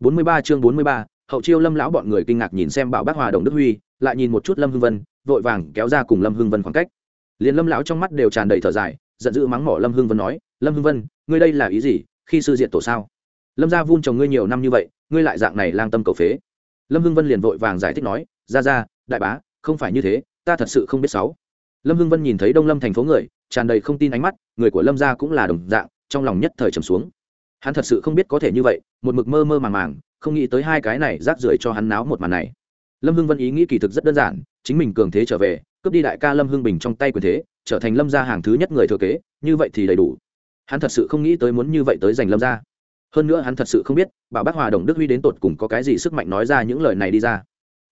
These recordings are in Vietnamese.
bốn mươi ba chương bốn mươi ba, hậu chiêu lâm lão bọn người kinh ngạc nhìn xem bảo bác hòa đồng đức huy, lại nhìn một chút lâm hưng vân, vội vàng kéo ra cùng lâm hưng vân khoảng cách. Liền lâm lão trong mắt đều tràn đầy thở dài, giận dữ mắng mỏ lâm hưng vân nói, lâm hưng vân, ngươi đây là ý gì? Khi sư diện tổ sao? Lâm gia vun chồng ngươi nhiều năm như vậy, ngươi lại dạng này lang tâm cầu phế. Lâm hưng vân liền vội vàng giải thích nói gia gia đại bá, không phải như thế, ta thật sự không biết sáu. Lâm hưng vân nhìn thấy đông lâm thành phố người, tràn đầy không tin ánh mắt, người của lâm gia cũng là đồng dạng, trong lòng nhất thời trầm xuống hắn thật sự không biết có thể như vậy, một mực mơ mơ màng màng, không nghĩ tới hai cái này rác rưởi cho hắn náo một màn này. Lâm hưng vân ý nghĩ kỳ thực rất đơn giản, chính mình cường thế trở về, cướp đi đại ca lâm hưng bình trong tay quyền thế, trở thành lâm gia hàng thứ nhất người thừa kế, như vậy thì đầy đủ. Hắn thật sự không nghĩ tới muốn như vậy tới giành lâm gia. Hơn nữa hắn thật sự không biết bảo bác hòa đồng đức huy đến tột cùng có cái gì sức mạnh nói ra những lời này đi ra.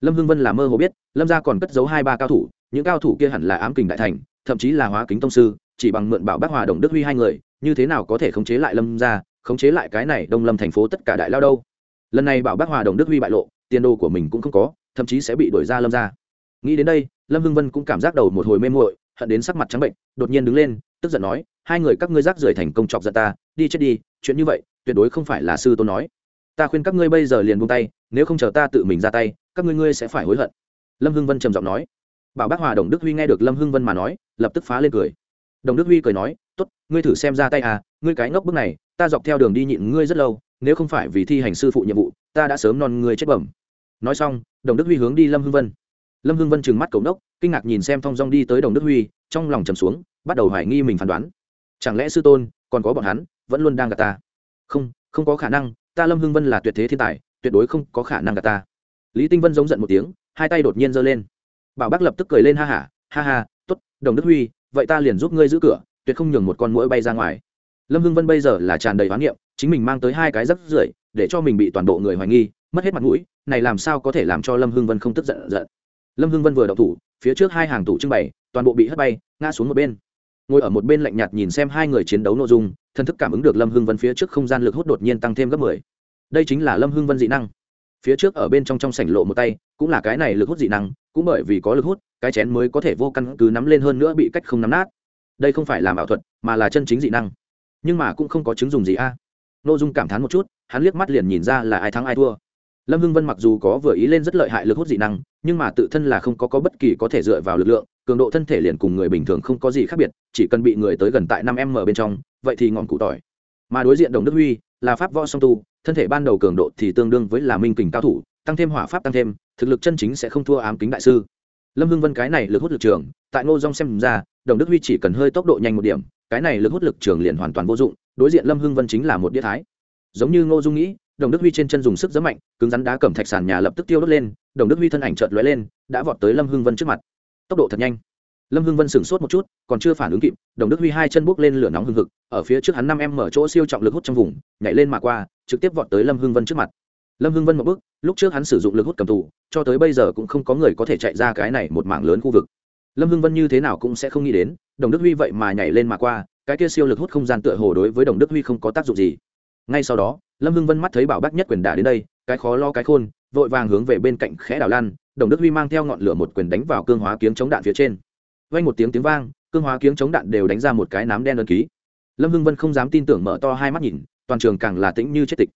Lâm hưng vân là mơ hồ biết, lâm gia còn cất giấu hai ba cao thủ, những cao thủ kia hẳn là ám kình đại thành, thậm chí là hóa kính tông sư, chỉ bằng mượn bảo bác hòa đồng đức huy hai người, như thế nào có thể khống chế lại lâm gia khống chế lại cái này đông lâm thành phố tất cả đại lao đâu. Lần này bảo bác hòa đồng đức huy bại lộ, tiền đồ của mình cũng không có, thậm chí sẽ bị đuổi ra lâm gia. Nghĩ đến đây, lâm hưng vân cũng cảm giác đầu một hồi mê muội, hận đến sắc mặt trắng bệnh, đột nhiên đứng lên, tức giận nói, hai người các ngươi rác rưởi thành công chọc giận ta, đi chết đi, chuyện như vậy, tuyệt đối không phải là sư tôn nói. Ta khuyên các ngươi bây giờ liền buông tay, nếu không chờ ta tự mình ra tay, các ngươi ngươi sẽ phải hối hận. Lâm hưng vân trầm giọng nói. Bảo bác hòa đồng đức huy nghe được lâm hưng vân mà nói, lập tức phá lên cười. Đồng đức huy cười nói t ố t ngươi thử xem ra tay à ngươi cái ngốc bức này ta dọc theo đường đi nhịn ngươi rất lâu, nếu không phải vì thi hành sư phụ nhiệm vụ, ta đã sớm non ngươi chết bẩm. Nói xong, đồng đức huy hướng đi lâm hưng vân. Lâm hưng vân trừng mắt cầu đốc kinh ngạc nhìn xem thong dong đi tới đồng đức huy, trong lòng trầm xuống, bắt đầu hoài nghi mình phán đoán. Chẳng lẽ sư tôn, còn có bọn hắn, vẫn luôn đang gặp ta? Không không có khả năng, ta lâm hưng vân là tuyệt thế thiên tài, tuyệt đối không có khả năng gặp ta. Lý tinh vân giống giận một tiếng, hai tay đột nhiên giơ lên. Bảo bác lập tức cười lên ha hả ha ha t ố t đồng đức huy, vậy ta liền giúp ngươi giữ cửa, tuyệt không nhường một con mũi bay ra ngoài lâm hưng vân bây giờ là tràn đầy hoán niệm, chính mình mang tới hai cái rắc rưởi, để cho mình bị toàn bộ người hoài nghi, mất hết mặt mũi, này làm sao có thể làm cho lâm hưng vân không tức giận giận. Lâm hưng vân vừa đậu thủ, phía trước hai hàng tủ trưng bày, toàn bộ bị hất bay, ngã xuống một bên. Ngồi ở một bên lạnh nhạt nhìn xem hai người chiến đấu nội dung thân thức cảm ứng được lâm hưng vân phía trước không gian lực hút đột nhiên tăng thêm gấp mười. Đây chính là lâm hưng vân dị năng. Phía trước ở bên trong trong sảnh lộ một tay, cũng là cái này lực hút dị năng, cũng bởi vì có lực hút, cái chén mới có thể vô căn cứ nắm lên hơn nữa bị cách không nắm nát. Đây không phải làm ảo thuật, mà là chân chính dị năng nhưng mà cũng không có chứng dùng gì a. À. nội dung cảm thán một chút hắn liếc mắt liền nhìn ra là ai thắng ai thua. Lâm hưng vân mặc dù có vừa ý lên rất lợi hại lực hút dị năng nhưng mà tự thân là không có, có bất kỳ có thể dựa vào lực lượng cường độ thân thể liền cùng người bình thường không có gì khác biệt chỉ cần bị người tới gần tại năm m bên trong vậy thì ngọn cụ tỏi. Mà đối diện đồng đức huy là pháp võ song tu thân thể ban đầu cường độ thì tương đương với là minh kình cao thủ tăng thêm hỏa pháp tăng thêm thực lực chân chính sẽ không thua ám kính đại sư. Lâm hưng vân cái này lực hút lực trường tại ngô dong xem ra đồng đức huy chỉ cần hơi tốc độ nhanh một điểm cái này lực hút lực trường liền hoàn toàn vô dụng, đối diện lâm hưng vân chính là một đĩa thái. Giống như ngô dung nghĩ, đồng đức huy trên chân dùng sức giấm mạnh, cứng rắn đá cầm thạch sàn nhà lập tức tiêu đốt lên, đồng đức huy thân ảnh chợt lóe lên, đã vọt tới lâm hưng vân trước mặt. Tốc độ thật nhanh. Lâm hưng vân sửng sốt một chút, còn chưa phản ứng kịp, đồng đức huy hai chân bước lên lửa nóng hưng hực, ở phía trước hắn năm em mở chỗ siêu trọng lực hút trong vùng, nhảy lên mà qua, trực tiếp vọt tới lâm hưng vân trước mặt. Lâm hưng vân một bước, lúc trước hắn sử dụng lực hút cầm tù, cho tới bây giờ cũng không có người có thể chạy ra cái này một mảng lớn khu vực. Lâm hưng vân như thế nào cũng sẽ không nghĩ đến đồng đức huy vậy mà nhảy lên mà qua, cái kia siêu lực hút không gian tựa hồ đối với đồng đức huy không có tác dụng gì. Ngay sau đó, lâm hưng vân mắt thấy bảo bác nhất quyền đả đến đây, cái khó lo cái khôn, vội vàng hướng về bên cạnh khẽ đảo lan đồng đức huy mang theo ngọn lửa một quyền đánh vào cương hóa kiếm chống đạn phía trên. Vay một tiếng tiếng vang, cương hóa kiếm chống đạn đều đánh ra một cái nám đen đơn ký. Lâm hưng vân không dám tin tưởng mở to hai mắt nhìn, toàn trường càng là tĩnh như chết tịch.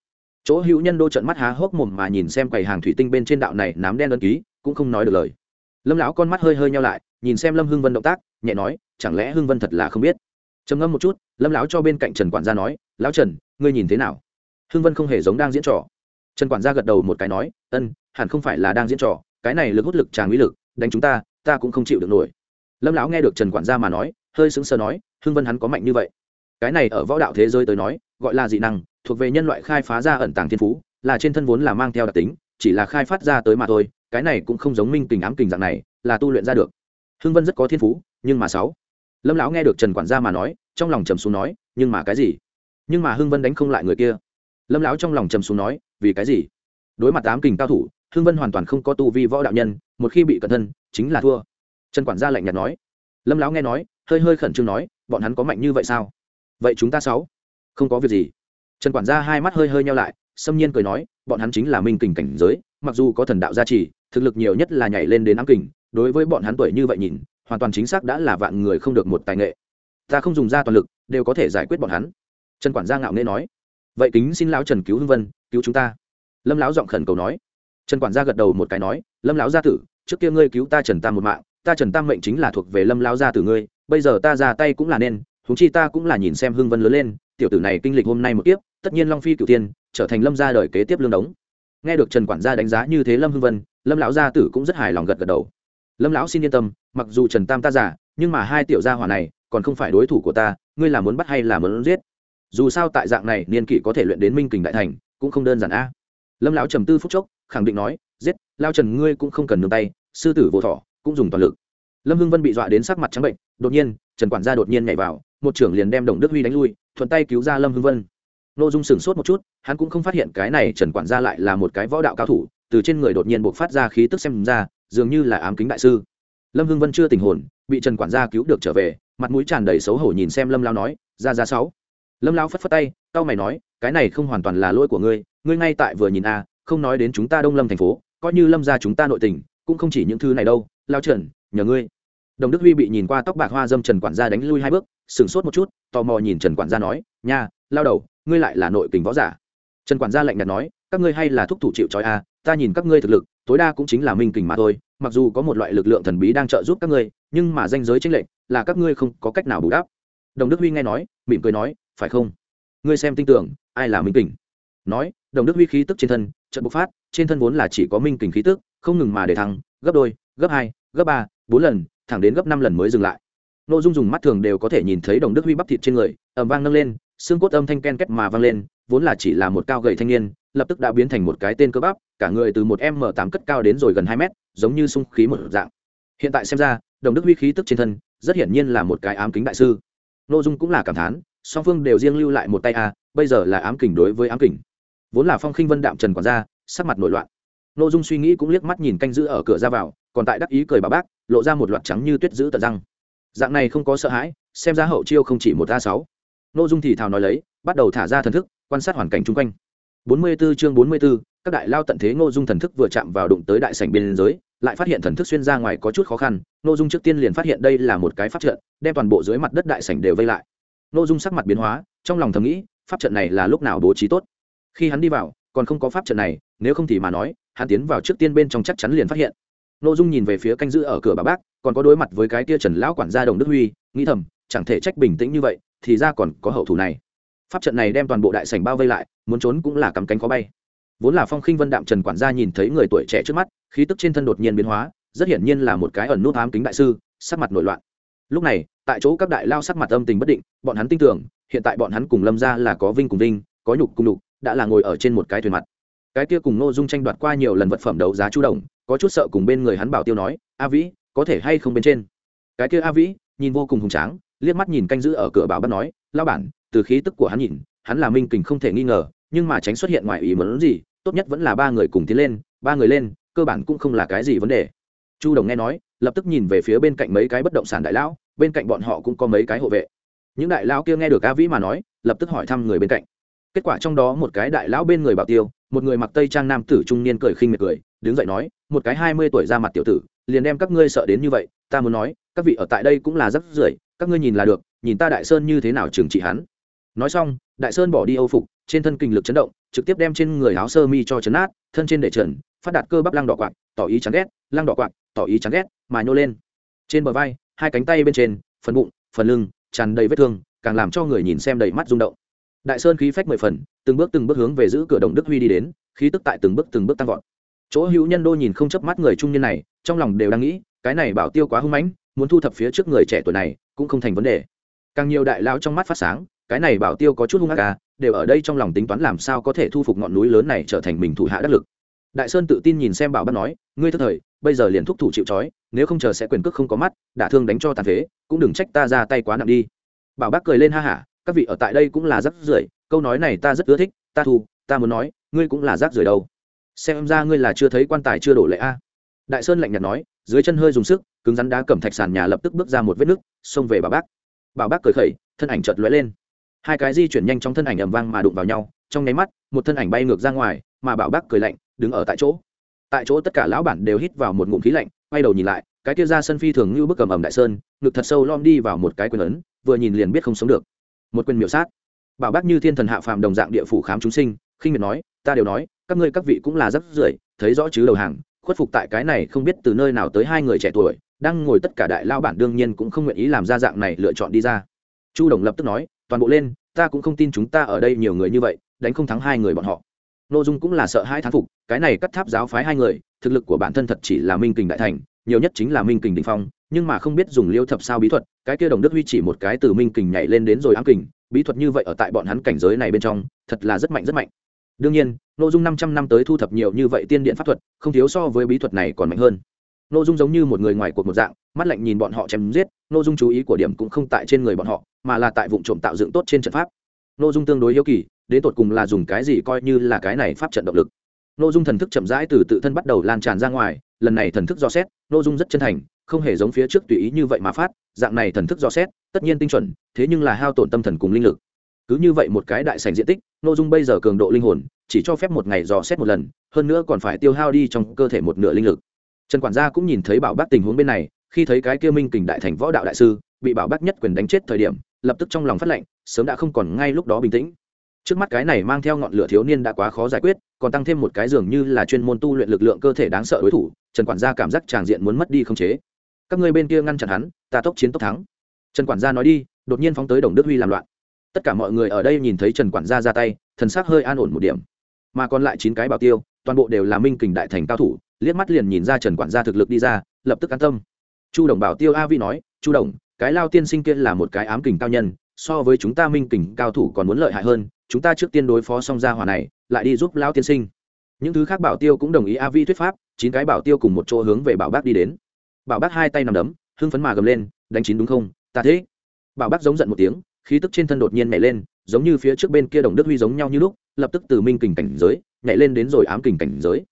Chỗ hữu nhân đô trận mắt há hốc mồm mà nhìn xem quầy hàng thủy tinh bên trên đạo này nám đen đơn ký, cũng không nói được lời. Lâm lão con mắt hơi hơi nhau lại nhìn xem lâm hưng vân động tác, nhẹ nói, chẳng lẽ hưng vân thật là không biết? Trầm ngâm một chút, lâm lão cho bên cạnh trần quản gia nói, lão trần, ngươi nhìn thế nào? Hưng vân không hề giống đang diễn trò. Trần quản gia gật đầu một cái nói, ân, hẳn không phải là đang diễn trò, cái này lực hút lực tràng uy lực, đánh chúng ta ta cũng không chịu được nổi. Lâm lão nghe được trần quản gia mà nói, hơi sững sờ nói, hưng vân hắn có mạnh như vậy. Cái này ở võ đạo thế giới tới nói, gọi là dị năng, thuộc về nhân loại khai phá ra ẩn tàng thiên phú, là trên thân vốn là mang theo đặc tính, chỉ là khai phát ra tới mà thôi, cái này cũng không giống minh kình ám kình dạng này, là tu luyện ra được hưng vân rất có thiên phú, nhưng mà sáu. Lâm lão nghe được trần quản gia mà nói, trong lòng trầm xuống nói, nhưng mà cái gì? Nhưng mà hưng vân đánh không lại người kia. Lâm lão trong lòng trầm xuống nói, vì cái gì? Đối mặt tám kình cao thủ, hưng vân hoàn toàn không có tu vi võ đạo nhân, một khi bị cẩn thân, chính là thua. Trần quản gia lạnh nhạt nói. Lâm lão nghe nói, hơi hơi khẩn trương nói, bọn hắn có mạnh như vậy sao? Vậy chúng ta sáu, không có việc gì. Trần quản gia hai mắt hơi hơi nhau lại, xâm nhiên cười nói, bọn hắn chính là minh kình cảnh giới, mặc dù có thần đạo gia trì thực lực nhiều nhất là nhảy lên đến ám kình, đối với bọn hắn tuổi như vậy nhìn, hoàn toàn chính xác đã là vạn người không được một tài nghệ. Ta không dùng ra toàn lực, đều có thể giải quyết bọn hắn. Trần quản gia ngạo nghễ nói. Vậy kính xin lão trần cứu hưng vân, cứu chúng ta. Lâm lão giọng khẩn cầu nói. Trần quản gia gật đầu một cái nói, lâm lão gia tử, trước kia ngươi cứu ta trần tam một mạng, ta trần tam mệnh chính là thuộc về lâm lão gia tử ngươi, bây giờ ta ra tay cũng là nên thúng chi ta cũng là nhìn xem hưng vân lớn lên, tiểu tử này kinh lịch hôm nay một tiếp tất nhiên long phi cửu tiên trở thành lâm gia đời kế tiếp lương đống. Nghe được trần quản gia đánh giá như thế lâm hưng vân lâm lão gia tử cũng rất hài lòng gật gật đầu. Lâm lão xin yên tâm, mặc dù trần tam ta giả nhưng mà hai tiểu gia hỏa này còn không phải đối thủ của ta, ngươi là muốn bắt hay là muốn giết? Dù sao tại dạng này, niên kỷ có thể luyện đến minh kình đại thành, cũng không đơn giản a. Lâm lão trầm tư phúc chốc, khẳng định nói, giết, lao trần ngươi cũng không cần nương tay, sư tử vô thọ cũng dùng toàn lực. Lâm hưng vân bị dọa đến sắc mặt trắng bệnh, đột nhiên, trần quản gia đột nhiên nhảy vào, một trưởng liền đem đồng đức huy đánh lui, thuận tay cứu ra lâm hưng vân. N ô dung sửng sốt một chút, hắn cũng không phát hiện cái này trần quản gia lại là một cái võ đạo cao thủ từ trên người đột nhiên buộc phát ra khí tức xem ra, dường như là ám kính đại sư. Lâm hưng vân chưa tình hồn, bị trần quản gia cứu được trở về, mặt mũi tràn đầy xấu hổ nhìn xem lâm lao nói, ra ra sáu. Lâm lao phất phất tay tao mày nói, cái này không hoàn toàn là lỗi của ngươi ngươi ngay tại vừa nhìn a, không nói đến chúng ta đông lâm thành phố, coi như lâm ra chúng ta nội tình, cũng không chỉ những thứ này đâu lao trần, nhờ ngươi. Đồng đức huy bị nhìn qua tóc bạc hoa dâm trần quản gia đánh lui hai bước, sửng sốt một chút, tò mò nhìn trần quản gia nói, nha lao đầu, ngươi lại là nội tình võ giả. Trần quản gia lạnh nhạt nói, các ngươi hay là thúc thủ chịu trói a ta nhìn các ngươi thực lực, tối đa cũng chính là minh kình mà thôi, mặc dù có một loại lực lượng thần bí đang trợ giúp các ngươi, nhưng mà danh giới tranh lệch là các ngươi không có cách nào bù đắp. Đồng đức huy nghe nói, mỉm cười nói, phải không? Ngươi xem tin tưởng, ai là minh kình? Nói, đồng đức huy khí tức trên thân trận bộc phát, trên thân vốn là chỉ có minh kình khí tức, không ngừng mà để thăng, gấp đôi, gấp hai, gấp ba, bốn lần, thẳng đến gấp năm lần mới dừng lại. N ô dung dùng mắt thường đều có thể nhìn thấy đồng đức huy bắp thịt trên người ẩm vang nâng lên, xương cốt âm thanh ken két mà vang lên, vốn là chỉ là một cao gầy thanh niên lập tức đã biến thành một cái tên cơ bắp, cả người từ một m tám cất cao đến rồi gần hai mét, giống như sung khí một dạng. Hiện tại xem ra, đồng đức huy khí tức trên thân, rất hiển nhiên là một cái ám kính đại sư. N ô dung cũng là cảm thán, song phương đều riêng lưu lại một tay a, bây giờ là ám kình đối với ám kình. Vốn là phong khinh vân đạm trần quản gia, sắc mặt nổi loạn. N ô dung suy nghĩ cũng liếc mắt nhìn canh giữ ở cửa ra vào, còn tại đắc ý cười bà bác, lộ ra một loạt trắng như tuyết giữ tận răng. Dạng này không có sợ hãi, xem ra hậu chiêu không chỉ một a sáu. N ô dung thì thào nói lấy, bắt đầu thả ra thần thức, quan sát hoàn cảnh chung quanh. 44 chương bốn mươi 44, các đại lao tận thế ngô dung thần thức vừa chạm vào đụng tới đại sảnh biên giới lại phát hiện thần thức xuyên ra ngoài có chút khó khăn ngô dung trước tiên liền phát hiện đây là một cái pháp trận đem toàn bộ dưới mặt đất đại sảnh đều vây lại. Ngô dung sắc mặt biến hóa trong lòng thầm nghĩ pháp trận này là lúc nào bố trí tốt? Khi hắn đi vào còn không có pháp trận này nếu không thì mà nói hắn tiến vào trước tiên bên trong chắc chắn liền phát hiện. Ngô dung nhìn về phía canh giữ ở cửa bà bác còn có đối mặt với cái kia trần lão quản gia đồng đức huy nghĩ thầm chẳng thể trách bình tĩnh như vậy thì ra còn có hậu thủ này pháp trận này đem toàn bộ đại sảnh bao vây lại, muốn trốn cũng là cắm cánh khó bay. Vốn là phong khinh vân đạm trần quản gia nhìn thấy người tuổi trẻ trước mắt, khí tức trên thân đột nhiên biến hóa, rất hiển nhiên là một cái ẩn nút ám kính đại sư, sắc mặt nổi loạn. Lúc này, tại chỗ các đại lao sắc mặt âm tình bất định, bọn hắn tin tưởng, hiện tại bọn hắn cùng lâm ra là có vinh cùng vinh, có nhục cùng nhục, đã là ngồi ở trên một cái thuyền mặt. Cái kia cùng ngô dung tranh đoạt qua nhiều lần vật phẩm đấu giá chu đồng, có chút sợ cùng bên người hắn bảo tiêu nói, a vĩ, có thể hay không bên trên? Cái kia a vĩ, nhìn vô cùng hùng tráng, liếc mắt nhìn canh giữ ở cửa bảo bắt nói lao bản từ khí tức của hắn nhìn, hắn là minh kình không thể nghi ngờ, nhưng mà tránh xuất hiện ngoài ý muốn gì, tốt nhất vẫn là ba người cùng tiến lên, ba người lên, cơ bản cũng không là cái gì vấn đề. Chu đồng nghe nói, lập tức nhìn về phía bên cạnh mấy cái bất động sản đại lão, bên cạnh bọn họ cũng có mấy cái hộ vệ. Những đại lão kia nghe được a vĩ mà nói, lập tức hỏi thăm người bên cạnh. Kết quả trong đó một cái đại lão bên người bảo tiêu, một người mặc tây trang nam tử trung niên cười khinh miệt cười, đứng dậy nói, một cái hai mươi tuổi ra mặt tiểu tử, liền đem các ngươi sợ đến như vậy, ta muốn nói, các vị ở tại đây cũng là rất rưởi, các ngươi nhìn là được, nhìn ta đại sơn như thế nào trừng trị hắn nói xong, đại sơn bỏ đi âu phục, trên thân kinh lực chấn động, trực tiếp đem trên người áo sơ mi cho chấn át thân trên để trần, phát đạt cơ bắp lăng đỏ quạt, tỏ ý chán ghét, lăng đỏ quạt, tỏ ý chán ghét, mà nhô lên. Trên bờ vai, hai cánh tay bên trên, phần bụng, phần lưng, tràn đầy vết thương, càng làm cho người nhìn xem đầy mắt rung động. Đại sơn khí phách mười phần, từng bước từng bước hướng về giữ cửa đồng đức huy đi đến, khí tức tại từng bước từng bước tăng vọt. Chỗ hữu nhân đô nhìn không chớp mắt người trung niên này, trong lòng đều đang nghĩ, cái này bảo tiêu quá hung mãnh, muốn thu thập phía trước người trẻ tuổi này, cũng không thành vấn đề. Càng nhiều đại lao trong mắt phát sáng cái này bảo tiêu có chút hung ác à đều ở đây trong lòng tính toán làm sao có thể thu phục ngọn núi lớn này trở thành mình thủ hạ đắc lực. Đại sơn tự tin nhìn xem bảo bắt nói, ngươi thất thời, bây giờ liền thúc thủ chịu trói, nếu không chờ sẽ quyền cước không có mắt, đả thương đánh cho tàn phế, cũng đừng trách ta ra tay quá nặng đi. Bảo bác cười lên ha hả, các vị ở tại đây cũng là rác rưởi, câu nói này ta rất ưa thích, ta thu, ta muốn nói, ngươi cũng là rác rưởi đâu. Xem ra ngươi là chưa thấy quan tài chưa đổ lệ a. Đại sơn lạnh nhạt nói, dưới chân hơi dùng sức, cứng rắn đá cầm thạch sàn nhà lập tức bước ra một vết nứt, xông về bà bác. Bảo bác cười khẩy, thân ảnh chợt lóe lên hai cái di chuyển nhanh trong thân ảnh ầm vang mà đụng vào nhau, trong nháy mắt, một thân ảnh bay ngược ra ngoài, mà bảo bác cười lạnh, đứng ở tại chỗ. Tại chỗ tất cả lão bản đều hít vào một ngụm khí lạnh, quay đầu nhìn lại, cái kia ra sân phi thường như bức cầm ầm đại sơn, ngực thật sâu lom đi vào một cái quyền ấn, vừa nhìn liền biết không sống được. Một quyền miểu sát. Bảo bác như thiên thần hạ phàm đồng dạng địa phủ khám chúng sinh, khinh miệt nói, ta đều nói, các ngươi các vị cũng là rất rưởi, thấy rõ chứ đầu hàng, khuất phục tại cái này không biết từ nơi nào tới hai người trẻ tuổi, đang ngồi tất cả đại lao bản đương nhiên cũng không nguyện ý làm ra dạng này lựa chọn đi ra. Chu đồng lập tức nói toàn bộ lên, ta cũng không tin chúng ta ở đây nhiều người như vậy, đánh không thắng hai người bọn họ. N ô dung cũng là sợ hai thán phục, cái này cắt tháp giáo phái hai người, thực lực của bản thân thật chỉ là minh kình đại thành, nhiều nhất chính là minh kình đình phong, nhưng mà không biết dùng liêu thập sao bí thuật, cái kia đồng đức huy chỉ một cái từ minh kình nhảy lên đến rồi ám kình, bí thuật như vậy ở tại bọn hắn cảnh giới này bên trong, thật là rất mạnh rất mạnh. Đương nhiên nội dung năm trăm năm tới thu thập nhiều như vậy tiên điện pháp thuật, không thiếu so với bí thuật này còn mạnh hơn nội dung giống như một người ngoài cuộc một dạng, mắt lạnh nhìn bọn họ chém giết nội dung chú ý của điểm cũng không tại trên người bọn họ, mà là tại vụ trộm tạo dựng tốt trên trận pháp. Nội dung tương đối yếu kỳ, đến tột cùng là dùng cái gì coi như là cái này pháp trận động lực. Nội dung thần thức chậm rãi từ tự thân bắt đầu lan tràn ra ngoài, lần này thần thức do xét nội dung rất chân thành, không hề giống phía trước tùy ý như vậy mà phát, dạng này thần thức do xét, tất nhiên tinh chuẩn, thế nhưng là hao tổn tâm thần cùng linh lực. Cứ như vậy một cái đại sành diện tích nội dung bây giờ cường độ linh hồn, chỉ cho phép một ngày dò xét một lần, hơn nữa còn phải tiêu hao đi trong cơ thể một nửa linh lực trần quản gia cũng nhìn thấy bảo bác tình huống bên này, khi thấy cái kia minh kình đại thành võ đạo đại sư, bị bảo bác nhất quyền đánh chết thời điểm, lập tức trong lòng phát lệnh, sớm đã không còn ngay lúc đó bình tĩnh. Trước mắt cái này mang theo ngọn lửa thiếu niên đã quá khó giải quyết, còn tăng thêm một cái dường như là chuyên môn tu luyện lực lượng cơ thể đáng sợ đối thủ, trần quản gia cảm giác tràng diện muốn mất đi không chế. Các ngươi bên kia ngăn chặn hắn, ta tốc chiến tốc thắng. Trần quản gia nói đi, đột nhiên phóng tới đồng đức huy làm loạn. Tất cả mọi người ở đây nhìn thấy trần quản gia ra tay, thần sắc hơi an ổn một điểm. Mà còn lại chín cái bảo tiêu, toàn bộ đều là minh kình đại thành cao thủ liếc mắt liền nhìn ra trần quản gia thực lực đi ra, lập tức an tâm. Chu đồng bảo tiêu a vi nói, chu đồng, cái lao tiên sinh kia là một cái ám kình cao nhân, so với chúng ta minh kình cao thủ còn muốn lợi hại hơn, chúng ta trước tiên đối phó xong gia hỏa này, lại đi giúp lao tiên sinh. Những thứ khác bảo tiêu cũng đồng ý a vi thuyết pháp, chín cái bảo tiêu cùng một chỗ hướng về bảo bác đi đến. Bảo bác hai tay nằm đấm, hưng phấn mà gầm lên, đánh chín đúng không? Ta thế. Bảo bác giống giận một tiếng, khí tức trên thân đột nhiên nhảy lên, giống như phía trước bên kia đồng đức huy giống nhau như lúc, lập tức từ minh kình cảnh giới, nhảy lên đến rồi ám kình cảnh giới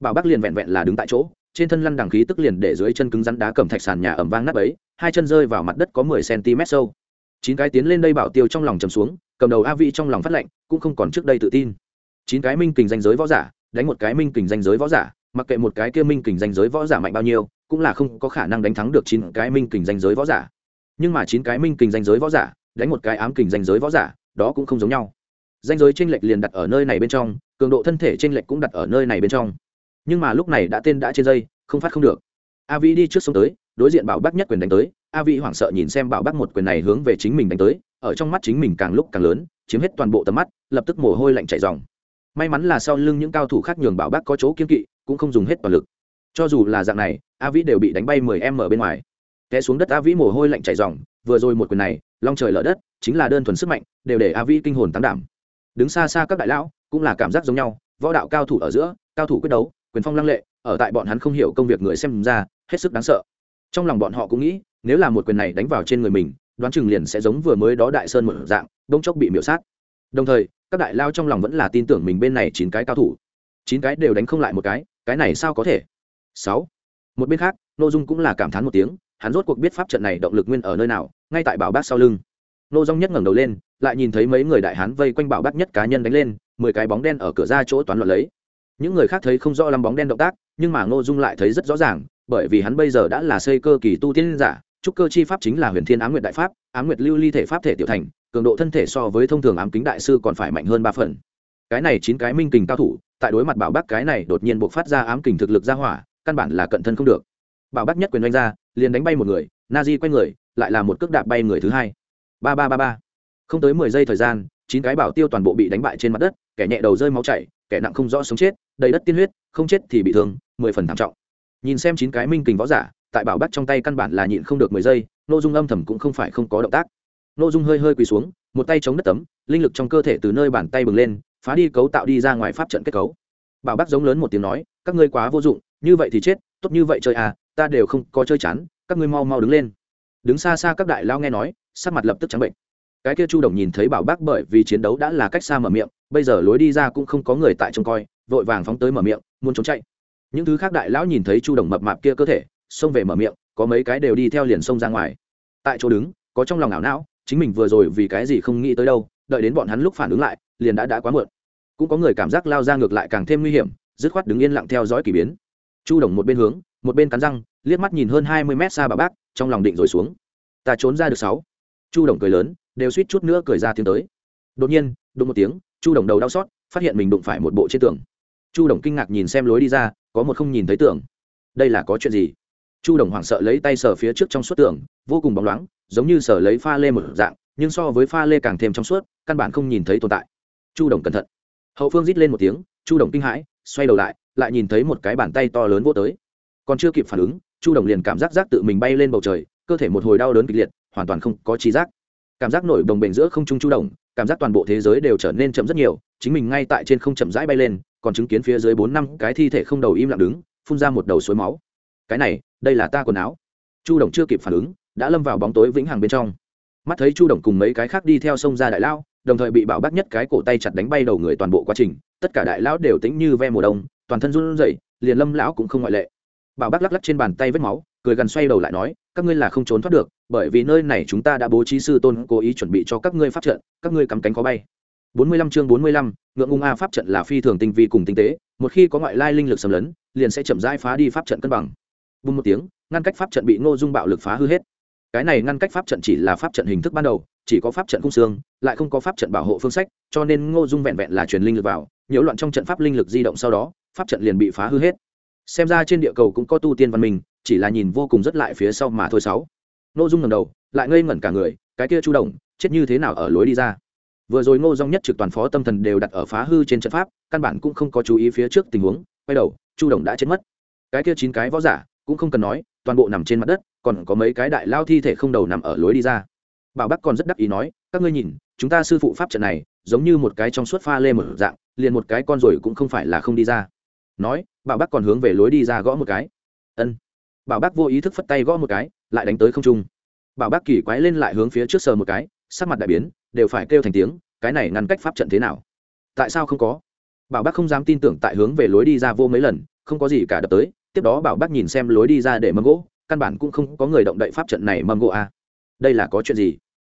bảo bác liền vẹn vẹn là đứng tại chỗ, trên thân lăn đằng khí tức liền để dưới chân cứng rắn đá cầm thạch sàn nhà ẩm vang nắp ấy hai chân rơi vào mặt đất có mười cm sâu. Chín cái tiến lên đây bảo tiêu trong lòng chầm xuống, cầm đầu a vị trong lòng phát lệnh, cũng không còn trước đây tự tin. Chín cái minh kình danh giới võ giả, đánh một cái minh kình danh giới võ giả, mặc kệ một cái kia minh kình danh giới võ giả mạnh bao nhiêu, cũng là không có khả năng đánh thắng được chín cái minh kình danh giới võ giả. Nhưng mà chín cái minh kình danh giới võ giả, đánh một cái ám kình danh giới võ giả, đó cũng không giống nhau. Danh giới tranh lệch liền đặt ở nơi này bên trong, cường độ thân thể tranh lệch cũng đặt ở nơi này bên trong nhưng mà lúc này đã tên đã trên dây, không phát không được. A vĩ đi trước sông tới, đối diện bảo bắc nhất quyền đánh tới. A vĩ hoảng sợ nhìn xem bảo bắc một quyền này hướng về chính mình đánh tới, ở trong mắt chính mình càng lúc càng lớn, chiếm hết toàn bộ tầm mắt, lập tức mồ hôi lạnh chảy dòng may mắn là sau lưng những cao thủ khác nhường bảo bắc có chỗ kiên kỵ, cũng không dùng hết toàn lực. Cho dù là dạng này, a vĩ đều bị đánh bay mười m bên ngoài. Té xuống đất a vĩ mồ hôi lạnh chảy dòng vừa rồi một quyền này, long trời lở đất, chính là đơn thuần sức mạnh, đều để a vĩ kinh hồn tán đảm. Đứng xa xa các đại lão, cũng là cảm giác giống nhau, võ đạo cao thủ ở giữa, cao thủ quyết đấu quyền phong lăng lệ, ở tại bọn hắn không hiểu công việc người xem ra, hết sức đáng sợ. Trong lòng bọn họ cũng nghĩ, nếu là một quyền này đánh vào trên người mình, đoán chừng liền sẽ giống vừa mới đó đại sơn một dạng đông chốc bị miểu sát. Đồng thời, các đại lao trong lòng vẫn là tin tưởng mình bên này chín cái cao thủ. Chín cái đều đánh không lại một cái cái này sao có thể? Sáu. Một bên khác n ô dung cũng là cảm thán một tiếng, hắn rốt cuộc biết pháp trận này động lực nguyên ở nơi nào, ngay tại bảo bác sau lưng. Nô dung nhất ngẩng đầu lên, lại nhìn thấy mấy người đại hán vây quanh bảo bác nhất cá nhân đánh lên, mười cái bóng đen ở cửa ra chỗ toán loạn lấy những người khác thấy không rõ lắm bóng đen động tác, nhưng mà ngô dung lại thấy rất rõ ràng, bởi vì hắn bây giờ đã là xây cơ kỳ tu tiên giả, trúc cơ chi pháp chính là huyền thiên á m nguyệt đại pháp á m nguyệt lưu ly thể pháp thể tiểu thành, cường độ thân thể so với thông thường ám kính đại sư còn phải mạnh hơn ba phần. Cái này chín cái minh kình cao thủ, tại đối mặt bảo bắc cái này đột nhiên buộc phát ra ám kình thực lực ra hỏa, căn bản là cận thân không được. Bảo bắc nhất quyền đánh ra, liền đánh bay một người, na di quay người, lại là một cước đạp bay người thứ hai. Ba ba ba ba. Không tới mười giây thời gian, chín cái bảo tiêu toàn bộ bị đánh bại trên mặt đất, kẻ nhẹ đầu rơi máu chảy, kẻ nặng không rõ sống chết đầy đất tiên huyết, không chết thì bị thương, mười phần thảm trọng. Nhìn xem chín cái minh kình võ giả, tại bảo bắt trong tay căn bản là nhịn không được mười giây nội dung âm thầm cũng không phải không có động tác. Nội dung hơi hơi quỳ xuống, một tay chống đất tấm, linh lực trong cơ thể từ nơi bàn tay bừng lên, phá đi cấu tạo đi ra ngoài pháp trận kết cấu. Bảo bác giống lớn một tiếng nói, các ngươi quá vô dụng, như vậy thì chết, tốt như vậy chơi à ta đều không có chơi chán, các ngươi mau mau đứng lên. Đứng xa xa các đại lao nghe nói, sắc mặt lập tức trắng bệnh. Cái kia chu đồng nhìn thấy bảo bác bởi vì chiến đấu đã là cách xa mở miệng, bây giờ lối đi ra cũng không có người tại trông coi vội vàng phóng tới mở miệng, muốn trốn chạy. Những thứ khác đại lão nhìn thấy chu đồng mập mạp kia cơ thể, xông về mở miệng, có mấy cái đều đi theo liền xông ra ngoài. Tại chỗ đứng, có trong lòng ảo não, chính mình vừa rồi vì cái gì không nghĩ tới đâu, đợi đến bọn hắn lúc phản ứng lại, liền đã đã quá muộn. Cũng có người cảm giác lao ra ngược lại càng thêm nguy hiểm, dứt khoát đứng yên lặng theo dõi k ỳ biến. Chu đồng một bên hướng, một bên cắn răng, liếc mắt nhìn hơn hai mươi mét xa bà bác, trong lòng định rồi xuống. Ta trốn ra được sáu. Chu đồng cười lớn, đều suýt chút nữa cười ra tiếng tới. Đột nhiên, đụng một tiếng, chu đồng đầu đau xót, phát hiện mình đụng phải một bộ trên tường chu đồng kinh ngạc nhìn xem lối đi ra có một không nhìn thấy tưởng đây là có chuyện gì? Chu đồng hoảng sợ lấy tay sờ phía trước trong suốt tưởng, vô cùng bóng loáng giống như sờ lấy pha lê một dạng nhưng so với pha lê càng thêm trong suốt căn bản không nhìn thấy tồn tại. Chu đồng cẩn thận. Hậu phương rít lên một tiếng chu đồng kinh hãi xoay đầu lại lại nhìn thấy một cái bàn tay to lớn vô tới. Còn chưa kịp phản ứng chu đồng liền cảm giác giác tự mình bay lên bầu trời cơ thể một hồi đau đớn kịch liệt hoàn toàn không có trí giác. Cảm giác nổi đồng bệnh giữa không trung chu đồng cảm giác toàn bộ thế giới đều trở nên chậm rất nhiều chính mình ngay tại trên không chậm rãi bay lên còn chứng kiến phía dưới bốn năm cái thi thể không đầu im lặng đứng, phun ra một đầu suối máu. Cái này, đây là ta quần áo. Chu đồng chưa kịp phản ứng, đã lâm vào bóng tối vĩnh hằng bên trong. Mắt thấy chu đồng cùng mấy cái khác đi theo sông ra đại lao, đồng thời bị bảo bác nhất cái cổ tay chặt đánh bay đầu người toàn bộ quá trình, tất cả đại lão đều tĩnh như ve mùa đông, toàn thân run rẩy, liền lâm lão cũng không ngoại lệ. Bảo bác lắc lắc trên bàn tay vết máu, cười gần xoay đầu lại nói, các ngươi là không trốn thoát được, bởi vì nơi này chúng ta đã bố trí sư tôn cố ý chuẩn bị cho các ngươi phát trận, các ngươi cắm cánh có bay. 45 chương 45, ngượng ngung a pháp trận là phi thường tinh vi cùng tinh tế một khi có ngoại lai linh lực xâm lấn liền sẽ chậm rãi phá đi pháp trận cân bằng. Bùng một tiếng ngăn cách pháp trận bị ngô dung bạo lực phá hư hết. Cái này ngăn cách pháp trận chỉ là pháp trận hình thức ban đầu chỉ có pháp trận cung xương lại không có pháp trận bảo hộ phương sách cho nên ngô dung vẹn vẹn là truyền linh lực vào nhiễu loạn trong trận pháp linh lực di động sau đó pháp trận liền bị phá hư hết. Xem ra trên địa cầu cũng có tu tiên văn minh chỉ là nhìn vô cùng rất lại phía sau mà thôi sáu. Ngô dung ngẩng đầu lại ngây ngẩn cả người cái kia chu động chết như thế nào ở lối đi ra? Vừa rồi ngô dung nhất trực toàn phó tâm thần đều đặt ở phá hư trên trận pháp, căn bản cũng không có chú ý phía trước tình huống, quay đầu, chu động đã chết mất. Cái kia chín cái võ giả, cũng không cần nói, toàn bộ nằm trên mặt đất, còn có mấy cái đại lao thi thể không đầu nằm ở lối đi ra. Bảo bắc còn rất đắc ý nói, các ngươi nhìn, chúng ta sư phụ pháp trận này, giống như một cái trong suốt pha lê một dạng, liền một cái con rồi cũng không phải là không đi ra. Nói, bảo bắc còn hướng về lối đi ra gõ một cái. Ân. Bảo bắc vô ý thức phất tay gõ một cái, lại đánh tới không trung. Bảo bắc kỳ quái lên lại hướng phía trước sờ một cái, sắc mặt đại biến đều phải kêu thành tiếng, cái này ngăn cách pháp trận thế nào? Tại sao không có? Bảo bác không dám tin tưởng tại hướng về lối đi ra vô mấy lần, không có gì cả đập tới, tiếp đó bảo bác nhìn xem lối đi ra để mâm gỗ, căn bản cũng không có người động đậy pháp trận này mâm gỗ a à. đây là có chuyện gì?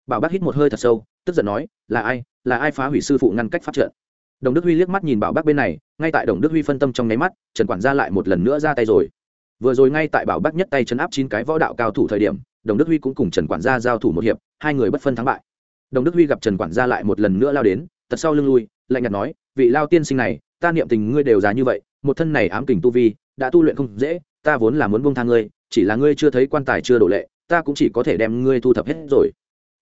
Bảo bác hít một hơi thật sâu, tức giận nói, là ai là ai phá hủy sư phụ ngăn cách pháp trận? Đồng đức huy liếc mắt nhìn bảo bác bên này, ngay tại đồng đức huy phân tâm trong nháy mắt, trần quản gia lại một lần nữa ra tay rồi. Vừa rồi ngay tại bảo bác nhất tay chấn áp chín cái võ đạo cao thủ thời điểm, đồng đức huy cũng cùng trần quản gia giao thủ một hiệp, hai người bất phân thắng bại đồng đức huy gặp trần quản gia lại một lần nữa lao đến tật sau lưng lui lạnh nhạt nói vị lao tiên sinh này ta niệm tình ngươi đều già như vậy một thân này ám kình tu vi đã tu luyện không dễ ta vốn là muốn buông tha ngươi chỉ là ngươi chưa thấy quan tài chưa đổ lệ ta cũng chỉ có thể đem ngươi thu thập hết rồi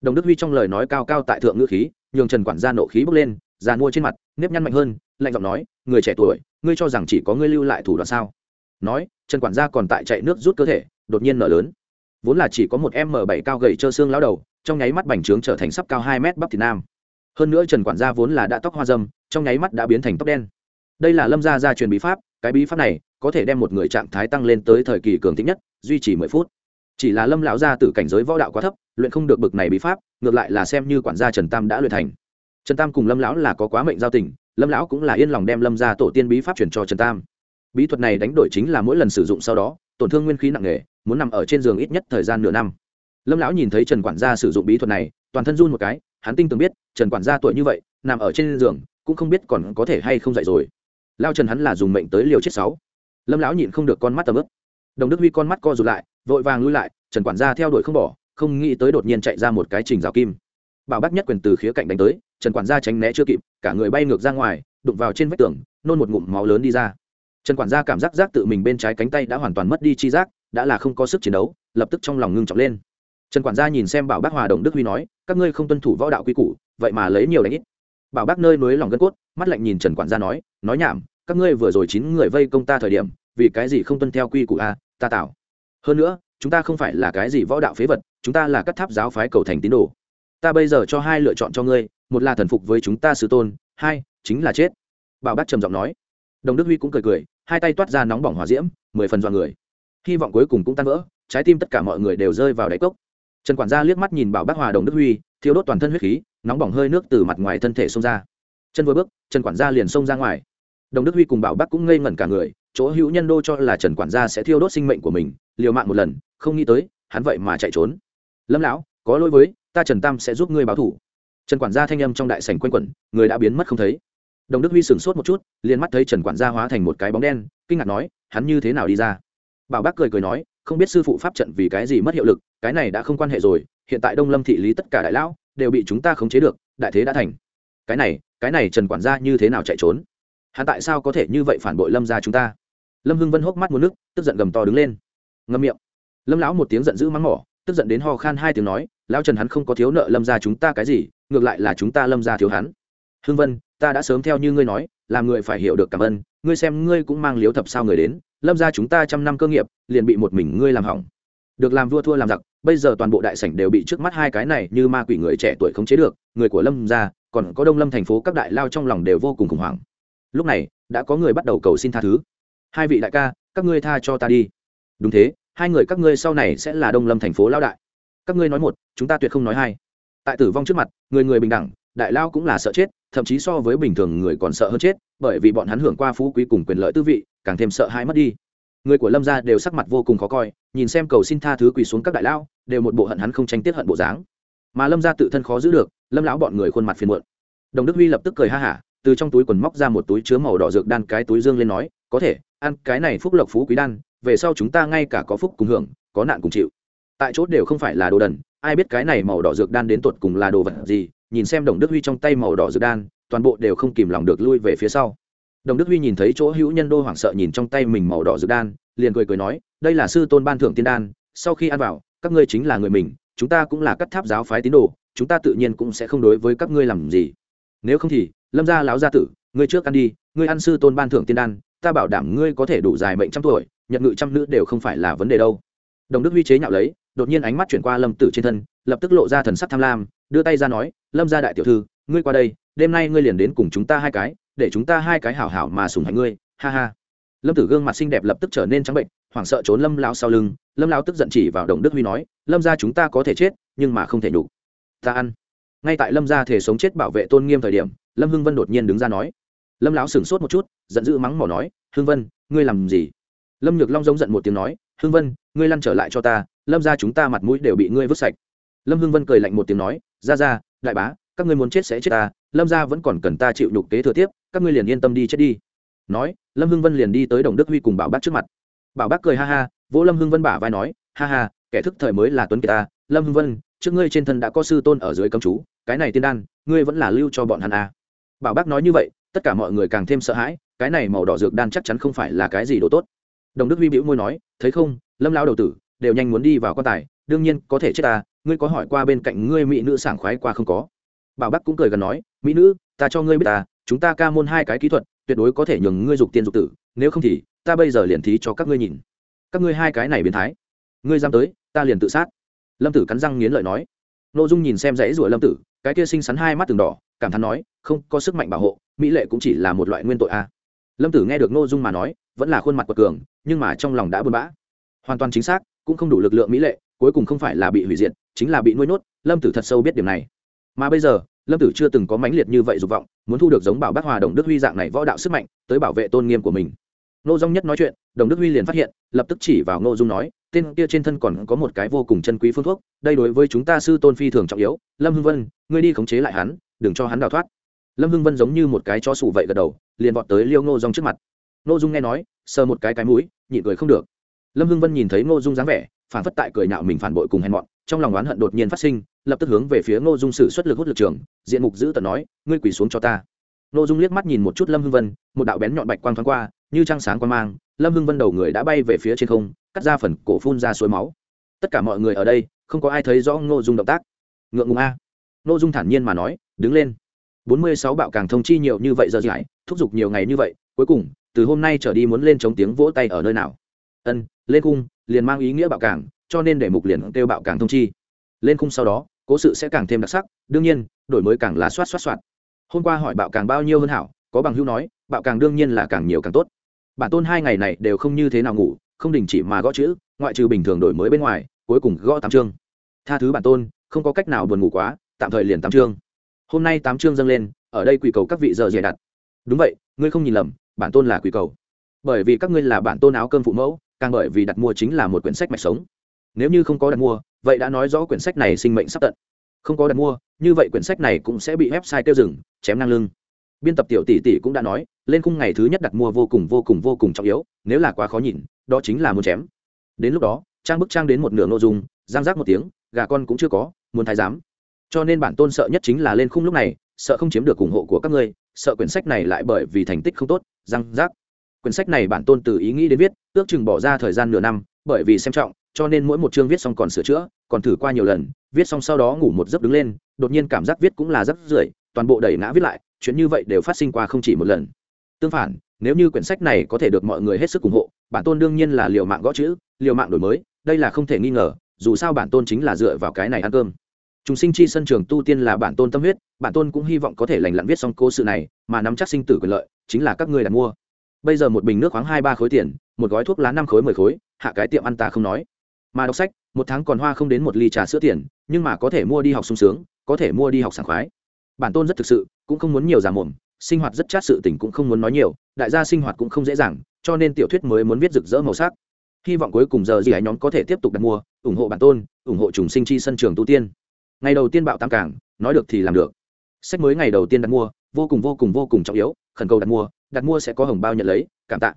đồng đức huy trong lời nói cao cao tại thượng ngữ khí nhường trần quản gia nộ khí bốc lên già mua trên mặt nếp nhăn mạnh hơn lạnh giọng nói người trẻ tuổi ngươi cho rằng chỉ có ngươi lưu lại thủ đoạn sao nói trần quản gia còn tại chạy nước rút cơ thể đột nhiên nở lớn vốn là chỉ có một m bảy cao gầy trơ xương lao đầu trong nháy mắt bành trướng trở thành sắp cao hai mét bắp thịt nam. Hơn nữa trần quản gia vốn là đã tóc hoa dâm, trong nháy mắt đã biến thành tóc đen. Đây là lâm gia gia truyền bí pháp, cái bí pháp này có thể đem một người trạng thái tăng lên tới thời kỳ cường thịnh nhất, duy trì mười phút. Chỉ là lâm lão gia tử cảnh giới võ đạo quá thấp, luyện không được bực này bí pháp, ngược lại là xem như quản gia trần tam đã luyện thành. Trần tam cùng lâm lão là có quá mệnh giao tình, lâm lão cũng là yên lòng đem lâm ra tổ tiên bí pháp chuyển cho trần tam. Bí thuật này đánh đổi chính là mỗi lần sử dụng sau đó, tổn thương nguyên khí nặng nề, muốn nằm ở trên giường ít nhất thời gian nửa năm lâm lão nhìn thấy trần quản gia sử dụng bí thuật này, toàn thân run một cái, hắn tinh tường biết, trần quản gia tuổi như vậy, nằm ở trên giường, cũng không biết còn có thể hay không dậy rồi. Lao trần hắn là dùng mệnh tới liều chết sáu. Lâm lão nhịn không được con mắt tầm ướp đồng đức huy con mắt co rụt lại, vội vàng lui lại, trần quản gia theo đuổi không bỏ, không nghĩ tới đột nhiên chạy ra một cái trình rào kim. Bảo bác nhất quyền từ khía cạnh đánh tới, trần quản gia tránh né chưa kịp, cả người bay ngược ra ngoài, đụng vào trên vách tường, nôn một ngụm máu lớn đi ra. Trần quản gia cảm giác giác tự mình bên trái cánh tay đã hoàn toàn mất đi chi giác, đã là không có sức chiến đấu, lập tức trong lòng ngưng trọng lên trần quản gia nhìn xem bảo bác hòa đồng đức huy nói, các ngươi không tuân thủ võ đạo quy củ, vậy mà lấy nhiều đánh ít. Bảo bác nơi núi lòng gân cốt, mắt lạnh nhìn trần quản gia nói nói nhảm, các ngươi vừa rồi chín người vây công ta thời điểm, vì cái gì không tuân theo quy củ a, ta tạo. Hơn nữa, chúng ta không phải là cái gì võ đạo phế vật, chúng ta là các tháp giáo phái cầu thành tín đồ. Ta bây giờ cho hai lựa chọn cho ngươi, một là thần phục với chúng ta sư tôn, hai, chính là chết. Bảo bác trầm giọng nói. Đồng đức huy cũng cười cười, hai tay toát ra nóng bỏng hòa diễm, mười phần dọn người. Hy vọng cuối cùng cũng tan vỡ, trái tim tất cả mọi người đều rơi vào đáy cốc trần quản gia liếc mắt nhìn bảo bác hòa đồng đức huy thiếu đốt toàn thân huyết khí, nóng bỏng hơi nước từ mặt ngoài thân thể xông ra. Chân vừa bước, trần quản gia liền xông ra ngoài. Đồng đức huy cùng bảo bác cũng ngây ngẩn cả người, chỗ hữu nhân đô cho là trần quản gia sẽ thiêu đốt sinh mệnh của mình, liều mạng một lần, không nghĩ tới, hắn vậy mà chạy trốn. Lâm lão, có lỗi với, ta trần tam sẽ giúp ngươi báo thủ. Trần quản gia thanh âm trong đại sảnh quanh quẩn, người đã biến mất không thấy. Đồng đức huy sửng sốt một chút, liền mắt thấy trần quản gia hóa thành một cái bóng đen, kinh ngạc nói, hắn như thế nào đi ra? Bảo bác cười cười nói, không biết sư phụ pháp trận vì cái gì mất hiệu lực cái này đã không quan hệ rồi, hiện tại đông lâm thị lý tất cả đại lão đều bị chúng ta khống chế được, đại thế đã thành. Cái này cái này trần quản gia như thế nào chạy trốn? Hắn tại sao có thể như vậy phản bội lâm ra chúng ta? Lâm hưng vân hốc mắt một nước, tức giận gầm to đứng lên. Ngâm miệng. Lâm lão một tiếng giận dữ mắng mỏ, tức giận đến ho khan hai tiếng nói, lão trần hắn không có thiếu nợ lâm ra chúng ta cái gì, ngược lại là chúng ta lâm ra thiếu hắn. Hưng vân, ta đã sớm theo như ngươi nói, làm người phải hiểu được cảm ơn, ngươi xem ngươi cũng mang liếu thập sao người đến, lâm ra chúng ta trăm năm cơ nghiệp, liền bị một mình ngươi làm hỏng được làm vua thua làm giặc, bây giờ toàn bộ đại sảnh đều bị trước mắt hai cái này như ma quỷ người trẻ tuổi khống chế được, người của lâm ra còn có đông lâm thành phố các đại lao trong lòng đều vô cùng khủng hoảng. Lúc này, đã có người bắt đầu cầu xin tha thứ. Hai vị đại ca, các ngươi tha cho ta đi. Đúng thế, hai người các ngươi sau này sẽ là đông lâm thành phố lao đại. Các ngươi nói một, chúng ta tuyệt không nói hai. Tại tử vong trước mặt, người người bình đẳng, đại lao cũng là sợ chết, thậm chí so với bình thường người còn sợ hơn chết, bởi vì bọn hắn hưởng qua phú quý cùng quyền lợi tư vị, càng thêm sợ hãi mất đi người của lâm gia đều sắc mặt vô cùng khó coi, nhìn xem cầu xin tha thứ quỳ xuống các đại lao, đều một bộ hận hắn không tranh tiết hận bộ dáng. Mà lâm gia tự thân khó giữ được, lâm lão bọn người khuôn mặt phiền muộn. Đồng đức huy lập tức cười ha hả, từ trong túi quần móc ra một túi chứa màu đỏ dược đan cái túi dương lên nói, có thể, ăn cái này phúc lộc phú quý đan, về sau chúng ta ngay cả có phúc cùng hưởng, có nạn cùng chịu. Tại chốt đều không phải là đồ đần, ai biết cái này màu đỏ dược đan đến tột cùng là đồ vật gì, nhìn xem đồng đức huy trong tay màu đỏ dược đan, toàn bộ đều không kìm lòng được lui về phía sau đồng đức huy nhìn thấy chỗ hữu nhân đô hoảng sợ nhìn trong tay mình màu đỏ dược đan, liền cười cười nói, đây là sư tôn ban thưởng tiên đan, sau khi ăn vào, các ngươi chính là người mình, chúng ta cũng là cắt tháp giáo phái tín đồ, chúng ta tự nhiên cũng sẽ không đối với các ngươi làm gì. Nếu không thì, lâm gia láo gia tử, ngươi trước ăn đi, ngươi ăn sư tôn ban thưởng tiên đan, ta bảo đảm ngươi có thể đủ dài mệnh trăm tuổi nhận ngự trăm nữ đều không phải là vấn đề đâu. Đồng đức huy chế nhạo lấy, đột nhiên ánh mắt chuyển qua lâm tử trên thân, lập tức lộ ra thần sắc tham lam, đưa tay ra nói, lâm gia đại tiểu thư, ngươi qua đây, đêm nay ngươi liền đến cùng chúng ta hai cái để chúng ta hai cái hảo hảo mà sùng hạnh ngươi, ha ha. Lâm tử gương mặt xinh đẹp lập tức trở nên trắng bệnh, hoảng sợ trốn lâm lao sau lưng, lâm lao tức giận chỉ vào đồng đức huy nói, lâm gia chúng ta có thể chết, nhưng mà không thể đủ ta ăn. Ngay tại lâm gia thể sống chết bảo vệ tôn nghiêm thời điểm, lâm hưng vân đột nhiên đứng ra nói. Lâm lão sửng sốt một chút, giận dữ mắng mỏ nói, hưng vân, ngươi làm gì? Lâm nhược long giống giận một tiếng nói, hưng vân, ngươi lăn trở lại cho ta, lâm ra chúng ta mặt mũi đều bị ngươi vứt sạch. Lâm hưng vân cười lạnh một tiếng nói, ra ra, đại bá, các ngươi muốn chết sẽ chết ta lâm gia vẫn còn cần ta chịu nhục kế thừa tiếp, các ngươi liền yên tâm đi chết đi. Nói, lâm hưng vân liền đi tới đồng đức huy cùng bảo bác trước mặt. Bảo bác cười ha ha, vỗ lâm hưng vân bả vai nói, ha ha, kẻ thức thời mới là tuấn kiệt ta. Lâm hưng vân, trước ngươi trên thân đã có sư tôn ở dưới cấm chú, cái này tiên đan, ngươi vẫn là lưu cho bọn hắn à. bảo bác nói như vậy, tất cả mọi người càng thêm sợ hãi, cái này màu đỏ dược đan chắc chắn không phải là cái gì đồ tốt. Đồng đức huy bĩu môi nói, thấy không, lâm lao đầu tử, đều nhanh muốn đi vào quan tài, đương nhiên có thể chết ta, ngươi có hỏi qua bên cạnh ngươi mỹ nữ sảng khoái qua không có? Bảo bắc cũng cười gần nói, mỹ nữ, ta cho ngươi biết ta, chúng ta ca môn hai cái kỹ thuật, tuyệt đối có thể nhường ngươi dục tiên dục tử, nếu không thì, ta bây giờ liền thí cho các ngươi nhìn. Các ngươi hai cái này biến thái. Ngươi dám tới, ta liền tự sát. Lâm tử cắn răng nghiến lợi nói. N ô dung nhìn xem dãy rủa lâm tử, cái kia xinh xắn hai mắt từng đỏ, cảm thán nói, không, có sức mạnh bảo hộ, mỹ lệ cũng chỉ là một loại nguyên tội a. Lâm tử nghe được n ô dung mà nói, vẫn là khuôn mặt quật cường, nhưng mà trong lòng đã buồn bã. Hoàn toàn chính xác, cũng không đủ lực lượng mỹ lệ, cuối cùng không phải là bị hủy diệt, chính là bị nuôi nhốt, lâm tử thật sâu biết điểm này mà bây giờ, lâm tử chưa từng có mãnh liệt như vậy dục vọng, muốn thu được giống bảo bác hòa, đồng đức huy dạng này võ đạo sức mạnh, tới bảo vệ tôn nghiêm của mình. Nô dung nhất nói chuyện, đồng đức huy liền phát hiện, lập tức chỉ vào nô dung nói, tên kia trên thân còn có một cái vô cùng chân quý phương thuốc, đây đối với chúng ta sư tôn phi thường trọng yếu. Lâm hưng vân, ngươi đi khống chế lại hắn, đừng cho hắn đào thoát. Lâm hưng vân giống như một cái chó sủ vậy gật đầu, liền vọt tới liêu nô dung trước mặt. Nô dung nghe nói, sờ một cái cái mũi, nhịn cười không được. Lâm hưng vân nhìn thấy ngô dung dáng vẻ phản phất tại cười nhạo mình phản bội cùng hèn mọn trong lòng oán hận đột nhiên phát sinh, lập tức hướng về phía ngô dung sử xuất lực hút lực trường, diện mục giữ tận nói, ngươi quỳ xuống cho ta. Ngô dung liếc mắt nhìn một chút lâm hưng vân, một đạo bén nhọn bạch quang thoáng qua, như trăng sáng quan mang, lâm hưng vân đầu người đã bay về phía trên không, cắt ra phần cổ phun ra suối máu. Tất cả mọi người ở đây, không có ai thấy rõ ngô dung động tác. Ngượng ngùng a. Ngô dung thản nhiên mà nói, đứng lên. Bốn mươi sáu bạo càng thông chi nhiều như vậy giờ giải, thúc giục nhiều ngày như vậy, cuối cùng, từ hôm nay trở đi muốn lên chống tiếng vỗ tay ở nơi nào. Ân, lên cung, liền mang ý nghĩa bạo càng cho nên để mục liền kêu bạo càng thông chi. Lên khung sau đó, cố sự sẽ càng thêm đặc sắc, đương nhiên, đổi mới càng là soát soát soát. Hôm qua hỏi bạo càng bao nhiêu hơn hảo, có bằng hữu nói, bạo càng đương nhiên là càng nhiều càng tốt. Bản tôn hai ngày này đều không như thế nào ngủ, không đình chỉ mà gõ chữ, ngoại trừ bình thường đổi mới bên ngoài, cuối cùng gõ tám chương. Tha thứ bản tôn, không có cách nào buồn ngủ quá, tạm thời liền tám chương. Hôm nay tám chương dâng lên, ở đây quỳ cầu các vị giờ dày đặt. Đúng vậy, ngươi không nhìn lầm, bản tôn là quỳ cầu. Bởi vì các ngươi là bản tôn áo cơm phụ mẫu, càng bởi vì đặt mua chính là một quyển sách mạch sống nếu như không có đặt mua, vậy đã nói rõ quyển sách này sinh mệnh sắp tận. Không có đặt mua, như vậy quyển sách này cũng sẽ bị website tiêu dừng, chém năng lưng. Biên tập tiểu tỷ tỷ cũng đã nói, lên khung ngày thứ nhất đặt mua vô cùng vô cùng vô cùng trọng yếu, nếu là quá khó nhìn, đó chính là muốn chém. Đến lúc đó, trang bức trang đến một nửa nội dung, giang giác một tiếng, gà con cũng chưa có, muốn thái giám. Cho nên bản tôn sợ nhất chính là lên khung lúc này, sợ không chiếm được ủng hộ của các ngươi, sợ quyển sách này lại bởi vì thành tích không tốt, giang giác. quyển sách này bản tôn từ ý nghĩ đến viết, ước chừng bỏ ra thời gian nửa năm, bởi vì xem trọng cho nên mỗi một chương viết xong còn sửa chữa, còn thử qua nhiều lần, viết xong sau đó ngủ một giấc đứng lên, đột nhiên cảm giác viết cũng là rất rưởi, toàn bộ đẩy ngã viết lại, chuyện như vậy đều phát sinh qua không chỉ một lần. Tương phản, nếu như quyển sách này có thể được mọi người hết sức ủng hộ, bản tôn đương nhiên là liều mạng gõ chữ, liều mạng đổi mới, đây là không thể nghi ngờ, dù sao bản tôn chính là dựa vào cái này ăn cơm. Chúng sinh chi sân trường tu tiên là bản tôn tâm huyết, bản tôn cũng hy vọng có thể lành lặn viết xong cố sự này, mà nắm chắc sinh tử quyền lợi, chính là các người đặt mua. Bây giờ một bình nước khoáng hai ba khối tiền, một gói thuốc lá năm khối mười khối, hạ cái tiệm ăn ta không nói mà đọc sách, một tháng còn hoa không đến một ly trà sữa tiền, nhưng mà có thể mua đi học sung sướng, có thể mua đi học sảng khoái. Bản tôn rất thực sự, cũng không muốn nhiều giả mồm, sinh hoạt rất chát sự tình cũng không muốn nói nhiều, đại gia sinh hoạt cũng không dễ dàng, cho nên tiểu thuyết mới muốn viết rực rỡ màu sắc. Hy vọng cuối cùng giờ gì ấy nhóm có thể tiếp tục đặt mua, ủng hộ bản tôn, ủng hộ trùng sinh chi sân trường tu tiên. Ngày đầu tiên bạo tam cảng, nói được thì làm được. Sách mới ngày đầu tiên đặt mua, vô cùng vô cùng vô cùng trọng yếu, khẩn cầu đặt mua đặt mua sẽ có hồng bao nhận lấy, cảm tạ.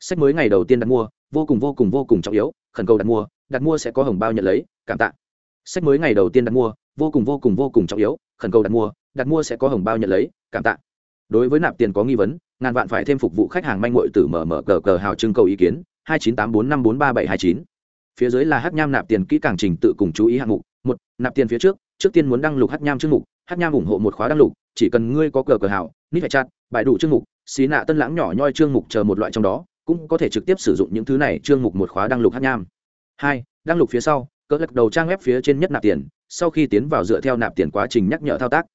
Sách mới ngày đầu tiên đặt mua, vô cùng vô cùng vô cùng trọng yếu, khẩn cầu đặt mua đặt mua sẽ có hồng bao nhận lấy, cảm tạ. Sách mới ngày đầu tiên đặt mua, vô cùng vô cùng vô cùng trọng yếu, khẩn cầu đặt mua đặt mua sẽ có hồng bao nhận lấy, cảm tạ. Đối với nạp tiền có nghi vấn, ngàn vạn phải thêm phục vụ khách hàng manh mội từ mở mở cờ cờ hào trưng cầu ý kiến, hai chín tám bốn năm bốn ba bảy hai chín. Phía dưới là hát nham nạp tiền kỹ càng trình tự cùng chú ý hạng mục. Một, nạp tiền phía trước trước tiên muốn đăng lục hát nham chương mục hát nham ủng hộ một khóa đăng lục, chỉ cần ngươi có cờ cờ hào, nít phải chặt, bài đủ chương mục, xí nạ tân lãng nhỏ nhoi chương mục chờ một loại trong đó, cũng có thể trực tiếp sử dụng những thứ này chương mục một khóa đăng lục hát nham hai đăng lục phía sau, cỡ lật đầu trang web phía trên nhất nạp tiền, sau khi tiến vào dựa theo nạp tiền quá trình nhắc nhở thao tác.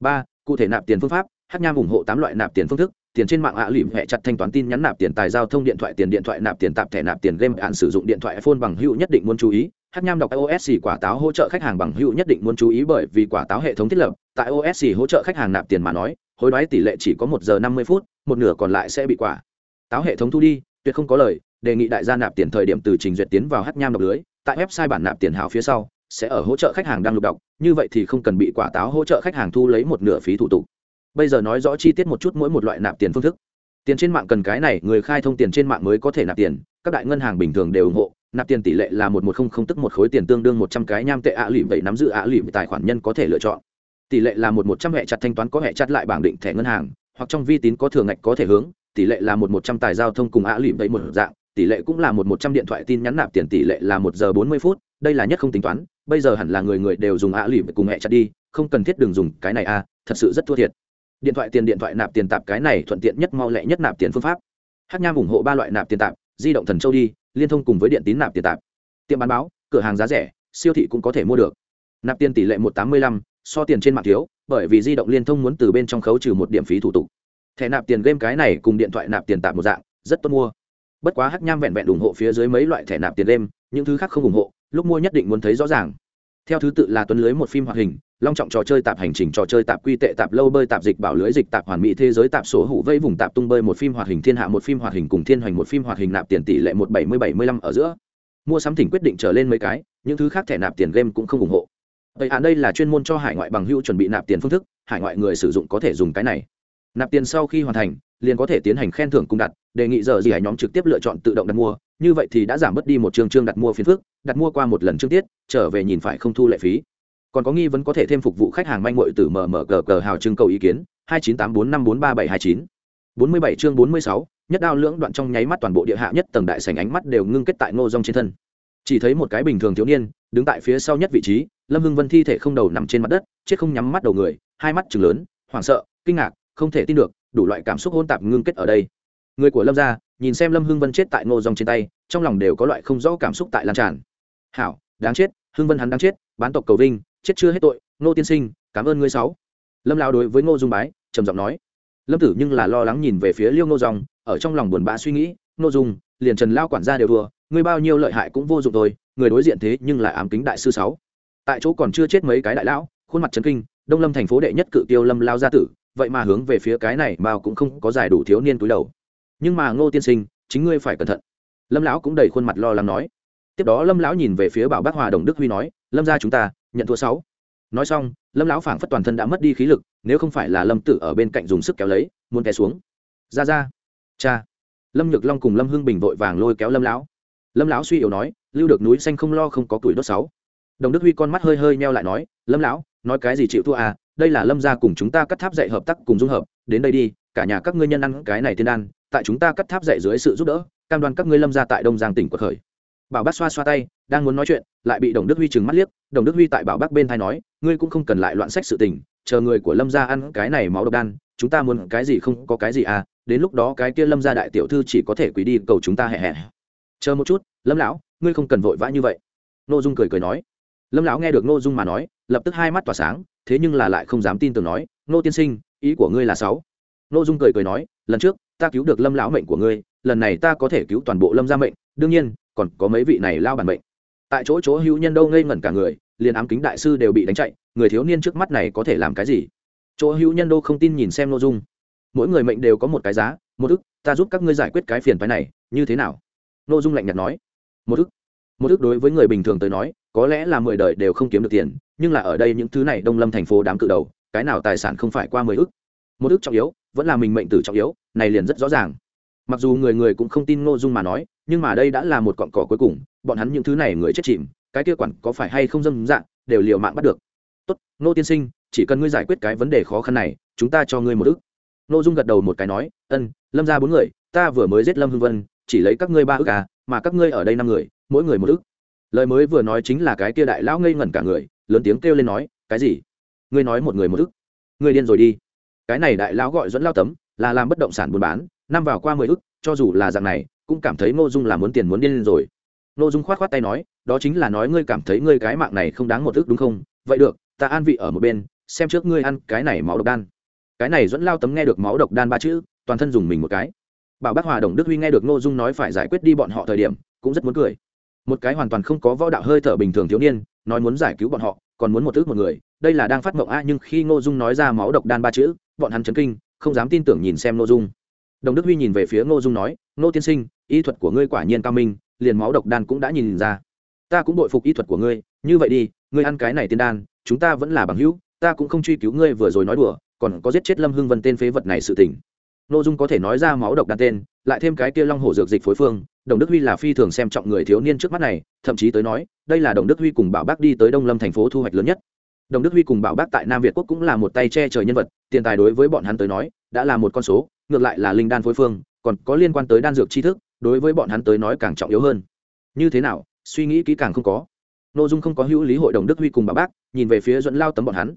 Ba, cụ thể nạp tiền phương pháp, hát nham ủng hộ tám loại nạp tiền phương thức, tiền trên mạng ạ lụy hệ chặt thanh toán tin nhắn nạp tiền tài giao thông điện thoại, tiền điện thoại nạp tiền tạp thẻ nạp tiền game hạn sử dụng điện thoại iphone bằng hữu nhất định muốn chú ý. Hát nham đọc ios quả táo hỗ trợ khách hàng bằng hữu nhất định muốn chú ý bởi vì quả táo hệ thống thiết lập, tại os hỗ trợ khách hàng nạp tiền mà nói, hối đoái tỷ lệ chỉ có một giờ năm mươi phút, một nửa còn lại sẽ bị quả táo hệ thống thu đi, tuyệt không có lời đề nghị đại gia nạp tiền thời điểm từ trình duyệt tiến vào hát nham đọc lưới, tại website bản nạp tiền hào phía sau, sẽ ở hỗ trợ khách hàng đang lục đọc, như vậy thì không cần bị quả táo hỗ trợ khách hàng thu lấy một nửa phí thủ tục. Bây giờ nói rõ chi tiết một chút mỗi một loại nạp tiền phương thức. Tiền trên mạng cần cái này, người khai thông tiền trên mạng mới có thể nạp tiền, các đại ngân hàng bình thường đều ủng hộ, nạp tiền tỷ lệ là một một không không tức một khối tiền tương đương một trăm cái nham tệ ạ lụy vậy nắm giữ ạ lụy tài khoản nhân có thể lựa chọn. Tỷ lệ là một một trăm hệ chặt thanh toán có hệ chặt lại bảng định thẻ ngân hàng, hoặc trong vi tín có thường ngạch có thể hướng, tỷ lệ là một một trăm tài giao thông cùng ạ lụy vậy một dạng tỷ lệ cũng là một một trăm điện thoại tin nhắn nạp tiền tỷ lệ là một giờ bốn mươi phút, đây là nhất không tính toán, bây giờ hẳn là người người đều dùng ạ lụy cùng hệ chặt đi, không cần thiết đừng dùng cái này a thật sự rất thua thiệt. Điện thoại tiền điện thoại nạp tiền tạp cái này thuận tiện nhất, mau lẹ nhất nạp tiền phương pháp. Hát nham ủng hộ ba loại nạp tiền tạp di động thần châu đi, liên thông cùng với điện tín nạp tiền tạp tiệm bán báo, cửa hàng giá rẻ, siêu thị cũng có thể mua được. Nạp tiền tỷ lệ một tám mươi lăm, so tiền trên mạng thiếu, bởi vì di động liên thông muốn từ bên trong khấu trừ một điểm phí thủ tục. Thẻ nạp tiền game cái này cùng điện thoại nạp tiền tạp một dạng, rất tốt mua bất quá hắc nham vẹn vẹn ủng hộ phía dưới mấy loại thẻ nạp tiền game những thứ khác không ủng hộ, lúc mua nhất định muốn thấy rõ ràng. Theo thứ tự là tuấn lưới một phim hoạt hình, long trọng trò chơi tạp hành trình, trò chơi tạp quy tệ, tạp lâu bơi, tạp dịch, bảo lưới dịch, tạp hoàn mỹ thế giới, tạp sổ hủ vây vùng, tạp tung bơi một phim hoạt hình, thiên hạ một phim hoạt hình cùng thiên hoành một phim hoạt hình nạp tiền tỷ lệ một bảy mươi bảy mươi lăm ở giữa. Mua sắm thỉnh quyết định trở lên mấy cái, những thứ khác thẻ nạp tiền game cũng không ủng hộ. Vậy hạn đây là chuyên môn cho hải ngoại bằng hữu chuẩn bị nạp tiền phương thức, hải ngoại người sử dụng có thể dùng cái này. Nạp tiền sau khi hoàn thành, liền có thể tiến hành khen thưởng cung đặt đề nghị giờ gì hãy nhóm trực tiếp lựa chọn tự động đặt mua. Như vậy thì đã giảm bớt đi một chương chương đặt mua phiên phức, đặt mua qua một lần chương tiết, trở về nhìn phải không thu lệ phí. Còn có nghi vấn có thể thêm phục vụ khách hàng manh mội từ mở mở cờ cờ hào trưng cầu ý kiến, hai chín tám bốn năm bốn ba bảy hai chín. Bốn mươi bảy chương bốn mươi sáu, nhất đao lưỡng đoạn trong nháy mắt toàn bộ địa hạ nhất tầng đại sành ánh mắt đều ngưng kết tại ngô rong trên thân. Chỉ thấy một cái bình thường thiếu niên, đứng tại phía sau nhất vị trí, lâm hưng vân thi thể không đầu nằm trên mặt đất, chết không nhắm mắt đầu người, hai mắt chừng lớn, hoảng sợ, kinh ngạc, không thể tin được, đủ loại cảm xúc hôn tạp ngưng kết ở đây người của lâm gia, nhìn xem lâm hưng vân chết tại ngô dòng trên tay, trong lòng đều có loại không rõ cảm xúc tại lan tràn. Hảo, đáng chết, hưng vân hắn đáng chết, bán tộc cầu vinh, chết chưa hết tội, ngô tiên sinh, cảm ơn ngươi sáu. Lâm lao đối với ngô dung bái, trầm giọng nói. Lâm tử nhưng là lo lắng nhìn về phía liêu ngô dòng, ở trong lòng buồn bã suy nghĩ, ngô dung, liền trần lao quản gia đều thua, ngươi bao nhiêu lợi hại cũng vô dụng thôi, người đối diện thế nhưng lại ám kính đại sư sáu. Tại chỗ còn chưa chết mấy cái đại lão, khuôn mặt trấn kinh, đông lâm thành phố đệ nhất cự tiêu lâm lao gia tử, vậy mà hướng về phía cái này mà cũng không có giải đủ thiếu niên túi đầu nhưng mà ngô tiên sinh, chính ngươi phải cẩn thận. Lâm lão cũng đầy khuôn mặt lo lắng nói. Tiếp đó lâm lão nhìn về phía bảo bác hòa đồng đức huy nói, lâm ra chúng ta, nhận thua sáu. Nói xong, lâm lão phảng phất toàn thân đã mất đi khí lực, nếu không phải là lâm tử ở bên cạnh dùng sức kéo lấy, muốn té xuống. Ra ra, cha. Lâm nhược long cùng lâm hưng bình vội vàng lôi kéo lâm lão. Lâm lão suy yếu nói, lưu được núi xanh không lo không có tuổi đốt sáu. Đồng đức huy con mắt hơi hơi meo lại nói, lâm lão, nói cái gì chịu thua à đây là lâm gia cùng chúng ta cắt tháp dạy hợp tác cùng dung hợp, đến đây đi, cả nhà các ngươi nhân ăn cái này tiên ăn tại chúng ta cắt tháp dạy dưới sự giúp đỡ, cam đoan các ngươi lâm ra tại đông giang tỉnh quật khởi. Bảo bác xoa xoa tay, đang muốn nói chuyện, lại bị đồng đức huy trừng mắt liếc. Đồng đức huy tại bảo bác bên thay nói, ngươi cũng không cần lại loạn sách sự tình, chờ người của lâm gia ăn cái này máu độc đan, chúng ta muốn cái gì không có cái gì à đến lúc đó cái kia lâm gia đại tiểu thư chỉ có thể quỳ đi cầu chúng ta hẹ hẹ. Chờ một chút, lâm lão, ngươi không cần vội vã như vậy. N ô dung cười cười nói. Lâm lão nghe được n ô dung mà nói, lập tức hai mắt tỏa sáng, thế nhưng là lại không dám tin tưởng nói, nô tiên sinh, ý của ngươi là sáu. N ô dung cười cười nói, lần trước ta cứu được lâm lão mệnh của ngươi, lần này ta có thể cứu toàn bộ lâm gia mệnh, đương nhiên, còn có mấy vị này lao bản mệnh. Tại chỗ chỗ hữu nhân đâu ngây ngẩn cả người, liền ám kính đại sư đều bị đánh chạy, người thiếu niên trước mắt này có thể làm cái gì? Chỗ hữu nhân đô không tin nhìn xem nội dung. Mỗi người mệnh đều có một cái giá, một ức, ta giúp các ngươi giải quyết cái phiền phái này, như thế nào? Nội dung lạnh nhạt nói. Một ức. Một ức đối với người bình thường tới nói, có lẽ là mười đời đều không kiếm được tiền, nhưng là ở đây những thứ này đông lâm thành phố đám cự đầu, cái nào tài sản không phải qua mười ức? một ức trọng yếu vẫn là mình mệnh tử trọng yếu, này liền rất rõ ràng. Mặc dù người người cũng không tin ngô dung mà nói, nhưng mà đây đã là một cọn cỏ cuối cùng, bọn hắn những thứ này người chết chìm, cái kia quản có phải hay không dâm dạng, đều liều mạng bắt được. Tốt, ngô tiên sinh, chỉ cần ngươi giải quyết cái vấn đề khó khăn này, chúng ta cho ngươi một ước ngô dung gật đầu một cái nói, ân, lâm ra bốn người, ta vừa mới giết lâm hưng vân, chỉ lấy các ngươi ba ước à mà các ngươi ở đây năm người, mỗi người một ức. Lời mới vừa nói chính là cái kia đại lão ngây ngẩn cả người, lớn tiếng kêu lên nói, cái gì? Ngươi nói một người một ức? Ngươi điên rồi đi cái này đại lão gọi dẫn lao tấm, là làm bất động sản buôn bán, năm vào qua mười ức, cho dù là dạng này, cũng cảm thấy ngô dung là muốn tiền muốn điên lên rồi. Ngô dung khoát khoát tay nói, đó chính là nói ngươi cảm thấy ngươi cái mạng này không đáng một ức đúng không? Vậy được, ta an vị ở một bên, xem trước ngươi ăn cái này máu độc đan. Cái này dẫn lao tấm nghe được máu độc đan ba chữ, toàn thân dùng mình một cái. Bảo bác hòa đồng đức huy nghe được ngô dung nói phải giải quyết đi bọn họ thời điểm, cũng rất muốn cười. Một cái hoàn toàn không có võ đạo hơi thở bình thường thiếu niên, nói muốn giải cứu bọn họ còn muốn một thứ một người, đây là đang phát mộng a, nhưng khi ngô dung nói ra máu độc đan ba chữ, bọn hắn chấn kinh, không dám tin tưởng nhìn xem ngô dung. Đồng đức huy nhìn về phía ngô dung nói, ngô tiên sinh, y thuật của ngươi quả nhiên cao minh, liền máu độc đan cũng đã nhìn ra. Ta cũng bội phục y thuật của ngươi, như vậy đi, ngươi ăn cái này tiên đan, chúng ta vẫn là bằng hữu, ta cũng không truy cứu ngươi vừa rồi nói đùa, còn có giết chết lâm hưng vân tên phế vật này sự tình. Ngô dung có thể nói ra máu độc đan tên lại thêm cái kia long hổ dược dịch phối phương, đồng đức huy là phi thường xem trọng người thiếu niên trước mắt này, thậm chí tới nói, đây là đồng đức huy cùng bảo bác đi tới đông lâm thành phố thu hoạch lớn nhất. Đồng đức huy cùng bảo bác tại nam việt quốc cũng là một tay che trời nhân vật, tiền tài đối với bọn hắn tới nói, đã là một con số, ngược lại là linh đan phối phương, còn có liên quan tới đan dược tri thức, đối với bọn hắn tới nói càng trọng yếu hơn. Như thế nào, suy nghĩ kỹ càng không có. N ô dung không có hữu lý hội đồng đức huy cùng bảo bác, nhìn về phía dẫn lao tấm bọn hắn.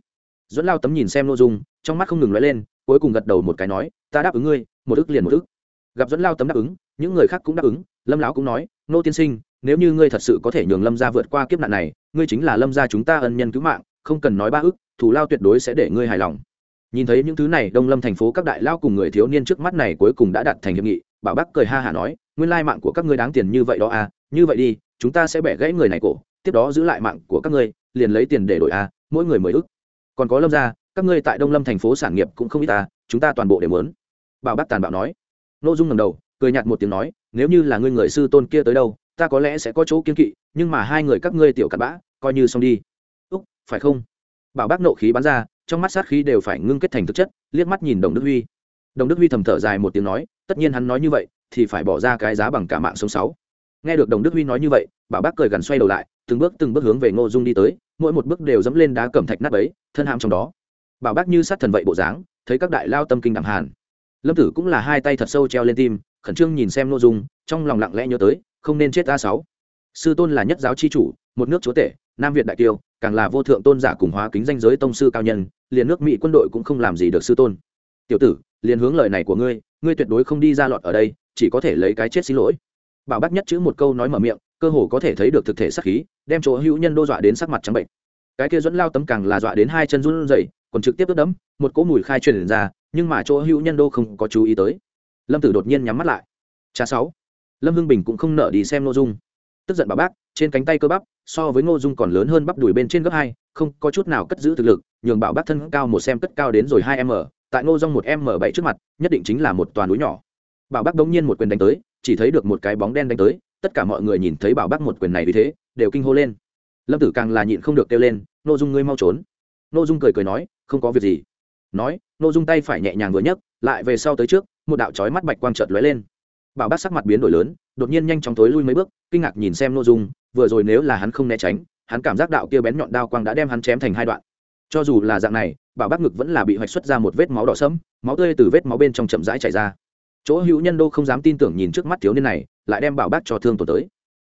Dẫn lao tấm nhìn xem n ô dung, trong mắt không ngừng nói lên, cuối cùng gật đầu một cái nói, ta đáp ứng ngươi, một ức liền một ức gặp dẫn lao tấm đáp ứng, những người khác cũng đáp ứng, lâm lão cũng nói, nô tiên sinh, nếu như ngươi thật sự có thể nhường lâm gia vượt qua kiếp nạn này, ngươi chính là lâm gia chúng ta ân nhân cứu mạng, không cần nói ba ức thủ lao tuyệt đối sẽ để ngươi hài lòng. Nhìn thấy những thứ này, đông lâm thành phố các đại lao cùng người thiếu niên trước mắt này cuối cùng đã đạt thành hiệp nghị, bảo bác cười ha hả nói, nguyên lai mạng của các ngươi đáng tiền như vậy đó à như vậy đi, chúng ta sẽ bẻ gãy người này cổ, tiếp đó giữ lại mạng của các ngươi, liền lấy tiền để đổi à mỗi người mười ức. Còn có lâm gia, các ngươi tại đông lâm thành phố sản nghiệp cũng không ít ta chúng ta toàn bộ đều muốn. Bảo bác tàn bạo nói n ô dung ngầm đầu, cười nhạt một tiếng nói, nếu như là ngươi người sư tôn kia tới đâu, ta có lẽ sẽ có chỗ kiên kỵ, nhưng mà hai người các ngươi tiểu cặn bã, coi như xong đi. Úc, phải không? Bảo bác nộ khí bắn ra, trong mắt sát khí đều phải ngưng kết thành thực chất, liếc mắt nhìn đồng đức huy. Đồng đức huy thầm thở dài một tiếng nói, tất nhiên hắn nói như vậy, thì phải bỏ ra cái giá bằng cả mạng sống sáu. Nghe được đồng đức huy nói như vậy, bảo bác cười gần xoay đầu lại, từng bước từng bước hướng về ngô dung đi tới, mỗi một bước đều dẫm lên đá cẩm thạch nát ấy, thân hãm trong đó. Bảo bác như sát thần vậy bộ dáng, thấy các đại lao tâm kinh đẳng hàn lâm tử cũng là hai tay thật sâu treo lên tim, khẩn trương nhìn xem nội dung, trong lòng lặng lẽ nhớ tới, không nên chết a sáu. Sư tôn là nhất giáo chi chủ, một nước chúa tể, nam việt đại kiêu, càng là vô thượng tôn giả cùng hóa kính danh giới tông sư cao nhân, liền nước mỹ quân đội cũng không làm gì được sư tôn. Tiểu tử, liền hướng lời này của ngươi ngươi tuyệt đối không đi ra lọt ở đây, chỉ có thể lấy cái chết xin lỗi. Bảo bác nhất chữ một câu nói mở miệng, cơ hồ có thể thấy được thực thể sắc khí, đem chỗ hữu nhân đô dọa đến sắc mặt trắng bệnh. Cái kia dẫn lao tấm càng là dọa đến hai chân run rẩy, còn trực tiếp ướt đẫm, một cỗ mùi khai truyền ra nhưng mà chỗ hữu nhân đô không có chú ý tới. Lâm tử đột nhiên nhắm mắt lại. Cha sáu. Lâm hưng bình cũng không nợ đi xem n ô dung. Tức giận bà bác, trên cánh tay cơ bắp, so với ngô dung còn lớn hơn bắp đùi bên trên gấp hai, không có chút nào cất giữ thực lực, nhường bảo bác thân cao một xem cất cao đến rồi hai m tại ngô dung một m bảy trước mặt, nhất định chính là một toàn núi nhỏ. Bảo bác đống nhiên một quyền đánh tới, chỉ thấy được một cái bóng đen đánh tới, tất cả mọi người nhìn thấy bảo bác một quyền này vì thế, đều kinh hô lên. Lâm tử càng là nhịn không được kêu lên, ngô dung ngươi mau trốn. Ngô dung cười cười nói, không có việc gì. Nói Nô dung tay phải nhẹ nhàng vừa nhấc, lại về sau tới trước, một đạo chói mắt bạch quang chợt lóe lên. Bảo bác sắc mặt biến đổi lớn, đột nhiên nhanh chóng tối lui mấy bước, kinh ngạc nhìn xem nội dung, vừa rồi nếu là hắn không né tránh, hắn cảm giác đạo kia bén nhọn đao quang đã đem hắn chém thành hai đoạn. Cho dù là dạng này, bảo bác ngực vẫn là bị hoạch xuất ra một vết máu đỏ sẫm, máu tươi từ vết máu bên trong chậm rãi chảy ra. Chỗ hữu nhân đô không dám tin tưởng nhìn trước mắt thiếu niên này, lại đem bảo bác cho thương tổn tới.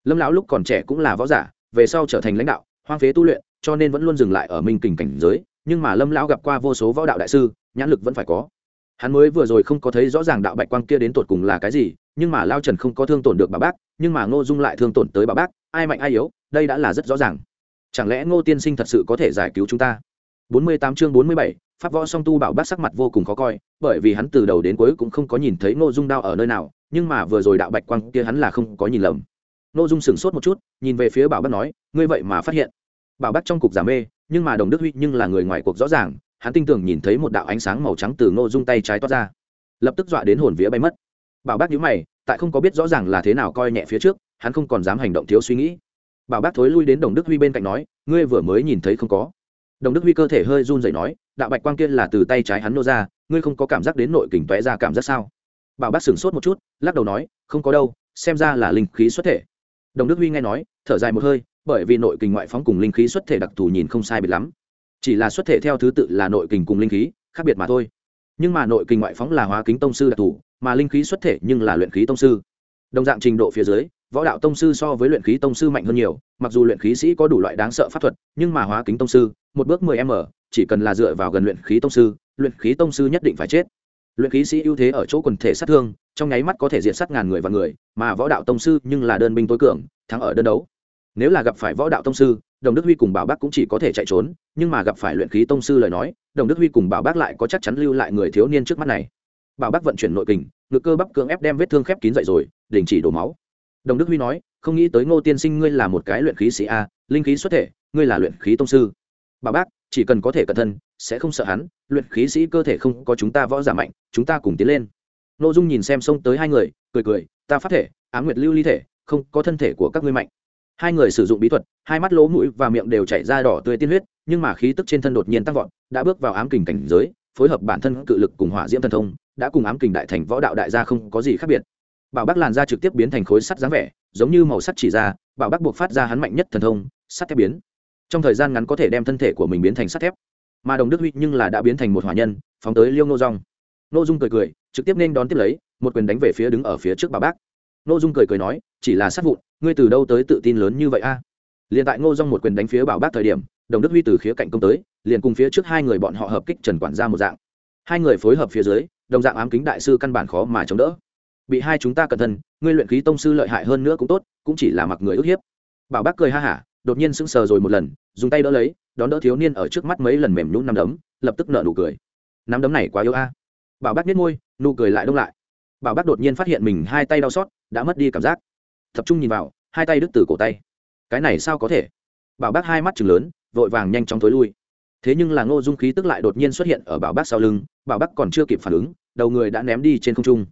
Lâm lão lúc còn trẻ cũng là võ giả, về sau trở thành lãnh đạo, hoang phế tu luyện, cho nên vẫn luôn dừng lại ở minh kình cảnh giới nhưng mà lâm lão gặp qua vô số võ đạo đại sư nhãn lực vẫn phải có. Hắn mới vừa rồi không có thấy rõ ràng đạo bạch quang kia đến tột cùng là cái gì nhưng mà lao trần không có thương tổn được bà bác nhưng mà ngô dung lại thương tổn tới bà bác ai mạnh ai yếu đây đã là rất rõ ràng. Chẳng lẽ ngô tiên sinh thật sự có thể giải cứu chúng ta? 48 chương 47, pháp võ song tu bảo bác sắc mặt vô cùng khó coi bởi vì hắn từ đầu đến cuối cũng không có nhìn thấy ngô dung đao ở nơi nào nhưng mà vừa rồi đạo bạch quang kia hắn là không có nhìn lầm. Ngô dung sửng sốt một chút nhìn về phía bảo bác nói ngươi vậy mà phát hiện. Bảo bác trong cục giả mê nhưng mà đồng đức huy nhưng là người ngoài cuộc rõ ràng, hắn tin tưởng nhìn thấy một đạo ánh sáng màu trắng từ ngô dung tay trái toát ra. Lập tức dọa đến hồn vía bay mất. Bảo bác nhíu mày, tại không có biết rõ ràng là thế nào coi nhẹ phía trước, hắn không còn dám hành động thiếu suy nghĩ. Bảo bác thối lui đến đồng đức huy bên cạnh nói, ngươi vừa mới nhìn thấy không có. Đồng đức huy cơ thể hơi run rẩy nói, đạo bạch quang kia là từ tay trái hắn nô ra, ngươi không có cảm giác đến nội kình tóe ra cảm giác sao? Bảo bác sửng sốt một chút, lắc đầu nói, không có đâu, xem ra là linh khí xuất thể. Đồng đức huy nghe nói, thở dài một hơi bởi vì nội kình ngoại phóng cùng linh khí xuất thể đặc thù nhìn không sai biệt lắm. Chỉ là xuất thể theo thứ tự là nội kình cùng linh khí, khác biệt mà thôi. Nhưng mà nội kình ngoại phóng là hóa kính tông sư đặc thù, mà linh khí xuất thể nhưng là luyện khí tông sư. Đồng dạng trình độ phía dưới, võ đạo tông sư so với luyện khí tông sư mạnh hơn nhiều, mặc dù luyện khí sĩ có đủ loại đáng sợ pháp thuật, nhưng mà hóa kính tông sư, một bước mười m, chỉ cần là dựa vào gần luyện khí tông sư, luyện khí tông sư nhất định phải chết. Luyện khí sĩ ưu thế ở chỗ quần thể sát thương, trong nháy mắt có thể diệt sát ngàn người và người, mà võ đạo tông sư nhưng là đơn binh tối cường, thắng ở đơn đấu nếu là gặp phải võ đạo tông sư, đồng đức huy cùng bảo bác cũng chỉ có thể chạy trốn, nhưng mà gặp phải luyện khí tông sư lời nói, đồng đức huy cùng bảo bác lại có chắc chắn lưu lại người thiếu niên trước mắt này. Bảo bác vận chuyển nội kình, ngực cơ bắp cưỡng ép đem vết thương khép kín dậy rồi, đình chỉ đổ máu. Đồng đức huy nói, không nghĩ tới ngô tiên sinh ngươi là một cái luyện khí sĩ a, linh khí xuất thể, ngươi là luyện khí tông sư. Bảo bác, chỉ cần có thể cẩn thân, sẽ không sợ hắn, luyện khí sĩ cơ thể không có chúng ta võ giả mạnh, chúng ta cùng tiến lên. N ô dung nhìn xem xông tới hai người, cười cười, ta phát thể, á nguyệt lưu ly thể, không có thân thể của các ngươi mạnh hai người sử dụng bí thuật, hai mắt lỗ mũi và miệng đều chảy ra đỏ tươi tiên huyết, nhưng mà khí tức trên thân đột nhiên tăng vọt, đã bước vào ám kình cảnh giới, phối hợp bản thân cự lực cùng hỏa diễm thần thông, đã cùng ám kình đại thành võ đạo đại gia không có gì khác biệt. Bảo bắc làn ra trực tiếp biến thành khối sắt dáng vẻ, giống như màu sắt chỉ ra, bảo bắc buộc phát ra hắn mạnh nhất thần thông, sắt thép biến. Trong thời gian ngắn có thể đem thân thể của mình biến thành sắt thép. Mà đồng đức huy nhưng là đã biến thành một hỏa nhân, phóng tới liêu nô rong nô dung cười cười, trực tiếp nên đón tiếp lấy, một quyền đánh về phía đứng ở phía trước bảo bác nô dung cười cười nói, chỉ là sát vụn, ngươi từ đâu tới tự tin lớn như vậy a? À? liền tại ngô dung một quyền đánh phía bảo bác thời điểm, đồng đức huy từ khía cạnh công tới, liền cùng phía trước hai người bọn họ hợp kích trần quản ra một dạng. Hai người phối hợp phía dưới, đồng dạng ám kính đại sư căn bản khó mà chống đỡ. Bị hai chúng ta cẩn thận, ngươi luyện khí tông sư lợi hại hơn nữa cũng tốt, cũng chỉ là mặc người ức hiếp. Bảo bác cười ha hả, đột nhiên sững sờ rồi một lần, dùng tay đỡ lấy, đón đỡ thiếu niên ở trước mắt mấy lần mềm nhũn nắm đấm, lập tức nở nụ cười. Nắm đấm này quá yếu a. Bảo bác nhếch môi, nụ cười lại đông lại. Bảo bác đột nhiên phát hiện mình hai tay đau xót đã mất đi cảm giác. Tập trung nhìn vào, hai tay đứt từ cổ tay. Cái này sao có thể? Bảo bác hai mắt chừng lớn, vội vàng nhanh chóng tối lui. Thế nhưng là ngô dung khí tức lại đột nhiên xuất hiện ở bảo bác sau lưng, bảo bác còn chưa kịp phản ứng, đầu người đã ném đi trên không trung.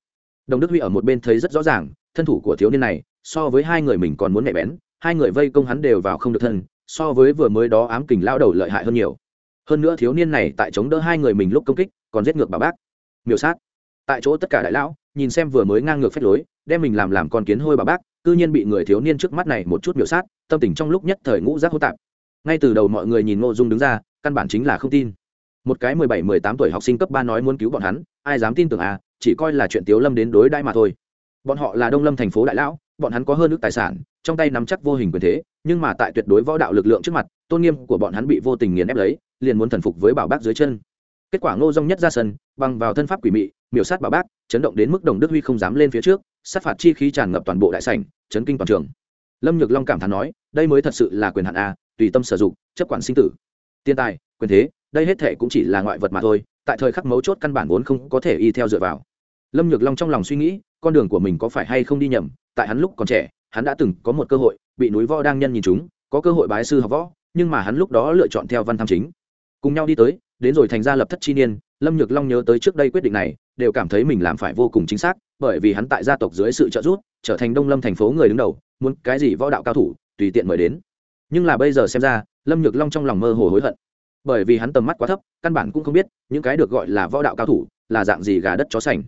Đồng đức huy ở một bên thấy rất rõ ràng, thân thủ của thiếu niên này, so với hai người mình còn muốn mẹ bén, hai người vây công hắn đều vào không được thân, so với vừa mới đó ám kình lao đầu lợi hại hơn nhiều. Hơn nữa thiếu niên này tại chống đỡ hai người mình lúc công kích, còn giết ngược bà bác. Miểu sát. Tại chỗ tất cả đại lão, nhìn xem vừa mới ngang ngược phép lối đem mình làm làm con kiến hôi bà bác, cư nhiên bị người thiếu niên trước mắt này một chút biểu sát, tâm tình trong lúc nhất thời ngũ giác hô tạp. Ngay từ đầu mọi người nhìn ngô dung đứng ra, căn bản chính là không tin. Một cái mười bảy, mười tám tuổi học sinh cấp ba nói muốn cứu bọn hắn, ai dám tin tưởng à chỉ coi là chuyện tiếu lâm đến đối đãi mà thôi. Bọn họ là đông lâm thành phố đại lão, bọn hắn có hơn nước tài sản, trong tay nắm chắc vô hình quyền thế, nhưng mà tại tuyệt đối võ đạo lực lượng trước mặt, tôn nghiêm của bọn hắn bị vô tình nghiền ép lấy, liền muốn thần phục với bảo bác dưới chân. Kết quả ngô dông nhất ra sân, bằng vào thân pháp quỷ mị miểu sát bà bác, chấn động đến mức đồng đức huy không dám lên phía trước, sát phạt chi khí tràn ngập toàn bộ đại sảnh, chấn kinh toàn trường. Lâm nhược long cảm thán nói, đây mới thật sự là quyền hạn a, tùy tâm sử dụng, chấp quản sinh tử. Tiền tài, quyền thế, đây hết thể cũng chỉ là ngoại vật mà thôi, tại thời khắc mấu chốt căn bản vốn không có thể y theo dựa vào. Lâm nhược long trong lòng suy nghĩ, con đường của mình có phải hay không đi nhầm, tại hắn lúc còn trẻ, hắn đã từng có một cơ hội, bị núi võ đang nhân nhìn chúng, có cơ hội bái sư học võ, nhưng mà hắn lúc đó lựa chọn theo văn tham chính. Cùng nhau đi tới, đến rồi thành ra lập thất chi niên, lâm nhược long nhớ tới trước đây quyết định này đều cảm thấy mình làm phải vô cùng chính xác, bởi vì hắn tại gia tộc dưới sự trợ giúp, trở thành đông lâm thành phố người đứng đầu, muốn cái gì võ đạo cao thủ, tùy tiện mời đến. Nhưng là bây giờ xem ra, lâm nhược long trong lòng mơ hồ hối hận. Bởi vì hắn tầm mắt quá thấp, căn bản cũng không biết, những cái được gọi là võ đạo cao thủ, là dạng gì gà đất chó sành.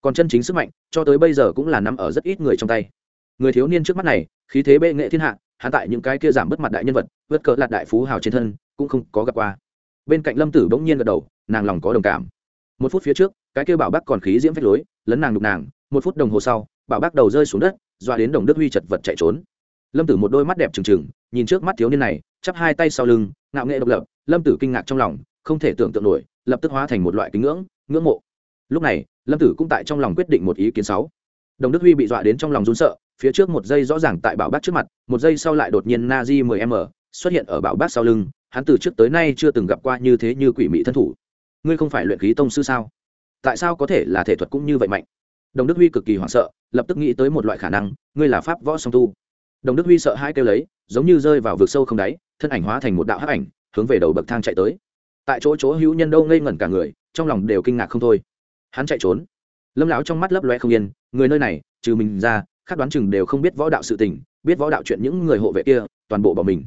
Còn chân chính sức mạnh, cho tới bây giờ cũng là nằm ở rất ít người trong tay. Người thiếu niên trước mắt này, khí thế bệ nghệ thiên hạ, hắn tại những cái kia giảm bất mặt đại nhân vật vớt cỡ lạt đại phú hào trên thân, cũng không có gặp qua. Bên cạnh lâm tử bỗng nhiên gật đầu, nàng lòng có đồng cảm. Một phút phía trước cái kêu bảo bác còn khí diễm phách lối, lấn nàng đục nàng, một phút đồng hồ sau, bảo bác đầu rơi xuống đất, dọa đến đồng đức huy chật vật chạy trốn. Lâm tử một đôi mắt đẹp trừng trừng, nhìn trước mắt thiếu niên này, chắp hai tay sau lưng, ngạo nghệ độc lập, lâm tử kinh ngạc trong lòng, không thể tưởng tượng nổi, lập tức hóa thành một loại kính ngưỡng ngưỡng mộ. Lúc này, lâm tử cũng tại trong lòng quyết định một ý kiến sáu. Đồng đức huy bị dọa đến trong lòng run sợ, phía trước một giây rõ ràng tại bảo bác trước mặt, một giây sau lại đột nhiên na di mười m xuất hiện ở bảo bác sau lưng, hắn từ trước tới nay chưa từng gặp qua như thế như quỷ mị thân thủ. Ngươi không phải luyện khí tông sư sao? Tại sao có thể là thể thuật cũng như vậy mạnh? Đồng đức huy cực kỳ hoảng sợ, lập tức nghĩ tới một loại khả năng, ngươi là pháp võ song tu. Đồng đức huy sợ hai kêu lấy, giống như rơi vào vực sâu không đáy, thân ảnh hóa thành một đạo hắc ảnh, hướng về đầu bậc thang chạy tới. Tại chỗ chỗ hữu nhân đâu ngây ngẩn cả người, trong lòng đều kinh ngạc không thôi. Hắn chạy trốn. Lâm lão trong mắt lấp loe không yên, người nơi này, trừ mình ra, khác đoán chừng đều không biết võ đạo sự tình, biết võ đạo chuyện những người hộ vệ kia, toàn bộ bỏ mình.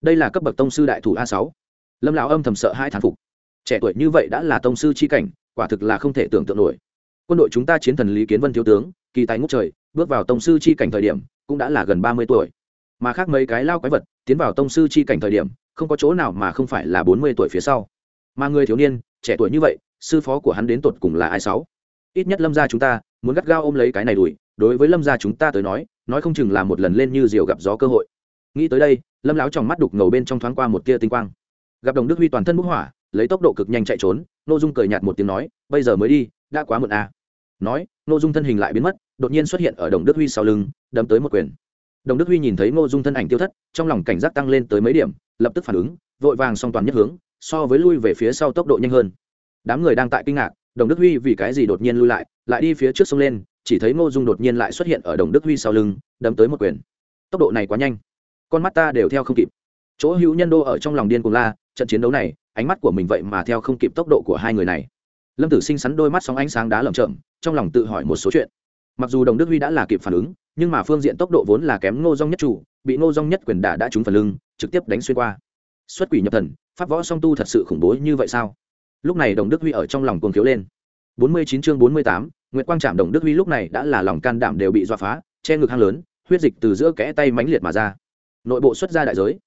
Đây là cấp bậc tông sư đại thủ a sáu. Lâm lão âm thầm sợ hai thán phục. Trẻ tuổi như vậy đã là tông sư chi cảnh quả thực là không thể tưởng tượng nổi. Quân đội chúng ta chiến thần lý kiến vân thiếu tướng, kỳ tài ngút trời, bước vào tông sư chi cảnh thời điểm, cũng đã là gần ba mươi tuổi. Mà khác mấy cái lao quái vật, tiến vào tông sư chi cảnh thời điểm, không có chỗ nào mà không phải là bốn mươi tuổi phía sau. Mà người thiếu niên, trẻ tuổi như vậy, sư phó của hắn đến tột cùng là ai sáu? Ít nhất lâm gia chúng ta, muốn gắt gao ôm lấy cái này đùi, đối với lâm gia chúng ta tới nói nói không chừng là một lần lên như diều gặp gió cơ hội. Nghĩ tới đây, lâm láo trong mắt đục ngầu bên trong thoáng qua một tia tinh quang. Gặp đồng đức huy toàn thân bức hỏa lấy tốc độ cực nhanh chạy trốn n ô dung cười nhạt một tiếng nói, bây giờ mới đi, đã quá muộn à. nói n ô dung thân hình lại biến mất, đột nhiên xuất hiện ở đồng đức huy sau lưng, đấm tới một quyền. Đồng đức huy nhìn thấy n ô dung thân ảnh tiêu thất, trong lòng cảnh giác tăng lên tới mấy điểm, lập tức phản ứng, vội vàng song toàn nhất hướng, so với lui về phía sau tốc độ nhanh hơn. Đám người đang tại kinh ngạc, đồng đức huy vì cái gì đột nhiên lui lại lại đi phía trước sông lên, chỉ thấy ngô dung đột nhiên lại xuất hiện ở đồng đức huy sau lưng, đấm tới một quyền. Tốc độ này quá nhanh, con mắt ta đều theo không kịp. Chỗ hữu nhân đô ở trong lòng điên cùng la trận chiến đấu này ánh mắt của mình vậy mà theo không kịp tốc độ của hai người này. Lâm tử sinh sắn đôi mắt sóng ánh sáng đá lởm chởm, trong lòng tự hỏi một số chuyện. Mặc dù đồng đức huy đã là kịp phản ứng nhưng mà phương diện tốc độ vốn là kém ngô dong nhất chủ bị ngô dong nhất quyền đả đã trúng phần lưng trực tiếp đánh xuyên qua. Xuất quỷ nhập thần pháp võ song tu thật sự khủng bố như vậy sao? Lúc này đồng đức huy ở trong lòng cuồng thiếu lên. Bốn mươi chín chương 48, Nguyệt quang trạm đồng đức huy lúc này đã là lòng can đảm đều bị dọa phá che ngực hang lớn huyết dịch từ giữa kẽ tay mãnh liệt mà ra. Nội bộ xuất ra đại giới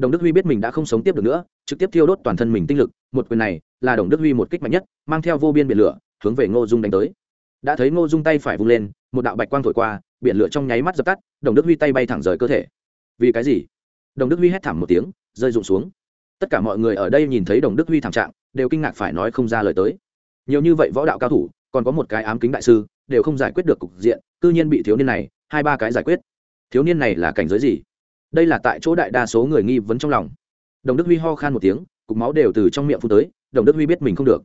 đồng đức huy biết mình đã không sống tiếp được nữa, trực tiếp thiêu đốt toàn thân mình tinh lực, một quyền này là đồng đức huy một kích mạnh nhất, mang theo vô biên biển lửa, hướng về ngô dung đánh tới. Đã thấy ngô dung tay phải vung lên, một đạo bạch quang thổi qua, biển lửa trong nháy mắt dập tắt, đồng đức huy tay bay thẳng rời cơ thể. Vì cái gì? Đồng đức huy hét thảm một tiếng, rơi rụng xuống. Tất cả mọi người ở đây nhìn thấy đồng đức huy thảm trạng, đều kinh ngạc phải nói không ra lời tới. Nhiều như vậy võ đạo cao thủ, còn có một cái ám kính đại sư, đều không giải quyết được cục diện, cư nhiên bị thiếu niên này, hai ba cái giải quyết. Thiếu niên này là cảnh giới gì? Đây là tại chỗ đại đa số người nghi vấn trong lòng. Đồng đức huy ho khan một tiếng cục máu đều từ trong miệng phun tới đồng đức huy biết mình không được.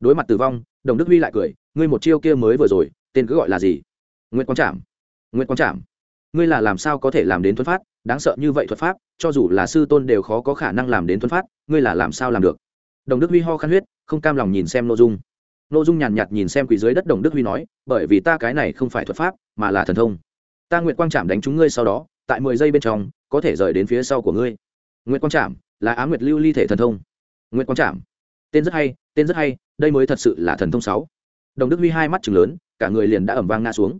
Đối mặt tử vong đồng đức huy lại cười ngươi một chiêu kia mới vừa rồi tên cứ gọi là gì? Nguyễn quang trảm. Nguyễn quang trảm? Ngươi là làm sao có thể làm đến thuấn phát? Đáng sợ như vậy thuật pháp cho dù là sư tôn đều khó có khả năng làm đến thuấn phát ngươi là làm sao làm được? Đồng đức huy ho khan huyết không cam lòng nhìn xem nội dung. Nội dung nhàn nhạt, nhạt nhìn xem quỷ dưới đất đồng đức huy nói bởi vì ta cái này không phải thuật pháp mà là thần thông. Ta nguyện quang trảm đánh trúng ngươi sau đó tại mười giây bên trong có thể rời đến phía sau của ngươi. Nguyễn quang trảm là á nguyệt lưu ly thể thần thông. Nguyễn quang trảm, tên rất hay, tên rất hay, đây mới thật sự là thần thông sáu. Đồng đức huy hai mắt chừng lớn, cả người liền đã ẩm vang ngã xuống.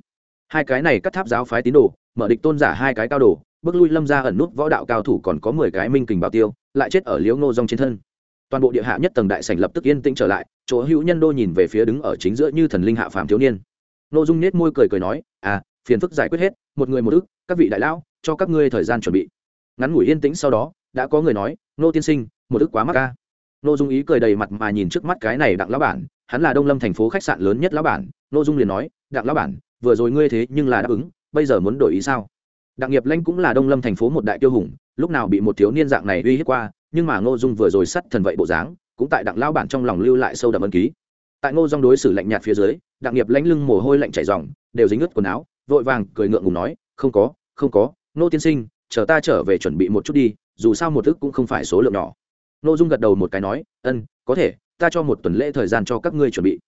Hai cái này cắt tháp giáo phái tín đồ, mở địch tôn giả hai cái cao đồ, bước lui lâm ra ẩn nút võ đạo cao thủ còn có mười cái minh kình bảo tiêu, lại chết ở liễu ngô rong trên thân. Toàn bộ địa hạ nhất tầng đại sảnh lập tức yên tĩnh trở lại, chỗ hữu nhân đô nhìn về phía đứng ở chính giữa như thần linh hạ phàm thiếu niên. Nội dung nết môi cười cười nói à phiền phức giải quyết hết, một người một ức, các vị đại lão, cho các ngươi thời gian chuẩn bị. Ngắn ngủi yên tĩnh sau đó, đã có người nói, nô tiên sinh, một ức quá mắc ca nô dung ý cười đầy mặt mà nhìn trước mắt cái này đặng lão bản, hắn là đông lâm thành phố khách sạn lớn nhất lão bản. Nô dung liền nói, đặng lão bản, vừa rồi ngươi thế nhưng là đáp ứng, bây giờ muốn đổi ý sao? Đặng nghiệp lanh cũng là đông lâm thành phố một đại tiêu hùng, lúc nào bị một thiếu niên dạng này uy hiếp qua, nhưng mà ngô dung vừa rồi sắt thần vậy bộ dáng, cũng tại đặng lão bản trong lòng lưu lại sâu đậm ân ký. Tại ngô dung đối xử lạnh nhạt phía dưới, đặng nghiệp lãnh lưng mồ hôi lạnh chảy ròng, đều dính ướt quần áo vội vàng cười ngượng ngùng nói, không có không có, nô tiên sinh, chờ ta trở về chuẩn bị một chút đi, dù sao một thức cũng không phải số lượng nhỏ. Nô dung gật đầu một cái nói, ân, có thể, ta cho một tuần lễ thời gian cho các ngươi chuẩn bị.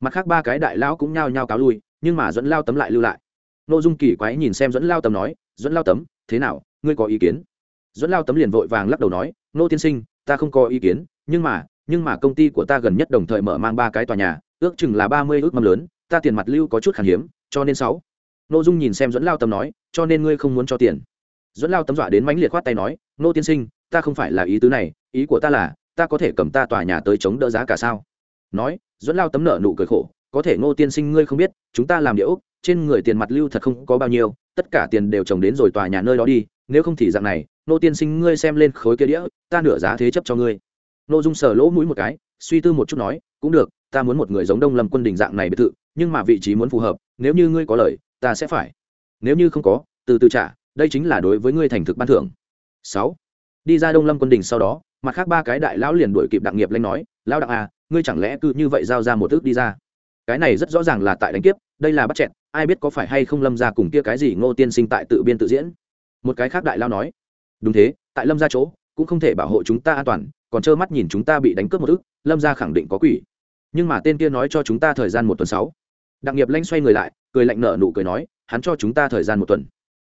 Mặt khác ba cái đại lão cũng nhao nhao cáo lui, nhưng mà dẫn lao tấm lại lưu lại. Nô dung kỳ quái nhìn xem dẫn lao tấm nói dẫn lao tấm, thế nào, ngươi có ý kiến? Dẫn lao tấm liền vội vàng lắc đầu nói, nô tiên sinh, ta không có ý kiến, nhưng mà nhưng mà công ty của ta gần nhất đồng thời mở mang ba cái tòa nhà, ước chừng là ba mươi ước mâm lớn, ta tiền mặt lưu có chút khan hiếm, cho nên sáu n ô dung nhìn xem dẫn lao tấm nói, cho nên ngươi không muốn cho tiền. Dẫn lao tấm dọa đến mãnh liệt khoát tay nói nô tiên sinh, ta không phải là ý tứ này, ý của ta là, ta có thể cầm ta tòa nhà tới chống đỡ giá cả sao? Nói dẫn lao tấm nợ nụ cười khổ, có thể ngô tiên sinh ngươi không biết, chúng ta làm địa ốc, trên người tiền mặt lưu thật không có bao nhiêu, tất cả tiền đều trồng đến rồi tòa nhà nơi đó đi, nếu không thì dạng này, ngô tiên sinh ngươi xem lên khối kia đĩa, ta nửa giá thế chấp cho ngươi. Ngô dung sờ lỗ mũi một cái, suy tư một chút nói, cũng được, ta muốn một người giống đông lâm quân đình dạng này biệt thự, nhưng mà vị trí muốn phù hợp, nếu như ngươi có lời ta sẽ phải. Nếu như không có, từ từ trả, đây chính là đối với ngươi thành thực ban thưởng. Sáu. Đi ra đông lâm quân đình sau đó, mặt khác ba cái đại lão liền đuổi kịp đặng nghiệp lanh nói, lão đặng à ngươi chẳng lẽ cứ như vậy giao ra một ước đi ra? Cái này rất rõ ràng là tại đánh kiếp, đây là bắt chẹn ai biết có phải hay không lâm ra cùng kia cái gì ngô tiên sinh tại tự biên tự diễn. Một cái khác đại lao nói, đúng thế, tại lâm ra chỗ, cũng không thể bảo hộ chúng ta an toàn, còn trơ mắt nhìn chúng ta bị đánh cướp một ức lâm ra khẳng định có quỷ. Nhưng mà tên kia nói cho chúng ta thời gian một tuần sáu đặng nghiệp lanh xoay người lại, cười lạnh nở nụ cười nói, hắn cho chúng ta thời gian một tuần.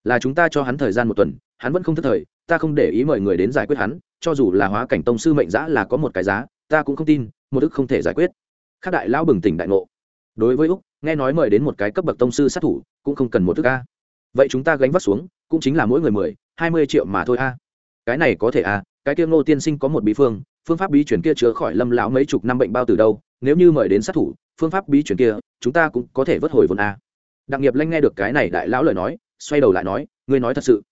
Là chúng ta cho hắn thời gian một tuần, hắn vẫn không thức thời, ta không để ý mời người đến giải quyết hắn, cho dù là hóa cảnh tông sư mệnh giã là có một cái giá, ta cũng không tin, một ức không thể giải quyết. Khác đại lão bừng tỉnh đại ngộ. Đối với úc, nghe nói mời đến một cái cấp bậc tông sư sát thủ, cũng không cần một ức a. Vậy chúng ta gánh vác xuống, cũng chính là mỗi người mười, hai mươi triệu mà thôi a. Cái này có thể a, cái kia ngô tiên sinh có một bí phương phương pháp bí chuyển kia chữa khỏi lâm lão mấy chục năm bệnh bao từ đâu, nếu như mời đến sát thủ phương pháp bí chuyển kia, chúng ta cũng có thể vớt hồi vốn a. Đặng nghiệp lanh nghe được cái này đại lão lời nói, xoay đầu lại nói, ngươi nói thật sự.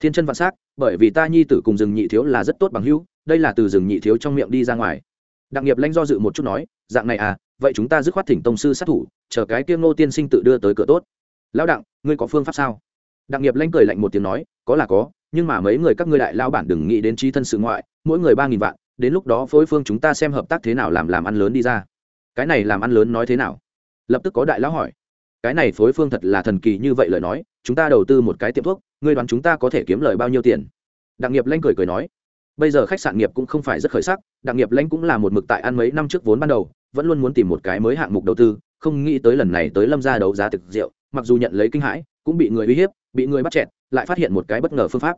Thiên chân vạn s á c bởi vì ta nhi tử cùng rừng nhị thiếu là rất tốt bằng hữu, đây là từ rừng nhị thiếu trong miệng đi ra ngoài. Đặng nghiệp lanh do dự một chút nói, dạng này à vậy chúng ta dứt khoát thỉnh tông sư sát thủ, chờ cái kiêng ngô tiên sinh tự đưa tới cửa tốt. Lão đặng, ngươi có phương pháp sao? Đặng nghiệp lanh cười lạnh một tiếng nói, có là có, nhưng mà mấy người các ngươi đại lao bản đừng nghĩ đến trí thân sự ngoại, mỗi người ba nghìn vạn, đến lúc đó phối phương chúng ta xem hợp tác thế nào làm làm ăn lớn đi ra cái này làm ăn lớn nói thế nào? Lập tức có đại lão hỏi. Cái này phối phương thật là thần kỳ như vậy lời nói, chúng ta đầu tư một cái tiệm thuốc, ngươi đoán chúng ta có thể kiếm lời bao nhiêu tiền? Đặng nghiệp lanh cười cười nói. Bây giờ khách sạn nghiệp cũng không phải rất khởi sắc, đặng nghiệp lanh cũng là một mực tại ăn mấy năm trước vốn ban đầu, vẫn luôn muốn tìm một cái mới hạng mục đầu tư, không nghĩ tới lần này tới lâm ra đấu giá thực rượu, mặc dù nhận lấy kinh hãi, cũng bị người uy hiếp, bị người bắt chẹt, lại phát hiện một cái bất ngờ phương pháp.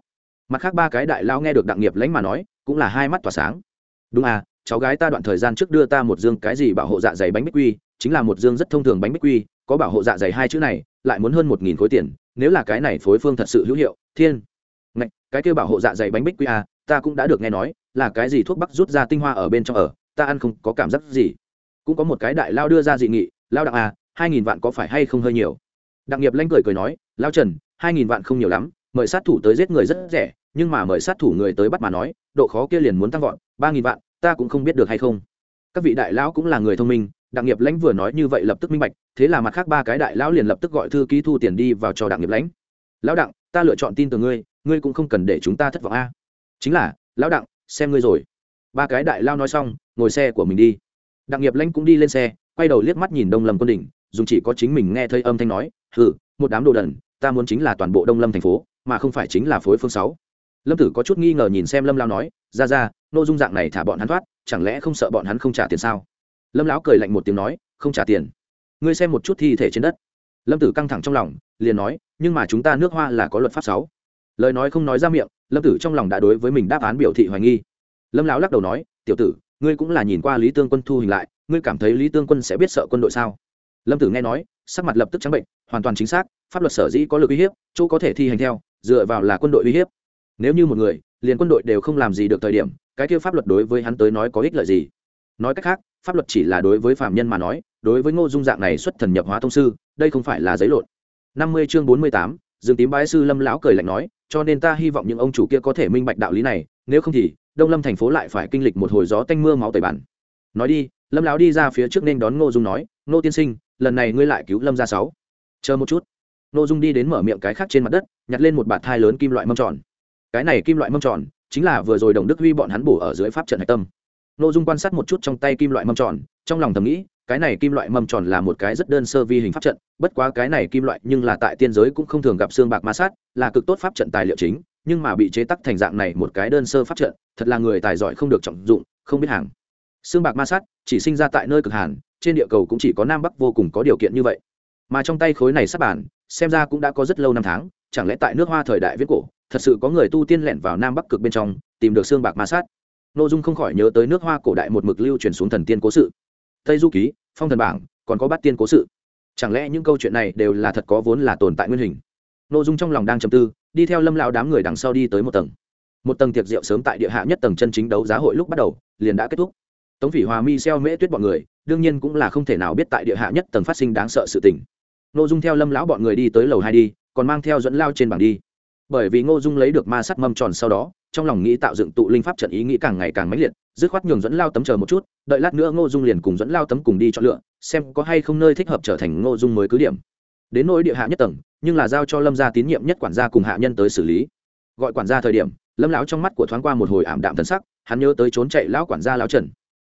Mặt khác ba cái đại lao nghe được đặng nghiệp lãnh mà nói, cũng là hai mắt tỏa sáng. Đúng à cháu gái ta đoạn thời gian trước đưa ta một dương cái gì bảo hộ dạ dày bánh bích quy chính là một dương rất thông thường bánh bích quy có bảo hộ dạ dày hai chữ này lại muốn hơn một nghìn khối tiền nếu là cái này phối phương thật sự hữu hiệu thiên. Ngạch, cái kêu bảo hộ dạ dày bánh bích quy à, ta cũng đã được nghe nói là cái gì thuốc bắc rút ra tinh hoa ở bên trong ở ta ăn không có cảm giác gì. Cũng có một cái đại lao đưa ra dị nghị lao đặng à hai nghìn vạn có phải hay không hơi nhiều? Đặng nghiệp lanh cười cười nói lao trần hai nghìn vạn không nhiều lắm mời sát thủ tới giết người rất rẻ nhưng mà mời sát thủ người tới bắt mà nói độ khó kia liền muốn tăng vọt ba nghìn vạn ta cũng không biết được hay không. Các vị đại lão cũng là người thông minh, đặng nghiệp lãnh vừa nói như vậy lập tức minh bạch, thế là mặt khác ba cái đại lão liền lập tức gọi thư ký thu tiền đi vào cho đặng nghiệp lãnh. Lão đặng, ta lựa chọn tin từ ngươi ngươi cũng không cần để chúng ta thất vọng a. Chính là, lão đặng, xem ngươi rồi. Ba cái đại lao nói xong, ngồi xe của mình đi. Đặng nghiệp lãnh cũng đi lên xe, quay đầu liếc mắt nhìn đông lâm quân đỉnh, dùng chỉ có chính mình nghe thấy âm thanh nói, hừ, một đám đồ đần, ta muốn chính là toàn bộ đông lâm thành phố, mà không phải chính là phối phương sáu. Lâm tử có chút nghi ngờ nhìn xem lâm lao nói, ra ra Nô dung dạng này thả bọn hắn thoát, chẳng lẽ không sợ bọn hắn không trả tiền sao? Lâm lão cười lạnh một tiếng nói, không trả tiền. Ngươi xem một chút thi thể trên đất. Lâm tử căng thẳng trong lòng, liền nói, nhưng mà chúng ta nước hoa là có luật pháp sáu. Lời nói không nói ra miệng, lâm tử trong lòng đã đối với mình đáp án biểu thị hoài nghi. Lâm lão lắc đầu nói, tiểu tử, ngươi cũng là nhìn qua lý tương quân thu hình lại, ngươi cảm thấy lý tương quân sẽ biết sợ quân đội sao? Lâm tử nghe nói, sắc mặt lập tức trắng bệnh, hoàn toàn chính xác, pháp luật sở dĩ có lực uy hiếp, chỗ có thể thi hành theo, dựa vào là quân đội uy hiếp. Nếu như một người, liền quân đội đều không làm gì được thời điểm cái kia pháp luật đối với hắn tới nói có ích lợi gì? Nói cách khác, pháp luật chỉ là đối với phạm nhân mà nói, đối với ngô dung dạng này xuất thần nhập hóa thông sư, đây không phải là giấy lộn. Năm mươi chương bốn mươi tám, dương tím bái sư lâm lão cười lạnh nói, cho nên ta hy vọng những ông chủ kia có thể minh bạch đạo lý này, nếu không thì, đông lâm thành phố lại phải kinh lịch một hồi gió tanh mưa máu tẩy bản. Nói đi, lâm lão đi ra phía trước nên đón ngô dung nói, ngô tiên sinh, lần này ngươi lại cứu lâm ra sáu. Chờ một chút. Ngô dung đi đến mở miệng cái khác trên mặt đất, nhặt lên một bạt thai lớn kim loại mâm tròn. Cái này kim loại mâm tròn chính là vừa rồi đồng đức huy bọn hắn bổ ở dưới pháp trận hạch tâm. Ngô dung quan sát một chút trong tay kim loại mâm tròn, trong lòng thầm nghĩ, cái này kim loại mâm tròn là một cái rất đơn sơ vi hình pháp trận, bất quá cái này kim loại nhưng là tại tiên giới cũng không thường gặp xương bạc ma sát, là cực tốt pháp trận tài liệu chính, nhưng mà bị chế tắc thành dạng này một cái đơn sơ pháp trận, thật là người tài giỏi không được trọng dụng, không biết hàng. Xương bạc ma sát chỉ sinh ra tại nơi cực hàn, trên địa cầu cũng chỉ có nam bắc vô cùng có điều kiện như vậy. Mà trong tay khối này sắp bản xem ra cũng đã có rất lâu năm tháng, chẳng lẽ tại nước hoa thời đại viết cổ, thật sự có người tu tiên lẻn vào nam bắc cực bên trong, tìm được xương bạc ma sát. N ô dung không khỏi nhớ tới nước hoa cổ đại một mực lưu truyền xuống thần tiên cố sự. Tây du ký, phong thần bảng, còn có bát tiên cố sự. Chẳng lẽ những câu chuyện này đều là thật có vốn là tồn tại nguyên hình? N ô dung trong lòng đang chầm tư, đi theo lâm lão đám người đằng sau đi tới một tầng. Một tầng tiệc rượu sớm tại địa hạ nhất tầng chân chính đấu giá hội lúc bắt đầu, liền đã kết thúc. Tống phỉ hòa mi xeo mễ tuyết bọn người, đương nhiên cũng là không thể nào biết tại địa hạ nhất tầng phát sinh đáng sợ sự tình ngô dung theo lâm lão bọn người đi tới lầu hai đi, còn mang theo dẫn lao trên bảng đi. Bởi vì ngô dung lấy được ma sắt mâm tròn sau đó, trong lòng nghĩ tạo dựng tụ linh pháp trận ý nghĩ càng ngày càng mãnh liệt, dứt khoát nhường dẫn lao tấm chờ một chút, đợi lát nữa ngô dung liền cùng dẫn lao tấm cùng đi chọn lựa, xem có hay không nơi thích hợp trở thành ngô dung mới cứ điểm. Đến nỗi địa hạ nhất tầng, nhưng là giao cho lâm gia tín nhiệm nhất quản gia cùng hạ nhân tới xử lý. Gọi quản gia thời điểm, lâm lão trong mắt của thoáng qua một hồi ảm đạm thân sắc, hắn nhớ tới trốn chạy lão quản gia lão trần.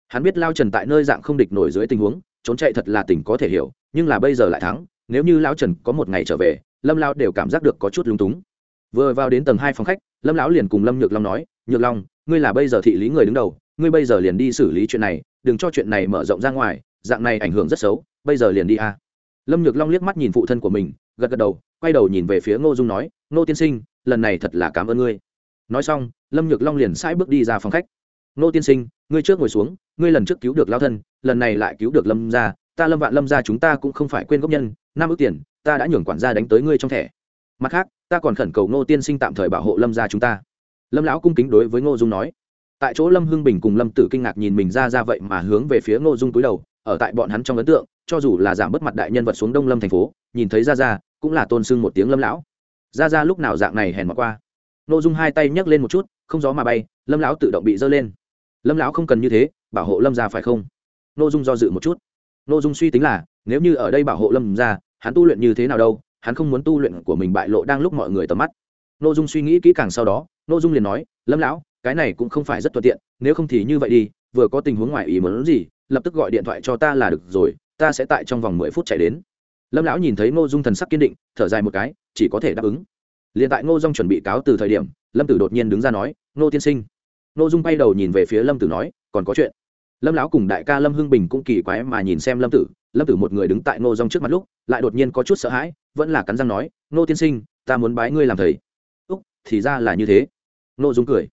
Hắn biết lao trần tại nơi dạng không địch nổi dưới tình huống, trốn chạy thật là tình có thể hiểu, nhưng là bây giờ lại thắng nếu như lão trần có một ngày trở về, lâm lão đều cảm giác được có chút lung túng. Vừa vào đến tầng hai phòng khách, lâm lão liền cùng lâm nhược long nói, nhược long, ngươi là bây giờ thị lý người đứng đầu, ngươi bây giờ liền đi xử lý chuyện này, đừng cho chuyện này mở rộng ra ngoài, dạng này ảnh hưởng rất xấu, bây giờ liền đi a. Lâm nhược long liếc mắt nhìn phụ thân của mình, gật gật đầu, quay đầu nhìn về phía ngô dung nói, ngô tiên sinh, lần này thật là cảm ơn ngươi. Nói xong, lâm nhược long liền sai bước đi ra phòng khách. Ngô tiên sinh, ngươi trước ngồi xuống, ngươi lần trước cứu được lao thân, lần này lại cứu được lâm gia, ta lâm vạn lâm gia chúng ta cũng không phải quên gốc nhân năm ước tiền, ta đã nhường quản gia đánh tới ngươi trong thẻ. Mặt khác, ta còn khẩn cầu ngô tiên sinh tạm thời bảo hộ lâm gia chúng ta. Lâm lão cung kính đối với ngô dung nói. Tại chỗ lâm hưng bình cùng lâm tử kinh ngạc nhìn mình ra ra vậy mà hướng về phía ngô dung túi đầu, ở tại bọn hắn trong ấn tượng, cho dù là giảm bớt mặt đại nhân vật xuống đông lâm thành phố, nhìn thấy ra ra, cũng là tôn sưng một tiếng lâm lão. Ra ra lúc nào dạng này hèn mặc qua. Ngô dung hai tay nhấc lên một chút, không gió mà bay, lâm lão tự động bị dơ lên. Lâm lão không cần như thế, bảo hộ lâm ra phải không? Ngô dung do dự một chút. Ngô dung suy tính là nếu như ở đây bảo hộ lâm ra hắn tu luyện như thế nào đâu, hắn không muốn tu luyện của mình bại lộ đang lúc mọi người tầm mắt. Ngô dung suy nghĩ kỹ càng sau đó ngô dung liền nói, lâm lão, cái này cũng không phải rất thuận tiện, nếu không thì như vậy đi, vừa có tình huống ngoài ý muốn gì, lập tức gọi điện thoại cho ta là được rồi, ta sẽ tại trong vòng mười phút chạy đến. Lâm lão nhìn thấy ngô dung thần sắc kiên định, thở dài một cái, chỉ có thể đáp ứng. Liền tại ngô dung chuẩn bị cáo từ thời điểm, lâm tử đột nhiên đứng ra nói Nô tiên sinh. Ngô dung bay đầu nhìn về phía lâm tử nói, còn có chuyện lâm lão cùng đại ca lâm hưng bình cũng kỳ quái mà nhìn xem lâm tử lâm tử một người đứng tại ngô dung trước mặt lúc, lại đột nhiên có chút sợ hãi, vẫn là cắn răng nói, ngô tiên sinh, ta muốn bái ngươi làm thầy. Úc, thì ra là như thế. Ngô dung cười.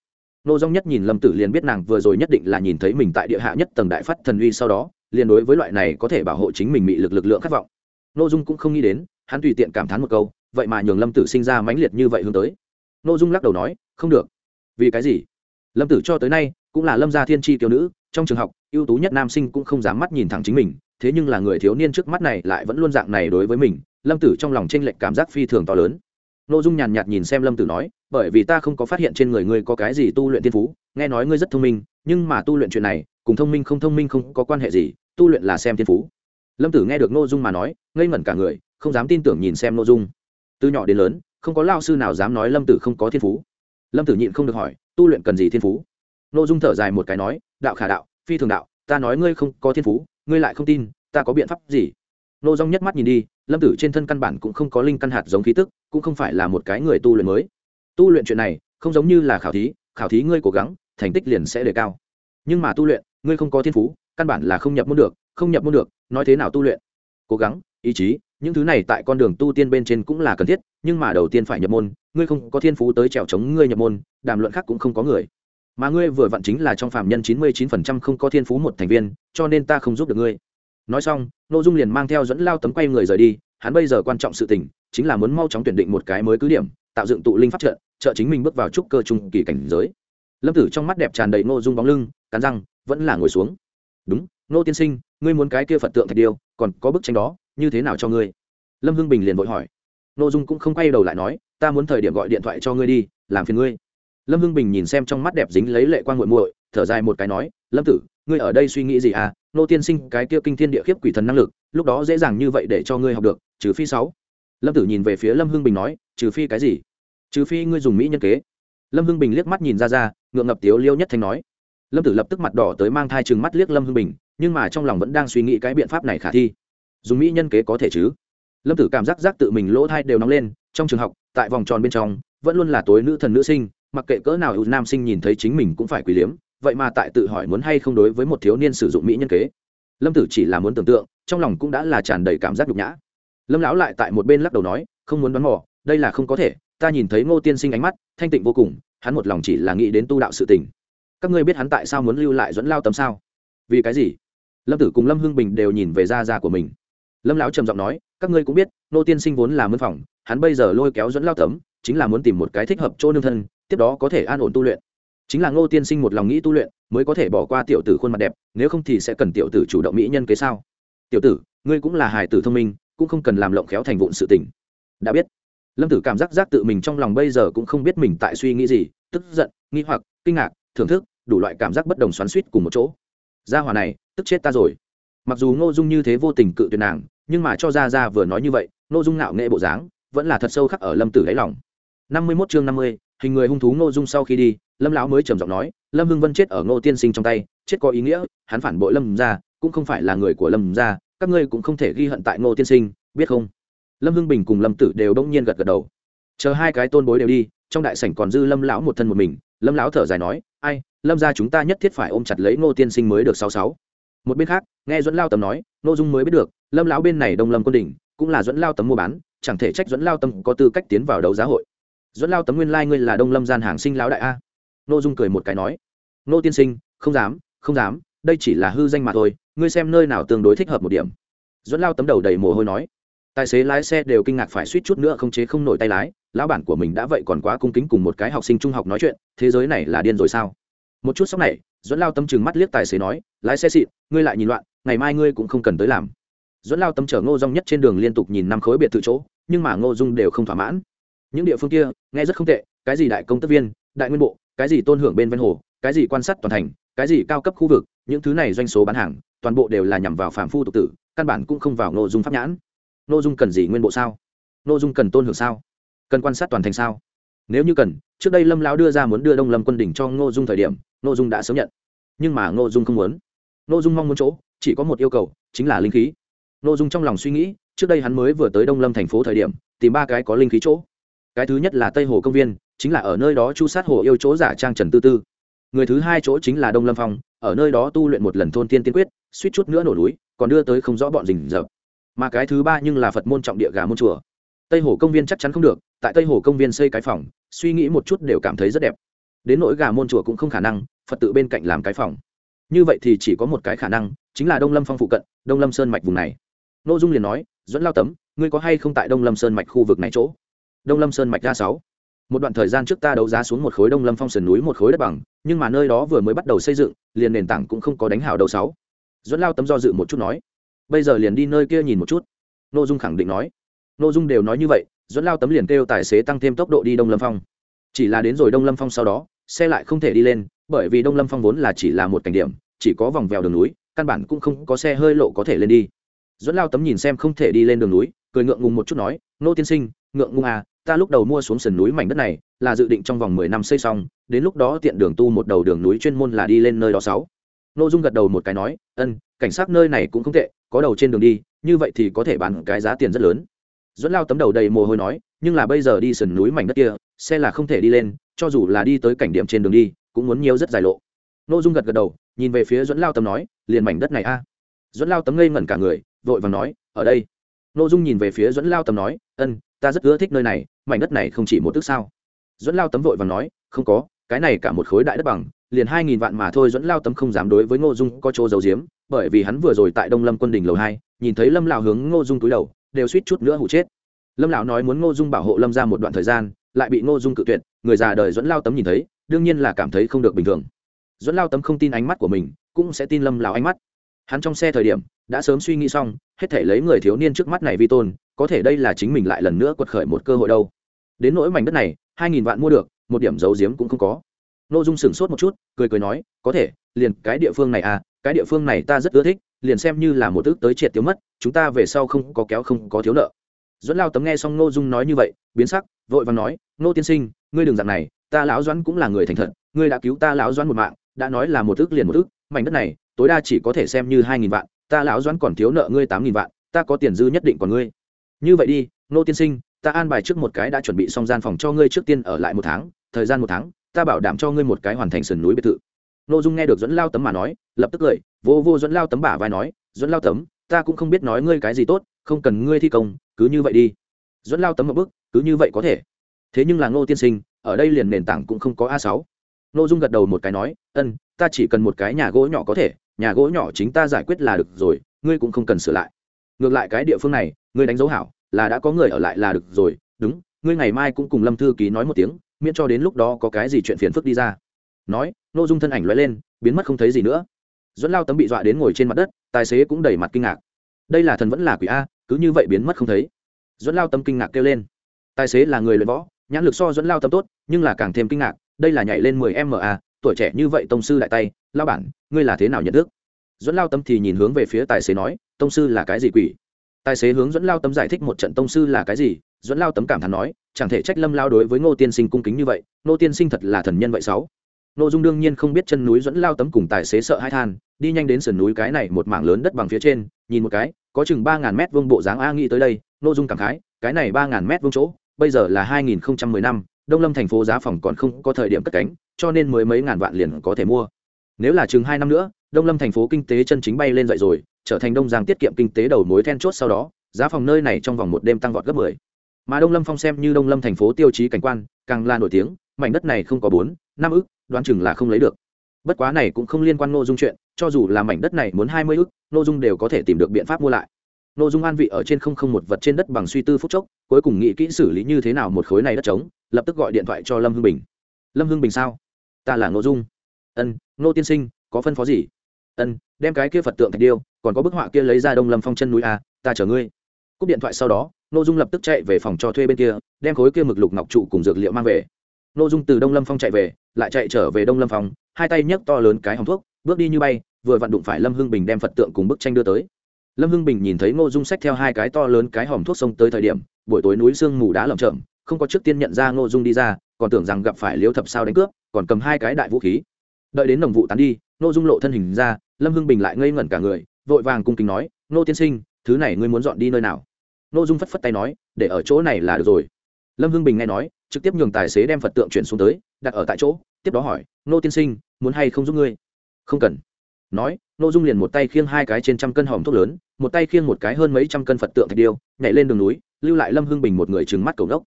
Ngô dung nhất nhìn lâm tử liền biết nàng vừa rồi nhất định là nhìn thấy mình tại địa hạ nhất tầng đại phát thần uy sau đó, liền đối với loại này có thể bảo hộ chính mình bị lực lực lượng khát vọng. Ngô dung cũng không nghĩ đến, hắn tùy tiện cảm thán một câu, vậy mà nhường lâm tử sinh ra mãnh liệt như vậy hướng tới. Ngô dung lắc đầu nói, không được. Vì cái gì? Lâm tử cho tới nay, cũng là lâm gia thiên tri tiểu nữ, trong trường học ưu tú nhất nam sinh cũng không dám mắt nhìn thẳng chính mình, thế nhưng là người thiếu niên trước mắt này lại vẫn luôn dạng này đối với mình, lâm tử trong lòng tranh lệch cảm giác phi thường to lớn. N ô dung nhàn nhạt nhìn xem lâm tử nói, bởi vì ta không có phát hiện trên người ngươi có cái gì tu luyện thiên phú, nghe nói ngươi rất thông minh, nhưng mà tu luyện chuyện này, cùng thông minh không thông minh không có quan hệ gì, tu luyện là xem thiên phú. Lâm tử nghe được n ô dung mà nói, ngây ngẩn cả người, không dám tin tưởng nhìn xem n ô dung. Từ nhỏ đến lớn, không có lao sư nào dám nói lâm tử không có thiên phú. Lâm tử nhịn không được hỏi, tu luyện cần gì thiên phú? N ô dung thở dài một cái nói, đạo khả đạo phi thường đạo, ta nói ngươi không có thiên phú, ngươi lại không tin, ta có biện pháp gì? Nô dung nhất mắt nhìn đi, lâm tử trên thân căn bản cũng không có linh căn hạt giống khí tức, cũng không phải là một cái người tu luyện mới. Tu luyện chuyện này, không giống như là khảo thí khảo thí ngươi cố gắng, thành tích liền sẽ đề cao. Nhưng mà tu luyện, ngươi không có thiên phú, căn bản là không nhập môn được, không nhập môn được, nói thế nào tu luyện? Cố gắng, ý chí, những thứ này tại con đường tu tiên bên trên cũng là cần thiết, nhưng mà đầu tiên phải nhập môn, ngươi không có thiên phú tới trèo chống ngươi nhập môn, đàm luận khác cũng không có người mà ngươi vừa vặn chính là trong phạm nhân chín mươi chín phần trăm không có thiên phú một thành viên, cho nên ta không giúp được ngươi. Nói xong n ô dung liền mang theo dẫn lao tấm quay người rời đi, hắn bây giờ quan trọng sự tình, chính là muốn mau chóng tuyển định một cái mới cứ điểm, tạo dựng tụ linh pháp trận, trợ chính mình bước vào trúc cơ trung kỳ cảnh giới. Lâm tử trong mắt đẹp tràn đầy n ô dung bóng lưng, cắn răng, vẫn là ngồi xuống. Đúng nô tiên sinh, ngươi muốn cái kia phật tượng thạch điêu, còn có bức tranh đó, như thế nào cho ngươi? Lâm hưng bình liền vội hỏi. N ô dung cũng không quay đầu lại nói, ta muốn thời điểm gọi điện thoại cho ngươi đi, làm phiền ngươi lâm hưng bình nhìn xem trong mắt đẹp dính lấy lệ quang g u muội, thở dài một cái nói, lâm tử, ngươi ở đây suy nghĩ gì à? Nô tiên sinh, cái kia kinh thiên địa khiếp quỷ thần năng lực, lúc đó dễ dàng như vậy để cho ngươi học được, trừ phi sáu. Lâm tử nhìn về phía lâm hưng bình nói, trừ phi cái gì? Trừ phi ngươi dùng mỹ nhân kế. Lâm hưng bình liếc mắt nhìn ra ra, ngượng ngập tiếu liêu nhất thanh nói. Lâm tử lập tức mặt đỏ tới mang thai chừng mắt liếc lâm hưng bình, nhưng mà trong lòng vẫn đang suy nghĩ cái biện pháp này khả thi. Dùng mỹ nhân kế có thể chứ? Lâm tử cảm giác giác tự mình lỗ thai đều nóng lên, trong trường học, tại vòng tròn bên trong, vẫn luôn là tối nữ thần nữ sinh mặc kệ cỡ nào ưu nam sinh nhìn thấy chính mình cũng phải quỳ liếm, vậy mà tại tự hỏi muốn hay không đối với một thiếu niên sử dụng mỹ nhân kế. Lâm tử chỉ là muốn tưởng tượng, trong lòng cũng đã là tràn đầy cảm giác nhục nhã. Lâm lão lại tại một bên lắc đầu nói, không muốn đoán mò, đây là không có thể, ta nhìn thấy ngô tiên sinh ánh mắt, thanh tịnh vô cùng, hắn một lòng chỉ là nghĩ đến tu đạo sự tình. Các ngươi biết hắn tại sao muốn lưu lại dẫn lao tấm sao? Vì cái gì? Lâm tử cùng lâm hưng bình đều nhìn về gia gia của mình. Lâm lão trầm giọng nói, các ngươi cũng biết, ngô tiên sinh vốn là mân phòng hắn bây giờ lôi kéo dẫn lao tấm chính là muốn tìm một cái thích hợp chỗ nương thân tiếp đó có thể an ổn tu luyện. Chính là ngô tiên sinh một lòng nghĩ tu luyện, mới có thể bỏ qua tiểu tử khuôn mặt đẹp, nếu không thì sẽ cần tiểu tử chủ động mỹ nhân kế sao? Tiểu tử, ngươi cũng là hài tử thông minh, cũng không cần làm lộng khéo thành vụn sự tình. Đã biết. Lâm tử cảm giác giác tự mình trong lòng bây giờ cũng không biết mình tại suy nghĩ gì, tức giận, nghi hoặc, kinh ngạc, thưởng thức, đủ loại cảm giác bất đồng xoắn suýt cùng một chỗ. Gia hòa này, tức chết ta rồi. Mặc dù ngô dung như thế vô tình cự tuyệt nàng, nhưng mà cho ra ra vừa nói như vậy, ngô dung ngạo nghệ bộ dáng, vẫn là thật sâu khắc ở lâm tử đáy lòng. Năm mươi mốt chương năm mươi hình người hung thú ngô dung sau khi đi, lâm lão mới trầm giọng nói, lâm hưng vân chết ở ngô tiên sinh trong tay, chết có ý nghĩa, hắn phản bội lâm ra, cũng không phải là người của lâm ra, các ngươi cũng không thể ghi hận tại ngô tiên sinh, biết không? Lâm hưng bình cùng lâm tử đều đông nhiên gật gật đầu. Chờ hai cái tôn bối đều đi, trong đại sảnh còn dư lâm lão một thân một mình, lâm lão thở dài nói, ai, lâm ra chúng ta nhất thiết phải ôm chặt lấy ngô tiên sinh mới được sáu sáu. Một bên khác, nghe dẫn lao tầm nói nội dung mới biết được, lâm lão bên này đông lâm quân đỉnh, cũng là dẫn lao tấm mua bán, chẳng thể trách dẫn lao tấm có tư cách tiến vào đấu giá hội dẫn lao tấm nguyên lai、like、ngươi là đông lâm gian hàng sinh lão đại a. Nô dung cười một cái nói, nô tiên sinh, không dám không dám, đây chỉ là hư danh mà thôi, ngươi xem nơi nào tương đối thích hợp một điểm. Dẫn lao tấm đầu đầy mồ hôi nói, tài xế lái xe đều kinh ngạc phải suýt chút nữa không chế không nổi tay lái, lão bản của mình đã vậy còn quá cung kính cùng một cái học sinh trung học nói chuyện, thế giới này là điên rồi sao? Một chút sau này, dẫn lao tâm chừng mắt liếc tài xế nói, lái xe xịn, ngươi lại nhìn loạn, ngày mai ngươi cũng không cần tới làm. Dẫn lao tâm chở ngô dung nhất trên đường liên tục nhìn năm khối biệt thự chỗ, nhưng mà ngô dung đều không thỏa mãn những địa phương kia, nghe rất không tệ, cái gì đại công tác viên, đại nguyên bộ, cái gì tôn hưởng bên ven hồ, cái gì quan sát toàn thành, cái gì cao cấp khu vực, những thứ này doanh số bán hàng, toàn bộ đều là nhằm vào phạm phu tục tử, căn bản cũng không vào nội dung pháp nhãn. Nội dung cần gì nguyên bộ sao? Nội dung cần tôn hưởng sao? Cần quan sát toàn thành sao? Nếu như cần, trước đây lâm lão đưa ra muốn đưa đông lâm quân đỉnh cho ngô dung thời điểm, ngô dung đã sớm nhận. Nhưng mà ngô dung không muốn. Ngô dung mong muốn chỗ, chỉ có một yêu cầu, chính là linh khí. Ngô dung trong lòng suy nghĩ, trước đây hắn mới vừa tới đông lâm thành phố thời điểm, tìm ba cái có linh khí chỗ cái thứ nhất là tây hồ công viên, chính là ở nơi đó chu sát hồ yêu chỗ giả trang trần tư tư. Người thứ hai chỗ chính là đông lâm phong, ở nơi đó tu luyện một lần thôn tiên tiên quyết, suýt chút nữa nổ núi, còn đưa tới không rõ bọn rình rập. Mà cái thứ ba nhưng là phật môn trọng địa gà môn chùa. Tây hồ công viên chắc chắn không được, tại tây hồ công viên xây cái phòng, suy nghĩ một chút đều cảm thấy rất đẹp. Đến nỗi gà môn chùa cũng không khả năng, phật tự bên cạnh làm cái phòng. Như vậy thì chỉ có một cái khả năng, chính là đông lâm phong phụ cận, đông lâm sơn mạch vùng này. N ô dung liền nói dẫn lao tấm, ngươi có hay không tại đông lâm sơn mạch khu vực này chỗ? Đông lâm sơn mạch ra sáu. Một đoạn thời gian trước ta đấu giá xuống một khối đông lâm phong sườn núi một khối đất bằng, nhưng mà nơi đó vừa mới bắt đầu xây dựng, liền nền tảng cũng không có đánh hảo đầu sáu. Dẫn lao tấm do dự một chút nói, bây giờ liền đi nơi kia nhìn một chút. Nội dung khẳng định nói. Nội dung đều nói như vậy dẫn lao tấm liền kêu tài xế tăng thêm tốc độ đi đông lâm phong. Chỉ là đến rồi đông lâm phong sau đó, xe lại không thể đi lên, bởi vì đông lâm phong vốn là chỉ là một cảnh điểm, chỉ có vòng vèo đường núi, căn bản cũng không có xe hơi lộ có thể lên đi. Dẫn lao tấm nhìn xem không thể đi lên đường núi, cười ngượng ngùng một chút nói, nô tiên sinh, ngượng ngùng à ta lúc đầu mua xuống sườn núi mảnh đất này, là dự định trong vòng mười năm xây xong, đến lúc đó tiện đường tu một đầu đường núi chuyên môn là đi lên nơi đó sáu. Nô dung gật đầu một cái nói, ân, cảnh sát nơi này cũng không tệ, có đầu trên đường đi, như vậy thì có thể bán cái giá tiền rất lớn. Dẫn lao tấm đầu đầy mồ hôi nói, nhưng là bây giờ đi sườn núi mảnh đất kia, xe là không thể đi lên, cho dù là đi tới cảnh điểm trên đường đi, cũng muốn nhiều rất dài lộ. N ô dung gật gật đầu, nhìn về phía dẫn lao tấm nói, liền mảnh đất này a. Dẫn lao tấm ngây ngẩn cả người, vội và nói, ở đây n ô dung nhìn về phía dẫn lao tấm nói, ân, ta rất ưa thích nơi này, mảnh đất này không chỉ một tức sao? Dẫn lao tấm vội và nói, không có, cái này cả một khối đại đất bằng, liền hai nghìn vạn mà thôi. Dẫn lao tấm không dám đối với ngô dung có chỗ giấu giếm, bởi vì hắn vừa rồi tại đông lâm quân đình lầu hai, nhìn thấy lâm lào hướng ngô dung túi đầu, đều suýt chút nữa hụ chết. Lâm lão nói muốn ngô dung bảo hộ lâm ra một đoạn thời gian, lại bị ngô dung cự tuyệt, người già đời dẫn lao tấm nhìn thấy, đương nhiên là cảm thấy không được bình thường. Dẫn lao tấm không tin ánh mắt của mình, cũng sẽ tin lâm lão ánh mắt. Hắn trong xe thời điểm, đã sớm suy nghĩ xong hết thể lấy người thiếu niên trước mắt này vi tôn, có thể đây là chính mình lại lần nữa quật khởi một cơ hội đâu. Đến nỗi mảnh đất này, hai nghìn vạn mua được, một điểm dấu diếm cũng không có. N ô dung sửng sốt một chút, cười cười nói, có thể, liền cái địa phương này à cái địa phương này ta rất ưa thích, liền xem như là một ước tới triệt tiêu mất, chúng ta về sau không có kéo không có thiếu nợ. Dẫn lao tấm nghe xong n ô dung nói như vậy, biến sắc, vội và nói n ô tiên sinh, ngươi đừng dạng này, ta lão doãn cũng là người thành thật, ngươi đã cứu ta lão doãn một mạng, đã nói là một ước liền một ước, mảnh đất này, tối đa chỉ có thể xem như hai nghìn vạn ta lão doãn còn thiếu nợ ngươi tám nghìn vạn, ta có tiền dư nhất định còn ngươi. Như vậy đi nô tiên sinh, ta an bài trước một cái đã chuẩn bị xong gian phòng cho ngươi trước tiên ở lại một tháng, thời gian một tháng, ta bảo đảm cho ngươi một cái hoàn thành sườn núi biệt thự. N dung nghe được dẫn lao tấm mà nói, lập tức cười, vô vô dẫn lao tấm bả vai nói dẫn lao tấm, ta cũng không biết nói ngươi cái gì tốt, không cần ngươi thi công, cứ như vậy đi. Dẫn lao tấm một bước cứ như vậy có thể. Thế nhưng là ngô tiên sinh, ở đây liền nền tảng cũng không có a sáu. N dung gật đầu một cái nói, ân, ta chỉ cần một cái nhà gỗ nhỏ có thể nhà gỗ nhỏ chính ta giải quyết là được rồi ngươi cũng không cần sửa lại. Ngược lại cái địa phương này ngươi đánh dấu hảo là đã có người ở lại là được rồi. Đúng ngươi ngày mai cũng cùng lâm thư ký nói một tiếng miễn cho đến lúc đó có cái gì chuyện phiền phức đi ra. Nói nội dung thân ảnh lóe lên biến mất không thấy gì nữa. Dẫn lao tấm bị dọa đến ngồi trên mặt đất tài xế cũng đầy mặt kinh ngạc. Đây là thần vẫn là quỷ a cứ như vậy biến mất không thấy. Dẫn lao tấm kinh ngạc kêu lên. Tài xế là người luyện võ nhãn lực so dẫn lao tấm tốt nhưng là càng thêm kinh ngạc đây là nhảy lên mười a, tuổi trẻ như vậy tông sư đại tay lao bản, ngươi là thế nào nhận thức? Dẫn lao tâm thì nhìn hướng về phía tài xế nói, tông sư là cái gì quỷ? Tài xế hướng dẫn lao tâm giải thích một trận tông sư là cái gì dẫn lao tấm cảm thán nói, chẳng thể trách lâm lao đối với ngô tiên sinh cung kính như vậy, ngô tiên sinh thật là thần nhân vậy sáu. Ngô dung đương nhiên không biết chân núi dẫn lao tấm cùng tài xế sợ hai than, đi nhanh đến sườn núi cái này một mảng lớn đất bằng phía trên, nhìn một cái, có chừng ba ngàn mét vuông bộ dáng a nghĩ tới đây, ngô dung cảm khái, cái này ba ngàn mét vuông chỗ, bây giờ là hai nghìn không trăm mười năm đông lâm thành phố giá phòng còn không có thời điểm cất cánh, cho nên mới mấy ngàn vạn liền có thể mua nếu là chừng hai năm nữa, đông lâm thành phố kinh tế chân chính bay lên dậy rồi, trở thành đông giang tiết kiệm kinh tế đầu mối then chốt sau đó, giá phòng nơi này trong vòng một đêm tăng vọt gấp 10. mà đông lâm phong xem như đông lâm thành phố tiêu chí cảnh quan, càng là nổi tiếng, mảnh đất này không có bốn, năm ức, đoán chừng là không lấy được. Bất quá này cũng không liên quan nội dung chuyện, cho dù là mảnh đất này muốn hai mươi ức nội dung đều có thể tìm được biện pháp mua lại. Nội dung an vị ở trên không không một vật trên đất bằng suy tư phút chốc, cuối cùng nghĩ kỹ xử lý như thế nào một khối này đất trống, lập tức gọi điện thoại cho lâm hưng bình. Lâm hưng bình sao? Ta là nội dung. Ân nô tiên sinh, có phân phó gì? Ân, đem cái kia phật tượng thạch điêu, còn có bức họa kia lấy ra đông lâm phong chân núi a ta chở ngươi. Cúp điện thoại sau đó, Nô dung lập tức chạy về phòng cho thuê bên kia, đem khối kia mực lục ngọc trụ cùng dược liệu mang về. Nô dung từ đông lâm phong chạy về, lại chạy trở về đông lâm phong, hai tay nhấc to lớn cái hòng thuốc, bước đi như bay, vừa vặn đụng phải lâm hưng bình đem phật tượng cùng bức tranh đưa tới. Lâm hưng bình nhìn thấy ngô dung xách theo hai cái to lớn cái hòm thuốc sông tới thời điểm, buổi tối núi sương mù đá lởm chởm, không có trước tiên nhận ra ngô dung đi ra, còn tưởng rằng gặp phải liếu thập sao đánh cướp, còn cầm hai cái đại vũ khí đợi đến nồng vụ tán đi nô dung lộ thân hình ra, lâm hưng bình lại ngây ngẩn cả người, vội vàng cung kính nói nô tiên sinh, thứ này ngươi muốn dọn đi nơi nào? Nô dung phất phất tay nói, để ở chỗ này là được rồi. Lâm hưng bình nghe nói, trực tiếp nhường tài xế đem phật tượng chuyển xuống tới, đặt ở tại chỗ, tiếp đó hỏi nô tiên sinh, muốn hay không giúp ngươi? Không cần. Nói nô dung liền một tay khiêng hai cái trên trăm cân hòm thuốc lớn, một tay khiêng một cái hơn mấy trăm cân phật tượng thạch điêu, nhảy lên đường núi, lưu lại lâm hưng bình một người trừng mắt cầu đốc.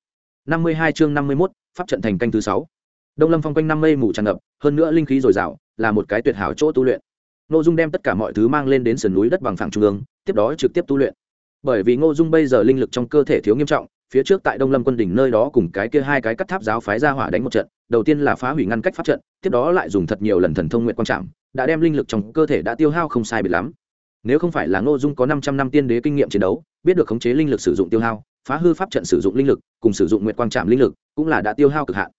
Năm mươi hai chương năm mươi mốt, pháp trận thành canh thứ sáu đông lâm phong quanh năm mây mù tràn ngập, hơn nữa linh khí dồi dào, là một cái tuyệt hảo chỗ tu luyện. Ngô dung đem tất cả mọi thứ mang lên đến sườn núi đất bằng phẳng trung ương, tiếp đó trực tiếp tu luyện. Bởi vì ngô dung bây giờ linh lực trong cơ thể thiếu nghiêm trọng, phía trước tại đông lâm quân đỉnh nơi đó cùng cái kia hai cái cắt tháp giáo phái ra hỏa đánh một trận, đầu tiên là phá hủy ngăn cách pháp trận, tiếp đó lại dùng thật nhiều lần thần thông nguyện quan trạm đã đem linh lực trong cơ thể đã tiêu hao không sai biệt lắm. Nếu không phải là ngô dung có năm trăm năm tiên đế kinh nghiệm chiến đấu, biết được khống chế linh lực sử dụng tiêu hao, phá hư pháp trận sử dụng linh lực, cùng sử dụng nguyện quang trạm linh lực, cũng là đã tiêu hao cực hạn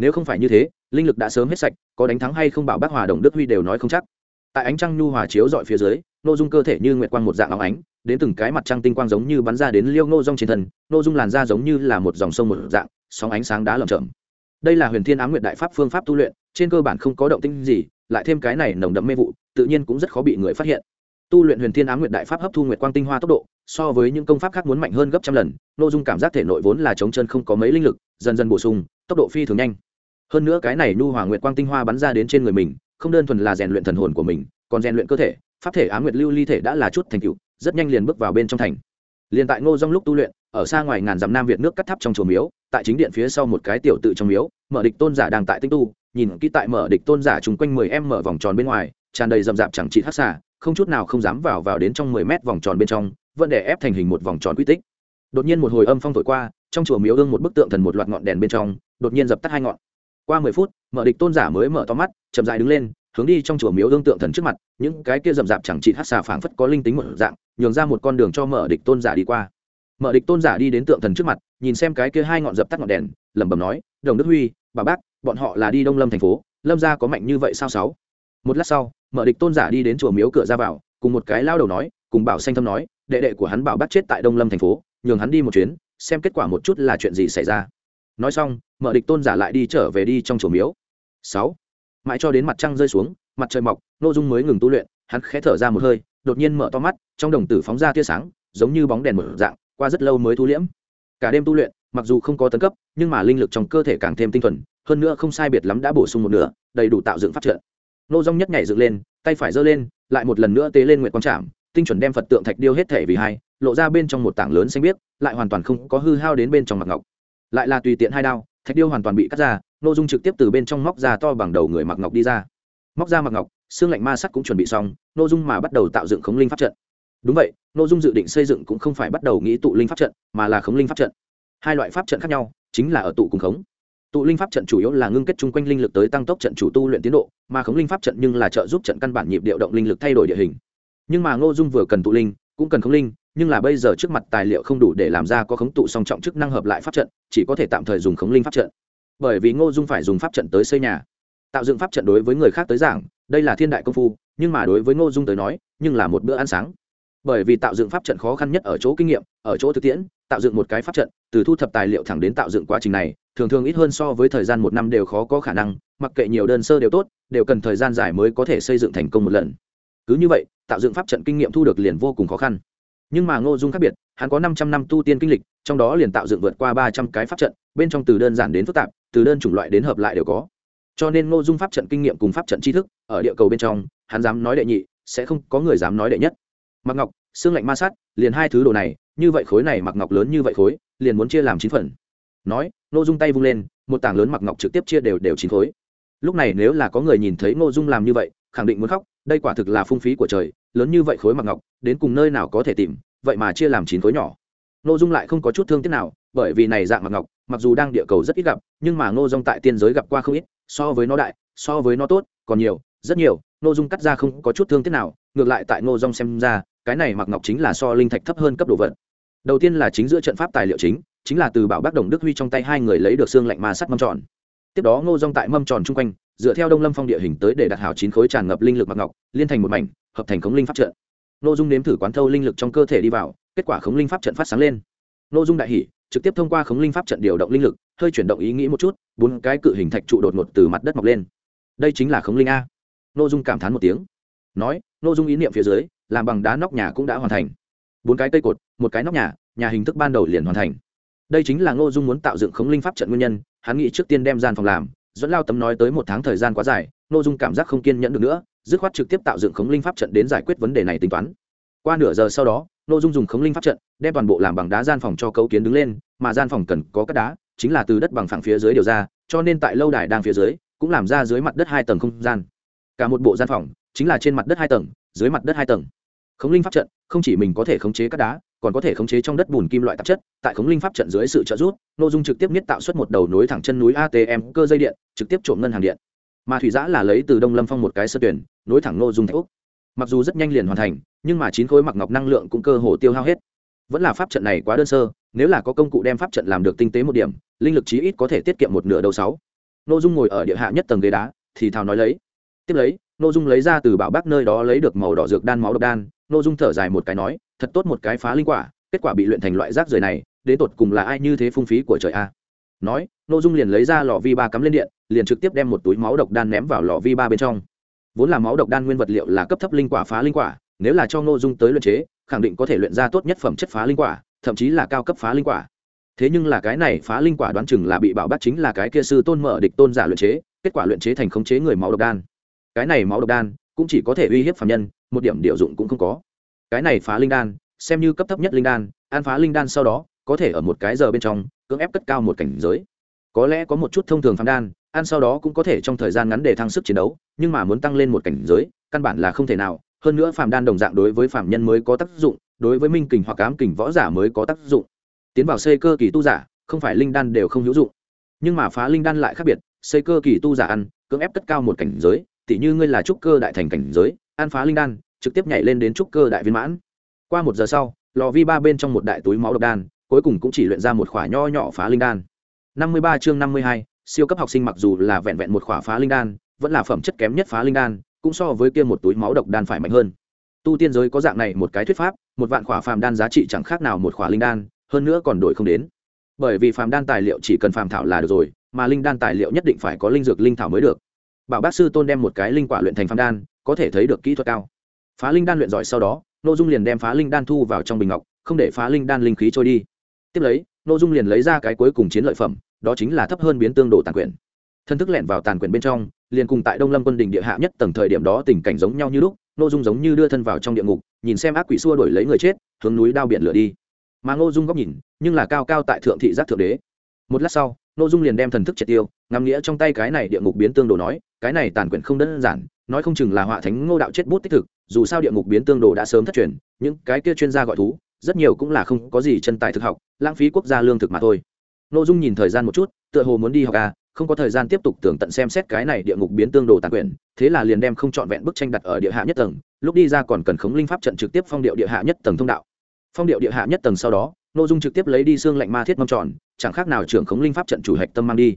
nếu không phải như thế, linh lực đã sớm hết sạch, có đánh thắng hay không bảo bác hòa đồng đức huy đều nói không chắc. Tại ánh trăng nhu hòa chiếu dọi phía dưới nội dung cơ thể như nguyệt quang một dạng óng ánh, đến từng cái mặt trăng tinh quang giống như bắn ra đến liêu nô rong trên thân nội dung làn da giống như là một dòng sông một dạng, sóng ánh sáng đá lởm chởm. Đây là huyền thiên ám nguyện đại pháp phương pháp tu luyện, trên cơ bản không có động tinh gì, lại thêm cái này nồng đậm mê vụ, tự nhiên cũng rất khó bị người phát hiện. Tu luyện huyền thiên ám nguyện đại pháp hấp thu nguyệt quang tinh hoa tốc độ, so với những công pháp khác muốn mạnh hơn gấp trăm lần nội dung cảm giác thể nội vốn là chống chân không có mấy linh lực, dần dần bổ sung, tốc độ phi thường nhanh hơn nữa cái này nhu hòa nguyệt quang tinh hoa bắn ra đến trên người mình, không đơn thuần là rèn luyện thần hồn của mình, còn rèn luyện cơ thể, pháp thể á nguyệt lưu ly thể đã là chút thành tựu, rất nhanh liền bước vào bên trong thành. Liền tại ngô dong lúc tu luyện, ở xa ngoài ngàn dặm nam việt nước cắt tháp trong chùa miếu, tại chính điện phía sau một cái tiểu tự trong miếu, mở địch tôn giả đang tại tinh tu, nhìn kỹ tại mở địch tôn giả chung quanh mười em mở vòng tròn bên ngoài, tràn đầy rậm rạp chẳng trị hắc xả không chút nào không dám vào vào đến trong mười mét vòng tròn bên trong, vẫn để ép thành hình một vòng tròn quy tích. Đột nhiên một hồi âm phong thổi qua, trong chùa miếu ương một bức tượng thần một loạt ngọn đèn bên trong, đột nhiên dập tắt hai ngọn qua mười phút, mở địch tôn giả mới mở to mắt, chậm dài đứng lên, hướng đi trong chùa miếu ương tượng thần trước mặt, những cái kia rậm rạp chẳng chỉ hát xà phảng phất có linh tính một dạng, nhường ra một con đường cho mở địch tôn giả đi qua. Mở địch tôn giả đi đến tượng thần trước mặt, nhìn xem cái kia hai ngọn dập tắt ngọn đèn, lẩm bẩm nói, đồng đức huy, bà bác, bọn họ là đi đông lâm thành phố, lâm gia có mạnh như vậy sao sáu? Một lát sau, mở địch tôn giả đi đến chùa miếu cửa ra vào, cùng một cái lao đầu nói, cùng bảo xanh thâm nói, đệ đệ của hắn bảo bác chết tại đông lâm thành phố, nhường hắn đi một chuyến, xem kết quả một chút là chuyện gì xảy ra. Nói xong mở địch tôn giả lại đi trở về đi trong chùa miếu. Sáu. Mãi cho đến mặt trăng rơi xuống, mặt trời mọc nội dung mới ngừng tu luyện, hắn khẽ thở ra một hơi, đột nhiên mở to mắt, trong đồng tử phóng ra tia sáng, giống như bóng đèn mở dạng, qua rất lâu mới thu liễm. Cả đêm tu luyện, mặc dù không có tấn cấp, nhưng mà linh lực trong cơ thể càng thêm tinh thuần, hơn nữa không sai biệt lắm đã bổ sung một nửa, đầy đủ tạo dựng phát trận. Nô dung nhất nhảy dựng lên, tay phải giơ lên, lại một lần nữa tế lên nguyện quang trạm tinh chuẩn đem phật tượng thạch điêu hết thể vì hai, lộ ra bên trong một tảng lớn xanh biếc, lại hoàn toàn không có hư hao đến bên trong mặt ngọc. Lại là tùy tiện hai đao thạch điêu hoàn toàn bị cắt ra nội dung trực tiếp từ bên trong móc ra to bằng đầu người mặc ngọc đi ra. Móc ra mặc ngọc, xương lạnh ma sắt cũng chuẩn bị xong nội dung mà bắt đầu tạo dựng khống linh pháp trận. Đúng vậy nội dung dự định xây dựng cũng không phải bắt đầu nghĩ tụ linh pháp trận, mà là khống linh pháp trận. Hai loại pháp trận khác nhau, chính là ở tụ cùng khống. Tụ linh pháp trận chủ yếu là ngưng kết chung quanh linh lực tới tăng tốc trận chủ tu luyện tiến độ, mà khống linh pháp trận nhưng là trợ giúp trận căn bản nhịp điệu động linh lực thay đổi địa hình. Nhưng mà ngô dung vừa cần tụ linh, cũng cần khống linh nhưng là bây giờ trước mặt tài liệu không đủ để làm ra có khống tụ song trọng chức năng hợp lại pháp trận, chỉ có thể tạm thời dùng khống linh pháp trận. Bởi vì ngô dung phải dùng pháp trận tới xây nhà. Tạo dựng pháp trận đối với người khác tới giảng, đây là thiên đại công phu, nhưng mà đối với ngô dung tới nói, nhưng là một bữa ăn sáng. Bởi vì tạo dựng pháp trận khó khăn nhất ở chỗ kinh nghiệm, ở chỗ thực tiễn, tạo dựng một cái pháp trận, từ thu thập tài liệu thẳng đến tạo dựng quá trình này, thường thường ít hơn so với thời gian một năm đều khó có khả năng, mặc kệ nhiều đơn sơ đều tốt, đều cần thời gian dài mới có thể xây dựng thành công một lần. Cứ như vậy, tạo dựng pháp trận kinh nghiệm thu được liền vô cùng khó khăn nhưng mà ngô dung khác biệt, hắn có năm trăm năm tu tiên kinh lịch, trong đó liền tạo dựng vượt qua ba trăm cái pháp trận, bên trong từ đơn giản đến phức tạp, từ đơn chủng loại đến hợp lại đều có. Cho nên ngô dung pháp trận kinh nghiệm cùng pháp trận tri thức, ở địa cầu bên trong, hắn dám nói đệ nhị, sẽ không có người dám nói đệ nhất. Mặc ngọc xương lạnh ma sát, liền hai thứ đồ này, như vậy khối này mặc ngọc lớn như vậy khối, liền muốn chia làm chín phần. Nói, ngô dung tay vung lên, một tảng lớn mặc ngọc trực tiếp chia đều đều chín khối. Lúc này nếu là có người nhìn thấy ngô dung làm như vậy, khẳng định muốn khóc, đây quả thực là phung phí của trời lớn như vậy khối mặc ngọc, đến cùng nơi nào có thể tìm, vậy mà chia làm chín khối nhỏ. Nội dung lại không có chút thương tiếc nào, bởi vì này dạng mặc ngọc, mặc dù đang địa cầu rất ít gặp, nhưng mà ngô dung tại tiên giới gặp qua không ít, so với nó đại, so với nó tốt, còn nhiều, rất nhiều nội dung cắt ra không có chút thương tiếc nào, ngược lại tại ngô dung xem ra, cái này mặc ngọc chính là so linh thạch thấp hơn cấp độ vật. Đầu tiên là chính giữa trận pháp tài liệu chính chính là từ bảo bác đồng đức huy trong tay hai người lấy được xương lạnh ma sắt mâm tròn. Tiếp đó ngô dung tại mâm tròn chung quanh, dựa theo đông lâm phong địa hình tới để đặt hảo chín khối tràn ngập linh lực mặc ngọc, liên thành một mảnh hợp thành khống linh pháp trận. Ngô dung nếm thử quán thâu linh lực trong cơ thể đi vào, kết quả khống linh pháp trận phát sáng lên. Ngô dung đại hỉ, trực tiếp thông qua khống linh pháp trận điều động linh lực, hơi chuyển động ý nghĩ một chút, bốn cái cự hình thạch trụ đột ngột từ mặt đất mọc lên. Đây chính là khống linh a. Ngô dung cảm thán một tiếng. Nói ngô dung ý niệm phía dưới, làm bằng đá nóc nhà cũng đã hoàn thành. Bốn cái cây cột, một cái nóc nhà nhà hình thức ban đầu liền hoàn thành. Đây chính là ngô dung muốn tạo dựng khống linh pháp trận nguyên nhân, hắn nghĩ trước tiên đem gian phòng làm, dẫn lao tấm nói tới một tháng thời gian quá dài ngô dung cảm giác không kiên nhẫn được nữa dứt khoát trực tiếp tạo dựng khống linh pháp trận đến giải quyết vấn đề này tính toán. Qua nửa giờ sau đó, nô dung dùng khống linh pháp trận, đem toàn bộ làm bằng đá gian phòng cho cấu kiến đứng lên, mà gian phòng cần có các đá, chính là từ đất bằng phẳng phía dưới điều ra, cho nên tại lâu đài đang phía dưới, cũng làm ra dưới mặt đất hai tầng không gian. Cả một bộ gian phòng, chính là trên mặt đất hai tầng, dưới mặt đất hai tầng. Khống linh pháp trận, không chỉ mình có thể khống chế các đá, còn có thể khống chế trong đất bùn kim loại tạp chất, tại khống linh pháp trận dưới sự trợ giúp, nô dung trực tiếp miết tạo xuất một đầu nối thẳng chân núi atm cơ dây điện, trực tiếp trộm ngân hàng điện mà thủy giã là lấy từ đông lâm phong một cái sơ tuyển, nối thẳng Ngô dung thạch úc. Mặc dù rất nhanh liền hoàn thành, nhưng mà chín khối mặc ngọc năng lượng cũng cơ hồ tiêu hao hết. Vẫn là pháp trận này quá đơn sơ, nếu là có công cụ đem pháp trận làm được tinh tế một điểm, linh lực chí ít có thể tiết kiệm một nửa đầu sáu. Nội dung ngồi ở địa hạ nhất tầng ghế đá, thì thào nói lấy. Tiếp lấy nội dung lấy ra từ bảo bác nơi đó lấy được màu đỏ dược đan máu độc đan. Nội dung thở dài một cái nói, thật tốt một cái phá linh quả, kết quả bị luyện thành loại rác rưởi này, đến tột cùng là ai như thế phung phí của trời a? Nói nội dung liền lấy ra lò vi ba cắm lên điện, liền trực tiếp đem một túi máu độc đan ném vào lò vi ba bên trong. Vốn là máu độc đan nguyên vật liệu là cấp thấp linh quả phá linh quả, nếu là cho nội dung tới luyện chế, khẳng định có thể luyện ra tốt nhất phẩm chất phá linh quả, thậm chí là cao cấp phá linh quả. Thế nhưng là cái này phá linh quả đoán chừng là bị bảo bắt chính là cái kia sư tôn mở địch tôn giả luyện chế, kết quả luyện chế thành khống chế người máu độc đan. Cái này máu độc đan cũng chỉ có thể uy hiếp phạm nhân, một điểm điều dụng cũng không có. Cái này phá linh đan, xem như cấp thấp nhất linh đan an phá linh đan sau đó, có thể ở một cái giờ bên trong, cưỡng ép cất cao một cảnh giới có lẽ có một chút thông thường phàm đan, ăn sau đó cũng có thể trong thời gian ngắn để thăng sức chiến đấu, nhưng mà muốn tăng lên một cảnh giới, căn bản là không thể nào. Hơn nữa phàm đan đồng dạng đối với phàm nhân mới có tác dụng, đối với minh kình hoặc cám kình võ giả mới có tác dụng. Tiến vào xây cơ kỳ tu giả, không phải linh đan đều không hữu dụng. Nhưng mà phá linh đan lại khác biệt xây cơ kỳ tu giả ăn, cưỡng ép cất cao một cảnh giới, tỉ như ngươi là trúc cơ đại thành cảnh giới, ăn phá linh đan, trực tiếp nhảy lên đến trúc cơ đại viên mãn. Qua một giờ sau, lò vi ba bên trong một đại túi máu độc đan, cuối cùng cũng chỉ luyện ra một khoả nho nhỏ phá linh đan năm mươi ba chương năm mươi hai, siêu cấp học sinh mặc dù là vẹn vẹn một khỏa phá linh đan, vẫn là phẩm chất kém nhất phá linh đan, cũng so với kia một túi máu độc đan phải mạnh hơn. Tu tiên giới có dạng này một cái thuyết pháp, một vạn khỏa phàm đan giá trị chẳng khác nào một khỏa linh đan, hơn nữa còn đổi không đến. Bởi vì phàm đan tài liệu chỉ cần phàm thảo là được rồi, mà linh đan tài liệu nhất định phải có linh dược linh thảo mới được. Bảo bác sư tôn đem một cái linh quả luyện thành phàm đan, có thể thấy được kỹ thuật cao. Phá linh đan luyện giỏi sau đó nội dung liền đem phá linh đan thu vào trong bình ngọc, không để phá linh đan linh khí trôi đi. Tiếp lấy nội dung liền lấy ra cái cuối cùng chiến lợi phẩm, đó chính là thấp hơn biến tương đồ tàn quyền thân thức lẻn vào tàn quyền bên trong, liền cùng tại đông lâm quân đình địa hạ nhất tầng thời điểm đó tình cảnh giống nhau như lúc nội dung giống như đưa thân vào trong địa ngục, nhìn xem ác quỷ xua đổi lấy người chết, hướng núi đao biển lửa đi. Mà ngô dung góc nhìn, nhưng là cao cao tại thượng thị giác thượng đế. Một lát sau, Nô dung liền đem thần thức triệt tiêu, ngắm nghĩa trong tay cái này địa ngục biến tương đồ nói, cái này tàn quyển không đơn giản, nói không chừng là họa thánh ngô đạo chết bút tích thực, dù sao địa ngục biến tương đồ đã sớm thất truyền, những cái kia chuyên gia gọi thú rất nhiều cũng là không có gì chân tài thực học, lãng phí quốc gia lương thực mà thôi. Nội dung nhìn thời gian một chút, tựa hồ muốn đi học à không có thời gian tiếp tục tưởng tận xem xét cái này địa ngục biến tương đồ tàn quyển, thế là liền đem không trọn vẹn bức tranh đặt ở địa hạ nhất tầng, lúc đi ra còn cần khống linh pháp trận trực tiếp phong điệu địa hạ nhất tầng thông đạo. Phong điệu địa hạ nhất tầng sau đó nội dung trực tiếp lấy đi xương lạnh ma thiết mâm tròn, chẳng khác nào trưởng khống linh pháp trận chủ hạch tâm mang đi.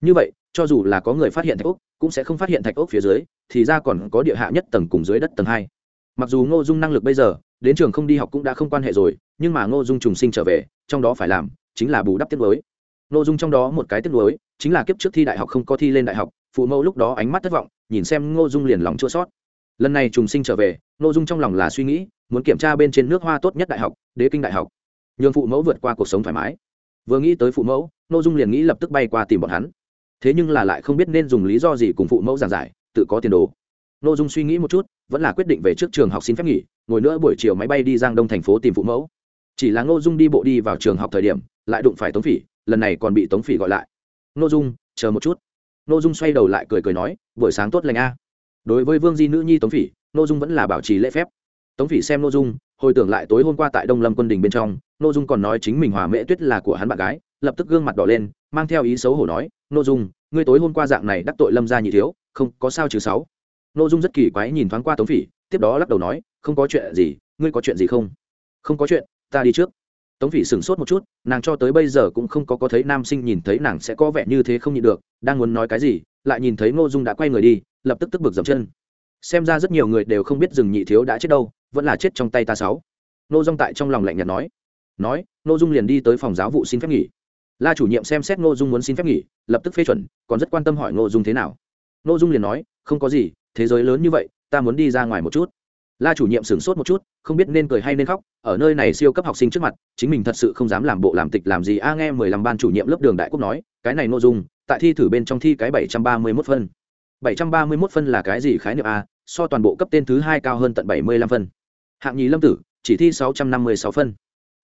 Như vậy, cho dù là có người phát hiện thạch ốc, cũng sẽ không phát hiện thạch ốc phía dưới, thì ra còn có địa hạ nhất tầng cùng dưới đất tầng hai. Mặc dù ngô dung năng lực bây giờ đến trường không đi học cũng đã không quan hệ rồi, nhưng mà ngô dung trùng sinh trở về, trong đó phải làm chính là bù đắp tiết lối ngô dung trong đó một cái tiết lối chính là kiếp trước thi đại học không có thi lên đại học, phụ mẫu lúc đó ánh mắt thất vọng, nhìn xem ngô dung liền lòng chua sót lần này trùng sinh trở về, ngô dung trong lòng là suy nghĩ, muốn kiểm tra bên trên nước hoa tốt nhất đại học, đế kinh đại học. Nhường phụ mẫu vượt qua cuộc sống thoải mái. Vừa nghĩ tới phụ mẫu, ngô dung liền nghĩ lập tức bay qua tìm bọn hắn. Thế nhưng là lại không biết nên dùng lý do gì cùng phụ mẫu giảng giải, tự có tiền đồ. Ngô dung suy nghĩ một chút, vẫn là quyết định về trước trường học xin phép nghỉ ngồi nữa buổi chiều máy bay đi giang đông thành phố tìm phụ mẫu. Chỉ là ngô dung đi bộ đi vào trường học thời điểm, lại đụng phải tống phỉ, lần này còn bị tống phỉ gọi lại. Ngô dung, chờ một chút. Ngô dung xoay đầu lại cười cười nói, buổi sáng tốt lành a. Đối với vương di nữ nhi tống phỉ, ngô dung vẫn là bảo trì lễ phép. Tống phỉ xem ngô dung, hồi tưởng lại tối hôm qua tại đông lâm quân đình bên trong, ngô dung còn nói chính mình hòa mễ tuyết là của hắn bạn gái, lập tức gương mặt đỏ lên, mang theo ý xấu hổ nói, ngô dung, ngươi tối hôm qua dạng này đắc tội lâm gia nhị thiếu, không có sao chứ sáu. Ngô dung rất kỳ quái nhìn thoáng qua tống phỉ, tiếp đó lắc đầu nói không có chuyện gì, ngươi có chuyện gì không? Không có chuyện, ta đi trước. Tống phỉ sửng sốt một chút, nàng cho tới bây giờ cũng không có có thấy nam sinh nhìn thấy nàng sẽ có vẻ như thế không nhịn được, đang muốn nói cái gì, lại nhìn thấy ngô dung đã quay người đi, lập tức tức bực dậm chân. Xem ra rất nhiều người đều không biết rừng nhị thiếu đã chết đâu, vẫn là chết trong tay ta sáu. Ngô dung tại trong lòng lạnh nhạt nói. Nói, ngô dung liền đi tới phòng giáo vụ xin phép nghỉ. La chủ nhiệm xem xét ngô dung muốn xin phép nghỉ, lập tức phê chuẩn, còn rất quan tâm hỏi ngô dung thế nào. Ngô dung liền nói, không có gì, thế giới lớn như vậy, ta muốn đi ra ngoài một chút la chủ nhiệm sửng sốt một chút, không biết nên cười hay nên khóc, ở nơi này siêu cấp học sinh trước mặt, chính mình thật sự không dám làm bộ làm tịch làm gì. A nghe mười lăm ban chủ nhiệm lớp đường đại quốc nói, cái này nội dung, tại thi thử bên trong thi cái bảy trăm ba mươi mốt phân. bảy trăm ba mươi mốt phân là cái gì khái niệm a? So toàn bộ cấp tên thứ hai cao hơn tận bảy mươi lăm phân. Hạng nhì lâm tử, chỉ thi sáu trăm năm mươi sáu phân.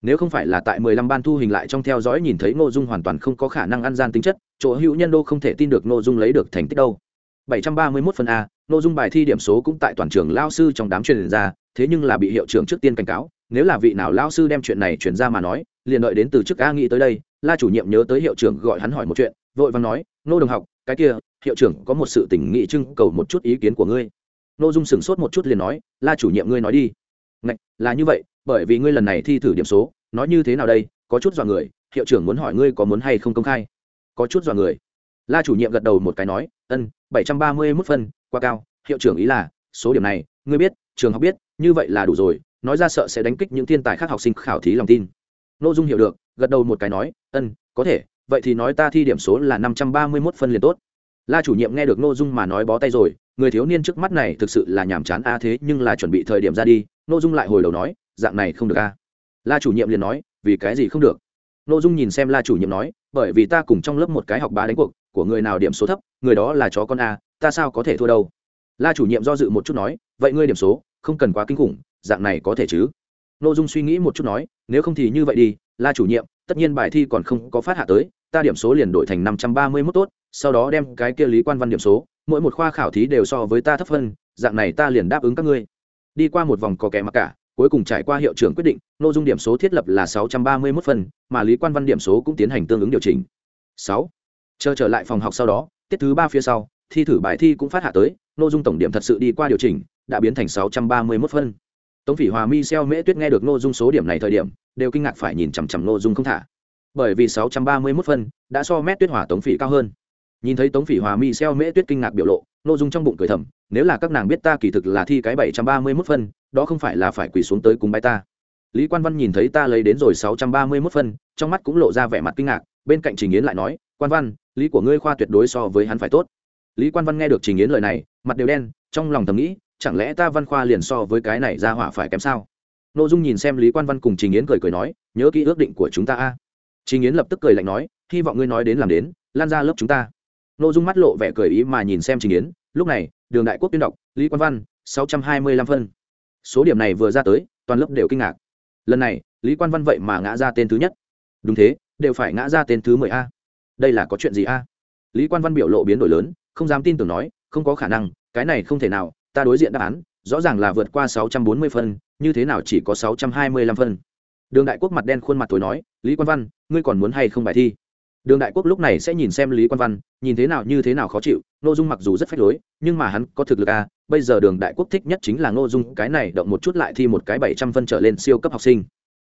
Nếu không phải là tại mười lăm ban thu hình lại trong theo dõi nhìn thấy nội dung hoàn toàn không có khả năng ăn gian tính chất, chỗ hữu nhân đô không thể tin được nội dung lấy được thành tích đâu. bảy trăm ba mươi 731 phân a nội dung bài thi điểm số cũng tại toàn trường lao sư trong đám truyền ra thế nhưng là bị hiệu trưởng trước tiên cảnh cáo nếu là vị nào lao sư đem chuyện này chuyển ra mà nói liền đợi đến từ trước a nghĩ tới đây la chủ nhiệm nhớ tới hiệu trưởng gọi hắn hỏi một chuyện vội vàng nói nô đồng học cái kia hiệu trưởng có một sự tình nghị trưng cầu một chút ý kiến của ngươi. Nô dung sửng sốt một chút liền nói la chủ nhiệm ngươi nói đi. Ngạch, là như vậy bởi vì ngươi lần này thi thử điểm số nói như thế nào đây có chút dọa người hiệu trưởng muốn hỏi ngươi có muốn hay không công khai. Có chút dọa người. La chủ nhiệm gật đầu một cái nói ân bảy trăm ba mươi mốt phân quá cao, hiệu trưởng ý là, số điểm này, ngươi biết, trường học biết, như vậy là đủ rồi, nói ra sợ sẽ đánh kích những thiên tài khác học sinh khảo thí lòng tin. N ô dung hiểu được, gật đầu một cái nói, ân, có thể, vậy thì nói ta thi điểm số là năm trăm ba mươi mốt phân liền tốt. La chủ nhiệm nghe được n ô dung mà nói bó tay rồi, người thiếu niên trước mắt này thực sự là nhàm chán a, thế nhưng là chuẩn bị thời điểm ra đi n ô dung lại hồi đầu nói, dạng này không được a. La chủ nhiệm liền nói, vì cái gì không được? N ô dung nhìn xem la chủ nhiệm nói, bởi vì ta cùng trong lớp một cái học bá đánh cuộc, của người nào điểm số thấp, người đó là chó con a ta sao có thể thua đâu? La chủ nhiệm do dự một chút nói, vậy ngươi điểm số, không cần quá kinh khủng, dạng này có thể chứ? N ô dung suy nghĩ một chút nói, nếu không thì như vậy đi, la chủ nhiệm, tất nhiên bài thi còn không có phát hạ tới, ta điểm số liền đổi thành năm trăm ba mươi mốt tốt, sau đó đem cái kia lý quan văn điểm số, mỗi một khoa khảo thí đều so với ta thấp hơn, dạng này ta liền đáp ứng các ngươi. Đi qua một vòng có kẻ mặc cả, cuối cùng trải qua hiệu trưởng quyết định n ô dung điểm số thiết lập là sáu trăm ba mươi mốt phân mà lý quan văn điểm số cũng tiến hành tương ứng điều chỉnh. Sáu. Chờ trở lại phòng học sau đó, tiết thứ ba phía sau thi thử bài thi cũng phát hạ tới nội dung tổng điểm thật sự đi qua điều chỉnh, đã biến thành sáu trăm ba mươi 631 phân. Tống phỉ hòa mi xeo mễ tuyết nghe được nội dung số điểm này thời điểm, đều kinh ngạc phải nhìn chằm chằm nội dung không thả. Bởi vì sáu trăm ba mươi 631 phân đã so mét tuyết hỏa tống phỉ cao hơn. Nhìn thấy tống phỉ hòa mi xeo mễ tuyết kinh ngạc biểu lộ nội dung trong bụng cười thầm, nếu là các nàng biết ta kỳ thực là thi cái bảy trăm ba mươi 731 phân, đó không phải là phải quỳ xuống tới cùng bái ta. Lý quan văn nhìn thấy ta lấy đến rồi sáu trăm ba mươi 631 phân, trong mắt cũng lộ ra vẻ mặt kinh ngạc, bên cạnh trình yến lại nói, quan văn, lý của ngươi khoa tuyệt đối so với hắn phải tốt lý quan văn nghe được trình yến lời này, mặt đều đen, trong lòng thầm nghĩ, chẳng lẽ ta văn khoa liền so với cái này ra hỏa phải kém sao? N ô dung nhìn xem lý quan văn cùng trình yến cười cười nói, nhớ kỹ ước định của chúng ta a. Trình yến lập tức cười lạnh nói, hy vọng ngươi nói đến làm đến, lan ra lớp chúng ta. N ô dung mắt lộ vẻ cười ý mà nhìn xem trình yến, lúc này, đường đại quốc tuyên đọc, lý quan văn, sáu trăm hai mươi lăm phân. Số điểm này vừa ra tới, toàn lớp đều kinh ngạc. Lần này, lý quan văn vậy mà ngã ra tên thứ nhất. Đúng thế, đều phải ngã ra tên thứ mười a. Đây là có chuyện gì a? Lý quan văn biểu lộ biến đổi lớn không dám tin tưởng nói, không có khả năng, cái này không thể nào, ta đối diện đáp án, rõ ràng là vượt qua sáu trăm bốn mươi phân, như thế nào chỉ có sáu trăm hai mươi lăm phân. Đường đại quốc mặt đen khuôn mặt tối nói, lý quan văn, ngươi còn muốn hay không bài thi? Đường đại quốc lúc này sẽ nhìn xem lý quan văn, nhìn thế nào như thế nào khó chịu n dung mặc dù rất phách lối, nhưng mà hắn có thực lực à bây giờ đường đại quốc thích nhất chính là n dung, cái này động một chút lại thi một cái bảy trăm phân trở lên siêu cấp học sinh.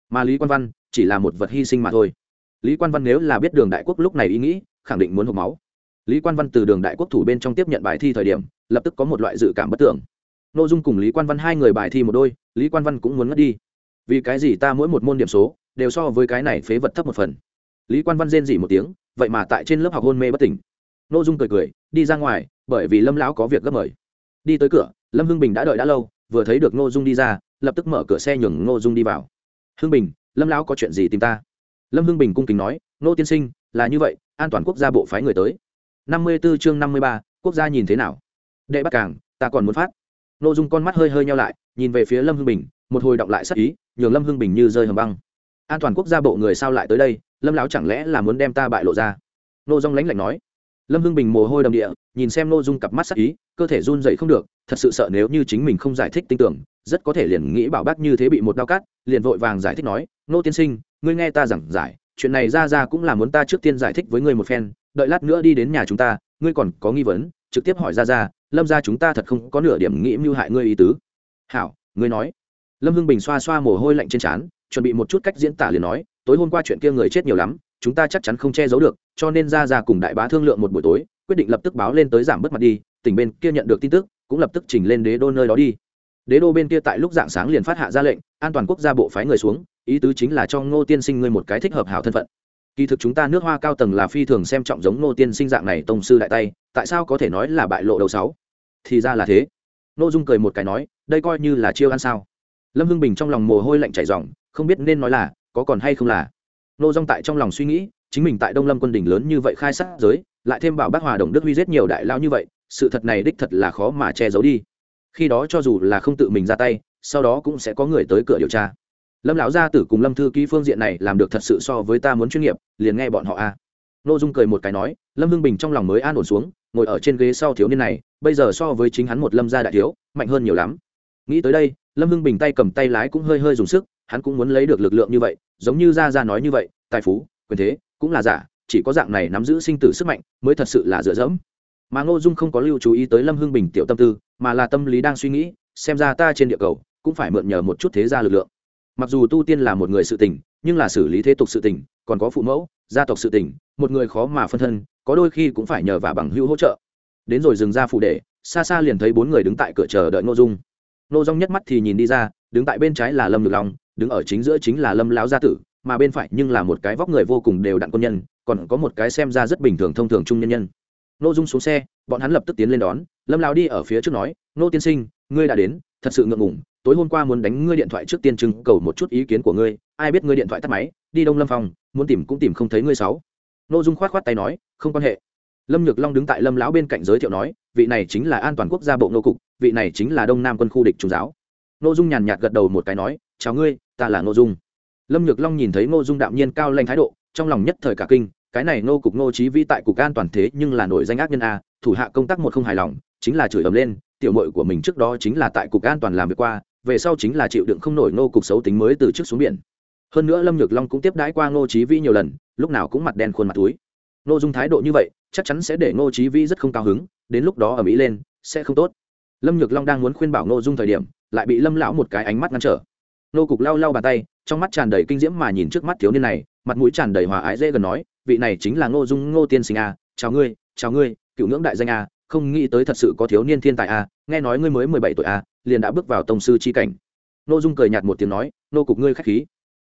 Mà lý quan văn chỉ là một vật hy sinh mà thôi. Lý quan văn nếu là biết đường đại quốc lúc này ý nghĩ, khẳng định muốn hộp máu lý quan văn từ đường đại quốc thủ bên trong tiếp nhận bài thi thời điểm, lập tức có một loại dự cảm bất tưởng. N ô dung cùng lý quan văn hai người bài thi một đôi, lý quan văn cũng muốn mất đi. Vì cái gì ta mỗi một môn điểm số, đều so với cái này phế vật thấp một phần? Lý quan văn rên dỉ một tiếng, vậy mà tại trên lớp học hôn mê bất tỉnh. N ô dung cười cười, đi ra ngoài, bởi vì lâm lão có việc gấp mời. Đi tới cửa, lâm hưng bình đã đợi đã lâu, vừa thấy được n ô dung đi ra, lập tức mở cửa xe nhường n ô dung đi vào. Hưng bình, lâm lão có chuyện gì tìm ta? Lâm hưng bình cung kính nói n ô tiên sinh, là như vậy, an toàn quốc gia bộ phái người tới năm mươi b ố chương năm mươi ba quốc gia nhìn thế nào? Đệ bắt càng, ta còn muốn phát. Nô dung con mắt hơi hơi nheo lại nhìn về phía lâm hưng bình một hồi động lại sắc ý nhường lâm hưng bình như rơi hầm băng. An toàn quốc gia bộ người sao lại tới đây? Lâm lão chẳng lẽ là muốn đem ta bại lộ ra? Nô dung lãnh lạnh nói. Lâm hưng bình mồ hôi đầm địa nhìn xem nô dung cặp mắt sắc ý cơ thể run rẩy không được thật sự sợ nếu như chính mình không giải thích tin tưởng rất có thể liền nghĩ bảo bác như thế bị một đao cắt, liền vội vàng giải thích nói nô tiên sinh ngươi nghe ta giảng giải chuyện này ra ra cũng là muốn ta trước tiên giải thích với ngươi một phen đợi lát nữa đi đến nhà chúng ta, ngươi còn có nghi vấn, trực tiếp hỏi ra ra lâm ra chúng ta thật không có nửa điểm nghĩ mưu hại ngươi ý tứ. Hảo, ngươi nói. Lâm hưng bình xoa xoa mồ hôi lạnh trên trán, chuẩn bị một chút cách diễn tả liền nói, tối hôm qua chuyện kia người chết nhiều lắm, chúng ta chắc chắn không che giấu được, cho nên ra ra cùng đại bá thương lượng một buổi tối, quyết định lập tức báo lên tới giảm bớt mặt đi, tỉnh bên kia nhận được tin tức, cũng lập tức trình lên đế đô nơi đó đi. Đế đô bên kia tại lúc dạng sáng liền phát hạ ra lệnh, an toàn quốc gia bộ phái người xuống, ý tứ chính là cho ngô tiên sinh ngươi một cái thích hợp hảo thân phận kỳ thực chúng ta nước hoa cao tầng là phi thường xem trọng giống nô tiên sinh dạng này tông sư đại tay, tại sao có thể nói là bại lộ đầu sáu? Thì ra là thế. Nô dung cười một cái nói, đây coi như là chiêu ăn sao. Lâm hưng bình trong lòng mồ hôi lạnh chảy ròng, không biết nên nói là, có còn hay không là. Nô dung tại trong lòng suy nghĩ, chính mình tại đông lâm quân đỉnh lớn như vậy khai sát giới, lại thêm bảo bác hòa đồng đức huy giết nhiều đại lao như vậy, sự thật này đích thật là khó mà che giấu đi. Khi đó cho dù là không tự mình ra tay, sau đó cũng sẽ có người tới cửa điều tra lâm lão gia tử cùng lâm thư ký phương diện này làm được thật sự so với ta muốn chuyên nghiệp, liền nghe bọn họ a. À. nô dung cười một cái nói, lâm hưng bình trong lòng mới an ổn xuống, ngồi ở trên ghế sau thiếu niên này, bây giờ so với chính hắn một lâm gia đại thiếu, mạnh hơn nhiều lắm. Nghĩ tới đây, lâm hưng bình tay cầm tay lái cũng hơi hơi dùng sức, hắn cũng muốn lấy được lực lượng như vậy, giống như gia gia nói như vậy, tài phú, quyền thế, cũng là giả, chỉ có dạng này nắm giữ sinh tử sức mạnh mới thật sự là dựa dẫm. Mà ngô dung không có lưu chú ý tới lâm hưng bình tiểu tâm tư, mà là tâm lý đang suy nghĩ, xem ra ta trên địa cầu cũng phải mượn nhờ một chút thế gia lực lượng mặc dù tu tiên là một người sự tình, nhưng là xử lý thế tục sự tình, còn có phụ mẫu, gia tộc sự tình, một người khó mà phân thân, có đôi khi cũng phải nhờ và bằng hữu hỗ trợ. Đến rồi dừng ra phụ đề xa xa liền thấy bốn người đứng tại cửa chờ đợi ngô dung. Nô dung nhất mắt thì nhìn đi ra, đứng tại bên trái là lâm ngược long, đứng ở chính giữa chính là lâm lão gia tử, mà bên phải nhưng là một cái vóc người vô cùng đều đặn quân nhân, còn có một cái xem ra rất bình thường thông thường trung nhân nhân. Nô dung xuống xe, bọn hắn lập tức tiến lên đón. Lâm lão đi ở phía trước nói nô tiên sinh, ngươi đã đến, thật sự ngượng ngùng tối hôm qua muốn đánh ngươi điện thoại trước tiên trưng cầu một chút ý kiến của ngươi, ai biết ngươi điện thoại tắt máy, đi đông lâm phòng, muốn tìm cũng tìm không thấy ngươi sáu. Nô dung khoát khoát tay nói, không quan hệ. Lâm nhược long đứng tại lâm lão bên cạnh giới thiệu nói, vị này chính là an toàn quốc gia bộ nô cục, vị này chính là đông nam quân khu địch trung giáo. Nô dung nhàn nhạt gật đầu một cái nói, chào ngươi, ta là ngô dung. Lâm nhược long nhìn thấy ngô dung đạm nhiên cao lanh thái độ, trong lòng nhất thời cả kinh, cái này Nô cục ngô trí vi tại cục an toàn thế nhưng là nổi danh ác nhân a, thủ hạ công tác một không hài lòng, chính là chửi ầm lên, tiểu mội của mình trước đó chính là tại cục an toàn làm việc qua về sau chính là chịu đựng không nổi nô cục xấu tính mới từ trước xuống biển. Hơn nữa lâm nhược long cũng tiếp đãi qua ngô trí vi nhiều lần, lúc nào cũng mặt đen khuôn mặt túi. Ngô dung thái độ như vậy, chắc chắn sẽ để ngô trí vi rất không cao hứng, đến lúc đó ở mỹ lên, sẽ không tốt. Lâm nhược long đang muốn khuyên bảo ngô dung thời điểm, lại bị lâm lão một cái ánh mắt ngăn trở. Nô cục lau lau bàn tay, trong mắt tràn đầy kinh diễm mà nhìn trước mắt thiếu niên này, mặt mũi tràn đầy hòa ái dễ gần nói, vị này chính là ngô dung ngô tiên sinh a, chào ngươi chào ngươi, cựu ngưỡng đại danh a không nghĩ tới thật sự có thiếu niên thiên tài a nghe nói ngươi mới mười bảy tuổi a liền đã bước vào tông sư chi cảnh. Nô dung cười nhạt một tiếng nói, nô cục ngươi khách khí.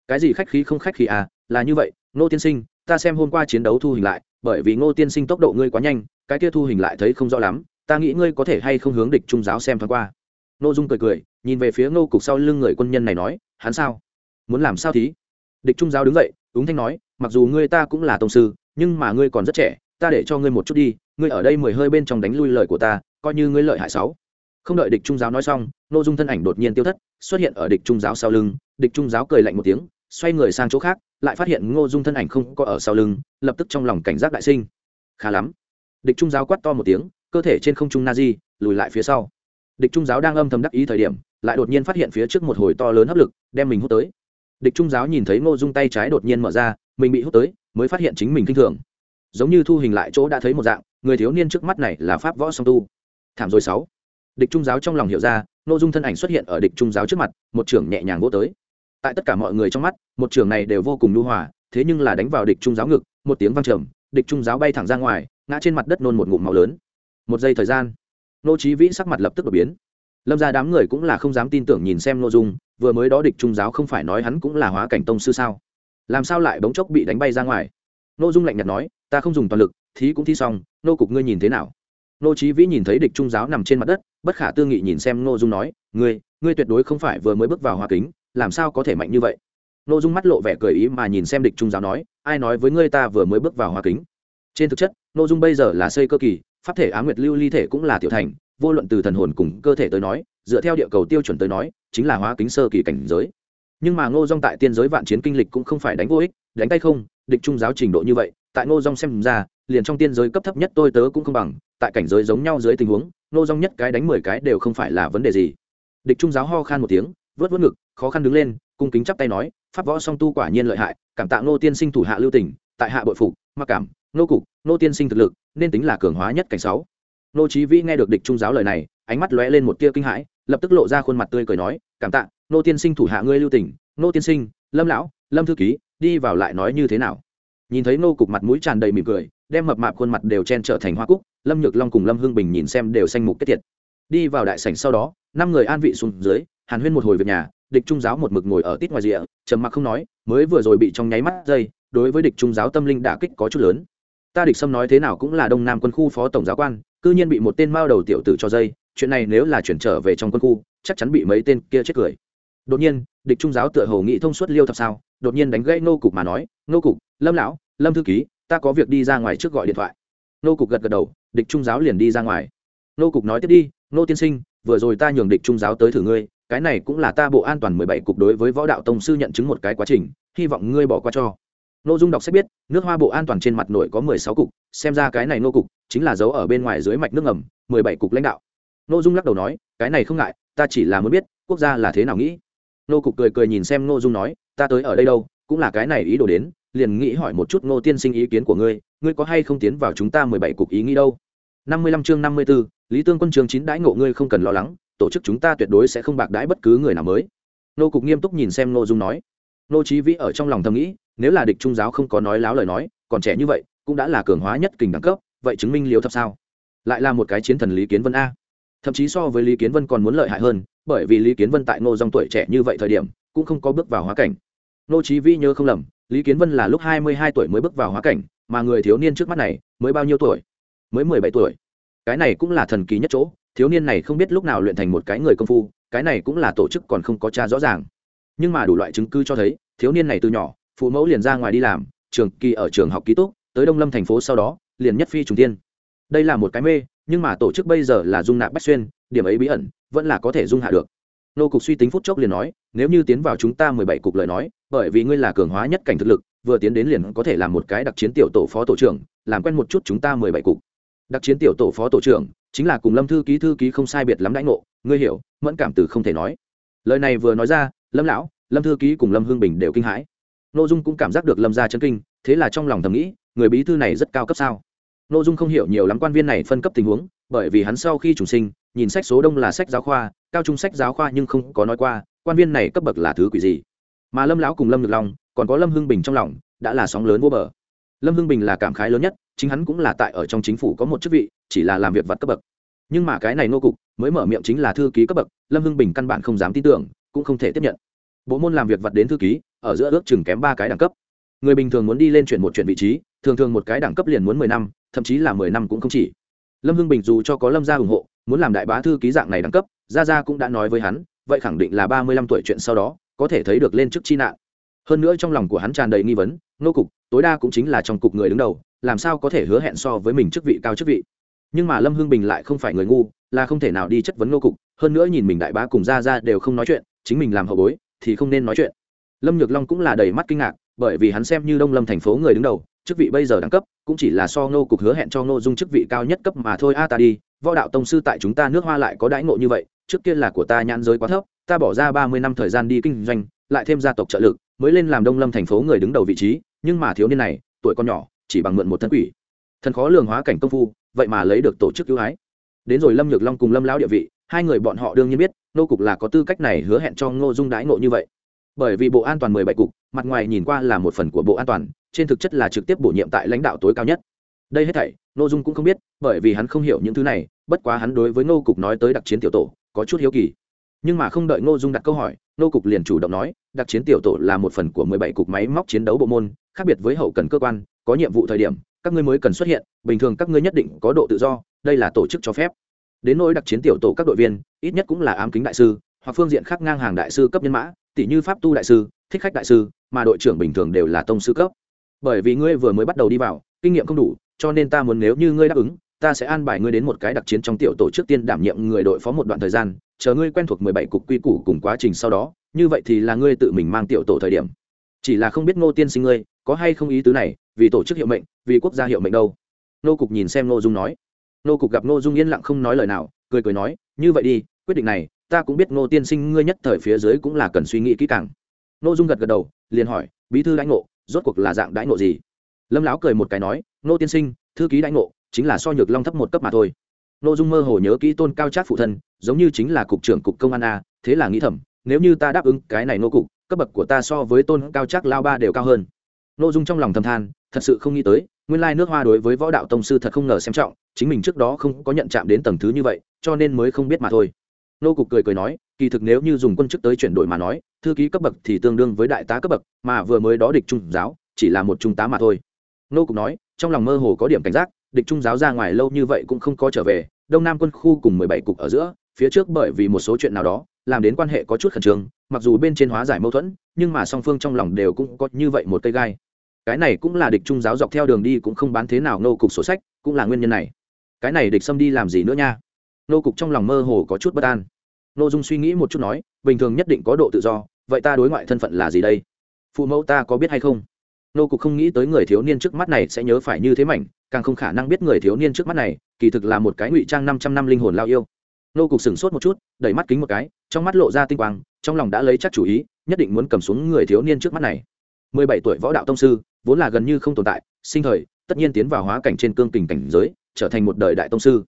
Cái gì khách khí không khách khí a là như vậy, nô tiên sinh, ta xem hôm qua chiến đấu thu hình lại, bởi vì ngô tiên sinh tốc độ ngươi quá nhanh, cái kia thu hình lại thấy không rõ lắm, ta nghĩ ngươi có thể hay không hướng địch trung giáo xem thoáng qua. Nô dung cười cười, nhìn về phía ngô cục sau lưng người quân nhân này nói, hắn sao? Muốn làm sao thí? Địch trung giáo đứng dậy ứng thanh nói, mặc dù ngươi ta cũng là tông sư, nhưng mà ngươi còn rất trẻ ta để cho ngươi một chút đi, ngươi ở đây mười hơi bên trong đánh lui lời của ta, coi như ngươi lợi hại sáu. Không đợi địch trung giáo nói xong nội dung thân ảnh đột nhiên tiêu thất, xuất hiện ở địch trung giáo sau lưng, địch trung giáo cười lạnh một tiếng, xoay người sang chỗ khác, lại phát hiện ngô dung thân ảnh không có ở sau lưng, lập tức trong lòng cảnh giác đại sinh. Khá lắm. Địch trung giáo quát to một tiếng, cơ thể trên không trung na di lùi lại phía sau. Địch trung giáo đang âm thầm đắc ý thời điểm, lại đột nhiên phát hiện phía trước một hồi to lớn hấp lực, đem mình hút tới. Địch trung giáo nhìn thấy ngô dung tay trái đột nhiên mở ra, mình bị hút tới, mới phát hiện chính mình kinh thường giống như thu hình lại chỗ đã thấy một dạng, người thiếu niên trước mắt này là pháp võ song tu. Thảm rồi sáu. Địch trung giáo trong lòng hiểu ra nội dung thân ảnh xuất hiện ở địch trung giáo trước mặt, một trưởng nhẹ nhàng vô tới. Tại tất cả mọi người trong mắt, một trưởng này đều vô cùng nhu hòa, thế nhưng là đánh vào địch trung giáo ngực, một tiếng vang trầm, địch trung giáo bay thẳng ra ngoài, ngã trên mặt đất nôn một ngụm máu lớn. Một giây thời gian nô chí vĩ sắc mặt lập tức đổi biến. Lâm gia đám người cũng là không dám tin tưởng nhìn xem nội dung, vừa mới đó địch trung giáo không phải nói hắn cũng là hóa cảnh tông sư sao? Làm sao lại bỗng chốc bị đánh bay ra ngoài? Nội dung lạnh nhạt nói ta không dùng toàn lực, thí cũng thi xong, nô cục ngươi nhìn thế nào? Nô chí vĩ nhìn thấy địch trung giáo nằm trên mặt đất, bất khả tư nghị nhìn xem nô dung nói, ngươi ngươi tuyệt đối không phải vừa mới bước vào hoa kính, làm sao có thể mạnh như vậy? Nô dung mắt lộ vẻ cười ý mà nhìn xem địch trung giáo nói, ai nói với ngươi ta vừa mới bước vào hoa kính? Trên thực chất nô dung bây giờ là xây cơ kỳ, pháp thể á nguyệt lưu ly thể cũng là tiểu thành, vô luận từ thần hồn cùng cơ thể tới nói, dựa theo địa cầu tiêu chuẩn tới nói, chính là hóa kính sơ kỳ cảnh giới. Nhưng mà ngô dung tại tiên giới vạn chiến kinh lịch cũng không phải đánh vô ích, đánh tay không, địch trung giáo trình độ như vậy tại ngô dung xem ra, liền trong tiên giới cấp thấp nhất tôi tớ cũng không bằng, tại cảnh giới giống nhau dưới tình huống, ngô dung nhất cái đánh mười cái đều không phải là vấn đề gì. Địch trung giáo ho khan một tiếng, vớt vớt ngực, khó khăn đứng lên, cung kính chắp tay nói, pháp võ song tu quả nhiên lợi hại, cảm tạ ngô tiên sinh thủ hạ lưu tỉnh tại hạ bội phục, mặc cảm, Ngô cục, Ngô tiên sinh thực lực, nên tính là cường hóa nhất cảnh sáu. Ngô trí vĩ nghe được địch trung giáo lời này, ánh mắt lóe lên một tia kinh hãi, lập tức lộ ra khuôn mặt tươi cười nói, cảm tạ, Ngô tiên sinh thủ hạ ngươi lưu tỉnh Ngô tiên sinh, lâm lão, lâm thư ký, đi vào lại nói như thế nào? Nhìn thấy nô cục mặt mũi tràn đầy mỉm cười, đem mập mạp khuôn mặt đều chen trở thành hoa cúc, lâm nhược long cùng lâm hương bình nhìn xem đều xanh mục kết thiệt. Đi vào đại sảnh sau đó, năm người an vị xuống dưới, hàn huyên một hồi về nhà, địch trung giáo một mực ngồi ở tít ngoài rìa, trầm mặc không nói, mới vừa rồi bị trong nháy mắt dây, đối với địch trung giáo tâm linh đả kích có chút lớn. Ta địch sâm nói thế nào cũng là đông nam quân khu phó tổng giáo quan, cư nhiên bị một tên mao đầu tiểu tử cho dây, chuyện này nếu là chuyển trở về trong quân khu, chắc chắn bị mấy tên kia chết cười. Đột nhiên, địch trung giáo tựa hồ nghĩ thông suốt liêu thập sao đột nhiên đánh gãy nô cục mà nói nô cục, lâm lão, lâm thư ký, ta có việc đi ra ngoài trước gọi điện thoại. Nô cục gật gật đầu, địch trung giáo liền đi ra ngoài. Nô cục nói tiếp đi nô tiên sinh, vừa rồi ta nhường địch trung giáo tới thử ngươi, cái này cũng là ta bộ an toàn mười bảy cục đối với võ đạo tông sư nhận chứng một cái quá trình, hy vọng ngươi bỏ qua cho. Nội dung đọc sách biết, nước hoa bộ an toàn trên mặt nội có mười sáu cục, xem ra cái này nô cục chính là dấu ở bên ngoài dưới mạch nước ngầm, mười bảy cục lãnh đạo. Nội dung lắc đầu nói, cái này không ngại, ta chỉ là muốn biết, quốc gia là thế nào nghĩ. Nô cục cười cười nhìn xem nội dung nói ta tới ở đây đâu, cũng là cái này ý đồ đến, liền nghĩ hỏi một chút ngô tiên sinh ý kiến của ngươi ngươi có hay không tiến vào chúng ta mười bảy cục ý nghĩ đâu? Năm mươi lăm chương năm mươi b ố lý tương quân chương chín đãi ngộ ngươi không cần lo lắng, tổ chức chúng ta tuyệt đối sẽ không bạc đãi bất cứ người nào mới. Nô cục nghiêm túc nhìn xem nô dung nói. Nô trí vĩ ở trong lòng thầm nghĩ, nếu là địch trung giáo không có nói láo lời nói, còn trẻ như vậy, cũng đã là cường hóa nhất kình đẳng cấp, vậy chứng minh liều thập sao? Lại là một cái chiến thần lý kiến vân a. Thậm chí so với lý kiến vân còn muốn lợi hại hơn, bởi vì lý kiến vân tại ngô dòng tuổi trẻ như vậy thời điểm, cũng không có bước vào hóa cảnh nô trí vĩ nhớ không lầm, lý kiến vân là lúc hai mươi hai tuổi mới bước vào hóa cảnh, mà người thiếu niên trước mắt này mới bao nhiêu tuổi? Mới mười bảy tuổi. Cái này cũng là thần kỳ nhất chỗ, thiếu niên này không biết lúc nào luyện thành một cái người công phu, cái này cũng là tổ chức còn không có cha rõ ràng. Nhưng mà đủ loại chứng cứ cho thấy, thiếu niên này từ nhỏ, phụ mẫu liền ra ngoài đi làm, trường kỳ ở trường học ký túc, tới đông lâm thành phố sau đó, liền nhất phi trùng tiên đây là một cái mê, nhưng mà tổ chức bây giờ là dung nạp bách xuyên, điểm ấy bí ẩn, vẫn là có thể dung hạ được nô cục suy tính phút chốc liền nói, nếu như tiến vào chúng ta mười bảy cục lời nói, bởi vì ngươi là cường hóa nhất cảnh thực lực, vừa tiến đến liền có thể làm một cái đặc chiến tiểu tổ phó tổ trưởng, làm quen một chút chúng ta mười bảy cục. Đặc chiến tiểu tổ phó tổ trưởng, chính là cùng lâm thư ký thư ký không sai biệt lắm đãi ngộ, ngươi hiểu, mẫn cảm từ không thể nói. Lời này vừa nói ra, lâm lão, lâm thư ký cùng lâm hương bình đều kinh hãi. N ô dung cũng cảm giác được lâm ra chân kinh, thế là trong lòng thầm nghĩ, người bí thư này rất cao cấp sao? N ô dung không hiểu nhiều lắm quan viên này phân cấp tình huống, bởi vì hắn sau khi trùng sinh, nhìn sách số đông là sách giáo khoa cao trung sách giáo khoa nhưng không có nói qua, quan viên này cấp bậc là thứ quỷ gì? Mà lâm lão cùng lâm được long, còn có lâm hưng bình trong lòng, đã là sóng lớn vô bờ. Lâm hưng bình là cảm khái lớn nhất, chính hắn cũng là tại ở trong chính phủ có một chức vị, chỉ là làm việc vặt cấp bậc. Nhưng mà cái này nô cục, mới mở miệng chính là thư ký cấp bậc, lâm hưng bình căn bản không dám tin tưởng, cũng không thể tiếp nhận. Bộ môn làm việc vặt đến thư ký, ở giữa ước chừng kém ba cái đẳng cấp. Người bình thường muốn đi lên chuyển một chuyển vị trí, thường thường một cái đẳng cấp liền muốn mười năm, thậm chí là mười năm cũng không chỉ. Lâm hưng bình dù cho có lâm gia ủng hộ, muốn làm đại bá thư ký dạng này đẳng cấp gia gia cũng đã nói với hắn, vậy khẳng định là ba mươi lăm tuổi chuyện sau đó, có thể thấy được lên chức chi nạn. Hơn nữa trong lòng của hắn tràn đầy nghi vấn nô cục, tối đa cũng chính là trong cục người đứng đầu, làm sao có thể hứa hẹn so với mình chức vị cao chức vị? Nhưng mà lâm hưng bình lại không phải người ngu, là không thể nào đi chất vấn nô cục, hơn nữa nhìn mình đại bá cùng gia gia đều không nói chuyện, chính mình làm hậu bối thì không nên nói chuyện. Lâm nhược long cũng là đầy mắt kinh ngạc, bởi vì hắn xem như đông lâm thành phố người đứng đầu, chức vị bây giờ đẳng cấp cũng chỉ là so nô cục hứa hẹn cho nô dung chức vị cao nhất cấp mà thôi. A, ta đi, võ đạo tông sư tại chúng ta nước hoa lại có đãi ngộ như vậy trước kia là của ta nhãn giới quá thấp, ta bỏ ra ba mươi năm thời gian đi kinh doanh, lại thêm gia tộc trợ lực, mới lên làm đông lâm thành phố người đứng đầu vị trí, nhưng mà thiếu niên này, tuổi con nhỏ, chỉ bằng mượn một thân quỷ. Thần khó lường hóa cảnh công phu, vậy mà lấy được tổ chức ưu ái. Đến rồi lâm nhược long cùng lâm lão địa vị, hai người bọn họ đương nhiên biết, nô cục là có tư cách này hứa hẹn cho ngô dung đãi ngộ như vậy. Bởi vì bộ an toàn mười bảy cục, mặt ngoài nhìn qua là một phần của bộ an toàn, trên thực chất là trực tiếp bổ nhiệm tại lãnh đạo tối cao nhất. Đây hết thảy, ngô dung cũng không biết, bởi vì hắn không hiểu những thứ này, bất quá hắn đối với ngô cục nói tới đặc chiến tiểu tổ có chút hiếu kỳ. Nhưng mà không đợi ngô dung đặt câu hỏi, ngô cục liền chủ động nói, đặc chiến tiểu tổ là một phần của mười bảy cục máy móc chiến đấu bộ môn, khác biệt với hậu cần cơ quan, có nhiệm vụ thời điểm, các ngươi mới cần xuất hiện, bình thường các ngươi nhất định có độ tự do, đây là tổ chức cho phép. Đến nỗi đặc chiến tiểu tổ các đội viên, ít nhất cũng là ám kính đại sư, hoặc phương diện khác ngang hàng đại sư cấp nhân mã tỷ như pháp tu đại sư, thích khách đại sư, mà đội trưởng bình thường đều là tông sư cấp. Bởi vì ngươi vừa mới bắt đầu đi vào, kinh nghiệm không đủ, cho nên ta muốn nếu như ngươi đáp ứng ta sẽ an bài ngươi đến một cái đặc chiến trong tiểu tổ trước tiên đảm nhiệm người đội phó một đoạn thời gian, chờ ngươi quen thuộc mười bảy cục quy củ cùng quá trình sau đó, như vậy thì là ngươi tự mình mang tiểu tổ thời điểm. Chỉ là không biết ngô tiên sinh ngươi có hay không ý tứ này, vì tổ chức hiệu mệnh, vì quốc gia hiệu mệnh đâu? Nô cục nhìn xem nô dung nói. Nô cục gặp nô dung yên lặng không nói lời nào, cười cười nói, như vậy đi, quyết định này, ta cũng biết ngô tiên sinh ngươi nhất thời phía dưới cũng là cần suy nghĩ kỹ càng. Nô dung gật gật đầu, liền hỏi, bí thư đãi ngộ, rốt cuộc là dạng đãi ngộ gì? Lâm Láo cười một cái nói nô tiên sinh, thư ký đãi ngộ chính là so nhược long thấp một cấp mà thôi. Nô dung mơ hồ nhớ kỹ tôn cao trác phụ thân, giống như chính là cục trưởng cục công an a, thế là nghĩ thầm, nếu như ta đáp ứng cái này nô cục, cấp bậc của ta so với tôn cao trác lao ba đều cao hơn. Nô dung trong lòng thầm than, thật sự không nghĩ tới, nguyên lai nước hoa đối với võ đạo tông sư thật không ngờ xem trọng, chính mình trước đó không có nhận chạm đến tầng thứ như vậy, cho nên mới không biết mà thôi. Nô cục cười cười nói, kỳ thực nếu như dùng quân chức tới chuyển đổi mà nói, thư ký cấp bậc thì tương đương với đại tá cấp bậc, mà vừa mới đó địch trung giáo, chỉ là một trung tá mà thôi. Nô cục nói, trong lòng mơ hồ có điểm cảnh giác địch trung giáo ra ngoài lâu như vậy cũng không có trở về, đông nam quân khu cùng mười bảy cục ở giữa, phía trước bởi vì một số chuyện nào đó, làm đến quan hệ có chút khẩn trương, mặc dù bên trên hóa giải mâu thuẫn, nhưng mà song phương trong lòng đều cũng có như vậy một cây gai. Cái này cũng là địch trung giáo dọc theo đường đi cũng không bán thế nào nô cục sổ sách, cũng là nguyên nhân này. Cái này địch xâm đi làm gì nữa nha? Nô cục trong lòng mơ hồ có chút bất an. Nô dung suy nghĩ một chút nói, bình thường nhất định có độ tự do, vậy ta đối ngoại thân phận là gì đây? Phụ mẫu ta có biết hay không? Nô cục không nghĩ tới người thiếu niên trước mắt này sẽ nhớ phải như thế mảnh, càng không khả năng biết người thiếu niên trước mắt này, kỳ thực là một cái ngụy trang năm trăm năm linh hồn lao yêu. Nô cục sửng sốt một chút, đẩy mắt kính một cái, trong mắt lộ ra tinh quang, trong lòng đã lấy chắc chủ ý, nhất định muốn cầm xuống người thiếu niên trước mắt này. Mười bảy tuổi võ đạo tông sư, vốn là gần như không tồn tại, sinh thời, tất nhiên tiến vào hóa cảnh trên cương kình cảnh giới, trở thành một đời đại tông sư.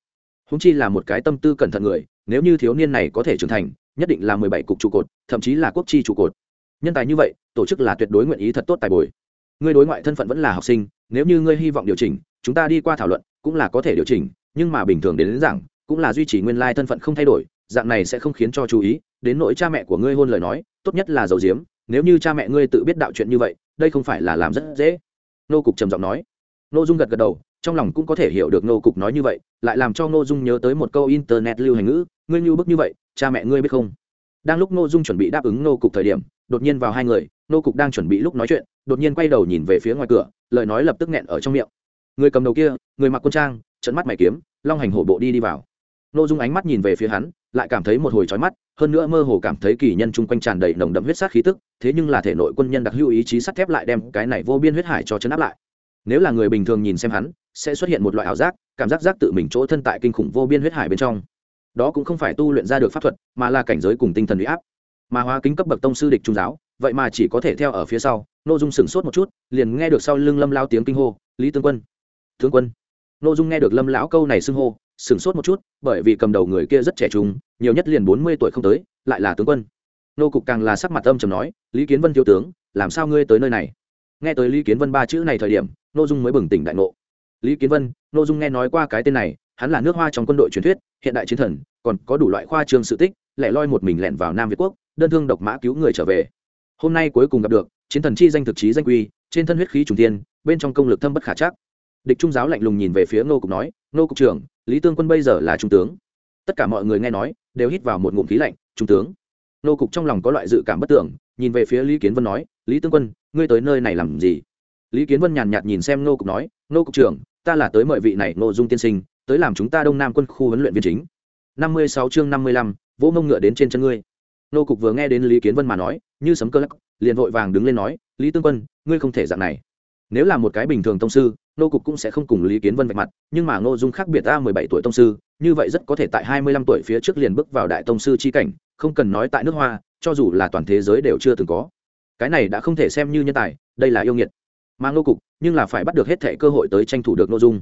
Húng chi là một cái tâm tư cẩn thận người, nếu như thiếu niên này có thể trưởng thành, nhất định là mười bảy cục trụ cột, thậm chí là quốc chi trụ cột. Nhân tài như vậy, tổ chức là tuyệt đối nguyện ý thật tốt tài bồi ngươi đối ngoại thân phận vẫn là học sinh nếu như ngươi hy vọng điều chỉnh chúng ta đi qua thảo luận cũng là có thể điều chỉnh nhưng mà bình thường đến, đến giảng cũng là duy trì nguyên lai thân phận không thay đổi dạng này sẽ không khiến cho chú ý đến nỗi cha mẹ của ngươi hôn lời nói tốt nhất là giấu diếm nếu như cha mẹ ngươi tự biết đạo chuyện như vậy đây không phải là làm rất dễ. Nô cục trầm giọng nói. Nô dung gật gật đầu trong lòng cũng có thể hiểu được nô cục nói như vậy lại làm cho nô dung nhớ tới một câu internet lưu hành ngữ ngươi như bức như vậy cha mẹ ngươi biết không? Đang lúc nô dung chuẩn bị đáp ứng nô cục thời điểm đột nhiên vào hai người nô cục đang chuẩn bị lúc nói chuyện, đột nhiên quay đầu nhìn về phía ngoài cửa, lời nói lập tức nghẹn ở trong miệng. Người cầm đầu kia, người mặc quân trang, trận mắt mày kiếm, long hành hổ bộ đi đi vào. Nô dung ánh mắt nhìn về phía hắn, lại cảm thấy một hồi trói mắt, hơn nữa mơ hồ cảm thấy kỳ nhân chung quanh tràn đầy nồng đậm huyết sát khí tức, thế nhưng là thể nội quân nhân đặc hữu ý chí sắt thép lại đem cái này vô biên huyết hải cho chấn áp lại. Nếu là người bình thường nhìn xem hắn, sẽ xuất hiện một loại ảo giác, cảm giác giác tự mình chỗ thân tại kinh khủng vô biên huyết hải bên trong. Đó cũng không phải tu luyện ra được pháp thuật, mà là cảnh giới cùng tinh thần huy áp mà hóa kính cấp bậc tông sư địch trung giáo, vậy mà chỉ có thể theo ở phía sau n dung sửng sốt một chút, liền nghe được sau lưng lâm lao tiếng kinh hô, lý tướng quân tướng quân. N dung nghe được lâm lão câu này xưng hô, sửng sốt một chút, bởi vì cầm đầu người kia rất trẻ trung, nhiều nhất liền bốn mươi tuổi không tới, lại là tướng quân. Nô cục càng là sắc mặt âm trầm nói, lý kiến vân thiếu tướng, làm sao ngươi tới nơi này? Nghe tới lý kiến vân ba chữ này thời điểm nô dung mới bừng tỉnh đại ngộ. Lý kiến vân nô dung nghe nói qua cái tên này, hắn là nước hoa trong quân đội truyền thuyết, hiện đại chiến thần, còn có đủ loại khoa trương sự tích, lẻ loi một mình lẻn vào nam việt quốc đơn thương độc mã cứu người trở về. Hôm nay cuối cùng gặp được, chiến thần chi danh thực chí danh quy, trên thân huyết khí trùng tiên bên trong công lực thâm bất khả chắc. Địch trung giáo lạnh lùng nhìn về phía ngô cục nói, ngô cục trưởng, lý tương quân bây giờ là trung tướng. Tất cả mọi người nghe nói, đều hít vào một ngụm khí lạnh, trung tướng? Ngô cục trong lòng có loại dự cảm bất tưởng, nhìn về phía lý kiến vân nói, lý tương quân, ngươi tới nơi này làm gì? Lý kiến vân nhàn nhạt nhìn xem ngô cục nói, ngô cục trưởng, ta là tới mời vị này ngô dung tiên sinh, tới làm chúng ta đông nam quân khu huấn luyện viên chính. Năm mươi sáu chương năm mươi lăm, vỗ mông ngựa đến trên chân ngươi nô cục vừa nghe đến lý kiến vân mà nói, như sấm cơ lắc liền vội vàng đứng lên nói, lý tương quân, ngươi không thể dạng này. Nếu là một cái bình thường tông sư, nô cục cũng sẽ không cùng lý kiến vân vạch mặt, nhưng mà ngô dung khác biệt ta mười bảy tuổi tông sư, như vậy rất có thể tại hai mươi lăm tuổi phía trước liền bước vào đại tông sư c h i cảnh, không cần nói tại nước hoa, cho dù là toàn thế giới đều chưa từng có. Cái này đã không thể xem như nhân tài, đây là yêu nghiệt. Mà ngô cục, nhưng là phải bắt được hết thẻ cơ hội tới tranh thủ được nội dung.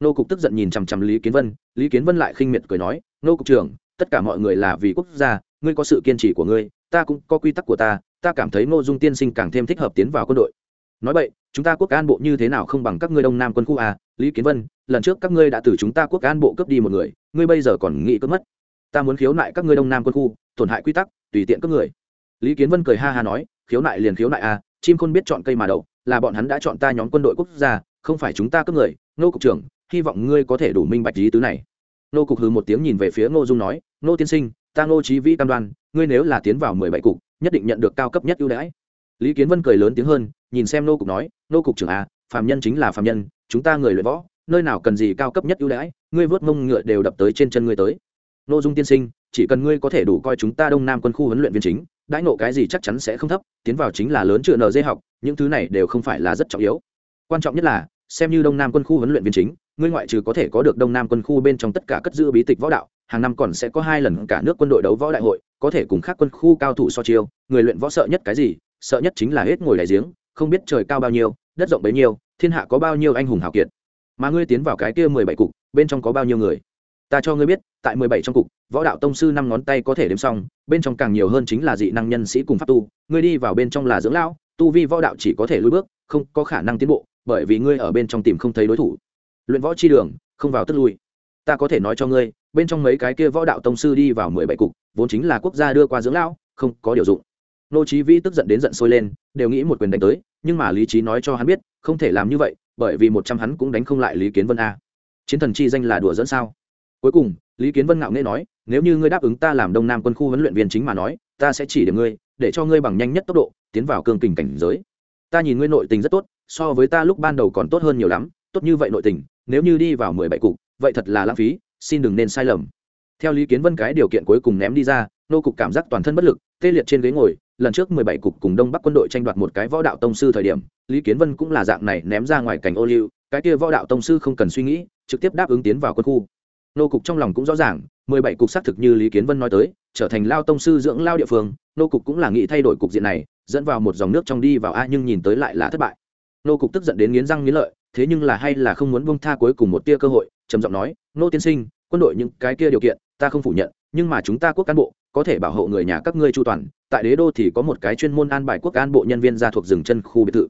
Nô cục tức giận nhìn chằm chằm lý kiến vân, lý kiến vân lại khinh miệt cười nói nô cục trưởng, tất cả mọi người là vì quốc gia ngươi có sự kiên trì của ngươi, ta cũng có quy tắc của ta ta cảm thấy ngô dung tiên sinh càng thêm thích hợp tiến vào quân đội. Nói vậy, chúng ta quốc an bộ như thế nào không bằng các ngươi đông nam quân khu à? lý kiến vân, lần trước các ngươi đã từ chúng ta quốc an bộ cướp đi một người, ngươi bây giờ còn nghĩ cướp mất. Ta muốn khiếu nại các ngươi đông nam quân khu, tổn hại quy tắc, tùy tiện cướp người. Lý kiến vân cười ha ha nói, khiếu nại liền khiếu nại à chim khôn biết chọn cây mà đậu, là bọn hắn đã chọn ta nhóm quân đội quốc gia, không phải chúng ta cướp người. Nô cục trưởng, hy vọng ngươi có thể đủ minh bạch lý tứ này. Nô cục hừ một tiếng nhìn về phía ngô dung nói nô tiên sinh ta ngô trí vĩ cam đoan, ngươi nếu là tiến vào mười bảy cục, nhất định nhận được cao cấp nhất ưu đãi. Lý kiến vân cười lớn tiếng hơn, nhìn xem nô cục nói nô cục trưởng à phàm nhân chính là phàm nhân, chúng ta người luyện võ, nơi nào cần gì cao cấp nhất ưu đãi, ngươi vớt mông ngựa đều đập tới trên chân ngươi tới. Nô dung tiên sinh, chỉ cần ngươi có thể đủ coi chúng ta đông nam quân khu huấn luyện viên chính, đãi nộ cái gì chắc chắn sẽ không thấp, tiến vào chính là lớn chữa dây học, những thứ này đều không phải là rất trọng yếu. Quan trọng nhất là, xem như đông nam quân khu huấn luyện viên chính, ngươi ngoại trừ có thể có được đông nam quân khu bên trong tất cả cất giữ bí tịch võ đạo hàng năm còn sẽ có hai lần cả nước quân đội đấu võ đại hội, có thể cùng khác quân khu cao thủ so chiêu, người luyện võ sợ nhất cái gì, sợ nhất chính là hết ngồi đại giếng, không biết trời cao bao nhiêu, đất rộng bấy nhiêu, thiên hạ có bao nhiêu anh hùng hào kiệt. Mà ngươi tiến vào cái kia mười bảy cục, bên trong có bao nhiêu người? Ta cho ngươi biết, tại mười bảy trong cục, võ đạo tông sư năm ngón tay có thể đếm xong, bên trong càng nhiều hơn chính là dị năng nhân sĩ cùng pháp tu, ngươi đi vào bên trong là dưỡng lão, tu vi võ đạo chỉ có thể lùi bước, không có khả năng tiến bộ, bởi vì ngươi ở bên trong tìm không thấy đối thủ. Luyện võ chi đường, không vào tức lui. Ta có thể nói cho ngươi bên trong mấy cái kia võ đạo tông sư đi vào mười bảy cục, vốn chính là quốc gia đưa qua dưỡng lão, không có điều dụng. Nô trí vĩ tức giận đến giận sôi lên, đều nghĩ một quyền đánh tới, nhưng mà lý trí nói cho hắn biết, không thể làm như vậy, bởi vì một trăm hắn cũng đánh không lại lý kiến vân a. Chiến thần chi danh là đùa dẫn sao? Cuối cùng, lý kiến vân ngạo nghễ nói, nếu như ngươi đáp ứng ta làm đông nam quân khu huấn luyện viên chính mà nói, ta sẽ chỉ điểm ngươi, để cho ngươi bằng nhanh nhất tốc độ, tiến vào cương kình cảnh giới. Ta nhìn ngươi nội tình rất tốt, so với ta lúc ban đầu còn tốt hơn nhiều lắm, tốt như vậy nội tình, nếu như đi vào mười bảy cục, vậy thật là lãng phí xin đừng nên sai lầm. Theo lý kiến vân cái điều kiện cuối cùng ném đi ra, nô cục cảm giác toàn thân bất lực, tê liệt trên ghế ngồi, lần trước mười bảy cục cùng đông bắc quân đội tranh đoạt một cái võ đạo tông sư thời điểm, lý kiến vân cũng là dạng này ném ra ngoài cảnh ô liu, cái kia võ đạo tông sư không cần suy nghĩ, trực tiếp đáp ứng tiến vào quân khu. Nô cục trong lòng cũng rõ ràng, mười bảy cục xác thực như lý kiến vân nói tới, trở thành lao tông sư dưỡng lao địa phương, nô cục cũng là nghĩ thay đổi cục diện này, dẫn vào một dòng nước trong đi vào a nhưng nhìn tới lại là thất bại. Nô cục tức giận đến nghiến răng nghiến lợi, thế nhưng là hay là không muốn bông tha cuối cùng một tia cơ hội, trầm giọng nói, nô tiên sinh quân đội những cái kia điều kiện, ta không phủ nhận, nhưng mà chúng ta quốc cán bộ, có thể bảo hộ người nhà các ngươi chu toàn, tại đế đô thì có một cái chuyên môn an bài quốc cán bộ nhân viên ra thuộc rừng chân khu biệt thự.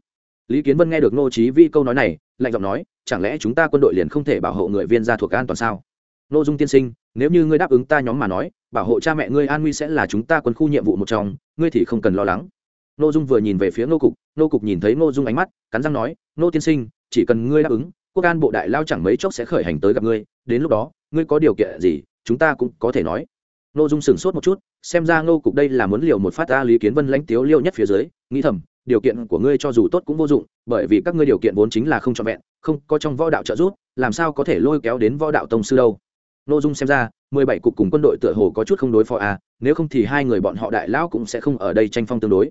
Lý kiến vân nghe được nô trí vi câu nói này, lạnh giọng nói, chẳng lẽ chúng ta quân đội liền không thể bảo hộ người viên ra thuộc an toàn sao? Nô dung tiên sinh, nếu như ngươi đáp ứng ta nhóm mà nói, bảo hộ cha mẹ ngươi an nguy sẽ là chúng ta quân khu nhiệm vụ một trong, ngươi thì không cần lo lắng. Nô dung vừa nhìn về phía nô cục nô cục nhìn thấy nô dung ánh mắt, cắn răng nói, nô tiên sinh, chỉ cần ngươi đáp ứng, quốc an bộ đại lao chẳng mấy chốc sẽ khởi hành tới gặp ngươi, đến lúc đó ngươi có điều kiện gì, chúng ta cũng có thể nói. Nô dung sửng sốt một chút, xem ra nô cục đây là muốn liều một phát ta lý kiến vân lãnh tiếu liêu nhất phía dưới, nghĩ thầm, điều kiện của ngươi cho dù tốt cũng vô dụng, bởi vì các ngươi điều kiện vốn chính là không trọn vẹn, không có trong võ đạo trợ giúp, làm sao có thể lôi kéo đến võ đạo tông sư đâu. Nô dung xem ra, mười bảy cục cùng quân đội tựa hồ có chút không đối phó à nếu không thì hai người bọn họ đại lão cũng sẽ không ở đây tranh phong tương đối.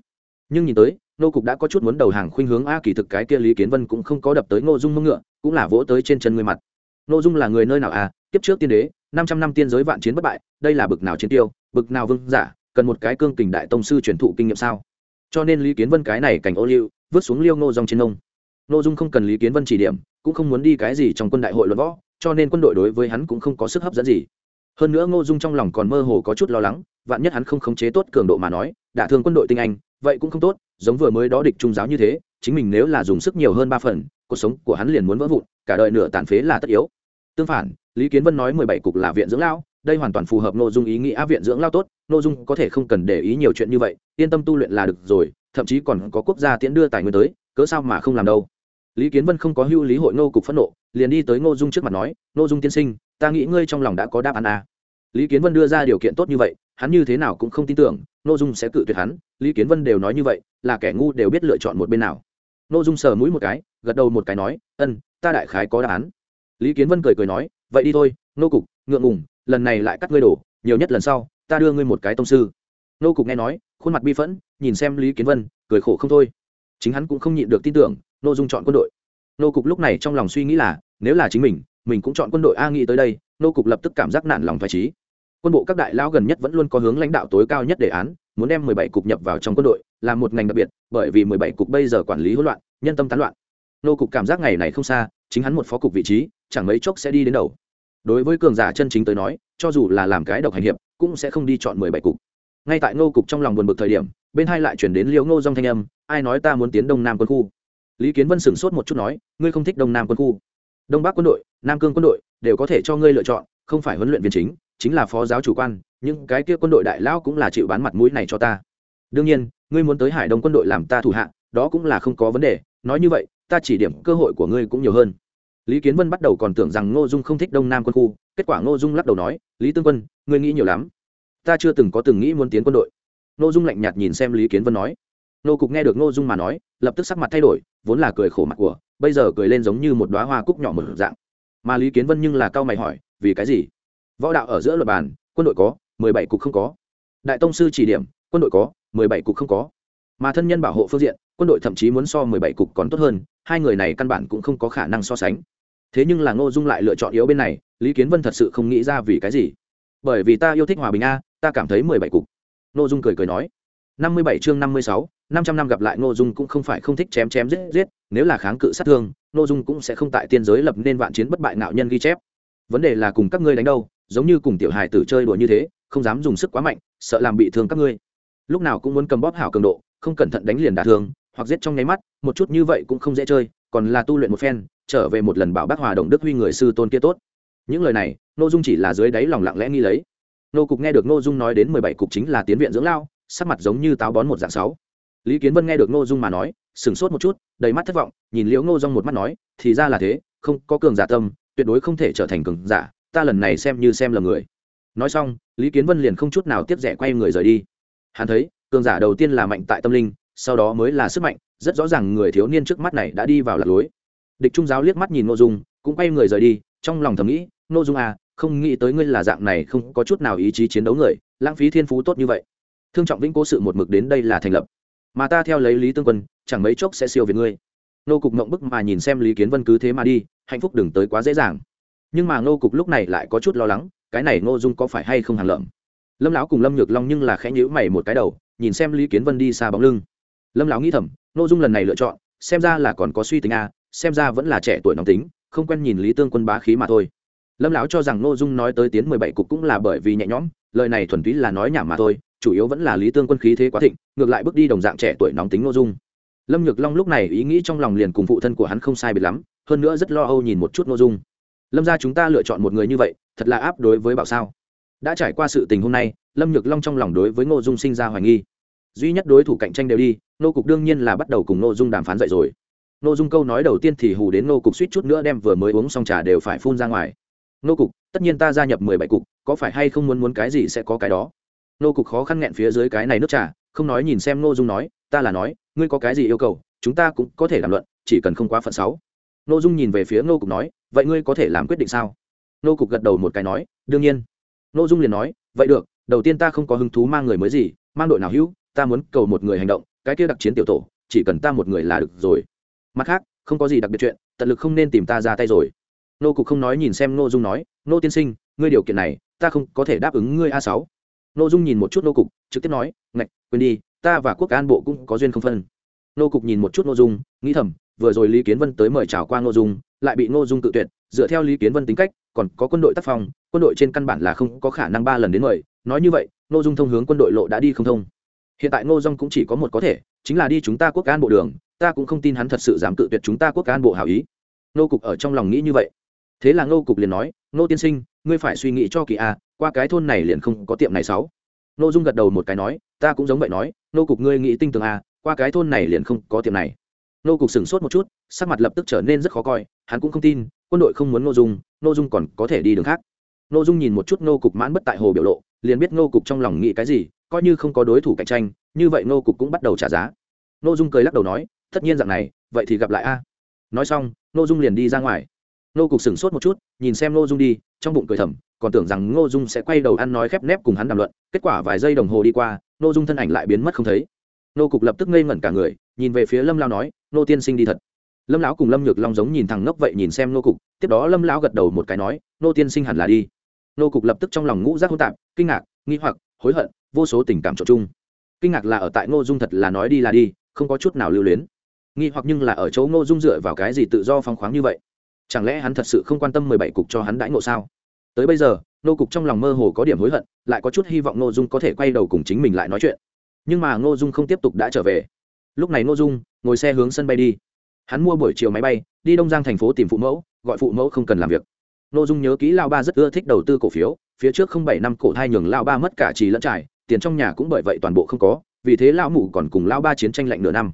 Nhưng nhìn tới nô cục đã có chút muốn đầu hàng khuynh hướng a kỳ thực cái kia lý kiến vân cũng không có đập tới ngô dung mông ngựa, cũng là vỗ tới trên chân người mặt nội dung là người nơi nào à? Kiếp trước tiên đế, năm trăm năm tiên giới vạn chiến bất bại, đây là bực nào chiến tiêu, bực nào vương giả, cần một cái cương kình đại tông sư truyền thụ kinh nghiệm sao? Cho nên lý kiến vân cái này cảnh ô liu, vứt xuống liêu ngô dòng trên nông nội dung không cần lý kiến vân chỉ điểm, cũng không muốn đi cái gì trong quân đại hội luận võ, cho nên quân đội đối với hắn cũng không có sức hấp dẫn gì. Hơn nữa ngô dung trong lòng còn mơ hồ có chút lo lắng, vạn nhất hắn không khống chế tốt cường độ mà nói, đả thương quân đội tinh anh, vậy cũng không tốt, giống vừa mới đó địch trung giáo như thế, chính mình nếu là dùng sức nhiều hơn ba phần, cuộc sống của hắn liền muốn vỡ vụn cả đời nửa tàn phế là tất yếu. Tương phản, lý kiến vân nói mười bảy cục là viện dưỡng lao đây hoàn toàn phù hợp nội dung ý nghĩa viện dưỡng lao tốt, nội dung có thể không cần để ý nhiều chuyện như vậy, yên tâm tu luyện là được rồi, thậm chí còn có quốc gia tiễn đưa tài nguyên tới, cớ sao mà không làm đâu. Lý kiến vân không có hưu lý hội Ngô cục phẫn nộ, liền đi tới ngô dung trước mặt nói, ngô dung tiên sinh, ta nghĩ ngươi trong lòng đã có đáp án à. lý kiến vân đưa ra điều kiện tốt như vậy, hắn như thế nào cũng không tin tưởng, ngô dung sẽ cự tuyệt hắn, lý kiến vân đều nói như vậy, là kẻ ngu đều biết lựa chọn một bên nào nô dung sờ mũi một cái, gật đầu một cái nói, ân, ta đại khái có đáp án. Lý kiến vân cười cười nói, vậy đi thôi, nô cục, ngượng ngùng, lần này lại cắt ngươi đổ, nhiều nhất lần sau, ta đưa ngươi một cái tông sư. Nô cục nghe nói, khuôn mặt bi phẫn, nhìn xem lý kiến vân, cười khổ không thôi. Chính hắn cũng không nhịn được tin tưởng, nô dung chọn quân đội. Nô cục lúc này trong lòng suy nghĩ là, nếu là chính mình mình cũng chọn quân đội a nghĩ tới đây, nô cục lập tức cảm giác nản lòng thoải trí. Quân bộ các đại lao gần nhất vẫn luôn có hướng lãnh đạo tối cao nhất đề án muốn đem mười bảy cục nhập vào trong quân đội là một ngành đặc biệt, bởi vì mười bảy cục bây giờ quản lý hỗn loạn, nhân tâm tán loạn. Nô cục cảm giác ngày này không xa, chính hắn một phó cục vị trí, chẳng mấy chốc sẽ đi đến đầu. Đối với cường giả chân chính tới nói, cho dù là làm cái độc hành hiệp, cũng sẽ không đi chọn mười bảy cục. Ngay tại ngô cục trong lòng buồn bực thời điểm, bên hai lại chuyển đến liễu ngô dong thanh âm, ai nói ta muốn tiến đông nam quân khu? Lý kiến vân sửng sốt một chút nói, ngươi không thích đông nam quân khu. Đông bắc quân đội, nam cương quân đội đều có thể cho ngươi lựa chọn, không phải huấn luyện viên chính chính là phó giáo chủ quan những cái kia quân đội đại lao cũng là chịu bán mặt mũi này cho ta. Đương nhiên, ngươi muốn tới hải đông quân đội làm ta thủ hạ, đó cũng là không có vấn đề, nói như vậy, ta chỉ điểm cơ hội của ngươi cũng nhiều hơn. Lý kiến vân bắt đầu còn tưởng rằng ngô dung không thích đông nam quân khu, kết quả ngô dung lắc đầu nói, lý tương quân, ngươi nghĩ nhiều lắm. Ta chưa từng có từng nghĩ muốn tiến quân đội. Ngô dung lạnh nhạt nhìn xem lý kiến vân nói. Nô cục nghe được ngô dung mà nói, lập tức sắc mặt thay đổi, vốn là cười khổ mặt của, bây giờ cười lên giống như một đoá hoa cúc nhỏ một dạng. Mà lý kiến vân nhưng là cao mày hỏi, vì cái gì? Võ đạo ở giữa luật bàn, quân đội có mười bảy cục không có. Đại tông sư chỉ điểm, quân đội có, mười bảy cục không có. Mà thân nhân bảo hộ phương diện, quân đội thậm chí muốn so mười bảy cục còn tốt hơn, hai người này căn bản cũng không có khả năng so sánh. Thế nhưng là ngô dung lại lựa chọn yếu bên này, lý kiến vân thật sự không nghĩ ra vì cái gì. Bởi vì ta yêu thích hòa bình a, ta cảm thấy mười bảy cục. Ngô dung cười cười nói, năm mươi bảy chương năm mươi sáu, năm trăm năm gặp lại ngô dung cũng không phải không thích chém chém giết giết, nếu là kháng cự sát thương, ngô dung cũng sẽ không tại tiên giới lập nên vạn chiến bất bại ngạo nhân ghi chép. Vấn đề là cùng các ngươi đánh đâu, giống như cùng tiểu hài tử chơi đùa như thế không dám dùng sức quá mạnh, sợ làm bị thương các ngươi. Lúc nào cũng muốn cầm bóp hảo cường độ, không cẩn thận đánh liền đả thương, hoặc giết trong nháy mắt, một chút như vậy cũng không dễ chơi, còn là tu luyện một phen, trở về một lần bảo bác hòa đồng đức huy người sư tôn kia tốt. Những lời này nô dung chỉ là dưới đáy lòng lặng lẽ nghi lấy. Nô cục nghe được nô dung nói đến mười bảy cục chính là tiến viện dưỡng lao, sắc mặt giống như táo bón một dạng sáu. Lý kiến vân nghe được nô dung mà nói, sửng sốt một chút, đầy mắt thất vọng, nhìn liễu ngô dung một mắt nói, thì ra là thế, không có cường giả tâm, tuyệt đối không thể trở thành cường giả, ta lần này xem như xem là người nói xong, lý kiến vân liền không chút nào tiếp rẻ quay người rời đi. Hắn thấy, cường giả đầu tiên là mạnh tại tâm linh, sau đó mới là sức mạnh, rất rõ ràng người thiếu niên trước mắt này đã đi vào lạc lối. Địch trung giáo liếc mắt nhìn n ô dung, cũng quay người rời đi, trong lòng thầm nghĩ n ô dung à không nghĩ tới ngươi là dạng này không có chút nào ý chí chiến đấu người, lãng phí thiên phú tốt như vậy. Thương trọng vĩnh cố sự một mực đến đây là thành lập. Mà ta theo lấy lý tương quân, chẳng mấy chốc sẽ siêu về ngươi. Nô cục mộng bức mà nhìn xem lý kiến vân cứ thế mà đi, hạnh phúc đừng tới quá dễ dàng. Nhưng mà nô cục lúc này lại có chút lo lắng cái này ngô dung có phải hay không hàng lợm? Lâm lão cùng lâm nhược long nhưng là khẽ nhữ mày một cái đầu, nhìn xem lý kiến vân đi xa bóng lưng. Lâm lão nghĩ thầm, ngô dung lần này lựa chọn, xem ra là còn có suy tính a, xem ra vẫn là trẻ tuổi nóng tính, không quen nhìn lý tương quân bá khí mà thôi. Lâm lão cho rằng ngô dung nói tới tiến mười bảy cục cũng là bởi vì nhẹ nhõm, lời này thuần túy là nói nhảm mà thôi, chủ yếu vẫn là lý tương quân khí thế quá thịnh, ngược lại bước đi đồng dạng trẻ tuổi nóng tính ngô dung. Lâm nhược long lúc này ý nghĩ trong lòng liền cùng phụ thân của hắn không sai biệt lắm, hơn nữa rất lo âu nhìn một chút ngô dung lâm ra chúng ta lựa chọn một người như vậy, thật là áp đối với bảo sao. Đã trải qua sự tình hôm nay, lâm nhược long trong lòng đối với ngô dung sinh ra hoài nghi. Duy nhất đối thủ cạnh tranh đều đi nô cục đương nhiên là bắt đầu cùng ngô dung đàm phán dậy rồi. Ngô dung câu nói đầu tiên thì hù đến nô cục suýt chút nữa đem vừa mới uống xong trà đều phải phun ra ngoài. Nô cục, tất nhiên ta gia nhập mười bảy cục, có phải hay không muốn muốn cái gì sẽ có cái đó? Nô cục khó khăn nghẹn phía dưới cái này nước trà, không nói nhìn xem ngô dung nói, ta là nói, ngươi có cái gì yêu cầu, chúng ta cũng có thể đàm luận, chỉ cần không quá phận sáu. Nô dung nhìn về phía Nô cục nói, vậy ngươi có thể làm quyết định sao? Nô cục gật đầu một cái nói, đương nhiên. Nô dung liền nói, vậy được, đầu tiên ta không có hứng thú mang người mới gì, mang đội nào hữu, ta muốn cầu một người hành động, cái kia đặc chiến tiểu tổ, chỉ cần ta một người là được rồi. Mặt khác, không có gì đặc biệt chuyện, tận lực không nên tìm ta ra tay rồi. Nô cục không nói nhìn xem nô dung nói nô tiên sinh, ngươi điều kiện này, ta không có thể đáp ứng ngươi a sáu. Nô dung nhìn một chút nô cục, trực tiếp nói, ngạch, quên đi, ta và quốc an bộ cũng có duyên không phân. Nô cục nhìn một chút nô dung, nghĩ thầm vừa rồi lý kiến vân tới mời chào qua Ngô dung, lại bị Ngô dung tự tuyệt. Dựa theo lý kiến vân tính cách, còn có quân đội tác phong, quân đội trên căn bản là không có khả năng ba lần đến mười nói như vậy, ngô dung thông hướng quân đội lộ đã đi không thông. Hiện tại ngô dung cũng chỉ có một có thể, chính là đi chúng ta quốc an bộ đường. Ta cũng không tin hắn thật sự dám tự tuyệt chúng ta quốc an bộ hảo ý. Nô cục ở trong lòng nghĩ như vậy. Thế là nô cục liền nói nô tiên sinh, ngươi phải suy nghĩ cho kỳ a, qua cái thôn này liền không có tiệm này sáu. Nô dung gật đầu một cái nói, ta cũng giống vậy nói nô cục ngươi nghĩ tinh tường a, qua cái thôn này liền không có tiệm này nô cục sửng sốt một chút, sắc mặt lập tức trở nên rất khó coi, hắn cũng không tin, quân đội không muốn nô dung nô dung còn có thể đi đường khác. Nô dung nhìn một chút nô cục mãn bất tại hồ biểu lộ, liền biết nô cục trong lòng nghĩ cái gì, coi như không có đối thủ cạnh tranh, như vậy nô cục cũng bắt đầu trả giá. Nô dung cười lắc đầu nói, tất nhiên dạng này, vậy thì gặp lại a. Nói xong nô dung liền đi ra ngoài. Nô cục sửng sốt một chút, nhìn xem nô dung đi, trong bụng cười thầm, còn tưởng rằng nô dung sẽ quay đầu ăn nói khép nép cùng hắn đàm luận, kết quả vài giây đồng hồ đi qua nô dung thân ảnh lại biến mất không thấy nô cục lập tức ngây ngẩn cả người, nhìn về phía lâm lao nói, nô tiên sinh đi thật. Lâm lão cùng lâm nhược long giống nhìn thằng ngốc vậy nhìn xem nô cục, tiếp đó lâm lão gật đầu một cái nói, nô tiên sinh hẳn là đi. Nô cục lập tức trong lòng ngũ rác hỗn tạp, kinh ngạc, nghi hoặc, hối hận, vô số tình cảm trộn chung. Kinh ngạc là ở tại ngô dung thật là nói đi là đi, không có chút nào lưu luyến. Nghi hoặc nhưng là ở chỗ ngô dung dựa vào cái gì tự do phóng khoáng như vậy? Chẳng lẽ hắn thật sự không quan tâm mười bảy cục cho hắn đãi ngộ sao? Tới bây giờ, nô cục trong lòng mơ hồ có điểm hối hận, lại có chút hy vọng ngô dung có thể quay đầu cùng chính mình lại nói chuyện nhưng mà ngô dung không tiếp tục đã trở về. Lúc này ngô dung ngồi xe hướng sân bay đi. Hắn mua buổi chiều máy bay, đi đông giang thành phố tìm phụ mẫu, gọi phụ mẫu không cần làm việc. Ngô dung nhớ kỹ lao ba rất ưa thích đầu tư cổ phiếu, phía trước không bảy năm cổ thai nhường lao ba mất cả trì lẫn trải, tiền trong nhà cũng bởi vậy toàn bộ không có, vì thế lão mụ còn cùng lao ba chiến tranh lạnh nửa năm.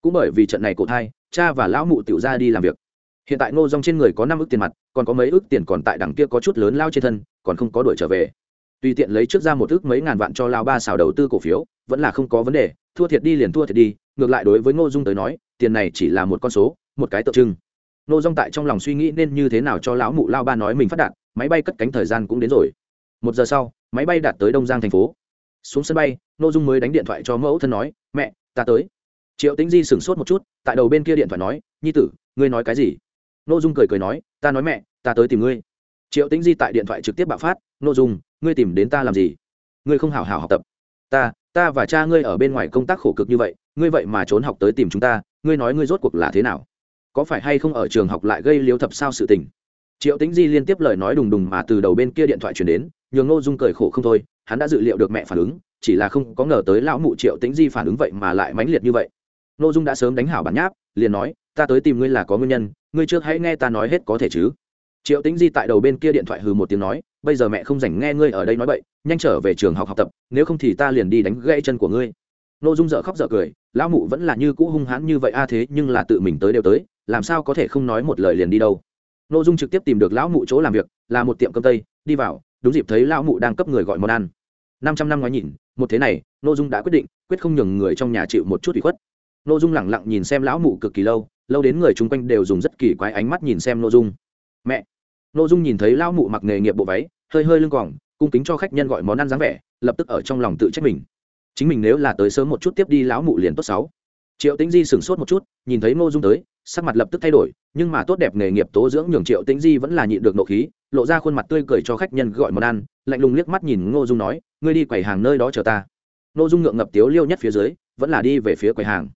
Cũng bởi vì trận này cổ thai, cha và lão mụ tiểu ra đi làm việc. Hiện tại ngô dung trên người có năm ước tiền mặt, còn có mấy ước tiền còn tại đằng kia có chút lớn lao trên thân, còn không có đuổi trở về tùy tiện lấy trước ra một ước mấy ngàn vạn cho lao ba xào đầu tư cổ phiếu, vẫn là không có vấn đề, thua thiệt đi liền thua thiệt đi, ngược lại đối với ngô dung tới nói, tiền này chỉ là một con số, một cái tượng trưng. Ngô dung tại trong lòng suy nghĩ nên như thế nào cho lão mụ lao ba nói mình phát đạt, máy bay cất cánh thời gian cũng đến rồi. Một giờ sau, máy bay đạt tới đông giang thành phố. Xuống sân bay, ngô dung mới đánh điện thoại cho mẫu thân nói, mẹ, ta tới. Triệu tĩnh di sửng sốt một chút, tại đầu bên kia điện thoại nói, nhi tử, ngươi nói cái gì? Ngô dung cười cười nói, ta nói mẹ, ta tới tìm ngươi triệu tĩnh di tại điện thoại trực tiếp bạo phát ngô dung, ngươi tìm đến ta làm gì? Ngươi không hảo hảo học tập. Ta ta và cha ngươi ở bên ngoài công tác khổ cực như vậy, ngươi vậy mà trốn học tới tìm chúng ta, ngươi nói ngươi rốt cuộc là thế nào? Có phải hay không ở trường học lại gây liếu thập sao sự tình? Triệu tĩnh di liên tiếp lời nói đùng đùng mà từ đầu bên kia điện thoại chuyển đến, nhường ngô dung cười khổ không thôi, hắn đã dự liệu được mẹ phản ứng, chỉ là không có ngờ tới lão mụ triệu tĩnh di phản ứng vậy mà lại mãnh liệt như vậy. Ngô dung đã sớm đánh hảo bản nháp, liền nói, ta tới tìm ngươi là có nguyên nhân, ngươi trước hãy nghe ta nói hết có thể chứ? Triệu tĩnh di tại đầu bên kia điện thoại hừ một tiếng nói, bây giờ mẹ không dành nghe ngươi ở đây nói bậy, nhanh trở về trường học học tập, nếu không thì ta liền đi đánh gãy chân của ngươi. Nội dung dở khóc dở cười, lão mụ vẫn là như cũ hung hãn như vậy a, thế nhưng là tự mình tới đều tới, làm sao có thể không nói một lời liền đi đâu? Nội dung trực tiếp tìm được lão mụ chỗ làm việc, là một tiệm cơm tây, đi vào, đúng dịp thấy lão mụ đang cấp người gọi món ăn. Năm trăm năm ngoái nhìn, một thế này nội dung đã quyết định, quyết không nhường người trong nhà chịu một chút ủy khuất. Nội dung lẳng lặng nhìn xem lão mụ cực kỳ lâu lâu đến người chung quanh đều dùng rất kỳ quái ánh mắt nhìn xem nội dung mẹ. Nội dung nhìn thấy lão mụ mặc nghề nghiệp bộ váy, hơi hơi lưng còng cung kính cho khách nhân gọi món ăn dáng vẻ, lập tức ở trong lòng tự trách mình. Chính mình nếu là tới sớm một chút tiếp đi lão mụ liền tốt sáu. Triệu tĩnh di sửng sốt một chút, nhìn thấy ngô dung tới, sắc mặt lập tức thay đổi, nhưng mà tốt đẹp nghề nghiệp tố dưỡng nhường triệu tĩnh di vẫn là nhịn được nộ khí, lộ ra khuôn mặt tươi cười cho khách nhân gọi món ăn, lạnh lùng liếc mắt nhìn ngô dung nói, ngươi đi quầy hàng nơi đó chờ ta. Ngô dung ngượng ngập tiếu liêu nhất phía dưới, vẫn là đi về phía quầy hàng.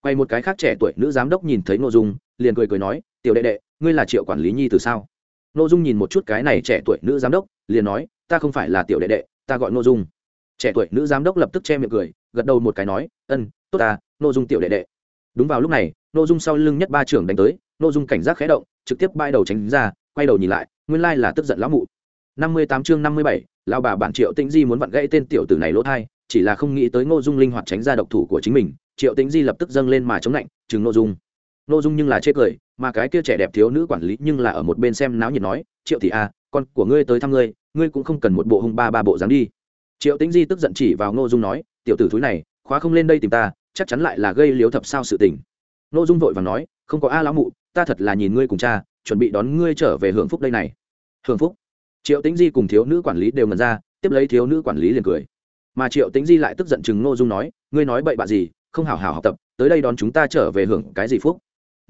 Quay một cái khác trẻ tuổi nữ giám đốc nhìn thấy ngô dung, liền cười cười nói, tiểu đệ đệ ngươi là triệu quản lý nhi từ sao? Nội dung nhìn một chút cái này trẻ tuổi nữ giám đốc, liền nói, ta không phải là tiểu đệ đệ, ta gọi nội dung. Trẻ tuổi nữ giám đốc lập tức che miệng cười, gật đầu một cái nói, ân, tốt ta nội dung tiểu đệ đệ. Đúng vào lúc này nội dung sau lưng nhất ba trưởng đánh tới nội dung cảnh giác khẽ động, trực tiếp bay đầu tránh ra, quay đầu nhìn lại, nguyên lai là tức giận lão mụ. Năm mươi tám chương năm mươi bảy lao bà bản triệu tĩnh di muốn vặn gãy tên tiểu tử này lỗ thai, chỉ là không nghĩ tới nội dung linh hoạt tránh ra độc thủ của chính mình, triệu tĩnh di lập tức dâng lên mà chống lạnh, chừng nội dung. Nội dung nhưng là chê cười mà cái kia trẻ đẹp thiếu nữ quản lý nhưng là ở một bên xem náo nhiệt nói triệu thị a à, con của ngươi tới thăm ngươi ngươi cũng không cần một bộ hung ba ba bộ dáng đi. Triệu tĩnh di tức giận chỉ vào ngô dung nói tiểu tử thúi này khóa không lên đây tìm ta chắc chắn lại là gây liếu thập sao sự tình. Ngô dung vội và nói không có a lão mụ ta thật là nhìn ngươi cùng cha chuẩn bị đón ngươi trở về hưởng phúc đây này. Hưởng phúc? Triệu tĩnh di cùng thiếu nữ quản lý đều ngần ra tiếp lấy thiếu nữ quản lý liền cười. Mà triệu tĩnh di lại tức giận chừng ngô dung nói ngươi nói bậy bạ gì không hảo hảo học tập tới đây đón chúng ta trở về hưởng cái gì phúc?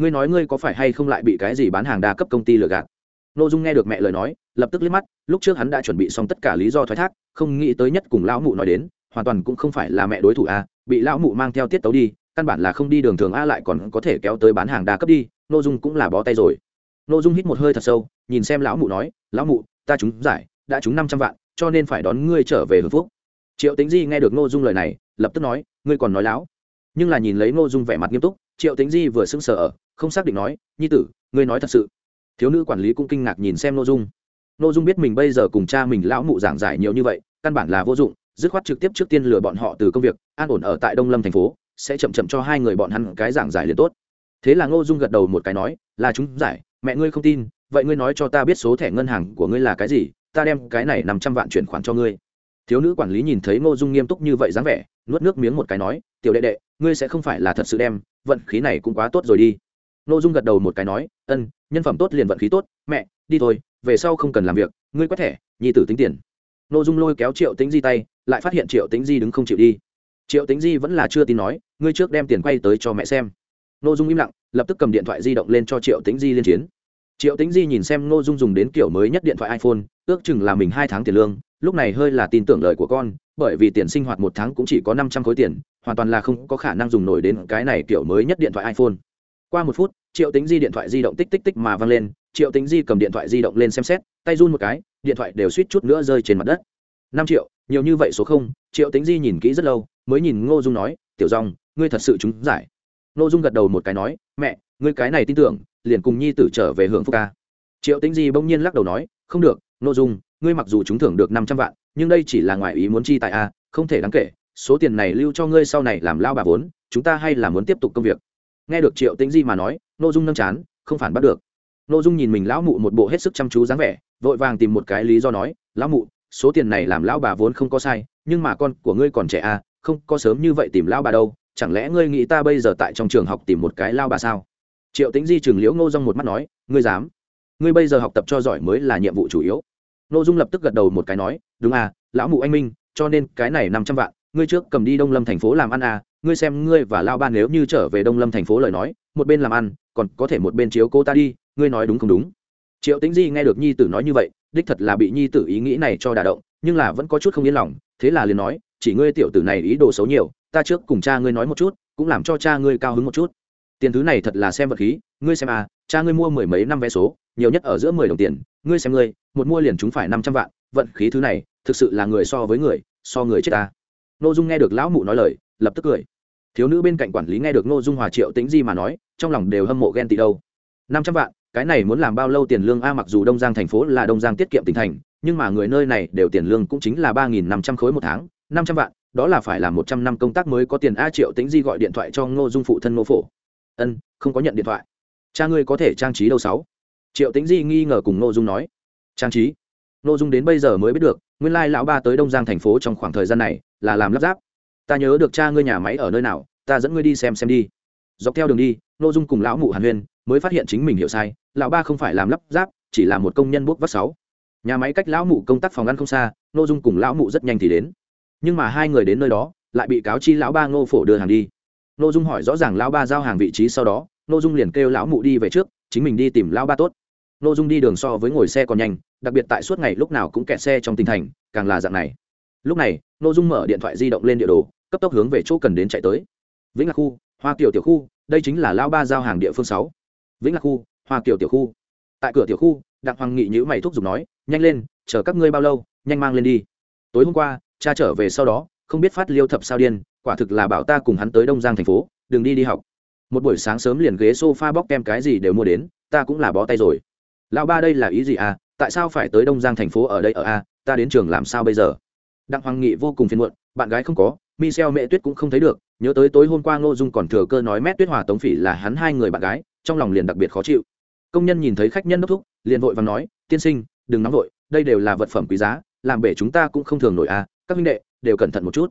Ngươi nói ngươi có phải hay không lại bị cái gì bán hàng đa cấp công ty lừa gạt Nô Dung nghe được mẹ lời nói, lập tức liếc mắt, lúc trước hắn đã chuẩn bị xong tất cả lý do thoái thác, không nghĩ tới nhất cùng lão mụ nói đến, hoàn toàn cũng không phải là mẹ đối thủ a, bị lão mụ mang theo tiết tấu đi, căn bản là không đi đường thường a lại còn có thể kéo tới bán hàng đa cấp đi, Nô Dung cũng là bó tay rồi. Nô Dung hít một hơi thật sâu, nhìn xem lão mụ nói, "Lão mụ, ta trúng giải, đã trúng năm trăm vạn, cho nên phải đón ngươi trở về hưởng phúc." Triệu Tĩnh Di nghe được Nô Dung lời này, lập tức nói, "Ngươi còn nói lão? Nhưng là nhìn lấy Nô Dung vẻ mặt nghiêm túc, Triệu Tĩnh Di vừa sững sờ ở, không xác định nói, "Nhi tử, ngươi nói thật sự?" thiếu nữ quản lý cũng kinh ngạc nhìn xem nội dung. Nội dung biết mình bây giờ cùng cha mình lão mụ giảng giải nhiều như vậy căn bản là vô dụng dứt khoát trực tiếp trước tiên lừa bọn họ từ công việc an ổn ở tại đông lâm thành phố sẽ chậm chậm cho hai người bọn hắn cái giảng giải liền tốt. Thế là ngô dung gật đầu một cái nói là chúng giải mẹ ngươi không tin vậy ngươi nói cho ta biết số thẻ ngân hàng của ngươi là cái gì ta đem cái này năm trăm vạn chuyển khoản cho ngươi. Thiếu nữ quản lý nhìn thấy ngô dung nghiêm túc như vậy dáng vẻ nuốt nước miếng một cái nói tiểu đệ đệ ngươi sẽ không phải là thật sự đem vận khí này cũng quá tốt rồi đi. Ngô dung gật đầu một cái nói, ân, nhân phẩm tốt liền vận khí tốt, mẹ, đi thôi, về sau không cần làm việc, ngươi quét thẻ, nhi tử tính tiền. N ô dung lôi kéo triệu tính di tay, lại phát hiện triệu tính di đứng không chịu đi. Triệu tính di vẫn là chưa tin nói, ngươi trước đem tiền quay tới cho mẹ xem. N ô dung im lặng, lập tức cầm điện thoại di động lên cho triệu tính di liên chiến. Triệu tính di nhìn xem n ô dung dùng đến kiểu mới nhất điện thoại iphone, ước chừng là mình hai tháng tiền lương, lúc này hơi là tin tưởng lời của con bởi vì tiền sinh hoạt một tháng cũng chỉ có năm trăm khối tiền, hoàn toàn là không có khả năng dùng nổi đến cái này kiểu mới nhất điện thoại iphone. Qua một phút, triệu tính di điện thoại di động tích tích tích mà văng lên, triệu tính di cầm điện thoại di động lên xem xét, tay run một cái, điện thoại đều suýt chút nữa rơi trên mặt đất. Năm triệu, nhiều như vậy số không, triệu tính di nhìn kỹ rất lâu, mới nhìn ngô dung nói, tiểu dòng, ngươi thật sự trúng giải. Ngô dung gật đầu một cái nói, mẹ, ngươi cái này tin tưởng, liền cùng nhi tử trở về hưởng phúc ca. Triệu tính di bỗng nhiên lắc đầu nói, không được, ngô dung, ngươi mặc dù trúng thưởng được năm trăm vạn nhưng đây chỉ là ngoài ý muốn chi tại a, không thể đáng kể, số tiền này lưu cho ngươi sau này làm lao bà vốn, chúng ta hay là muốn tiếp tục công việc. Nghe được triệu tĩnh di mà nói n ô dung nâng chán, không phản bắt được. N ô dung nhìn mình lão mụ một bộ hết sức chăm chú dáng vẻ, vội vàng tìm một cái lý do nói, lão mụ, số tiền này làm lão bà vốn không có sai, nhưng mà con của ngươi còn trẻ à không có sớm như vậy tìm lão bà đâu, chẳng lẽ ngươi nghĩ ta bây giờ tại trong trường học tìm một cái lao bà sao? Triệu tĩnh di chừng liễu ngô dung một mắt nói, ngươi dám. Ngươi bây giờ học tập cho giỏi mới là nhiệm vụ chủ yếu n ô dung lập tức gật đầu một cái nói, đúng à lão mụ anh minh, cho nên cái này năm trăm vạn, ngươi trước cầm đi đông lâm thành phố làm ăn à ngươi xem ngươi và lao ba nếu như trở về đông lâm thành phố lời nói, một bên làm ăn, còn có thể một bên chiếu cô ta đi, ngươi nói đúng không đúng? Triệu tĩnh di nghe được nhi tử nói như vậy, đích thật là bị nhi tử ý nghĩ này cho đả động, nhưng là vẫn có chút không yên lòng, thế là liền nói, chỉ ngươi tiểu tử này ý đồ xấu nhiều, ta trước cùng cha ngươi nói một chút, cũng làm cho cha ngươi cao hứng một chút. Tiền thứ này thật là xem vật khí, ngươi xem à cha ngươi mua mười mấy năm vé số, nhiều nhất ở giữa mười đồng tiền ngươi xem ngươi, một mua liền chúng phải năm trăm vạn, vận khí thứ này, thực sự là người so với người, so người chết ta. N ô dung nghe được lão mụ nói lời, lập tức cười. Thiếu nữ bên cạnh quản lý nghe được n ô dung hòa triệu tính gì mà nói, trong lòng đều hâm mộ ghen tị đâu. Năm trăm vạn, cái này muốn làm bao lâu tiền lương a, mặc dù đông giang thành phố là đông giang tiết kiệm tỉnh thành, nhưng mà người nơi này đều tiền lương cũng chính là ba nghìn năm trăm khối một tháng, năm trăm vạn, đó là phải là một trăm năm công tác mới có tiền a, triệu tính di gọi điện thoại cho ngô dung phụ thân ngô phổ. Ân, không có nhận điện thoại. Cha ngươi có thể trang trí đâu sáu? Triệu Tĩnh di nghi ngờ cùng ngô dung nói, trang trí, ngô dung đến bây giờ mới biết được, nguyên lai lão ba tới đông giang thành phố trong khoảng thời gian này là làm lắp ráp. Ta nhớ được cha ngươi nhà máy ở nơi nào, ta dẫn ngươi đi xem xem đi. Dọc theo đường đi, ngô dung cùng lão mụ hàn huyên mới phát hiện chính mình hiểu sai, lão ba không phải làm lắp ráp, chỉ là một công nhân bốc vác sáu. Nhà máy cách lão mụ công tác phòng ăn không xa, ngô dung cùng lão mụ rất nhanh thì đến. Nhưng mà hai người đến nơi đó, lại bị cáo chi lão ba ngô phổ đưa hàng đi. Ngô dung hỏi rõ ràng lão ba giao hàng vị trí sau đó, ngô dung liền kêu lão mụ đi về trước, chính mình đi tìm lão ba tốt nội dung đi đường so với ngồi xe còn nhanh, đặc biệt tại suốt ngày lúc nào cũng kẹt xe trong tỉnh thành, càng là dạng này. Lúc này nội dung mở điện thoại di động lên địa đồ, cấp tốc hướng về chỗ cần đến chạy tới. Vĩnh lạc khu, hoa kiều tiểu khu, đây chính là Lao ba giao hàng địa phương sáu. Vĩnh lạc khu, hoa kiều tiểu khu. Tại cửa tiểu khu, đặng hoàng nghị nhữ mày thúc giục nói, nhanh lên, chờ các ngươi bao lâu, nhanh mang lên đi. Tối hôm qua, cha trở về sau đó, không biết phát liêu thập sao điên, quả thực là bảo ta cùng hắn tới đông giang thành phố, đừng đi đi học. Một buổi sáng sớm liền ghế s o f a bóc kem cái gì đều mua đến, ta cũng là bó tay rồi lão ba đây là ý gì à? Tại sao phải tới đông giang thành phố ở đây ở a? Ta đến trường làm sao bây giờ? Đặng hoàng nghị vô cùng phiền muộn, bạn gái không có, michel mẹ tuyết cũng không thấy được, nhớ tới tối hôm qua ngô dung còn thừa cơ nói mét tuyết hòa tống phỉ là hắn hai người bạn gái, trong lòng liền đặc biệt khó chịu. Công nhân nhìn thấy khách nhân đốc thúc, liền vội và nói, tiên sinh, đừng nóng vội, đây đều là vật phẩm quý giá, làm bể chúng ta cũng không thường nổi à các minh đệ, đều cẩn thận một chút.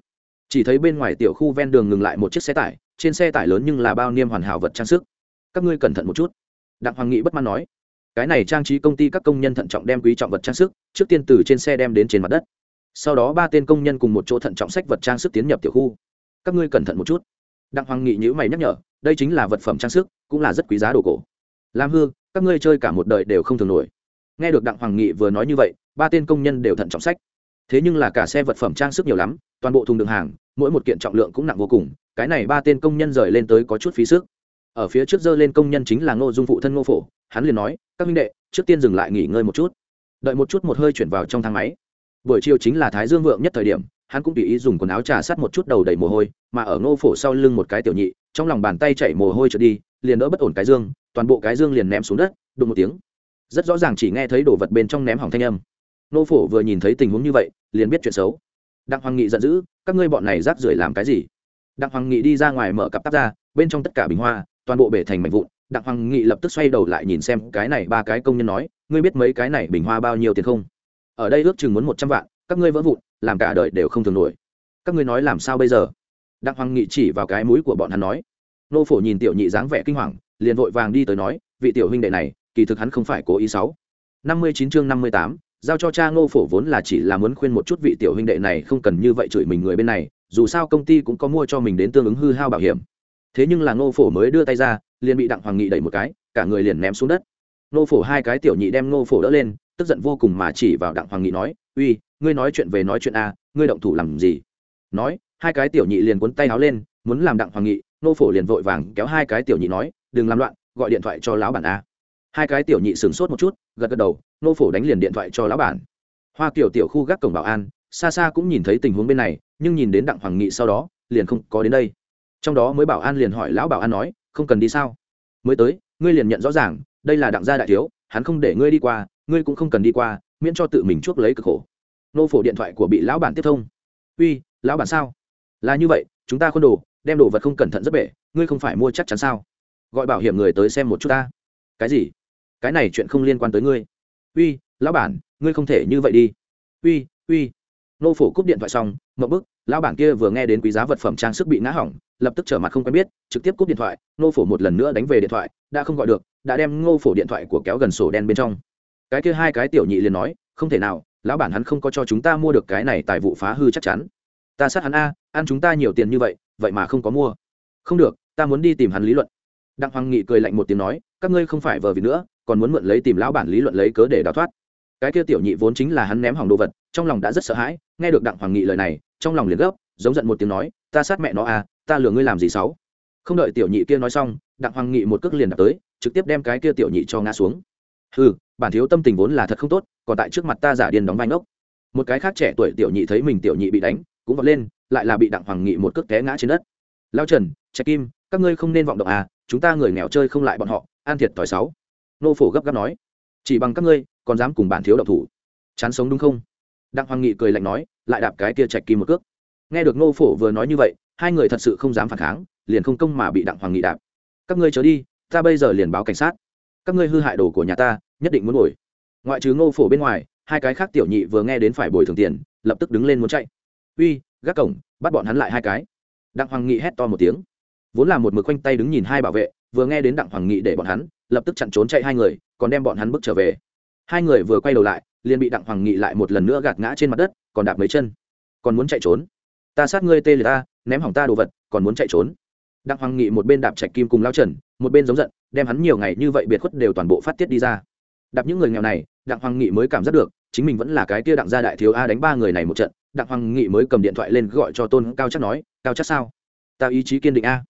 Chỉ thấy bên ngoài tiểu khu ven đường ngừng lại một chiếc xe tải, trên xe tải lớn nhưng là bao niêm hoàn hảo vật trang sức. Các ngươi cẩn thận một chút. Đặng hoàng nghị bất mãn nói cái này trang trí công ty các công nhân thận trọng đem quý trọng vật trang sức, trước tiên từ trên xe đem đến trên mặt đất. Sau đó ba tên công nhân cùng một chỗ thận trọng sách vật trang sức tiến nhập tiểu khu. Các ngươi cẩn thận một chút. Đặng hoàng nghị nhữ mày nhắc nhở, đây chính là vật phẩm trang sức, cũng là rất quý giá đồ cổ. Làm hư, các ngươi chơi cả một đời đều không thường nổi. Nghe được đặng hoàng nghị vừa nói như vậy, ba tên công nhân đều thận trọng sách. Thế nhưng là cả xe vật phẩm trang sức nhiều lắm, toàn bộ thùng đường hàng, mỗi một kiện trọng lượng cũng nặng vô cùng, cái này ba tên công nhân rời lên tới có chút phí sức ở phía trước dơ lên công nhân chính là ngô dung phụ thân ngô phổ, hắn liền nói, các minh đệ, trước tiên dừng lại nghỉ ngơi một chút. Đợi một chút một hơi chuyển vào trong thang máy. Buổi chiều chính là thái dương vượng nhất thời điểm, hắn cũng tùy ý dùng quần áo trà sát một chút đầu đầy mồ hôi, mà ở ngô phổ sau lưng một cái tiểu nhị, trong lòng bàn tay chảy mồ hôi trượt đi, liền đỡ bất ổn cái dương, toàn bộ cái dương liền ném xuống đất, đụng một tiếng. Rất rõ ràng chỉ nghe thấy đồ vật bên trong ném hỏng thanh âm. Ngô phổ vừa nhìn thấy tình huống như vậy, liền biết chuyện xấu. Đặng hoàng nghị giận dữ, các ngươi bọn này rác rưởi làm cái gì? Đặng hoàng nghị đi ra ngoài mở cặp tắp ra, bên trong tất cả bình hoa toàn bộ bể thành mảnh vụn, đặng hoàng nghị lập tức xoay đầu lại nhìn xem cái này ba cái công nhân nói, ngươi biết mấy cái này bình hoa bao nhiêu tiền không? Ở đây ước chừng muốn một trăm vạn, các ngươi vỡ vụn, làm cả đời đều không thường nổi. Các ngươi nói làm sao bây giờ? Đặng hoàng nghị chỉ vào cái mũi của bọn hắn nói. Nô phổ nhìn tiểu nhị dáng vẻ kinh hoàng, liền vội vàng đi tới nói, vị tiểu huynh đệ này, kỳ thực hắn không phải cố ý sáu năm mươi chín chương năm mươi tám, giao cho cha ngô phổ vốn là chỉ là muốn khuyên một chút vị tiểu huynh đệ này không cần như vậy chửi mình người bên này, dù sao công ty cũng có mua cho mình đến tương ứng hư hao bảo hiểm thế nhưng là ngô phổ mới đưa tay ra, liền bị đặng hoàng nghị đẩy một cái, cả người liền ném xuống đất. Ngô phổ hai cái tiểu nhị đem ngô phổ đỡ lên, tức giận vô cùng mà chỉ vào đặng hoàng nghị nói, uy, ngươi nói chuyện về nói chuyện a, ngươi động thủ làm gì? Nói, hai cái tiểu nhị liền cuốn tay áo lên, muốn làm đặng hoàng nghị, ngô phổ liền vội vàng kéo hai cái tiểu nhị nói, đừng làm loạn, gọi điện thoại cho lão bản a. Hai cái tiểu nhị sửng sốt một chút, gật gật đầu, Ngô phổ đánh liền điện thoại cho lão bản. Hoa kiểu tiểu khu gác cổng bảo an, xa xa cũng nhìn thấy tình huống bên này, nhưng nhìn đến đặng hoàng nghị sau đó, liền không có đến đây trong đó mới bảo an liền hỏi lão bảo an nói, không cần đi sao? Mới tới, ngươi liền nhận rõ ràng, đây là đặng gia đại thiếu, hắn không để ngươi đi qua, ngươi cũng không cần đi qua, miễn cho tự mình chuốc lấy cực khổ. Nô phổ điện thoại của bị lão bản tiếp thông. Uy, lão bản sao? Là như vậy, chúng ta khuôn đồ, đem đồ vật không cẩn thận rất bể, ngươi không phải mua chắc chắn sao? Gọi bảo hiểm người tới xem một chút ta. Cái gì? Cái này chuyện không liên quan tới ngươi. Uy, lão bản, ngươi không thể như vậy đi. Uy uy. Nô phổ cúp điện thoại xong, mậu bức, lão bản kia vừa nghe đến quý giá vật phẩm trang sức bị ngã hỏng lập tức trở mặt không quen biết, trực tiếp cúp điện thoại nô phổ một lần nữa đánh về điện thoại, đã không gọi được, đã đem ngô phổ điện thoại của kéo gần sổ đen bên trong. Cái kia hai cái tiểu nhị liền nói, không thể nào, lão bản hắn không có cho chúng ta mua được cái này tài vụ phá hư chắc chắn. Ta sát hắn a, ăn chúng ta nhiều tiền như vậy vậy mà không có mua. Không được, ta muốn đi tìm hắn lý luận. Đặng hoàng nghị cười lạnh một tiếng nói, các ngươi không phải vờ vì nữa, còn muốn mượn lấy tìm lão bản lý luận lấy cớ để đào thoát. Cái kia tiểu nhị vốn chính là hắn ném hỏng đồ vật, trong lòng đã rất sợ hãi, nghe được đặng hoàng nghị lời này, trong lòng liền gấp, giống giận một tiếng nói, ta sát mẹ nó à ta lừa ngươi làm gì xấu không đợi tiểu nhị kia nói xong, đặng hoàng nghị một cước liền đạp tới, trực tiếp đem cái kia tiểu nhị cho ngã xuống. Ừ bản thiếu tâm tình vốn là thật không tốt, còn tại trước mặt ta giả điên đóng vai ngốc. Một cái khác trẻ tuổi tiểu nhị thấy mình tiểu nhị bị đánh, cũng vọt lên, lại là bị đặng hoàng nghị một cước té ngã trên đất. Lao trần, trạch kim, các ngươi không nên vọng động à chúng ta người nghèo chơi không lại bọn họ an thiệt thòi sáu. Nô phổ gấp gáp nói, chỉ bằng các ngươi, còn dám cùng bản thiếu độc thủ. Chán sống đúng không? Đặng hoàng nghị cười lạnh nói, lại đạp cái kia trạch kim một cước. Nghe được nô phổ vừa nói như vậy hai người thật sự không dám phản kháng, liền không công mà bị đặng hoàng nghị đạp. Các ngươi trở đi, ta bây giờ liền báo cảnh sát. Các ngươi hư hại đồ của nhà ta, nhất định muốn bồi ngoại trừ ngô phổ bên ngoài, hai cái khác tiểu nhị vừa nghe đến phải bồi thường tiền, lập tức đứng lên muốn chạy. Uy, gác cổng, bắt bọn hắn lại hai cái. Đặng hoàng nghị hét to một tiếng. Vốn là một mực quanh tay đứng nhìn hai bảo vệ, vừa nghe đến đặng hoàng nghị để bọn hắn, lập tức chặn trốn chạy hai người, còn đem bọn hắn bước trở về. Hai người vừa quay đầu lại, liền bị đặng hoàng nghị lại một lần nữa gạt ngã trên mặt đất, còn đạp mấy chân. Còn muốn chạy trốn. Ta sát ngươi tê liệt ta ném hỏng ta đồ vật, còn muốn chạy trốn. Đặng hoàng nghị một bên đạp trạch kim cùng lao trần, một bên giống giận, đem hắn nhiều ngày như vậy biệt khuất đều toàn bộ phát tiết đi ra. Đạp những người nghèo này, đặng hoàng nghị mới cảm giác được, chính mình vẫn là cái kia đặng gia đại thiếu a đánh ba người này một trận, đặng hoàng nghị mới cầm điện thoại lên gọi cho tôn cao chắc nói, cao chắc sao? Ta ý chí kiên định a.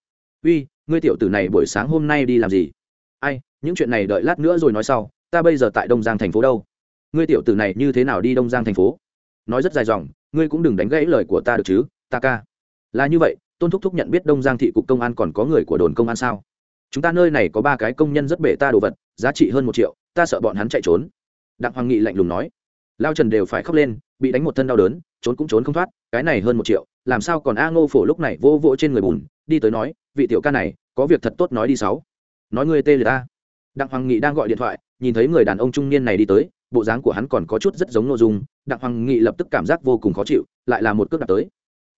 Uy, ngươi tiểu tử này buổi sáng hôm nay đi làm gì? Ai, những chuyện này đợi lát nữa rồi nói sau, ta bây giờ tại đông giang thành phố đâu? Ngươi tiểu tử này như thế nào đi đông giang thành phố? Nói rất dài dòng, ngươi cũng đừng đánh gãy lời của ta được chứ, ta ca là như vậy, tôn thúc thúc nhận biết đông giang thị cục công an còn có người của đồn công an sao? Chúng ta nơi này có ba cái công nhân rất bể ta đồ vật, giá trị hơn một triệu, ta sợ bọn hắn chạy trốn. Đặng hoàng nghị lạnh lùng nói. Lao trần đều phải khóc lên, bị đánh một thân đau đớn, trốn cũng trốn không thoát, cái này hơn một triệu, làm sao còn a ngô phổ lúc này vô vỗ trên người bùn, đi tới nói, vị tiểu ca này, có việc thật tốt nói đi sáu. Nói ngươi tê liệt ta. Đặng hoàng nghị đang gọi điện thoại, nhìn thấy người đàn ông trung niên này đi tới, bộ dáng của hắn còn có chút rất giống nội dung. Đặng hoàng nghị lập tức cảm giác vô cùng khó chịu, lại là một cước đặt tới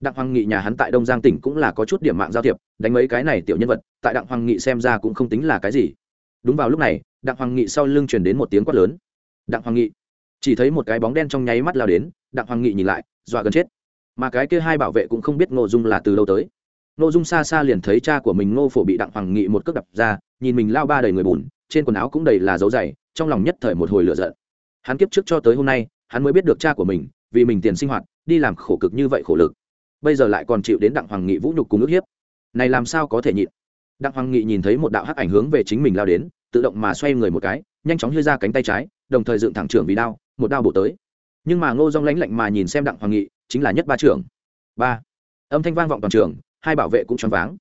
đặng hoàng nghị nhà hắn tại đông giang tỉnh cũng là có chút điểm mạng giao thiệp, đánh mấy cái này tiểu nhân vật, tại đặng hoàng nghị xem ra cũng không tính là cái gì. Đúng vào lúc này, đặng hoàng nghị sau lưng truyền đến một tiếng quát lớn. Đặng hoàng nghị, chỉ thấy một cái bóng đen trong nháy mắt lao đến, đặng hoàng nghị nhìn lại, dọa gần chết. Mà cái kia hai bảo vệ cũng không biết nội dung là từ đâu tới. Nội dung xa xa liền thấy cha của mình ngô phổ bị đặng hoàng nghị một cước đập ra, nhìn mình lao ba đầy người bùn, trên quần áo cũng đầy là dấu dày, trong lòng nhất thời một hồi lửa giận. Hắn kiếp trước cho tới hôm nay, hắn mới biết được cha của mình, vì mình tiền sinh hoạt, đi làm khổ cực như vậy khổ lực bây giờ lại còn chịu đến đặng hoàng nghị vũ nhục cùng ức hiếp. Này làm sao có thể nhịn? Đặng hoàng nghị nhìn thấy một đạo hắc ảnh hướng về chính mình lao đến, tự động mà xoay người một cái, nhanh chóng đưa ra cánh tay trái, đồng thời dựng thẳng trưởng vì đao, một đao bổ tới. Nhưng mà ngô dong lánh lạnh mà nhìn xem đặng hoàng nghị, chính là nhất ba trưởng. Ba. Âm thanh vang vọng toàn trường, hai bảo vệ cũng choáng váng.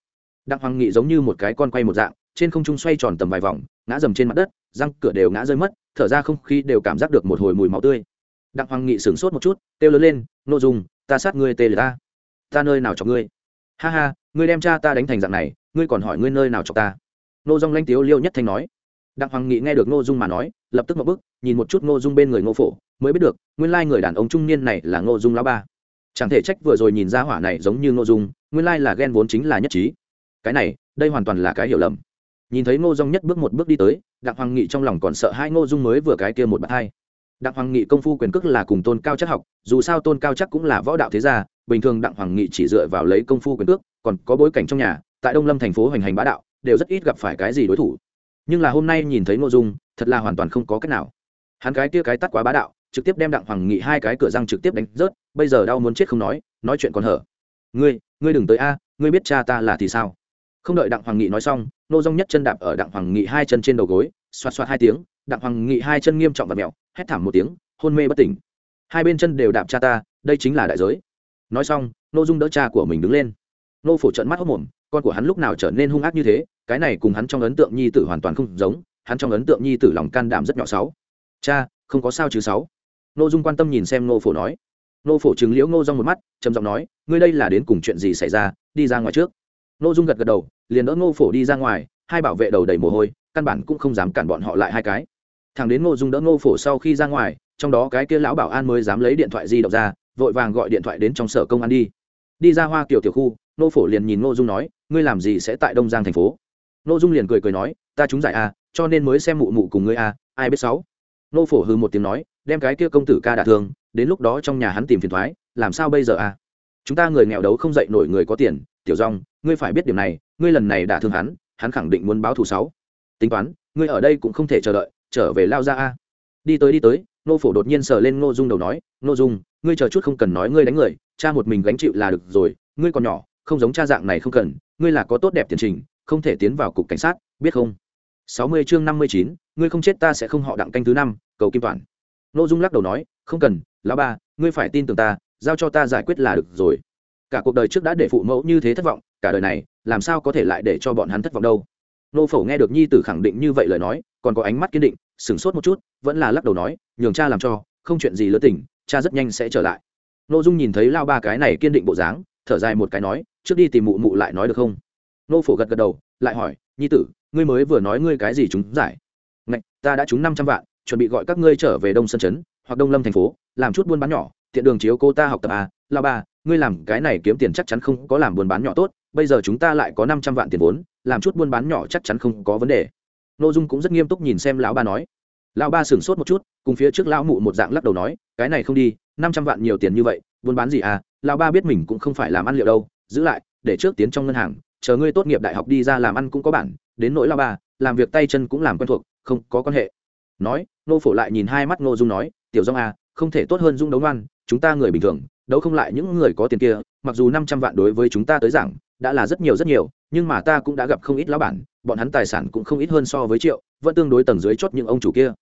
Đặng hoàng nghị giống như một cái con quay một dạng, trên không trung xoay tròn tầm vài vòng, ngã dầm trên mặt đất, răng cửa đều ngã rơi mất, thở ra không khí đều cảm giác được một hồi mùi máu tươi. Đặng hoàng nghị sửng sốt một chút, kêu lớn lên nô dung, ta sát ngươi tê là ta ta nơi nào cho ngươi? Ha ha, ngươi đem cha ta đánh thành dạng này, ngươi còn hỏi ngươi nơi nào cho ta? Nô dung lanh tiếu liêu nhất thanh nói. Đặng hoàng nghị nghe được nô dung mà nói, lập tức một bức, nhìn một chút nô dung bên người ngô phổ, mới biết được, nguyên lai người đàn ông trung niên này là ngô dung lão ba. Chẳng thể trách vừa rồi nhìn ra hỏa này giống như ngô dung, nguyên lai là ghen vốn chính là nhất trí. Cái này, đây hoàn toàn là cái hiểu lầm. Nhìn thấy ngô dung nhất bước một bước đi tới, đặng hoàng nghị trong lòng còn sợ hai ngô dung mới vừa cái kia một bậc hai. Đặng hoàng nghị công phu quyền cước là cùng tôn cao chắc học, dù sao tôn cao chắc cũng là võ đạo thế gia bình thường đặng hoàng nghị chỉ dựa vào lấy công phu quyền cước còn có bối cảnh trong nhà, tại đông lâm thành phố hoành hành bá đạo, đều rất ít gặp phải cái gì đối thủ. Nhưng là hôm nay nhìn thấy nội dung, thật là hoàn toàn không có cách nào. Hắn cái kia cái tắt quá bá đạo, trực tiếp đem đặng hoàng nghị hai cái cửa răng trực tiếp đánh rớt, bây giờ đau muốn chết không nói nói chuyện còn hở. Ngươi ngươi đừng tới a, ngươi biết cha ta là thì sao? Không đợi đặng hoàng nghị nói xong nô dung nhất chân đạp ở đặng hoàng nghị hai chân trên đầu gối, xoạt xoạt hai tiếng, đặng hoàng nghị hai chân nghiêm trọng và mẹo, hét thảm một tiếng, hôn mê bất tỉnh. Hai bên chân đều đạp cha ta, đây chính là đại giới nói xong nô dung đỡ cha của mình đứng lên. Nô phổ trận mắt hốc mồm, con của hắn lúc nào trở nên hung ác như thế, cái này cùng hắn trong ấn tượng nhi tử hoàn toàn không giống, hắn trong ấn tượng nhi tử lòng can đảm rất nhỏ sáu. Cha, không có sao chứ sáu. Nô dung quan tâm nhìn xem nô phổ nói. Nô phổ chứng liễu nô rong một mắt, trầm giọng nói, ngươi đây là đến cùng chuyện gì xảy ra, đi ra ngoài trước. Nô dung gật gật đầu, liền đỡ nô phổ đi ra ngoài, hai bảo vệ đầu đầy mồ hôi, căn bản cũng không dám cản bọn họ lại hai cái. Thằng đến nô dung đỡ nô phổ sau khi ra ngoài, trong đó cái kia lão bảo an mới dám lấy điện thoại di động ra vội vàng gọi điện thoại đến trong sở công an đi. Đi ra hoa kiểu tiểu khu, nô phổ liền nhìn nô dung nói, ngươi làm gì sẽ tại đông giang thành phố? Nô dung liền cười cười nói, ta trúng giải a, cho nên mới xem mụ mụ cùng ngươi a, ai biết sáu? Nô phổ hư một tiếng nói, đem cái kia công tử ca đả thương, đến lúc đó trong nhà hắn tìm phiền thoái, làm sao bây giờ a? Chúng ta người nghèo đấu không dậy nổi người có tiền, tiểu rong ngươi phải biết điểm này, ngươi lần này đả thương hắn hắn khẳng định muốn báo thù sáu. Tính toán, ngươi ở đây cũng không thể chờ đợi, trở về lao ra a. Đi tới đi tới nô phổ đột nhiên sờ lên nô dung đầu nói nô dung, ngươi chờ chút không cần nói ngươi đánh người, cha một mình gánh chịu là được rồi, ngươi còn nhỏ, không giống cha dạng này không cần, ngươi là có tốt đẹp tiền trình, không thể tiến vào cục cảnh sát, biết không? Sáu mươi chương năm mươi chín, ngươi không chết ta sẽ không họ đặng canh thứ năm, cầu kim toàn. Nô dung lắc đầu nói, không cần, lão ba, ngươi phải tin tưởng ta, giao cho ta giải quyết là được rồi. Cả cuộc đời trước đã để phụ mẫu như thế thất vọng, cả đời này, làm sao có thể lại để cho bọn hắn thất vọng đâu? Nô phổ nghe được nhi tử khẳng định như vậy lời nói, còn có ánh mắt kiên định, sửng sốt một chút, vẫn là lắc đầu nói, nhường cha làm cho, không chuyện gì lớn tình, cha rất nhanh sẽ trở lại. Nô dung nhìn thấy lao ba cái này kiên định bộ dáng, thở dài một cái nói, trước đi tìm mụ mụ lại nói được không? Nô phổ gật gật đầu, lại hỏi, nhi tử, ngươi mới vừa nói ngươi cái gì chúng giải? Ngạch, ta đã trúng năm trăm vạn, chuẩn bị gọi các ngươi trở về đông sân chấn hoặc đông lâm thành phố, làm chút buôn bán nhỏ, tiện đường chiếu cô ta học tập à là ba, ngươi làm cái này kiếm tiền chắc chắn không có làm buôn bán nhỏ tốt, bây giờ chúng ta lại có năm trăm vạn tiền vốn, làm chút buôn bán nhỏ chắc chắn không có vấn đề. N ô dung cũng rất nghiêm túc nhìn xem lão ba nói. Lão ba sửng sốt một chút, cùng phía trước lão mụ một dạng lắc đầu nói, cái này không đi, năm trăm vạn nhiều tiền như vậy, buôn bán gì à lão ba biết mình cũng không phải làm ăn liệu đâu, giữ lại, để trước tiến trong ngân hàng, chờ ngươi tốt nghiệp đại học đi ra làm ăn cũng có bản, đến nỗi lão ba, làm việc tay chân cũng làm quen thuộc, không có quan hệ. Nói, nô phổ lại nhìn hai mắt Ngô dung nói tiểu dông à không thể tốt hơn dung đấu ngoan chúng ta người bình thường đấu không lại những người có tiền kia mặc dù năm trăm vạn đối với chúng ta tới giảng đã là rất nhiều rất nhiều nhưng mà ta cũng đã gặp không ít lão bản bọn hắn tài sản cũng không ít hơn so với triệu vẫn tương đối tầng dưới chót những ông chủ kia.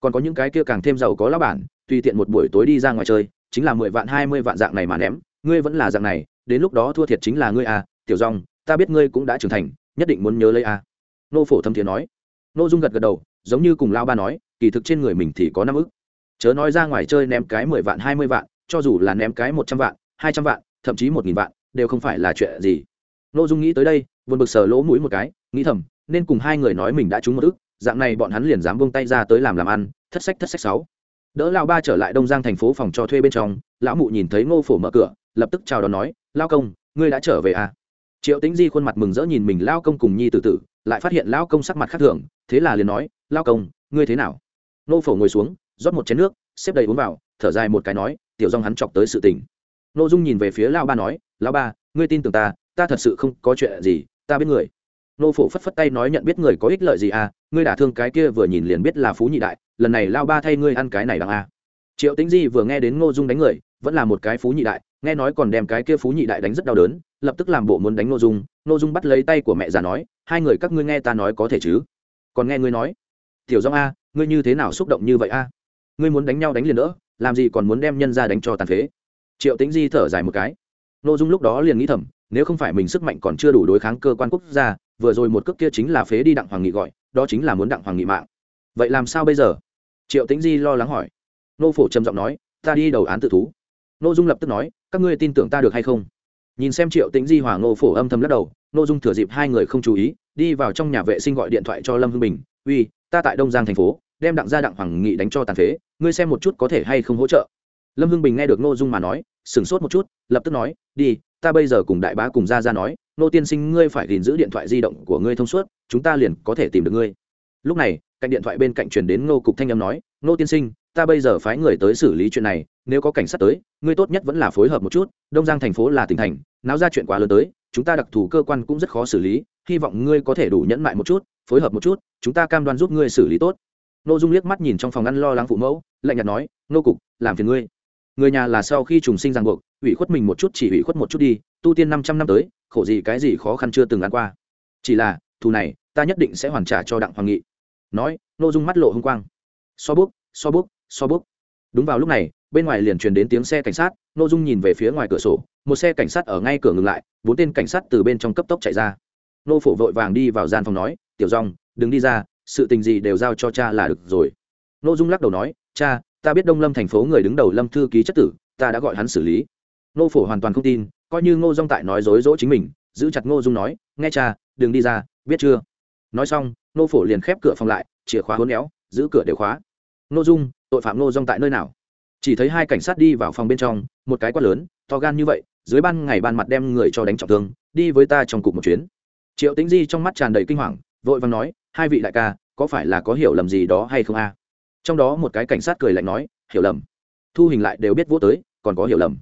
Còn có những cái kia càng thêm giàu có lão bản tùy tiện một buổi tối đi ra ngoài chơi chính là mười vạn hai mươi vạn dạng này mà ném ngươi vẫn là dạng này đến lúc đó thua thiệt chính là ngươi à tiểu Dung, ta biết ngươi cũng đã trưởng thành nhất định muốn nhớ lấy à nô phổ thâm thiền nói. Nô dung gật gật đầu giống như cùng lao ba nói kỳ thực trên người mình thì có năm ức chớ nói ra ngoài chơi ném cái mười vạn, hai mươi vạn, cho dù là ném cái một trăm vạn, hai trăm vạn, thậm chí một nghìn vạn, đều không phải là chuyện gì. Nô dung nghĩ tới đây vượt bực sờ lỗ mũi một cái, nghĩ thầm, nên cùng hai người nói mình đã trúng một ức, dạng này bọn hắn liền dám vung tay ra tới làm làm ăn, thất sách thất sách sáu. Đỡ lao ba trở lại đông giang thành phố phòng cho thuê bên trong, lão mụ nhìn thấy ngô phổ mở cửa, lập tức chào đón nói lao công, ngươi đã trở về à? Triệu tính di khuôn mặt mừng rỡ nhìn mình lao công cùng nhi tử tử, lại phát hiện lao công sắc mặt khác thường, thế là liền nói lao công, ngươi thế nào? Ngô phổ ngồi xuống rót một chén nước, xếp đầy uống vào, thở dài một cái nói, tiểu dòng hắn chọc tới sự tình. N ô dung nhìn về phía lao ba nói, lao ba, ngươi tin tưởng ta ta thật sự không có chuyện gì, ta biết người. Nô phổ phất phất tay nói, nhận biết người có ích lợi gì à? Ngươi đả thương cái kia vừa nhìn liền biết là phú nhị đại, lần này lao ba thay ngươi ăn cái này đằng à. triệu tĩnh di vừa nghe đến ngô dung đánh người, vẫn là một cái phú nhị đại, nghe nói còn đem cái kia phú nhị đại đánh rất đau đớn, lập tức làm bộ muốn đánh ngô dung. Ngô dung bắt lấy tay của mẹ già nói, hai người các ngươi nghe ta nói có thể chứ? Còn nghe ngươi nói. Tiểu dong a à, ngươi như thế nào xúc động như vậy a ngươi muốn đánh nhau đánh liền nữa làm gì còn muốn đem nhân ra đánh cho tàn phế. Triệu tĩnh di thở dài một cái. Ngô dung lúc đó liền nghĩ thầm, nếu không phải mình sức mạnh còn chưa đủ đối kháng cơ quan quốc gia, vừa rồi một cước kia chính là phế đi đặng hoàng nghị gọi, đó chính là muốn đặng hoàng nghị mạng. Vậy làm sao bây giờ? Triệu tĩnh di lo lắng hỏi. Nô phổ trầm giọng nói, ta đi đầu án tự thú. Nô dung lập tức nói, các ngươi tin tưởng ta được hay không? Nhìn xem triệu tĩnh di hòa nô phổ âm thầm lắc đầu, nô dung thừa dịp hai người không chú ý, đi vào trong nhà vệ sinh gọi điện thoại cho lâm hưng bình, uy, ta tại đông giang thành phố đem đặng ra đặng hoàng nghị đánh cho tàn phế, ngươi xem một chút có thể hay không hỗ trợ. Lâm hưng bình nghe được nô dung mà nói, sửng sốt một chút, lập tức nói, đi, ta bây giờ cùng đại bá cùng ra ra nói nô tiên sinh ngươi phải gìn giữ điện thoại di động của ngươi thông suốt, chúng ta liền có thể tìm được ngươi. Lúc này, cạnh điện thoại bên cạnh truyền đến ngô cục thanh âm nói nô tiên sinh, ta bây giờ phái người tới xử lý chuyện này, nếu có cảnh sát tới, ngươi tốt nhất vẫn là phối hợp một chút, đông giang thành phố là tỉnh thành, náo ra chuyện quá lớn tới, chúng ta đặc thù cơ quan cũng rất khó xử lý, hy vọng ngươi có thể đủ nhẫn mại một chút, phối hợp một chút, chúng ta cam đoan giúp ngươi xử lý tốt nô dung liếc mắt nhìn trong phòng ăn lo lắng phụ mẫu lạnh nhạt nói nô cục làm phiền ngươi. Người nhà là sau khi trùng sinh ràng buộc ủy khuất mình một chút chỉ ủy khuất một chút đi tu tiên năm trăm năm tới khổ gì cái gì khó khăn chưa từng ăn qua. Chỉ là thù này ta nhất định sẽ hoàn trả cho đặng hoàng nghị. Nói nô dung mắt lộ h ư n g quang. So bước, so bước, so bước. đúng vào lúc này bên ngoài liền truyền đến tiếng xe cảnh sát Nô dung nhìn về phía ngoài cửa sổ một xe cảnh sát ở ngay cửa ngừng lại bốn tên cảnh sát từ bên trong cấp tốc chạy ra. Nô phổ vội vàng đi vào gian phòng nói tiểu rong đừng đi ra sự tình gì đều giao cho cha là được rồi. Nô dung lắc đầu nói, cha, ta biết đông lâm thành phố người đứng đầu lâm thư ký chất tử, ta đã gọi hắn xử lý. Nô phổ hoàn toàn không tin, coi như ngô dung tại nói dối dỗ chính mình, giữ chặt ngô dung nói, nghe cha, đừng đi ra, biết chưa? Nói xong, nô phổ liền khép cửa phòng lại, chìa khóa hôn éo, giữ cửa đều khóa. Ngô dung, tội phạm Ngô dung tại nơi nào? Chỉ thấy hai cảnh sát đi vào phòng bên trong, một cái quát lớn, to gan như vậy, dưới ban ngày ban mặt đem người cho đánh trọng thương, đi với ta trong cục một chuyến. Triệu tính di trong mắt tràn đầy kinh hoàng vội vàng nói, hai vị đại ca, có phải là có hiểu lầm gì đó hay không a? Trong đó một cái cảnh sát cười lạnh nói, hiểu lầm. Thu hình lại đều biết vô tới, còn có hiểu lầm.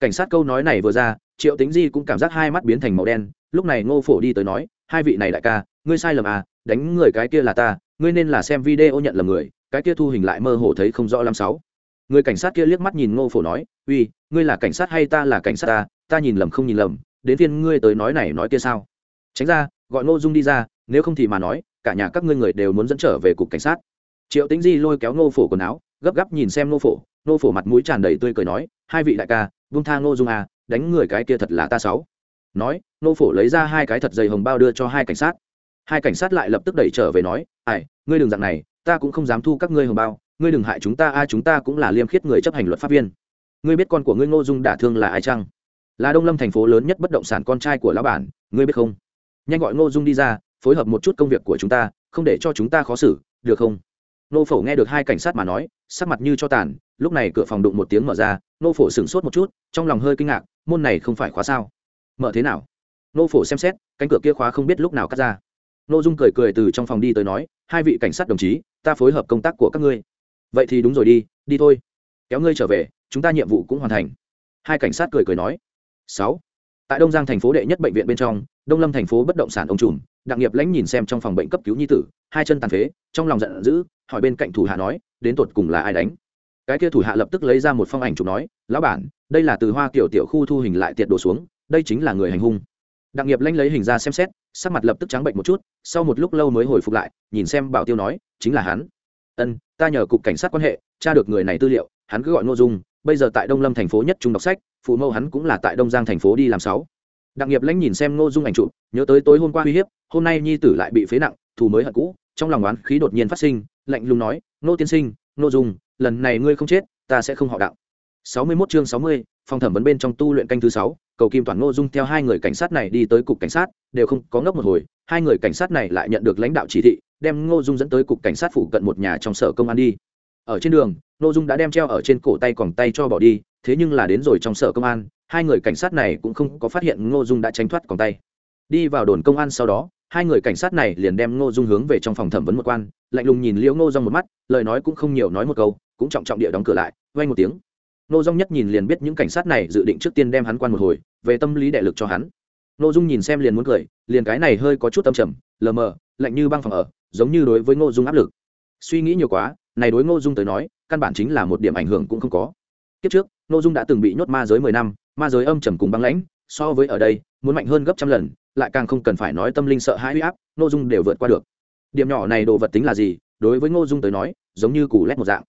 Cảnh sát câu nói này vừa ra, triệu tính di cũng cảm giác hai mắt biến thành màu đen, lúc này ngô phổ đi tới nói, hai vị này đại ca, ngươi sai lầm à đánh người cái kia là ta, ngươi nên là xem video nhận lầm người, cái kia thu hình lại mơ hồ thấy không rõ lắm sáu. Người cảnh sát kia liếc mắt nhìn ngô phổ nói, uy, ngươi là cảnh sát hay ta là cảnh sát ta ta nhìn lầm không nhìn lầm, đến phiên ngươi tới nói này nói kia sao? Tránh ra gọi ngô dung đi ra, nếu không thì mà nói, cả nhà các ngươi người đều muốn dẫn trở về cục cảnh sát. Triệu tính di lôi kéo ngô phổ quần áo, gấp gáp nhìn xem ngô phổ. Ngô phổ mặt mũi tràn đầy tươi cười nói, hai vị đại ca vung tha ngô dung à đánh người cái kia thật là ta sáu. Nói, ngô phổ lấy ra hai cái thật dày hồng bao đưa cho hai cảnh sát. Hai cảnh sát lại lập tức đẩy trở về nói, ai, ngươi đừng dạng này, ta cũng không dám thu các ngươi hồng bao, ngươi đừng hại chúng ta ai chúng ta cũng là liêm khiết người chấp hành luật pháp viên. Ngươi biết con của ngươi ngô dung đả thương là ai chăng? Là đông lâm thành phố lớn nhất bất động sản con trai của lão bản, ngươi biết không? Nhanh gọi ngô dung đi ra, phối hợp một chút công việc của chúng ta, không để cho chúng ta khó xử, được không? Nô phổ nghe được hai cảnh sát mà nói, sắc mặt như cho tàn, lúc này cửa phòng đụng một tiếng mở ra nô phổ sửng sốt một chút, trong lòng hơi kinh ngạc, môn này không phải khóa sao? Mở thế nào? Nô phổ xem xét, cánh cửa kia khóa không biết lúc nào cắt ra. Nô dung cười cười từ trong phòng đi tới nói, hai vị cảnh sát đồng chí, ta phối hợp công tác của các ngươi. Vậy thì đúng rồi đi đi thôi. Kéo ngươi trở về, chúng ta nhiệm vụ cũng hoàn thành. Hai cảnh sát cười cười nói. Sáu tại đông giang thành phố đệ nhất bệnh viện bên trong, đông lâm thành phố bất động sản ông trùm đặc nghiệp lãnh nhìn xem trong phòng bệnh cấp cứu nhi tử, hai chân tàn phế, trong lòng giận dữ, hỏi bên cạnh thủ hạ nói, đến tột cùng là ai đánh? Cái kia thủ hạ lập tức lấy ra một phong ảnh chụp nói, lão bản, đây là từ hoa kiểu tiểu khu thu hình lại tiệt đổ xuống, đây chính là người hành hung. Đặc nghiệp lãnh lấy hình ra xem xét, sắc mặt lập tức trắng bệnh một chút, sau một lúc lâu mới hồi phục lại, nhìn xem bảo tiêu nói, chính là hắn. Ân, ta nhờ cục cảnh sát quan hệ, tra được người này tư liệu, hắn cứ gọi ngô dung bây giờ tại đông lâm thành phố nhất trung đọc sách phụ mẫu hắn cũng là tại đông giang thành phố đi làm sáu. Đặng nghiệp lãnh nhìn xem ngô dung ảnh chụp nhớ tới tối hôm qua uy hiếp hôm nay nhi tử lại bị phế nặng thù mới hận cũ trong lòng oán khí đột nhiên phát sinh lạnh lùng nói ngô tiên sinh ngô dung lần này ngươi không chết ta sẽ không họ đạo 61 chương 60, phòng thẩm vấn bên trong tu luyện canh thứ 6, cầu kim toàn ngô dung theo hai người cảnh sát này đi tới cục cảnh sát đều không có ngốc một hồi hai người cảnh sát này lại nhận được lãnh đạo chỉ thị đem ngô dung dẫn tới cục cảnh sát phụ cận một nhà trong sở công an đi. Ở trên đường nội dung đã đem treo ở trên cổ tay còng tay cho bỏ đi, thế nhưng là đến rồi trong sở công an, hai người cảnh sát này cũng không có phát hiện ngô dung đã tránh thoát còng tay. Đi vào đồn công an sau đó, hai người cảnh sát này liền đem ngô dung hướng về trong phòng thẩm vấn một quan, lạnh lùng nhìn liễu ngô dung một mắt, lời nói cũng không nhiều nói một câu, cũng trọng trọng địa đóng cửa lại vay một tiếng. Ngô dung nhất nhìn liền biết những cảnh sát này dự định trước tiên đem hắn quan một hồi, về tâm lý đại lực cho hắn. Ngô dung nhìn xem liền muốn cười, liền cái này hơi có chút tâm trầm, lờ mờ, lạnh như băng phòng ở, giống như đối với ngô dung áp lực. Suy nghĩ nhiều quá, này đối ngô dung tới nói căn bản chính là một điểm ảnh hưởng cũng không có. Kiếp trước ngô dung đã từng bị nhốt ma giới mười năm, ma giới âm trầm cùng băng lãnh, so với ở đây, muốn mạnh hơn gấp trăm lần, lại càng không cần phải nói tâm linh sợ hãi huy áp ngô dung đều vượt qua được. Điểm nhỏ này đồ vật tính là gì? Đối với ngô dung tới nói, giống như củ lét một dạng.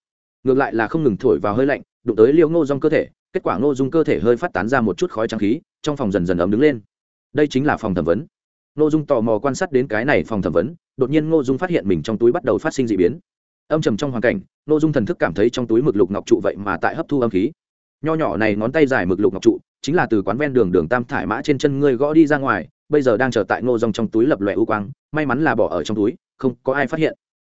Ngược lại là không ngừng thổi vào hơi lạnh, đụng tới liêu ngô dung cơ thể, kết quả ngô dung cơ thể hơi phát tán ra một chút khói trắng khí, trong phòng dần dần ấm đứng lên. Đây chính là phòng thẩm vấn. Ngô dung tò mò quan sát đến cái này phòng thẩm vấn, đột nhiên ngô dung phát hiện mình trong túi bắt đầu phát sinh d ị biến âm trầm trong hoàn cảnh, ngô dung thần thức cảm thấy trong túi mực lục ngọc trụ vậy mà tại hấp thu âm khí. Nho nhỏ này ngón tay dài mực lục ngọc trụ, chính là từ quán ven đường đường tam thải mã trên chân ngươi gõ đi ra ngoài, bây giờ đang chờ tại ngô dòng trong túi lập lòe u quang, may mắn là bỏ ở trong túi, không có ai phát hiện.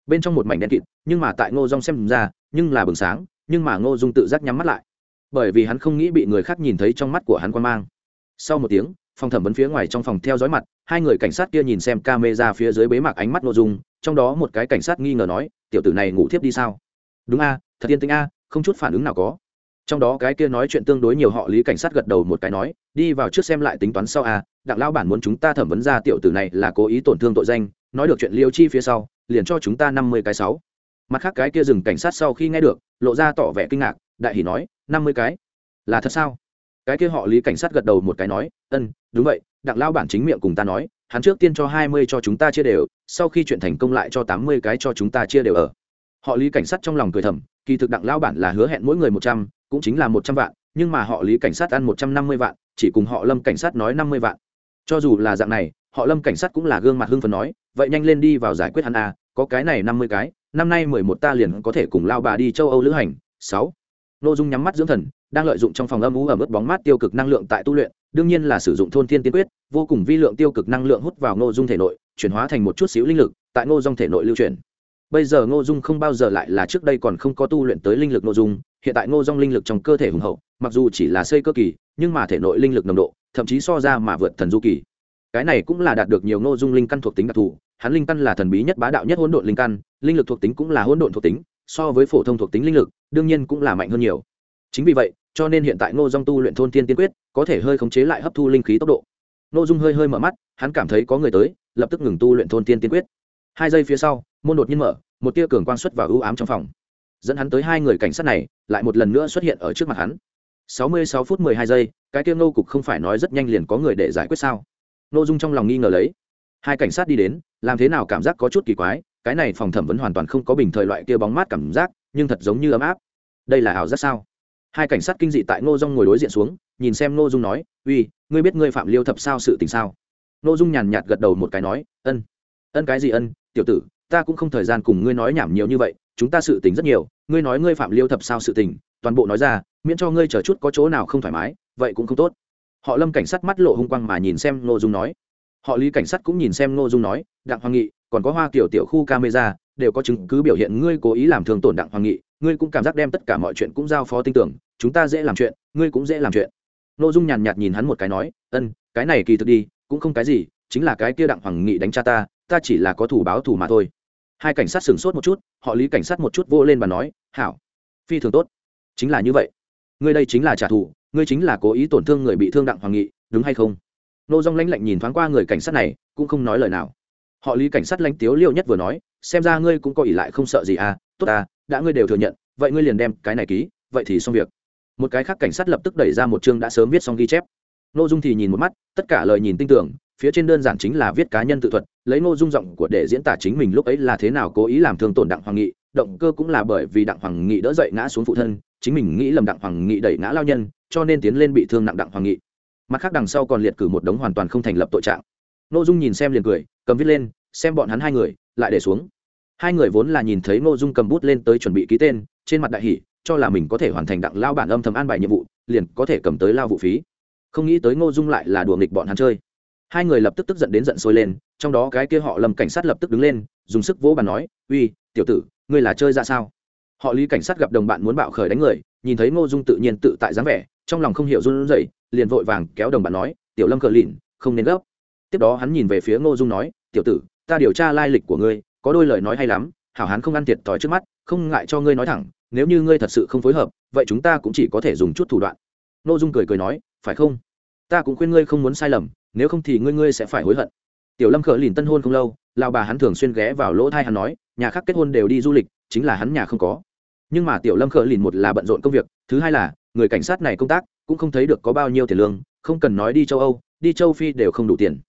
Bên trong một mảnh đen kịt, nhưng mà tại ngô dòng xem ra, nhưng là bừng sáng, nhưng mà ngô dung tự giác nhắm mắt lại. Bởi vì hắn không nghĩ bị người khác nhìn thấy trong mắt của hắn quan mang. Sau một tiếng, phòng thẩm vấn phía ngoài trong phòng theo dõi mặt, hai người cảnh sát kia nhìn xem ca mê ra phía dưới bế mạc ánh mắt ngô dung, trong đó một cái cảnh sát nghi ngờ nói tiểu tử này ngủ thiếp đi sao? Đúng a, thật yên tĩnh a, không chút phản ứng nào có. Trong đó cái kia nói chuyện tương đối nhiều họ lý cảnh sát gật đầu một cái nói, đi vào trước xem lại tính toán sau a, đặng lao bản muốn chúng ta thẩm vấn ra tiểu tử này là cố ý tổn thương tội danh, nói được chuyện liêu chi phía sau, liền cho chúng ta năm mươi cái sáu. Mặt khác cái kia dừng cảnh sát sau khi nghe được, lộ ra tỏ vẻ kinh ngạc, đại hỷ nói, năm mươi cái? Là thật sao? Cái kia họ lý cảnh sát gật đầu một cái nói ân đúng vậy, đặng lao bản chính miệng cùng ta nói hắn trước tiên cho hai mươi cho chúng ta chia đều, sau khi chuyện thành công lại cho tám mươi cái cho chúng ta chia đều ở. Họ lý cảnh sát trong lòng cười thầm, kỳ thực đặng lao bản là hứa hẹn mỗi người một trăm, cũng chính là một trăm vạn, nhưng mà họ lý cảnh sát ăn một trăm năm mươi vạn, chỉ cùng họ lâm cảnh sát nói năm mươi vạn. Cho dù là dạng này, họ lâm cảnh sát cũng là gương mặt hưng phần nói, vậy nhanh lên đi vào giải quyết hắn a, có cái này năm mươi cái, năm nay mười một ta liền có thể cùng lao bà đi châu âu lữ hành. Sáu. Nội dung nhắm mắt dưỡng thần, đang lợi dụng trong phòng âm ú ở mức bóng mát tiêu cực năng lượng tại tu luyện đương nhiên là sử dụng thôn thiên tiên quyết, vô cùng vi lượng tiêu cực năng lượng hút vào ngô dung thể nội, chuyển hóa thành một chút xíu linh lực, tại ngô dung thể nội lưu chuyển. Bây giờ ngô dung không bao giờ lại là trước đây còn không có tu luyện tới linh lực ngô dung, hiện tại ngô dung linh lực trong cơ thể hùng hậu, mặc dù chỉ là xây cơ kỳ, nhưng mà thể nội linh lực nồng độ, thậm chí so ra mà vượt thần du kỳ. Cái này cũng là đạt được nhiều ngô dung linh căn thuộc tính đặc thù, hắn linh căn là thần bí nhất bá đạo nhất hỗn độn linh căn, linh lực thuộc tính cũng là hỗn độn thuộc tính, so với phổ thông thuộc tính linh lực, đương nhiên cũng là mạnh hơn nhiều. Chính vì vậy cho nên hiện tại ngô dung tu luyện thôn tiên tiên quyết, có thể hơi khống chế lại hấp thu linh khí tốc độ. Ngô dung hơi hơi mở mắt, hắn cảm thấy có người tới, lập tức ngừng tu luyện thôn tiên tiên quyết. Hai giây phía sau, môn đột nhiên mở, một tia cường quang xuất vào ưu ám trong phòng. Dẫn hắn tới hai người cảnh sát này, lại một lần nữa xuất hiện ở trước mặt hắn. Sáu mươi sáu phút mười hai giây, cái kia nô cục không phải nói rất nhanh liền có người để giải quyết sao? Nô dung trong lòng nghi ngờ lấy. Hai cảnh sát đi đến, làm thế nào cảm giác có chút kỳ quái, cái này phòng thẩm vấn hoàn toàn không có bình thời loại kia bóng mát cảm giác, nhưng thật giống như ấm áp. Đây là ảo giác sao? Hai cảnh sát kinh dị tại ngô dung ngồi đối diện xuống, nhìn xem ngô dung nói, uy, ngươi biết ngươi phạm liêu thập sao sự tình sao? Ngô dung nhàn nhạt gật đầu một cái nói, ân. Ân cái gì ân? Tiểu tử, ta cũng không thời gian cùng ngươi nói nhảm nhiều như vậy, chúng ta sự tình rất nhiều, ngươi nói ngươi phạm liêu thập sao sự tình, toàn bộ nói ra, miễn cho ngươi chờ chút có chỗ nào không thoải mái, vậy cũng không tốt. Họ lâm cảnh sát mắt lộ hung quang mà nhìn xem ngô dung nói. Họ lý cảnh sát cũng nhìn xem ngô dung nói, đặng hoàng nghị, còn có hoa kiểu tiểu khu camera đều có chứng cứ biểu hiện ngươi cố ý làm thương tổn đặng hoàng nghị, ngươi cũng cảm giác đem tất cả mọi chuyện cũng giao phó tin tưởng, chúng ta dễ làm chuyện, ngươi cũng dễ làm chuyện. Ngô dung nhàn nhạt nhìn hắn một cái nói, ân, cái này kỳ thực đi, cũng không cái gì, chính là cái kia đặng hoàng nghị đánh cha ta ta chỉ là có thủ báo thủ mà thôi. Hai cảnh sát sửng sốt một chút, họ lý cảnh sát một chút vô lên và nói, hảo, phi thường tốt, chính là như vậy. Ngươi đây chính là trả thù, ngươi chính là cố ý tổn thương người bị thương đặng hoàng nghị, đúng hay không? Nô dong lãnh lạnh nhìn thoáng qua người cảnh sát này, cũng không nói lời nào họ lý cảnh sát lãnh tiếu liêu nhất vừa nói, xem ra ngươi cũng có ỷ lại không sợ gì à tốt à đã ngươi đều thừa nhận, vậy ngươi liền đem cái này ký, vậy thì xong việc. Một cái khác cảnh sát lập tức đẩy ra một chương đã sớm viết xong ghi chép. Nội dung thì nhìn một mắt, tất cả lời nhìn tin tưởng, phía trên đơn giản chính là viết cá nhân tự thuật, lấy nội dung giọng của để diễn tả chính mình lúc ấy là thế nào cố ý làm thương tổn đặng hoàng nghị, động cơ cũng là bởi vì đặng hoàng nghị đỡ dậy ngã xuống phụ thân, chính mình nghĩ lầm đặng hoàng nghị đẩy ngã lao nhân, cho nên tiến lên bị thương nặng đặng hoàng nghị. Mặt khác đằng sau còn liệt cử một đống hoàn toàn không thành lập tội trạng nội dung nhìn xem liền cười, cầm viết lên, xem bọn hắn hai người, lại để xuống. Hai người vốn là nhìn thấy nội dung cầm bút lên tới chuẩn bị ký tên, trên mặt đại hỷ cho là mình có thể hoàn thành đặng lao bản âm thầm an bài nhiệm vụ, liền có thể cầm tới lao vụ phí. Không nghĩ tới ngô dung lại là đùa nghịch bọn hắn chơi. Hai người lập tức tức giận đến giận sôi lên, trong đó cái kia họ lầm cảnh sát lập tức đứng lên, dùng sức vỗ bàn nói, uy, tiểu tử, ngươi là chơi ra sao? Họ lý cảnh sát gặp đồng bạn muốn bạo khởi đánh người, nhìn thấy ngô dung tự nhiên tự tại dáng vẻ, trong lòng không hiểu run rẩy, liền vội vàng kéo đồng bạn nói, tiểu lâm cờ lìn không nên gấp tiếp đó hắn nhìn về phía ngô dung nói, tiểu tử, ta điều tra lai lịch của ngươi, có đôi lời nói hay lắm, hảo hán không ăn thiệt thòi trước mắt, không ngại cho ngươi nói thẳng, nếu như ngươi thật sự không phối hợp, vậy chúng ta cũng chỉ có thể dùng chút thủ đoạn. Ngô dung cười cười nói, phải không? Ta cũng khuyên ngươi không muốn sai lầm, nếu không thì ngươi ngươi sẽ phải hối hận. Tiểu lâm khở lìn tân hôn không lâu lao bà hắn thường xuyên ghé vào lỗ thai hắn nói, nhà khác kết hôn đều đi du lịch, chính là hắn nhà không có. Nhưng mà tiểu lâm khở lìn một là bận rộn công việc, thứ hai là, người cảnh sát này công tác, cũng không thấy được có bao nhiêu tiền lương, không cần nói đi châu âu, đi châu phi đều không đủ tiền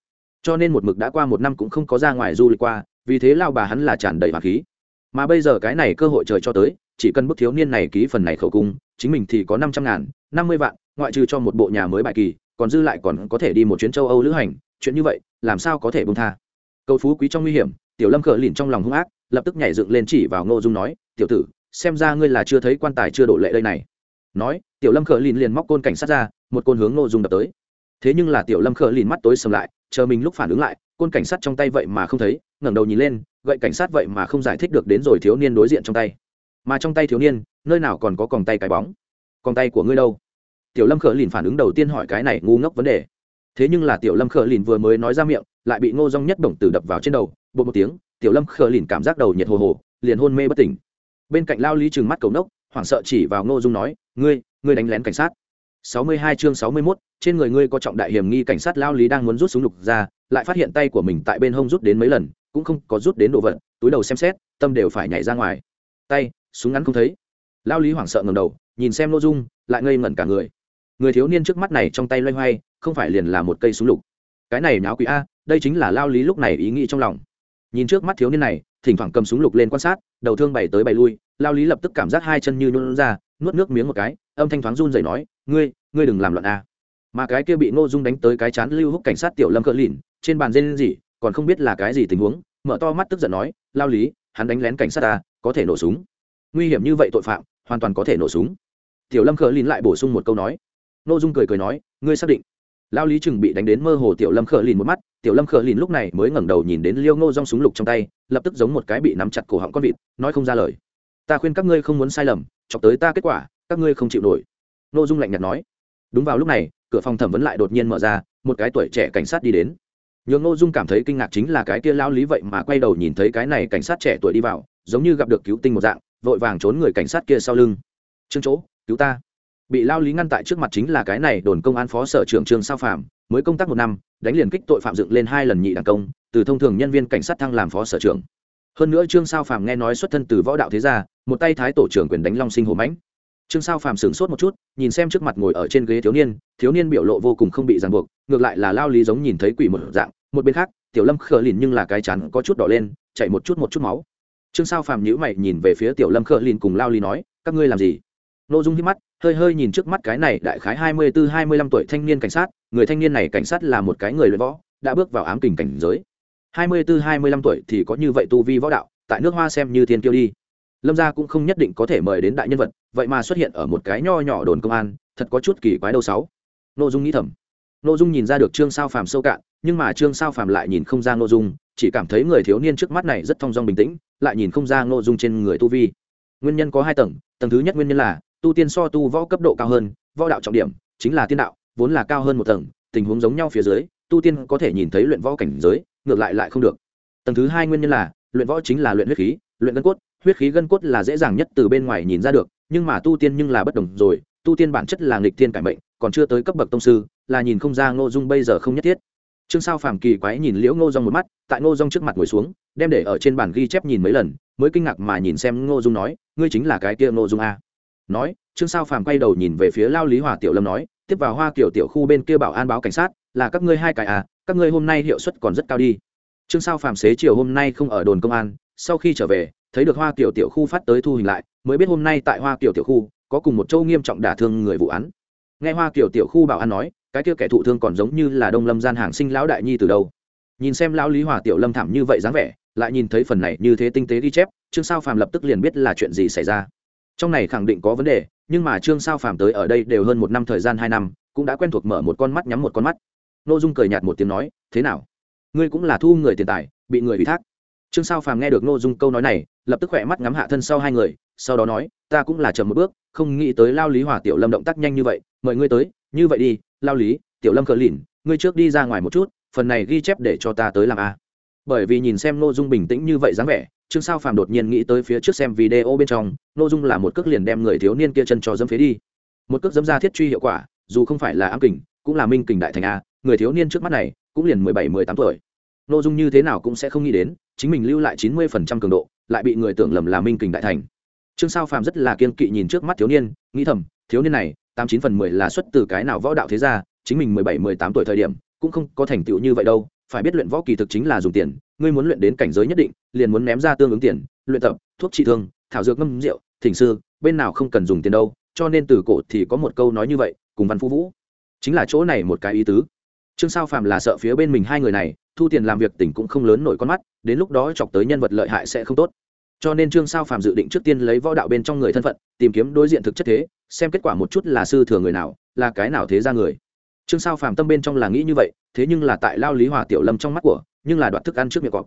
cho nên một mực đã qua một năm cũng không có ra ngoài du lịch qua, vì thế lao bà hắn là tràn đầy hoàng khí. Mà bây giờ cái này cơ hội trời cho tới, chỉ cần bức thiếu niên này ký phần này khẩu cung, chính mình thì có năm trăm ngàn, năm mươi vạn, ngoại trừ cho một bộ nhà mới bài kỳ, còn dư lại còn có thể đi một chuyến châu âu lữ hành, chuyện như vậy, làm sao có thể bông tha? Cầu phú quý trong nguy hiểm, tiểu lâm cờ lìn trong lòng hung ác, lập tức nhảy dựng lên chỉ vào ngô dung nói, tiểu tử, xem ra ngươi là chưa thấy quan tài chưa đổ lệ đây này. Nói, tiểu lâm cờ lìn liền móc côn cảnh sát ra, một côn hướng ngô dung đập tới thế nhưng là tiểu lâm khờ lìn mắt tối sầm lại, chờ mình lúc phản ứng lại, côn cảnh sát trong tay vậy mà không thấy, ngẩng đầu nhìn lên, gậy cảnh sát vậy mà không giải thích được đến rồi thiếu niên đối diện trong tay. Mà trong tay thiếu niên, nơi nào còn có còng tay cái bóng? Còng tay của ngươi đâu? Tiểu lâm khờ lìn phản ứng đầu tiên hỏi cái này ngu ngốc vấn đề. Thế nhưng là tiểu lâm khờ lìn vừa mới nói ra miệng, lại bị ngô rong nhất động tử đập vào trên đầu bộ một tiếng, tiểu lâm khờ lìn cảm giác đầu nhiệt hồ hồ, liền hôn mê bất tỉnh. Bên cạnh lao lý trừng mắt cầu nốc, hoảng sợ chỉ vào ngô dung nói, ngươi ngươi đánh lén cảnh sát sáu mươi hai chương sáu mươi 61, trên người ngươi có trọng đại hiểm nghi cảnh sát lao lý đang muốn rút súng lục ra lại phát hiện tay của mình tại bên hông rút đến mấy lần cũng không có rút đến đồ vật túi đầu xem xét tâm đều phải nhảy ra ngoài. Tay súng ngắn không thấy. Lao lý hoảng sợ ngẩng đầu nhìn xem Lô dung lại ngây ngẩn cả người. Người thiếu niên trước mắt này trong tay loay hoay không phải liền là một cây súng lục. Cái này nháo quỷ a đây chính là lao lý lúc này ý nghĩ trong lòng. Nhìn trước mắt thiếu niên này thỉnh thoảng cầm súng lục lên quan sát đầu thương bày tới bày lui lao lý lập tức cảm giác hai chân như nhũn ra nuốt nước miếng một cái âm thanh thoáng run rẩy nói ngươi ngươi đừng làm loạn a. Mà cái kia bị ngô dung đánh tới cái chán lưu húc cảnh sát tiểu lâm cỡ lìn, trên bàn dên gì, còn không biết là cái gì tình huống, mở to mắt tức giận nói, lao lý, hắn đánh lén cảnh sát ta, có thể nổ súng. Nguy hiểm như vậy tội phạm, hoàn toàn có thể nổ súng. Tiểu lâm cỡ lìn lại bổ sung một câu nói. Ngô dung cười cười nói, ngươi xác định. Lao lý chừng bị đánh đến mơ hồ tiểu lâm khờ lìn một mắt, tiểu lâm khờ lìn lúc này mới ngẩng đầu nhìn đến liêu ngô rong súng lục trong tay, lập tức giống một cái bị nắm chặt cổ họng con vịt, nói không ra lời. Ta khuyên các ngươi không muốn sai lầm, chọc tới ta kết quả, các ngươi không chịu nổi. Nô dung lạnh nhạt nói. Đúng vào lúc này, cửa phòng thẩm vấn lại đột nhiên mở ra, một cái tuổi trẻ cảnh sát đi đến. Nhường Nô dung cảm thấy kinh ngạc chính là cái kia lao lý vậy mà quay đầu nhìn thấy cái này cảnh sát trẻ tuổi đi vào, giống như gặp được cứu tinh một dạng, vội vàng trốn người cảnh sát kia sau lưng. Trương chỗ, cứu ta. Bị lao lý ngăn tại trước mặt chính là cái này đồn công an phó sở trưởng trương sao phạm mới công tác một năm, đánh liền kích tội phạm dựng lên hai lần nhị đảng công, từ thông thường nhân viên cảnh sát thăng làm phó sở trưởng. Hơn nữa trương sao phạm nghe nói xuất thân từ võ đạo thế gia, một tay thái tổ trưởng quyền đánh long sinh hồ mãnh trương sao phàm sửng sốt một chút, nhìn xem trước mặt ngồi ở trên ghế thiếu niên thiếu niên biểu lộ vô cùng không bị ràng buộc, ngược lại là lao lý giống nhìn thấy quỷ một dạng, một bên khác, tiểu lâm khờ lìn nhưng là cái chắn có chút đỏ lên, chạy một chút một chút máu. Trương sao phàm nhữ mày nhìn về phía tiểu lâm khờ lìn cùng lao lý nói, các ngươi làm gì? N ô dung hít mắt, hơi hơi nhìn trước mắt cái này đại khái hai mươi bốn hai mươi lăm tuổi thanh niên cảnh sát, người thanh niên này cảnh sát là một cái người luyện võ, đã bước vào ám kình cảnh giới. hai mươi bốn hai mươi lăm tuổi thì có như vậy tu vi võ đạo, tại nước hoa xem như thiên kiêu đi lâm gia cũng không nhất định có thể mời đến đại nhân vật, vậy mà xuất hiện ở một cái nho nhỏ đồn công an, thật có chút kỳ quái đâu sáu. N ô dung nghĩ thầm. N ô dung nhìn ra được trương sao phàm sâu cạn, nhưng mà trương sao phàm lại nhìn không ra n ô dung, chỉ cảm thấy người thiếu niên trước mắt này rất thong dong bình tĩnh, lại nhìn không ra n ô dung trên người tu vi. Nguyên nhân có hai tầng tầng thứ nhất nguyên nhân là, tu tiên so tu võ cấp độ cao hơn, võ đạo trọng điểm chính là tiên đạo, vốn là cao hơn một tầng, tình huống giống nhau phía dưới, tu tiên có thể nhìn thấy luyện võ cảnh giới, ngược lại lại không được. Tầng thứ hai nguyên nhân là, luyện võ chính là luyện huyết khí, luyện gân cốt huyết khí gân cốt là dễ dàng nhất từ bên ngoài nhìn ra được, nhưng mà tu tiên nhưng là bất đồng rồi, tu tiên bản chất là nghịch tiên cải mệnh, còn chưa tới cấp bậc tông sư, là nhìn không ra ngô dung bây giờ không nhất thiết. Trương sao phàm kỳ quái nhìn liễu ngô dung một mắt, tại ngô dung trước mặt ngồi xuống, đem để ở trên bàn ghi chép nhìn mấy lần, mới kinh ngạc mà nhìn xem ngô dung nói, ngươi chính là cái kia ngô dung a? Nói, trương sao phàm quay đầu nhìn về phía lao lý hòa tiểu lâm nói, tiếp vào hoa kiểu tiểu khu bên kia bảo an báo cảnh sát, là các ngươi hai cái à các ngươi hôm nay hiệu suất còn rất cao đi. Trương sao phàm xế chiều hôm nay không ở đồn công an, sau khi trở về thấy được hoa kiểu tiểu khu phát tới thu hình lại, mới biết hôm nay tại hoa kiểu tiểu khu, có cùng một châu nghiêm trọng đả thương người vụ án. Nghe hoa kiểu tiểu khu bảo an nói, cái kia kẻ thụ thương còn giống như là đông lâm gian hàng sinh lão đại nhi từ đâu. Nhìn xem lão lý hòa tiểu lâm thảm như vậy dáng vẻ, lại nhìn thấy phần này như thế tinh tế ghi chép, trương sao phàm lập tức liền biết là chuyện gì xảy ra. Trong này khẳng định có vấn đề, nhưng mà trương sao phàm tới ở đây đều hơn một năm thời gian hai năm, cũng đã quen thuộc mở một con mắt nhắm một con mắt. N ô dung cười nhạt một tiếng nói, thế nào? Ngươi cũng là thu người tiền tài, bị người ủy thác trương sao phàm nghe được nội dung câu nói này, lập tức khỏe mắt ngắm hạ thân sau hai người, sau đó nói, ta cũng là chậm một bước, không nghĩ tới lao lý hòa tiểu lâm động tác nhanh như vậy, mời ngươi tới, như vậy đi, lao lý, tiểu lâm cờ lìn, ngươi trước đi ra ngoài một chút, phần này ghi chép để cho ta tới làm a. Bởi vì nhìn xem nội dung bình tĩnh như vậy dáng vẻ, trương sao phàm đột nhiên nghĩ tới phía trước xem video bên trong nội dung là một cước liền đem người thiếu niên kia chân cho dâm phế đi. Một cước dâm ra thiết truy hiệu quả, dù không phải là ám kình, cũng là minh kình đại thành a, người thiếu niên trước mắt này, cũng liền mười bảy, mười tám tuổi nội dung như thế nào cũng sẽ không nghĩ đến, chính mình lưu lại chín mươi phần trăm cường độ, lại bị người tưởng lầm là minh kình đại thành. Trương sao phàm rất là kiên kỵ nhìn trước mắt thiếu niên, nghĩ thầm, thiếu niên này, tám chín phần mười là xuất từ cái nào võ đạo thế ra chính mình mười bảy, mười tám tuổi thời điểm, cũng không có thành tựu như vậy đâu, phải biết luyện võ kỳ thực chính là dùng tiền, ngươi muốn luyện đến cảnh giới nhất định, liền muốn ném ra tương ứng tiền, luyện tập, thuốc trị thương, thảo dược ngâm rượu, thỉnh sư, bên nào không cần dùng tiền đâu, cho nên từ cổ thì có một câu nói như vậy, cùng văn phú vũ. Chính là chỗ này một cái ý tứ. Trương sao phàm là sợ phía bên mình hai người này thu tiền làm việc tỉnh cũng không lớn nổi con mắt, đến lúc đó chọc tới nhân vật lợi hại sẽ không tốt. Cho nên trương sao phàm dự định trước tiên lấy võ đạo bên trong người thân phận, tìm kiếm đối diện thực chất thế, xem kết quả một chút là sư thừa người nào, là cái nào thế ra người. Trương sao phàm tâm bên trong là nghĩ như vậy, thế nhưng là tại lao lý hòa tiểu lâm trong mắt của, nhưng là đoạt thức ăn trước miệng cọp.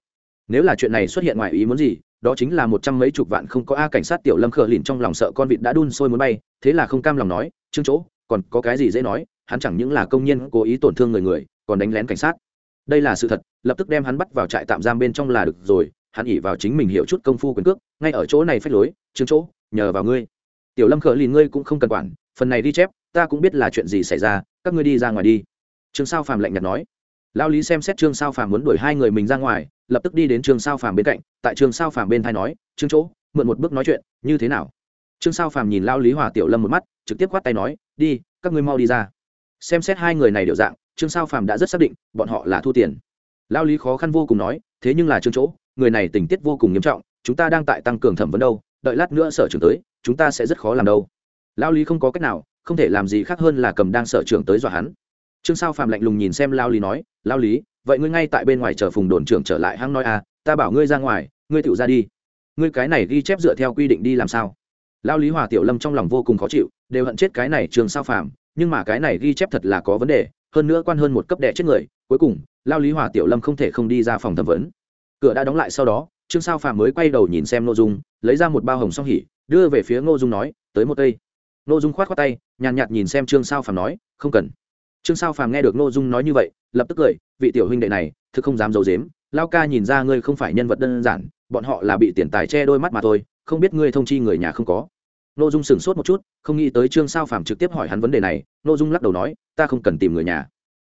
Nếu là chuyện này xuất hiện ngoài ý muốn gì, đó chính là một trăm mấy chục vạn không có a cảnh sát tiểu lâm khờ lìn trong lòng sợ con vịt đã đun sôi muốn bay, thế là không cam lòng nói chương chỗ, còn có cái gì dễ nói, hắn chẳng những là công nhân cố ý tổn thương người người, còn đánh lén cảnh sát đây là sự thật, lập tức đem hắn bắt vào trại tạm giam bên trong là được rồi, hắn ỉ vào chính mình hiểu chút công phu quyền cước, ngay ở chỗ này phách lối chứng chỗ, nhờ vào ngươi. Tiểu lâm khờ lìn, ngươi cũng không cần quản, phần này đi chép, ta cũng biết là chuyện gì xảy ra, các ngươi đi ra ngoài đi. Trương sao phàm lạnh nhạt nói. Lao lý xem xét trương sao phàm muốn đuổi hai người mình ra ngoài, lập tức đi đến trương sao phàm bên cạnh, tại trương sao phàm bên thay nói, trương chỗ, mượn một bước nói chuyện, như thế nào? Trương sao phàm nhìn lao lý hòa tiểu lâm một mắt, trực tiếp khoát tay nói, đi, các ngươi mau đi ra. Xem xét hai người này đều dạng trương sao phàm đã rất xác định, bọn họ là thu tiền. Lao lý khó khăn vô cùng nói, thế nhưng là trương chỗ, người này tình tiết vô cùng nghiêm trọng, chúng ta đang tại tăng cường thẩm vấn đâu, đợi lát nữa sở trưởng tới, chúng ta sẽ rất khó làm đâu. Lao lý không có cách nào, không thể làm gì khác hơn là cầm đang sở trưởng tới dọa hắn. Trương sao phạm lạnh lùng nhìn xem lao lý nói, lao lý, vậy ngươi ngay tại bên ngoài chờ phùng đồn trưởng trở lại hăng nói à ta bảo ngươi ra ngoài, ngươi tự ra đi. Ngươi cái này ghi chép dựa theo quy định đi làm sao? Lao lý hòa tiểu lâm trong lòng vô cùng khó chịu, đều hận chết cái này trường sao phàm, nhưng mà cái này ghi chép thật là có vấn đề hơn nữa quan hơn một cấp đệ chết người, cuối cùng, lao lý hòa tiểu lâm không thể không đi ra phòng thẩm vấn. Cửa đã đóng lại sau đó, trương sao phàm mới quay đầu nhìn xem n dung, lấy ra một bao hồng song hỉ, đưa về phía ngô dung nói, tới một cây. Ngô dung khoát khoát tay, nhàn nhạt nhìn xem trương sao phàm nói, không cần. Trương sao phàm nghe được ngô dung nói như vậy, lập tức cười, vị tiểu huynh đệ này, thực không dám d i ấ u dếm lao ca nhìn ra ngươi không phải nhân vật đơn giản, bọn họ là bị tiền tài che đôi mắt mà thôi, không biết ngươi thông chi người nhà không có. Nô dung sửng sốt một chút, không nghĩ tới trương sao phàm trực tiếp hỏi hắn vấn đề này, nô dung lắc đầu nói, ta không cần tìm người nhà.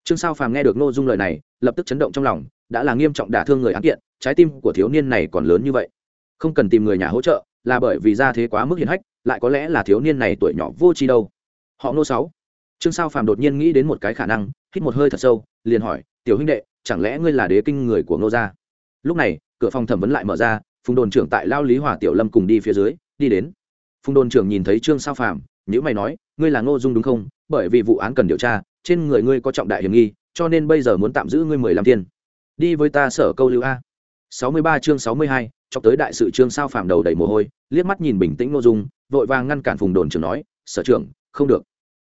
Trương sao phàm nghe được nô dung lời này, lập tức chấn động trong lòng, đã là nghiêm trọng đả thương người án kiện, trái tim của thiếu niên này còn lớn như vậy. Không cần tìm người nhà hỗ trợ, là bởi vì ra thế quá mức hiền hách, lại có lẽ là thiếu niên này tuổi nhỏ vô tri đâu. Họ nô sáu. Trương sao phàm đột nhiên nghĩ đến một cái khả năng, hít một hơi thật sâu, liền hỏi, tiểu huynh đệ, chẳng lẽ ngươi là đế kinh người của nô gia? Lúc này, cửa phòng thẩm vấn lại mở ra, phùng đồn trưởng tại lao lý hòa tiểu lâm cùng đi phía dưới, đi đến phùng đồn trưởng nhìn thấy trương sao phàm nhữ mày nói ngươi là ngô dung đúng không bởi vì vụ án cần điều tra trên người ngươi có trọng đại hiểm nghi cho nên bây giờ muốn tạm giữ ngươi mười lăm thiên đi với ta sở câu lưu a 63 chương 62, cho tới đại sự trương sao phàm đầu đầy mồ hôi, liếc mắt nhìn bình tĩnh Ngô Dung, vội vàng ngăn cản Phùng Đồn trưởng nói, "Sở trưởng, không được."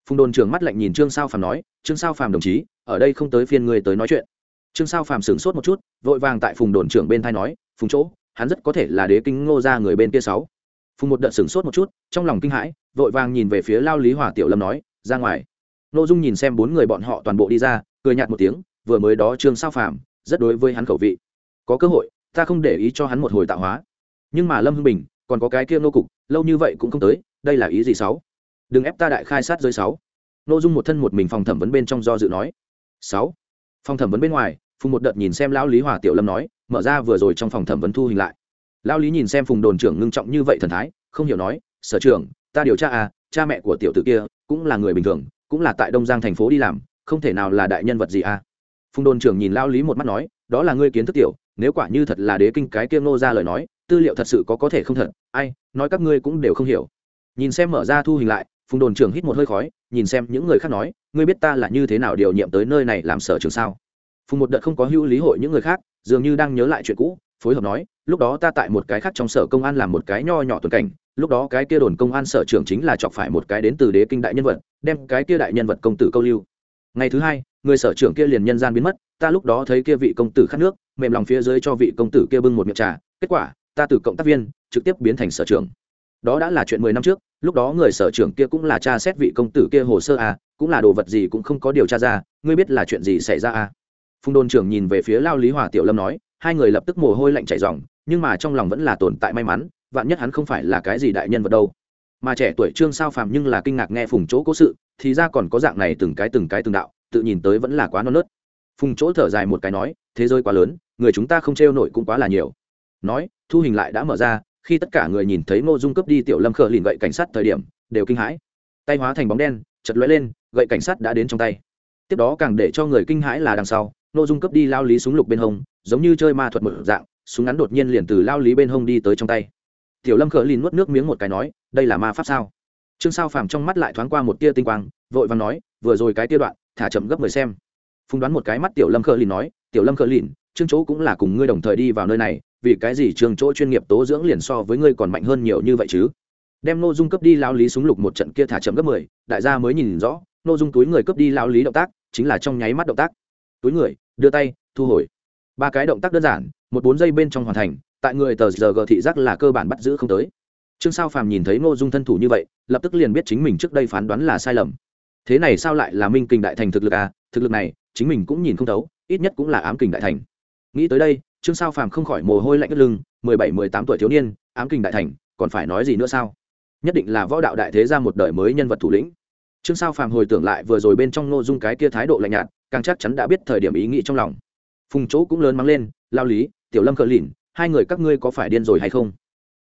Phùng Đồn trưởng mắt lạnh nhìn Trương Sao phàm nói, "Trương Sao phàm đồng chí, ở đây không tới phiên ngươi tới nói chuyện." Trương Sao phàm sửng sốt một chút, vội vàng tại Phùng Đồn trưởng bên thay nói, "Phùng chỗ, hắn rất có thể là đế kinh Ngô gia người bên kia sáu." Phùng một đợt sửng sốt một chút, trong lòng kinh hãi, vội vàng nhìn về phía Lao Lý Hòa Tiểu Lâm nói, "Ra ngoài." Ngô Dung nhìn xem bốn người bọn họ toàn bộ đi ra, cười nhạt một tiếng, vừa mới đó Trương Sao phàm, rất đối với hắn khẩu vị. Có cơ hội, ta không để ý cho hắn một hồi tạo hóa. Nhưng mà lâm hưng bình còn có cái kia nô cục lâu như vậy cũng không tới đây là ý gì sáu? Đừng ép ta đại khai sát giới sáu. Nô dung một thân một mình phòng thẩm vấn bên trong do dự nói. Sáu. Phòng thẩm vấn bên ngoài phùng một đợt nhìn xem lão lý hòa tiểu lâm nói mở ra vừa rồi trong phòng thẩm vấn thu hình lại lão lý nhìn xem phùng đồn trưởng ngưng trọng như vậy thần thái, không hiểu nói, sở trưởng, ta điều tra à cha mẹ của tiểu tử kia cũng là người bình thường, cũng là tại đông giang thành phố đi làm, không thể nào là đại nhân vật gì à? Phùng đồn trưởng nhìn lão lý một mắt nói, đó là ngươi kiến thức tiểu, nếu quả như thật là đế kinh cái kia ngô ra lời nói, tư liệu thật sự có có thể không thật, ai, nói các ngươi cũng đều không hiểu. Nhìn xem mở ra thu hình lại, phùng đồn trưởng hít một hơi khói, nhìn xem những người khác nói, ngươi biết ta là như thế nào điều nhiệm tới nơi này làm sở trường sao? Phùng một đợt không có hữu lý hội những người khác, dường như đang nhớ lại chuyện cũ, phối hợp nói lúc đó ta tại một cái khác trong sở công an làm một cái nho nhỏ tuần cảnh, lúc đó cái kia đồn công an sở trưởng chính là chọc phải một cái đến từ đế kinh đại nhân vật, đem cái kia đại nhân vật công tử câu lưu. Ngày thứ hai, người sở trưởng kia liền nhân gian biến mất, ta lúc đó thấy kia vị công tử khát nước, mềm lòng phía dưới cho vị công tử kia bưng một miệng trà, kết quả, ta từ cộng tác viên, trực tiếp biến thành sở trưởng. Đó đã là chuyện mười năm trước, lúc đó người sở trưởng kia cũng là cha xét vị công tử kia hồ sơ à cũng là đồ vật gì cũng không có điều tra ra, ngươi biết là chuyện gì xảy ra à? Phùng đồn trưởng nhìn về phía lao lý hòa tiểu lâm nói, hai người lập tức mồ hôi lạnh chảy ròng nhưng mà trong lòng vẫn là tồn tại may mắn, vạn nhất hắn không phải là cái gì đại nhân vật đâu. Mà trẻ tuổi trương sao phàm nhưng là kinh ngạc nghe phùng chỗ cố sự, thì ra còn có dạng này từng cái từng cái từng đạo, tự nhìn tới vẫn là quá non nớt. Phùng chỗ thở dài một cái nói, thế giới quá lớn, người chúng ta không trêu nổi cũng quá là nhiều. Nói, thu hình lại đã mở ra, khi tất cả người nhìn thấy ngô dung cướp đi tiểu lâm khờ lìn gậy cảnh sát thời điểm, đều kinh hãi. Tay hóa thành bóng đen chật lóe lên, gậy cảnh sát đã đến trong tay. Tiếp đó càng để cho người kinh hãi là đằng sau, ngô dung cướp đi lao lý súng lục bên hông, giống như chơi ma thuật một dạng súng ngắn đột nhiên liền từ lao lý bên hông đi tới trong tay. Tiểu lâm khờ lìn nuốt nước miếng một cái nói, đây là ma pháp sao? Trương sao phàm trong mắt lại thoáng qua một tia tinh quang, vội và nói, vừa rồi cái tia đoạn, thả chậm gấp mười xem. Phùng đoán một cái mắt tiểu lâm khờ lìn nói, tiểu lâm khờ lìn, trương chỗ cũng là cùng ngươi đồng thời đi vào nơi này, vì cái gì trương chỗ chuyên nghiệp tố dưỡng liền so với ngươi còn mạnh hơn nhiều như vậy chứ? Đem nô dung cấp đi lao lý súng lục một trận kia thả chậm gấp mười, đại gia mới nhìn rõ nô dung túi người cấp đi lao lý động tác, chính là trong nháy mắt động tác. Túi người, đưa tay, thu hồi. Ba cái động tác đơn giản một bốn giây bên trong hoàn thành, tại người tờ giờ gờ thị giác là cơ bản bắt giữ không tới. Trương sao phàm nhìn thấy nô dung thân thủ như vậy, lập tức liền biết chính mình trước đây phán đoán là sai lầm. Thế này sao lại là minh kình đại thành thực lực à? Thực lực này, chính mình cũng nhìn không thấu, ít nhất cũng là ám kình đại thành. Nghĩ tới đây, trương sao phàm không khỏi mồ hôi lạnh ướt lưng, mười bảy, mười tám tuổi thiếu niên, ám kình đại thành, còn phải nói gì nữa sao? Nhất định là võ đạo đại thế ra một đời mới nhân vật thủ lĩnh. Trương sao phàm hồi tưởng lại vừa rồi bên trong nội dung cái kia thái độ lạnh nhạt, càng chắc chắn đã biết thời điểm ý nghĩ trong lòng. Phùng chỗ cũng lớn mắng lên, lao lý tiểu lâm cờ lìn hai người các ngươi có phải điên rồi hay không?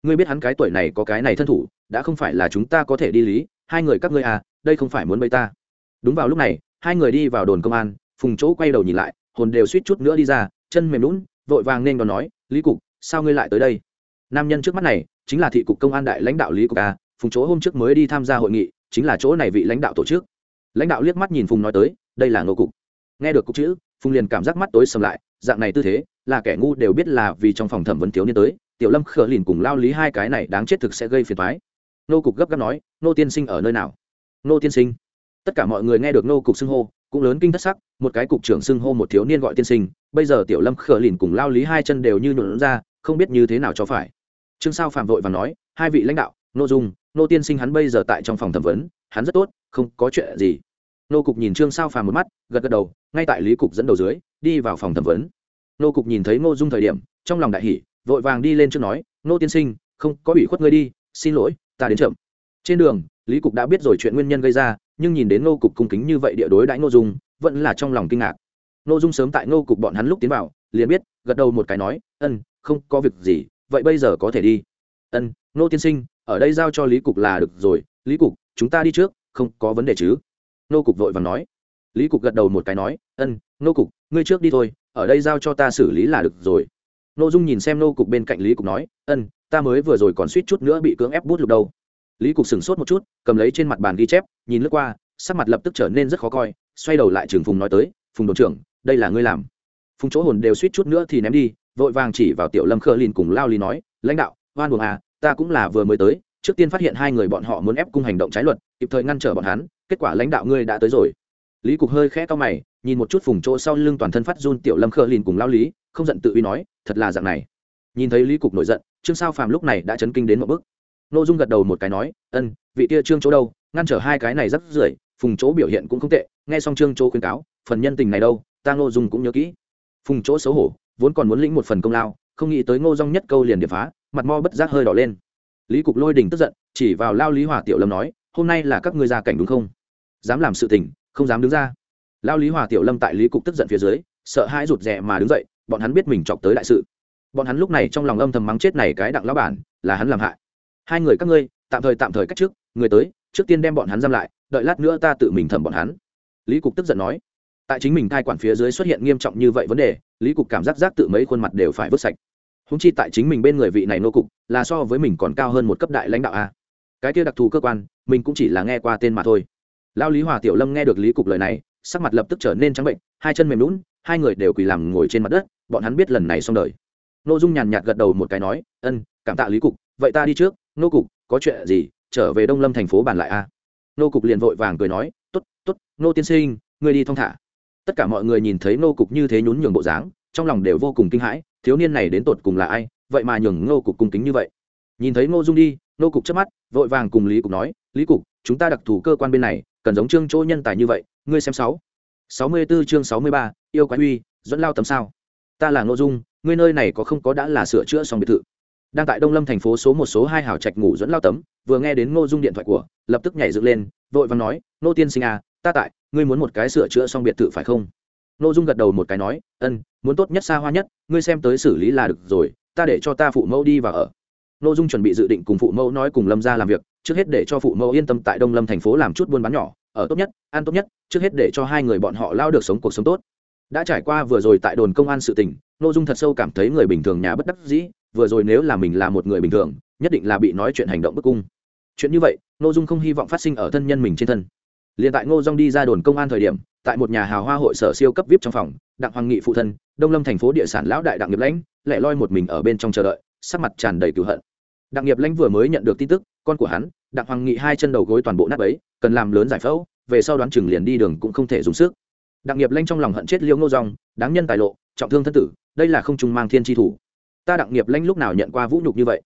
Ngươi biết hắn cái tuổi này có cái này thân thủ, đã không phải là chúng ta có thể đi lý, hai người các ngươi à đây không phải muốn bấy ta. Đúng vào lúc này, hai người đi vào đồn công an, phùng chỗ quay đầu nhìn lại, hồn đều suýt chút nữa đi ra, chân mềm lún, vội vàng nên đón nói, lý cục, sao ngươi lại tới đây? Nam nhân trước mắt này, chính là thị cục công an đại lãnh đạo lý cục a phùng chỗ hôm trước mới đi tham gia hội nghị, chính là chỗ này vị lãnh đạo tổ chức. Lãnh đạo liếc mắt nhìn phùng nói tới, đây là ngô cục. Nghe được cục chữ, phùng liền cảm giác mắt tối sầm lại, dạng này tư thế là kẻ ngu đều biết là vì trong phòng thẩm vấn thiếu niên tới, tiểu lâm khở lìn cùng lao lý hai cái này đáng chết thực sẽ gây phiền thoái nô cục gấp gáp nói, nô tiên sinh ở nơi nào? Nô tiên sinh. Tất cả mọi người nghe được nô cục xưng hô, cũng lớn kinh thất sắc, một cái cục trưởng xưng hô một thiếu niên gọi tiên sinh, bây giờ tiểu lâm khở lìn cùng lao lý hai chân đều như nhuộn ra, không biết như thế nào cho phải. Trương sao phạm vội và nói, hai vị lãnh đạo, nô dung, nô tiên sinh hắn bây giờ tại trong phòng thẩm vấn, hắn rất tốt, không có chuyện gì. Nô cục nhìn trương sao phàm một mắt, gật gật đầu, ngay tại lý cục dẫn đầu dưới, đi vào phòng thẩm vấn nô cục nhìn thấy ngô dung thời điểm, trong lòng đại hỷ vội vàng đi lên trước nói, nô tiên sinh, không, có ủy khuất ngươi đi, xin lỗi, ta đến chậm. Trên đường, lý cục đã biết rồi chuyện nguyên nhân gây ra, nhưng nhìn đến nô cục cung kính như vậy địa đối đãi ngô dung, vẫn là trong lòng kinh ngạc. Ngô dung sớm tại ngô cục bọn hắn lúc tiến vào, liền biết, gật đầu một cái nói, ân, không, có việc gì, vậy bây giờ có thể đi. Ân nô tiên sinh, ở đây giao cho lý cục là được rồi, lý cục, chúng ta đi trước, không có vấn đề chứ? Nô cục vội vàng nói. Lý cục gật đầu một cái nói, ân nô cục, ngươi trước đi thôi ở đây giao cho ta xử lý là được rồi. Nô dung nhìn xem nô cục bên cạnh lý cục nói, ân, ta mới vừa rồi còn suýt chút nữa bị cưỡng ép bút lục đâu. Lý cục sửng sốt một chút, cầm lấy trên mặt bàn ghi chép, nhìn lướt qua, sắc mặt lập tức trở nên rất khó coi, xoay đầu lại trường phùng nói tới, phùng đồn trưởng, đây là ngươi làm. Phùng chỗ hồn đều suýt chút nữa thì ném đi, vội vàng chỉ vào tiểu lâm khơ lin cùng lao lý nói, lãnh đạo hoan buồng à ta cũng là vừa mới tới, trước tiên phát hiện hai người bọn họ muốn ép cung hành động trái luật, kịp thời ngăn trở bọn hắn, kết quả lãnh đạo ngươi đã tới rồi lý cục hơi khẽ to mày, nhìn một chút phùng chỗ sau lưng toàn thân phát run tiểu lâm khơ lìn cùng lao lý, không giận tự uy nói, thật là dạng này. Nhìn thấy lý cục nổi giận, trương sao phàm lúc này đã chấn kinh đến một bước. Ô dung gật đầu một cái nói, ân, vị tia trương chỗ đâu? Ngăn trở hai cái này rất rưởi, phùng chỗ biểu hiện cũng không tệ, nghe xong trương chỗ khuyên cáo, phần nhân tình này đâu, ta ngô dung cũng nhớ kỹ. Phùng chỗ xấu hổ, vốn còn muốn lĩnh một phần công lao, không nghĩ tới ngô dung nhất câu liền điệp phá, mặt mo bất giác hơi đỏ lên. Lý cục lôi đình tức giận, chỉ vào lao lý hòa tiểu lâm nói, hôm nay là các ngươi ra cảnh đúng không? Dám làm sự tình không dám đứng ra. Lao lý hòa tiểu lâm tại lý cục tức giận phía dưới, sợ hãi rụt rè mà đứng dậy, bọn hắn biết mình chọc tới đại sự. Bọn hắn lúc này trong lòng âm thầm mắng chết này cái đặng lão bản, là hắn làm hại. Hai người các ngươi, tạm thời tạm thời cách trước, người tới, trước tiên đem bọn hắn giam lại, đợi lát nữa ta tự mình thẩm bọn hắn. Lý cục tức giận nói. Tại chính mình cai quản phía dưới xuất hiện nghiêm trọng như vậy vấn đề, lý cục cảm giác giác tự mấy khuôn mặt đều phải vứt sạch. Húng chi tại chính mình bên người vị này nô cục, là so với mình còn cao hơn một cấp đại lãnh đạo a. Cái kia đặc thù cơ quan, mình cũng chỉ là nghe qua tên mà thôi lao lý hòa tiểu lâm nghe được lý cục lời này, sắc mặt lập tức trở nên trắng bệnh, hai chân mềm lún hai người đều quỳ làm ngồi trên mặt đất, bọn hắn biết lần này xong đời. Nội dung nhàn nhạt gật đầu một cái nói, ân, cảm tạ lý cục, vậy ta đi trước, nô cục, có chuyện gì, trở về đông lâm thành phố bàn lại a. Nô cục liền vội vàng cười nói t ố t t ố t nô tiên sinh, ngươi đi thong thả. Tất cả mọi người nhìn thấy nô cục như thế nhún nhường bộ dáng, trong lòng đều vô cùng kinh hãi, thiếu niên này đến tột cùng là ai, vậy mà nhường nô cục cung kính như vậy. Nhìn thấy ngô dung đi, nô cục chớp mắt, vội vàng cùng lý cục nói, lý cục, chúng ta đặc thù cơ quan bên này cần giống trương chỗ nhân tài như vậy, ngươi xem sáu. Sáu mươi 64 chương sáu mươi ba, yêu quái uy, dẫn lao tầm sao. Ta là ngô dung, ngươi nơi này có không có đã là sửa chữa xong biệt thự. Đang tại đông lâm thành phố số một số hai hào trạch ngủ dẫn lao tấm, vừa nghe đến ngô dung điện thoại của, lập tức nhảy dựng lên, vội vàng nói nô tiên sinh à ta tại, ngươi muốn một cái sửa chữa xong biệt thự phải không? Ngô dung gật đầu một cái nói, ân, muốn tốt nhất xa hoa nhất, ngươi xem tới xử lý là được rồi, ta để cho ta phụ mẫu đi và ở ngô dung chuẩn bị dự định cùng phụ mẫu nói cùng lâm ra làm việc, trước hết để cho phụ mẫu yên tâm tại đông lâm thành phố làm chút buôn bán nhỏ, ở tốt nhất, ăn tốt nhất, trước hết để cho hai người bọn họ lao được sống cuộc sống tốt. Đã trải qua vừa rồi tại đồn công an sự tình, ngô dung thật sâu cảm thấy người bình thường nhà bất đắc dĩ, vừa rồi nếu là mình là một người bình thường, nhất định là bị nói chuyện hành động bức cung. Chuyện như vậy, ngô dung không hy vọng phát sinh ở thân nhân mình trên thân. Liền tại ngô dung đi ra đồn công an thời điểm, tại một nhà hào hoa hội sở siêu cấp vip trong phòng, đặng hoàng nghị phụ thân, đông lâm thành phố địa sản lão đại đặng nghiệp lãnh, lẻ loi một mình ở bên trong chờ đợi, sắc mặt tràn đầy cửu hận đặng nghiệp lãnh vừa mới nhận được tin tức, con của hắn, đặng hoàng nghị hai chân đầu gối toàn bộ nát ấy cần làm lớn giải phẫu, về sau đoán chừng liền đi đường cũng không thể dùng sức. Đặng nghiệp lãnh trong lòng hận chết liêu ngô dòng, đáng nhân tài lộ, trọng thương thân tử, đây là không trung mang thiên tri thủ. Ta đặng nghiệp lãnh lúc nào nhận qua vũ nhục như vậy?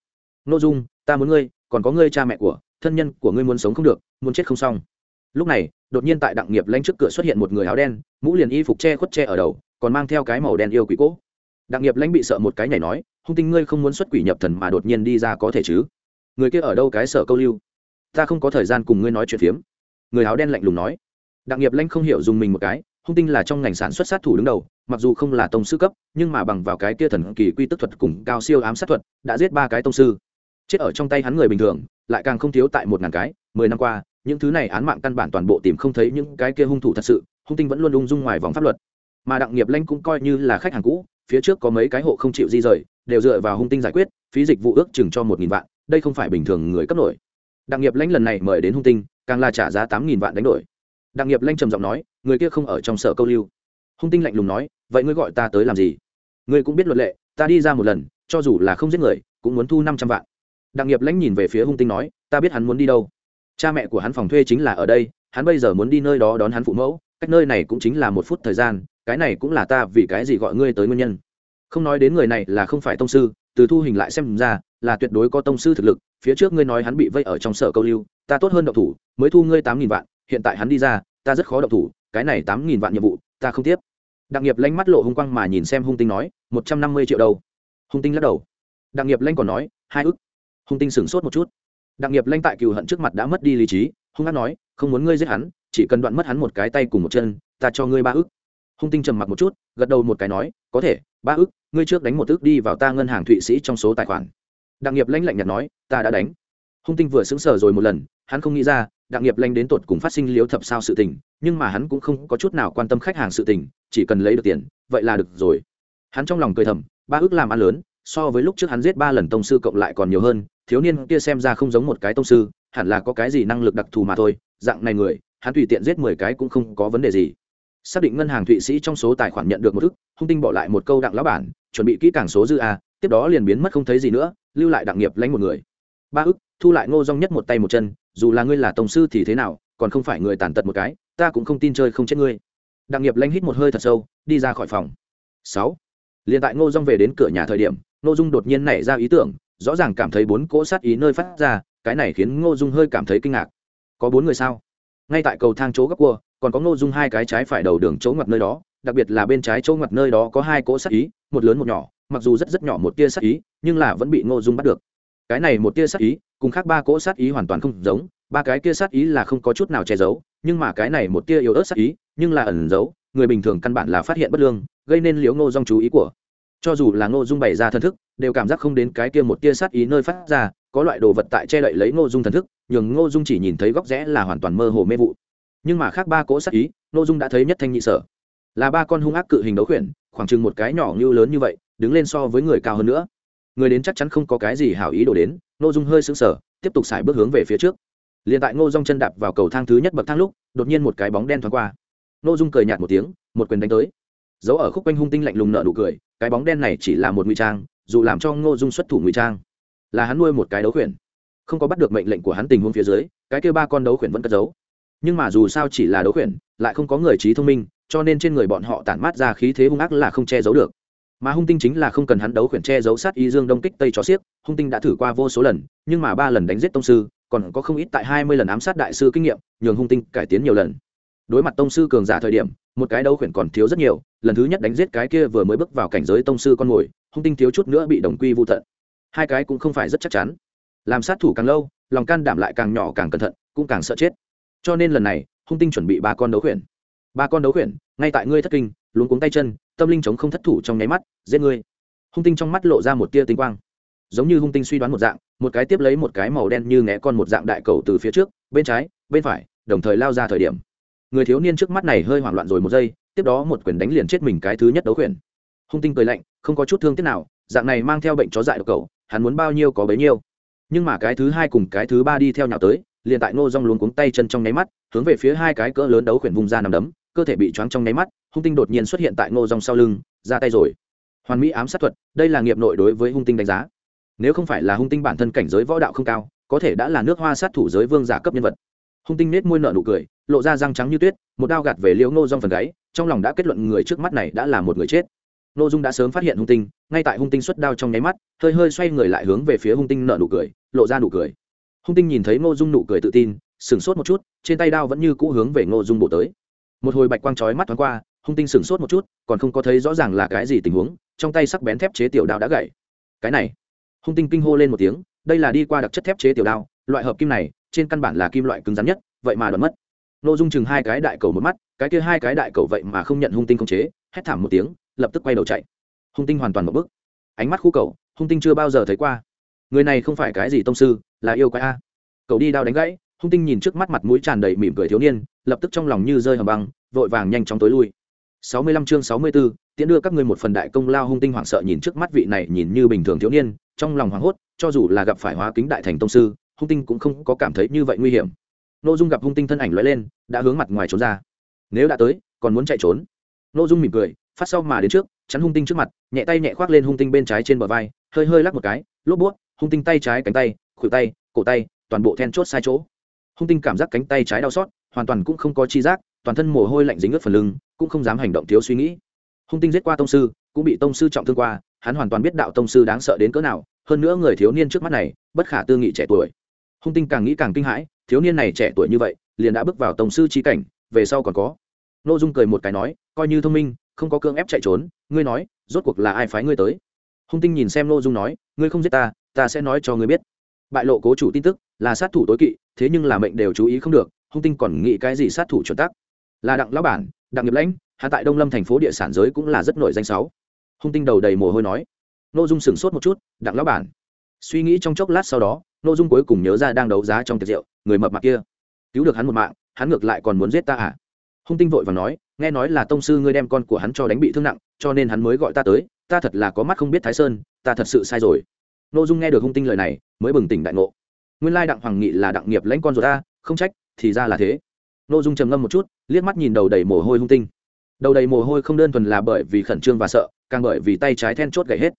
Nội dung, ta muốn ngươi, còn có ngươi cha mẹ của, thân nhân của ngươi muốn sống không được, muốn chết không xong. Lúc này, đột nhiên tại đặng nghiệp lãnh trước cửa xuất hiện một người áo đen, mũ liền y phục che khuất che ở đầu, còn mang theo cái màu đen yêu quỷ cỗ đặng nghiệp lãnh bị sợ một cái nhảy nói hung tinh ngươi không muốn xuất quỷ nhập thần mà đột nhiên đi ra có thể chứ? Người kia ở đâu cái sở câu lưu? Ta không có thời gian cùng ngươi nói chuyện phiếm. Người áo đen lạnh lùng nói. Đặng nghiệp Lanh không hiểu dùng mình một cái, hung tinh là trong ngành sản xuất sát thủ đứng đầu, mặc dù không là tông sư cấp, nhưng mà bằng vào cái kia thần kỳ quy tức thuật cùng cao siêu ám sát thuật, đã giết ba cái tông sư. Chết ở trong tay hắn người bình thường, lại càng không thiếu tại một ngàn cái, mười năm qua, những thứ này án mạng căn bản toàn bộ tìm không thấy những cái kia hung thủ thật sự, hung tinh vẫn luôn ung dung ngoài vòng pháp luật. Mà đặng nghiệp lanh cũng coi như là khách hàng cũ phía trước có mấy cái hộ không chịu di rời, đều dựa vào hung tinh giải quyết, phí dịch vụ ước chừng cho một nghìn vạn, đây không phải bình thường người cấp nổi. Đặng nghiệp lãnh lần này mời đến hung tinh, càng là trả giá tám nghìn vạn đánh đổi. Đặng nghiệp lanh trầm giọng nói, người kia không ở trong sở câu lưu. Hung tinh lạnh lùng nói, vậy ngươi gọi ta tới làm gì? Ngươi cũng biết luật lệ, ta đi ra một lần, cho dù là không giết người, cũng muốn thu năm trăm vạn. Đặng nghiệp lãnh nhìn về phía hung tinh nói, ta biết hắn muốn đi đâu. Cha mẹ của hắn phòng thuê chính là ở đây, hắn bây giờ muốn đi nơi đó đón hắn phụ mẫu, cách nơi này cũng chính là một phút thời gian cái này cũng là ta vì cái gì gọi ngươi tới nguyên nhân. Không nói đến người này là không phải tông sư, từ thu hình lại xem ra, là tuyệt đối có tông sư thực lực, phía trước ngươi nói hắn bị vây ở trong sở câu lưu, ta tốt hơn độc thủ, mới thu ngươi tám nghìn vạn, hiện tại hắn đi ra, ta rất khó độc thủ, cái này tám nghìn vạn nhiệm vụ, ta không tiếp. Đặng nghiệp lanh mắt lộ hung quang mà nhìn xem hung tinh nói, một trăm năm mươi triệu đâu? Hung tinh lắc đầu. Đặng nghiệp lanh còn nói, hai ức. Hung tinh sửng sốt một chút. Đặng nghiệp lanh tại cừu hận trước mặt đã mất đi lý trí, hung hát nói, không muốn ngươi giết hắn, chỉ cần đoạn mất hắn một cái tay cùng một chân, ta cho ngươi ba ức hung tinh trầm mặc một chút, gật đầu một cái nói, có thể, ba ức, ngươi trước đánh một ức đi vào ta ngân hàng thụy sĩ trong số tài khoản. Đặng nghiệp lãnh lạnh nhạt nói, ta đã đánh. Hung tinh vừa sững sờ rồi một lần, hắn không nghĩ ra, đặng nghiệp lanh đến tột cùng phát sinh liếu thập sao sự tình, nhưng mà hắn cũng không có chút nào quan tâm khách hàng sự tình, chỉ cần lấy được tiền, vậy là được rồi. Hắn trong lòng cười thầm, ba ước làm ăn lớn, so với lúc trước hắn giết ba lần tông sư cộng lại còn nhiều hơn, thiếu niên kia xem ra không giống một cái tông sư, hẳn là có cái gì năng lực đặc thù mà thôi, dạng này người, hắn tùy tiện giết mười cái cũng không có vấn đề gì xác định ngân hàng thụy sĩ trong số tài khoản nhận được một thức, hung tinh bỏ lại một câu đặng lão bản, chuẩn bị kỹ càng số dư a, tiếp đó liền biến mất không thấy gì nữa, lưu lại đặng nghiệp lánh một người. Ba ức, thu lại ngô rong nhất một tay một chân, dù là ngươi là tổng sư thì thế nào, còn không phải người tàn tật một cái, ta cũng không tin chơi không chết ngươi. Đặng nghiệp lanh hít một hơi thật sâu, đi ra khỏi phòng. Sáu, liền tại ngô rong về đến cửa nhà thời điểm, ngô dung đột nhiên nảy ra ý tưởng, rõ ràng cảm thấy bốn cỗ sát ý nơi phát ra, cái này khiến ngô dung hơi cảm thấy kinh ngạc. Có bốn người sao? Ngay tại cầu thang chỗ góc cua còn có ngô dung hai cái trái phải đầu đường chỗ ngoặt nơi đó, đặc biệt là bên trái chỗ ngoặt nơi đó có hai cỗ sắc ý, một lớn một nhỏ, mặc dù rất rất nhỏ một tia sắc ý, nhưng là vẫn bị ngô dung bắt được. Cái này một tia sát ý, cùng khác ba cỗ sát ý hoàn toàn không giống, ba cái kia sát ý là không có chút nào che giấu, nhưng mà cái này một tia yếu ớt sát ý, nhưng là ẩn giấu, người bình thường căn bản là phát hiện bất lương, gây nên liếu ngô dung chú ý của. Cho dù là ngô dung bày ra thần thức, đều cảm giác không đến cái kia một tia sát ý nơi phát ra, có loại đồ vật tại che đậy lấy ngô dung thần thức, nhường ngô dung chỉ nhìn thấy góc rẽ là hoàn toàn mơ hồ mê vụ nhưng mà khác ba cỗ sát ý, ngô dung đã thấy nhất thanh nhị sở. Là ba con hung ác cự hình đấu khuyển, khoảng chừng một cái nhỏ như lớn như vậy, đứng lên so với người cao hơn nữa. Người đến chắc chắn không có cái gì hảo ý đổ đến, ngô dung hơi sững sờ, tiếp tục xài bước hướng về phía trước. Liền tại ngô dung chân đạp vào cầu thang thứ nhất bậc thang lúc, đột nhiên một cái bóng đen thoáng qua. Ngô dung cười nhạt một tiếng, một quyền đánh tới. Giấu ở khúc quanh hung tinh lạnh lùng nợ nụ cười, cái bóng đen này chỉ là một ngụy trang, dù làm cho ngô dung xuất thủ ngụy trang. Là hắn nuôi một cái đấu khuyển. Không có bắt được mệnh lệnh của hắn tình huống phía dưới, cái kêu ba con đấu khuyển vẫn cất giấu nhưng mà dù sao chỉ là đấu khuyển, lại không có người trí thông minh, cho nên trên người bọn họ tản mát ra khí thế hung ác là không che giấu được. Mà hung tinh chính là không cần hắn đấu khuyển che giấu sát y dương đông kích tây cho xiếc, hung tinh đã thử qua vô số lần, nhưng mà ba lần đánh giết tông sư, còn có không ít tại hai mươi lần ám sát đại sư kinh nghiệm, nhường hung tinh cải tiến nhiều lần. Đối mặt tông sư cường giả thời điểm, một cái đấu khuyển còn thiếu rất nhiều, lần thứ nhất đánh giết cái kia vừa mới bước vào cảnh giới tông sư con mồi, hung tinh thiếu chút nữa bị đồng quy vô tận. Hai cái cũng không phải rất chắc chắn. Làm sát thủ càng lâu, lòng can đảm lại càng nhỏ càng cẩn thận, cũng càng sợ chết cho nên lần này, hung tinh chuẩn bị ba con đấu khuyển. Ba con đấu khuyển, ngay tại ngươi thất kinh, luống cuống tay chân, tâm linh chống không thất thủ trong nháy mắt, giết ngươi. Hung tinh trong mắt lộ ra một tia tinh quang. Giống như hung tinh suy đoán một dạng, một cái tiếp lấy một cái màu đen như ngẽ con một dạng đại cầu từ phía trước, bên trái, bên phải, đồng thời lao ra thời điểm. Người thiếu niên trước mắt này hơi hoảng loạn rồi một giây, tiếp đó một quyền đánh liền chết mình cái thứ nhất đấu quyền hung tinh cười lạnh, không có chút thương tiếc nào, dạng này mang theo bệnh chó dại độc cầu hắn muốn bao nhiêu có bấy nhiêu. Nhưng mà cái thứ hai cùng cái thứ ba đi theo nhào tới liền tại ngô rong luống cuống tay chân trong nháy mắt, hướng về phía hai cái cỡ lớn đấu khuyển vùng ra nằm đấm, cơ thể bị choáng trong nháy mắt, hung tinh đột nhiên xuất hiện tại ngô rong sau lưng, ra tay rồi. Hoàn mỹ ám sát thuật, đây là nghiệp nội đối với hung tinh đánh giá. Nếu không phải là hung tinh bản thân cảnh giới võ đạo không cao, có thể đã là nước hoa sát thủ giới vương giả cấp nhân vật. Hung tinh nết môi nợ nụ cười, lộ ra răng trắng như tuyết, một đao gạt về liễu ngô rong phần gáy, trong lòng đã kết luận người trước mắt này đã là một người chết. Ngô dung đã sớm phát hiện hung tinh, ngay tại hung tinh xuất đao trong nháy mắt, hơi hơi xoay người lại hướng về phía hung tinh nở nụ cười, lộ ra nụ cười hung tinh nhìn thấy ngô dung nụ cười tự tin, sửng sốt một chút, trên tay đao vẫn như cũ hướng về ngô dung bổ tới. Một hồi bạch quang chói mắt thoáng qua, hung tinh sửng sốt một chút, còn không có thấy rõ ràng là cái gì tình huống, trong tay sắc bén thép chế tiểu đao đã gãy. Cái này, hung tinh kinh hô lên một tiếng, đây là đi qua đặc chất thép chế tiểu đao, loại hợp kim này, trên căn bản là kim loại cứng rắn nhất, vậy mà đoán mất. Ngô dung chừng hai cái đại cầu một mắt, cái kia hai cái đại cầu vậy mà không nhận hung tinh không chế, hét thảm một tiếng, lập tức quay đầu chạy. Hung tinh hoàn toàn một bức ánh mắt khu cầu, hung tinh chưa bao giờ thấy qua người này không phải cái gì tông sư là yêu quái a cậu đi đao đánh gãy hung tinh nhìn trước mắt mặt mũi tràn đầy mỉm cười thiếu niên lập tức trong lòng như rơi hầm băng vội vàng nhanh chóng tối lui sáu mươi lăm chương sáu mươi 64, tiễn đưa các ngươi một phần đại công lao hung tinh hoảng sợ nhìn trước mắt vị này nhìn như bình thường thiếu niên, trong lòng hoảng hốt, cho dù là gặp phải hóa kính đại thành tông sư, hung tinh cũng không có cảm thấy như vậy nguy hiểm. Nô Dung gặp hung tinh thân ảnh lóe lên, đã hướng mặt ngoài trốn ra. Nếu đã tới, còn muốn chạy trốn. Nô Dung mỉm cười, phát sau mà đến trước, chắn hung tinh trước mặt, nhẹ tay nhẹ khoác lên hung tinh bên trái trên bờ vai, hơi hơi lắc một cái, lốp búa hung tinh tay trái cánh tay, khuỷu tay, cổ tay, toàn bộ then chốt sai chỗ. Hung tinh cảm giác cánh tay trái đau xót, hoàn toàn cũng không có chi giác, toàn thân mồ hôi lạnh dính ướt phần lưng, cũng không dám hành động thiếu suy nghĩ. Hung tinh giết qua tông sư cũng bị tông sư trọng thương qua hắn hoàn toàn biết đạo tông sư đáng sợ đến cỡ nào hơn nữa người thiếu niên trước mắt này bất khả tư nghị trẻ tuổi. Hung tinh càng nghĩ càng kinh hãi thiếu niên này trẻ tuổi như vậy liền đã bước vào tông sư trí cảnh về sau còn có. N ô dung cười một cái nói coi như thông minh không có cưỡng ép chạy trốn ngươi nói rốt cuộc là ai phái ngươi tới? Hung tinh nhìn xem n ô dung nói ngươi không giết ta ta sẽ nói cho ngươi biết. Bại lộ cố chủ tin tức, là sát thủ tối kỵ, thế nhưng là mệnh đều chú ý không được, hung tinh còn nghĩ cái gì sát thủ chuẩn tắc. Là đặng lão bản, đặng nghiệp lãnh, hạ tại đông lâm thành phố địa sản giới cũng là rất nổi danh sáu. Hung tinh đầu đầy mồ hôi nói. N ô dung sửng sốt một chút, đặng lão bản. Suy nghĩ trong chốc lát sau đó n ô dung cuối cùng nhớ ra đang đấu giá trong tiệc rượu, người mập mặt kia. Cứu được hắn một mạng, hắn ngược lại còn muốn giết ta à? Hung tinh vội và nói, nghe nói là tông sư ngươi đem con của hắn cho đánh bị thương nặng, cho nên hắn mới gọi ta tới, ta thật là có mắt không biết thái sơn, ta thật sự sai rồi n ô dung nghe được hung tinh lời này, mới bừng tỉnh đại ngộ. Nguyên lai đặng hoàng nghị là đặng nghiệp lãnh con ruột ta, không trách, thì ra là thế. N ô dung trầm ngâm một chút, liếc mắt nhìn đầu đầy mồ hôi hung tinh. Đầu đầy mồ hôi không đơn thuần là bởi vì khẩn trương và sợ, càng bởi vì tay trái then chốt gãy hết.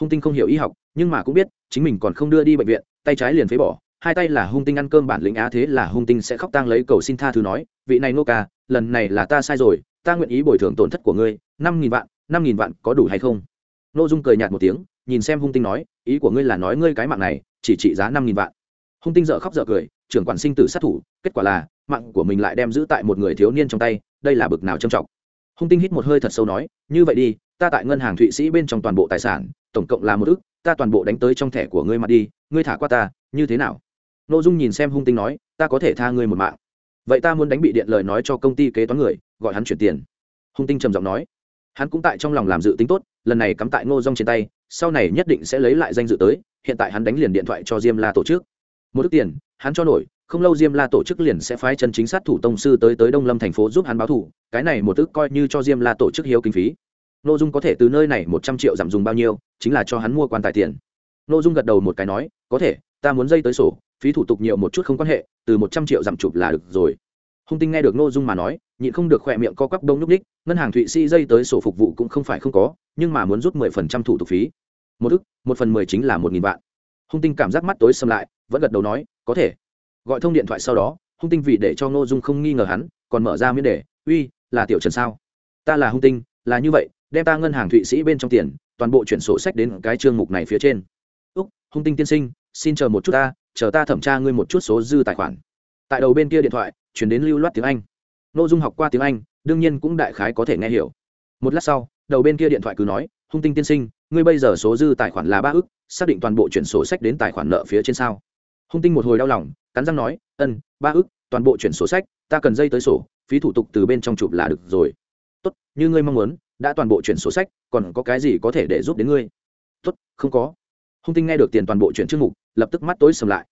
Hung tinh không hiểu y học, nhưng mà cũng biết, chính mình còn không đưa đi bệnh viện, tay trái liền phế bỏ, hai tay là hung tinh ăn cơm bản lĩnh á thế là hung tinh sẽ khóc tang lấy cầu xin tha thứ nói, vị này nô ca, lần này là ta sai rồi, ta nguyện ý bồi thường tổn thất của ngươi, năm nghìn vạn, năm nghìn vạn có đủ hay không? Nô dung cười nhạt một tiếng nhìn xem hung tinh nói, ý của ngươi là nói ngươi cái mạng này, chỉ trị giá năm nghìn vạn. Hung tinh dợ khóc dợ cười, trưởng quản sinh tử sát thủ, kết quả là, mạng của mình lại đem giữ tại một người thiếu niên trong tay, đây là bực nào trầm trọng. Hung tinh hít một hơi thật sâu nói, như vậy đi, ta tại ngân hàng thụy sĩ bên trong toàn bộ tài sản, tổng cộng là một ức, ta toàn bộ đánh tới trong thẻ của ngươi mặt đi, ngươi thả qua ta, như thế nào? N ô dung nhìn xem hung tinh nói, ta có thể tha ngươi một mạng. Vậy ta muốn đánh bị điện lời nói cho công ty kế toán người, gọi hắn chuyển tiền. Hung tinh trầm giọng nói, hắn cũng tại trong lòng làm dự tính tốt lần này cắm tại ngô rong trên tay, sau này nhất định sẽ lấy lại danh dự tới, hiện tại hắn đánh liền điện thoại cho diêm la tổ chức. Một ức tiền, hắn cho nổi, không lâu diêm la tổ chức liền sẽ phái chân chính sát thủ tông sư tới tới đông lâm thành phố giúp hắn báo thủ, cái này một tức coi như cho diêm la tổ chức hiếu kinh phí. N ô dung có thể từ nơi này một trăm triệu giảm dùng bao nhiêu, chính là cho hắn mua quan tài tiền. N ô dung gật đầu một cái nói, có thể, ta muốn dây tới sổ, phí thủ tục nhiều một chút không quan hệ, từ một trăm triệu giảm chụp là được rồi hung tinh nghe được nội dung mà nói, nhịn không được khỏe miệng co quắp đông nhúc ních ngân hàng thụy sĩ dây tới sổ phục vụ cũng không phải không có, nhưng mà muốn rút mười phần trăm thủ tục phí. Một ức, một phần mười chính là một nghìn vạn. Hung tinh cảm giác mắt tối xâm lại, vẫn gật đầu nói, có thể. Gọi thông điện thoại sau đó, hung tinh vì để cho nội dung không nghi ngờ hắn, còn mở ra miễn đề, uy, là tiểu trần sao? Ta là hung tinh, là như vậy, đem ta ngân hàng thụy sĩ bên trong tiền, toàn bộ chuyển sổ sách đến cái chương mục này phía trên. Úc, hung tinh tiên sinh, xin chờ một chút ta, chờ ta thẩm tra ngươi một chút số dư tài khoản. Tại đầu bên kia điện thoại chuyển đến lưu loát tiếng anh. N ô dung học qua tiếng anh, đương nhiên cũng đại khái có thể nghe hiểu. Một lát sau, đầu bên kia điện thoại cứ nói, hung tinh tiên sinh, ngươi bây giờ số dư tài khoản là ba ức, xác định toàn bộ chuyển sổ sách đến tài khoản nợ phía trên sao? Hung tinh một hồi đau lòng, cắn răng nói, ân, ba ức, toàn bộ chuyển sổ sách, ta cần dây tới sổ, phí thủ tục từ bên trong chụp là được rồi. Tốt, như ngươi mong muốn, đã toàn bộ chuyển sổ sách, còn có cái gì có thể để giúp đến ngươi? Tốt, không có. Hung tinh nghe được tiền toàn bộ chuyển chương mục, lập tức mắt tối sầm lại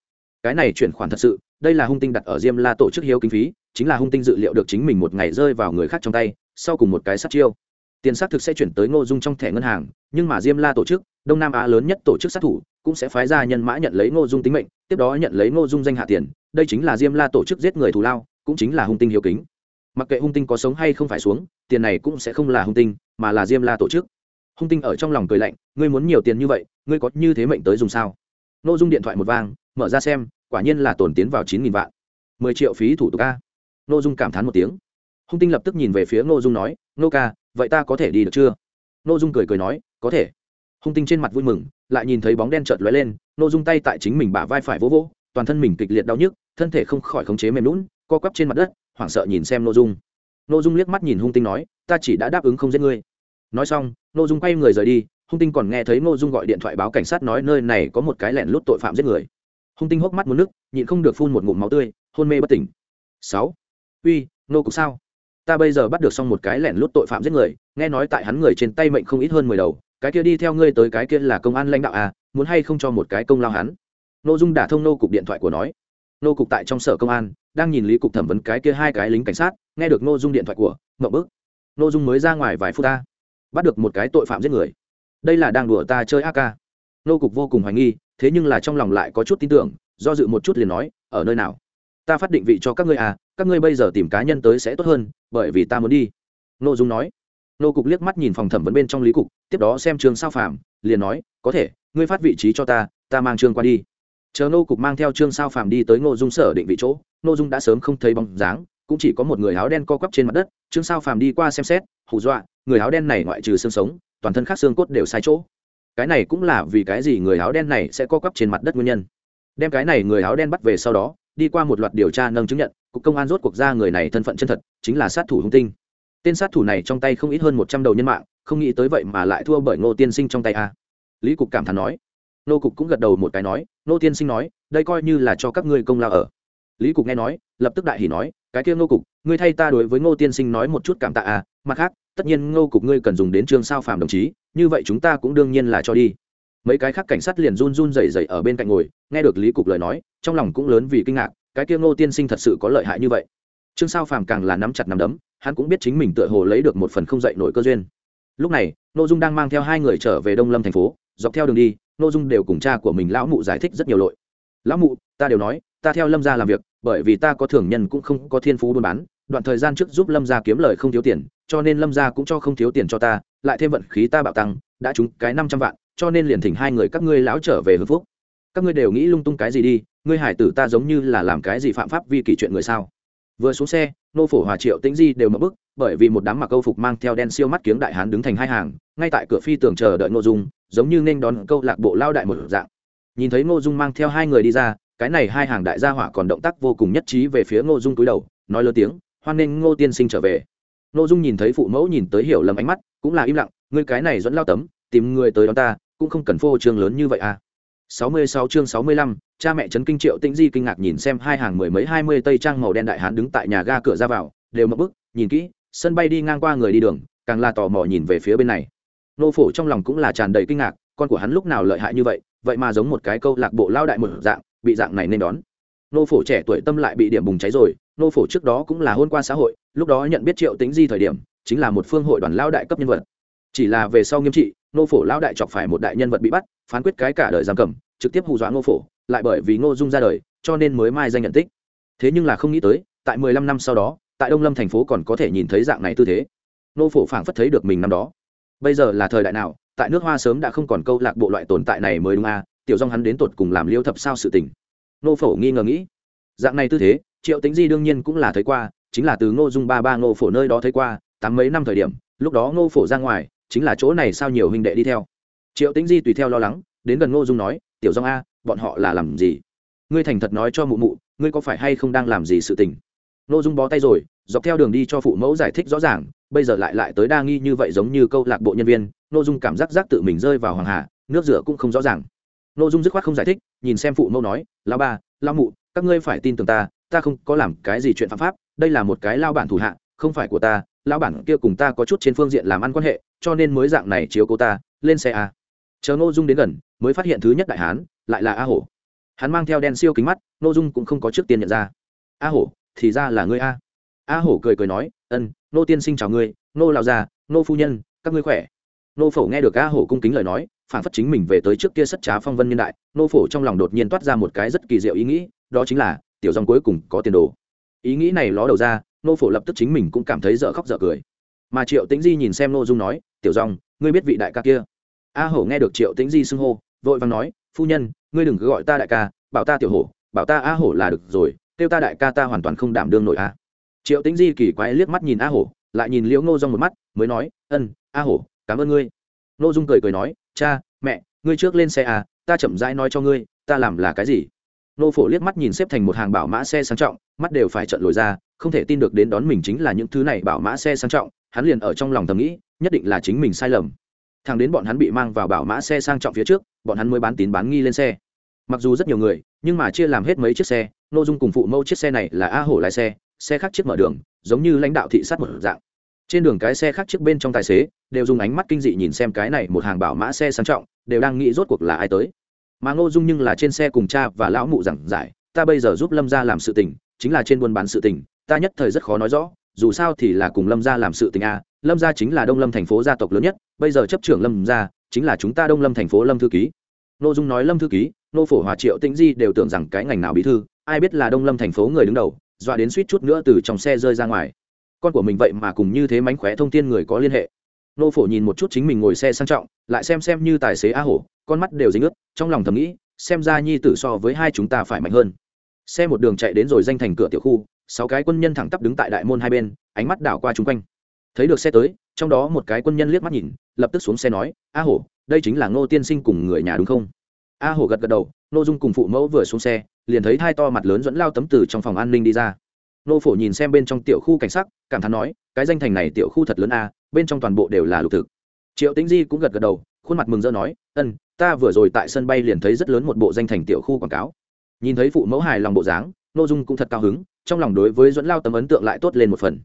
cái này chuyển khoản thật sự, đây là hung tinh đặt ở diêm la tổ chức hiếu kinh phí, chính là hung tinh dự liệu được chính mình một ngày rơi vào người khác trong tay, sau cùng một cái sát chiêu. Tiền xác thực sẽ chuyển tới ngô dung trong thẻ ngân hàng, nhưng mà diêm la tổ chức, đông nam á lớn nhất tổ chức sát thủ, cũng sẽ phái ra nhân mã nhận lấy ngô dung tính mệnh, tiếp đó nhận lấy ngô dung danh hạ tiền. Đây chính là diêm la tổ chức giết người thù lao, cũng chính là hung tinh hiếu kính. Mặc kệ hung tinh có sống hay không phải xuống, tiền này cũng sẽ không là hung tinh, mà là diêm la tổ chức. Hung tinh ở trong lòng cười lạnh, ngươi muốn nhiều tiền như vậy, ngươi có như thế mệnh tới dùng sao? Ngô dung điện thoại một vang, mở ra xem quả nhiên là tổn tiến vào chín nghìn vạn. Mười triệu phí thủ tục ca ngô dung cảm thán một tiếng. Hung tinh lập tức nhìn về phía ngô dung nói, ngô ca, vậy ta có thể đi được chưa? Ngô dung cười cười nói, có thể. Hung tinh trên mặt vui mừng, lại nhìn thấy bóng đen chợt lóe lên nô dung tay tại chính mình bả vai phải vỗ vỗ, toàn thân mình kịch liệt đau nhức, thân thể không khỏi khống chế mềm lún, co quắp trên mặt đất, hoảng sợ nhìn xem nô dung. Nô dung liếc mắt nhìn hung tinh nói, ta chỉ đã đáp ứng không giết ngươi. Nói xong nô dung quay người rời đi, hung tinh còn nghe thấy nô dung gọi điện thoại báo cảnh sát nói nơi này có một cái lẻn lút tội phạm giết người hung tinh hốc mắt muốn nước, nhịn không được phun một ngụm máu tươi, hôn mê bất tỉnh. Sáu. Uy, nô cục sao? Ta bây giờ bắt được xong một cái lẻn lút tội phạm giết người, nghe nói tại hắn người trên tay mệnh không ít hơn mười đầu, cái kia đi theo ngươi tới cái kia là công an lãnh đạo à muốn hay không cho một cái công lao hắn? Nô dung đả thông nô cục điện thoại của nói. Nô cục tại trong sở công an, đang nhìn lý cục thẩm vấn cái kia hai cái lính cảnh sát, nghe được nô dung điện thoại của mậu bức. Nô dung mới ra ngoài vài phút ta, bắt được một cái tội phạm giết người. Đây là đang đùa ta chơi ak nô cục vô cùng hoài nghi thế nhưng là trong lòng lại có chút tin tưởng, do dự một chút liền nói, ở nơi nào? Ta phát định vị cho các ngươi à các ngươi bây giờ tìm cá nhân tới sẽ tốt hơn, bởi vì ta muốn đi. Nô dung nói. Nô cục liếc mắt nhìn phòng thẩm vấn bên trong lý cục, tiếp đó xem trường sao phàm, liền nói, có thể, ngươi phát vị trí cho ta ta mang trương qua đi. Chờ nô cục mang theo trương sao phàm đi tới ngô dung sở định vị chỗ, ngô dung đã sớm không thấy bóng dáng, cũng chỉ có một người áo đen co quắp trên mặt đất, trương sao phàm đi qua xem xét, hù dọa, người áo đen này ngoại trừ xương sống, toàn thân khác xương cốt đều sai chỗ cái này cũng là vì cái gì người áo đen này sẽ co quắp trên mặt đất nguyên nhân. Đem cái này người áo đen bắt về sau đó, đi qua một loạt điều tra nâng chứng nhận, cục công an rốt cuộc ra người này thân phận chân thật, chính là sát thủ hung tinh. Tên sát thủ này trong tay không ít hơn một trăm đầu nhân mạng, không nghĩ tới vậy mà lại thua bởi ngô tiên sinh trong tay a. Lý cục cảm thán nói. Nô cục cũng gật đầu một cái nói nô tiên sinh nói, đây coi như là cho các ngươi công lao ở. Lý cục nghe nói, lập tức đại hỉ nói, cái kia ngô cục, ngươi thay ta đối với ngô tiên sinh nói một chút cảm tạ à mặt khác tất nhiên ngô cục ngươi cần dùng đến trương sao phàm đồng chí, như vậy chúng ta cũng đương nhiên là cho đi. Mấy cái khác cảnh sát liền run run rẩy rẩy ở bên cạnh ngồi, nghe được lý cục lời nói, trong lòng cũng lớn vì kinh ngạc, cái kia ngô tiên sinh thật sự có lợi hại như vậy. Trương sao phàm càng là nắm chặt nắm đấm, hắn cũng biết chính mình tựa hồ lấy được một phần không dậy nổi cơ duyên. Lúc này, ngô dung đang mang theo hai người trở về đông lâm thành phố, dọc theo đường đi, ngô dung đều cùng cha của mình lão mụ giải thích rất nhiều lội lão mụ, ta đều nói, ta theo lâm gia làm việc bởi vì ta có thường nhân cũng không có thiên phú buôn bán, đoạn thời gian trước giúp lâm gia kiếm lời không thiếu tiền, cho nên lâm gia cũng cho không thiếu tiền cho ta, lại thêm vận khí ta bạo tăng, đã trúng cái năm trăm vạn, cho nên liền thỉnh hai người các ngươi lão trở về hưng phúc. Các ngươi đều nghĩ lung tung cái gì đi, ngươi hải tử ta giống như là làm cái gì phạm pháp vi kỷ chuyện người sao? Vừa xuống xe, nô phổ hòa triệu, tĩnh di đều mất bức bởi vì một đám mặc câu phục mang theo đen siêu mắt kiếng đại hán đứng thành hai hàng, ngay tại cửa phi tường chờ đợi Ngô dung, giống như nên đón câu lạc bộ lao đại một dạng. Nhìn thấy ngô dung mang theo hai người đi ra cái này hai hàng đại gia hỏa còn động tác vô cùng nhất trí về phía ngô dung túi đầu nói lớn tiếng hoan nghênh ngô tiên sinh trở về. Ngô dung nhìn thấy phụ mẫu nhìn tới hiểu lầm ánh mắt cũng là im lặng ngươi cái này dẫn lao tấm tìm người tới đón ta cũng không cần phô trương lớn như vậy à. 66 chương 65, cha mẹ trấn kinh triệu tĩnh di kinh ngạc nhìn xem hai hàng mười mấy hai mươi tây trang màu đen đại hán đứng tại nhà ga cửa ra vào đều mập bức nhìn kỹ sân bay đi ngang qua người đi đường càng là tò mò nhìn về phía bên này. Nô phổ trong lòng cũng là tràn đầy kinh ngạc con của hắn lúc nào lợi hại như vậy vậy mà giống một cái câu lạc bộ lao đại một dạng bị dạng này nên đón. Nô phổ trẻ tuổi tâm lại bị điểm bùng cháy rồi, nô phổ trước đó cũng là hôn qua xã hội, lúc đó nhận biết triệu tính di thời điểm, chính là một phương hội đoàn lao đại cấp nhân vật. Chỉ là về sau nghiêm trị, nô phổ lao đại chọc phải một đại nhân vật bị bắt, phán quyết cái cả đời giam cầm, trực tiếp hù dọa nô phổ, lại bởi vì ngô dung ra đời, cho nên mới mai danh nhận tích. Thế nhưng là không nghĩ tới, tại mười lăm năm sau đó, tại đông lâm thành phố còn có thể nhìn thấy dạng này tư thế. Nô phổ phảng phất thấy được mình năm đó. Bây giờ là thời đại nào, tại nước hoa sớm đã không còn câu lạc bộ loại tồn tại này mới đúng à tiểu dòng hắn đến tột cùng làm liêu thập sao sự tình. Nô phổ nghi ngờ nghĩ. Dạng này tư thế, triệu tính di đương nhiên cũng là thấy qua, chính là từ ngô dung ba ba ngô phổ nơi đó thấy qua, tám mấy năm thời điểm, lúc đó ngô phổ ra ngoài, chính là chỗ này sao nhiều huynh đệ đi theo. Triệu tính di tùy theo lo lắng, đến gần ngô dung nói, tiểu dòng a, bọn họ là làm gì? Ngươi thành thật nói cho mụ mụ, ngươi có phải hay không đang làm gì sự tình? Ngô dung bó tay rồi, dọc theo đường đi cho phụ mẫu giải thích rõ ràng, bây giờ lại lại tới đa nghi như vậy giống như câu lạc bộ nhân viên, ngô dung cảm giác giác tự mình rơi vào hoàng hà, nước rửa cũng không rõ ràng ngô dung dứt khoát không giải thích, nhìn xem phụ mẫu nói lao ba lao mụ, các ngươi phải tin tưởng ta ta không có làm cái gì chuyện phạm pháp, đây là một cái lao bản thủ hạ, không phải của ta lao bản kia cùng ta có chút trên phương diện làm ăn quan hệ, cho nên mới dạng này chiếu cô ta, lên xe a chờ ngô dung đến gần, mới phát hiện thứ nhất đại hán, lại là a hổ. Hắn mang theo đen siêu kính mắt, ngô dung cũng không có trước tiên nhận ra. A hổ, thì ra là ngươi a. A hổ cười cười nói, ân nô tiên sinh chào ngươi nô lão già nô phu nhân, các ngươi khỏe. Nô phổ nghe được a hổ cung kính lời nói phản phất chính mình về tới trước kia sất trá phong vân nhân đại, nô phổ trong lòng đột nhiên toát ra một cái rất kỳ diệu ý nghĩ, đó chính là, tiểu dòng cuối cùng có tiền đồ. Ý nghĩ này ló đầu ra, nô phổ lập tức chính mình cũng cảm thấy dở khóc dở cười. Mà triệu tĩnh di nhìn xem nô dung nói, tiểu dòng, ngươi biết vị đại ca kia? A hổ nghe được triệu tĩnh di xưng hô, vội vàng nói, phu nhân, ngươi đừng cứ gọi ta đại ca, bảo ta tiểu hổ, bảo ta a hổ là được rồi, kêu ta đại ca ta hoàn toàn không đảm đương nổi a. Triệu tĩnh di kỳ quái liếc mắt nhìn a hổ, lại nhìn liễu ngô dung một mắt, mới nói, ân, a hổ, cảm ơn ngươi. Nô dung cười cười nói cha, mẹ, ngươi trước lên xe à ta chậm rãi nói cho ngươi, ta làm là cái gì? Nô phổ liếc mắt nhìn xếp thành một hàng bảo mã xe sang trọng, mắt đều phải trận lồi ra, không thể tin được đến đón mình chính là những thứ này bảo mã xe sang trọng, hắn liền ở trong lòng thầm nghĩ, nhất định là chính mình sai lầm. Thằng đến bọn hắn bị mang vào bảo mã xe sang trọng phía trước, bọn hắn mới bán tín bán nghi lên xe. Mặc dù rất nhiều người, nhưng mà chia làm hết mấy chiếc xe, Nô dung cùng phụ mẫu chiếc xe này là a hổ lái xe xe khác chiếc mở đường, giống như lãnh đạo thị sát một dạng trên đường cái xe khác trước bên trong tài xế, đều dùng ánh mắt kinh dị nhìn xem cái này một hàng bảo mã xe sang trọng, đều đang nghĩ rốt cuộc là ai tới. Mà ngô dung nhưng là trên xe cùng cha và lão mụ giảng giải, ta bây giờ giúp lâm ra làm sự tình, chính là trên buôn bán sự tình, ta nhất thời rất khó nói rõ, dù sao thì là cùng lâm gia làm sự tình a, lâm gia chính là đông lâm thành phố gia tộc lớn nhất, bây giờ chấp trưởng lâm gia, chính là chúng ta đông lâm thành phố lâm thư ký. Ngô dung nói lâm thư ký nô phổ hòa, triệu tĩnh di đều tưởng rằng cái ngành nào bí thư, ai biết là đông lâm thành phố người đứng đầu, dọa đến suýt chút nữa từ trong xe rơi ra ngoài con của mình vậy mà cùng như thế mánh khóe thông tin người có liên hệ. Nô phổ nhìn một chút chính mình ngồi xe sang trọng, lại xem xem như tài xế a hổ, con mắt đều dính ướt, trong lòng thầm nghĩ, xem ra nhi tử so với hai chúng ta phải mạnh hơn. Xe một đường chạy đến rồi danh thành cửa tiểu khu, sáu cái quân nhân thẳng tắp đứng tại đại môn hai bên, ánh mắt đảo qua chung quanh. Thấy được xe tới, trong đó một cái quân nhân liếc mắt nhìn, lập tức xuống xe nói, a hổ, đây chính là ngô tiên sinh cùng người nhà đúng không? A hổ gật gật đầu n ô dung cùng phụ mẫu vừa xuống xe, liền thấy thai to mặt lớn dẫn lao tấm từ trong phòng an ninh đi ra nô phổ nhìn xem bên trong tiểu khu cảnh sát cảm thán nói, cái danh thành này tiểu khu thật lớn a, bên trong toàn bộ đều là lục thực. Triệu tĩnh di cũng gật gật đầu, khuôn mặt mừng rỡ nói ân ta vừa rồi tại sân bay liền thấy rất lớn một bộ danh thành tiểu khu quảng cáo. Nhìn thấy phụ mẫu hài lòng bộ dáng n ô dung cũng thật cao hứng, trong lòng đối với dẫn lao tấm ấn tượng lại tốt lên một phần.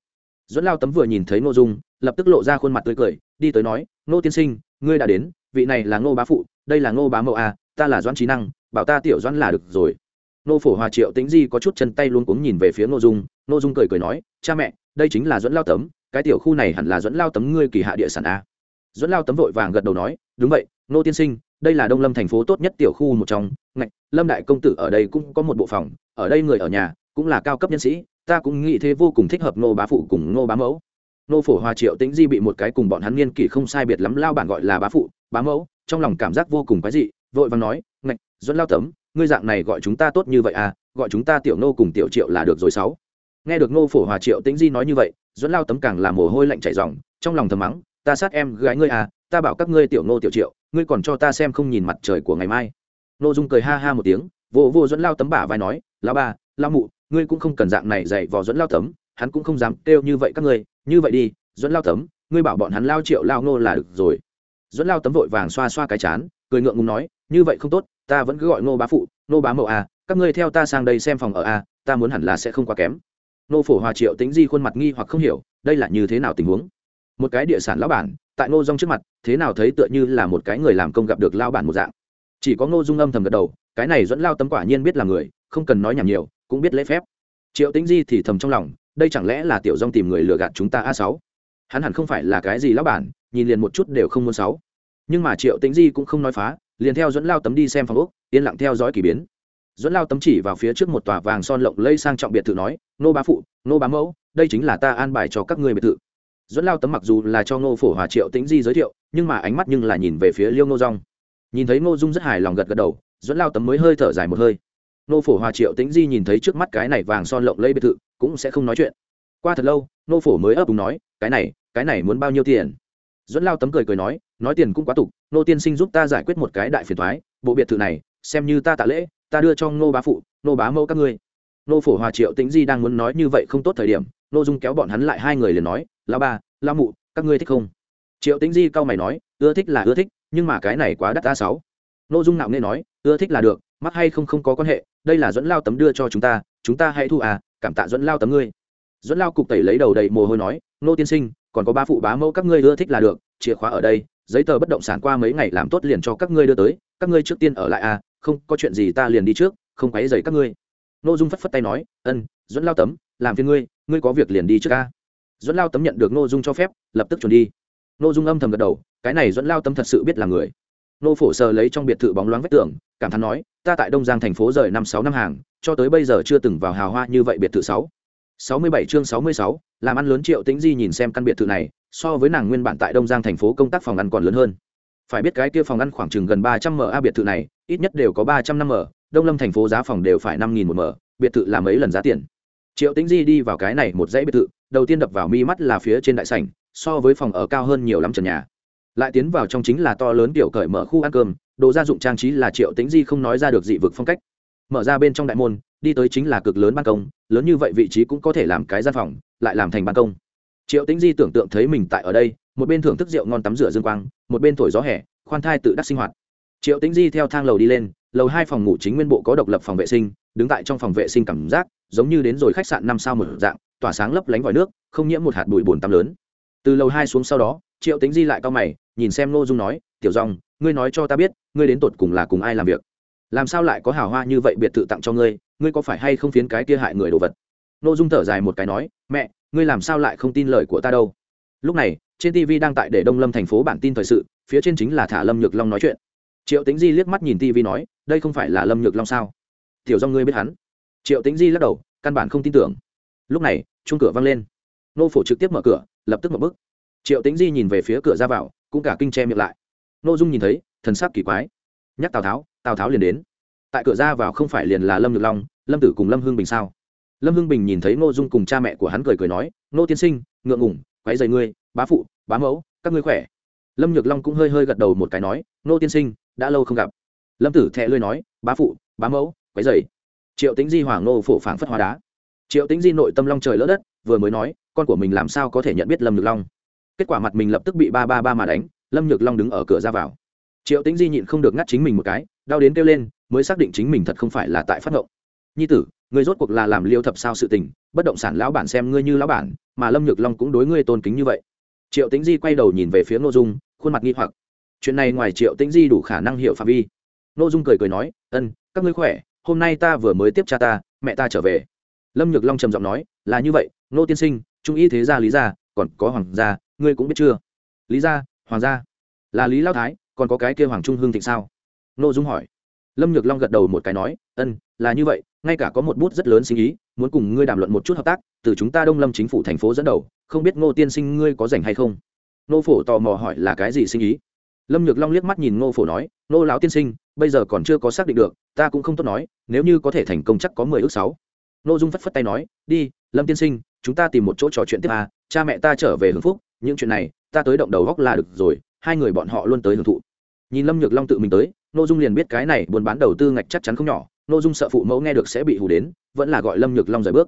Dẫn lao tấm vừa nhìn thấy n ô dung, lập tức lộ ra khuôn mặt tươi cười, đi tới nói, nô tiên sinh, ngươi đã đến, vị này là ngô bá phụ, đây là ngô bá mẫu a à, ta là doãn trí năng, bảo ta tiểu doãn là được rồi nô phổ hòa triệu tĩnh di có chút chân tay luôn cuống nhìn về phía n ô dung. N ô dung cười cười nói, cha mẹ, đây chính là dẫn lao tấm, cái tiểu khu này hẳn là dẫn lao tấm ngươi kỳ hạ địa sản à? a dẫn lao tấm vội vàng gật đầu nói, đúng vậy, nô tiên sinh, đây là đông lâm thành phố tốt nhất tiểu khu một trong. Ngạch, lâm đại công tử ở đây cũng có một bộ phòng, ở đây người ở nhà cũng là cao cấp nhân sĩ, ta cũng nghĩ thế vô cùng thích hợp nô bá phụ cùng nô bá mẫu. Nô phổ hòa triệu tĩnh di bị một cái cùng bọn hắn niên kỷ không sai biệt lắm lao bản gọi là bá phụ, bá mẫu, trong lòng cảm giác vô cùng quái dị, vội vàng nói, ngạch dẫn lao tấm ngươi dạng này gọi chúng ta tốt như vậy à gọi chúng ta tiểu nô cùng tiểu triệu là được rồi sáu. Nghe được nô phổ hòa triệu tĩnh di nói như vậy dẫn lao tấm càng là mồ hôi lạnh chảy ròng, trong lòng thầm mắng, ta sát em gái ngươi à ta bảo các ngươi tiểu nô tiểu triệu, ngươi còn cho ta xem không nhìn mặt trời của ngày mai. Nô dung cười ha ha một tiếng, vô vô dẫn lao tấm bả vai nói lao ba lao mụ, ngươi cũng không cần dạng này dạy vò dẫn lao tấm, hắn cũng không dám kêu như vậy các ngươi, như vậy đi dẫn lao tấm, ngươi bảo bọn hắn lao triệu lao nô là được rồi. Dẫn lao tấm vội vàng xoa xoa cái chán, cười ngượng ngùng nói, như vậy không tốt ta vẫn cứ gọi nô bá phụ nô bá mậu à các ngươi theo ta sang đây xem phòng ở à ta muốn hẳn là sẽ không quá kém. Nô phổ hòa triệu tính di khuôn mặt nghi hoặc không hiểu, đây là như thế nào tình huống? Một cái địa sản lão bản, tại ngô dung trước mặt, thế nào thấy tựa như là một cái người làm công gặp được lao bản một dạng. Chỉ có ngô dung âm thầm gật đầu, cái này dẫn lao tấm quả nhiên biết là người, không cần nói nhảm nhiều, cũng biết lễ phép. Triệu tính di thì thầm trong lòng, đây chẳng lẽ là tiểu dung tìm người lừa gạt chúng ta a sáu? Hắn hẳn không phải là cái gì lão bản, nhìn liền một chút đều không muốn sáu. Nhưng mà triệu tính di cũng không nói phá liền theo dẫn lao tấm đi xem phòng úc yên lặng theo dõi k ỳ biến. Dẫn lao tấm chỉ vào phía trước một tòa vàng son lộng lây sang trọng biệt thự nói, nô bá phụ, nô bá mẫu, đây chính là ta an bài cho các ngươi biệt thự. Dẫn lao tấm mặc dù là cho ngô phổ hòa triệu tĩnh di giới thiệu, nhưng mà ánh mắt nhưng là nhìn về phía liêu ngô rong nhìn thấy ngô dung rất hài lòng gật gật đầu, dẫn lao tấm mới hơi thở dài một hơi. Ngô phổ hòa triệu tĩnh di nhìn thấy trước mắt cái này vàng son lộng lây biệt thự, cũng sẽ không nói chuyện. Qua thật lâu, ngô phổ mới ấp úng nói, cái này cái này muốn bao nhiêu tiền? Dẫn lao tấm cười cười nói nói tiền cũng quá tục nô tiên sinh giúp ta giải quyết một cái đại phiền thoái bộ biệt thự này, xem như ta tạ lễ, ta đưa cho ngô bá phụ nô bá mẫu các ngươi. Nô phổ hòa triệu tĩnh di đang muốn nói như vậy không tốt thời điểm nô dung kéo bọn hắn lại hai người liền nói lao ba lao mụ, các ngươi thích không? Triệu tĩnh di cau mày nói, ưa thích là ưa thích, nhưng mà cái này quá đắt ta sáu. Nô dung nạo nghe nói, ưa thích là được, mắc hay không không có quan hệ, đây là dẫn lao tấm đưa cho chúng ta chúng ta hãy thu à cảm tạ dẫn lao tấm ngươi. Dẫn lao cục tẩy lấy đầu đầy mồ hôi nói nô tiên sinh, còn có ba phụ bá mẫu các ngươi ưa thích là được, chìa khóa ở đây giấy tờ bất động sản qua mấy ngày làm tốt liền cho các ngươi đưa tới, các ngươi trước tiên ở lại à không, có chuyện gì ta liền đi trước, không quấy dày các ngươi. N ô dung phất phất tay nói, ân dẫn lao tấm, làm phiên ngươi ngươi có việc liền đi trước ca dẫn lao tấm nhận được ngô dung cho phép, lập tức chuẩn đi. Ngô dung âm thầm gật đầu, cái này dẫn lao tấm thật sự biết là người. Nô phổ sờ lấy trong biệt thự bóng loáng vách tường, cảm thán nói, ta tại đông giang thành phố rời năm sáu năm hàng, cho tới bây giờ chưa từng vào hào hoa như vậy biệt thự sáu sáu mươi bảy chương sáu mươi sáu, làm ăn lớn triệu tĩnh di nhìn xem căn biệt thự này, so với nàng nguyên bản tại đông giang thành phố công tác phòng ăn còn lớn hơn. Phải biết cái kia phòng ăn khoảng chừng gần ba trăm m a biệt thự này, ít nhất đều có ba trăm năm m đông lâm thành phố giá phòng đều phải năm nghìn một m biệt thự là mấy lần giá tiền. Triệu tĩnh di đi vào cái này một dãy biệt thự, đầu tiên đập vào mi mắt là phía trên đại sảnh, so với phòng ở cao hơn nhiều lắm trần nhà. Lại tiến vào trong chính là to lớn tiểu cởi mở khu ăn cơm, đồ gia dụng trang trí là triệu tĩnh di không nói ra được dị vực phong cách. Mở ra bên trong đại môn đi tới chính là cực lớn ban công, lớn như vậy vị trí cũng có thể làm cái gian phòng, lại làm thành ban công. Triệu tĩnh di tưởng tượng thấy mình tại ở đây, một bên thưởng thức rượu ngon tắm rửa dương quang, một bên thổi gió hẻ khoan thai tự đắc sinh hoạt. Triệu tĩnh di theo thang lầu đi lên, lầu hai phòng ngủ chính nguyên bộ có độc lập phòng vệ sinh, đứng tại trong phòng vệ sinh cảm giác, giống như đến rồi khách sạn năm sao một dạng, tỏa sáng lấp lánh vòi nước, không nhiễm một hạt bụi bồn tắm lớn. Từ lầu hai xuống sau đó, triệu Tĩnh di lại cao mày, nhìn xem n dung nói, tiểu dòng, ngươi nói cho ta biết, ngươi đến tột cùng là cùng ai làm việc? Làm sao lại có hào hoa như vậy biệt thự tặng cho ngươi ngươi có phải hay không phiến cái kia hại người đồ vật? Nội dung thở dài một cái nói, mẹ, ngươi làm sao lại không tin lời của ta đâu? Lúc này, trên tv đang tại để đông lâm thành phố bản tin thời sự, phía trên chính là thả lâm nhược long nói chuyện. Triệu tính di liếc mắt nhìn tv nói, đây không phải là lâm nhược long sao? Tiểu do ngươi biết hắn? Triệu tính di lắc đầu, căn bản không tin tưởng. Lúc này chung cửa văng lên. Nô phổ trực tiếp mở cửa, lập tức mở bức triệu tính di nhìn về phía cửa ra vào, cũng cả kinh che miệng lại. Nô dung nhìn thấy, thần sắc kỳ quái. Nhắc tào tháo tào tháo liền đến tại cửa ra vào không phải liền là lâm nhược long lâm tử cùng lâm hương bình sao lâm hương bình nhìn thấy ngô dung cùng cha mẹ của hắn cười cười nói Ngô tiên sinh ngượng ngủng quáy dày ngươi bá phụ bá mẫu các ngươi khỏe lâm nhược long cũng hơi hơi gật đầu một cái nói Ngô tiên sinh đã lâu không gặp lâm tử thẹ lươi nói bá phụ bá mẫu quáy dày triệu tính di hoàng Ngô phổ phảng phất hóa đá triệu tính di nội tâm long trời lỡ đất vừa mới nói con của mình làm sao có thể nhận biết lâm nhược long kết quả mặt mình lập tức bị ba ba ba mà đánh lâm nhược long đứng ở cửa ra vào triệu tính di nhịn không được ngắt chính mình một cái đau đến kêu lên, mới xác định chính mình thật không phải là tại phát ngộng. Nhi tử, ngươi rốt cuộc là làm liêu thập sao sự tình, bất động sản lão bản xem ngươi như lão bản, mà lâm nhược long cũng đối ngươi tôn kính như vậy. Triệu tính di quay đầu nhìn về phía nội dung, khuôn mặt nghi hoặc. Chuyện này ngoài triệu tính di đủ khả năng hiểu phạm vi. Nội dung cười cười nói, ân, các ngươi khỏe, hôm nay ta vừa mới tiếp cha ta, mẹ ta trở về. Lâm nhược long trầm giọng nói, là như vậy nô tiên sinh, trung y thế gia lý gia, còn có hoàng gia, ngươi cũng biết chưa? Lý gia, hoàng gia. Là lý lao thái, còn có cái kia hoàng trung hương thịnh sao? N ô dung hỏi. Lâm nhược long gật đầu một cái nói, ân, là như vậy, ngay cả có một bút rất lớn sinh ý, muốn cùng ngươi đàm luận một chút hợp tác, từ chúng ta đông lâm chính phủ thành phố dẫn đầu, không biết ngô tiên sinh ngươi có rảnh hay không? Nô phổ tò mò hỏi, là cái gì sinh ý? Lâm nhược long liếc mắt nhìn ngô phổ nói nô lão tiên sinh, bây giờ còn chưa có xác định được, ta cũng không tốt nói, nếu như có thể thành công chắc có mười ước sáu. Nô dung phất phất tay nói, đi, lâm tiên sinh, chúng ta tìm một chỗ trò chuyện tiếp à cha mẹ ta trở về hưởng phúc, những chuyện này, ta tới động đầu góc là được rồi, hai người bọn họ luôn tới hưởng thụ. Nhìn lâm nhược long tự mình tới nội dung liền biết cái này buôn bán đầu tư ngạch chắc chắn không nhỏ nội dung sợ phụ mẫu nghe được sẽ bị hù đến vẫn là gọi lâm nhược long rời bước.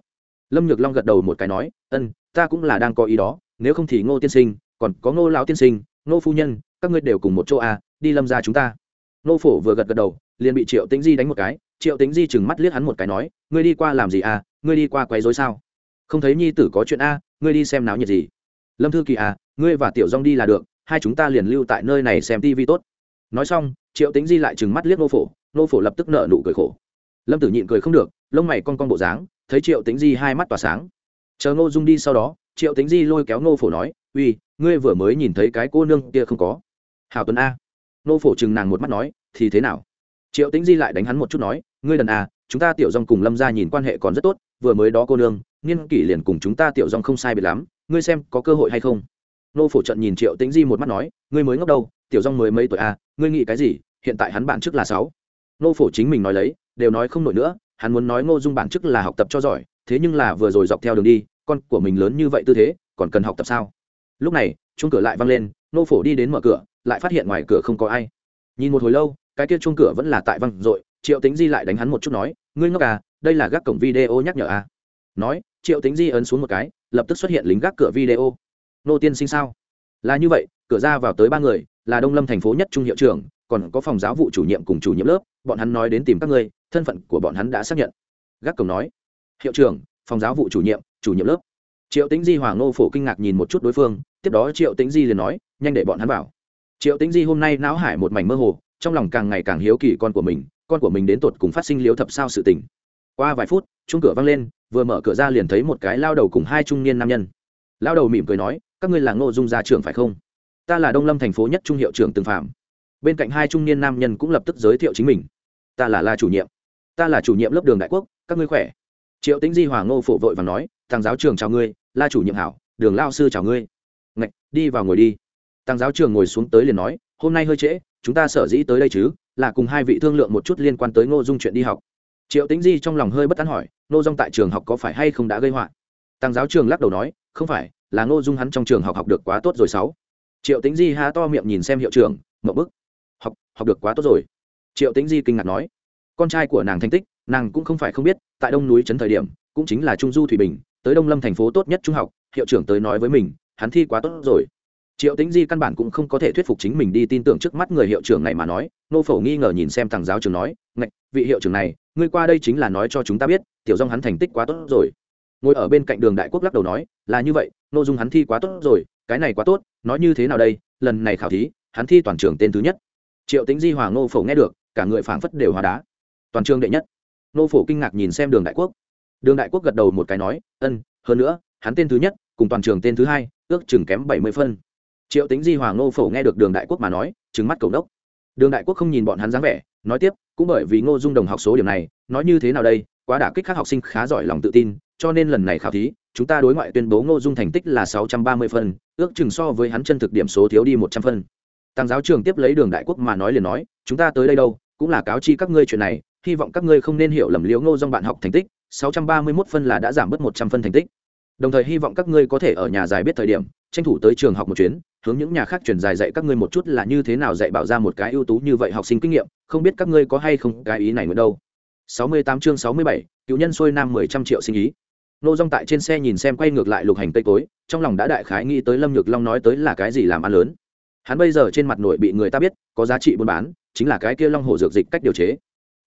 Lâm nhược long gật đầu một cái nói ân ta cũng là đang có ý đó nếu không thì ngô tiên sinh còn có ngô lão tiên sinh ngô phu nhân các ngươi đều cùng một chỗ à, đi lâm ra chúng ta. Ngô phổ vừa gật gật đầu liền bị triệu tính di đánh một cái. Triệu tính di chừng mắt liếc hắn một cái nói ngươi đi qua làm gì à ngươi đi qua quấy dối sao? Không thấy nhi tử có chuyện a à, ngươi đi xem náo nhiệt gì. Lâm thư kỳ à ngươi và tiểu dong đi là được hai chúng ta liền lưu tại nơi này xem tivi tốt. Nói xong triệu tính di lại trừng mắt liếc nô phổ nô phổ lập tức nợ nụ cười khổ. Lâm tử nhịn cười không được, lông mày con con bộ dáng, thấy triệu tính di hai mắt tỏa sáng. Chờ ngô dung đi sau đó, triệu tính di lôi kéo Nô phổ nói, uy, ngươi vừa mới nhìn thấy cái cô nương kia không có? Hào tuấn a. Nô phổ chừng nàng một mắt nói, thì thế nào? Triệu tính di lại đánh hắn một chút nói, ngươi đần a, chúng ta tiểu dòng cùng lâm ra nhìn quan hệ còn rất tốt, vừa mới đó cô nương, niên kỷ liền cùng chúng ta tiểu dòng không sai biệt lắm, ngươi xem có cơ hội hay không? Nô phổ trận nhìn triệu tính di một mắt nói ngươi mới ngốc đâu tiểu rong mới mấy tuổi à, ngươi nghĩ cái gì hiện tại hắn bản chức là sáu. Nô phổ chính mình nói lấy đều nói không nổi nữa hắn muốn nói ngô dung bản chức là học tập cho giỏi thế nhưng là vừa rồi dọc theo đường đi con của mình lớn như vậy tư thế còn cần học tập sao? Lúc này chung cửa lại văng lên nô phổ đi đến mở cửa lại phát hiện ngoài cửa không có ai. Nhìn một hồi lâu cái kia chung cửa vẫn là tại văng rồi triệu tính di lại đánh hắn một chút nói ngươi ngốc à đây là gác cổng video nhắc nhở à. Nói triệu tính di ấn xuống một cái lập tức xuất hiện lính gác cửa video nô tiên sinh sao? Là như vậy, cửa ra vào tới ba người, là đông lâm thành phố nhất trung hiệu trưởng, còn có phòng giáo vụ chủ nhiệm cùng chủ nhiệm lớp, bọn hắn nói đến tìm các ngươi, thân phận của bọn hắn đã xác nhận. Gác cổng nói, hiệu trưởng, phòng giáo vụ chủ nhiệm chủ nhiệm lớp. Triệu tĩnh di hoàng nô phổ kinh ngạc nhìn một chút đối phương, tiếp đó triệu tĩnh di liền nói, nhanh để bọn hắn vào. Triệu tĩnh di hôm nay não hải một mảnh mơ hồ, trong lòng càng ngày càng hiếu kỳ con của mình, con của mình đến tột cùng phát sinh liếu thập sao sự tình. Qua vài phút chung cửa văng lên, vừa mở cửa ra liền thấy một cái lao đầu cùng hai trung niên nam nhân. Lao đầu mỉm cười nói các ngươi là ngô dung gia trưởng phải không? Ta là đông lâm thành phố nhất trung hiệu trưởng từng phạm. Bên cạnh hai trung niên nam nhân cũng lập tức giới thiệu chính mình. Ta là la chủ nhiệm. Ta là chủ nhiệm lớp đường đại quốc, các ngươi khỏe? Triệu tĩnh di hòa ngô phổ vội và nói thằng giáo trường chào ngươi, la chủ nhiệm hảo, đường lao sư chào ngươi. Ngạch, đi vào ngồi đi. Tăng giáo trường ngồi xuống tới liền nói, hôm nay hơi trễ, chúng ta sở dĩ tới đây chứ, là cùng hai vị thương lượng một chút liên quan tới ngô dung chuyện đi học. Triệu tĩnh di trong lòng hơi bất tán hỏi, ngô dung tại trường học có phải hay không đã gây họa? Tăng giáo trường lắc đầu nói, không phải là ngô dung hắn trong trường học học được quá tốt rồi sáu. Triệu tính di há to miệng nhìn xem hiệu trưởng, mậu bức. Học học được quá tốt rồi. Triệu tính di kinh ngạc nói. Con trai của nàng thành tích, nàng cũng không phải không biết, tại đông núi trấn thời điểm, cũng chính là trung du thủy bình, tới đông lâm thành phố tốt nhất trung học, hiệu trưởng tới nói với mình, hắn thi quá tốt rồi. Triệu tính di căn bản cũng không có thể thuyết phục chính mình đi tin tưởng trước mắt người hiệu trưởng này mà nói, nô phổ nghi ngờ nhìn xem thằng giáo trường nói, ngạch, vị hiệu trưởng này, ngươi qua đây chính là nói cho chúng ta biết, tiểu dong hắn thành tích quá tốt rồi ngồi ở bên cạnh đường đại quốc lắc đầu nói, là như vậy n ô dung hắn thi quá tốt rồi, cái này quá tốt, nói như thế nào đây, lần này khảo thí, hắn thi toàn trường tên thứ nhất. Triệu tính di hòa ngô phổ nghe được, cả người phảng phất đều hóa đá. Toàn trường đệ nhất. Ngô phổ kinh ngạc nhìn xem đường đại quốc. Đường đại quốc gật đầu một cái nói, ân, hơn nữa, hắn tên thứ nhất, cùng toàn trường tên thứ hai, ước chừng kém bảy mươi phân. Triệu tính di hoàng ngô phổ nghe được đường đại quốc mà nói trứng mắt cầu đốc đường đại quốc không nhìn bọn hắn dáng vẻ, nói tiếp, cũng bởi vì ngô dung đồng học số điểm này, nói như thế nào đây, quá đả kích các học sinh khá giỏi lòng tự tin cho nên lần này khảo thí chúng ta đối ngoại tuyên bố ngô dung thành tích là sáu trăm ba mươi phân ước chừng so với hắn chân thực điểm số thiếu đi một trăm phân. Tăng giáo trường tiếp lấy đường đại quốc mà nói liền nói chúng ta tới đây đâu cũng là cáo chi các ngươi chuyện này hy vọng các ngươi không nên hiểu lầm liễu ngô dong bạn học thành tích sáu trăm ba mươi 631 phân là đã giảm bớt một trăm phân thành tích. Đồng thời hy vọng các ngươi có thể ở nhà dài biết thời điểm tranh thủ tới trường học một chuyến hướng những nhà khác truyền dài dạy các ngươi một chút là như thế nào dạy bảo ra một cái ưu tú như vậy học sinh kinh nghiệm không biết các ngươi có hay không cái ý này nữa đâu. 68 chương 67, cựu nhân xuôi nam mười trăm triệu sinh ý nô dong tại trên xe nhìn xem quay ngược lại lục hành tây tối trong lòng đã đại khái nghĩ tới lâm nhược long nói tới là cái gì làm ăn lớn. Hắn bây giờ trên mặt nội bị người ta biết, có giá trị buôn bán, chính là cái kia long hồ dược dịch cách điều chế.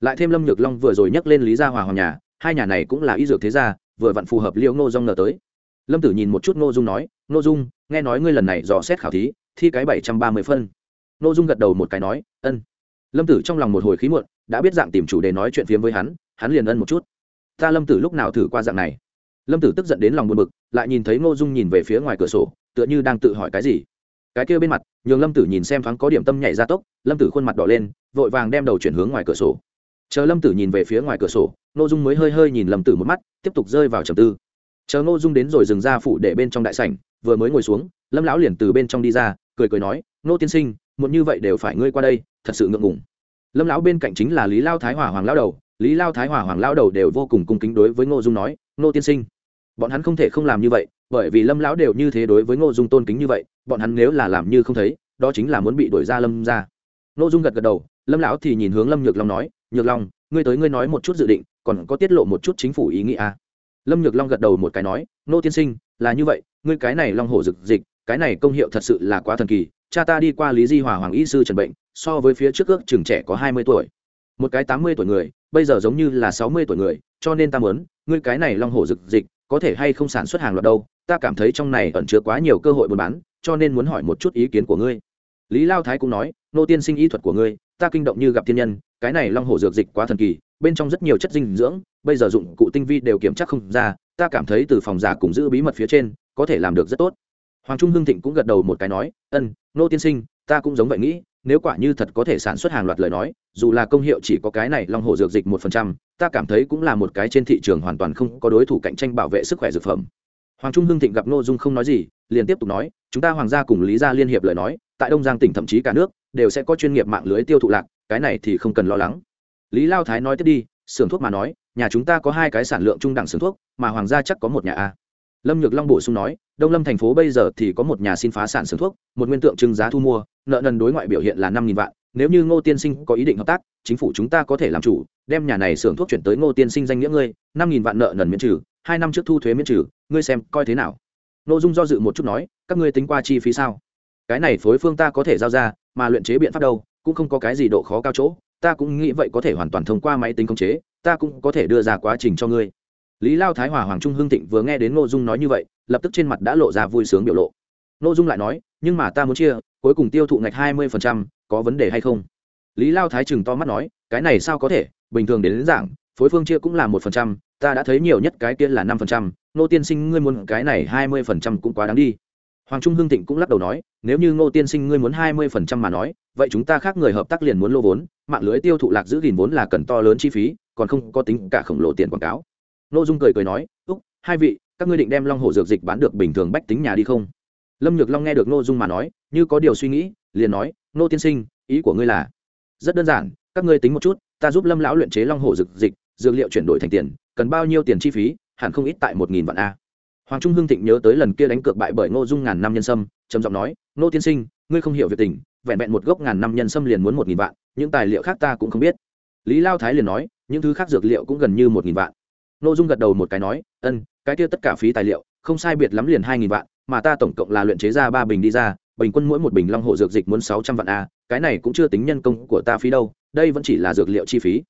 Lại thêm lâm nhược long vừa rồi nhắc lên lý gia hòa hoàng nhà, hai nhà này cũng là y dược thế gia, vừa vặn phù hợp liễu ngô dung ngờ tới. Lâm tử nhìn một chút ngô dung nói ngô dung, nghe nói ngươi lần này dò xét khảo thí, thi cái bảy trăm ba mươi phân. Ngô dung gật đầu một cái nói, ân. Lâm tử trong lòng một hồi khí muộn, đã biết dạng tìm chủ đề nói chuyện phiếm với hắn hắn liền ân một chút. Ta lâm tử lúc nào thử qua dạng này? Lâm tử tức giận đến lòng buồn bực, lại nhìn thấy ngô dung nhìn về phía ngoài cửa sổ, tựa như đang tự hỏi cái gì. Cái kia bên mặt, nhường lâm tử nhìn xem thoáng có điểm tâm nhảy ra tốc, lâm tử khuôn mặt đỏ lên, vội vàng đem đầu chuyển hướng ngoài cửa sổ. Chờ lâm tử nhìn về phía ngoài cửa sổ, Ngô dung mới hơi hơi nhìn lâm tử một mắt, tiếp tục rơi vào trầm tư. Chờ Ngô dung đến rồi dừng ra phụ để bên trong đại sảnh, vừa mới ngồi xuống, lâm lão liền từ bên trong đi ra, cười cười nói, Ngô tiên sinh, muộn như vậy đều phải ngươi qua đây, thật sự ngượng ngùng. Lâm lão bên cạnh chính là lý lao thái hòa hoàng lao đầu, lý lao thái hòa hoàng lao đầu đều vô cùng cung kính đối với ngô dung nói, Ngô tiên sinh bọn hắn không thể không làm như vậy, bởi vì lâm lão đều như thế đối với ngô dung tôn kính như vậy, bọn hắn nếu là làm như không thấy, đó chính là muốn bị đuổi ra lâm ra ngô dung gật gật đầu, lâm lão thì nhìn hướng lâm nhược long nói, nhược long, ngươi tới ngươi nói một chút dự định, còn có tiết lộ một chút chính phủ ý nghĩa à. lâm nhược long gật đầu một cái nói nô tiên sinh, là như vậy, ngươi cái này long hổ dực dịch, cái này công hiệu thật sự là quá thần kỳ, cha ta đi qua lý di hòa hoàng y sư trần bệnh, so với phía trước ước chừng trẻ có hai mươi tuổi một cái tám mươi tuổi người, bây giờ giống như là sáu mươi tuổi người, cho nên ta muốn, ngươi cái này long hổ dực dịch có thể hay không sản xuất hàng loạt đâu, ta cảm thấy trong này ẩn chứa quá nhiều cơ hội buôn bán, cho nên muốn hỏi một chút ý kiến của ngươi. Lý lao thái cũng nói, nô tiên sinh y thuật của ngươi, ta kinh động như gặp thiên nhân, cái này long hồ dược dịch quá thần kỳ, bên trong rất nhiều chất dinh dưỡng, bây giờ dụng cụ tinh vi đều kiểm tra không ra, ta cảm thấy từ phòng giả cùng giữ bí mật phía trên, có thể làm được rất tốt. Hoàng trung hưng thịnh cũng gật đầu một cái nói, ân, nô tiên sinh, ta cũng giống vậy nghĩ nếu quả như thật có thể sản xuất hàng loạt lời nói, dù là công hiệu chỉ có cái này long hổ dược dịch một phần trăm, ta cảm thấy cũng là một cái trên thị trường hoàn toàn không có đối thủ cạnh tranh bảo vệ sức khỏe dược phẩm. Hoàng trung hưng thịnh gặp nội dung không nói gì, liền tiếp tục nói, chúng ta hoàng gia cùng lý gia liên hiệp lời nói, tại đông giang tỉnh thậm chí cả nước, đều sẽ có chuyên nghiệp mạng lưới tiêu thụ lạc, cái này thì không cần lo lắng. Lý lao thái nói tiếp đi, xưởng thuốc mà nói, nhà chúng ta có hai cái sản lượng trung đẳng xưởng thuốc, mà hoàng gia chắc có một nhà a. Lâm nhược long bổ sung nói, đông lâm thành phố bây giờ thì có một nhà xin phá sản xưởng thuốc, một nguyên tượng trưng giá thu mua nợ nần đối ngoại biểu hiện là năm nghìn vạn, nếu như ngô tiên sinh có ý định hợp tác, chính phủ chúng ta có thể làm chủ, đem nhà này xưởng thuốc chuyển tới ngô tiên sinh danh nghĩa ngươi, năm nghìn vạn nợ nần miễn trừ, hai năm trước thu thuế miễn trừ, ngươi xem coi thế nào. N dung do dự một chút nói, các ngươi tính qua chi phí sao? Cái này phối phương ta có thể giao ra, mà luyện chế biện pháp đâu, cũng không có cái gì độ khó cao chỗ, ta cũng nghĩ vậy có thể hoàn toàn thông qua máy tính khống chế, ta cũng có thể đưa ra quá trình cho ngươi. Lý lao thái hòa hoàng trung Hưng thịnh vừa nghe đến nội dung nói như vậy, lập tức trên mặt đã lộ ra vui sướng biểu lộ. N dung lại nói, nhưng mà ta muốn chia cuối cùng tiêu thụ ngạch hai mươi phần trăm, có vấn đề hay không? Lý lao thái chừng to mắt nói cái này sao có thể bình thường đến, đến giảng phối phương chia cũng là một phần trăm ta đã thấy nhiều nhất cái kia là năm phần trăm nô tiên sinh ngươi muốn cái này hai mươi phần trăm cũng quá đáng đi. Hoàng trung hưng thịnh cũng lắc đầu nói nếu như ngô tiên sinh ngươi muốn hai mươi phần trăm mà nói vậy chúng ta khác người hợp tác liền muốn lô vốn mạng lưới tiêu thụ lạc giữ gìn vốn là cần to lớn chi phí còn không có tính cả khổng lồ tiền quảng cáo. N ô dung cười cười nói úc hai vị các ngươi định đem long hổ dược dịch bán được bình thường bách tính nhà đi không? Lâm nhược long nghe được n ô dung mà nói, như có điều suy nghĩ, liền nói n ô tiên sinh, ý của ngươi là rất đơn giản, các ngươi tính một chút, ta giúp lâm lão luyện chế long hổ dược dịch, dược liệu chuyển đổi thành tiền, cần bao nhiêu tiền chi phí, hẳn không ít tại một nghìn vạn a. Hoàng trung hưng thịnh nhớ tới lần kia đánh cược bại bởi ngô dung ngàn năm nhân sâm, trầm giọng nói, ngô tiên sinh, ngươi không hiểu việc tình, vẹn vẹn một gốc ngàn năm nhân sâm liền muốn một nghìn vạn, những tài liệu khác ta cũng không biết. Lý lao thái liền nói, những thứ khác dược liệu cũng gần như một nghìn vạn. N ô dung gật đầu một cái nói, ân, cái kia tất cả phí tài liệu, không sai biệt lắm liền hai nghìn vạn mà ta tổng cộng là luyện chế ra ba bình đi ra, bình quân mỗi một bình long hộ dược dịch muốn sáu trăm vạn a, cái này cũng chưa tính nhân công của ta phí đâu, đây vẫn chỉ là dược liệu chi phí.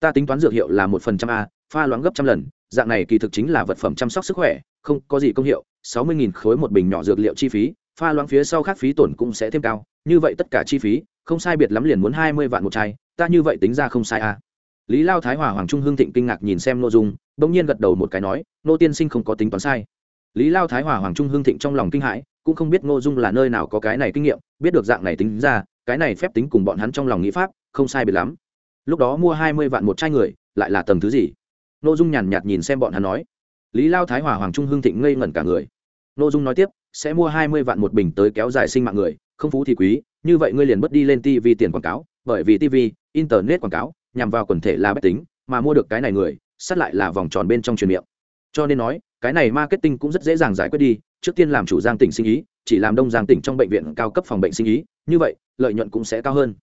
Ta tính toán dược hiệu là một phần trăm a, pha loãng gấp trăm lần, dạng này kỳ thực chính là vật phẩm chăm sóc sức khỏe, không có gì công hiệu, sáu mươi nghìn khối một bình nhỏ dược liệu chi phí, pha loãng phía sau khác phí tổn cũng sẽ thêm cao, như vậy tất cả chi phí, không sai biệt lắm liền muốn hai mươi vạn một chai, ta như vậy tính ra không sai a. Lý lao thái hòa hoàng trung hương thịnh kinh ngạc nhìn xem nội dung, bỗng nhiên gật đầu một cái nói nô tiên sinh không có tính toán sai lý lao thái hòa hoàng trung hương thịnh trong lòng kinh hãi, cũng không biết ngô dung là nơi nào có cái này kinh nghiệm, biết được dạng này tính ra, cái này phép tính cùng bọn hắn trong lòng nghĩ pháp, không sai biệt lắm. Lúc đó mua hai mươi vạn một chai người, lại là tầng thứ gì? Ngô dung nhàn nhạt nhìn xem bọn hắn nói. Lý lao thái hòa hoàng trung hương thịnh ngây ngẩn cả người. Ngô dung nói tiếp, sẽ mua hai mươi vạn một bình tới kéo dài sinh mạng người, không phú thì quý, như vậy ngươi liền mất đi lên tv tiền quảng cáo, bởi vì tv internet quảng cáo, nhằm vào quần thể là bách tính, mà mua được cái này người sát lại là vòng tròn bên trong truyền miệng. Cho nên nói cái này marketing cũng rất dễ dàng giải quyết đi, trước tiên làm chủ giang tỉnh sinh ý, chỉ làm đông giang tỉnh trong bệnh viện cao cấp phòng bệnh sinh ý, như vậy, lợi nhuận cũng sẽ cao hơn.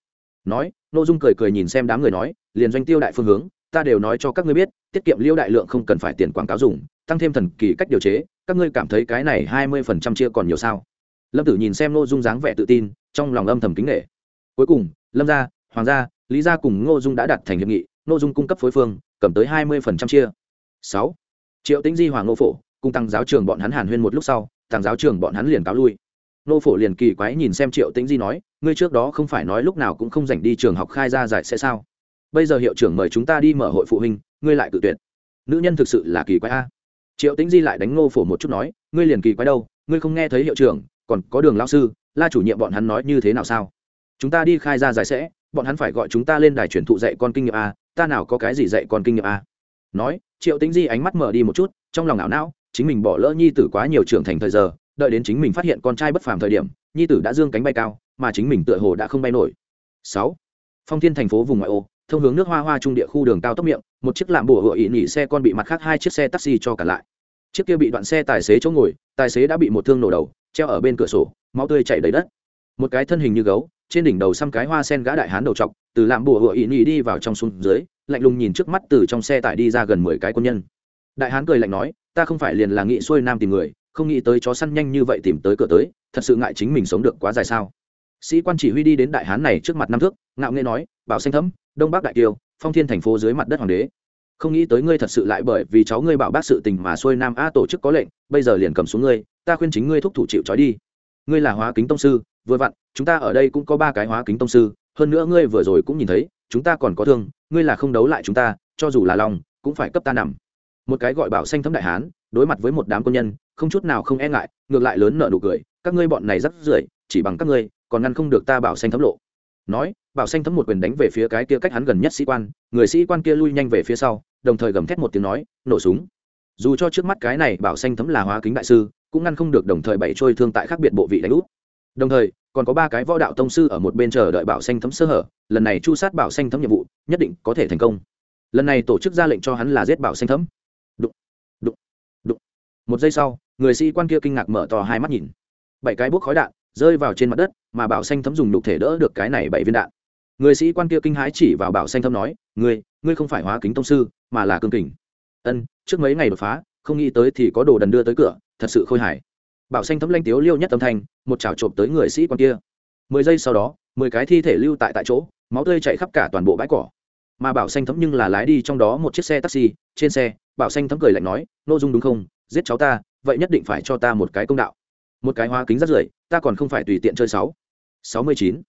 Nói nội dung cười cười nhìn xem đám người nói, liền doanh tiêu đại phương hướng, ta đều nói cho các ngươi biết, tiết kiệm liêu đại lượng không cần phải tiền quảng cáo dùng, tăng thêm thần kỳ cách điều chế, các ngươi cảm thấy cái này hai mươi phần trăm chia còn nhiều sao? Lâm tử nhìn xem nội dung dáng vẻ tự tin, trong lòng âm thầm kính nghệ cuối cùng, lâm gia, hoàng gia, lý gia cùng ngô dung đã đặt thành hiệp nghị ngô dung cung cấp phối phương, cầm tới hai mươi phần trăm chia. Sáu triệu tĩnh di hoàng ngô phổ cùng tăng giáo trường bọn hắn hàn huyên một lúc sau tăng giáo trường bọn hắn liền cáo lui ngô phổ liền kỳ quái nhìn xem triệu tĩnh di nói ngươi trước đó không phải nói lúc nào cũng không dành đi trường học khai ra giải sẽ sao bây giờ hiệu trưởng mời chúng ta đi mở hội phụ huynh ngươi lại tự tuyệt nữ nhân thực sự là kỳ quái a triệu tĩnh di lại đánh ngô phổ một chút nói ngươi liền kỳ quái đâu ngươi không nghe thấy hiệu trưởng còn có đường lao sư la chủ nhiệm bọn hắn nói như thế nào sao chúng ta đi khai ra giải sẽ bọn hắn phải gọi chúng ta lên đài truyền thụ dạy con kinh nghiệm a ta nào có cái gì dạy con kinh nghiệm a nói, triệu tĩnh di ánh mắt mở đi một chút, trong lòng não não, chính mình bỏ lỡ nhi tử quá nhiều trưởng thành thời giờ, đợi đến chính mình phát hiện con trai bất phàm thời điểm, nhi tử đã dương cánh bay cao, mà chính mình tựa hồ đã không bay nổi. Sáu. Phong thiên thành phố vùng ngoại ô, thông hướng nước hoa hoa trung địa khu đường cao tốc miệng, một chiếc lạm bùa hựa ỉ nhỉ xe con bị mặt khác hai chiếc xe taxi cho cả lại. Chiếc kia bị đoạn xe tài xế chỗ ngồi, tài xế đã bị một thương nổ đầu, treo ở bên cửa sổ, máu tươi chảy đầy đất. Một cái thân hình như gấu, trên đỉnh đầu xăm cái hoa sen gã đại hán đầu trọc, từ lạm bùa hựa ỉ nhỉ đi vào trong xuống dưới lạnh lùng nhìn trước mắt từ trong xe tải đi ra gần mười cái quân nhân. Đại hán cười lạnh nói, ta không phải liền là nghị xuôi nam tìm người, không nghĩ tới chó săn nhanh như vậy tìm tới cửa tới, thật sự ngại chính mình sống được quá dài sao? Sĩ quan chỉ huy đi đến đại hán này trước mặt năm thước, ngạo nghê nói, bảo xanh thấm, đông bắc đại kiều, phong thiên thành phố dưới mặt đất hoàng đế. Không nghĩ tới ngươi thật sự lại bởi vì cháu ngươi bảo bác sự tình mà xuôi nam a tổ chức có lệnh, bây giờ liền cầm xuống ngươi, ta khuyên chính ngươi thúc thủ chịu trói đi. Ngươi là hóa kính tông sư, vừa vặn, chúng ta ở đây cũng có ba cái hóa kính tông sư, hơn nữa ngươi vừa rồi cũng nhìn thấy chúng ta còn có thương, ngươi là không đấu lại chúng ta, cho dù là lòng, cũng phải cấp ta nằm. Một cái gọi bảo xanh thấm đại hán, đối mặt với một đám quân nhân, không chút nào không e ngại, ngược lại lớn nợ nụ cười, các ngươi bọn này rắc rưởi, chỉ bằng các ngươi, còn ngăn không được ta bảo xanh thấm lộ. Nói, bảo xanh thấm một quyền đánh về phía cái kia cách hắn gần nhất sĩ quan, người sĩ quan kia lui nhanh về phía sau, đồng thời gầm thét một tiếng nói, nổ súng. Dù cho trước mắt cái này bảo xanh thấm là hóa kính đại sư, cũng ngăn không được đồng thời bảy trôi thương tại khác biệt bộ vị đánh úp. Đồng thời còn có ba cái võ đạo tông sư ở một bên chờ đợi bảo xanh thấm sơ hở, lần này chu sát bảo xanh thấm nhiệm vụ, nhất định có thể thành công. Lần này tổ chức ra lệnh cho hắn là giết bảo xanh thấm. Đụng đụng đụng. Một giây sau, người sĩ quan kia kinh ngạc mở to hai mắt nhìn. Bảy cái bốc khói đạn rơi vào trên mặt đất, mà bảo xanh thấm dùng đục thể đỡ được cái này bảy viên đạn. Người sĩ quan kia kinh hãi chỉ vào bảo xanh thấm nói, ngươi ngươi không phải hóa kính tông sư, mà là cương kình. Ân, trước mấy ngày đột phá, không nghĩ tới thì có đồ đần đưa tới cửa, thật sự khôi hài bảo xanh thấm lanh tiếu liêu nhất âm thanh, một chảo trộm tới người sĩ quan kia. Mười giây sau đó, mười cái thi thể lưu tại tại chỗ, máu tươi chạy khắp cả toàn bộ bãi cỏ. Mà bảo xanh thấm nhưng là lái đi trong đó một chiếc xe taxi, trên xe, bảo xanh thấm cười lạnh nói nội dung đúng không? Giết cháu ta, vậy nhất định phải cho ta một cái công đạo. Một cái hoa kính rất rưởi, ta còn không phải tùy tiện chơi sáu. Sáu mươi chín.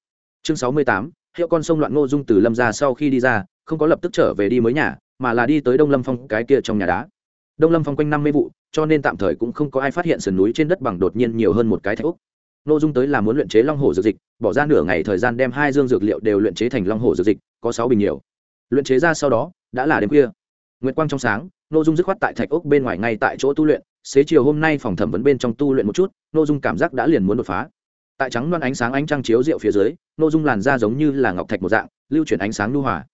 Chương sáu mươi tám, hiệu con sông loạn ngô dung từ lâm ra sau khi đi ra, không có lập tức trở về đi mới nhà, mà là đi tới đông lâm phong cái kia trong nhà đá đông lâm phong quanh năm mươi vụ, cho nên tạm thời cũng không có ai phát hiện sườn núi trên đất bằng đột nhiên nhiều hơn một cái thạch úc nội dung tới là muốn luyện chế long hồ dược dịch, bỏ ra nửa ngày thời gian đem hai dương dược liệu đều luyện chế thành long hồ dược dịch, có sáu bình nhiều. Luyện chế ra sau đó, đã là đêm khuya. Nguyệt quang trong sáng nội dung dứt khoát tại thạch úc bên ngoài ngay tại chỗ tu luyện, xế chiều hôm nay phòng thẩm vấn bên trong tu luyện một chút nội dung cảm giác đã liền muốn đột phá. Tại trắng loan ánh sáng ánh trăng chiếu rượu phía dưới nội dung làn da giống như là ngọc thạch một dạng, lưu chuyển ánh sáng lưu hòa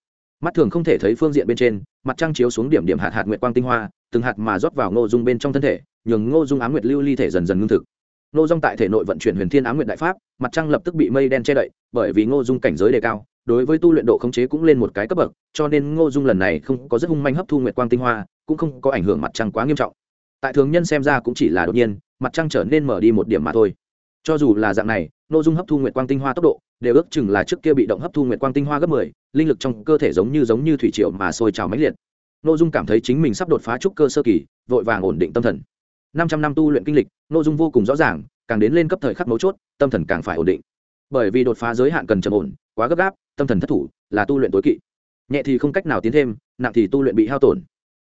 mắt thường không thể thấy phương diện bên trên, mặt trăng chiếu xuống điểm điểm hạt hạt nguyệt quang tinh hoa, từng hạt mà rót vào ngô dung bên trong thân thể, nhường ngô dung ám nguyệt lưu ly thể dần dần ngưng thực. Ngô dung tại thể nội vận chuyển huyền thiên ám nguyệt đại pháp, mặt trăng lập tức bị mây đen che đậy, bởi vì ngô dung cảnh giới đề cao, đối với tu luyện độ khống chế cũng lên một cái cấp bậc, cho nên ngô dung lần này không có rất hung manh hấp thu nguyệt quang tinh hoa, cũng không có ảnh hưởng mặt trăng quá nghiêm trọng. Tại thường nhân xem ra cũng chỉ là đột nhiên, mặt trăng trở nên mở đi một điểm mà thôi. Cho dù là dạng này, Ngô dung hấp thu nguyệt quang tinh hoa tốc độ đều ước chừng là trước kia bị động hấp thu nguyệt quang tinh hoa gấp mười, linh lực trong cơ thể giống như giống như thủy triệu mà sôi trào mãnh liệt. Nô dung cảm thấy chính mình sắp đột phá trúc cơ sơ kỳ, vội vàng ổn định tâm thần. Năm trăm năm tu luyện kinh lịch nô dung vô cùng rõ ràng, càng đến lên cấp thời khắc mấu chốt, tâm thần càng phải ổn định. Bởi vì đột phá giới hạn cần trầm ổn, quá gấp gáp, tâm thần thất thủ, là tu luyện tối kỵ. Nhẹ thì không cách nào tiến thêm, nặng thì tu luyện bị hao tổn.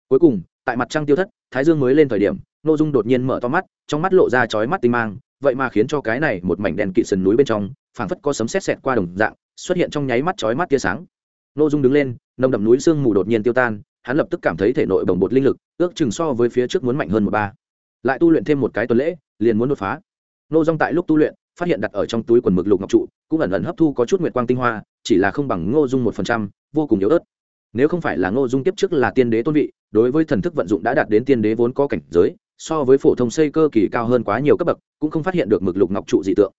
Cuối cùng, tại mặt trăng tiêu thất, thái dương mới lên thời điểm nô dung đột nhiên mở to mắt, trong mắt lộ ra chói mắt tinh mang, vậy mà khiến cho cái này một mảnh đèn kỵ sườn núi bên trong phảng phất có sấm sét sẹt qua đồng dạng, xuất hiện trong nháy mắt chói mắt tia sáng. Nô dung đứng lên, nồng đậm núi sương mù đột nhiên tiêu tan, hắn lập tức cảm thấy thể nội bồng bột linh lực, ước chừng so với phía trước muốn mạnh hơn một ba. Lại tu luyện thêm một cái tuần lễ, liền muốn đột phá. Nô dung tại lúc tu luyện, phát hiện đặt ở trong túi quần mực lục ngọc trụ, cũng ẩn ẩn hấp thu có chút nguyệt quang tinh hoa, chỉ là không bằng ngô dung một phần trăm, vô cùng yếu ớt. Nếu không phải là ngô dung tiếp trước là tiên đế tôn vị, đối với thần thức vận dụng đã đạt đến tiên đế vốn có cảnh giới, so với phổ thông xây cơ kỳ cao hơn quá nhiều cấp bậc, cũng không phát hiện được mực lục ngọc trụ dị tượng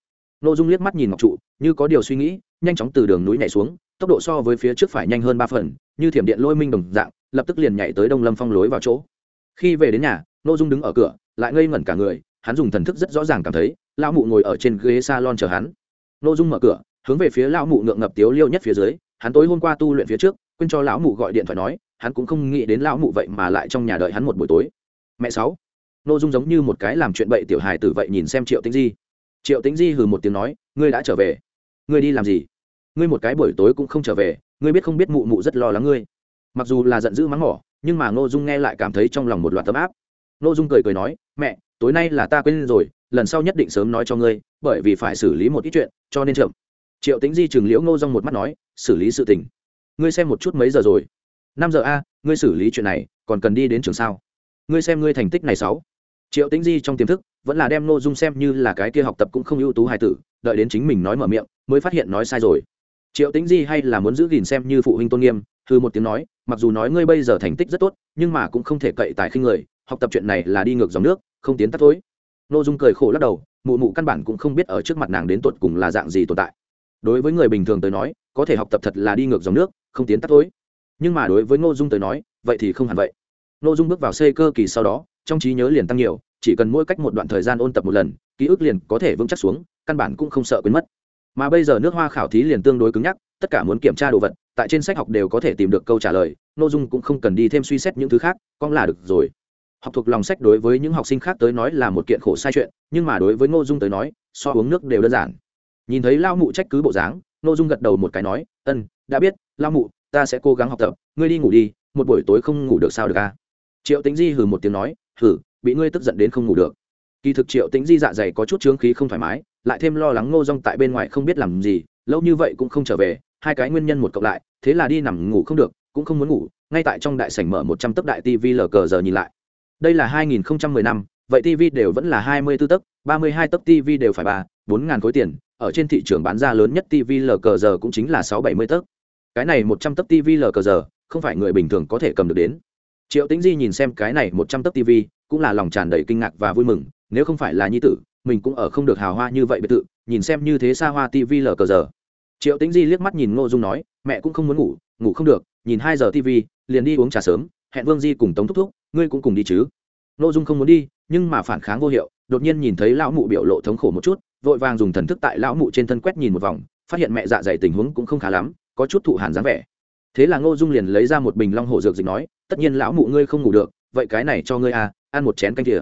ngô dung liếc mắt nhìn ngọc trụ, như có điều suy nghĩ, nhanh chóng từ đường núi nhảy xuống, tốc độ so với phía trước phải nhanh hơn ba phần, như thiểm điện lôi minh đồng dạng, lập tức liền nhảy tới đông lâm phong lối vào chỗ. Khi về đến nhà ngô dung đứng ở cửa, lại ngây ngẩn cả người, hắn dùng thần thức rất rõ ràng cảm thấy, lão mụ ngồi ở trên ghế salon chờ hắn. Ngô dung mở cửa, hướng về phía lão mụ ngượng ngập tiếu liêu nhất phía dưới, hắn tối hôm qua tu luyện phía trước, quên cho lão mụ gọi điện thoại nói, hắn cũng không nghĩ đến lão mụ vậy mà lại trong nhà đợi hắn một buổi tối. Mẹ sáu. Nội dung giống như một cái làm chuyện bậy tiểu hài tử vậy nhìn xem triệu tĩnh di triệu tĩnh di hừ một tiếng nói, ngươi đã trở về. Ngươi đi làm gì? Ngươi một cái buổi tối cũng không trở về, ngươi biết không biết mụ mụ rất lo lắng ngươi. Mặc dù là giận dữ mắng mỏ, nhưng mà ngô dung nghe lại cảm thấy trong lòng một loạt tấm áp. Ngô dung cười cười nói, mẹ, tối nay là ta quên rồi, lần sau nhất định sớm nói cho ngươi, bởi vì phải xử lý một ít chuyện, cho nên chậm. Triệu tĩnh di chừng liễu ngô dung một mắt nói, xử lý sự tình. Ngươi xem một chút mấy giờ rồi? Năm giờ a, ngươi xử lý chuyện này, còn cần đi đến trường sao? Ngươi xem ngươi thành tích này sáu. Triệu tĩnh di trong tiềm thức vẫn là đem nô dung xem như là cái kia học tập cũng không ưu tú hài tử, đợi đến chính mình nói mở miệng, mới phát hiện nói sai rồi. Triệu tính di hay là muốn giữ gìn xem như phụ huynh tôn nghiêm thư một tiếng nói, mặc dù nói ngươi bây giờ thành tích rất tốt, nhưng mà cũng không thể cậy tài khinh người, học tập chuyện này là đi ngược dòng nước, không tiến tắt thối nô dung cười khổ lắc đầu, mụ mụ căn bản cũng không biết ở trước mặt nàng đến tột cùng là dạng gì tồn tại. Đối với người bình thường tới nói, có thể học tập thật là đi ngược dòng nước, không tiến tắt thối nhưng mà đối với ngô dung tới nói, vậy thì không hẳn vậy. Ngô dung bước vào xây cơ kỳ sau đó trong trí nhớ liền tăng nhiều, chỉ cần mỗi cách một đoạn thời gian ôn tập một lần, ký ức liền có thể vững chắc xuống, căn bản cũng không sợ quên mất. Mà bây giờ nước hoa khảo thí liền tương đối cứng nhắc, tất cả muốn kiểm tra đồ vật, tại trên sách học đều có thể tìm được câu trả lời, nội dung cũng không cần đi thêm suy xét những thứ khác, con là được rồi. Học thuộc lòng sách đối với những học sinh khác tới nói là một kiện khổ sai chuyện, nhưng mà đối với ngô dung tới nói, so uống nước đều đơn giản. Nhìn thấy lao mụ trách cứ bộ dáng, ngô dung gật đầu một cái nói, ân, đã biết, lao mụ, ta sẽ cố gắng học tập, ngươi đi ngủ đi, một buổi tối không ngủ được sao được à? triệu tính di hừ một tiếng nói thử bị ngươi tức giận đến không ngủ được. Kỳ thực triệu tính di dạ dày có chút trướng khí không thoải mái, lại thêm lo lắng ngô rong tại bên ngoài không biết làm gì, lâu như vậy cũng không trở về, hai cái nguyên nhân một cộng lại, thế là đi nằm ngủ không được, cũng không muốn ngủ, ngay tại trong đại sảnh mở một trăm tấc đại tv lờ cờ giờ nhìn lại. Đây là hai nghìn mười năm, vậy tv đều vẫn là hai mươi 24 tấc, ba mươi hai tấc tv đều phải ba, bốn ngàn khối tiền, ở trên thị trường bán ra lớn nhất tv lờ cờ giờ cũng chính là sáu bảy mươi tấc. Cái này một trăm tấc tv lờ cờ giờ, không phải người bình thường có thể cầm được đến triệu tĩnh di nhìn xem cái này một trăm tấc tv cũng là lòng tràn đầy kinh ngạc và vui mừng, nếu không phải là nhi tử, mình cũng ở không được hào hoa như vậy biệt tự nhìn xem như thế xa hoa tv lờ cờ giờ. Triệu tĩnh di liếc mắt nhìn ngô dung nói, mẹ cũng không muốn ngủ ngủ không được, nhìn hai giờ tv liền đi uống trà sớm, hẹn vương di cùng tống thúc thúc, ngươi cũng cùng đi chứ. Ngô dung không muốn đi, nhưng mà phản kháng vô hiệu, đột nhiên nhìn thấy lão mụ biểu lộ thống khổ một chút, vội vàng dùng thần thức tại lão mụ trên thân quét nhìn một vòng, phát hiện mẹ dạ dày tình huống cũng không khá lắm, có chút thụ hàn dáng vẻ thế là ngô dung liền lấy ra một bình long hổ dược dịch nói, tất nhiên lão mụ ngươi không ngủ được, vậy cái này cho ngươi à ăn một chén canh thìa.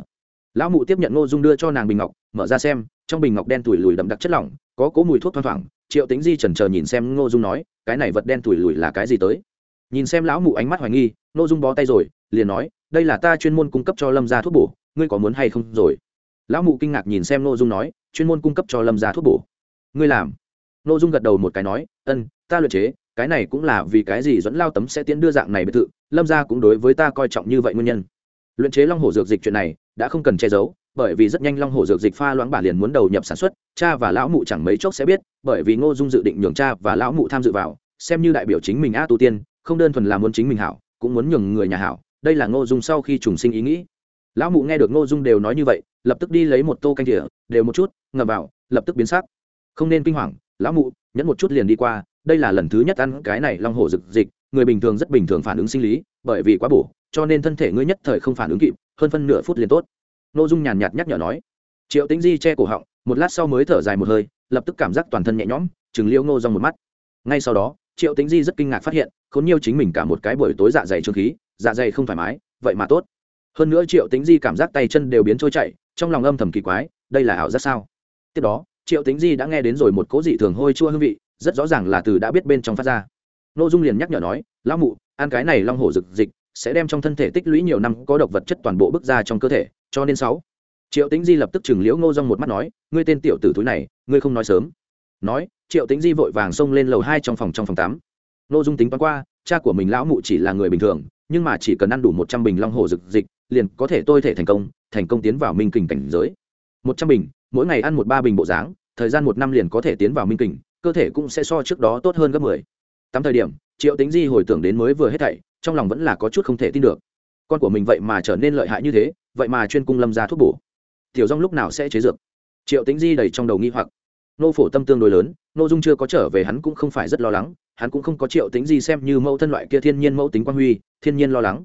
Lão mụ tiếp nhận ngô dung đưa cho nàng bình ngọc, mở ra xem, trong bình ngọc đen tủi lùi đậm đặc chất lỏng, có cố mùi thuốc thoang thoảng. Triệu tính di trần chờ nhìn xem ngô dung nói, cái này vật đen tủi lùi là cái gì tới? Nhìn xem lão mụ ánh mắt hoài nghi, ngô dung bó tay rồi, liền nói, đây là ta chuyên môn cung cấp cho lâm gia thuốc bổ, ngươi có muốn hay không rồi? Lão mụ kinh ngạc nhìn xem ngô dung nói, chuyên môn cung cấp cho lâm gia thuốc bổ. Ngươi làm. Ngô dung gật đầu một cái nói, ân, ta luyện chế cái này cũng là vì cái gì dẫn lao tấm sẽ tiến đưa dạng này biệt thự, lâm gia cũng đối với ta coi trọng như vậy nguyên nhân. Luyện chế long hổ dược dịch chuyện này đã không cần che giấu, bởi vì rất nhanh long hổ dược dịch pha loãng bản liền muốn đầu nhập sản xuất, cha và lão mụ chẳng mấy chốc sẽ biết, bởi vì ngô dung dự định nhường cha và lão mụ tham dự vào, xem như đại biểu chính mình a tu tiên, không đơn thuần là muốn chính mình hảo, cũng muốn nhường người nhà hảo, đây là ngô dung sau khi trùng sinh ý nghĩ. Lão mụ nghe được ngô dung đều nói như vậy, lập tức đi lấy một tô canh thìa, đều một chút ngập vào, lập tức biến sắc. Không nên kinh hoàng, lão mụ, nhẫn một chút liền đi qua đây là lần thứ nhất ăn cái này long hổ rực dịch người bình thường rất bình thường phản ứng sinh lý, bởi vì quá bổ, cho nên thân thể ngươi nhất thời không phản ứng kịp, hơn phân nửa phút liền tốt. Nội dung nhàn nhạt nhắc nhở nói. Triệu tĩnh di che cổ họng, một lát sau mới thở dài một hơi, lập tức cảm giác toàn thân nhẹ nhõm chừng liêu ngô rong một mắt. Ngay sau đó, triệu tĩnh di rất kinh ngạc phát hiện, khốn nhiều chính mình cả một cái buổi tối dạ dày trương khí dạ dày không thoải mái, vậy mà tốt. Hơn nữa triệu tĩnh di cảm giác tay chân đều biến trôi chảy, trong lòng âm thầm kỳ quái, đây là ảo giác sao? Tiếp đó, triệu tĩnh di đã nghe đến rồi một cố dị thường hôi chua hương vị rất rõ ràng là từ đã biết bên trong phát ra. N ô dung liền nhắc nhở nói, lão mụ, ăn cái này long hổ rực dịch sẽ đem trong thân thể tích lũy nhiều năm có độc vật chất toàn bộ bước ra trong cơ thể, cho nên sáu. Triệu tĩnh di lập tức chừng liễu ngô rong một mắt nói, ngươi tên tiểu tử túi này, ngươi không nói sớm. Nói, triệu tĩnh di vội vàng xông lên lầu hai trong phòng trong phòng tắm. Ngô dung tính toán qua, cha của mình lão mụ chỉ là người bình thường, nhưng mà chỉ cần ăn đủ một trăm bình long hồ rực dịch liền có thể tôi thể thành công thành công tiến vào minh kình cảnh giới. Một trăm bình, mỗi ngày ăn một ba bình bộ dáng, thời gian một năm liền có thể tiến vào minh kình cơ thể cũng sẽ so trước đó tốt hơn gấp mười. Tám thời điểm, triệu tính di hồi tưởng đến mới vừa hết thảy, trong lòng vẫn là có chút không thể tin được. Con của mình vậy mà trở nên lợi hại như thế, vậy mà chuyên cung lâm ra thuốc bổ. Tiểu dong lúc nào sẽ chế dược? Triệu tính di đầy trong đầu nghi hoặc. Nô phổ tâm tương đối lớn, nô dung chưa có trở về hắn cũng không phải rất lo lắng, hắn cũng không có triệu tính di xem như mẫu thân loại kia thiên nhiên mẫu tính quan huy, thiên nhiên lo lắng.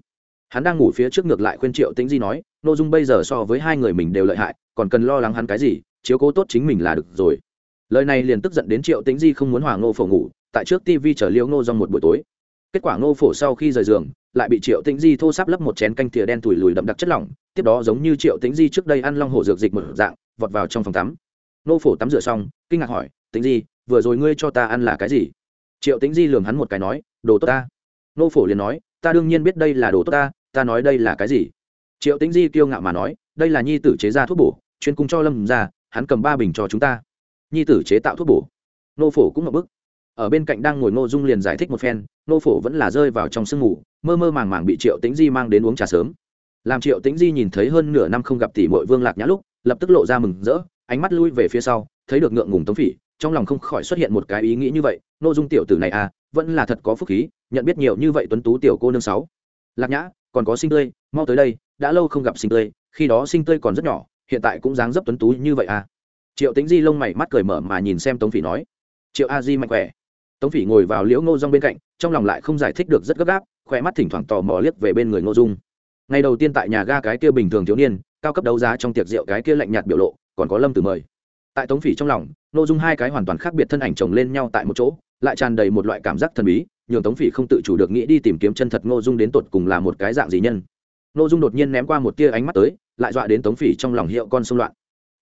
Hắn đang ngủ phía trước ngược lại khuyên triệu tính di nói, nô dung bây giờ so với hai người mình đều lợi hại, còn cần lo lắng hắn cái gì, chiếu cố tốt chính mình là được rồi lời này liền tức giận đến triệu tính di không muốn hòa ngô phổ ngủ, tại trước tv chở liễu ngô dòng một buổi tối. Kết quả ngô phổ sau khi rời giường, lại bị triệu tĩnh di thô sáp lấp một chén canh thìa đen tủi lùi đậm đặc chất lỏng, tiếp đó giống như triệu tĩnh di trước đây ăn long hổ dược dịch một dạng, vọt vào trong phòng tắm. Ngô phổ tắm rửa xong, kinh ngạc hỏi, tĩnh di, vừa rồi ngươi cho ta ăn là cái gì? Triệu tĩnh di lường hắn một cái nói, đồ tốt ta. Ngô phổ liền nói, ta đương nhiên biết đây là đồ tốt ta ta nói đây là cái gì? Triệu tĩnh di kiêu ngạo mà nói, đây là nhi tử chế ra thuốc bổ, chuyên cung cho lâm ra hắn cầm ba bình cho chúng ta nhi tử chế tạo thuốc bổ. Nô phổ cũng ngập bức. Ở bên cạnh đang ngồi ngô dung liền giải thích một phen, nô phổ vẫn là rơi vào trong sương mù, mơ mơ màng màng bị triệu tĩnh di mang đến uống trà sớm. Làm triệu tĩnh di nhìn thấy hơn nửa năm không gặp tỷ mội vương lạc nhã lúc, lập tức lộ ra mừng rỡ, ánh mắt lui về phía sau, thấy được ngượng ngùng tống phỉ, trong lòng không khỏi xuất hiện một cái ý nghĩ như vậy nô dung tiểu tử này à vẫn là thật có phúc khí, nhận biết nhiều như vậy tuấn tú tiểu cô nương sáu. Lạc nhã, còn có sinh tươi, mau tới đây, đã lâu không gặp sinh tươi, khi đó sinh tươi còn rất nhỏ, hiện tại cũng dáng dấp tuấn tú như vậy à triệu tĩnh di lông mày mắt cười mở mà nhìn xem tống phỉ nói, triệu a di mạnh khỏe. Tống phỉ ngồi vào liễu ngô dung bên cạnh, trong lòng lại không giải thích được rất gấp gáp, khỏe mắt thỉnh thoảng tò mò liếc về bên người ngô dung. Ngày đầu tiên tại nhà ga cái kia bình thường thiếu niên, cao cấp đấu giá trong tiệc rượu cái kia lạnh nhạt biểu lộ, còn có lâm tử mời. Tại tống phỉ trong lòng, ngô dung hai cái hoàn toàn khác biệt thân ảnh chồng lên nhau tại một chỗ, lại tràn đầy một loại cảm giác thần bí, nhường tống phỉ không tự chủ được nghĩ đi tìm kiếm chân thật ngô dung đến tột cùng là một cái dạng gì nhân. Ngô dung đột nhiên ném qua một tia ánh mắt tới, lại dọa đến tống phỉ trong lòng hiệu con xung loạn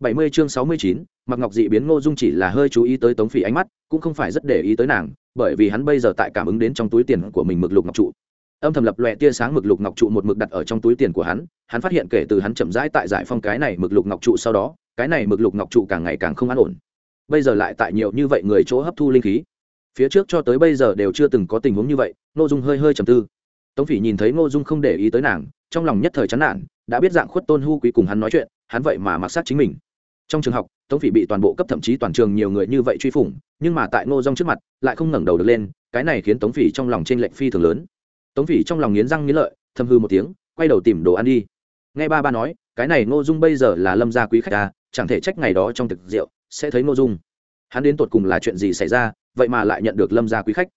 bảy mươi chương sáu mươi chín mặc ngọc dị biến ngô dung chỉ là hơi chú ý tới tống phỉ ánh mắt, cũng không phải rất để ý tới nàng, bởi vì hắn bây giờ tại cảm ứng đến trong túi tiền của mình mực lục ngọc trụ. Âm thầm lập lòe tia sáng mực lục ngọc trụ một mực đặt ở trong túi tiền của hắn hắn phát hiện kể từ hắn chậm rãi tại giải phong cái này mực lục ngọc trụ sau đó, cái này mực lục ngọc trụ càng ngày càng không an ổn. Bây giờ lại tại nhiều như vậy người chỗ hấp thu linh khí. Phía trước cho tới bây giờ đều chưa từng có tình huống như vậy, ngô dung hơi hơi trầm tư. Tống phỉ nhìn thấy ngô dung không để ý tới nàng, trong lòng nhất thời chán nản, đã biết dạng khuất tôn hu quý cùng hắn nói chuyện, hắn vậy mà mặc sát chính mình trong trường học, tống phỉ bị toàn bộ cấp thậm chí toàn trường nhiều người như vậy truy phủng, nhưng mà tại ngô dong trước mặt, lại không ngẩng đầu được lên, cái này khiến tống phỉ trong lòng t r ê n lệch phi thường lớn. Tống phỉ trong lòng nghiến răng nghiến lợi thâm hư một tiếng, quay đầu tìm đồ ăn đi. Nghe ba ba nói, cái này ngô dung bây giờ là lâm gia quý khách ta chẳng thể trách ngày đó trong thực rượu, sẽ thấy ngô dung. Hắn đến tột cùng là chuyện gì xảy ra, vậy mà lại nhận được lâm gia quý khách.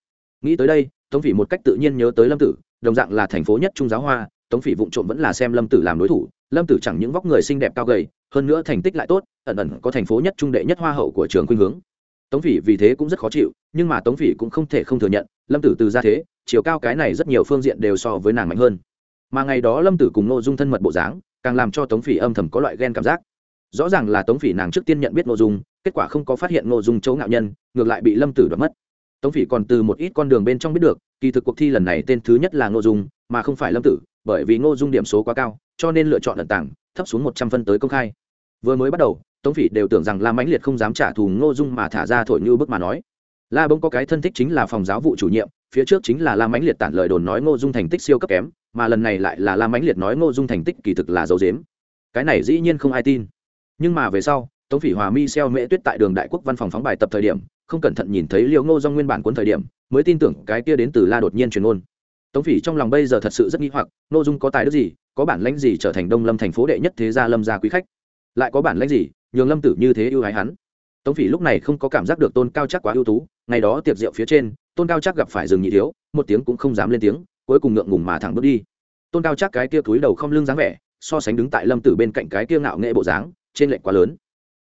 Nghĩ tới đây, tống phỉ một cách tự nhiên nhớ tới lâm tử, đồng dạng là thành phố nhất trung giáo hoa, tống phỉ vụng trộm vẫn là xem lâm tử làm đối thủ lâm tử chẳng những vóc người xinh đẹp cao gầy, hơn nữa thành tích lại tốt, ẩn ẩn có thành phố nhất trung đệ nhất hoa hậu của trường khuynh hướng. Tống phỉ vì thế cũng rất khó chịu, nhưng mà tống phỉ cũng không thể không thừa nhận, lâm tử từ ra thế, chiều cao cái này rất nhiều phương diện đều so với nàng mạnh hơn. Mà ngày đó lâm tử cùng nội dung thân mật bộ dáng, càng làm cho tống phỉ âm thầm có loại ghen cảm giác. Rõ ràng là tống phỉ nàng trước tiên nhận biết nội dung, kết quả không có phát hiện nội dung chỗ ngạo nhân, ngược lại bị lâm tử đoạt mất. Tống phỉ còn từ một ít con đường bên trong biết được, kỳ thực cuộc thi lần này tên thứ nhất là nội dung, mà không phải lâm tử, bởi vì ngô dung điểm số quá cao cho nên lựa chọn ẩn tàng, thấp xuống một trăm phân tới công khai. Vừa mới bắt đầu, tống phỉ đều tưởng rằng la mãnh liệt không dám trả thù ngô dung mà thả ra thổi như bức mà nói. La bông có cái thân thích chính là phòng giáo vụ chủ nhiệm, phía trước chính là la mãnh liệt tản lời đồn nói ngô dung thành tích siêu cấp kém, mà lần này lại là la mãnh liệt nói ngô dung thành tích kỳ thực là dấu dếm. Cái này dĩ nhiên không ai tin. Nhưng mà về sau, tống phỉ hòa mi xeo mễ tuyết tại đường đại quốc văn phòng phóng bài tập thời điểm, không cẩn thận nhìn thấy liệu ngô do nguyên bản cuốn thời điểm, mới tin tưởng cái kia đến từ la đột nhiên truyền ngôn. Tống phỉ trong lòng bây giờ thật sự rất nghi hoặc, ngô dung có tài đức gì có bản lãnh gì trở thành đông lâm thành phố đệ nhất thế gia lâm gia quý khách? Lại có bản lãnh gì, nhường lâm tử như thế ưu ái hắn? Tống phỉ lúc này không có cảm giác được tôn cao chắc quá ưu tú, ngày đó tiệc rượu phía trên, tôn cao chắc gặp phải rừng nhị thiếu, một tiếng cũng không dám lên tiếng, cuối cùng ngượng ngùng mà thẳng bước đi. Tôn cao chắc cái kia túi đầu không lưng dáng vẻ, so sánh đứng tại lâm tử bên cạnh cái kia ngạo nghệ bộ dáng, trên lệnh quá lớn.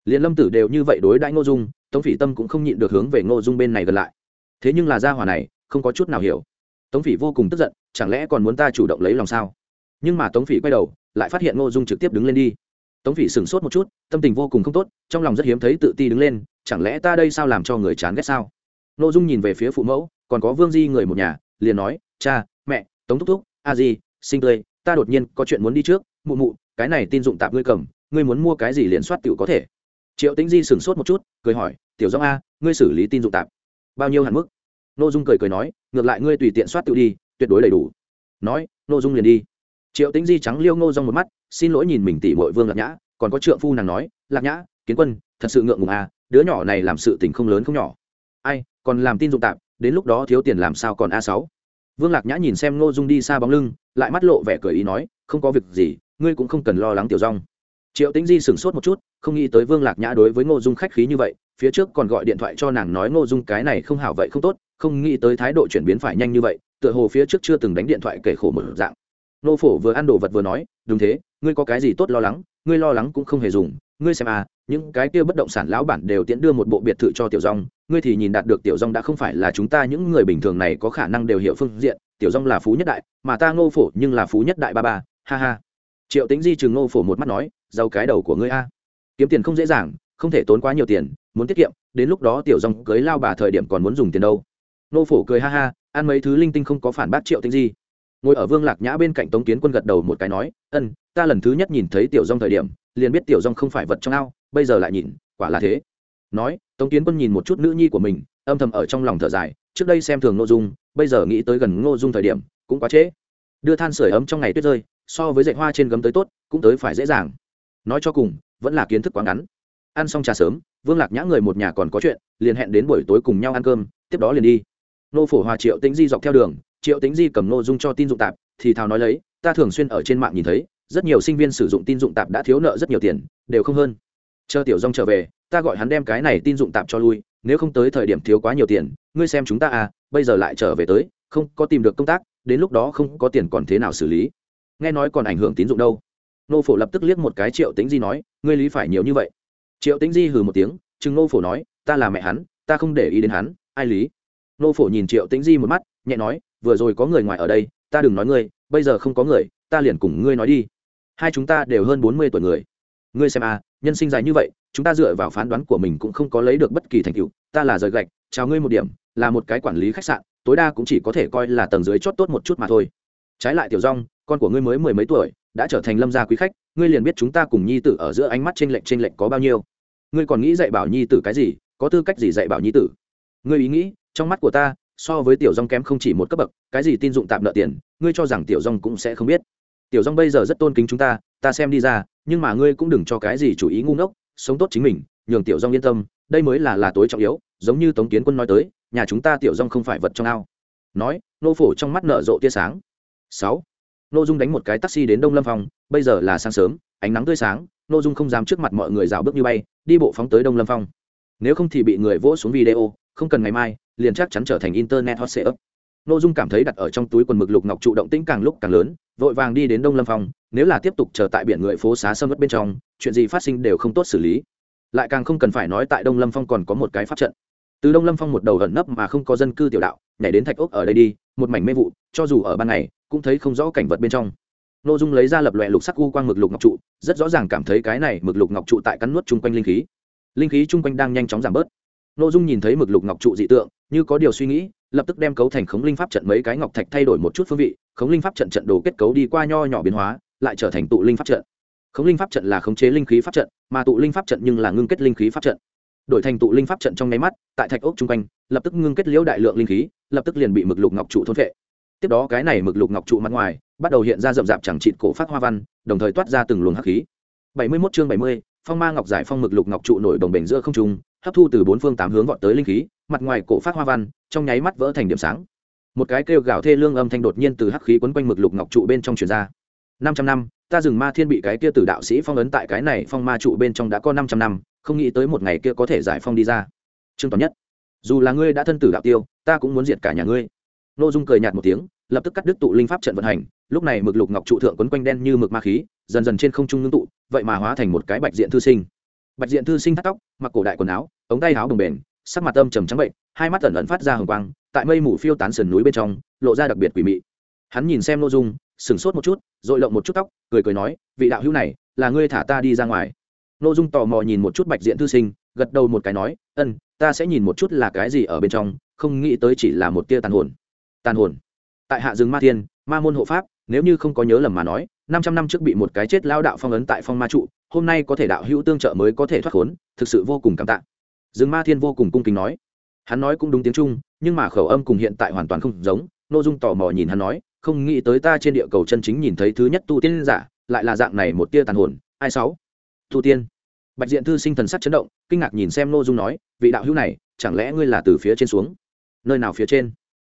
Liền lâm tử đều như vậy đối đãi ngô dung, tống phỉ tâm cũng không nhịn được hướng về ngô dung bên này gần lại. Thế nhưng là gia hỏa này, không có chút nào hiểu. Tống phỉ vô cùng tức giận, chẳng lẽ còn muốn ta chủ động lấy lòng sao? Nhưng mà tống phỉ quay đầu, lại phát hiện ngô dung trực tiếp đứng lên đi. Tống phỉ sửng sốt một chút, tâm tình vô cùng không tốt, trong lòng rất hiếm thấy tự ti đứng lên, chẳng lẽ ta đây sao làm cho người chán ghét sao? Ngô dung nhìn về phía phụ mẫu, còn có vương di người một nhà, liền nói, cha, mẹ, tống thúc thúc, a di sinh tươi, ta đột nhiên có chuyện muốn đi trước, mụ mụ, cái này tin dụng tạp ngươi cầm, ngươi muốn mua cái gì liền soát tiểu có thể. Triệu tĩnh di sửng sốt một chút, cười hỏi, tiểu giọng a, ngươi xử lý tin dụng tạp, bao nhiêu hạn mức? Nội dung cười cười nói, ngược lại ngươi tùy tiện soát tự đi, tuyệt đối đầy đủ. Nói nội dung liền đi triệu tĩnh di trắng liêu ngô rong một mắt, xin lỗi nhìn mình tỷ mội vương lạc nhã, còn có trượng phu nàng nói, lạc nhã, kiến quân, thật sự ngượng ngùng à đứa nhỏ này làm sự tình không lớn không nhỏ. Ai, còn làm tin dụng tạp đến lúc đó thiếu tiền làm sao còn a sáu? Vương lạc nhã nhìn xem ngô dung đi xa bóng lưng, lại mắt lộ vẻ cười ý nói, không có việc gì, ngươi cũng không cần lo lắng tiểu rong. Triệu tĩnh di sửng sốt một chút, không nghĩ tới vương lạc nhã đối với ngô dung khách khí như vậy, phía trước còn gọi điện thoại cho nàng nói ngô dung cái này không hảo vậy không tốt, không nghĩ tới thái độ chuyển biến phải nhanh như vậy, tựa hồ phía trước chưa từng đánh điện thoại kể khổ một dạng nô phổ vừa ăn đồ vật vừa nói, đúng thế, ngươi có cái gì tốt lo lắng, ngươi lo lắng cũng không hề dùng. Ngươi xem à những cái kia bất động sản lão bản đều tiễn đưa một bộ biệt thự cho tiểu rong ngươi thì nhìn đạt được tiểu rong đã không phải là chúng ta những người bình thường này có khả năng đều hiểu phương diện, tiểu rong là phú nhất đại, mà ta ngô phổ nhưng là phú nhất đại ba ba. Ha ha. Triệu tính di chừng ngô phổ một mắt nói, giàu cái đầu của ngươi a. Kiếm tiền không dễ dàng, không thể tốn quá nhiều tiền, muốn tiết kiệm, đến lúc đó tiểu rong cưới lao bà thời điểm còn muốn dùng tiền đâu. Ngô phổ cười ha ha, ăn mấy thứ linh tinh không có phản bác triệu tính di ngồi ở vương lạc nhã bên cạnh tống kiến quân gật đầu một cái nói, ân, ta lần thứ nhất nhìn thấy tiểu rong thời điểm, liền biết tiểu rong không phải vật trong ao, bây giờ lại nhìn, quả là thế. Nói, tống kiến quân nhìn một chút nữ nhi của mình, âm thầm ở trong lòng thở dài, trước đây xem thường ngô dung, bây giờ nghĩ tới gần ngô dung thời điểm, cũng quá trễ. Đưa than sửa ấm trong ngày tuyết rơi, so với dạy hoa trên gấm tới tốt, cũng tới phải dễ dàng. Nói cho cùng, vẫn là kiến thức quá ngắn. Ăn xong trà sớm, vương lạc nhã người một nhà còn có chuyện, liền hẹn đến buổi tối cùng nhau ăn cơm, tiếp đó liền đi. Nô phổ hòa triệu tĩnh di dọc theo đường triệu tĩnh di cầm nô dung cho tin dụng tạp, thì thào nói lấy, ta thường xuyên ở trên mạng nhìn thấy, rất nhiều sinh viên sử dụng tin dụng tạp đã thiếu nợ rất nhiều tiền, đều không hơn. Chờ tiểu dông trở về, ta gọi hắn đem cái này tin dụng tạp cho lui, nếu không tới thời điểm thiếu quá nhiều tiền, ngươi xem chúng ta à bây giờ lại trở về tới, không có tìm được công tác, đến lúc đó không có tiền còn thế nào xử lý. Nghe nói còn ảnh hưởng tín dụng đâu. Nô phổ lập tức liếc một cái triệu tính di nói, ngươi lý phải nhiều như vậy. Triệu tính di hừ một tiếng chừng nô phổ nói, ta là mẹ hắn, ta không để ý đến hắn, ai lý? Nô phổ nhìn triệu tính di một mắt, nhẹ nói vừa rồi có người ngoài ở đây, ta đừng nói ngươi, bây giờ không có người, ta liền cùng ngươi nói đi. Hai chúng ta đều hơn bốn mươi tuổi người. Ngươi xem à nhân sinh dài như vậy, chúng ta dựa vào phán đoán của mình cũng không có lấy được bất kỳ thành tựu, ta là rời gạch, chào ngươi một điểm, là một cái quản lý khách sạn, tối đa cũng chỉ có thể coi là tầng dưới chót tốt một chút mà thôi. Trái lại tiểu rong con của ngươi mới mười mấy tuổi, đã trở thành lâm gia quý khách, ngươi liền biết chúng ta cùng nhi tử ở giữa ánh mắt t r ê n lệch t r ê n lệch có bao nhiêu. Ngươi còn nghĩ dạy bảo nhi tử cái gì, có tư cách gì dạy bảo nhi tử? Ngươi ý nghĩ, trong mắt của ta so với tiểu rong kém không chỉ một cấp bậc cái gì tin dụng tạm nợ tiền ngươi cho rằng tiểu rong cũng sẽ không biết. Tiểu rong bây giờ rất tôn kính chúng ta ta xem đi ra nhưng mà ngươi cũng đừng cho cái gì chủ ý ngu ngốc sống tốt chính mình nhường tiểu rong yên tâm đây mới là là tối trọng yếu giống như tống kiến quân nói tới nhà chúng ta tiểu rong không phải vật trong ao. Nói nô phổ trong mắt nở rộ tia sáng. Sáu nô dung đánh một cái taxi đến đông lâm phòng, bây giờ là sáng sớm ánh nắng tươi sáng nô dung không dám trước mặt mọi người rào bước như bay đi bộ phóng tới đông lâm phong nếu không thì bị người vỗ xuống video không cần ngày mai, liền chắc chắn trở thành internet hot setup n ô dung cảm thấy đặt ở trong túi quần mực lục ngọc trụ động tĩnh càng lúc càng lớn, vội vàng đi đến đông lâm phong nếu là tiếp tục chờ tại biển người phố xá sâm mất bên trong, chuyện gì phát sinh đều không tốt xử lý. Lại càng không cần phải nói tại đông lâm phong còn có một cái pháp trận. Từ đông lâm phong một đầu ẩn nấp mà không có dân cư tiểu đạo, nhảy đến thạch ốc ở đây đi, một mảnh mê vụ, cho dù ở ban ngày, cũng thấy không rõ cảnh vật bên trong. N ô dung lấy ra lập lòe lục sắc u quang mực lục ngọc trụ, rất rõ ràng cảm thấy cái này mực lục ngọc trụ tại cắn nuốt chung quanh linh khí. Linh khí chung quanh đang nhanh chóng giảm bớt. Nô dung nhìn thấy mực lục ngọc trụ dị tượng như có điều suy nghĩ lập tức đem cấu thành khống linh pháp trận mấy cái ngọc thạch thay đổi một chút phương vị khống linh pháp trận trận đồ kết cấu đi qua nho nhỏ biến hóa lại trở thành tụ linh pháp trận. Khống linh pháp trận là khống chế linh khí pháp trận mà tụ linh pháp trận nhưng là ngưng kết linh khí pháp trận. Đổi thành tụ linh pháp trận trong nháy mắt tại thạch ốc chung quanh lập tức ngưng kết liễu đại lượng linh khí lập tức liền bị mực lục ngọc trụ thôn vệ tiếp đó cái này mực lục ngọc trụ mặt ngoài bắt đầu hiện ra rậm rạp chẳng trịt cổ phát hoa văn đồng thời toát ra từng luồng hắc khí. 71 chương bảy mươi, phong ma ngọc giải phong mực lục ngọc trụ nổi đồng bền giữa không trung, hấp thu từ bốn phương tám hướng vọt tới linh khí, mặt ngoài cổ phát hoa văn, trong nháy mắt vỡ thành điểm sáng. Một cái kêu gào thê lương âm thanh đột nhiên từ hắc khí quấn quanh mực lục ngọc trụ bên trong truyền ra. Năm trăm năm, ta dừng ma thiên bị cái kia tử đạo sĩ phong ấn tại cái này phong ma trụ bên trong đã có năm trăm năm, không nghĩ tới một ngày kia có thể giải phong đi ra. Trương toàn nhất, dù là ngươi đã thân tử đạo tiêu, ta cũng muốn diệt cả nhà ngươi. Nô dung cười nhạt một tiếng lập tức cắt đứt tụ linh pháp trận vận hành, lúc này mực lục ngọc trụ thượng quấn quanh đen như mực ma khí, dần dần trên không trung ngưng tụ, vậy mà hóa thành một cái bạch diện thư sinh. Bạch diện thư sinh thắt tóc, mặc cổ đại quần áo, ống tay áo bồng bềnh, sắc mặt âm trầm trắng bệnh, hai mắt ẩn ẩn phát ra hồng quang, tại mây mù phiêu tán sườn núi bên trong, lộ ra đặc biệt quỷ mị. Hắn nhìn xem Nô dung, sửng sốt một chút, rồi lộng một chút tóc, cười cười nói, vị đạo hữu này, là ngươi thả ta đi ra ngoài. Nô dung tò mò nhìn một chút bạch diện thư sinh, gật đầu một cái nói, ân, ta sẽ nhìn một chút là cái gì ở bên trong, không nghĩ tới chỉ là một tia tàn hồn. Tàn hồn? Tại hạ rừng ma thiên, ma môn hộ pháp, nếu như không có nhớ lầm mà nói, năm trăm năm trước bị một cái chết lao đạo phong ấn tại phong ma trụ, hôm nay có thể đạo hữu tương trợ mới có thể thoát khốn, thực sự vô cùng cảm tạ. Rừng ma thiên vô cùng cung kính nói. Hắn nói cũng đúng tiếng trung, nhưng mà khẩu âm cùng hiện tại hoàn toàn không giống nội dung tò mò nhìn hắn nói, không nghĩ tới ta trên địa cầu chân chính nhìn thấy thứ nhất tu tiên giả, lại là dạng này một tia tàn hồn, ai sáu? Tu tiên. Bạch diện thư sinh thần sắc chấn động, kinh ngạc nhìn xem nội dung nói, vị đạo hữu này, chẳng lẽ ngươi là từ phía trên xuống? Nơi nào phía trên?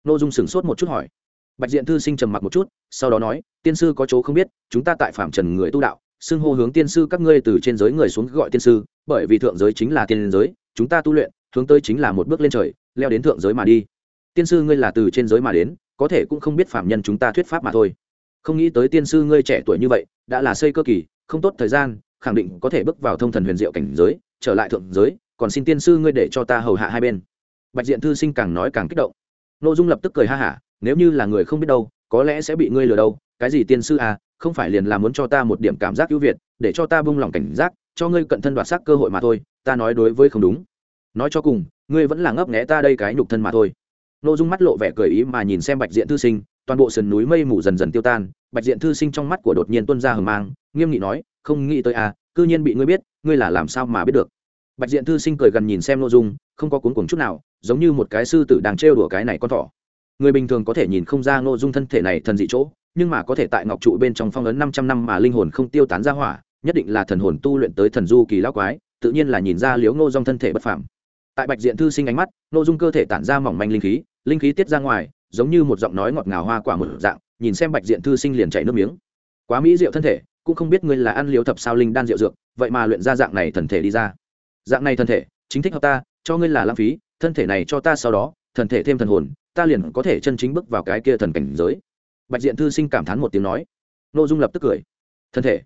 Nội dung sửng sốt một chút hỏi bạch diện thư sinh trầm mặc một chút, sau đó nói, tiên sư có chỗ không biết, chúng ta tại phạm trần người tu đạo, xưng hô hướng tiên sư các ngươi từ trên giới người xuống gọi tiên sư, bởi vì thượng giới chính là tiên giới, chúng ta tu luyện, hướng tới chính là một bước lên trời, leo đến thượng giới mà đi. Tiên sư ngươi là từ trên giới mà đến, có thể cũng không biết phạm nhân chúng ta thuyết pháp mà thôi. Không nghĩ tới tiên sư ngươi trẻ tuổi như vậy, đã là xây cơ kỳ, không tốt thời gian, khẳng định có thể bước vào thông thần huyền diệu cảnh giới, trở lại thượng giới, còn xin tiên sư ngươi để cho ta hầu hạ hai bên. Bạch diện thư sinh càng nói càng kích động. Nội dung lập tức cười ha hả nếu như là người không biết đâu, có lẽ sẽ bị ngươi lừa đâu. Cái gì tiên sư à không phải liền là muốn cho ta một điểm cảm giác ưu việt, để cho ta bung lòng cảnh giác, cho ngươi cận thân đoạt xác cơ hội mà thôi, ta nói đối với không đúng. Nói cho cùng, ngươi vẫn là ngấp nghẽ ta đây cái nhục thân mà thôi. Nội dung mắt lộ vẻ cười ý mà nhìn xem bạch diện thư sinh, toàn bộ sườn núi mây mù dần dần tiêu tan. Bạch diện thư sinh trong mắt của đột nhiên tuân ra hờ mang, nghiêm nghị nói, không nghĩ tới à cư nhiên bị ngươi biết, ngươi là làm sao mà biết được? Bạch diện thư sinh cười gần nhìn xem nội dung, không có cuốn cuồng chút nào, giống như một cái sư tử đang trêu đùa cái này con thỏ người bình thường có thể nhìn không ra Ngô dung thân thể này thần dị chỗ, nhưng mà có thể tại ngọc trụ bên trong phong ấn năm trăm năm mà linh hồn không tiêu tán ra hỏa, nhất định là thần hồn tu luyện tới thần du kỳ lão quái, tự nhiên là nhìn ra liếu ngô Dung thân thể bất phàm. Tại bạch diện thư sinh ánh mắt, Ngô dung cơ thể tản ra mỏng manh linh khí linh khí tiết ra ngoài, giống như một giọng nói ngọt ngào hoa quả một dạng, nhìn xem bạch diện thư sinh liền chảy nước miếng. Quá mỹ diệu thân thể, cũng không biết ngươi là ăn liếu thập sao linh đan rượu dược, vậy mà luyện ra dạng này thần thể đi ra. Dạng này thân thể, chính thích hợp ta, cho ngươi là lãng phí, thân thể này cho ta sau đó thần thể thêm thần hồn, ta liền có thể chân chính bước vào cái kia thần cảnh giới. Bạch diện thư sinh cảm thán một tiếng nói. N ô dung lập tức cười. Thân thể?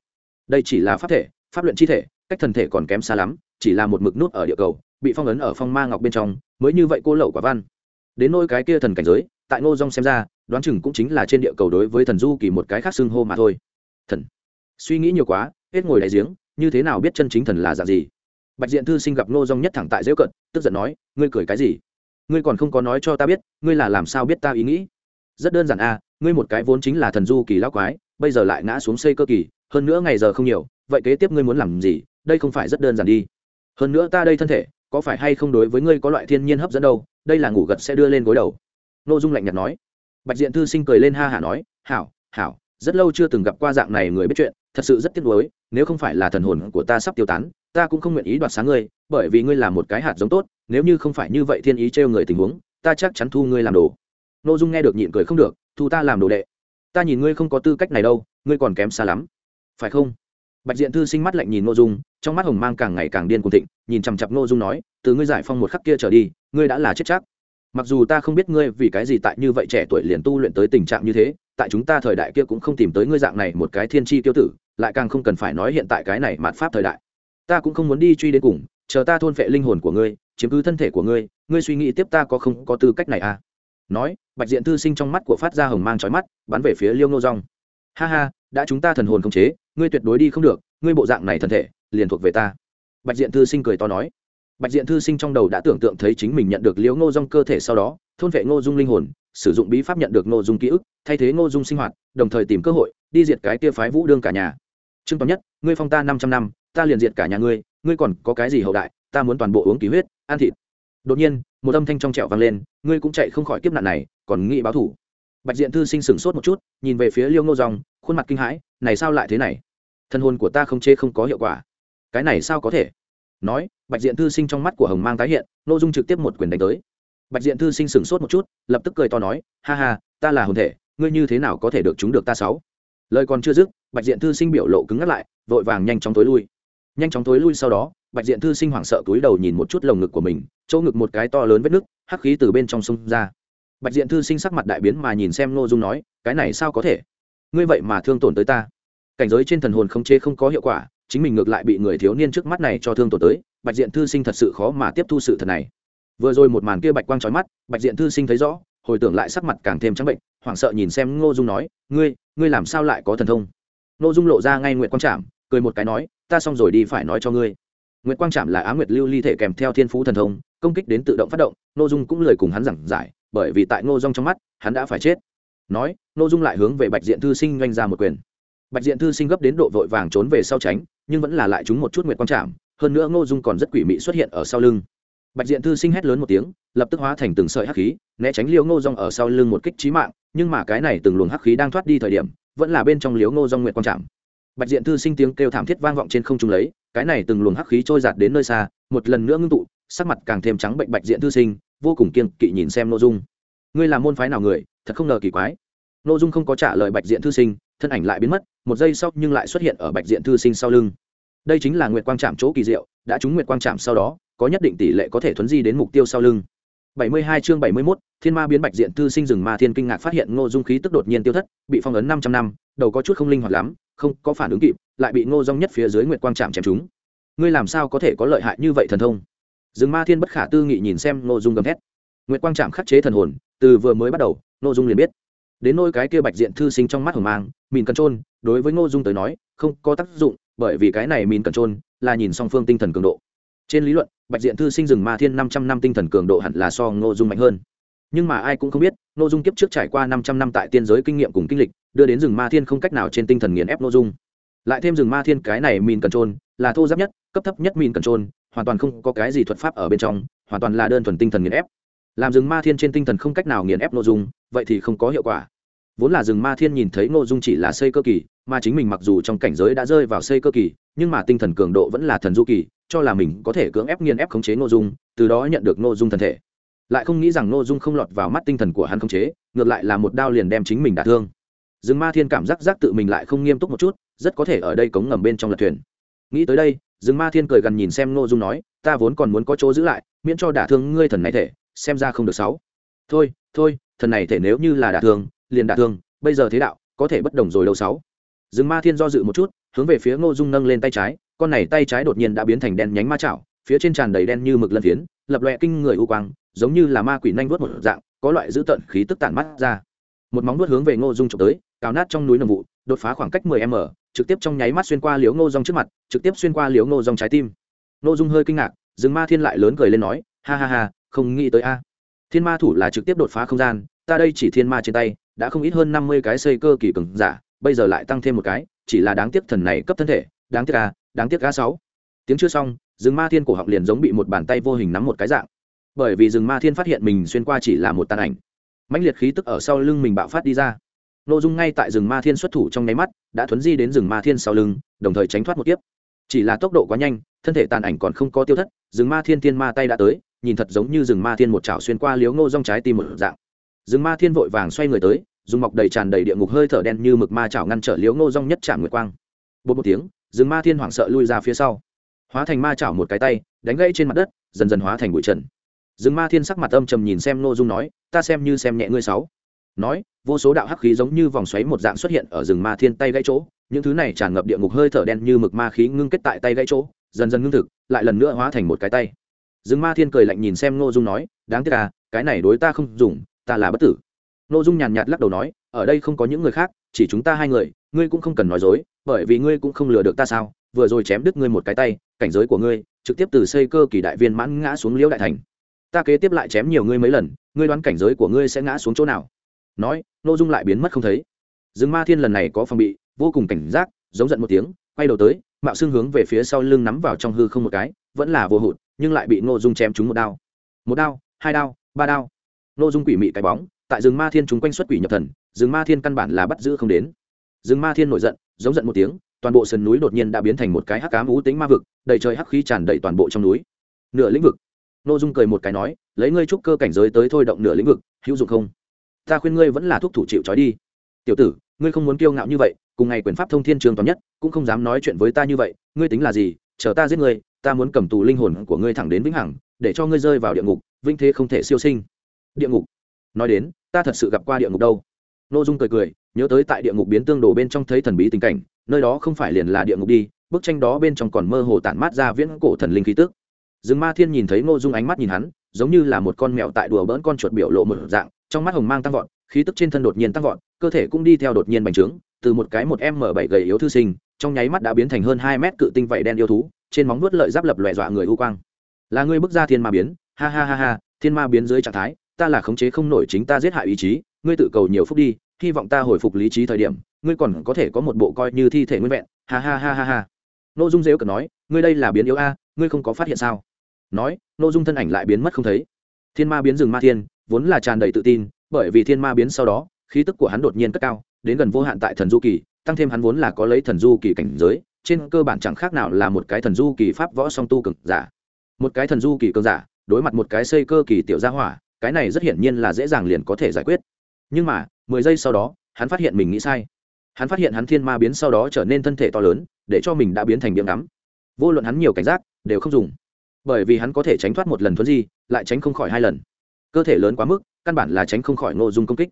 Đây chỉ là pháp thể, pháp luyện chi thể, cách thần thể còn kém xa lắm, chỉ là một mực nút ở địa cầu, bị phong ấn ở phong ma ngọc bên trong, mới như vậy cô lậu quả văn. Đến nôi cái kia thần cảnh giới, tại ngô dung xem ra, đoán chừng cũng chính là trên địa cầu đối với thần du kỳ một cái khác xưng hô mà thôi. Thần? Suy nghĩ nhiều quá, hết ngồi đại giếng, như thế nào biết chân chính thần là dạng gì? Bạch diện thư sinh gặp ngô dung nhất thẳng tại dễu cận, tức giận nói, ngươi cười cái gì? Ngươi còn không có nói cho ta biết, ngươi là làm sao biết ta ý nghĩ? Rất đơn giản a ngươi một cái vốn chính là thần du kỳ lão quái, bây giờ lại ngã xuống xây cơ kỳ, hơn nữa ngày giờ không nhiều, vậy kế tiếp ngươi muốn làm gì? Đây không phải rất đơn giản đi. Hơn nữa ta đây thân thể, có phải hay không đối với ngươi có loại thiên nhiên hấp dẫn đâu? Đây là ngủ gật sẽ đưa lên gối đầu. Nội dung lạnh nhạt nói. Bạch diện thư sinh cười lên ha hả nói, hảo hảo, rất lâu chưa từng gặp qua dạng này người biết chuyện, thật sự rất tiếc nuối, nếu không phải là thần hồn của ta sắp tiêu tán ta cũng không nguyện ý đoạt sáng ngươi, bởi vì ngươi là một cái hạt giống tốt, nếu như không phải như vậy thiên ý trêu người tình huống, ta chắc chắn thu ngươi làm đồ. Nội dung nghe được nhịn cười không được, thu ta làm đồ đệ. Ta nhìn ngươi không có tư cách này đâu, ngươi còn kém xa lắm. Phải không? Bạch diện thư sinh mắt lạnh nhìn nội dung, trong mắt hồng mang càng ngày càng điên cuồng thịnh, nhìn chằm chặp nội dung nói, từ ngươi giải phong một khắc kia trở đi, ngươi đã là chết chắc. Mặc dù ta không biết ngươi vì cái gì tại như vậy trẻ tuổi liền tu luyện tới tình trạng như thế, tại chúng ta thời đại kia cũng không tìm tới ngươi dạng này một cái thiên tri tiêu tử, lại càng không cần phải nói hiện tại cái này mạt pháp thời đại ta cũng không muốn đi truy đến cùng, chờ ta thôn phệ linh hồn của ngươi, chiếm cứ thân thể của ngươi ngươi suy nghĩ tiếp ta có không có tư cách này à? Nói, bạch diện thư sinh trong mắt của phát ra hồng mang trói mắt, bắn về phía liêu ngô rong ha ha, đã chúng ta thần hồn không chế, ngươi tuyệt đối đi không được, ngươi bộ dạng này thân thể, liền thuộc về ta. Bạch diện thư sinh cười to nói. Bạch diện thư sinh trong đầu đã tưởng tượng thấy chính mình nhận được liễu ngô dung cơ thể sau đó, thôn vệ ngô dung linh hồn, sử dụng bí pháp nhận được ngô dung ký ức, thay thế ngô dung sinh hoạt, đồng thời tìm cơ hội, đi diệt cái kia phái vũ đương cả nhà. Trương toàn nhất, ngươi phong ta năm trăm năm ta liền diệt cả nhà ngươi ngươi còn có cái gì hậu đại, ta muốn toàn bộ uống ký huyết, ăn thịt. Đột nhiên, một âm thanh trong trẹo vang lên, ngươi cũng chạy không khỏi kiếp nạn này, còn nghĩ báo thủ. Bạch diện thư sinh sửng sốt một chút, nhìn về phía liêu ngô dòng, khuôn mặt kinh hãi, này sao lại thế này? Thân hồn của ta không chê không có hiệu quả. Cái này sao có thể? Nói, bạch diện thư sinh trong mắt của hồng mang tái hiện nội dung trực tiếp một quyền đánh tới. Bạch diện thư sinh sửng sốt một chút, lập tức cười to nói, ha ha, ta là hồn thể, ngươi như thế nào có thể được chúng được ta sáu? Lời còn chưa dứt, bạch diện thư sinh biểu lộ cứng ngắt lại, vội vàng nhanh chóng tối lui nhanh chóng tối lui sau đó, bạch diện thư sinh hoảng sợ túi đầu nhìn một chút lồng ngực của mình, chỗ ngực một cái to lớn vết nứt, hắc khí từ bên trong sông ra. Bạch diện thư sinh sắc mặt đại biến mà nhìn xem n ô dung nói, cái này sao có thể? Ngươi vậy mà thương tổn tới ta. Cảnh giới trên thần hồn không chế không có hiệu quả, chính mình ngược lại bị người thiếu niên trước mắt này cho thương tổn tới, bạch diện thư sinh thật sự khó mà tiếp thu sự thật này. Vừa rồi một màn kia bạch quang trói mắt, bạch diện thư sinh thấy rõ, hồi tưởng lại sắc mặt càng thêm trắng bệnh, hoảng sợ nhìn xem ngô dung nói, ngươi ngươi làm sao lại có thần thông? Ngô dung lộ ra ngay nguyện quang trảm cười một cái nói ta xong rồi đi phải nói cho ngươi. Nguyệt quang trạm là á nguyệt lưu ly thể kèm theo thiên phú thần thông, công kích đến tự động phát động, ngô dung cũng lời cùng hắn giảng giải, bởi vì tại ngô dung trong mắt, hắn đã phải chết. Nói, Ngô dung lại hướng về bạch diện thư sinh doanh ra một quyền. Bạch diện thư sinh gấp đến độ vội vàng trốn về sau tránh, nhưng vẫn là lại trúng một chút nguyệt quang trảm, hơn nữa ngô dung còn rất quỷ mị xuất hiện ở sau lưng. Bạch diện thư sinh hét lớn một tiếng, lập tức hóa thành từng sợi hắc khí, né tránh liễu ngô dung ở sau lưng một kích trí mạng, nhưng mà cái này từng luồng hắc khí đang thoát đi thời điểm, vẫn là bên trong liễu ngô dung nguyệt quang trảm bạch diện thư sinh tiếng kêu thảm thiết vang vọng trên không trung lấy, cái này từng luồng hắc khí trôi giạt đến nơi xa, một lần nữa ngưng tụ, sắc mặt càng thêm trắng bệnh bạch diện thư sinh, vô cùng kiên kỵ nhìn xem nội dung. Ngươi là môn phái nào người, thật không ngờ kỳ quái. Nội dung không có trả lời bạch diện thư sinh, thân ảnh lại biến mất, một giây sau nhưng lại xuất hiện ở bạch diện thư sinh sau lưng. Đây chính là nguyệt quang trạm chỗ kỳ diệu, đã trúng nguyệt quang trạm sau đó, có nhất định tỷ lệ có thể thuấn di đến mục tiêu sau lưng. 72 chương 71, Thiên Ma biến bạch diện thư sinh rừng ma thiên kinh ngạc phát hiện Ngô Dung khí tức đột nhiên tiêu thất, bị phong ấn 500 năm, đầu có chút không linh hoạt lắm, không có phản ứng kịp, lại bị Ngô Dung nhất phía dưới nguyệt quang chạm chém trúng. Ngươi làm sao có thể có lợi hại như vậy thần thông? Rừng ma thiên bất khả tư nghị nhìn xem Ngô Dung gầm thét. Nguyệt quang chạm khắc chế thần hồn, từ vừa mới bắt đầu, Ngô Dung liền biết. Đến nỗi cái kia bạch diện thư sinh trong mắt hờn mang, mìn cần trôn, đối với Ngô Dung tới nói, không có tác dụng, bởi vì cái này mìn cần trôn là nhìn song phương tinh thần cường độ trên lý luận, bạch diện thư sinh rừng ma thiên năm trăm năm tinh thần cường độ hẳn là so ngô dung mạnh hơn. Nhưng mà ai cũng không biết, ngô dung kiếp trước trải qua năm trăm năm tại tiên giới kinh nghiệm cùng kinh lịch, đưa đến rừng ma thiên không cách nào trên tinh thần nghiền ép ngô dung. Lại thêm rừng ma thiên cái này mìn cần trôn, là thô giáp nhất, cấp thấp nhất mìn cần trôn, hoàn toàn không có cái gì thuật pháp ở bên trong, hoàn toàn là đơn thuần tinh thần nghiền ép. Làm rừng ma thiên trên tinh thần không cách nào nghiền ép ngô dung, vậy thì không có hiệu quả. Vốn là rừng ma thiên nhìn thấy ngô dung chỉ là xây cơ kỳ mà chính mình mặc dù trong cảnh giới đã rơi vào xây cơ kỳ, nhưng mà tinh thần cường độ vẫn là thần du kỳ, cho là mình có thể cưỡng ép nghiên ép khống chế nội dung, từ đó nhận được nội dung thân thể. Lại không nghĩ rằng nội dung không lọt vào mắt tinh thần của hắn khống chế, ngược lại là một đao liền đem chính mình đả thương. Rừng ma thiên cảm giác giác tự mình lại không nghiêm túc một chút, rất có thể ở đây cống ngầm bên trong lật thuyền. Nghĩ tới đây, rừng ma thiên cười gần nhìn xem nội dung nói, ta vốn còn muốn có chỗ giữ lại, miễn cho đả thương ngươi thần này thể, xem ra không được sáu. Thôi thôi, thần này thể nếu như là đả thương, liền đả thương, bây giờ thế đạo, có thể bất đồng rồi đâu sáu rừng ma thiên do dự một chút, hướng về phía ngô dung nâng lên tay trái, con này tay trái đột nhiên đã biến thành đen nhánh ma chảo, phía trên tràn đầy đen như mực lân phiến, lập loẹ kinh người u quang, giống như là ma quỷ nhanh vuốt một dạng, có loại dữ tợn khí tức tản mắt ra. Một móng vuốt hướng về ngô dung trộm tới, cào nát trong núi nồng vụ, đột phá khoảng cách 10 m, trực tiếp trong nháy mắt xuyên qua liếu ngô dung trước mặt, trực tiếp xuyên qua liếu ngô dung trái tim. Ngô dung hơi kinh ngạc, rừng ma thiên lại lớn cười lên nói, ha ha ha, không nghĩ tới a. Thiên ma thủ là trực tiếp đột phá không gian, ta đây chỉ thiên ma trên tay, đã không ít hơn năm mươi cái xây cơ kỳ cường giả bây giờ lại tăng thêm một cái, chỉ là đáng tiếc thần này cấp thân thể, đáng tiếc a, đáng tiếc a sáu. Tiếng chưa xong, rừng ma thiên cổ họng liền giống bị một bàn tay vô hình nắm một cái dạng. Bởi vì rừng ma thiên phát hiện mình xuyên qua chỉ là một tàn ảnh. Mãnh liệt khí tức ở sau lưng mình bạo phát đi ra. Nội dung ngay tại rừng ma thiên xuất thủ trong nháy mắt, đã thuấn di đến rừng ma thiên sau lưng, đồng thời tránh thoát một tiếp chỉ là tốc độ quá nhanh, thân thể tàn ảnh còn không có tiêu thất, rừng ma thiên thiên ma tay đã tới, nhìn thật giống như rừng ma thiên một chảo xuyên qua liếu ngô rong trái tim một dạng. Rừng ma thiên vội vàng xoay người tới dùng mọc đầy tràn đầy địa ngục hơi thở đen như mực ma chảo ngăn trở liếu ngô rong nhất chạm nguyệt quang. Bột một tiếng, rừng ma thiên hoảng sợ lui ra phía sau. Hóa thành ma chảo một cái tay, đánh gãy trên mặt đất, dần dần hóa thành bụi trần. Rừng ma thiên sắc mặt âm trầm nhìn xem ngô dung nói, ta xem như xem nhẹ ngươi sáu. Nói, vô số đạo hắc khí giống như vòng xoáy một dạng xuất hiện ở rừng ma thiên tay gãy chỗ, những thứ này tràn ngập địa ngục hơi thở đen như mực ma khí ngưng kết tại tay gãy chỗ, dần dần ngưng thực, lại lần nữa hóa thành một cái tay. Rừng ma thiên cười lạnh nhìn xem ngô dung nói, đáng tiếc à cái này đối ta không dùng, ta là bất tử ngô dung nhàn nhạt lắc đầu nói, ở đây không có những người khác, chỉ chúng ta hai người, ngươi cũng không cần nói dối, bởi vì ngươi cũng không lừa được ta sao? Vừa rồi chém đứt ngươi một cái tay, cảnh giới của ngươi, trực tiếp từ xây cơ kỳ đại viên mãn ngã xuống liễu đại thành. Ta kế tiếp lại chém nhiều ngươi mấy lần, ngươi đoán cảnh giới của ngươi sẽ ngã xuống chỗ nào? Nói nội dung lại biến mất không thấy. Dương ma thiên lần này có phòng bị, vô cùng cảnh giác, giống giận một tiếng, quay đầu tới, mạo xương hướng về phía sau lưng nắm vào trong hư không một cái, vẫn là vô hụt, nhưng lại bị nội dung chém trúng một đao. Một đao, hai đao, ba đao. Nội dung quỷ mị cái bóng tại rừng ma thiên chúng quanh xuất quỷ nhập thần, rừng ma thiên căn bản là bắt giữ không đến. Rừng ma thiên nổi giận, giống giận một tiếng, toàn bộ sườn núi đột nhiên đã biến thành một cái hắc cám ú tính ma vực, đầy trời hắc khí tràn đầy toàn bộ trong núi. Nửa lĩnh vực. Nội dung cười một cái nói, lấy ngươi trúc cơ cảnh giới tới thôi động nửa lĩnh vực, hữu dụng không? Ta khuyên ngươi vẫn là thuốc thủ chịu trói đi. Tiểu tử, ngươi không muốn kiêu ngạo như vậy, cùng ngày quyền pháp thông thiên trường toàn nhất, cũng không dám nói chuyện với ta như vậy, ngươi tính là gì? Chờ ta giết ngươi, ta muốn cầm tù linh hồn của ngươi thẳng đến vĩnh hằng, để cho ngươi rơi vào địa ngục vinh thế không thể siêu sinh. Địa ngục? Nói đến ta thật sự gặp qua địa ngục đâu. N ô dung cười cười, nhớ tới tại địa ngục biến tương đồ bên trong thấy thần bí tình cảnh, nơi đó không phải liền là địa ngục đi, bức tranh đó bên trong còn mơ hồ tản mát ra viễn cổ thần linh khí tức. Rừng ma thiên nhìn thấy n ô dung ánh mắt nhìn hắn, giống như là một con mèo tại đùa bỡn con chuột biểu lộ một dạng, trong mắt hồng mang tăng vọt, khí tức trên thân đột nhiên tăng vọt, cơ thể cũng đi theo đột nhiên bành trướng, từ một cái một m bảy gầy yếu thư sinh, trong nháy mắt đã biến thành hơn hai mét cự tinh vảy đen yêu thú, trên móng nuốt lợi giáp lập lòe dọa người u quang. Là ngươi bước ra thiên ma biến, ha ha ha ha, thiên ma biến dưới trạng thái ta là khống chế không nổi chính ta giết hại ý chí, ngươi tự cầu nhiều phúc đi, hy vọng ta hồi phục lý trí thời điểm, ngươi còn có thể có một bộ coi như thi thể nguyên vẹn. Ha ha ha ha ha. Nội dung dếu cần nói, ngươi đây là biến yếu a, ngươi không có phát hiện sao? Nói nội dung thân ảnh lại biến mất không thấy. Thiên ma biến rừng ma thiên, vốn là tràn đầy tự tin, bởi vì thiên ma biến sau đó, khí tức của hắn đột nhiên cất cao, đến gần vô hạn tại thần du kỳ, tăng thêm hắn vốn là có lấy thần du kỳ cảnh giới, trên cơ bản chẳng khác nào là một cái thần du kỳ pháp võ song tu cực giả. Một cái thần du kỳ cường giả, đối mặt một cái xây cơ kỳ tiểu gia hỏa cái này rất hiển nhiên là dễ dàng liền có thể giải quyết. Nhưng mà, mười giây sau đó, hắn phát hiện mình nghĩ sai. Hắn phát hiện hắn thiên ma biến sau đó trở nên thân thể to lớn, để cho mình đã biến thành điểm ngắm vô luận hắn nhiều cảnh giác, đều không dùng. Bởi vì hắn có thể tránh thoát một lần thuấn di, lại tránh không khỏi hai lần. Cơ thể lớn quá mức, căn bản là tránh không khỏi nội dung công kích.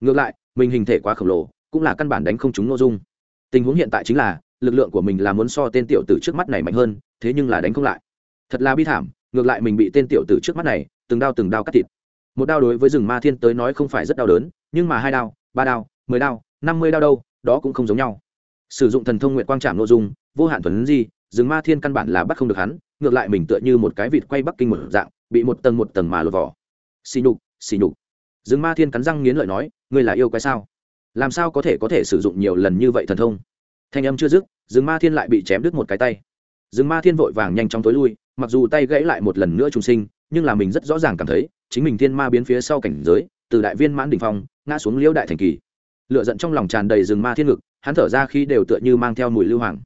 Ngược lại, mình hình thể quá khổng lồ, cũng là căn bản đánh không trúng nội dung. Tình huống hiện tại chính là, lực lượng của mình là muốn so tên tiểu tử trước mắt này mạnh hơn, thế nhưng là đánh không lại. Thật là bi thảm, ngược lại mình bị tên tiểu tử trước mắt này, từng đao từng đao cắt thịt một đao đối với rừng ma thiên tới nói không phải rất đau đớn, nhưng mà hai đao, ba đao, mười đao, năm mươi đao đâu, đó cũng không giống nhau. Sử dụng thần thông nguyện quang trảm nội dung, vô hạn thuần gì rừng ma thiên căn bản là bắt không được hắn, ngược lại mình tựa như một cái vịt quay bắc kinh một dạng, bị một tầng một tầng mà lột vỏ. Xì nhục xì nhục. Rừng ma thiên cắn răng nghiến lợi nói, ngươi là yêu quái sao? Làm sao có thể có thể sử dụng nhiều lần như vậy thần thông? Thanh âm chưa dứt, rừng ma thiên lại bị chém đứt một cái tay. Rừng ma thiên vội vàng nhanh chóng tối lui, mặc dù tay gãy lại một lần nữa trùng sinh, nhưng là mình rất rõ ràng cảm thấy chính mình thiên ma biến phía sau cảnh giới, từ đại viên mãn đ ỉ n h phong, ngã xuống liễu đại thành kỳ. Lựa giận trong lòng tràn đầy rừng ma thiên ngực, hắn thở ra khi đều tựa như mang theo mùi lưu hoàng.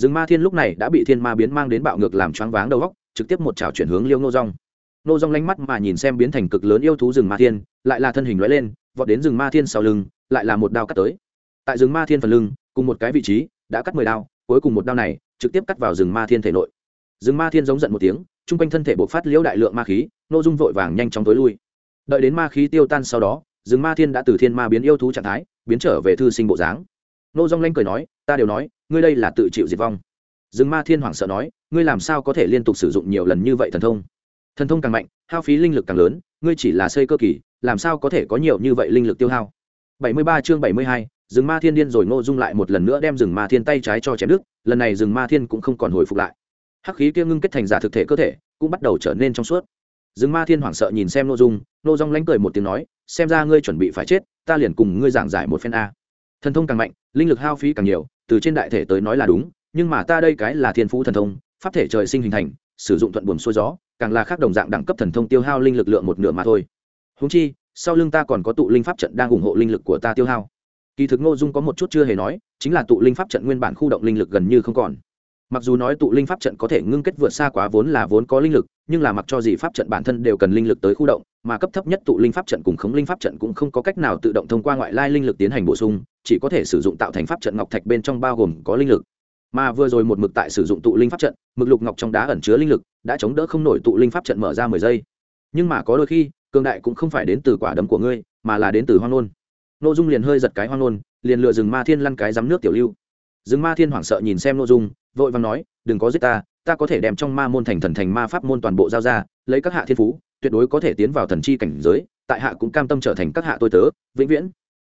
Rừng ma thiên lúc này đã bị thiên ma biến mang đến bạo ngược làm choáng váng đầu góc trực tiếp một chảo chuyển hướng liêu nô rong nô rong lánh mắt mà nhìn xem biến thành cực lớn yêu thú rừng ma thiên, lại là thân hình loại lên, vọt đến rừng ma thiên sau lưng, lại là một đao cắt tới. Tại rừng ma thiên phần lưng, cùng một cái vị trí, đã cắt mười đao, cuối cùng một đao này, trực tiếp cắt vào rừng ma thiên thể nội. Rừng ma thiên giống giận một tiếng chung quanh thân thể bộc phát liễu đại lượng ma khí nội dung vội vàng nhanh chóng tối lui. Đợi đến ma khí tiêu tan sau đó rừng ma thiên đã từ thiên ma biến yêu thú trạng thái biến trở về thư sinh bộ dáng. Nô Dung lanh cười nói ta đều nói ngươi đây là tự chịu diệt vong. Rừng ma thiên hoảng sợ nói ngươi làm sao có thể liên tục sử dụng nhiều lần như vậy thần thông? Thần thông càng mạnh hao phí linh lực càng lớn ngươi chỉ là xây cơ kỳ làm sao có thể có nhiều như vậy linh lực tiêu hao? 73 chương 72, rừng ma thiên điên rồi ngô dung lại một lần nữa đem rừng ma thiên tay trái cho chém đức lần này rừng ma thiên cũng không còn hồi phục lại hắc khí kia ngưng kết thành giả thực thể cơ thể, cũng bắt đầu trở nên trong suốt. Rừng ma thiên hoảng sợ nhìn xem nội dung, nô dung lánh cười một tiếng nói, xem ra ngươi chuẩn bị phải chết, ta liền cùng ngươi giảng giải một phen a. Thần thông càng mạnh, linh lực hao phí càng nhiều, từ trên đại thể tới nói là đúng, nhưng mà ta đây cái là thiên phú thần thông, pháp thể trời sinh hình thành, sử dụng thuận buồm xuôi gió, càng là khác đồng dạng đẳng cấp thần thông tiêu hao linh lực lượng một nửa mà thôi. Húng chi, sau lưng ta còn có tụ linh pháp trận đang ủng hộ linh lực của ta tiêu hao. Kỳ thực ngô dung có một chút chưa hề nói, chính là tụ linh pháp trận nguyên bản khu động linh lực gần như không còn mặc dù nói tụ linh pháp trận có thể ngưng kết vượt xa quá vốn là vốn có linh lực, nhưng là mặc cho gì pháp trận bản thân đều cần linh lực tới khu động, mà cấp thấp nhất tụ linh pháp trận cùng khống linh pháp trận cũng không có cách nào tự động thông qua ngoại lai linh lực tiến hành bổ sung, chỉ có thể sử dụng tạo thành pháp trận ngọc thạch bên trong bao gồm có linh lực. Mà vừa rồi một mực tại sử dụng tụ linh pháp trận, mực lục ngọc trong đá ẩn chứa linh lực, đã chống đỡ không nổi tụ linh pháp trận mở ra mười giây. Nhưng mà có đôi khi, cường đại cũng không phải đến từ quả đấm của ngươi, mà là đến từ hoang nôn. N ô dung liền hơi giật cái hoang nôn, liền lựa rừng ma thiên lăn cái rắm nước tiểu lưu. Rừng ma thiên hoảng sợ nhìn xem n ô dung vội vàng nói, đừng có giết ta ta có thể đem trong ma môn thành thần thành ma pháp môn toàn bộ giao ra, lấy các hạ thiên phú, tuyệt đối có thể tiến vào thần chi cảnh giới, tại hạ cũng cam tâm trở thành các hạ tôi tớ, vĩnh viễn.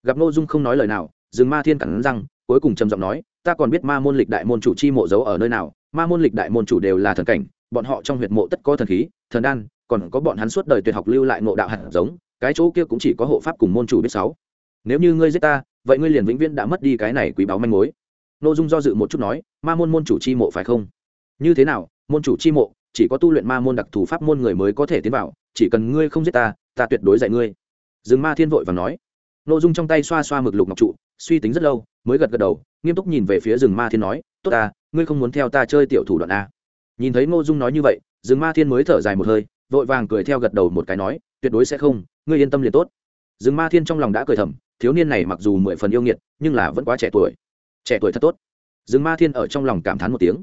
Gặp nội dung không nói lời nào dừng ma thiên cẳng răng, cuối cùng trầm giọng nói, ta còn biết ma môn lịch đại môn chủ chi mộ giấu ở nơi nào, ma môn lịch đại môn chủ đều là thần cảnh, bọn họ trong huyệt mộ tất có thần khí, thần đan, còn có bọn hắn suốt đời tuyệt học lưu lại ngộ đạo hạt giống, cái chỗ kia cũng chỉ có hộ pháp cùng môn chủ biết sáu. Nếu như ngươi giết ta, vậy ngươi liền vĩnh viễn đã mất đi cái này quý báu manh mối n ô dung do dự một chút nói, ma môn môn chủ chi mộ phải không? Như thế nào, môn chủ chi mộ, chỉ có tu luyện ma môn đặc thù pháp môn người mới có thể tiến vào, chỉ cần ngươi không giết ta ta tuyệt đối dạy ngươi. Dừng ma thiên vội và nói. N ô dung trong tay xoa xoa mực lục ngọc trụ, suy tính rất lâu, mới gật gật đầu, nghiêm túc nhìn về phía rừng ma thiên nói, tốt ta, ngươi không muốn theo ta chơi tiểu thủ đoạn a nhìn thấy n ô dung nói như vậy, rừng ma thiên mới thở dài một hơi, vội vàng cười theo gật đầu một cái nói, tuyệt đối sẽ không, ngươi yên tâm liền tốt. Rừng ma thiên trong lòng đã cười thầm, thiếu niên này mặc dù mười phần yêu nghiệt, nhưng là vẫn quá trẻ tuổi trẻ tuổi thật tốt. Rừng ma thiên ở trong lòng cảm thán một tiếng.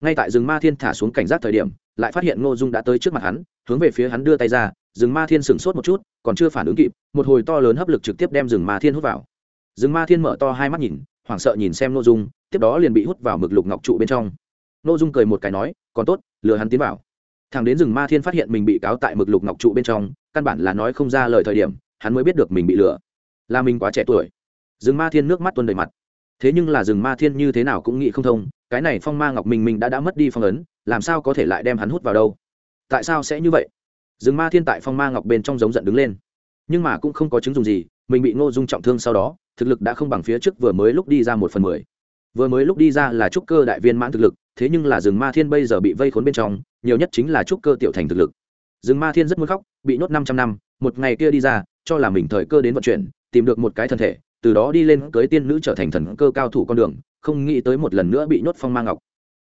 Ngay tại rừng ma thiên thả xuống cảnh giác thời điểm, lại phát hiện ngô dung đã tới trước mặt hắn, hướng về phía hắn đưa tay ra, rừng ma thiên sửng sốt một chút, còn chưa phản ứng kịp, một hồi to lớn hấp lực trực tiếp đem rừng ma thiên hút vào. Rừng ma thiên mở to hai mắt nhìn, hoảng sợ nhìn xem ngô dung, tiếp đó liền bị hút vào mực lục ngọc trụ bên trong. Ngô dung cười một cái nói, còn tốt, lừa hắn tiến vào. Thằng đến rừng ma thiên phát hiện mình bị cáo tại mực lục ngọc trụ bên trong, căn bản là nói không ra lời thời điểm, hắn mới biết được mình bị lừa. Là mình quá trẻ tuổi. Rừng ma thiên nước mắt tuôn đầy mặt thế nhưng là rừng ma thiên như thế nào cũng nghĩ không thông, cái này phong ma ngọc minh minh đã đã mất đi phong ấn, làm sao có thể lại đem hắn hút vào đâu? Tại sao sẽ như vậy? Rừng ma thiên tại phong ma ngọc bên trong giống giận đứng lên. Nhưng mà cũng không có chứng dùng gì, mình bị ngô dung trọng thương sau đó, thực lực đã không bằng phía trước vừa mới lúc đi ra một phần mười. Vừa mới lúc đi ra là trúc cơ đại viên mãn thực lực, thế nhưng là rừng ma thiên bây giờ bị vây khốn bên trong, nhiều nhất chính là trúc cơ tiểu thành thực lực. Rừng ma thiên rất muốn khóc, bị nhốt năm trăm năm, một ngày kia đi ra, cho là mình thời cơ đến vận chuyển, tìm được một cái thân thể từ đó đi lên cưới tiên nữ trở thành thần cơ cao thủ con đường, không nghĩ tới một lần nữa bị nhốt phong ma ngọc.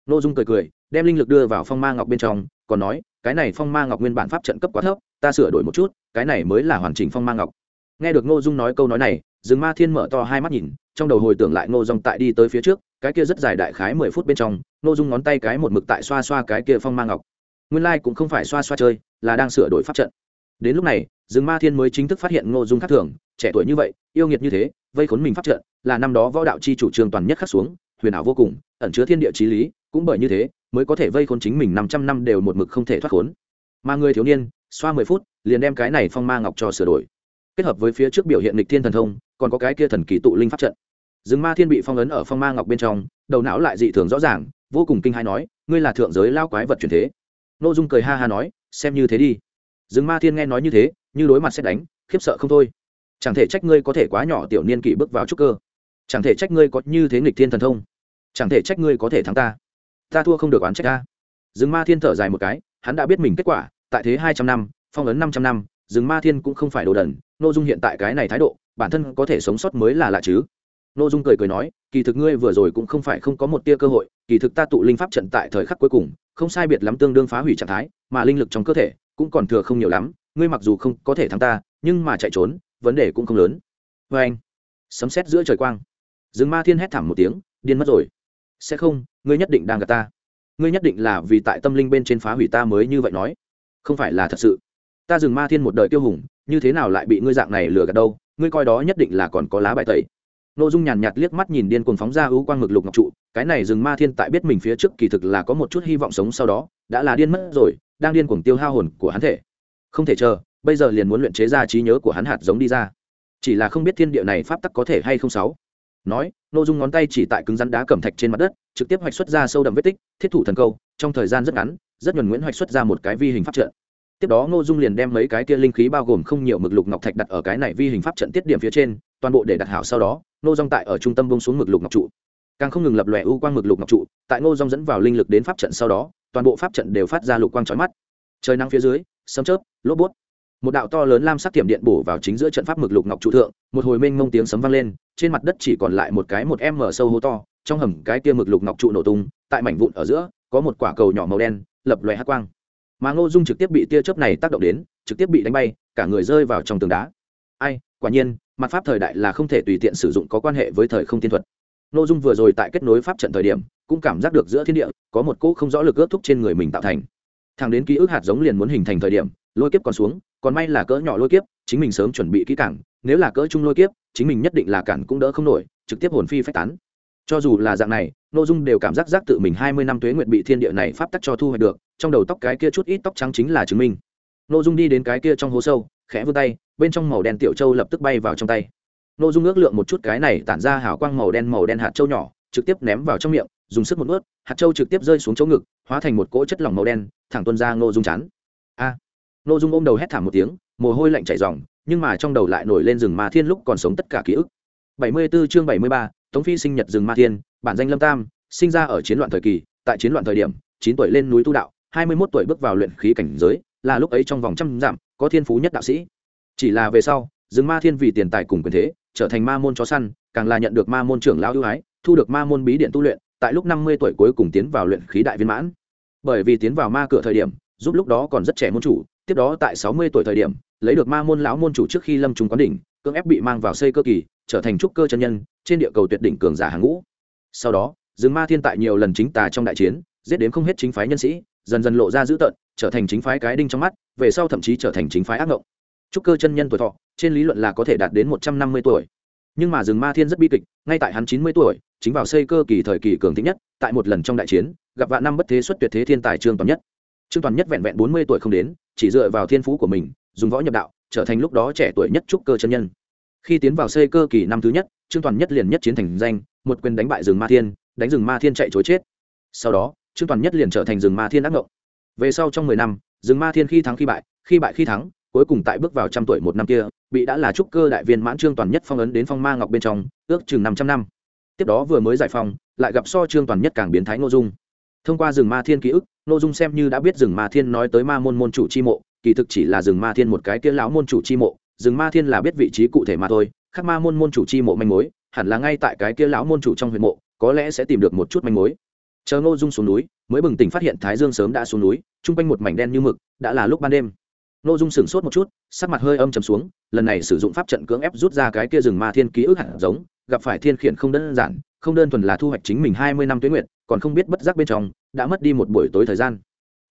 N ô dung cười cười, đem linh lực đưa vào phong ma ngọc bên trong, còn nói, cái này phong ma ngọc nguyên bản pháp trận cấp quá thấp, ta sửa đổi một chút, cái này mới là hoàn chỉnh phong ma ngọc. Nghe được n ô dung nói câu nói này, rừng ma thiên mở to hai mắt nhìn, trong đầu hồi tưởng lại ngô dung tại đi tới phía trước, cái kia rất dài đại khái mười phút bên trong ngô dung ngón tay cái một mực tại xoa xoa cái kia phong ma ngọc. Nguyên lai、like、cũng không phải xoa xoa chơi, là đang sửa đổi pháp trận. Đến lúc này, rừng ma thiên mới chính thức phát hiện ngô dung khác thường, trẻ tuổi như vậy, yêu nghiệt như thế vây khốn mình pháp trận, là năm đó võ đạo chi chủ trương toàn nhất khắc xuống, huyền ảo vô cùng, ẩn chứa thiên địa trí lý, cũng bởi như thế, mới có thể vây khốn chính mình năm trăm năm đều một mực không thể thoát khốn. Mà người thiếu niên, xoa mười phút, liền đem cái này phong ma ngọc cho sửa đổi. Kết hợp với phía trước biểu hiện lịch thiên thần thông, còn có cái kia thần kỳ tụ linh pháp trận. Rừng ma thiên bị phong ấn ở phong ma ngọc bên trong, đầu não lại dị thường rõ ràng, vô cùng kinh hai nói, ngươi là thượng giới lao quái vật truyền thế. N ô dung cười ha ha nói, xem như thế đi. Rừng ma thiên nghe nói như thế, như đối mặt xét đánh, khiếp sợ không thôi chẳng thể trách ngươi có thể quá nhỏ tiểu niên kỷ bước vào trúc cơ. Chẳng thể trách ngươi có như thế nghịch thiên thần thông. Chẳng thể trách ngươi có thể thắng ta. Ta thua không được oán trách ta. Rừng ma thiên thở dài một cái, hắn đã biết mình kết quả, tại thế hai trăm năm, phong ấn năm trăm năm, rừng ma thiên cũng không phải đồ đần n ô dung hiện tại cái này thái độ, bản thân có thể sống sót mới là lạ chứ. N ô dung cười cười nói, kỳ thực ngươi vừa rồi cũng không phải không có một tia cơ hội, kỳ thực ta tụ linh pháp trận tại thời khắc cuối cùng, không sai biệt lắm tương đương phá hủy trạng thái, mà linh lực trong cơ thể cũng còn thừa không nhiều lắm, ngươi mặc dù không có thể thắng ta, nhưng mà chạy trốn vấn đề cũng không lớn. Vê anh, sấm xét giữa trời quang. Rừng ma thiên hét thảm một tiếng, điên mất rồi. Sẽ không, ngươi nhất định đang gặp ta. Ngươi nhất định là vì tại tâm linh bên trên phá hủy ta mới như vậy nói. Không phải là thật sự. Ta rừng ma thiên một đời tiêu hùng, như thế nào lại bị ngươi dạng này lừa gạt đâu? Ngươi coi đó nhất định là còn có lá bài tẩy. Nội dung nhàn nhạt liếc mắt nhìn điên cuồng phóng ra ưu quang ngực lục ngọc trụ, cái này rừng ma thiên tại biết mình phía trước kỳ thực là có một chút hy vọng sống sau đó, đã là điên mất rồi, đang điên cuồng tiêu hao hồn của hắn thể. Không thể chờ bây giờ liền muốn luyện chế ra trí nhớ của hắn hạt giống đi ra. Chỉ là không biết thiên địa này pháp tắc có thể hay không sáu. Nói nội dung ngón tay chỉ tại cứng rắn đá cẩm thạch trên mặt đất, trực tiếp hoạch xuất ra sâu đậm vết tích, thiết thủ thần câu, trong thời gian rất ngắn, rất nhuần nguyễn hoạch xuất ra một cái vi hình pháp trận. Tiếp đó ngô dung liền đem mấy cái tia linh khí bao gồm không nhiều mực lục ngọc thạch đặt ở cái này vi hình pháp trận tiết điểm phía trên, toàn bộ để đặt hảo sau đó ngô dung tại ở trung tâm bông xuống mực lục ngọc trụ. Càng không ngừng lập lòe u quang mực lục ngọc trụ, tại ngô dung dẫn vào linh lực đến pháp trận sau đó, toàn bộ pháp trận đều phát ra lục quang trói mắt. Trời nắng phía dưới, sấm chớp, lốp bút một đạo to lớn lam sắc tiệm điện bổ vào chính giữa trận pháp mực lục ngọc trụ thượng, một hồi mênh mông tiếng sấm vang lên, trên mặt đất chỉ còn lại một cái một em mở sâu hố to, trong hầm cái kia mực lục ngọc trụ nổ tung, tại mảnh vụn ở giữa, có một quả cầu nhỏ màu đen, lập loè hát quang. Mà ngô dung trực tiếp bị tia chớp này tác động đến, trực tiếp bị đánh bay, cả người rơi vào trong tường đá. Ai, quả nhiên, mặt pháp thời đại là không thể tùy tiện sử dụng có quan hệ với thời không tiên thuật. Ngô dung vừa rồi tại kết nối pháp trận thời điểm, cũng cảm giác được giữa thiên địa, có một cỗ không rõ lực ước thúc trên người mình tạo thành. Thẳng đến ký ức hạt giống liền muốn hình thành thời điểm, lôi kiếp còn xuống còn may là cỡ nhỏ lôi kiếp chính mình sớm chuẩn bị kỹ càng nếu là cỡ chung lôi kiếp chính mình nhất định là cản cũng đỡ không nổi trực tiếp hồn phi phách tán. Cho dù là dạng này n ô dung đều cảm giác giác tự mình hai mươi năm tuế nguyện bị thiên địa này pháp tắc cho thu hoạch được trong đầu tóc cái kia chút ít tóc trắng chính là chứng minh. N ô dung đi đến cái kia trong hố sâu khẽ vươn tay bên trong màu đen tiểu châu lập tức bay vào trong tay. N ô dung ước lượng một chút cái này tản ra hào quang màu đen màu đen hạt châu nhỏ trực tiếp ném vào trong miệng dùng sức một ướt hạt châu trực tiếp rơi xuống chỗ ngực hóa thành một cỗ chất lỏng màu đen thẳng tuân ra n ô dung chán. A! à, Nô dung ôm đầu hét thảm một tiếng mồ hôi lạnh chảy ròng, nhưng mà trong đầu lại nổi lên rừng ma thiên lúc còn sống tất cả ký ức. Bảy mươi 74 chương bảy mươi ba tống phi sinh nhật rừng ma thiên bản danh lâm tam sinh ra ở chiến loạn thời kỳ tại chiến loạn thời điểm chín tuổi lên núi tu đạo hai mươi mốt tuổi bước vào luyện khí cảnh giới là lúc ấy trong vòng trăm giảm, có thiên phú nhất đạo sĩ. Chỉ là về sau rừng ma thiên vì tiền tài cùng quyền thế trở thành ma môn chó săn càng là nhận được ma môn trưởng lão ưu ái thu được ma môn bí điện tu luyện tại lúc năm mươi tuổi cuối cùng tiến vào luyện khí đại viên mãn. Bởi vì tiến vào ma cửa thời điểm giúp lúc đó còn rất trẻ môn chủ tiếp đó tại sáu mươi tuổi thời điểm, lấy được ma môn lão môn chủ trước khi lâm trùng quán đỉnh, cưỡng ép bị mang vào xây cơ kỳ, trở thành trúc cơ chân nhân, trên địa cầu tuyệt đỉnh cường giả hàng ngũ. Sau đó rừng ma thiên tại nhiều lần chính tà trong đại chiến, giết đến không hết chính phái nhân sĩ, dần dần lộ ra dữ tợn, trở thành chính phái cái đinh trong mắt, về sau thậm chí trở thành chính phái ác ngộng. Trúc cơ chân nhân tuổi thọ, trên lý luận là có thể đạt đến một trăm năm mươi tuổi. Nhưng mà rừng ma thiên rất bi kịch, ngay tại hắn chín mươi tuổi, chính vào xây cơ kỳ thời kỳ cường thích nhất, tại một lần trong đại chiến, gặp vạn năm bất thế xuất tuyệt thế thiên tài trương toàn nhất. Trương toàn nhất vẹn vẹn bốn mươi tuổi không đến chỉ dựa vào thiên phú của mình, dùng võ nhập đạo, trở thành lúc đó trẻ tuổi nhất trúc cơ chân nhân. Khi tiến vào xây cơ kỳ năm thứ nhất, trương toàn nhất liền nhất chiến thành danh, một quyền đánh bại rừng ma thiên, đánh rừng ma thiên chạy chối chết. Sau đó, trương toàn nhất liền trở thành rừng ma thiên ác ngộng. Về sau trong mười năm, rừng ma thiên khi thắng khi bại khi bại khi thắng, cuối cùng tại bước vào trăm tuổi một năm kia, bị đã là trúc cơ đại viên mãn trương toàn nhất phong ấn đến phong ma ngọc bên trong, ước chừng năm trăm năm. Tiếp đó vừa mới giải phong, lại gặp so trương toàn nhất càng biến thái ngô dung. Thông qua rừng ma thiên ký ức nội dung xem như đã biết rừng ma thiên nói tới ma môn môn chủ chi mộ, kỳ thực chỉ là rừng ma thiên một cái kia lão môn chủ chi mộ, rừng ma thiên là biết vị trí cụ thể mà thôi, khác ma môn môn chủ chi mộ manh mối, hẳn là ngay tại cái kia lão môn chủ trong huyện mộ, có lẽ sẽ tìm được một chút manh mối. Chờ ngô dung xuống núi, mới bừng tỉnh phát hiện thái dương sớm đã xuống núi, chung quanh một mảnh đen như mực, đã là lúc ban đêm. Ngô dung sửng sốt một chút, sắc mặt hơi âm chầm xuống, lần này sử dụng pháp trận cưỡng ép rút ra cái kia rừng ma thiên ký ức hẳn giống, gặp phải thiên khiển không đơn giản, không đơn thuần là thu hoạch chính mình hai mươi năm tuyến nguyện còn không biết bất giác bên trong, đã mất đi một buổi tối thời gian.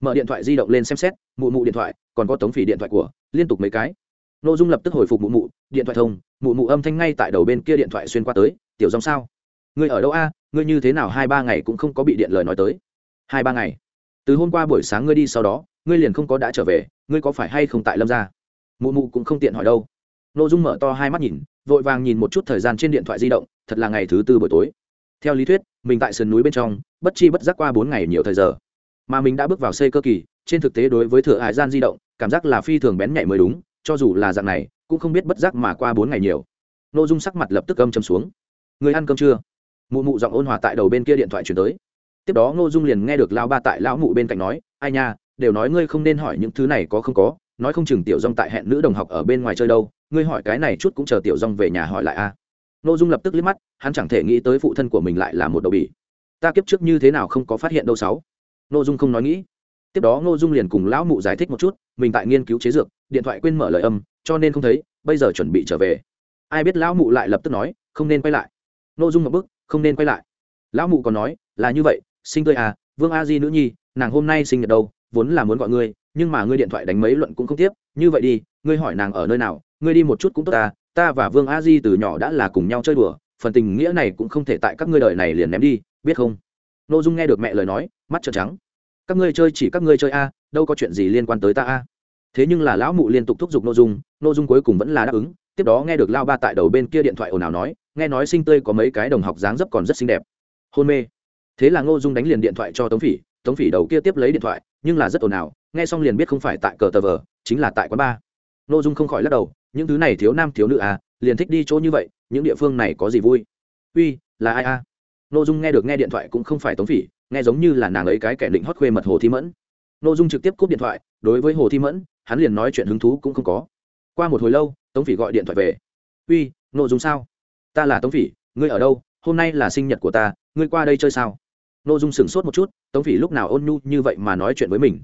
Mở điện thoại di động lên xem xét, mụ mụ điện thoại, còn có tống phỉ điện thoại của, liên tục mấy cái. N ô dung lập tức hồi phục mụ mụ, điện thoại thông, mụ mụ âm thanh ngay tại đầu bên kia điện thoại xuyên qua tới, tiểu dòng sao? Ngươi ở đâu a? Ngươi như thế nào hai ba ngày cũng không có bị điện lời nói tới? Hai ba ngày. Từ hôm qua buổi sáng ngươi đi sau đó, ngươi liền không có đã trở về, ngươi có phải hay không tại lâm ra mụ mụ cũng không tiện hỏi đâu. N ô dung mở to hai mắt nhìn, vội vàng nhìn một chút thời gian trên điện thoại di động, thật là ngày thứ tư buổi tối theo lý thuyết, mình tại sườn núi bên trong, bất chi bất giác qua bốn ngày nhiều thời giờ. Mà mình đã bước vào xây cơ kỳ, trên thực tế đối với thừa hải gian di động, cảm giác là phi thường bén nhạy mới đúng, cho dù là dạng này, cũng không biết bất giác mà qua bốn ngày nhiều. N ô dung sắc mặt lập tức âm châm xuống. Người ăn cơm chưa? Mụ mụ giọng ôn hòa tại đầu bên kia điện thoại chuyển tới. Tiếp đó ngô dung liền nghe được lão ba tại lão mụ bên cạnh nói, ai nha, đều nói ngươi không nên hỏi những thứ này có không có, nói không chừng tiểu dong tại hẹn nữ đồng học ở bên ngoài chơi đâu, ngươi hỏi cái này chút cũng chờ tiểu dong về nhà hỏi lại a. à ngô dung lập tức liếc mắt, hắn chẳng thể nghĩ tới phụ thân của mình lại là một đầu bỉ ta kiếp trước như thế nào không có phát hiện đâu sáu? Ngô dung không nói nghĩ. Tiếp đó ngô dung liền cùng lão mụ giải thích một chút, mình tại nghiên cứu chế dược, điện thoại quên mở lời âm, cho nên không thấy, bây giờ chuẩn bị trở về. Ai biết lão mụ lại lập tức nói, không nên quay lại. Ngô dung một bức, không nên quay lại. Lão mụ còn nói, là như vậy, sinh tươi à vương a di nữ nhi, nàng hôm nay sinh nhật đâu, vốn là muốn gọi ngươi, nhưng mà ngươi điện thoại đánh mấy luận cũng không tiếp, như vậy đi, ngươi hỏi nàng ở nơi nào ngươi đi một chút cũng tốt ta ta và vương a di từ nhỏ đã là cùng nhau chơi đùa, phần tình nghĩa này cũng không thể tại các ngươi đời này liền ném đi, biết không? N ô dung nghe được mẹ lời nói, mắt trợn trắng. Các ngươi chơi chỉ các ngươi chơi a, đâu có chuyện gì liên quan tới ta a. Thế nhưng là lão mụ liên tục thúc giục n ô dung n ô dung cuối cùng vẫn là đáp ứng, tiếp đó nghe được lao ba tại đầu bên kia điện thoại ồn ào nói, nghe nói sinh tươi có mấy cái đồng học dáng dấp còn rất xinh đẹp. Hôn mê. Thế là ngô dung đánh liền điện thoại cho tống phỉ tống phỉ đầu kia tiếp lấy điện thoại, nhưng là rất ồn ào, nghe xong liền biết không phải tại cờ tờ vờ, chính là tại quán ba ô dung không khỏi lắc đầu những thứ này thiếu nam thiếu nữ à liền thích đi chỗ như vậy, những địa phương này có gì vui? Uy, là ai a à? ô dung nghe được nghe điện thoại cũng không phải tống phỉ, nghe giống như là nàng ấy cái kẻ định hót khuê mật hồ thi mẫn. Ngô dung trực tiếp cúp điện thoại, đối với hồ thi mẫn, hắn liền nói chuyện hứng thú cũng không có. Qua một hồi lâu, tống phỉ gọi điện thoại về. Uy ngô dung sao? Ta là tống phỉ, ngươi ở đâu? Hôm nay là sinh nhật của ta, ngươi qua đây chơi sao? Nội dung sửng sốt một chút, tống phỉ lúc nào ôn nhu như vậy mà nói chuyện với mình.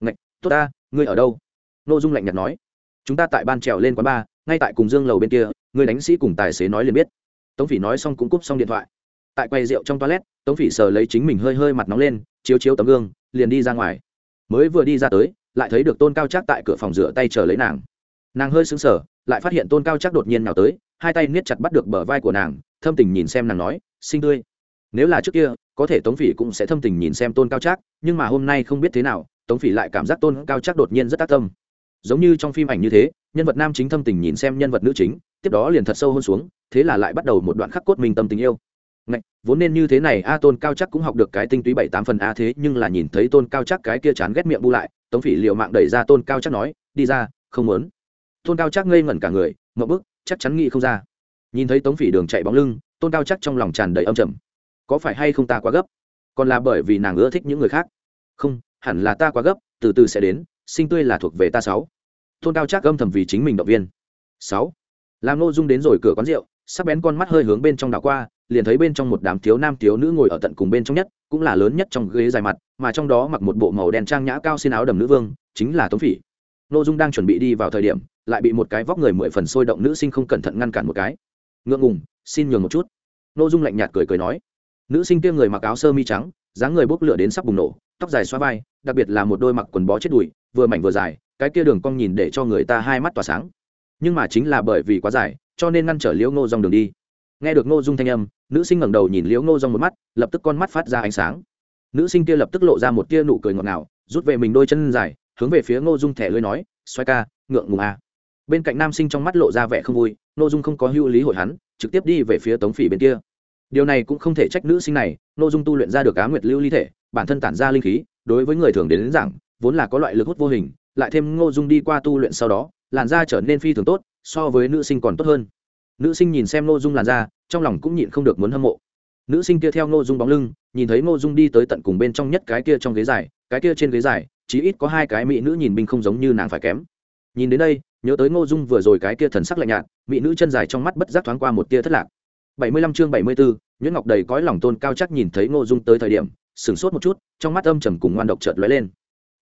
Ngạch, tốt ta, ngươi ở đâu? Nội dung lạnh nhạt nói chúng ta tại ban trèo lên quán bar, ngay tại cùng dương lầu bên kia, người đánh sĩ cùng tài xế nói liền biết. Tống phỉ nói xong cũng cúp xong điện thoại. Tại quầy rượu trong toilet, tống phỉ sờ lấy chính mình hơi hơi mặt nóng lên, chiếu chiếu tấm gương, liền đi ra ngoài. Mới vừa đi ra tới, lại thấy được tôn cao chắc tại cửa phòng rửa tay chờ lấy nàng. Nàng hơi sững sờ, lại phát hiện tôn cao chắc đột nhiên nào tới, hai tay niết chặt bắt được bờ vai của nàng, thâm tình nhìn xem nàng nói sinh tươi. Nếu là trước kia, có thể tống phỉ cũng sẽ thâm tình nhìn xem tôn cao trác, nhưng mà hôm nay không biết thế nào, tống phỉ lại cảm giác tôn cao trác đột nhiên rất tác tâm giống như trong phim ảnh như thế nhân vật nam chính thâm tình nhìn xem nhân vật nữ chính tiếp đó liền thật sâu hơn xuống thế là lại bắt đầu một đoạn khắc cốt mình tâm tình yêu. Ngạch, vốn nên như thế này a tôn cao chắc cũng học được cái tinh túy bảy tám phần a thế nhưng là nhìn thấy tôn cao chắc cái kia chán ghét miệng bu lại tống phỉ liệu mạng đẩy ra tôn cao chắc nói đi ra không muốn. Tôn cao chắc ngây ngẩn cả người ngậm bức chắc chắn nghĩ không ra. Nhìn thấy tống phỉ đường chạy bóng lưng tôn cao chắc trong lòng tràn đầy âm trầm. Có phải hay không ta quá gấp? Còn là bởi vì nàng ưa thích những người khác? Không hẳn là ta quá gấp từ từ sẽ đến sinh tươi là thuộc về ta sáu. Tôn cao chắc âm thầm vì chính mình động viên. Sáu. Làm nô dung đến rồi cửa quán rượu, sắc bén con mắt hơi hướng bên trong đảo qua, liền thấy bên trong một đám thiếu nam thiếu nữ ngồi ở tận cùng bên trong nhất, cũng là lớn nhất trong ghế dài mặt, mà trong đó mặc một bộ màu đen trang nhã cao xin áo đầm nữ vương, chính là tống phỉ. Nô dung đang chuẩn bị đi vào thời điểm, lại bị một cái vóc người mười phần sôi động nữ sinh không cẩn thận ngăn cản một cái. Ngượng ngùng, xin nhường một chút. Nô dung lạnh nhạt cười cười nói. Nữ sinh kia người mặc áo sơ mi trắng, dáng người bốc lửa đến sắp bùng nổ, tóc dài xoa vai, đặc biệt là một đôi mặc quần bó chết đùi vừa mảnh vừa dài cái kia đường cong nhìn để cho người ta hai mắt tỏa sáng. Nhưng mà chính là bởi vì quá dài cho nên ngăn trở liễu ngô dòng đường đi. Nghe được ngô dung thanh âm nữ sinh ngẩng đầu nhìn liễu ngô dòng một mắt lập tức con mắt phát ra ánh sáng. Nữ sinh kia lập tức lộ ra một tia nụ cười ngọt ngào rút về mình đôi chân dài hướng về phía ngô dung thẻ lưới nói xoay ca ngượng ngùng à. bên cạnh nam sinh trong mắt lộ ra vẻ không vui ngô dung không có hữu lý hội hắn trực tiếp đi về phía tống phỉ bên kia. Điều này cũng không thể trách nữ sinh này ngô dung tu luyện ra được á nguyệt lưu ly thể bản thân tản ra linh khí đối với người thường đến, đến giảng vốn là có loại lực hút vô hình, lại thêm ngô dung đi qua tu luyện sau đó, làn da trở nên phi thường tốt, so với nữ sinh còn tốt hơn. Nữ sinh nhìn xem ngô dung làn da, trong lòng cũng nhịn không được muốn hâm mộ. Nữ sinh kia theo ngô dung bóng lưng, nhìn thấy ngô dung đi tới tận cùng bên trong nhất cái kia trong ghế dài, cái kia trên ghế dài, chí ít có hai cái mỹ nữ nhìn binh không giống như nàng phải kém. Nhìn đến đây, nhớ tới ngô dung vừa rồi cái kia thần sắc lạnh nhạt, mỹ nữ chân dài trong mắt bất giác thoáng qua một tia thất lạc. Bảy mươi lăm chương bảy mươi bốn nguyễn ngọc đầy cõi lòng tôn cao chắc nhìn thấy ngô dung tới thời điểm, sửng sốt một chút, trong mắt âm trầm cùng ngoan độc chợt lóe lên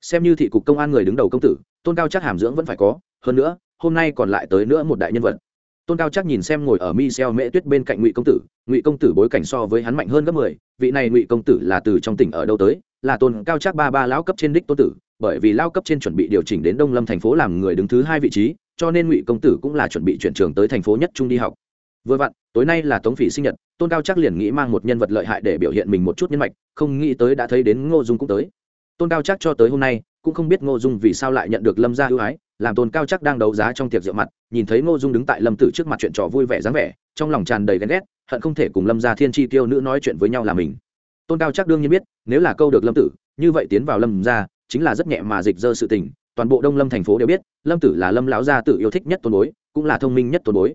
xem như thị cục công an người đứng đầu công tử, tôn cao chắc hàm dưỡng vẫn phải có, hơn nữa, hôm nay còn lại tới nữa một đại nhân vật. Tôn cao chắc nhìn xem ngồi ở mi xeo mễ tuyết bên cạnh ngụy công tử, ngụy công tử bối cảnh so với hắn mạnh hơn gấp mười, vị này ngụy công tử là từ trong tỉnh ở đâu tới, là tôn cao chắc ba ba lão cấp trên đích tôn tử, bởi vì lao cấp trên chuẩn bị điều chỉnh đến đông lâm thành phố làm người đứng thứ hai vị trí, cho nên ngụy công tử cũng là chuẩn bị chuyển trường tới thành phố nhất trung đi học. Vừa vặn, tối nay là tống phỉ sinh nhật, tôn cao chắc liền nghĩ mang một nhân vật lợi hại để biểu hiện mình một chút nhân mạch, không nghĩ tới đã thấy đến ngô dung cũng tới tôn cao chắc cho tới hôm nay, cũng không biết ngô dung vì sao lại nhận được lâm gia ưu ái, làm tôn cao chắc đang đấu giá trong tiệc rượu mặt, nhìn thấy ngô dung đứng tại lâm tử trước mặt chuyện trò vui vẻ dáng vẻ, trong lòng tràn đầy ghen ghét, hận không thể cùng lâm gia thiên tri tiêu nữ nói chuyện với nhau là mình. Tôn cao chắc đương nhiên biết, nếu là câu được lâm tử, như vậy tiến vào lâm gia, chính là rất nhẹ mà dịch dơ sự tình, toàn bộ đông lâm thành phố đều biết, lâm tử là lâm lão gia tử yêu thích nhất tôn bối, cũng là thông minh nhất tôn bối.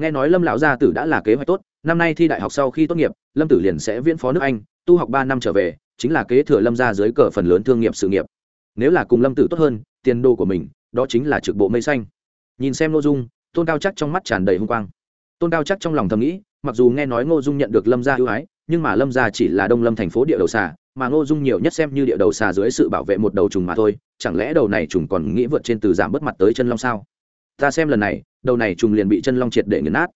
Nghe nói lâm lão gia tử đã là kế hoạch tốt, năm nay thi đại học sau khi tốt nghiệp, lâm tử liền sẽ viễn phó nước anh, tu học ba năm trở về chính là kế thừa lâm gia dưới cờ phần lớn thương nghiệp sự nghiệp. Nếu là cùng lâm tử tốt hơn, tiền đồ của mình, đó chính là trực bộ mây xanh. Nhìn xem n ô dung, tôn cao chắc trong mắt tràn đầy h ư n g quang. Tôn cao chắc trong lòng thầm nghĩ, mặc dù nghe nói ngô dung nhận được lâm gia ưu ái, nhưng mà lâm gia chỉ là đông lâm thành phố địa đầu xà, mà ngô dung nhiều nhất xem như địa đầu xà dưới sự bảo vệ một đầu trùng mà thôi, chẳng lẽ đầu này trùng còn nghĩ vượt trên từ giảm bớt mặt tới chân long sao? Ta xem lần này, đầu này trùng liền bị chân long triệt để nghiền nát.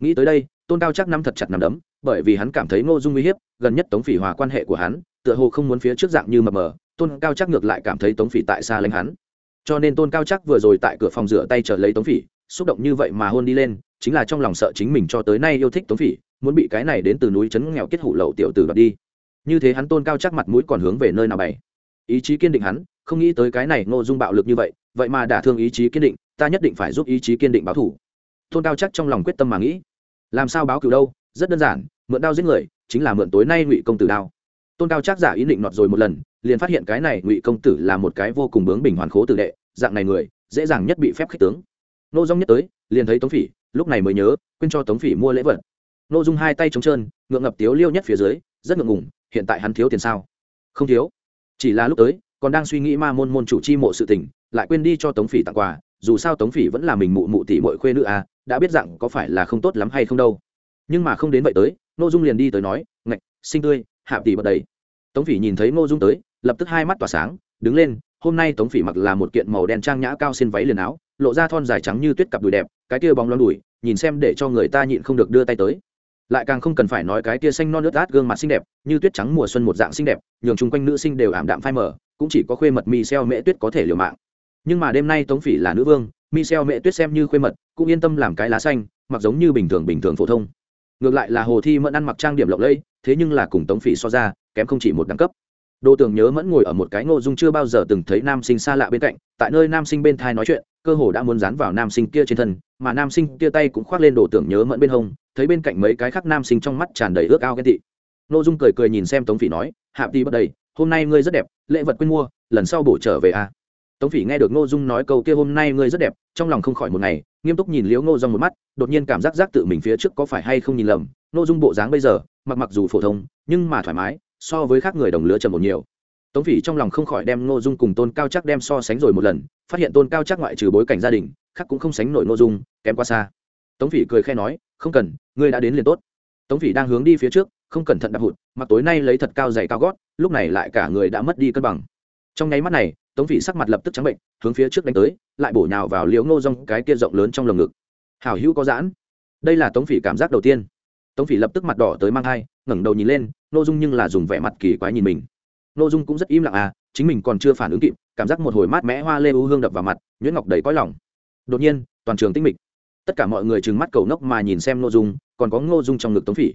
Nghĩ tới đây, tôn cao chắc nắm thật chặt nằm đấm, bởi vì hắn cảm thấy ngô dung uy hiếp, gần nhất tống phỉ hòa quan hệ của hắn tựa hồ không muốn phía trước dạng như mập mờ, tôn cao chắc ngược lại cảm thấy tống phỉ tại xa lánh hắn. Cho nên tôn cao chắc vừa rồi tại cửa phòng rửa tay chờ lấy tống phỉ, xúc động như vậy mà hôn đi lên, chính là trong lòng sợ chính mình cho tới nay yêu thích tống phỉ, muốn bị cái này đến từ núi trấn nghèo kết hủ lậu tiểu tử đoạt đi. Như thế hắn tôn cao chắc mặt mũi còn hướng về nơi nào bày? Ý chí kiên định hắn, không nghĩ tới cái này ngô dung bạo lực như vậy vậy mà đả thương ý chí kiên định, ta nhất định phải giúp ý chí kiên định báo thủ. Tôn cao chắc trong lòng quyết tâm mà nghĩ. Làm sao báo cửu đâu? Rất đơn giản, mượn đao giết người, chính là mượn tối nay ngụy công tử đao tôn cao Trác giả ý định nọt rồi một lần, liền phát hiện cái này ngụy công tử là một cái vô cùng bướng bình hoàn khố tử đệ, dạng này người, dễ dàng nhất bị phép khích tướng. Nô dung nhất tới, liền thấy tống phỉ, lúc này mới nhớ, quên cho tống phỉ mua lễ vật. Nô dung hai tay trống trơn, ngượng ngập tiếu liêu nhất phía dưới, rất ngượng ngùng, hiện tại hắn thiếu tiền sao? Không thiếu. Chỉ là lúc tới, còn đang suy nghĩ ma môn môn chủ chi mộ sự tình, lại quên đi cho tống phỉ tặng quà, dù sao tống phỉ vẫn là mình mụ mụ tỷ mội khuê nữ à đã biết rằng có phải là không tốt lắm hay không đâu. Nhưng mà không đến vậy tới, nô dung liền đi tới nói, ngạch sinh tươi hạ tỷ bật đầy. Tống phỉ nhìn thấy ngô dung tới, lập tức hai mắt tỏa sáng, đứng lên, hôm nay tống phỉ mặc là một kiện màu đen trang nhã cao xin váy liền áo, lộ ra thon dài trắng như tuyết cặp đùi đẹp, cái kia bóng loáng đùi, nhìn xem để cho người ta nhịn không được đưa tay tới. Lại càng không cần phải nói cái kia xanh non nước át gương mặt xinh đẹp, như tuyết trắng mùa xuân một dạng xinh đẹp, nhường chung quanh nữ sinh đều ảm đạm phai mờ, cũng chỉ có khuê mật mi xeo mễ tuyết có thể liều mạng. Nhưng mà đêm nay tống phỉ là nữ vương, mi xeo mễ tuyết xem như khuê mật, cũng yên tâm làm cái lá xanh, mặc giống như bình thường bình thường phổ thông ngược lại là hồ thi mẫn ăn mặc trang điểm lộng lẫy thế nhưng là cùng tống phỉ so ra kém không chỉ một đẳng cấp đô Tưởng nhớ mẫn ngồi ở một cái ngô dung chưa bao giờ từng thấy nam sinh xa lạ bên cạnh, tại nơi nam sinh bên thai nói chuyện, cơ hồ đã muốn dán vào nam sinh kia trên thân, mà nam sinh kia tay cũng khoác lên Đồ Tưởng nhớ mẫn bên hông, thấy bên cạnh mấy cái khác nam sinh trong mắt tràn đầy ước ao ghen tị. Ngô Dung cười cười nhìn xem Tống Phỉ nói, "Hạ đi bất đầy, hôm nay ngươi rất đẹp, lễ vật quên mua, lần sau bổ trở về a." À. Tống Phỉ nghe được Ngô Dung nói câu kia hôm nay ngươi rất đẹp, trong lòng không khỏi một ngày, nghiêm túc nhìn Liễu Ngô Dung một mắt, đột nhiên cảm giác giác tự mình phía trước có phải hay không nhìn lầm, Ngô Dung bộ dáng bây giờ, mặc mặc dù phổ thông, nhưng mà thoải mái, so với khác người đồng lứa trầm một nhiều. Tống phỉ trong lòng không khỏi đem ngô dung cùng tôn cao chắc đem so sánh rồi một lần phát hiện tôn cao chắc ngoại trừ bối cảnh gia đình khác cũng không sánh nổi ngô dung kém quá xa. Tống phỉ cười khe nói không cần ngươi đã đến liền tốt. Tống phỉ đang hướng đi phía trước không cẩn thận đạp hụt mặc tối nay lấy thật cao dày cao gót lúc này lại cả người đã mất đi cân bằng. Trong nháy mắt này tống phỉ sắc mặt lập tức trắng bệnh, hướng phía trước đánh tới, lại bổ nhào vào liễu ngô rong cái kia rộng lớn trong lồng ngực. Hảo hữu có giãn. Đây là tống phỉ cảm giác đầu tiên. Tống phỉ lập tức mặt đỏ tới mang hai ngẩng đầu nhìn lên, ngô dung nhưng là dùng vẻ mặt kỳ quái nhìn mình. Nội dung cũng rất im lặng à chính mình còn chưa phản ứng kịp, cảm giác một hồi mát mẽ hoa lê u hương đập vào mặt, nhuyễn ngọc đầy cõi lòng. Đột nhiên, toàn trường tinh mịch. Tất cả mọi người trừng mắt cầu nốc mà nhìn xem nội dung, còn có ngô dung trong ngực tống phỉ.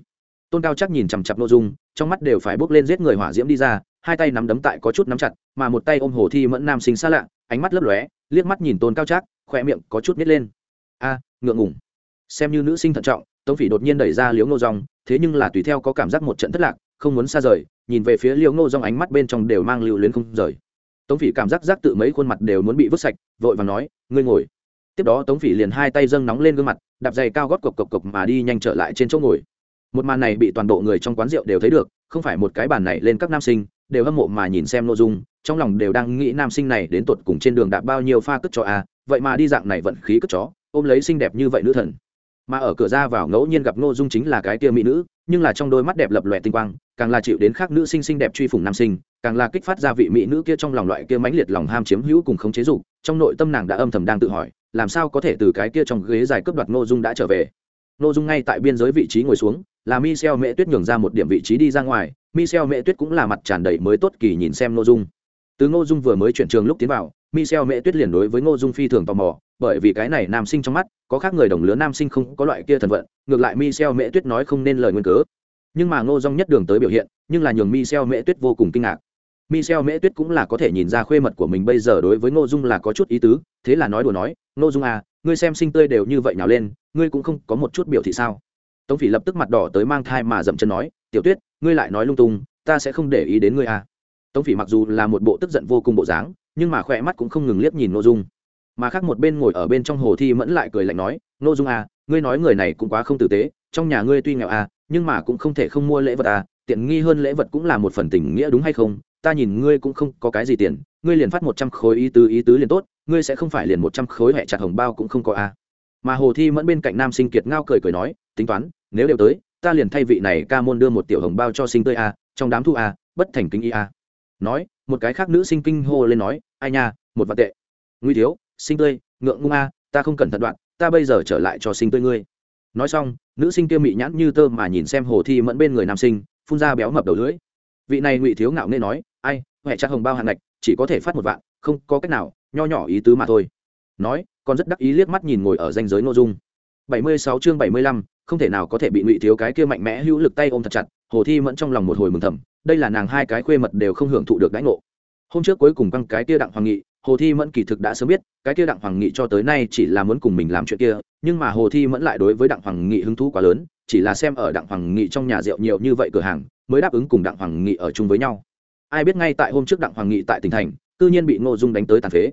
Tôn cao chắc nhìn chằm chặp nội dung, trong mắt đều phải bốc lên giết người hỏa diễm đi ra hai tay nắm đấm tại có chút nắm chặt mà một tay ôm hồ thi mẫn nam sinh xa lạ ánh mắt lấp lóe liếc mắt nhìn tôn cao trác, khỏe miệng có chút nít lên. A ngượng ngủng xem như nữ sinh thận trọng tống phỉ đột nhiên đẩy ra liếu ngô rong thế nhưng là tùy theo có cảm giác một trận thất lạc không muốn xa rời nhìn về phía liễu ngô dong ánh mắt bên trong đều mang lưu luyến không rời. Tống phỉ cảm giác giác tự mấy khuôn mặt đều muốn bị vứt sạch vội và nói ngươi ngồi. Tiếp đó tống phỉ liền hai tay dâng nóng lên gương mặt đạp giày cao gót cộc cộc cộc mà đi nhanh trở lại trên chỗ ngồi. Một màn này bị toàn bộ người trong quán rượu đều thấy được không phải một cái bàn này lên các nam sinh đều hâm mộ mà nhìn xem nội dung, trong lòng đều đang nghĩ nam sinh này đến tột cùng trên đường đạp bao nhiêu pha cất cho a à, vậy mà đi dạng này vận khí cất chó, ôm lấy xinh đẹp như vậy nữ thần. Mà ở cửa ra vào ngẫu nhiên gặp nội dung chính là cái tia mỹ nữ, nhưng là trong đôi mắt đẹp lập lòe tinh quang, càng là chịu đến khác nữ sinh xinh đẹp truy phủng nam sinh, càng là kích phát ra vị mỹ nữ kia trong lòng loại kia mãnh liệt lòng ham chiếm hữu cùng khống chế dục, trong nội tâm nàng đã âm thầm đang tự hỏi, làm sao có thể từ cái kia trong ghế dài cướp đoạt nội dung đã trở về. Nội dung ngay tại biên giới vị trí ngồi xuống, là michel mễ tuyết nhường ra một điểm vị trí đi ra ngoài michel mễ tuyết cũng là mặt tràn đầy mới tốt kỳ nhìn xem ngô dung. Từ ngô dung vừa mới chuyển trường lúc tiến vào, michel mễ tuyết liền đối với ngô dung phi thường tò mò, bởi vì cái này nam sinh trong mắt, có khác người đồng lứa nam sinh không có loại kia thần vận, ngược lại michel mễ tuyết nói không nên lời nguyên cớ. Nhưng mà ngô dung nhất đường tới biểu hiện, nhưng là nhường michel mễ tuyết vô cùng kinh ngạc. Michel mễ tuyết cũng là có thể nhìn ra khuê mật của mình bây giờ đối với ngô dung là có chút ý tứ, thế là nói đùa nói, ngô dung à ngươi xem sinh tươi đều như vậy nào lên, ngươi cũng không có một chút biểu thị sao? Tống phỉ lập tức mặt đỏ tới mang thai mà dậm chân nói, tiểu tuyết ngươi lại nói lung tung, ta sẽ không để ý đến ngươi à. Tống phỉ mặc dù là một bộ tức giận vô cùng bộ dáng, nhưng mà khỏe mắt cũng không ngừng liếc nhìn nội dung. Mà khác một bên ngồi ở bên trong hồ thi mẫn lại cười lạnh nói nội dung à ngươi nói người này cũng quá không tử tế, trong nhà ngươi tuy nghèo à nhưng mà cũng không thể không mua lễ vật à tiện nghi hơn lễ vật cũng là một phần tình nghĩa đúng hay không? Ta nhìn ngươi cũng không có cái gì tiền, ngươi liền phát một trăm khối ý tứ ý tứ liền tốt, ngươi sẽ không phải liền một trăm khối hẹ chặt hồng bao cũng không có à. Mà hồ thi mẫn bên cạnh nam sinh kiệt ngao cười cười nói, tính toán, nếu đều tới ta liền thay vị này ca môn đưa một tiểu hồng bao cho sinh tươi a, trong đám thu a, bất thành kính y a. Nói, một cái khác nữ sinh kinh hô lên nói, ai nha, một vạn tệ. Nguy thiếu, sinh tươi, ngượng ngung a, ta không cần thận đoạn, ta bây giờ trở lại cho sinh tươi ngươi. Nói xong, nữ sinh kia mị nhãn như tơ mà nhìn xem hồ thi mẫn bên người nam sinh, phun ra béo mập đầu lưỡi. Vị này ngụy thiếu ngạo nghe nói, ai huệ chắc hồng bao hàng ngạch, chỉ có thể phát một vạn, không có cách nào, nho nhỏ ý tứ mà thôi. Nói, còn rất đắc ý liếc mắt nhìn ngồi ở danh giới nội dung. 76 chương 75, không thể nào có thể bị ngụy thiếu cái kia mạnh mẽ hữu lực tay ôm thật chặt hồ thi mẫn trong lòng một hồi mừng thầm đây là nàng hai cái khuê mật đều không hưởng thụ được đãi ngộ. Hôm trước cuối cùng băng cái kia đặng hoàng nghị hồ thi mẫn kỳ thực đã sớm biết cái kia đặng hoàng nghị cho tới nay chỉ là muốn cùng mình làm chuyện kia nhưng mà hồ thi mẫn lại đối với đặng hoàng nghị hứng thú quá lớn chỉ là xem ở đặng hoàng nghị trong nhà rượu nhiều như vậy cửa hàng mới đáp ứng cùng đặng hoàng nghị ở chung với nhau. Ai biết ngay tại hôm trước đặng hoàng nghị tại tỉnh thành cư nhiên bị ngô dung đánh tới tàn phế.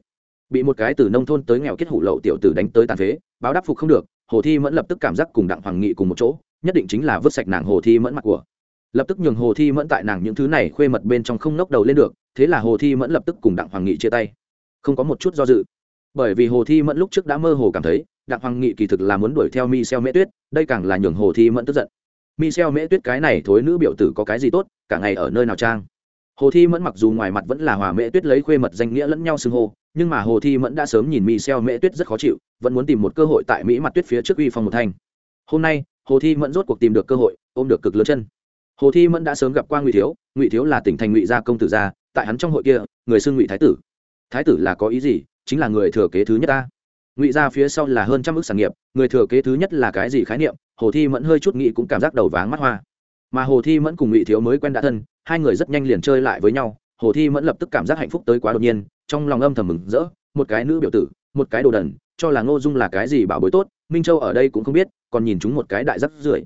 Bị một cái từ nông thôn tới nghèo kết hủ lậu tiểu tử đánh tới tàn phế báo đáp phục không được, hồ thi mẫn lập tức cảm giác cùng đặng hoàng nghị cùng một chỗ, nhất định chính là vứt sạch nàng hồ thi mẫn mặt của. Lập tức nhường hồ thi mẫn tại nàng những thứ này khuê mật bên trong không ngóc đầu lên được, thế là hồ thi mẫn lập tức cùng đặng hoàng nghị chia tay. Không có một chút do dự. Bởi vì hồ thi mẫn lúc trước đã mơ hồ cảm thấy, đặng hoàng nghị kỳ thực là muốn đuổi theo mi xeo mễ tuyết, đây càng là nhường hồ thi mẫn tức giận. Mi xeo mễ tuyết cái này thối nữ biểu tử có cái gì tốt, cả ngày ở nơi nào trang? Hồ thi mẫn mặc dù ngoài mặt vẫn là hòa mễ tuyết lấy khuê mật danh nghĩa lẫn nhau xưng hô nhưng mà hồ thi mẫn đã sớm nhìn mỹ xeo mễ tuyết rất khó chịu, vẫn muốn tìm một cơ hội tại mỹ mặt tuyết phía trước uy phong một thanh. Hôm nay, hồ thi mẫn rốt cuộc tìm được cơ hội, ôm được cực lớn chân. Hồ thi mẫn đã sớm gặp qua ngụy thiếu ngụy thiếu là tỉnh thành ngụy gia công tử gia, tại hắn trong hội kia, người xưng ngụy thái tử. Thái tử là có ý gì? Chính là người thừa kế thứ nhất ta. Ngụy gia phía sau là hơn trăm ước sản nghiệp, người thừa kế thứ nhất là cái gì khái niệm? Hồ thi mẫn hơi chút nghĩ cũng cảm giác đầu váng mắt hoa. Mà hồ thi mẫn cùng ngụy thiếu mới quen đã thân, hai người rất nhanh liền chơi lại với nhau. Hồ thi mẫn lập tức cảm giác hạnh phúc tới quá đột nhiên trong lòng âm thầm mừng rỡ, một cái nữ biểu tử, một cái đồ đần, cho là ngô dung là cái gì bảo bối tốt, minh châu ở đây cũng không biết, còn nhìn chúng một cái đại rắc rưởi.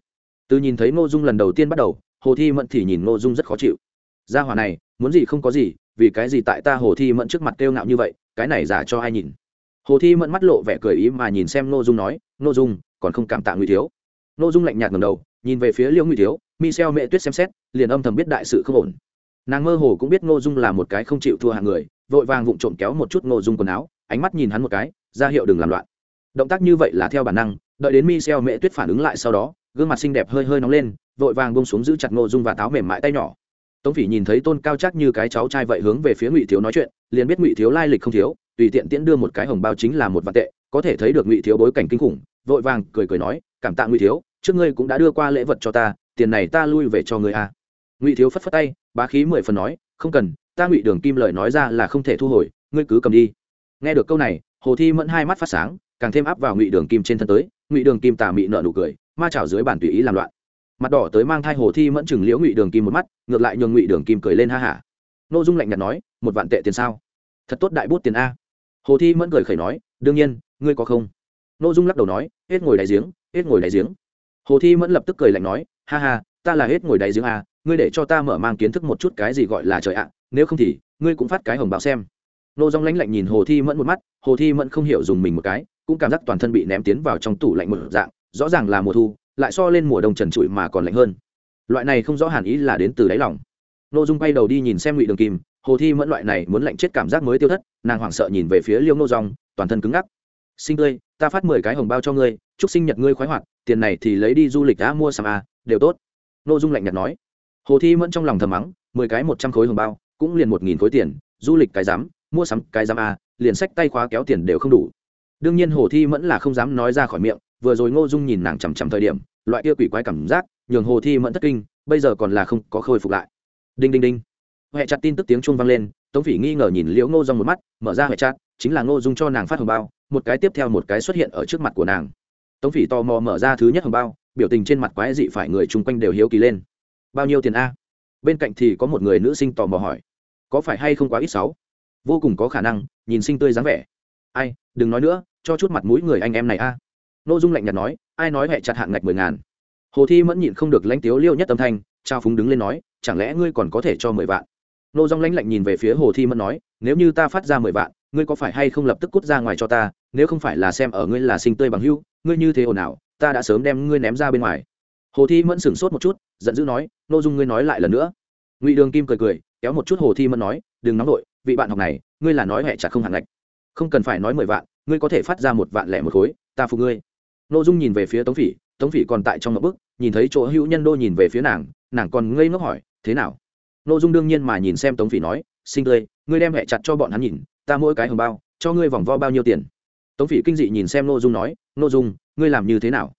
Từ nhìn thấy ngô dung lần đầu tiên bắt đầu, hồ thi mẫn thì nhìn ngô dung rất khó chịu. Gia hỏa này, muốn gì không có gì, vì cái gì tại ta hồ thi mẫn trước mặt kêu ngạo như vậy, cái này giả cho ai nhìn. Hồ thi mẫn mắt lộ vẻ cười ý mà nhìn xem ngô dung nói, ngô dung, còn không cảm tạ Nguy thiếu. Ngô dung lạnh nhạt ngầm đầu, nhìn về phía liễu Nguy thiếu, michel mẹ tuyết xem xét, liền âm thầm biết đại sự không ổn. Nàng mơ hồ cũng biết ngô dung là một cái không chịu thua hàng người vội vàng vụng trộm kéo một chút ngô dung quần áo, ánh mắt nhìn hắn một cái, ra hiệu đừng làm loạn động tác như vậy là theo bản năng, đợi đến michel mẹ tuyết phản ứng lại sau đó, gương mặt xinh đẹp hơi hơi nóng lên, vội vàng bông xuống giữ chặt ngô dung và táo mềm mại tay nhỏ tống phỉ nhìn thấy tôn cao chắc như cái cháu trai vậy hướng về phía ngụy thiếu nói chuyện, liền biết ngụy thiếu lai lịch không thiếu, tùy tiện tiễn đưa một cái hồng bao chính là một vạn tệ, có thể thấy được ngụy thiếu bối cảnh kinh khủng, vội vàng cười cười nói, cảm tạ ngụy thiếu, trước ngươi cũng đã đưa qua lễ vật cho ta, tiền này ta lui về cho ngươi a à. ngụy thiếu phất phất tay, bá khí mười phần nói, không cần ta ngụy đường kim lời nói ra là không thể thu hồi, ngươi cứ cầm đi. Nghe được câu này, hồ thi mẫn hai mắt phát sáng, càng thêm áp vào ngụy đường kim trên thân tới, ngụy đường kim tà mị nợ nụ cười, ma chảo dưới bàn tùy ý làm loạn. Mặt đỏ tới mang thai hồ thi mẫn chừng liễu ngụy đường kim một mắt, ngược lại nhường ngụy đường kim cười lên ha hả. Nội dung lạnh nhạt nói, một vạn tệ tiền sao? Thật tốt đại bút tiền a. Hồ thi mẫn cười khẩy nói, đương nhiên, ngươi có không? Nội dung lắc đầu nói, hết ngồi đáy giếng, hết ngồi đáy giếng. Hồ thi mẫn lập tức cười lạnh nói, ha ha, ta là hết ngồi đáy giếng a ngươi để cho ta mở mang kiến thức một chút cái gì gọi là trời ạ nếu không thì, ngươi cũng phát cái hồng báo xem. Nô dong lãnh lạnh nhìn hồ thi mẫn một mắt, hồ thi mẫn không hiểu dùng mình một cái, cũng cảm giác toàn thân bị ném tiến vào trong tủ lạnh một dạng, rõ ràng là mùa thu, lại so lên mùa đông trần trụi mà còn lạnh hơn. Loại này không rõ hẳn ý là đến từ đáy lòng. Nô dung bay đầu đi nhìn xem ngụy đường kim, hồ thi mẫn loại này muốn lạnh chết cảm giác mới tiêu thất, nàng hoảng sợ nhìn về phía liêu nô dòng toàn thân cứng ngắc. Sinh tươi ta phát mười cái hồng bao cho ngươi, chúc sinh nhật ngươi khoái hoạt, tiền này thì lấy đi du lịch đã mua sắm a đều tốt. Nô dung lạnh nhạt nói. Hồ thi mẫn trong lòng thầm mắng, mười cái một trăm khối hồng bao cũng liền một nghìn khối tiền, du lịch cái dám mua sắm cái dám a, liền sách tay khóa kéo tiền đều không đủ. Đương nhiên hồ thi mẫn là không dám nói ra khỏi miệng, vừa rồi ngô dung nhìn nàng chằm chằm thời điểm, loại kia quỷ quái cảm giác, nhường hồ thi mẫn thất kinh, bây giờ còn là không có khôi phục lại. Đinh đinh đinh. Huệ chặt tin tức tiếng chuông vang lên, tống phỉ nghi ngờ nhìn liễu ngô dung một mắt, mở ra huệ chặt, chính là ngô dung cho nàng phát hồng bao, một cái tiếp theo một cái xuất hiện ở trước mặt của nàng. Tống phỉ tò mò mở ra thứ nhất hồng bao, biểu tình trên mặt quái dị phải người chung quanh đều hiếu kỳ lên. Bao nhiêu tiền a? Bên cạnh thì có một người nữ sinh tò mò hỏi có phải hay không quá ít sáu? Vô cùng có khả năng, nhìn sinh tươi dáng vẻ. Ai, đừng nói nữa, cho chút mặt mũi người anh em này a. À. n ô dung lạnh nhạt nói, ai nói hẹ chặt hạn ngạch mười ngàn? Hồ thi mẫn nhịn không được lãnh tiếu liêu nhất tâm thanh, trao phúng đứng lên nói, chẳng lẽ ngươi còn có thể cho mười vạn? Nô dung lãnh lạnh nhìn về phía hồ thi mẫn nói, nếu như ta phát ra mười vạn, ngươi có phải hay không lập tức cút ra ngoài cho ta, nếu không phải là xem ở ngươi là sinh tươi bằng hưu ngươi như thế ồn ào, ta đã sớm đem ngươi ném ra bên ngoài. Hồ thi mẫn sửng sốt một chút, giận dữ nói n ô dung ngươi nói lại lần nữa. Ngụy đường kim cười cười kéo một chút hồ thi mẫn nói, đừng nóng vội, vị bạn học này, ngươi là nói hẹ chặt không hạn ngạch. Không cần phải nói mười vạn, ngươi có thể phát ra một vạn lẻ một khối, ta phục ngươi. N ô dung nhìn về phía tống phỉ tống phỉ còn tại trong ngập bức, nhìn thấy chỗ hữu nhân đô nhìn về phía nàng nàng còn ngây ngốc hỏi, thế nào? N ô dung đương nhiên mà nhìn xem tống phỉ nói sinh tươi, ngươi đem hẹ chặt cho bọn hắn nhìn, ta mỗi cái hồng bao, cho ngươi vòng vo bao nhiêu tiền? Tống phỉ kinh dị nhìn xem n ô dung nói n ô dung, ngươi làm như thế nào?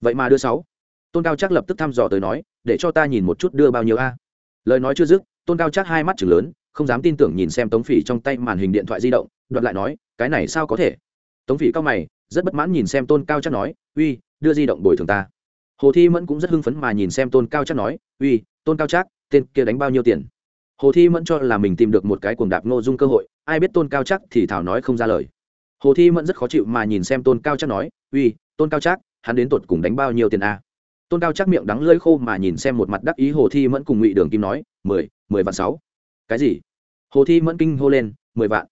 Vậy mà đưa sáu. Tôn cao chắc lập tức thăm dò tới nói, để cho ta nhìn một chút đưa bao nhiêu a lời nói chưa dứt, tôn cao chắc hai mắt chừng lớn, không dám tin tưởng nhìn xem tống phỉ trong tay màn hình điện thoại di động, đoạt lại nói, cái này sao có thể? Tống phỉ cao mày, rất bất mãn nhìn xem tôn cao chắc nói, uy, đưa di động bồi thường ta. Hồ thi mẫn cũng rất hưng phấn mà nhìn xem tôn cao chắc nói, uy, tôn cao chắc tên kia đánh bao nhiêu tiền? Hồ thi mẫn cho là mình tìm được một cái cuồng đạp ngô dung cơ hội, ai biết tôn cao chắc thì thảo nói không ra lời. Hồ thi mẫn rất khó chịu mà nhìn xem tôn cao chắc nói, uy, tôn cao chắc hắn đến tột cùng đánh bao nhiêu tiền a tôn cao chắc miệng đắng lơi khô mà nhìn xem một mặt đắc ý hồ thi mẫn cùng ngụy đường kim nói, mười mười vạn sáu. Cái gì? Hồ thi mẫn kinh hô lên, mười vạn.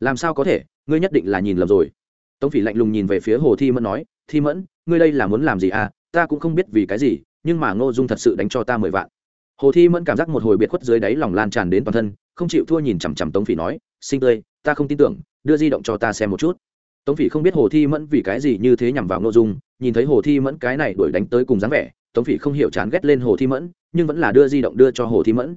Làm sao có thể? Ngươi nhất định là nhìn lầm rồi. Tống phỉ lạnh lùng nhìn về phía hồ thi mẫn nói, thi mẫn, ngươi đây là muốn làm gì à? Ta cũng không biết vì cái gì, nhưng mà ngô dung thật sự đánh cho ta mười vạn. Hồ thi mẫn cảm giác một hồi biệt khuất dưới đáy lòng lan tràn đến toàn thân, không chịu thua nhìn chằm chằm tống phỉ nói, sinh tươi, ta không tin tưởng, đưa di động cho ta xem một chút tống phỉ không biết hồ thi mẫn vì cái gì như thế nhằm vào nội dung, nhìn thấy hồ thi mẫn cái này đuổi đánh tới cùng dáng vẻ, tống phỉ không hiểu chán ghét lên hồ thi mẫn, nhưng vẫn là đưa di động đưa cho hồ thi mẫn.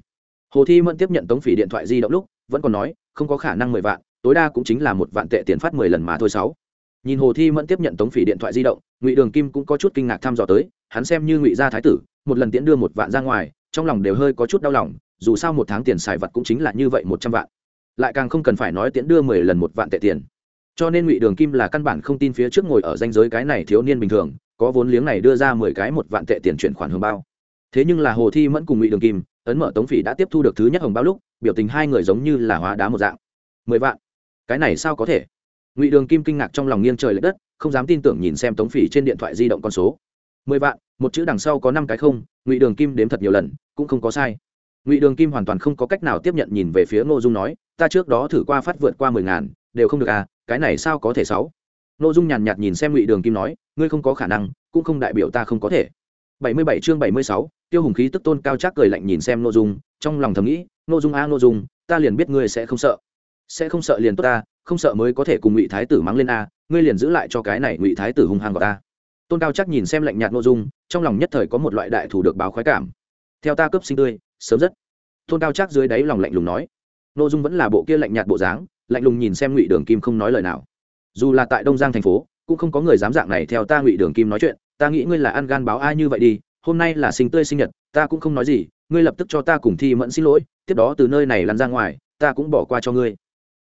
Hồ thi mẫn tiếp nhận tống phỉ điện thoại di động lúc, vẫn còn nói, không có khả năng mười vạn, tối đa cũng chính là một vạn tệ tiền phát mười lần mà thôi sáu. Nhìn hồ thi mẫn tiếp nhận tống phỉ điện thoại di động, ngụy đường kim cũng có chút kinh ngạc thăm dò tới, hắn xem như ngụy gia thái tử, một lần tiễn đưa một vạn ra ngoài, trong lòng đều hơi có chút đau lòng, dù sao một tháng tiền xài vật cũng chính là như vậy một trăm vạn. Lại càng không cần phải nói tiễn đưa mười lần một vạn tệ tiền cho nên ngụy đường kim là căn bản không tin phía trước ngồi ở danh giới cái này thiếu niên bình thường, có vốn liếng này đưa ra mười cái một vạn tệ tiền chuyển khoản hồng bao. Thế nhưng là hồ thi mẫn cùng ngụy đường kim, ấn mở tống phỉ đã tiếp thu được thứ nhất hồng bao lúc, biểu tình hai người giống như là hóa đá một dạng. Mười vạn? Cái này sao có thể? Ngụy đường kim kinh ngạc trong lòng nghiêng trời l ệ đất, không dám tin tưởng nhìn xem tống phỉ trên điện thoại di động con số. Mười vạn, một chữ đằng sau có năm cái không, ngụy đường kim đếm thật nhiều lần, cũng không có sai. Ngụy đường kim hoàn toàn không có cách nào tiếp nhận nhìn về phía ngô dung nói, ta trước đó thử qua phát vượt qua mười ngàn, đều không được à cái này sao có thể sáu? Ngô dung nhàn nhạt nhìn xem ngụy đường kim nói, ngươi không có khả năng, cũng không đại biểu ta không có thể. Bảy mươi bảy chương bảy mươi sáu, tiêu hùng khí tức tôn cao trác cười lạnh nhìn xem ngô dung, trong lòng thầm nghĩ ngô dung a ngô dung, ta liền biết ngươi sẽ không sợ. Sẽ không sợ liền tốt ta, không sợ mới có thể cùng ngụy thái tử mắng lên a, ngươi liền giữ lại cho cái này ngụy thái tử hung hăng vào ta tôn cao chắc nhìn xem lạnh nhạt n ô dung, trong lòng nhất thời có một loại đại thủ được báo khoái cảm. Theo ta cấp sinh tươi, sớm rất. Tôn cao chắc dưới đáy lòng lạnh lùng nói. N dung vẫn là bộ kia lạnh nhạt bộ dáng lạnh lùng nhìn xem ngụy đường kim không nói lời nào dù là tại đông giang thành phố cũng không có người dám dạng này theo ta ngụy đường kim nói chuyện ta nghĩ ngươi là ăn gan báo ai như vậy đi hôm nay là sinh tươi sinh nhật ta cũng không nói gì ngươi lập tức cho ta cùng thi mẫn xin lỗi tiếp đó từ nơi này lăn ra ngoài ta cũng bỏ qua cho ngươi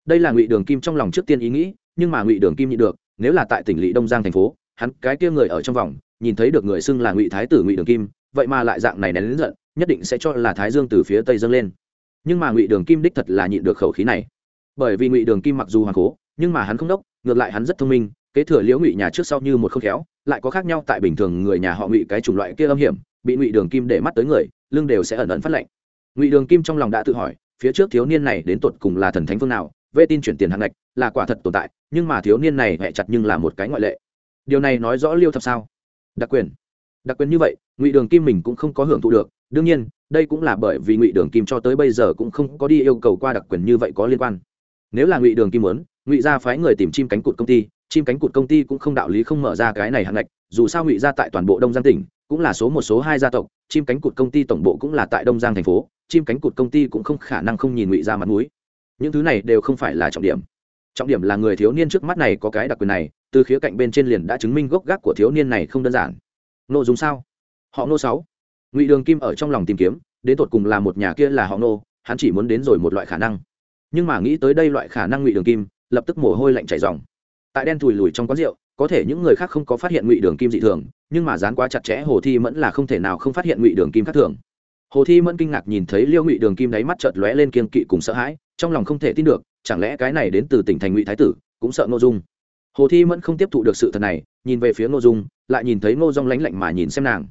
đây là ngụy đường kim trong lòng trước tiên ý nghĩ nhưng mà ngụy đường kim nhị được nếu là tại tỉnh lỵ đông giang thành phố hắn cái kia người ở trong vòng nhìn thấy được người xưng là ngụy thái tử ngụy đường kim vậy mà lại dạng này nén lớn giận nhất định sẽ cho là thái dương từ phía tây dâng lên nhưng mà ngụy đường kim đích thật là nhịn được khẩu khí này bởi vì ngụy đường kim mặc dù hoàng cố, nhưng mà hắn không đốc, ngược lại hắn rất thông minh, kế thừa liễu ngụy nhà trước sau như một không khéo, lại có khác nhau tại bình thường người nhà họ ngụy cái chủng loại kia âm hiểm, bị ngụy đường kim để mắt tới người, lưng đều sẽ ẩn ẩn phát lệnh ngụy đường kim trong lòng đã tự hỏi, phía trước thiếu niên này đến tột cùng là thần thánh phương nào vệ tin chuyển tiền hàng ngạch, là quả thật tồn tại, nhưng mà thiếu niên này hẹ chặt nhưng là một cái ngoại lệ. Điều này nói rõ liêu thập sao? Đặc quyền. Đặc quyền như vậy, ngụy đường kim mình cũng không có hưởng thụ được, đương nhiên, đây cũng là bởi vì ngụy đường kim cho tới bây giờ cũng không có đi yêu cầu qua đặc quyền như vậy có liên quan nếu là ngụy đường kim muốn, ngụy gia phái người tìm chim cánh cụt công ty, chim cánh cụt công ty cũng không đạo lý không mở ra cái này hạng ngạch, dù sao ngụy gia tại toàn bộ đông giang tỉnh, cũng là số một số hai gia tộc, chim cánh cụt công ty tổng bộ cũng là tại đông giang thành phố, chim cánh cụt công ty cũng không khả năng không nhìn ngụy gia mặt mũi. Những thứ này đều không phải là trọng điểm. Trọng điểm là người thiếu niên trước mắt này có cái đặc quyền này, từ khía cạnh bên trên liền đã chứng minh gốc gác của thiếu niên này không đơn giản. Nô dùng sao? Họ nô sáu. Ngụy đường kim ở trong lòng tìm kiếm, đến tột cùng là một nhà kia là họ nô, hắn chỉ muốn đến rồi một loại khả năng nhưng mà nghĩ tới đây loại khả năng ngụy đường kim, lập tức mồ hôi lạnh chảy dòng tại đen thùi lùi trong quán rượu, có thể những người khác không có phát hiện ngụy đường kim dị thường, nhưng mà dán quá chặt chẽ hồ thi mẫn là không thể nào không phát hiện ngụy đường kim khác thường. Hồ thi mẫn kinh ngạc nhìn thấy liêu ngụy đường kim đáy mắt chợt lóe lên kiên kỵ cùng sợ hãi, trong lòng không thể tin được, chẳng lẽ cái này đến từ tỉnh thành ngụy thái tử, cũng sợ ngô dung. Hồ thi mẫn không tiếp thụ được sự thật này, nhìn về phía ngô dung, lại nhìn thấy ngô dung lánh lạnh mà nhìn xem nàng.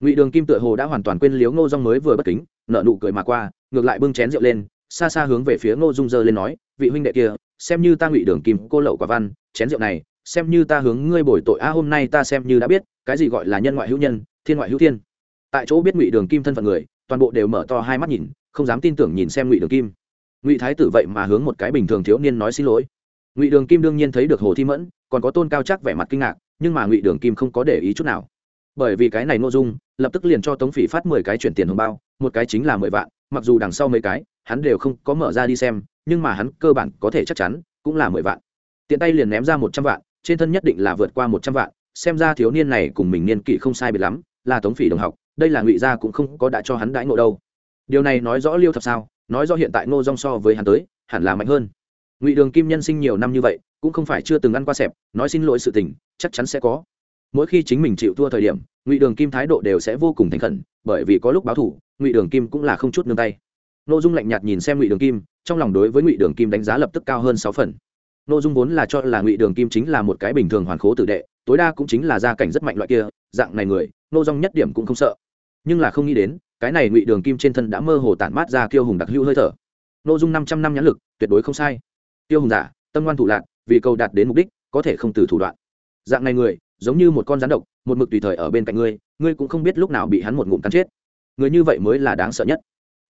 Ngụy đường kim tựa hồ đã hoàn toàn quên liếu ngô dung mới vừa bất kính nợ nụ cười mà qua, ngược lại bưng chén rượu lên xa xa hướng về phía ngô dung dơ lên nói, vị huynh đệ kia, xem như ta ngụy đường kim cô lậu quả văn, chén rượu này, xem như ta hướng ngươi bồi tội, a, hôm nay ta xem như đã biết, cái gì gọi là nhân ngoại hữu nhân, thiên ngoại hữu thiên. Tại chỗ biết ngụy đường kim thân phận người, toàn bộ đều mở to hai mắt nhìn, không dám tin tưởng nhìn xem ngụy đường kim. Ngụy thái tử vậy mà hướng một cái bình thường thiếu niên nói xin lỗi. Ngụy đường kim đương nhiên thấy được hồ thi mẫn, còn có tôn cao chắc vẻ mặt kinh ngạc, nhưng mà ngụy đường kim không có để ý chút nào. Bởi vì cái này nội dung, lập tức liền cho tống phỉ phát mười cái chuyển tiền hồng bao, một cái chính là mười vạn mặc dù đằng sau mấy cái, hắn đều không có mở ra đi xem, nhưng mà hắn cơ bản có thể chắc chắn, cũng là mười vạn. Tiện tay liền ném ra một trăm vạn, trên thân nhất định là vượt qua một trăm vạn, xem ra thiếu niên này cùng mình niên kỷ không sai biệt lắm, là tống phỉ đồng học, đây là ngụy gia cũng không có đã cho hắn đãi ngộ đâu. Điều này nói rõ liêu thập sao, nói rõ hiện tại ngô dong so với hắn tới, hẳn là mạnh hơn. Ngụy đường kim nhân sinh nhiều năm như vậy, cũng không phải chưa từng ăn qua xẹp, nói xin lỗi sự tình, chắc chắn sẽ có. Mỗi khi chính mình chịu thua thời điểm, ngụy đường kim thái độ đều sẽ vô cùng thành khẩn, bởi vì có lúc báo thủ ngụy đường kim cũng là không chút nương tay. N ô dung lạnh nhạt nhìn xem ngụy đường kim, trong lòng đối với ngụy đường kim đánh giá lập tức cao hơn sáu phần. N ô dung vốn là cho là ngụy đường kim chính là một cái bình thường hoàn khố tử đệ, tối đa cũng chính là gia cảnh rất mạnh loại kia, dạng này người n ô dung nhất điểm cũng không sợ. Nhưng là không nghĩ đến, cái này ngụy đường kim trên thân đã mơ hồ tản mát ra kiêu hùng đặc hữu hơi thở. N dung năm trăm năm nhãn lực, tuyệt đối không sai. Tiêu hùng giả, tâm ngoan thủ lạc vì cầu đạt đến mục đích, có thể không từ thủ đoạn. Dạng này người, giống như một con rắn độc, một mực tùy thời ở bên cạnh ngươi ngươi cũng không biết lúc nào bị hắn một ngụm cắn chết người như vậy mới là đáng sợ nhất.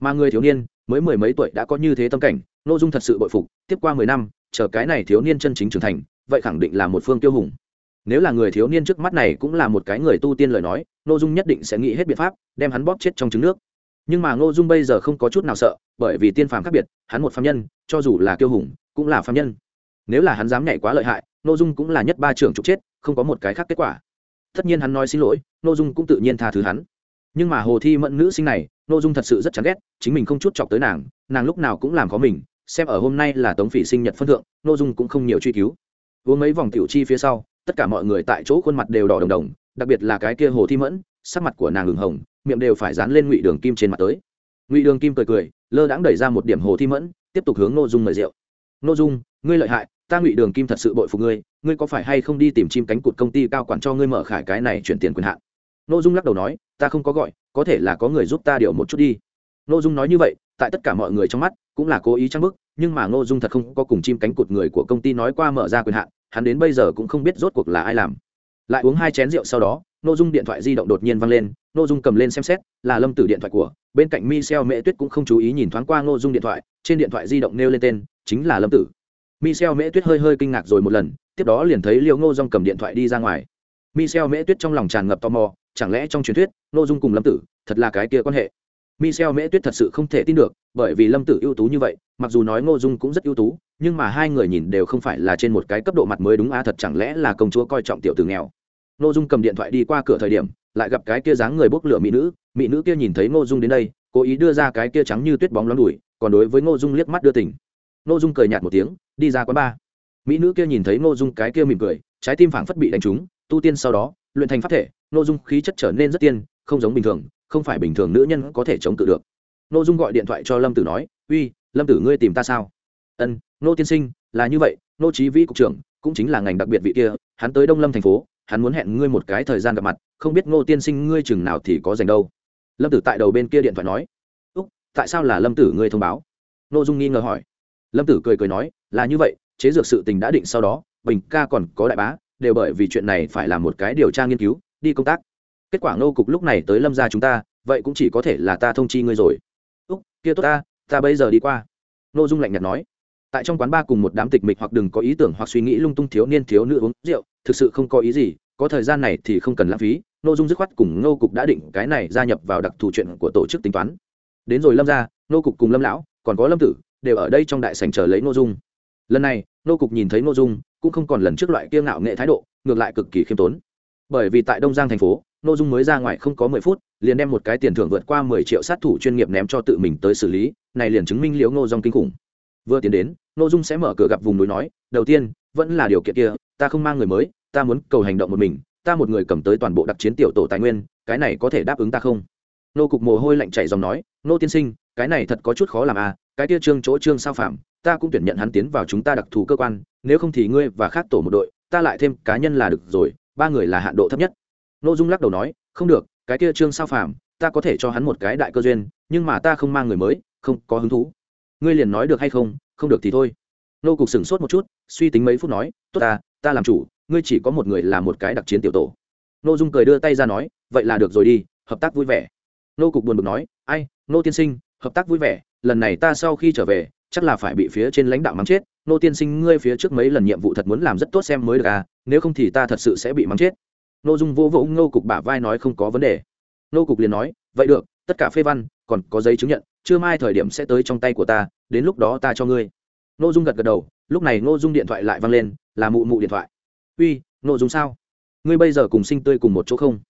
Mà người thiếu niên, mới mười mấy tuổi đã có như thế tâm cảnh n ô dung thật sự bội phục, tiếp qua mười năm, chờ cái này thiếu niên chân chính trưởng thành, vậy khẳng định là một phương tiêu hùng. Nếu là người thiếu niên trước mắt này cũng là một cái người tu tiên lời nói n ô dung nhất định sẽ nghĩ hết biện pháp, đem hắn bóp chết trong trứng nước. Nhưng mà n ô dung bây giờ không có chút nào sợ, bởi vì tiên phàm khác biệt, hắn một phạm nhân, cho dù là tiêu hùng, cũng là phạm nhân. Nếu là hắn dám nhảy quá lợi hại n ô dung cũng là nhất ba trưởng trục chết, không có một cái khác kết quả. Tất nhiên hắn nói xin lỗi n ô dung cũng tự nhiên tha thứ hắn nhưng mà hồ thi mẫn nữ sinh này n ô dung thật sự rất chán ghét, chính mình không chút chọc tới nàng nàng lúc nào cũng làm có mình, xem ở hôm nay là tống phỉ sinh nhật phân thượng n ô dung cũng không nhiều truy cứu. Uống mấy vòng tiểu chi phía sau, tất cả mọi người tại chỗ khuôn mặt đều đỏ đồng đồng, đặc biệt là cái kia hồ thi mẫn, sắc mặt của nàng hừng hồng, miệng đều phải dán lên ngụy đường kim trên mặt tới. Ngụy đường kim cười cười, lơ đãng đẩy ra một điểm hồ thi mẫn, tiếp tục hướng n ô dung mời rượu. N ô dung, ngươi lợi hại, ta ngụy đường kim thật sự bội phục ngươi ngươi có phải hay không đi tìm chim cánh cụt công ty cao quản cho ngươi mở khải cái này chuyển tiền quyền hạn? Nội dung lắc đầu nói, ta không có gọi, có thể là có người giúp ta điều một chút đi. Nội dung nói như vậy, tại tất cả mọi người trong mắt, cũng là cố ý trang bức, nhưng mà nội dung thật không có cùng chim cánh cụt người của công ty nói qua mở ra quyền hạn, hắn đến bây giờ cũng không biết rốt cuộc là ai làm. Lại uống hai chén rượu sau đó nội dung điện thoại di động đột nhiên văng lên nội dung cầm lên xem xét, là lâm tử điện thoại của, bên cạnh michel mễ tuyết cũng không chú ý nhìn thoáng qua nội dung điện thoại, trên điện thoại di động nêu lên tên, chính là lâm tử. Michel mễ tuyết hơi hơi kinh ngạc rồi một lần, tiếp đó liền thấy liêu ngô dung cầm điện thoại đi ra ngoài. Michel mễ tuyết trong lòng tràn ngập tò mò chẳng lẽ trong truyền thuyết, ngô dung cùng lâm tử thật là cái kia quan hệ? Michel mễ tuyết thật sự không thể tin được, bởi vì lâm tử ưu tú như vậy, mặc dù nói ngô dung cũng rất ưu tú, nhưng mà hai người nhìn đều không phải là trên một cái cấp độ mặt mới đúng a thật chẳng lẽ là công chúa coi trọng tiểu tử nghèo? Ngô dung cầm điện thoại đi qua cửa thời điểm, lại gặp cái kia dáng người bốc lửa mỹ nữ mỹ nữ kia nhìn thấy ngô dung đến đây, cố ý đưa ra cái kia trắng như tuyết bóng lóng đùi, còn đối với ngô dung liếc mắt đưa tỉnh ngô dung cười nhạt một tiếng, đi ra quán bar. mỹ nữ kia nhìn thấy ngô dung cái kia mỉm cười, trái tim phảng phất bị đánh trúng, tu tiên sau đó, luyện thành pháp thể ngô dung khí chất trở nên rất tiên, không giống bình thường, không phải bình thường nữ nhân có thể chống cự được. Ngô dung gọi điện thoại cho lâm tử nói, uy, lâm tử ngươi tìm ta sao? Ân, Nô tiên sinh, là như vậy, Nô trí vĩ cục trưởng, cũng chính là ngành đặc biệt vị kia, hắn tới đông lâm thành phố, hắn muốn hẹn ngươi một cái thời gian gặp mặt, không biết ngô tiên sinh ngươi chừng nào thì có dành đâu. Lâm tử tại đầu bên kia điện thoại nói, úc, tại sao là lâm tử ngươi thông báo? Nô dung nghi ngờ hỏi. Lâm tử cười cười nói, là như vậy, chế dược sự tình đã định sau đó, bình ca còn có đại bá, đều bởi vì chuyện này phải làm một cái điều tra nghiên cứu đi công tác. Kết quả ngô cục lúc này tới lâm gia chúng ta, vậy cũng chỉ có thể là ta thông chi ngươi rồi. Úc, kia tốt ta ta bây giờ đi qua. Ngô dung lạnh nhạt nói. Tại trong quán ba cùng một đám tịch mịch hoặc đừng có ý tưởng hoặc suy nghĩ lung tung thiếu niên, thiếu nữ uống rượu, thực sự không có ý gì, có thời gian này thì không cần lãng phí. Ngô dung dứt khoát cùng ngô cục đã định cái này gia nhập vào đặc thù chuyện của tổ chức tính toán. Đến rồi lâm ra ngô cục cùng lâm lão, còn có lâm tử, đều ở đây trong đại sảnh chờ lấy ngô dung. Lần này, ngô cục nhìn thấy ngô dung, cũng không còn lần trước loại kiêng ngạo nghệ thái độ, ngược lại cực kỳ khiêm tốn bởi vì tại đông giang thành phố ngô dung mới ra ngoài không có mười phút, liền đem một cái tiền thưởng vượt qua mười triệu sát thủ chuyên nghiệp ném cho tự mình tới xử lý, này liền chứng minh liễu ngô dung kinh khủng. Vừa tiến đến ngô dung sẽ mở cửa gặp vùng núi nói, đầu tiên, vẫn là điều kiện kia, ta không mang người mới, ta muốn cầu hành động một mình, ta một người cầm tới toàn bộ đặc chiến tiểu tổ tài nguyên, cái này có thể đáp ứng ta không? Nô cục mồ hôi lạnh chảy dòng nói, nô tiên sinh, cái này thật có chút khó làm à cái tia trương chỗ trương sao phạm, ta cũng tuyển nhận hắn tiến vào chúng ta đặc thù cơ quan, nếu không thì ngươi và khác tổ một đội, ta lại thêm cá nhân là được rồi ba người là hạn độ thấp nhất. Nô dung lắc đầu nói, không được, cái kia trương sao phạm ta có thể cho hắn một cái đại cơ duyên, nhưng mà ta không mang người mới, không có hứng thú. Ngươi liền nói được hay không không được thì thôi. Nô cục sửng sốt một chút, suy tính mấy phút nói, tốt ta ta làm chủ, ngươi chỉ có một người là một cái đặc chiến tiểu tổ. Nô dung cười đưa tay ra nói, vậy là được rồi đi, hợp tác vui vẻ. Nô cục buồn bực nói, ai, nô tiên sinh, hợp tác vui vẻ, lần này ta sau khi trở về, chắc là phải bị phía trên lãnh đạo mắng chết. Nô tiên sinh, ngươi phía trước mấy lần nhiệm vụ thật muốn làm rất tốt xem mới được à nếu không thì ta thật sự sẽ bị mắng chết. Nô dung vô vỗ Ngô cục bả vai nói không có vấn đề. Nô cục liền nói, vậy được, tất cả phê văn, còn có giấy chứng nhận chưa mai thời điểm sẽ tới trong tay của ta, đến lúc đó ta cho ngươi. Nô dung gật gật đầu, lúc này nô dung điện thoại lại văng lên, là mụ mụ điện thoại. Uy nô dung sao? Ngươi bây giờ cùng sinh tươi cùng một chỗ không?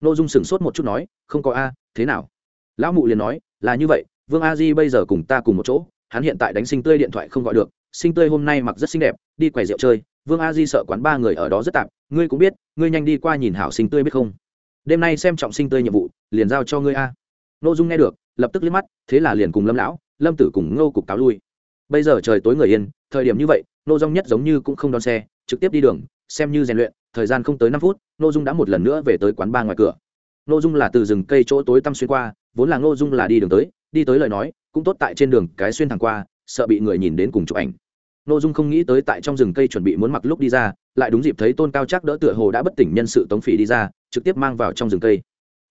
Nô dung sửng sốt một chút nói, không có a, thế nào? Lão mụ liền nói, là như vậy, vương a di bây giờ cùng ta cùng một chỗ, hắn hiện tại đánh sinh tươi điện thoại không gọi được sinh tươi hôm nay mặc rất xinh đẹp, đi quầy rượu chơi, vương a di sợ quán ba người ở đó rất tạp, ngươi cũng biết, ngươi nhanh đi qua nhìn hảo sinh tươi biết không? Đêm nay xem trọng sinh tươi nhiệm vụ, liền giao cho ngươi a. N dung nghe được, lập tức liếc mắt, thế là liền cùng lâm lão, lâm tử cùng ngô cục cáo lui. Bây giờ trời tối người yên, thời điểm như vậy, nô dung nhất giống như cũng không đón xe, trực tiếp đi đường, xem như rèn luyện, thời gian không tới năm phút, nô dung đã một lần nữa về tới quán ba ngoài cửa. Nô dung là từ rừng cây chỗ tối tăm xuyên qua, vốn là nô dung là đi đường tới, đi tới lời nói, cũng tốt tại trên đường cái xuyên thẳng qua, sợ bị người nhìn đến cùng chụp ảnh nô dung không nghĩ tới tại trong rừng cây chuẩn bị muốn mặc lúc đi ra lại đúng dịp thấy tôn cao chắc đỡ tựa hồ đã bất tỉnh nhân sự tống phỉ đi ra trực tiếp mang vào trong rừng cây.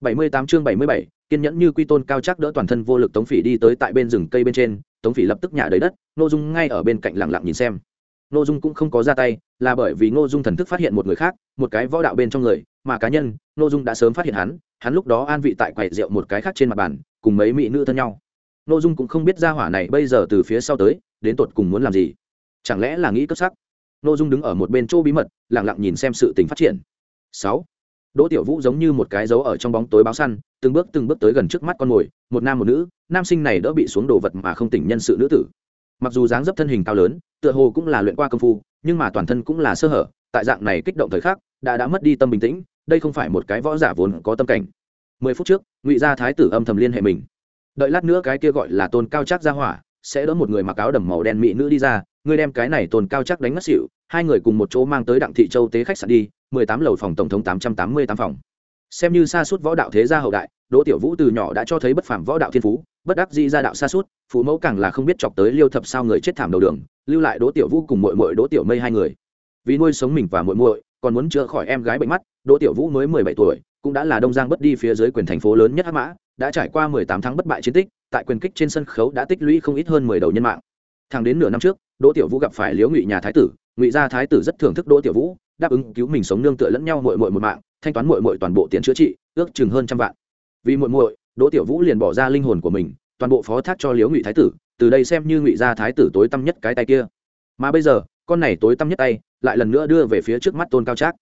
78 chương 77, kiên nhẫn như quy tôn cao chắc đỡ toàn thân vô lực tống phỉ đi tới tại bên rừng cây bên trên tống phỉ lập tức nhả đầy đất nô dung ngay ở bên cạnh lặng lặng nhìn xem. Nô dung cũng không có ra tay là bởi vì nô dung thần thức phát hiện một người khác một cái võ đạo bên trong người mà cá nhân nô dung đã sớm phát hiện hắn hắn lúc đó an vị tại quầy rượu một cái khác trên mặt bàn cùng mấy mỹ nữ thân nhau. Nô dung cũng không biết ra hỏa này bây giờ từ phía sau tới đến tột cùng muốn làm gì chẳng lẽ là nghĩ cấp sắc? Nô dung đứng ở một bên chỗ bí mật, lặng lặng nhìn xem sự tình phát triển. Sáu. Đỗ tiểu vũ giống như một cái dấu ở trong bóng tối báo săn, từng bước từng bước tới gần trước mắt con mồi, một nam một nữ, nam sinh này đỡ bị xuống đồ vật mà không tỉnh nhân sự nữ tử. Mặc dù dáng dấp thân hình cao lớn, tựa hồ cũng là luyện qua công phu, nhưng mà toàn thân cũng là sơ hở, tại dạng này kích động thời khắc, đã đã mất đi tâm bình tĩnh, đây không phải một cái võ giả vốn có tâm cảnh. Mười phút trước, ngụy gia thái tử âm thầm liên hệ mình. Đợi lát nữa cái kia gọi là tôn cao chắc ra hỏa, sẽ đỡ một người mặc áo đầm màu đen mỹ nữ đi ra ngươi đem cái này tồn cao chắc đánh ngất xỉu, hai người cùng một chỗ mang tới đặng thị châu tế khách sạn đi, mười tám lầu phòng tổng thống tám trăm tám mươi tám phòng. Xem như xa suốt võ đạo thế gia hậu đại, đỗ tiểu vũ từ nhỏ đã cho thấy bất phàm võ đạo thiên phú, bất đắc dĩ ra đạo xa suốt, phụ mẫu càng là không biết chọc tới liêu thập sao người chết thảm đầu đường, lưu lại đỗ tiểu vũ cùng mội mội đỗ tiểu mây hai người. Vì nuôi sống mình và mội mội còn muốn chữa khỏi em gái bệnh mắt, đỗ tiểu vũ mới mười bảy tuổi, cũng đã là đông giang bất đi phía dưới quyền thành phố lớn nhất hắc mã, đã trải qua mười tám tháng bất bại chiến tích, tại quyền kích trên sân khấu đã tích lũy không ít hơn mười đầu nhân mạng. Thẳng đến nửa năm trước đỗ tiểu vũ gặp phải liễu ngụy nhà thái tử, ngụy gia thái tử rất thưởng thức đỗ tiểu vũ, đáp ứng cứu mình sống nương tựa lẫn nhau mội mội một mạng, thanh toán mội mội toàn bộ tiền chữa trị, ước chừng hơn trăm vạn. Vì mội mội đỗ tiểu vũ liền bỏ ra linh hồn của mình, toàn bộ phó thác cho liễu ngụy thái tử, từ đây xem như ngụy gia thái tử tối tăm nhất cái tay kia. Mà bây giờ, con này tối tăm nhất tay lại lần nữa đưa về phía trước mắt tôn cao trác.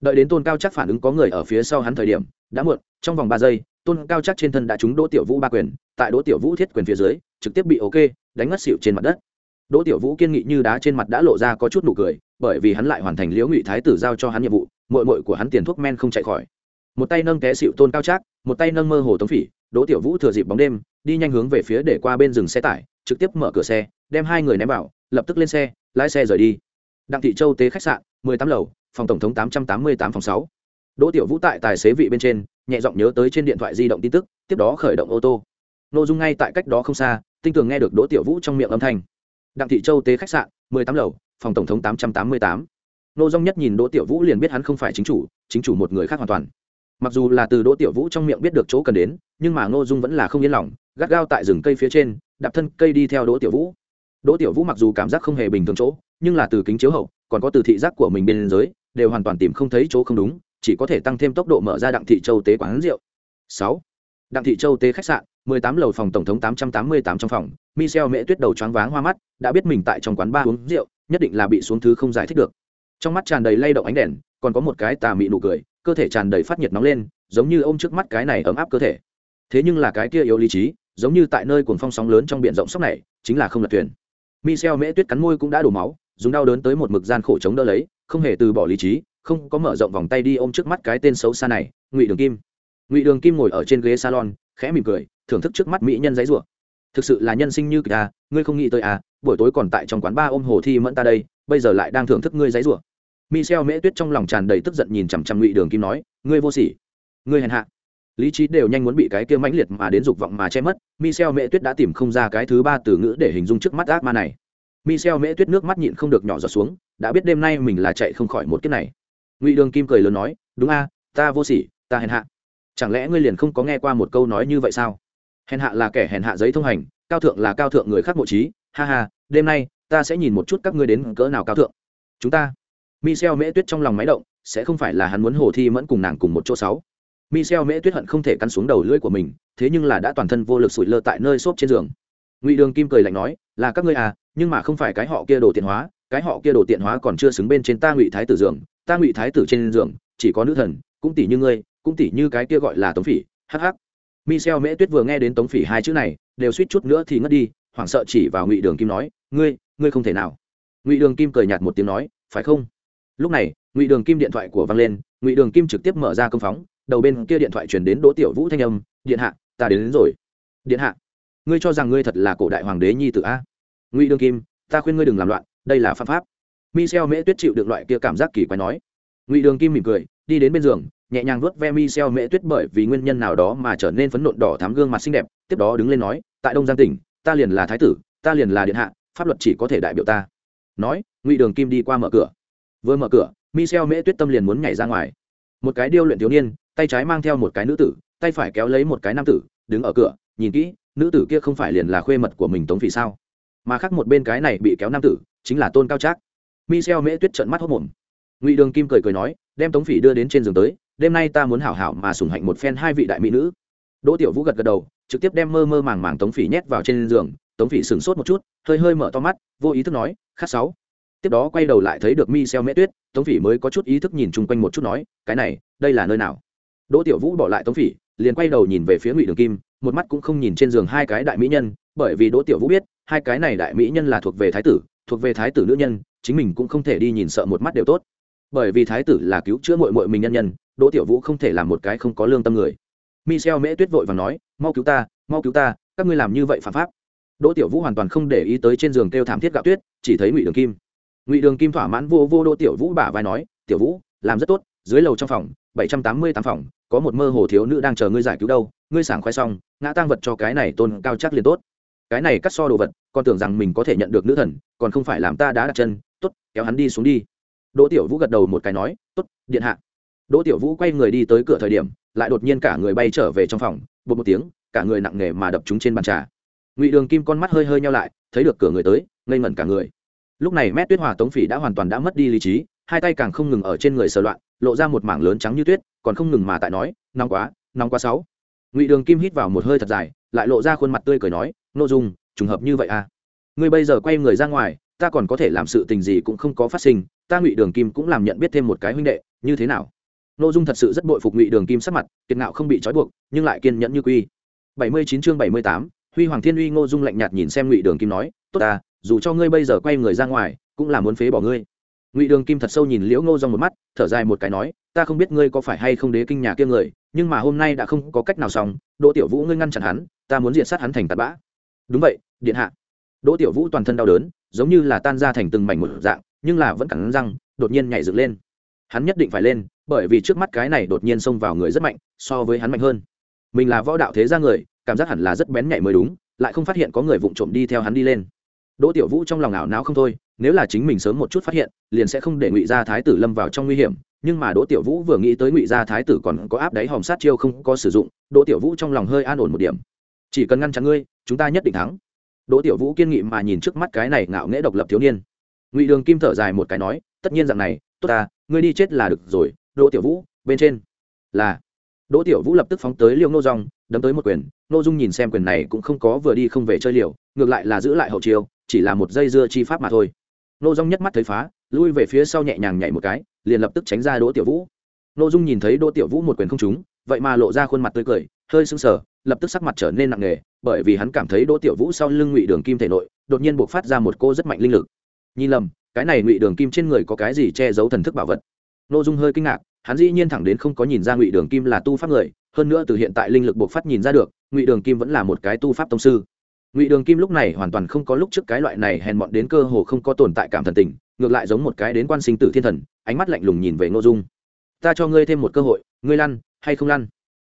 Đợi đến tôn cao trác phản ứng có người ở phía sau hắn thời điểm, đã muộn, trong vòng ba giây, tôn cao trác trên thân đã trúng đỗ tiểu vũ ba quyền, tại đỗ tiểu vũ thiết quyền phía dưới, trực tiếp bị ok, đánh ngất xịu trên mặt đất đỗ tiểu vũ kiên nghị như đá trên mặt đã lộ ra có chút nụ cười, bởi vì hắn lại hoàn thành liễu ngụy thái tử giao cho hắn nhiệm vụ mội mội của hắn tiền thuốc men không chạy khỏi. Một tay nâng té xịu tôn cao trác, một tay nâng mơ hồ tống phỉ, đỗ tiểu vũ thừa dịp bóng đêm, đi nhanh hướng về phía để qua bên dừng xe tải, trực tiếp mở cửa xe, đem hai người ném vào, lập tức lên xe, lái xe rời đi. Đặng thị châu tế khách sạn, mười tám lầu, phòng tổng thống tám trăm tám mươi tám phòng sáu. Đỗ tiểu vũ tại tài xế vị bên trên, nhẹ giọng nhớ tới trên điện thoại di động tin tức, tiếp đó khởi động ô tô. Nội dung ngay tại cách đó không xa, tinh tường nghe được đỗ tiểu vũ trong miệng âm thanh đặng thị châu tế khách sạn, mười tám lầu, phòng tổng thống tám trăm tám mươi tám. Nô dung nhất nhìn đỗ tiểu vũ liền biết hắn không phải chính chủ chính chủ một người khác hoàn toàn. Mặc dù là từ đỗ tiểu vũ trong miệng biết được chỗ cần đến, nhưng mà ngô dung vẫn là không yên lòng, gắt gao tại rừng cây phía trên, đạp thân cây đi theo đỗ tiểu vũ. Đỗ tiểu vũ mặc dù cảm giác không hề bình thường chỗ, nhưng là từ kính chiếu hậu, còn có từ thị giác của mình bên dưới, đều hoàn toàn tìm không thấy chỗ không đúng, chỉ có thể tăng thêm tốc độ mở ra đặng thị châu tế quán rượu. Sáu đặng thị châu tế khách sạn, mười tám lầu phòng tổng thống tám trăm tám mươi tám trong phòng. Michel mễ tuyết đầu choáng váng hoa mắt, đã biết mình tại trong quán ba uống rượu, nhất định là bị xuống thứ không giải thích được. Trong mắt tràn đầy lay động ánh đèn, còn có một cái tà mị nụ cười, cơ thể tràn đầy phát nhiệt nóng lên, giống như ôm trước mắt cái này ấm áp cơ thể. Thế nhưng là cái kia yếu lý trí, giống như tại nơi cuồng phong sóng lớn trong biển rộng sóc này, chính là không lật thuyền. Michel mễ tuyết cắn môi cũng đã đổ máu, dùng đau đớn tới một mực gian khổ chống đỡ lấy, không hề từ bỏ lý trí, không có mở rộng vòng tay đi ôm trước mắt cái tên xấu xa này, ngụy đường kim ngụy đường kim ngồi ở trên ghế salon, khẽ mỉm cười, thưởng thức trước mắt mỹ nhân giấy rủa. Thực sự là nhân sinh như kỳ ta à, ngươi không nghĩ tới à buổi tối còn tại trong quán ba ôm hồ thi mẫn ta đây, bây giờ lại đang thưởng thức ngươi giấy rủa. Michel mễ tuyết trong lòng tràn đầy tức giận nhìn chằm chằm ngụy đường kim nói, ngươi vô sỉ, ngươi hèn hạ. Lý trí đều nhanh muốn bị cái kia mãnh liệt mà đến dục vọng mà che mất, michel mễ tuyết đã tìm không ra cái thứ ba từ ngữ để hình dung trước mắt ác ma này. Michel mễ tuyết nước mắt nhịn không được nhỏ giọt xuống, đã biết đêm nay mình là chạy không khỏi một kiếp này. Ngụy đường kim cười lớn nói, đúng a, ta vô sỉ, ta hèn hạ chẳng lẽ ngươi liền không có nghe qua một câu nói như vậy sao? Hèn hạ là kẻ hèn hạ giấy thông hành, cao thượng là cao thượng người khác mộ trí. Ha ha, đêm nay, ta sẽ nhìn một chút các ngươi đến cỡ nào cao thượng. Chúng ta. Michel mễ tuyết trong lòng máy động, sẽ không phải là hắn muốn hồ thi mẫn cùng nàng cùng một chỗ sáu. Michel mễ tuyết hận không thể cắn xuống đầu lưỡi của mình, thế nhưng là đã toàn thân vô lực sụi lơ tại nơi xốp trên giường. Ngụy đường kim cười lạnh nói, là các ngươi à nhưng mà không phải cái họ kia đồ tiện hóa, cái họ kia đồ tiện hóa còn chưa xứng bên trên ta ngụy thái tử giường. Ta ngụy thái tử trên giường, chỉ có nữ thần, cũng tỷ như ngươi cũng tỷ như cái kia gọi là tống phỉ hh michel mễ tuyết vừa nghe đến tống phỉ hai chữ này đều suýt chút nữa thì ngất đi hoảng sợ chỉ vào ngụy đường kim nói ngươi ngươi không thể nào. Ngụy đường kim cười nhạt một tiếng nói phải không? Lúc này ngụy đường kim điện thoại của văng lên ngụy đường kim trực tiếp mở ra công phóng đầu bên kia điện thoại chuyển đến đỗ tiểu vũ thanh âm điện hạ ta đến, đến rồi. Điện hạ ngươi cho rằng ngươi thật là cổ đại hoàng đế nhi tử a? Ngụy đường kim ta khuyên ngươi đừng làm loạn đây là pháp pháp. Michel mễ tuyết chịu được loại kia cảm giác kỳ quái nói. Ngụy đường kim mỉm cười đi đến bên giường nhẹ nhàng vuốt ve michel mễ tuyết bởi vì nguyên nhân nào đó mà trở nên phấn nộn đỏ thắm gương mặt xinh đẹp, tiếp đó đứng lên nói, tại đông giang tỉnh, ta liền là thái tử, ta liền là điện hạ, pháp luật chỉ có thể đại biểu ta. Nói, ngụy đường kim đi qua mở cửa. Vừa mở cửa, michel mễ tuyết tâm liền muốn nhảy ra ngoài. Một cái điêu luyện thiếu niên, tay trái mang theo một cái nữ tử, tay phải kéo lấy một cái nam tử, đứng ở cửa, nhìn kỹ, nữ tử kia không phải liền là khuê mật của mình tống phỉ sao? Mà khác một bên cái này bị kéo nam tử, chính là tôn cao trác. Michel mễ tuyết trợn mắt hốt mồm ngụy đường kim cười cười nói, đem tống phỉ đưa đến trên giường tới đêm nay ta muốn hảo hảo mà sủng hạnh một phen hai vị đại mỹ nữ. Đỗ tiểu vũ gật gật đầu, trực tiếp đem mơ mơ màng màng tống phỉ nhét vào trên giường. Tống phỉ sửng sốt một chút, hơi hơi mở to mắt, vô ý thức nói, khát sáu. Tiếp đó quay đầu lại thấy được mi xeo mễ tuyết, tống phỉ mới có chút ý thức nhìn chung quanh một chút nói, cái này, đây là nơi nào? Đỗ tiểu vũ bỏ lại tống phỉ, liền quay đầu nhìn về phía ngụy đường kim, một mắt cũng không nhìn trên giường hai cái đại mỹ nhân, bởi vì đỗ tiểu vũ biết, hai cái này đại mỹ nhân là thuộc về thái tử, thuộc về thái tử nữ nhân, chính mình cũng không thể đi nhìn sợ một mắt đều tốt bởi vì thái tử là cứu chữa mội mội mình nhân nhân, đỗ tiểu vũ không thể làm một cái không có lương tâm người. Michel mễ tuyết vội và nói, mau cứu ta, mau cứu ta, các ngươi làm như vậy phạm pháp. Đỗ tiểu vũ hoàn toàn không để ý tới trên giường kêu thảm thiết gạo tuyết, chỉ thấy ngụy đường kim. Ngụy đường kim thỏa mãn vô vô đỗ tiểu vũ bả vai nói, tiểu vũ, làm rất tốt, dưới lầu trong phòng, bảy trăm tám mươi tám phòng, có một mơ hồ thiếu nữ đang chờ ngươi giải cứu đâu, ngươi sảng khoai xong, ngã tang vật cho cái này tôn cao chắc liền tốt. Cái này cắt so đồ vật, còn tưởng rằng mình có thể nhận được nữ thần, còn không phải làm ta đã đặt chân, tốt, kéo hắn đi xuống đi đỗ tiểu vũ gật đầu một cái nói, tốt, điện hạ. Đỗ tiểu vũ quay người đi tới cửa thời điểm, lại đột nhiên cả người bay trở về trong phòng bột một tiếng, cả người nặng nề mà đập chúng trên bàn trà. Ngụy đường kim con mắt hơi hơi nhau lại, thấy được cửa người tới, ngây ngẩn cả người. Lúc này mét tuyết hòa tống phỉ đã hoàn toàn đã mất đi lý trí, hai tay càng không ngừng ở trên người sờ loạn, lộ ra một mảng lớn trắng như tuyết, còn không ngừng mà tại nói, nóng quá nóng quá sáu. Ngụy đường kim hít vào một hơi thật dài, lại lộ ra khuôn mặt tươi cười nói n ô dung, trùng hợp như vậy à? Ngươi bây giờ quay người ra ngoài, ta còn có thể làm sự tình gì cũng không có phát sinh ta ngụy đường kim cũng làm nhận biết thêm một cái huynh đệ, như thế nào? N ô dung thật sự rất bội phục ngụy đường kim sắc mặt, kiệt ngạo không bị trói buộc, nhưng lại kiên nhẫn như quy. Bảy mươi chín chương bảy mươi tám, huy hoàng thiên uy ngô dung lạnh nhạt nhìn xem ngụy đường kim nói, tốt ta, dù cho ngươi bây giờ quay người ra ngoài, cũng là muốn phế bỏ ngươi. Ngụy đường kim thật sâu nhìn liễu ngô dòng một mắt, thở dài một cái nói, ta không biết ngươi có phải hay không đế kinh nhà kia người, nhưng mà hôm nay đã không có cách nào xong, đỗ tiểu vũ ngươi ngăn chặn hắn, ta muốn diện sát hắn thành tạt bã. Đúng vậy, điện hạ. Đỗ tiểu vũ toàn thân đau đớn, giống như là tan ra thành từng mảnh một dạng nhưng là vẫn cắn răng, đột nhiên nhảy dựng lên. Hắn nhất định phải lên, bởi vì trước mắt cái này đột nhiên xông vào người rất mạnh, so với hắn mạnh hơn. Mình là võ đạo thế gia người, cảm giác hẳn là rất bén nhạy mới đúng, lại không phát hiện có người vụng trộm đi theo hắn đi lên. Đỗ tiểu vũ trong lòng ảo não không thôi, nếu là chính mình sớm một chút phát hiện, liền sẽ không để ngụy gia thái tử lâm vào trong nguy hiểm, nhưng mà đỗ tiểu vũ vừa nghĩ tới ngụy gia thái tử còn có áp đáy hòm sát chiêu không có sử dụng, đỗ tiểu vũ trong lòng hơi an ổn một điểm. Chỉ cần ngăn chặn ngươi, chúng ta nhất định thắng. Đỗ tiểu vũ kiên nghị mà nhìn trước mắt cái này ngạo nghễ độc lập thiếu niên ngụy đường kim thở dài một cái nói tất nhiên rằng này tốt ta ngươi đi chết là được rồi đỗ tiểu vũ bên trên là đỗ tiểu vũ lập tức phóng tới liêu nô dong đấm tới một quyền nô dung nhìn xem quyền này cũng không có vừa đi không về chơi liều ngược lại là giữ lại hậu chiêu chỉ là một dây dưa chi pháp mà thôi nô dung nhất mắt thấy phá lui về phía sau nhẹ nhàng nhảy một cái liền lập tức tránh ra đỗ tiểu vũ nô dung nhìn thấy đỗ tiểu vũ một quyền không trúng vậy mà lộ ra khuôn mặt tươi cười hơi sưng sờ lập tức sắc mặt trở nên nặng nề bởi vì hắn cảm thấy đỗ tiểu vũ sau lưng ngụy đường kim thể nội đột nhiên buộc phát ra một cô rất mạnh linh lực nhìn lầm cái này ngụy đường kim trên người có cái gì che giấu thần thức bảo vật? Nội dung hơi kinh ngạc, hắn dĩ nhiên thẳng đến không có nhìn ra ngụy đường kim là tu pháp người, hơn nữa từ hiện tại linh lực buộc phát nhìn ra được, ngụy đường kim vẫn là một cái tu pháp tông sư. Ngụy đường kim lúc này hoàn toàn không có lúc trước cái loại này hèn mọn đến cơ hồ không có tồn tại cảm thần tình, ngược lại giống một cái đến quan sinh tử thiên thần, ánh mắt lạnh lùng nhìn về ngô dung. Ta cho ngươi thêm một cơ hội, ngươi lăn hay không lăn?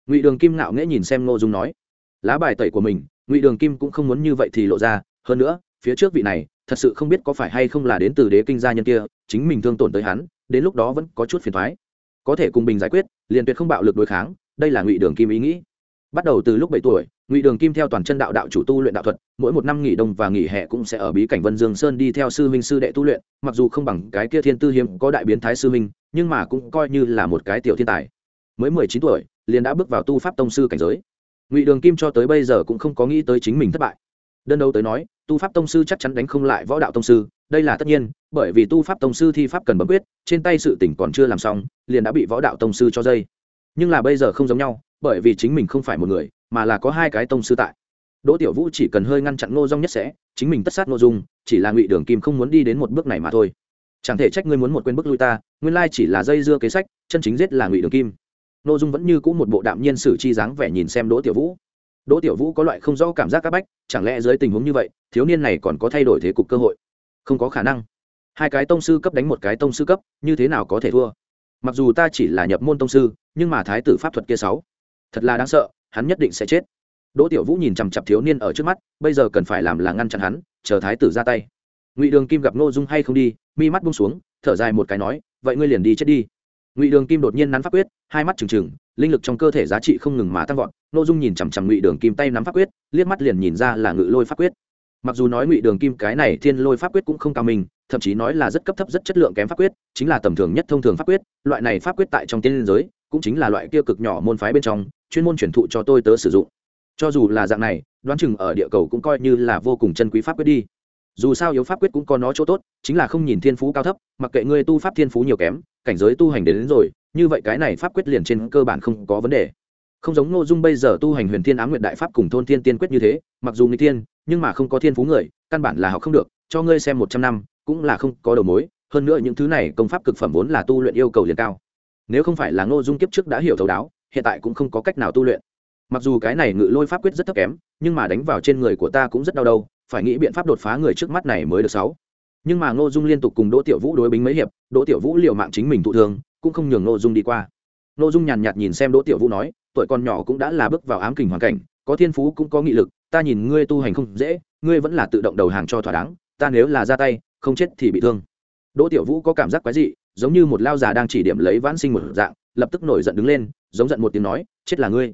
Ngụy đường kim ngạo nghễ nhìn xem ngô dung nói. Lá bài tẩy của mình, ngụy đường kim cũng không muốn như vậy thì lộ ra, hơn nữa, phía trước vị này thật sự không biết có phải hay không là đến từ đế kinh gia nhân kia, chính mình thương tổn tới hắn, đến lúc đó vẫn có chút phiền thoái có thể cùng bình giải quyết, liền tuyệt không bạo lực đối kháng, đây là ngụy đường kim ý nghĩ. Bắt đầu từ lúc bảy tuổi, ngụy đường kim theo toàn chân đạo đạo chủ tu luyện đạo thuật, mỗi một năm nghỉ đông và nghỉ hè cũng sẽ ở bí cảnh vân dương sơn đi theo sư minh sư đệ tu luyện, mặc dù không bằng cái kia thiên tư hiếm có đại biến thái sư minh nhưng mà cũng coi như là một cái tiểu thiên tài. Mới mười chín tuổi, liền đã bước vào tu pháp tông sư cảnh giới. Ngụy đường kim cho tới bây giờ cũng không có nghĩ tới chính mình thất bại đơn đấu tới nói, tu pháp tông sư chắc chắn đánh không lại võ đạo tông sư, đây là tất nhiên, bởi vì tu pháp tông sư thi pháp cần bấm quyết, trên tay sự tỉnh còn chưa làm xong, liền đã bị võ đạo tông sư cho dây. Nhưng là bây giờ không giống nhau, bởi vì chính mình không phải một người, mà là có hai cái tông sư tại. Đỗ tiểu vũ chỉ cần hơi ngăn chặn ngô dung nhất sẽ, chính mình tất sát ngô dung, chỉ là ngụy đường kim không muốn đi đến một bước này mà thôi. Chẳng thể trách ngươi muốn một quên bước lui ta, nguyên lai chỉ là dây dưa kế sách, chân chính giết là ngụy đường kim. Ngô dung vẫn như cũ một bộ đạm nhiên sử chi dáng vẻ nhìn xem đỗ tiểu vũ đỗ tiểu vũ có loại không rõ cảm giác c bách, chẳng lẽ dưới tình huống như vậy, thiếu niên này còn có thay đổi thế cục cơ hội? Không có khả năng. Hai cái tông sư cấp đánh một cái tông sư cấp, như thế nào có thể thua? Mặc dù ta chỉ là nhập môn tông sư, nhưng mà thái tử pháp thuật kia sáu, thật là đáng sợ, hắn nhất định sẽ chết. Đỗ tiểu vũ nhìn chằm chặp thiếu niên ở trước mắt, bây giờ cần phải làm là ngăn chặn hắn, chờ thái tử ra tay. Ngụy đường kim gặp ngô dung hay không đi, mi mắt bung xuống, thở dài một cái nói, vậy ngươi liền đi chết đi. Ngụy đường kim đột nhiên nắn pháp quyết, hai mắt trừng trừng, linh lực trong cơ thể giá trị không ngừng mà tăng vọt nội dung nhìn chằm chằm ngụy đường kim tay nắm pháp quyết liếc mắt liền nhìn ra là ngự lôi pháp quyết. Mặc dù nói ngụy đường kim cái này thiên lôi pháp quyết cũng không cao minh thậm chí nói là rất cấp thấp rất chất lượng kém pháp quyết chính là tầm thường nhất thông thường pháp quyết loại này pháp quyết tại trong tiên liên giới cũng chính là loại kia cực nhỏ môn phái bên trong chuyên môn truyền thụ cho tôi tớ sử dụng. Cho dù là dạng này đoán chừng ở địa cầu cũng coi như là vô cùng chân quý pháp quyết đi. Dù sao yếu pháp quyết cũng có nó chỗ tốt chính là không nhìn thiên phú cao thấp mặc kệ ngươi tu pháp thiên phú nhiều kém cảnh giới tu hành đến, đến rồi như vậy cái này pháp quyết liền trên cơ bản không có vấn đề không giống nội dung bây giờ tu hành huyền thiên ám nguyện đại pháp cùng thôn thiên tiên quyết như thế, mặc dù người thiên, nhưng mà không có thiên phú người, căn bản là học không được, cho ngươi xem một trăm năm, cũng là không có đầu mối, hơn nữa những thứ này công pháp cực phẩm vốn là tu luyện yêu cầu liền cao. Nếu không phải là ngô dung kiếp trước đã hiểu thấu đáo, hiện tại cũng không có cách nào tu luyện. Mặc dù cái này ngự lôi pháp quyết rất thấp kém, nhưng mà đánh vào trên người của ta cũng rất đau đầu, phải nghĩ biện pháp đột phá người trước mắt này mới được sáu. Nhưng mà ngô dung liên tục cùng đỗ tiểu vũ đối bính mấy hiệp, đỗ tiểu vũ liều mạng chính mình thụ thương, cũng không nhường ngô dung đi qua ngô dung nhàn nhạt nhìn xem đỗ tiểu vũ nói, tuổi con nhỏ cũng đã là bước vào ám kình hoàn cảnh, có thiên phú cũng có nghị lực, ta nhìn ngươi tu hành không dễ, ngươi vẫn là tự động đầu hàng cho thỏa đáng, ta nếu là ra tay, không chết thì bị thương. Đỗ tiểu vũ có cảm giác quái dị, giống như một lao già đang chỉ điểm lấy vãn sinh một dạng, lập tức nổi giận đứng lên, giống giận một tiếng nói, chết là ngươi.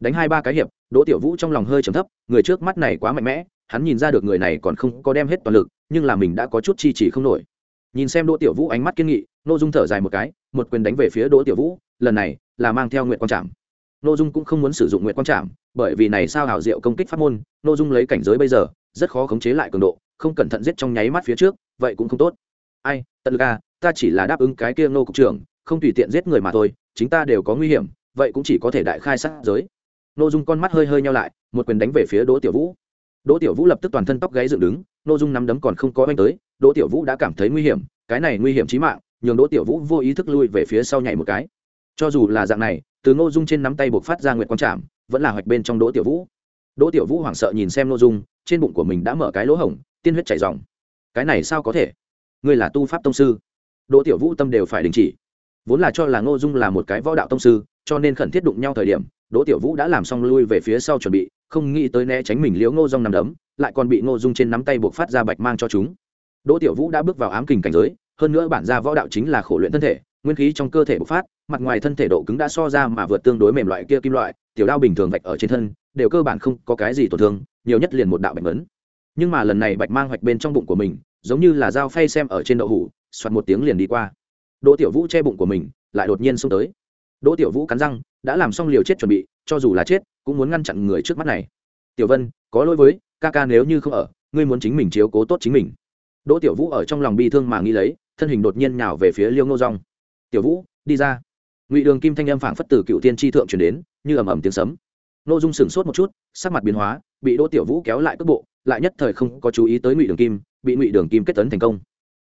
Đánh hai ba cái hiệp, đỗ tiểu vũ trong lòng hơi trầm thấp, người trước mắt này quá mạnh mẽ, hắn nhìn ra được người này còn không có đem hết toàn lực, nhưng là mình đã có chút chi chỉ không nổi. Nhìn xem đỗ tiểu vũ ánh mắt kiên nghị nội dung thở dài một cái một quyền đánh về phía đỗ tiểu vũ, lần này là mang theo nguyện quan trạm nội dung cũng không muốn sử dụng nguyện quan trạm bởi vì này sao hảo diệu công kích pháp môn nội dung lấy cảnh giới bây giờ, rất khó khống chế lại cường độ, không cẩn thận giết trong nháy mắt phía trước, vậy cũng không tốt. Ai, tận ga à, ta chỉ là đáp ứng cái kia nô cục trưởng, không tùy tiện giết người mà thôi, chính ta đều có nguy hiểm, vậy cũng chỉ có thể đại khai sát giới. Nội dung con mắt hơi hơi nhau lại, một quyền đánh về phía đỗ tiểu vũ. Đỗ tiểu vũ lập tức toàn thân tóc gáy dựng đứng nội dung nắm đấm còn không có anh tới, đỗ tiểu vũ đã cảm thấy nguy hiểm, cái này nguy hiểm chí mạng nhường đỗ tiểu vũ vô ý thức lui về phía sau nhảy một cái. Cho dù là dạng này, từ Ngô dung trên nắm tay buộc phát ra nguyệt quang trạm vẫn là hoạch bên trong đỗ tiểu vũ. Đỗ tiểu vũ hoảng sợ nhìn xem Ngô dung, trên bụng của mình đã mở cái lỗ hổng, tiên huyết chảy dòng cái này sao có thể? Ngươi là tu pháp tông sư. Đỗ tiểu vũ tâm đều phải đình chỉ. Vốn là cho là ngô dung là một cái võ đạo tông sư, cho nên khẩn thiết đụng nhau thời điểm, đỗ tiểu vũ đã làm xong lui về phía sau chuẩn bị, không nghĩ tới né tránh mình liếu ngô dung nằm đấm, lại còn bị ngô dung trên nắm tay buộc phát ra bạch mang cho chúng. Đỗ tiểu vũ đã bước vào ám kình cảnh giới hơn nữa bản gia võ đạo chính là khổ luyện thân thể, nguyên khí trong cơ thể bộc phát, mặt ngoài thân thể độ cứng đã so ra mà vượt tương đối mềm loại kia kim loại, tiểu đao bình thường vạch ở trên thân, đều cơ bản không có cái gì tổn thương, nhiều nhất liền một đạo bạch vấn nhưng mà lần này bạch mang hoạch bên trong bụng của mình, giống như là dao phay xem ở trên đậu hủ soạt một tiếng liền đi qua. Đỗ tiểu vũ che bụng của mình, lại đột nhiên xông tới. Đỗ tiểu vũ cắn răng, đã làm xong liều chết chuẩn bị, cho dù là chết, cũng muốn ngăn chặn người trước mắt này. Tiểu vân, có lỗi với, ca ca nếu như không ở, ngươi muốn chính mình chiếu cố tốt chính mình. Đỗ tiểu vũ ở trong lòng bi thương mà nghĩ lấy thân hình đột nhiên nhào về phía liêu ngô rong tiểu vũ, đi ra. Ngụy đường kim thanh âm phảng phất từ cựu tiên tri thượng chuyển đến, như ầm ầm tiếng sấm. Nội dung sửng sốt một chút, sắc mặt biến hóa, bị đỗ tiểu vũ kéo lại cước bộ, lại nhất thời không có chú ý tới ngụy đường kim, bị ngụy đường kim kết tấn thành công.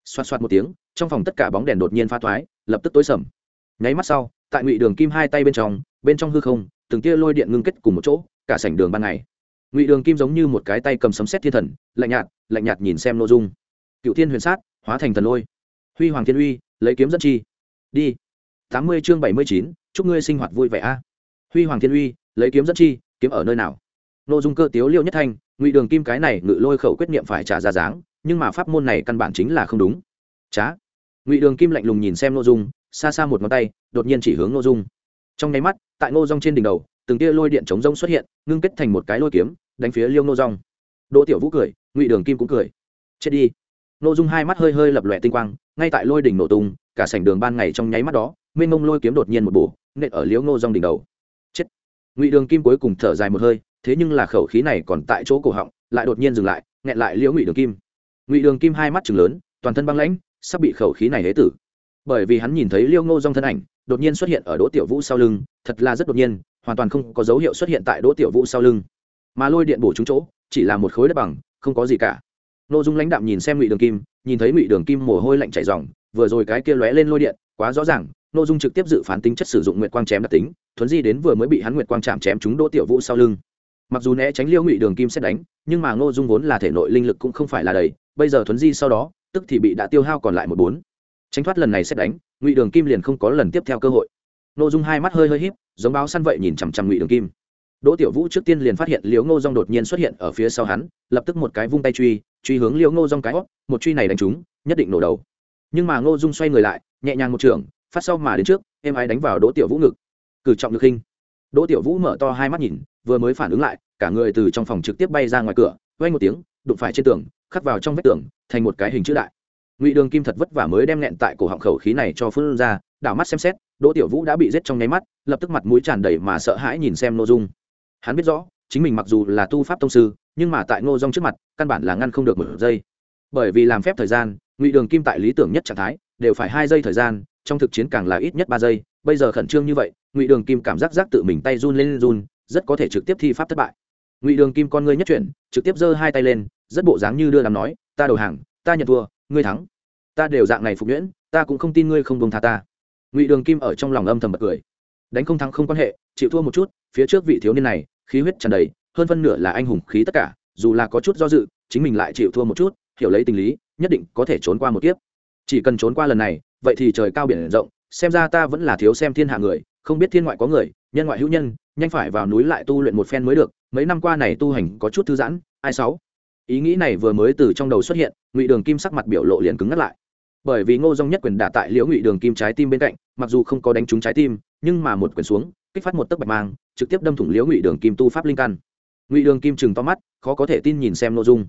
Xoạt xoạt một tiếng, trong phòng tất cả bóng đèn đột nhiên pha thoái lập tức tối sầm. Nháy mắt sau, tại ngụy đường kim hai tay bên trong bên trong hư không, từng tia lôi điện ngưng kết cùng một chỗ, cả sảnh đường ban ngày. Ngụy đường kim giống như một cái tay cầm sấm xét thiên thần, lạnh nhạt lạnh nhạt nhìn xem nội dung. Cựu thiên huyền sát, hóa thành thần lôi huy hoàng thiên uy, lấy kiếm dẫn chi. Đi. Tám mươi chương bảy mươi chín, chúc ngươi sinh hoạt vui vẻ a. Huy hoàng thiên uy, lấy kiếm dẫn chi, kiếm ở nơi nào? Nội dung cơ tiếu liêu nhất thanh, ngụy đường kim cái này ngự lôi khẩu quyết niệm phải trả ra dáng, nhưng mà pháp môn này căn bản chính là không đúng. Trá ngụy đường kim lạnh lùng nhìn xem nội dung, xa xa một ngón tay, đột nhiên chỉ hướng nội dung. Trong nháy mắt, tại ngô rong trên đỉnh đầu, từng tia lôi điện chống rông xuất hiện, ngưng kết thành một cái lôi kiếm, đánh phía liêu ngô rong đỗ tiểu vũ cười, ngụy đường kim cũng cười. Chết đi. Ngô dung hai mắt hơi hơi lập lòe tinh quang ngay tại lôi đỉnh nổ tung, cả sảnh đường ban ngày trong nháy mắt đó, mênh mông lôi kiếm đột nhiên một bổ, nện ở liễu ngô rong đỉnh đầu. Chết. Ngụy đường kim cuối cùng thở dài một hơi, thế nhưng là khẩu khí này còn tại chỗ cổ họng, lại đột nhiên dừng lại, nghẹn lại liễu ngụy đường kim. Ngụy đường kim hai mắt chừng lớn, toàn thân băng lãnh, sắp bị khẩu khí này hế tử. Bởi vì hắn nhìn thấy liễu ngô dong thân ảnh, đột nhiên xuất hiện ở đỗ tiểu vũ sau lưng, thật là rất đột nhiên, hoàn toàn không có dấu hiệu xuất hiện tại đỗ tiểu vũ sau lưng. Mà lôi điện bổ trúng chỗ, chỉ là một khối đất bằng, không có gì cả nội dung lãnh đạm nhìn xem ngụy đường kim, nhìn thấy ngụy đường kim mồ hôi lạnh chảy dòng vừa rồi cái kia lóe lên lôi điện, quá rõ ràng nội dung trực tiếp dự phán tính chất sử dụng nguyệt quang chém đặc tính, thuấn di đến vừa mới bị hắn nguyệt quang chạm chém trúng đỗ tiểu vũ sau lưng. Mặc dù né tránh liêu ngụy đường kim xét đánh, nhưng mà ngô dung vốn là thể nội linh lực cũng không phải là đầy, bây giờ thuấn di sau đó, tức thì bị đã tiêu hao còn lại một bốn. Tránh thoát lần này xét đánh, ngụy đường kim liền không có lần tiếp theo cơ hội. Ngô dung hai mắt hơi hơi híp, giống báo săn vậy nhìn chằm chằm ngụy đường kim đỗ tiểu vũ trước tiên liền phát hiện liễu ngô Dung đột nhiên xuất hiện ở phía sau hắn lập tức một cái vung tay truy truy hướng liễu ngô Dung cái hốc, một truy này đánh trúng nhất định nổ đầu. Nhưng mà ngô dung xoay người lại nhẹ nhàng một trường phát sau mà đến trước em ái đánh vào đỗ tiểu vũ ngực. Cử trọng lực hình. đỗ tiểu vũ mở to hai mắt nhìn vừa mới phản ứng lại cả người từ trong phòng trực tiếp bay ra ngoài cửa vang một tiếng đụng phải trên tường khắc vào trong vách tường thành một cái hình chữ đại. Ngụy đường kim thật vất vả mới đem nghẹn tại cổ họng khẩu khí này cho phun ra đảo mắt xem xét đỗ tiểu vũ đã bị giết trong nháy mắt lập tức mặt mũi tràn đầy mà sợ hãi nhìn xem Ngô dung hắn biết rõ, chính mình mặc dù là tu pháp tông sư, nhưng mà tại ngô dong trước mặt, căn bản là ngăn không được một giây. Bởi vì làm phép thời gian, ngụy đường kim tại lý tưởng nhất trạng thái, đều phải hai giây thời gian, trong thực chiến càng là ít nhất ba giây. Bây giờ khẩn trương như vậy, ngụy đường kim cảm giác giác tự mình tay run lên run, rất có thể trực tiếp thi pháp thất bại. Ngụy đường kim con ngươi nhất chuyển, trực tiếp giơ hai tay lên, rất bộ dáng như đưa làm nói, ta đầu hàng, ta nhận thua, ngươi thắng. Ta đều dạng này phục nhuyễn, ta cũng không tin ngươi không buông tha ta. Ngụy đường kim ở trong lòng âm thầm bật cười đánh không thắng không quan hệ, chịu thua một chút, phía trước vị thiếu niên này, khí huyết tràn đầy, hơn phân nửa là anh hùng khí tất cả, dù là có chút do dự, chính mình lại chịu thua một chút, hiểu lấy tình lý, nhất định có thể trốn qua một kiếp. Chỉ cần trốn qua lần này, vậy thì trời cao biển rộng, xem ra ta vẫn là thiếu xem thiên hạ người, không biết thiên ngoại có người, nhân ngoại hữu nhân, nhanh phải vào núi lại tu luyện một phen mới được, mấy năm qua này tu hành có chút thư giãn, ai sáu? Ý nghĩ này vừa mới từ trong đầu xuất hiện, ngụy đường kim sắc mặt biểu lộ liền cứng ngắt lại. Bởi vì ngô dông nhất quyền đả tại liễu ngụy đường kim trái tim bên cạnh, mặc dù không có đánh trúng trái tim nhưng mà một quyền xuống, kích phát một tấc bạch mang, trực tiếp đâm thủng liễu ngụy đường kim tu pháp linh căn. Ngụy đường kim chừng to mắt, khó có thể tin nhìn xem nội dung.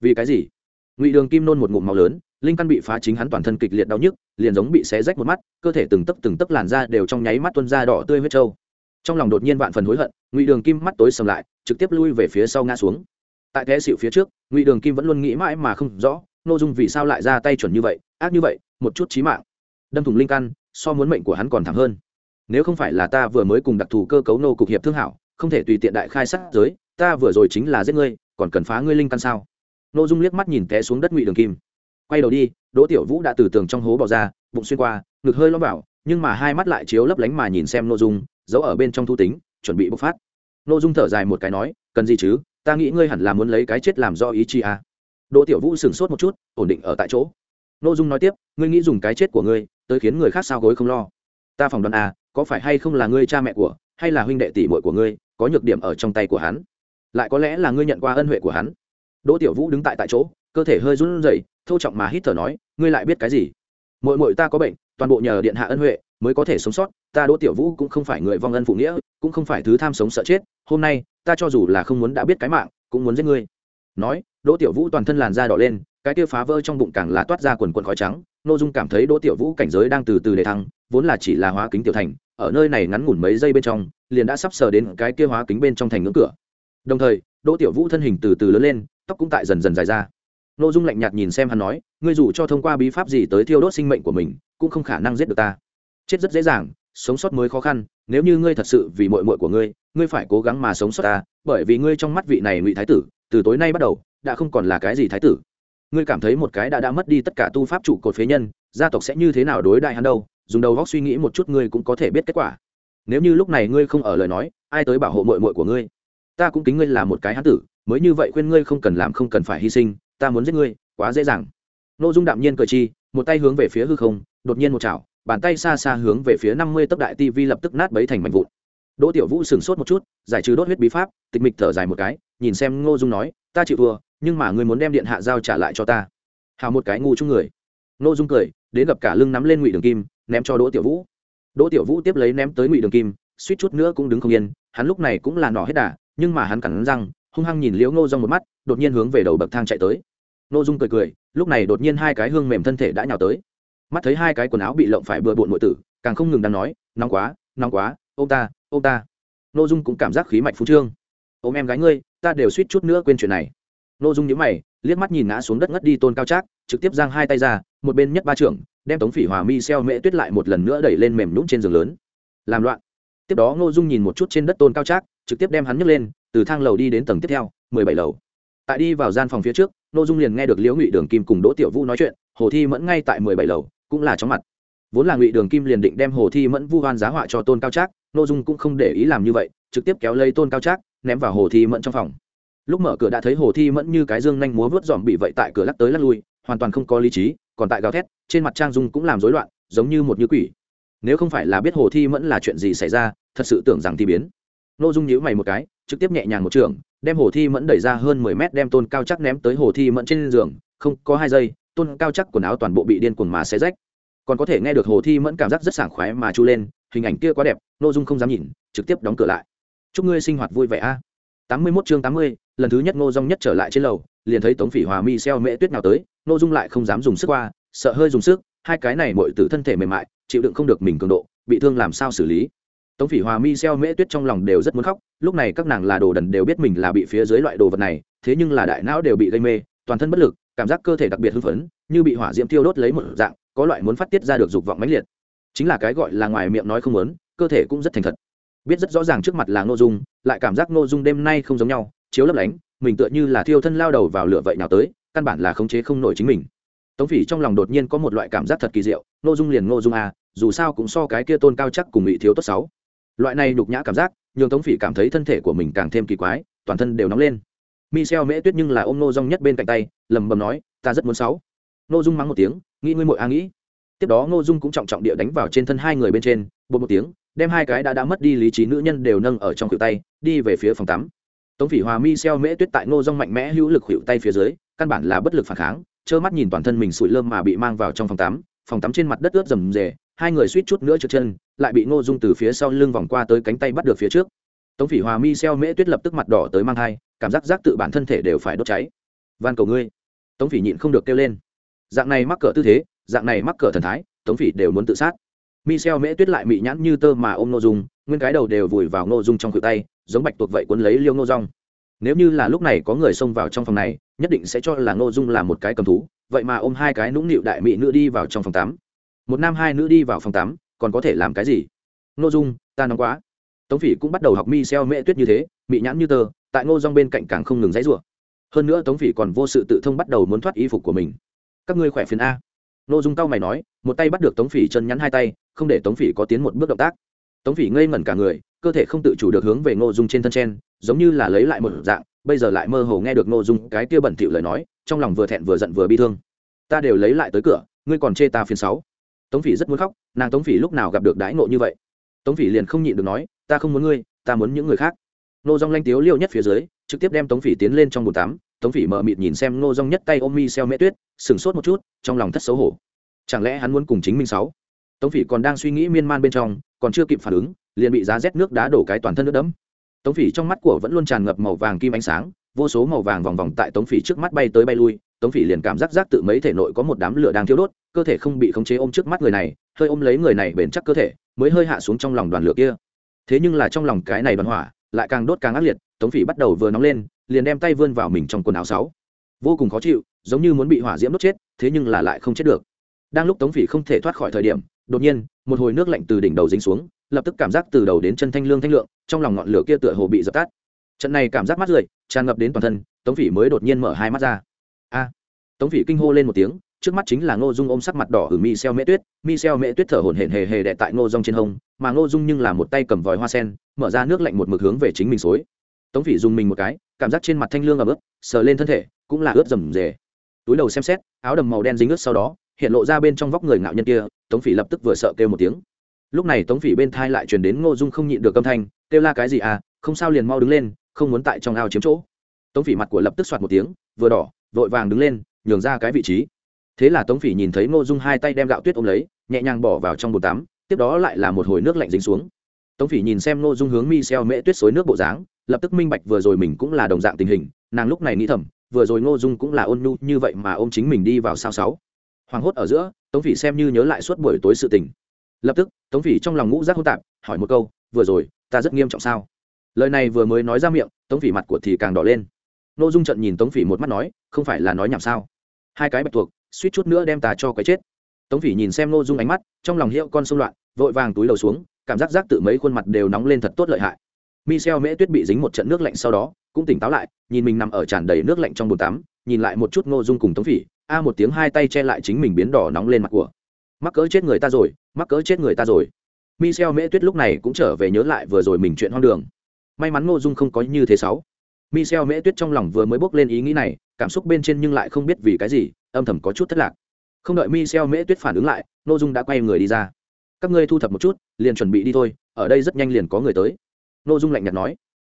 Vì cái gì? Ngụy đường kim nôn một ngụm màu lớn, linh căn bị phá chính hắn toàn thân kịch liệt đau nhức, liền giống bị xé rách một mắt, cơ thể từng tấc từng tấc làn da đều trong nháy mắt tuân ra đỏ tươi huyết trâu. Trong lòng đột nhiên vạn phần hối hận, ngụy đường kim mắt tối sầm lại, trực tiếp lui về phía sau ngã xuống. Tại thế xịu phía trước, ngụy đường kim vẫn luôn nghĩ mãi mà không rõ n ô dung vì sao lại ra tay chuẩn như vậy, ác như vậy, một chút trí mạng. Đâm thủng linh căn, so muốn mệnh của hắn còn thẳng hơn nếu không phải là ta vừa mới cùng đặc thù cơ cấu nô cục hiệp thương hảo, không thể tùy tiện đại khai sát giới, ta vừa rồi chính là giết ngươi, còn cần phá ngươi linh căn sao? N ô dung liếc mắt nhìn té xuống đất ngụy đường kim. Quay đầu đi, đỗ tiểu vũ đã từ tường trong hố bỏ ra, bụng xuyên qua, ngực hơi lõm vào, nhưng mà hai mắt lại chiếu lấp lánh mà nhìn xem n ô dung, giấu ở bên trong thu tính, chuẩn bị bộc phát. N ô dung thở dài một cái nói, cần gì chứ? Ta nghĩ ngươi hẳn là muốn lấy cái chết làm do ý chi à. đỗ tiểu vũ sửng sốt một chút, ổn định ở tại chỗ. N ô dung nói tiếp, ngươi nghĩ dùng cái chết của ngươi, tới khiến người khác sao gối không lo. Ta phỏng đoán à có phải hay không là ngươi cha mẹ của, hay là huynh đệ tỷ muội của ngươi, có nhược điểm ở trong tay của hắn? Lại có lẽ là ngươi nhận qua ân huệ của hắn? Đỗ tiểu vũ đứng tại tại chỗ, cơ thể hơi run rẩy, thô trọng mà hít thở nói, ngươi lại biết cái gì? Mội mội ta có bệnh, toàn bộ nhờ điện hạ ân huệ mới có thể sống sót, ta đỗ tiểu vũ cũng không phải người vong ân phụ nghĩa, cũng không phải thứ tham sống sợ chết, hôm nay, ta cho dù là không muốn đã biết cái mạng, cũng muốn giết ngươi. Nói, đỗ tiểu vũ toàn thân làn da đỏ lên, cái kia phá vỡ trong bụng càng là toát ra quần quần khói trắng n ô dung cảm thấy đỗ tiểu vũ cảnh giới đang từ từ để thăng, vốn là chỉ là hóa kính tiểu thành ở nơi này ngắn ngủn mấy giây bên trong, liền đã sắp sờ đến cái kia hóa kính bên trong thành ngưỡng cửa. Đồng thời, đỗ tiểu vũ thân hình từ từ lớn lên, tóc cũng tại dần dần dài ra. N ô dung lạnh nhạt nhìn xem hắn nói, ngươi dù cho thông qua bí pháp gì tới thiêu đốt sinh mệnh của mình, cũng không khả năng giết được ta. Chết rất dễ dàng, sống sót mới khó khăn, nếu như ngươi thật sự vì mội mội của ngươi ngươi phải cố gắng mà sống sót ta, bởi vì ngươi trong mắt vị này ngụy thái tử, từ tối nay bắt đầu, đã không còn là cái gì thái tử. Ngươi cảm thấy một cái đã đã mất đi tất cả tu pháp trụ cột phế nhân, gia tộc sẽ như thế nào đối đại hắn đâu? Dùng đầu góc suy nghĩ một chút ngươi cũng có thể biết kết quả. Nếu như lúc này ngươi không ở lời nói, ai tới bảo hộ mội mội của ngươi? Ta cũng kính ngươi là một cái hán tử, mới như vậy khuyên ngươi không cần làm không cần phải hy sinh, ta muốn giết ngươi, quá dễ dàng. N ô dung đạm nhiên cười chi, một tay hướng về phía hư không, đột nhiên một chảo, bàn tay xa xa hướng về phía năm mươi tấc đại tivi lập tức nát bấy thành mảnh vụn. Đỗ tiểu vũ sửng sốt một chút, giải trừ đốt huyết bí pháp, tịch mịch thở dài một cái, nhìn xem ngô dung nói, ta chịu thua, nhưng mà ngươi muốn đem điện hạ giao trả lại cho ta. Hào một cái ngu chung người. Ngô dung cười, đến gặp cả lưng nắm lên ngụy đường kim ném cho đỗ tiểu vũ. Đỗ tiểu vũ tiếp lấy ném tới ngụy đường kim, suýt chút nữa cũng đứng không yên, hắn lúc này cũng là nỏ hết đà, nhưng mà hắn cắn răng, hung hăng nhìn liễu ngô dung một mắt, đột nhiên hướng về đầu bậc thang chạy tới. Ngô dung cười cười, lúc này đột nhiên hai cái hương mềm thân thể đã nhào tới. Mắt thấy hai cái quần áo bị lộng phải bừa bộn nội tử, càng không ngừng đang nói, nóng quá nóng quá ô ta ô ta. Ngô dung cũng cảm giác khí mạch phú trương. Ôm em gái ngươi, ta đều suýt chút nữa quên chuyện này. Ngô dung nhíu mày, liếc mắt nhìn ngã xuống đất ngất đi tôn cao trác, trực tiếp giang hai tay ra, một bên nhất ba trưởng đem tống phỉ hòa mi xeo mễ tuyết lại một lần nữa đẩy lên mềm nhũng trên giường lớn. Làm loạn. Tiếp đó ngô dung nhìn một chút trên đất tôn cao trác, trực tiếp đem hắn nhấc lên, từ thang lầu đi đến tầng tiếp theo, mười bảy lầu. Tại đi vào gian phòng phía trước, ngô dung liền nghe được liễu ngụy đường kim cùng đỗ tiểu vũ nói chuyện, hồ thi mẫn ngay tại mười bảy lầu, cũng là chóng mặt. Vốn là ngụy đường kim liền định đem hồ thi mẫn vu hoan giá họa cho tôn cao trác, ngô dung cũng không để ý làm như vậy, trực tiếp kéo lấy tôn cao trác, ném vào hồ thi mẫn trong phòng. Lúc mở cửa đã thấy hồ thi mẫn như cái dương nhanh múa vớt dòm bị vậy tại cửa lắc tới lắc lui, hoàn toàn không có lý trí còn tại gào thét, trên mặt trang dung cũng làm rối loạn, giống như một như quỷ. Nếu không phải là biết hồ thi mẫn là chuyện gì xảy ra, thật sự tưởng rằng thi biến. N ô dung nhíu mày một cái, trực tiếp nhẹ nhàng một trường, đem hồ thi mẫn đẩy ra hơn mười mét đem tôn cao chắc ném tới hồ thi mẫn trên giường, không, có hai giây, tôn cao chắc quần áo toàn bộ bị điên cuồng mà xé rách. Còn có thể nghe được hồ thi mẫn cảm giác rất sảng khoái mà chu lên, hình ảnh kia quá đẹp n ô dung không dám nhìn, trực tiếp đóng cửa lại. Chúc ngươi sinh hoạt vui vẻ a. Tám mươi mốt chương tám mươi, lần thứ nhất ngô dung nhất trở lại trên lầu liền thấy tống phỉ hòa mi xeo mễ tuyết nào tới ngô dung lại không dám dùng sức qua, sợ hơi dùng sức, hai cái này mọi từ thân thể mềm mại, chịu đựng không được mình cường độ, bị thương làm sao xử lý. Tống phỉ hòa mi xeo mễ tuyết trong lòng đều rất muốn khóc, lúc này các nàng là đồ đần đều biết mình là bị phía dưới loại đồ vật này, thế nhưng là đại não đều bị gây mê, toàn thân bất lực, cảm giác cơ thể đặc biệt hưng phấn, như bị hỏa diễm tiêu đốt lấy một dạng, có loại muốn phát tiết ra được dục vọng mãnh liệt. Chính là cái gọi là ngoài miệng nói không muốn, cơ thể cũng rất thành thật. Biết rất rõ ràng trước mặt là ngô dung, lại cảm giác ngô dung đêm nay không giống nhau, chiếu lấp lánh mình tựa như là thiêu thân lao đầu vào lửa vậy nào tới, căn bản là khống chế không nổi chính mình. Tống phỉ trong lòng đột nhiên có một loại cảm giác thật kỳ diệu, ngô dung liền ngô dung à dù sao cũng so cái kia tôn cao chắc cùng bị thiếu tốt sáu. Loại này nhục nhã cảm giác, nhường tống phỉ cảm thấy thân thể của mình càng thêm kỳ quái, toàn thân đều nóng lên. Michel mễ tuyết nhưng là ôm ô dung nhất bên cạnh tay lầm bầm nói, ta rất muốn sáu. Ngô dung mắng một tiếng, nghĩ ngươi mội a nghĩ. Tiếp đó ngô dung cũng trọng trọng địa đánh vào trên thân hai người bên trên bột một tiếng, đem hai cái đã đã mất đi lý trí nữ nhân đều nâng ở trong cựu tay, đi về phía phòng tắm tống phỉ hòa mi xeo mễ tuyết tại ngô rong mạnh mẽ hữu lực hữu tay phía dưới, căn bản là bất lực phản kháng, trơ mắt nhìn toàn thân mình sụi lơm mà bị mang vào trong phòng tắm phòng tắm trên mặt đất ướt rầm rề, hai người suýt chút nữa trượt chân, lại bị ngô dung từ phía sau lưng vòng qua tới cánh tay bắt được phía trước. Tống phỉ hòa mi xeo mễ tuyết lập tức mặt đỏ tới mang thai, cảm giác giác tự bản thân thể đều phải đốt cháy. Van cầu ngươi. Tống phỉ nhịn không được kêu lên. Dạng này mắc cỡ tư thế, dạng này mắc cỡ thần thái, tống phỉ đều muốn tự sát. Michel Mễ Tuyết lại mị nhãn như tơ mà ôm Ngô Dung, nguyên cái đầu đều vùi vào Ngô Dung trong khuỷu tay, giống bạch tuộc vậy cuốn lấy Liêu Ngô Dung. Nếu như là lúc này có người xông vào trong phòng này, nhất định sẽ cho là Ngô Dung là một cái cầm thú, vậy mà ôm hai cái nũng nịu đại mỹ nữ đi vào trong phòng tắm. Một nam hai nữ đi vào phòng tắm, còn có thể làm cái gì? Ngô Dung, ta nóng quá. Tống Phỉ cũng bắt đầu học Michel Mễ Tuyết như thế, mị nhãn như tơ, tại Ngô Dung bên cạnh càng không ngừng giãy giụa. Hơn nữa Tống Phỉ còn vô sự tự thông bắt đầu muốn thoát y phục của mình. Các ngươi khỏe phiền a? Ngô Dung cao mày nói, một tay bắt được Tống Phỉ chân nhắn hai tay, không để tống phỉ có tiến một bước động tác. Tống phỉ ngây ngẩn cả người, cơ thể không tự chủ được hướng về ngô dung trên thân chen, giống như là lấy lại một dạng, bây giờ lại mơ hồ nghe được ngô dung cái kia bẩn thỉu lời nói, trong lòng vừa thẹn vừa giận vừa bi thương. Ta đều lấy lại tới cửa, ngươi còn chê ta phiền sáu. Tống phỉ rất muốn khóc, nàng tống phỉ lúc nào gặp được đãi ngộ như vậy? Tống phỉ liền không nhịn được nói, ta không muốn ngươi, ta muốn những người khác. Nô dong lanh tiếu liêu nhất phía dưới, trực tiếp đem tống phỉ tiến lên trong bồn tắm. Tống phỉ mờ mịt nhìn xem ngô dung nhất tay ôm mi xeo mễ tuyết sừng sốt một chút, trong lòng thất xấu hổ. Chẳng lẽ hắn muốn cùng chính mình sáu? Tống phỉ còn đang suy nghĩ miên man bên trong, còn chưa kịp phản ứng, liền bị giá rét nước đá đổ cái toàn thân nước đẫm. Tống phỉ trong mắt của vẫn luôn tràn ngập màu vàng kim ánh sáng, vô số màu vàng vòng vòng tại tống phỉ trước mắt bay tới bay lui. Tống phỉ liền cảm giác giác tự mấy thể nội có một đám lửa đang thiêu đốt, cơ thể không bị khống chế ôm trước mắt người này, hơi ôm lấy người này bền chắc cơ thể, mới hơi hạ xuống trong lòng đoàn lửa kia. Thế nhưng là trong lòng cái này đoàn hỏa, lại càng đốt càng ác liệt, tống phỉ bắt đầu vừa nóng lên, liền đem tay vươn vào mình trong quần áo sáu. Vô cùng khó chịu, giống như muốn bị hỏa diễm đốt chết, thế nhưng là lại không chết được. Đang lúc tống phỉ không thể thoát khỏi thời điểm đột nhiên, một hồi nước lạnh từ đỉnh đầu dính xuống, lập tức cảm giác từ đầu đến chân thanh lương thanh lượng, trong lòng ngọn lửa kia tựa hồ bị dập tắt. Trận này cảm giác mát rượi, tràn ngập đến toàn thân, tống phỉ mới đột nhiên mở hai mắt ra. A! Tống phỉ kinh hô lên một tiếng, trước mắt chính là ngô dung ôm sắc mặt đỏ ở mi xeo mễ tuyết, mi xeo mễ tuyết thở hổn hển hề hề đẹ tại ngô dung trên hông, mà ngô dung nhưng là một tay cầm vòi hoa sen, mở ra nước lạnh một mực hướng về chính mình xối. Tống phỉ dùng mình một cái, cảm giác trên mặt thanh lương ẩm ướt, sờ lên thân thể, cũng là ướt rầm rề. Túi đầu xem xét, áo đầm màu đen dính ướt sau đó hiện lộ ra bên trong vóc người ngạo nhân kia, tống phỉ lập tức vừa sợ kêu một tiếng. Lúc này tống phỉ bên thai lại truyền đến ngô dung không nhịn được âm thanh, kêu la cái gì à không sao liền mau đứng lên, không muốn tại trong ao chiếm chỗ. Tống phỉ mặt của lập tức soạt một tiếng, vừa đỏ, vội vàng đứng lên, nhường ra cái vị trí. Thế là tống phỉ nhìn thấy ngô dung hai tay đem gạo tuyết ôm lấy, nhẹ nhàng bỏ vào trong bồn tắm, tiếp đó lại là một hồi nước lạnh dính xuống. Tống phỉ nhìn xem ngô dung hướng mi xeo mễ tuyết xối nước bộ dáng, lập tức minh bạch vừa rồi mình cũng là đồng dạng tình hình, nàng lúc này nghĩ thầm, vừa rồi ngô dung cũng là ôn nhu như vậy mà ôm chính mình đi vào sao sáu hoàng hốt ở giữa, tống phỉ xem như nhớ lại suốt buổi tối sự tình. Lập tức, tống phỉ trong lòng ngũ giác hỗn tạp, hỏi một câu, vừa rồi, ta rất nghiêm trọng sao? Lời này vừa mới nói ra miệng, tống phỉ mặt của thì càng đỏ lên. N ô dung trận nhìn tống phỉ một mắt nói, không phải là nói nhảm sao? Hai cái bạch tuộc, suýt chút nữa đem ta cho cái chết. Tống phỉ nhìn xem n ô dung ánh mắt, trong lòng hiệu con xung loạn, vội vàng túi đầu xuống, cảm giác giác tự mấy khuôn mặt đều nóng lên thật tốt lợi hại. Michel mễ tuyết bị dính một trận nước lạnh sau đó cũng tỉnh táo lại, nhìn mình nằm ở tràn đầy nước lạnh trong bồn tắm, nhìn lại một chút ngô dung cùng tống phỉ, a một tiếng hai tay che lại chính mình biến đỏ nóng lên mặt của. Mắc cỡ chết người ta rồi, mắc cỡ chết người ta rồi. Michel mễ tuyết lúc này cũng trở về nhớ lại vừa rồi mình chuyện hoang đường. May mắn ngô dung không có như thế sáu. Michel mễ tuyết trong lòng vừa mới bốc lên ý nghĩ này, cảm xúc bên trên nhưng lại không biết vì cái gì, âm thầm có chút thất lạc. Không đợi michel mễ tuyết phản ứng lại, ngô dung đã quay người đi ra. Các ngươi thu thập một chút, liền chuẩn bị đi thôi, ở đây rất nhanh liền có người tới. Ngô dung lạnh nhạt nói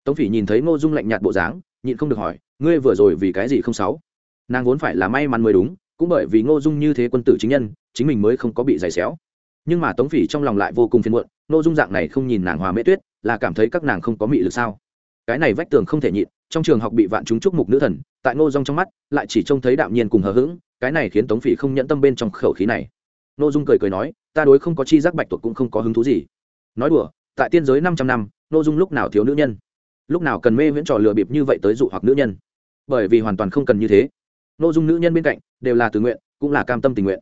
tống phỉ nhìn thấy ngô dung lạnh nhạt bộ dáng, nhịn không được hỏi, ngươi vừa rồi vì cái gì không sáu? Nàng vốn phải là may mắn mới đúng, cũng bởi vì ngô dung như thế quân tử chính nhân, chính mình mới không có bị giày xéo. Nhưng mà tống phỉ trong lòng lại vô cùng phiền muộn, ngô dung dạng này không nhìn nàng hòa mễ tuyết, là cảm thấy các nàng không có mị lực sao? Cái này vách tường không thể nhịn, trong trường học bị vạn chúng chúc mục nữ thần, tại ngô dung trong mắt, lại chỉ trông thấy đạm nhiên cùng hờ hững, cái này khiến tống phỉ không nhẫn tâm bên trong khẩu khí này. Ngô dung cười cười nói, ta đối không có chi giác bạch tuộc cũng không có hứng thú gì. Nói đùa, tại tiên giới năm trăm năm, ngô dung lúc nào thiếu nữ nhân? Lúc nào cần mê viễn trò lừa bịp như vậy tới dụ hoặc nữ nhân. Bởi vì hoàn toàn không cần như thế. Ngô dung nữ nhân bên cạnh, đều là tự nguyện, cũng là cam tâm tình nguyện.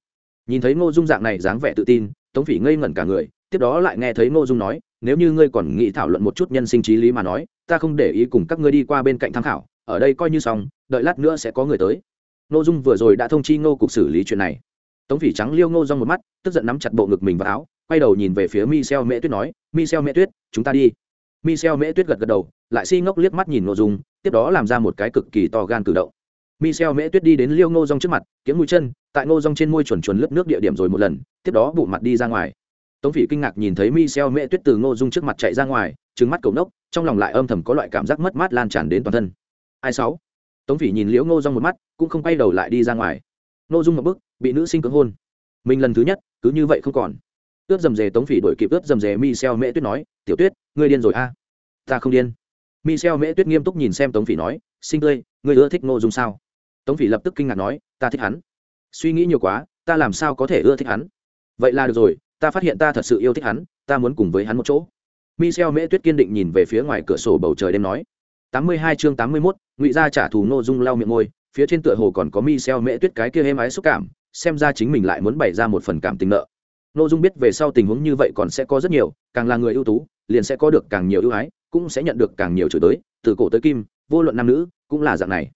Nhìn thấy ngô dung dạng này dáng vẻ tự tin, tống phỉ ngây ngẩn cả người, tiếp đó lại nghe thấy ngô dung nói, nếu như ngươi còn nghĩ thảo luận một chút nhân sinh trí lý mà nói, ta không để ý cùng các ngươi đi qua bên cạnh tham khảo, ở đây coi như xong, đợi lát nữa sẽ có người tới. Ngô dung vừa rồi đã thông chi ngô cục xử lý chuyện này. Tống phỉ trắng liêu ngô dung một mắt, tức giận nắm chặt bộ ngực mình vào áo, quay đầu nhìn về phía mi xeo mễ tuyết nói, mi xeo mễ tuyết, chúng ta đi michel mễ tuyết gật gật đầu lại si ngốc liếc mắt nhìn ngô dung tiếp đó làm ra một cái cực kỳ to gan cử động Michel Mễ Tuyết đi đến Liêu Ngô Dung trước mặt, kiếm mũi chân, tại Ngô Dung trên môi chuẩn chuẩn lướt nước địa điểm rồi một lần, tiếp đó bụ mặt đi ra ngoài. Tống Phỉ kinh ngạc nhìn thấy Michel Mễ Tuyết từ Ngô Dung trước mặt chạy ra ngoài, trừng mắt cầu nốc, trong lòng lại âm thầm có loại cảm giác mất mát lan tràn đến toàn thân. Ai sáu? Tống Phỉ nhìn Liễu Ngô Dung một mắt, cũng không quay đầu lại đi ra ngoài. Ngô Dung một bước, bị nữ sinh cưỡng hôn. Mình lần thứ nhất, cứ như vậy không còn. Ướt dầm dề Tống Phỉ đuổi kịp ướt dầm dề Michel Mễ Tuyết nói, "Tiểu Tuyết, ngươi điên rồi a?" "Ta không điên." Michel Mễ Tuyết nghiêm túc nhìn xem Tống Phỉ nói, "Sinh tươi, ngươi ưa thích Ngô Dung sao?" tống phỉ lập tức kinh ngạc nói ta thích hắn suy nghĩ nhiều quá ta làm sao có thể ưa thích hắn vậy là được rồi ta phát hiện ta thật sự yêu thích hắn ta muốn cùng với hắn một chỗ michel mễ tuyết kiên định nhìn về phía ngoài cửa sổ bầu trời đêm nói tám mươi hai chương tám mươi mốt ngụy gia trả thù nô dung lau miệng môi phía trên tựa hồ còn có michel mễ tuyết cái kia êm ái xúc cảm xem ra chính mình lại muốn bày ra một phần cảm tình nợ nô dung biết về sau tình huống như vậy còn sẽ có rất nhiều càng là người ưu tú liền sẽ có được càng nhiều ưu ái, cũng sẽ nhận được càng nhiều chửi tới, từ cổ tới kim, vô luận nam nữ, cũng là dạng này.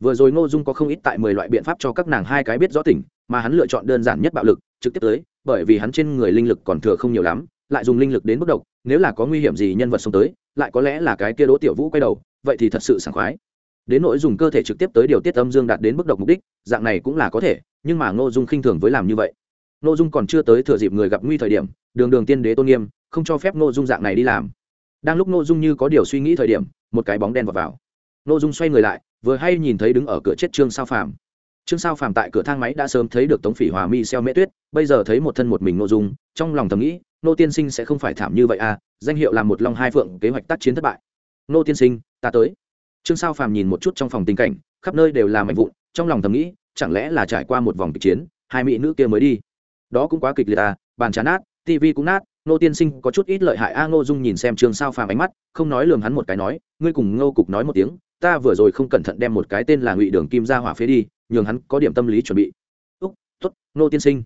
Vừa rồi ngô dung có không ít tại mười loại biện pháp cho các nàng hai cái biết rõ tỉnh mà hắn lựa chọn đơn giản nhất bạo lực, trực tiếp tới, bởi vì hắn trên người linh lực còn thừa không nhiều lắm, lại dùng linh lực đến bước độc, nếu là có nguy hiểm gì nhân vật xông tới, lại có lẽ là cái kia đỗ tiểu vũ quay đầu, vậy thì thật sự sảng khoái. Đến nỗi dùng cơ thể trực tiếp tới điều tiết âm dương đạt đến bước độc mục đích, dạng này cũng là có thể, nhưng mà ngô dung khinh thường với làm như vậy. Ngô dung còn chưa tới thừa dịp người gặp nguy thời điểm, đường đường tiên đế tôn nghiêm không cho phép ngô dung dạng này đi làm. Đang lúc ngô dung như có điều suy nghĩ thời điểm, một cái bóng đen vào vào. Ngô dung xoay người lại, vừa hay nhìn thấy đứng ở cửa chết trương sao phàm. Trương sao phàm tại cửa thang máy đã sớm thấy được tống phỉ hòa mi xeo mễ tuyết, bây giờ thấy một thân một mình nội dung, trong lòng thầm nghĩ nô tiên sinh sẽ không phải thảm như vậy à danh hiệu là một long hai phượng, kế hoạch tác chiến thất bại. Nô tiên sinh, ta tới. Trương sao phàm nhìn một chút trong phòng tình cảnh, khắp nơi đều là mạnh vụn, trong lòng thầm nghĩ, chẳng lẽ là trải qua một vòng kịch chiến, hai mỹ nữ kia mới đi. Đó cũng quá kịch liệt à bàn chán nát tv cũng nát nô tiên sinh có chút ít lợi hại. A, ngô dung nhìn xem trương sao phàm ánh mắt, không nói lường hắn một cái nói, ngươi cùng ngô cục nói một tiếng, ta vừa rồi không cẩn thận đem một cái tên là ngụy đường kim ra hỏa phế đi, nhường hắn có điểm tâm lý chuẩn bị. Úc tuất nô tiên sinh.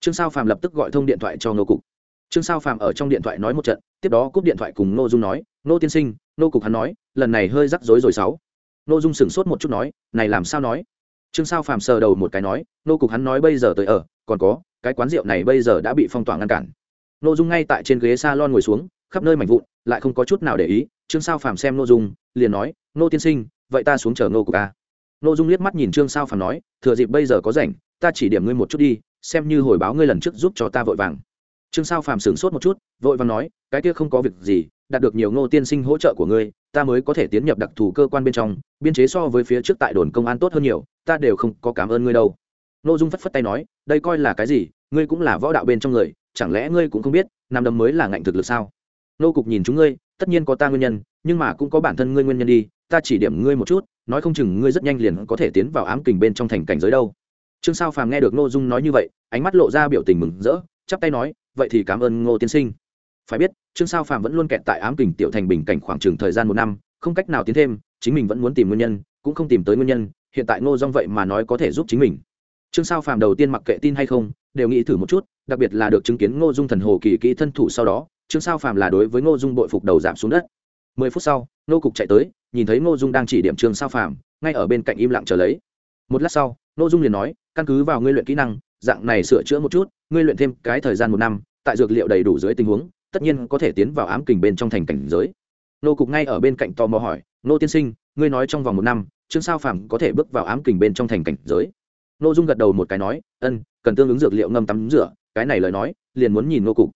Trương sao phàm lập tức gọi thông điện thoại cho ngô cục. Trương sao phàm ở trong điện thoại nói một trận, tiếp đó cúp điện thoại cùng ngô dung nói nô tiên sinh, Ngô cục hắn nói, lần này hơi rắc rối rồi sáu. Ngô dung sửng sốt một chút nói, này làm sao nói? Trương sao phàm sờ đầu một cái nói, Ngô cục hắn nói bây giờ tới ở, còn có, cái quán rượu này bây giờ đã bị phong tỏa ngăn cản nô dung ngay tại trên ghế s a lon ngồi xuống, khắp nơi mảnh vụn, lại không có chút nào để ý, trương sao phàm xem nô dung, liền nói nô tiên sinh, vậy ta xuống chờ nô cục à? a nô dung liếc mắt nhìn trương sao phàm nói, thừa dịp bây giờ có rảnh, ta chỉ điểm ngươi một chút đi, xem như hồi báo ngươi lần trước giúp cho ta vội vàng. Trương sao phàm sửng sốt một chút, vội vàng nói, cái kia không có việc gì, đạt được nhiều ngô tiên sinh hỗ trợ của ngươi, ta mới có thể tiến nhập đặc thù cơ quan bên trong, biên chế so với phía trước tại đồn công an tốt hơn nhiều, ta đều không có cảm ơn ngươi đâu. Nô dung phất phất tay nói đây coi là cái gì, ngươi cũng là võ đạo bên trong người, chẳng lẽ ngươi cũng không biết, nam đấm mới là ngạnh thực lực sao? Nô cục nhìn chúng ngươi, tất nhiên có ta nguyên nhân, nhưng mà cũng có bản thân ngươi nguyên nhân đi, ta chỉ điểm ngươi một chút, nói không chừng ngươi rất nhanh liền có thể tiến vào ám kình bên trong thành cảnh giới đâu. Trương sao phàm nghe được nô dung nói như vậy, ánh mắt lộ ra biểu tình mừng rỡ, chắp tay nói, vậy thì cảm ơn ngô tiên sinh. Phải biết, trương sao phàm vẫn luôn kẹt tại ám kình tiểu thành bình cảnh khoảng chừng thời gian một năm, không cách nào tiến thêm, chính mình vẫn muốn tìm nguyên nhân, cũng không tìm tới nguyên nhân, hiện tại ngô dong vậy mà nói có thể giúp chính mình trương sao phàm đầu tiên mặc kệ tin hay không, đều nghĩ thử một chút, đặc biệt là được chứng kiến ngô dung thần hồ kỳ kỹ thân thủ sau đó, trương sao phàm là đối với ngô dung bội phục đầu giảm xuống đất. Mười phút sau nô cục chạy tới, nhìn thấy ngô dung đang chỉ điểm trương sao phàm, ngay ở bên cạnh im lặng chờ lấy. Một lát sau, ngô dung liền nói, căn cứ vào ngươi luyện kỹ năng, dạng này sửa chữa một chút, ngươi luyện thêm cái thời gian một năm, tại dược liệu đầy đủ dưới tình huống, tất nhiên có thể tiến vào ám kình bên trong thành cảnh giới. Nô cục ngay ở bên cạnh tò mò hỏi nô tiên sinh, ngươi nói trong vòng một năm, trương sao phàm có thể bước vào ám kình bên trong thành cảnh giới? Nô dung gật đầu một cái nói, ân, cần tương ứng dược liệu ngâm tắm rửa, cái này lời nói, liền muốn nhìn nô cục.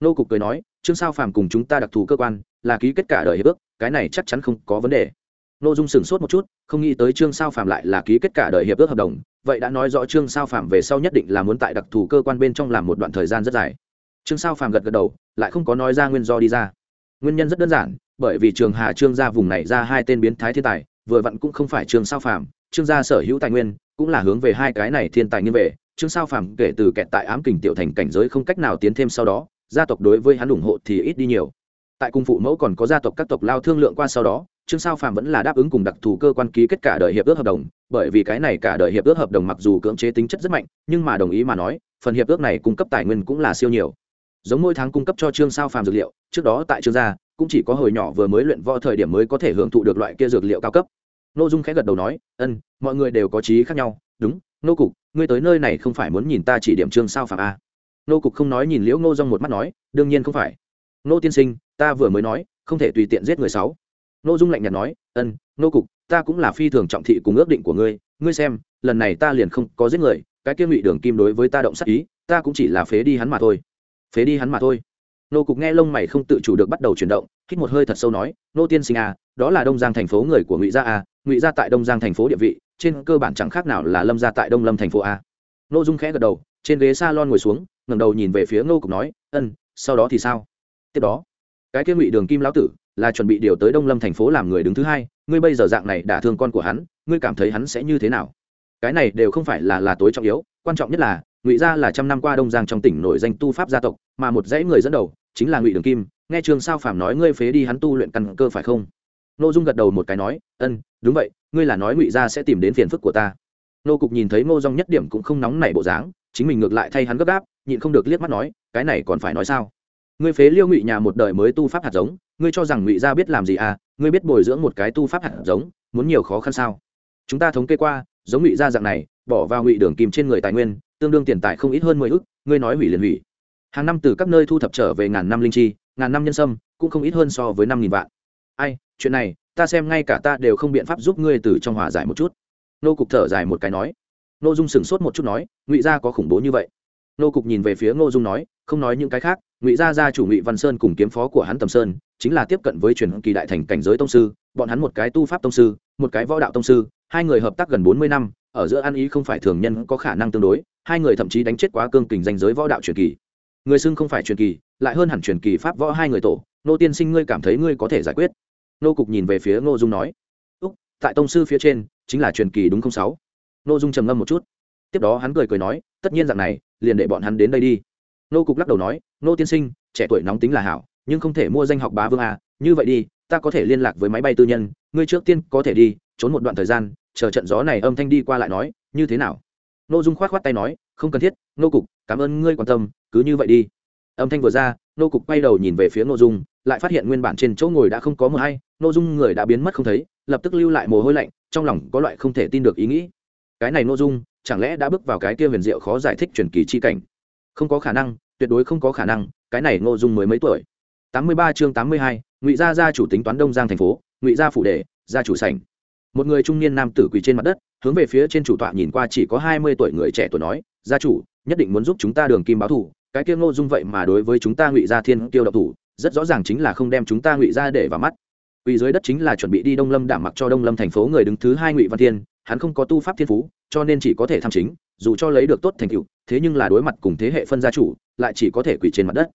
Nô cục cười nói, trương sao phàm cùng chúng ta đặc thù cơ quan, là ký kết cả đời hiệp ước, cái này chắc chắn không có vấn đề. Nô dung sửng sốt một chút, không nghĩ tới trương sao phàm lại là ký kết cả đời hiệp ước hợp đồng, vậy đã nói rõ trương sao phàm về sau nhất định là muốn tại đặc thù cơ quan bên trong làm một đoạn thời gian rất dài. Trương sao phàm gật gật đầu, lại không có nói ra nguyên do đi ra. Nguyên nhân rất đơn giản, bởi vì trường hà trương gia vùng này ra hai tên biến thái thiên tài, vừa vặn cũng không phải trương sao phàm, trương gia sở hữu tài nguyên cũng là hướng về hai cái này thiên tài nghiêng về, trương sao phàm kể từ kẹt tại ám kình tiểu thành cảnh giới không cách nào tiến thêm sau đó, gia tộc đối với hắn ủng hộ thì ít đi nhiều. Tại cung phụ mẫu còn có gia tộc các tộc lao thương lượng qua sau đó, trương sao phàm vẫn là đáp ứng cùng đặc thù cơ quan ký kết cả đời hiệp ước hợp đồng, bởi vì cái này cả đời hiệp ước hợp đồng mặc dù cưỡng chế tính chất rất mạnh, nhưng mà đồng ý mà nói, phần hiệp ước này cung cấp tài nguyên cũng là siêu nhiều. Giống mỗi tháng cung cấp cho trương sao phàm dược liệu, trước đó tại trương gia, cũng chỉ có hồi nhỏ vừa mới luyện võ thời điểm mới có thể hưởng thụ được loại kia dược liệu cao cấp. Nô dung khẽ gật đầu nói, ân, mọi người đều có trí khác nhau. Đúng nô cục, ngươi tới nơi này không phải muốn nhìn ta chỉ điểm trương sao phạm a à. nô cục không nói nhìn liễu ngô dong một mắt nói, đương nhiên không phải. Nô tiên sinh, ta vừa mới nói, không thể tùy tiện giết người sáu. Nô dung lạnh nhạt nói, ân nô cục, ta cũng là phi thường trọng thị cùng ước định của ngươi. Ngươi xem, lần này ta liền không có giết người, cái kia ngụy đường kim đối với ta động sắc ý, ta cũng chỉ là phế đi hắn mà thôi. Phế đi hắn mà thôi? Nô cục nghe lông mày không tự chủ được bắt đầu chuyển động, hít một hơi thật sâu nói, nô tiên sinh à đó là đông giang thành phố người của ngụy gia à ngụy gia tại đông giang thành phố địa vị, trên cơ bản chẳng khác nào là lâm gia tại đông lâm thành phố a nô dung khẽ gật đầu, trên ghế s a lon ngồi xuống, ngẩng đầu nhìn về phía nô cục nói, ân, sau đó thì sao? Tiếp đó, cái kia ngụy đường kim lão tử là chuẩn bị điều tới đông lâm thành phố làm người đứng thứ hai, ngươi bây giờ dạng này đả thương con của hắn, ngươi cảm thấy hắn sẽ như thế nào? Cái này đều không phải là là tối trọng yếu, quan trọng nhất là, ngụy gia là trăm năm qua đông giang trong tỉnh nổi danh tu pháp gia tộc, mà một dãy người dẫn đầu chính là ngụy đường kim nghe trường sao phàm nói ngươi phế đi hắn tu luyện căn cơ phải không nô dung gật đầu một cái nói ân đúng vậy ngươi là nói ngụy gia sẽ tìm đến phiền phức của ta nô cục nhìn thấy ngô dung nhất điểm cũng không nóng nảy bộ dáng chính mình ngược lại thay hắn gấp gáp nhịn không được liếc mắt nói cái này còn phải nói sao ngươi phế liêu ngụy nhà một đời mới tu pháp hạt giống ngươi cho rằng ngụy gia biết làm gì à ngươi biết bồi dưỡng một cái tu pháp hạt giống muốn nhiều khó khăn sao chúng ta thống kê qua giống ngụy gia dạng này bỏ vào ngụy đường kim trên người tài nguyên tương đương tiền tài không ít hơn mười ước ngươi nói hủy liền hủy hàng năm từ các nơi thu thập trở về ngàn năm linh chi, ngàn năm nhân sâm, cũng không ít hơn so với năm nghìn vạn. Ai, chuyện này, ta xem ngay cả ta đều không biện pháp giúp ngươi từ trong hòa giải một chút. Nô cục thở dài một cái nói. Nô dung sửng sốt một chút nói, ngụy gia có khủng bố như vậy. Nô cục nhìn về phía ngô dung nói, không nói những cái khác, ngụy gia gia chủ ngụy văn sơn cùng kiếm phó của hắn tầm sơn, chính là tiếp cận với truyền kỳ đại thành cảnh giới tông sư, bọn hắn một cái tu pháp tông sư, một cái võ đạo tông sư, hai người hợp tác gần bốn mươi năm, ở giữa ăn ý không phải thường nhân có khả năng tương đối, hai người thậm chí đánh chết quá cương kình danh giới võ đạo truyền kỳ người xưng không phải truyền kỳ, lại hơn hẳn truyền kỳ pháp võ hai người tổ, nô tiên sinh ngươi cảm thấy ngươi có thể giải quyết? Nô cục nhìn về phía ngô dung nói. Úc, tại tông sư phía trên, chính là truyền kỳ đúng không sáu? Nô dung trầm ngâm một chút. Tiếp đó hắn cười cười nói, tất nhiên dạng này, liền để bọn hắn đến đây đi. Nô cục lắc đầu nói, nô tiên sinh, trẻ tuổi nóng tính là hảo, nhưng không thể mua danh học bá vương à như vậy đi, ta có thể liên lạc với máy bay tư nhân, ngươi trước tiên có thể đi, trốn một đoạn thời gian, chờ trận gió này âm thanh đi qua lại nói, như thế nào? Nô dung khoát khoát tay nói không cần thiết nô cục cảm ơn ngươi quan tâm cứ như vậy đi. Âm thanh vừa ra nô cục quay đầu nhìn về phía nô dung lại phát hiện nguyên bản trên chỗ ngồi đã không có mờ hay nô dung người đã biến mất không thấy lập tức lưu lại mồ hôi lạnh trong lòng có loại không thể tin được ý nghĩ. Cái này nô dung chẳng lẽ đã bước vào cái kia huyền diệu khó giải thích truyền kỳ chi cảnh? Không có khả năng tuyệt đối không có khả năng cái này nô dung mới mấy tuổi? Tám mươi ba chương tám mươi hai ngụy gia gia chủ tính toán đông giang thành phố ngụy gia phủ đề, gia chủ sảnh. Một người trung niên nam tử quỳ trên mặt đất hướng về phía trên chủ tọa nhìn qua chỉ có hai mươi tuổi người trẻ tuổi nói gia chủ, nhất định muốn giúp chúng ta đường kim báo thủ, cái kia ngô dung vậy mà đối với chúng ta ngụy gia thiên tiêu độc thủ, rất rõ ràng chính là không đem chúng ta ngụy gia để vào mắt. Quỳ dưới đất chính là chuẩn bị đi đông lâm đảm mặc cho đông lâm thành phố người đứng thứ hai ngụy văn thiên, hắn không có tu pháp thiên phú, cho nên chỉ có thể tham chính, dù cho lấy được tốt thành tựu, thế nhưng là đối mặt cùng thế hệ phân gia chủ, lại chỉ có thể quỳ trên mặt đất.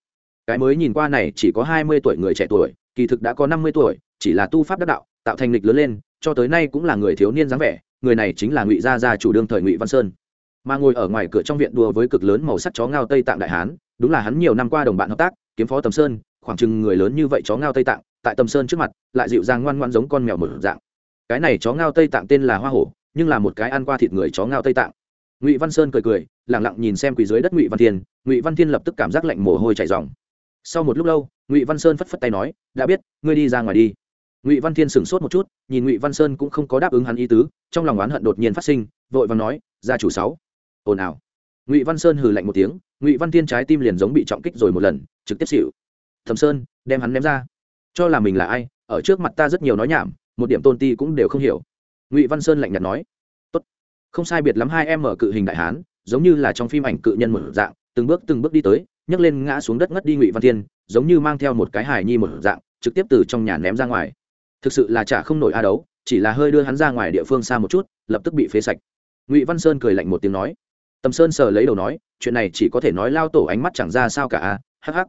Cái mới nhìn qua này chỉ có hai mươi tuổi người trẻ tuổi, kỳ thực đã có năm mươi tuổi, chỉ là tu pháp đắc đạo, tạo thành lịch lớn lên, cho tới nay cũng là người thiếu niên dáng vẻ, người này chính là ngụy gia gia chủ đương thời ngụy văn sơn mà ngồi ở ngoài cửa trong viện đùa với cực lớn màu sắc chó ngao tây tạng đại hán, đúng là hắn nhiều năm qua đồng bạn hợp tác, kiếm phó tầm sơn, khoảng chừng người lớn như vậy chó ngao tây tạng, tại tầm sơn trước mặt, lại dịu dàng ngoan ngoan giống con mèo một dạng. Cái này chó ngao tây tạng tên là hoa hổ, nhưng là một cái ăn qua thịt người chó ngao tây tạng. Ngụy văn sơn cười cười lẳng lặng nhìn xem quỳ dưới đất ngụy văn thiên, ngụy văn thiên lập tức cảm giác lạnh mồ hôi chảy dòng sau một lúc lâu, ngụy văn sơn phất phất tay nói, đã biết, ngươi đi ra ngoài đi. Ngụy văn thiên sửng sốt một chút, nhìn ngụy văn sơn cũng không có đáp ứng hắn ý tứ, trong lòng oán hận đột nhiên phát sinh, vội và nói, gia chủ sáu ồn ào. Ngụy văn sơn hừ lạnh một tiếng, ngụy văn thiên trái tim liền giống bị trọng kích rồi một lần, trực tiếp xịu thẩm sơn, đem hắn ném ra. Cho là mình là ai, ở trước mặt ta rất nhiều nói nhảm, một điểm tôn ti cũng đều không hiểu. Ngụy văn sơn lạnh nhạt nói. Tốt. Không sai biệt lắm hai em mở cự hình đại hán, giống như là trong phim ảnh cự nhân một dạng, từng bước từng bước đi tới, nhấc lên ngã xuống đất ngất đi ngụy văn thiên, giống như mang theo một cái hài nhi một dạng, trực tiếp từ trong nhà ném ra ngoài. Thực sự là chả không nổi a đấu, chỉ là hơi đưa hắn ra ngoài địa phương xa một chút, lập tức bị phế sạch. Ngụy văn sơn cười lạnh một tiếng nói tầm sơn sờ lấy đầu nói chuyện này chỉ có thể nói lao tổ ánh mắt chẳng ra sao cả a hắc hắc.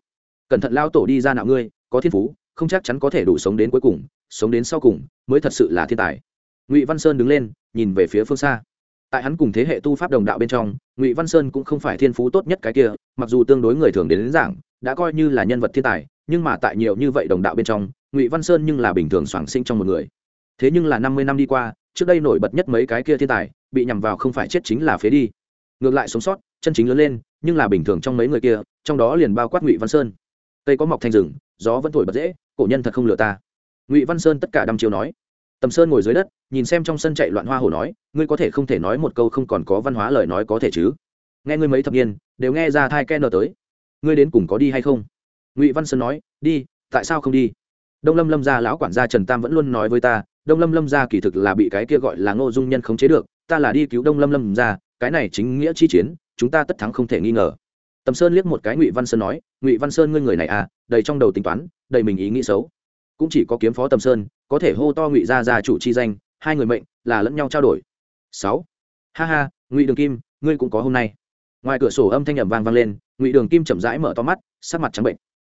Cẩn thận lao tổ đi ra nạo ngươi có thiên phú không chắc chắn có thể đủ sống đến cuối cùng sống đến sau cùng mới thật sự là thiên tài. Ngụy văn sơn đứng lên nhìn về phía phương xa. Tại hắn cùng thế hệ tu pháp đồng đạo bên trong ngụy văn sơn cũng không phải thiên phú tốt nhất cái kia mặc dù tương đối người thường đến, đến giảng đã coi như là nhân vật thiên tài nhưng mà tại nhiều như vậy đồng đạo bên trong ngụy văn sơn nhưng là bình thường soảng sinh trong một người. Thế nhưng là năm mươi năm đi qua trước đây nổi bật nhất mấy cái kia thiên tài bị nhằm vào không phải chết chính là phế đi ngược lại sống sót, chân chính lớn lên, nhưng là bình thường trong mấy người kia, trong đó liền bao quát ngụy văn sơn. Cây có mọc thành rừng, gió vẫn thổi bật dễ, cổ nhân thật không lừa ta. Ngụy văn sơn tất cả đăm chiều nói. Tầm sơn ngồi dưới đất, nhìn xem trong sân chạy loạn hoa hổ nói, ngươi có thể không thể nói một câu không còn có văn hóa lời nói có thể chứ? Nghe ngươi mấy thập niên, đều nghe ra thai ken tới. Ngươi đến cùng có đi hay không? Ngụy văn sơn nói, đi, tại sao không đi? Đông lâm lâm gia lão quản gia trần tam vẫn luôn nói với ta, đông lâm lâm gia kỳ thực là bị cái kia gọi là ngô dung nhân khống chế được, ta là đi cứu đông lâm lâm gia cái này chính nghĩa chi chiến, chúng ta tất thắng không thể nghi ngờ. Tầm sơn liếc một cái ngụy văn sơn nói, ngụy văn sơn ngươi người này à đầy trong đầu tính toán, đầy mình ý nghĩ xấu. Cũng chỉ có kiếm phó tầm sơn, có thể hô to ngụy gia gia chủ chi danh, hai người mệnh là lẫn nhau trao đổi. Sáu. Ha ha, ngụy đường kim, ngươi cũng có hôm nay. Ngoài cửa sổ âm thanh ẩm vang vang lên, ngụy đường kim chậm rãi mở to mắt, sắc mặt trắng bệnh.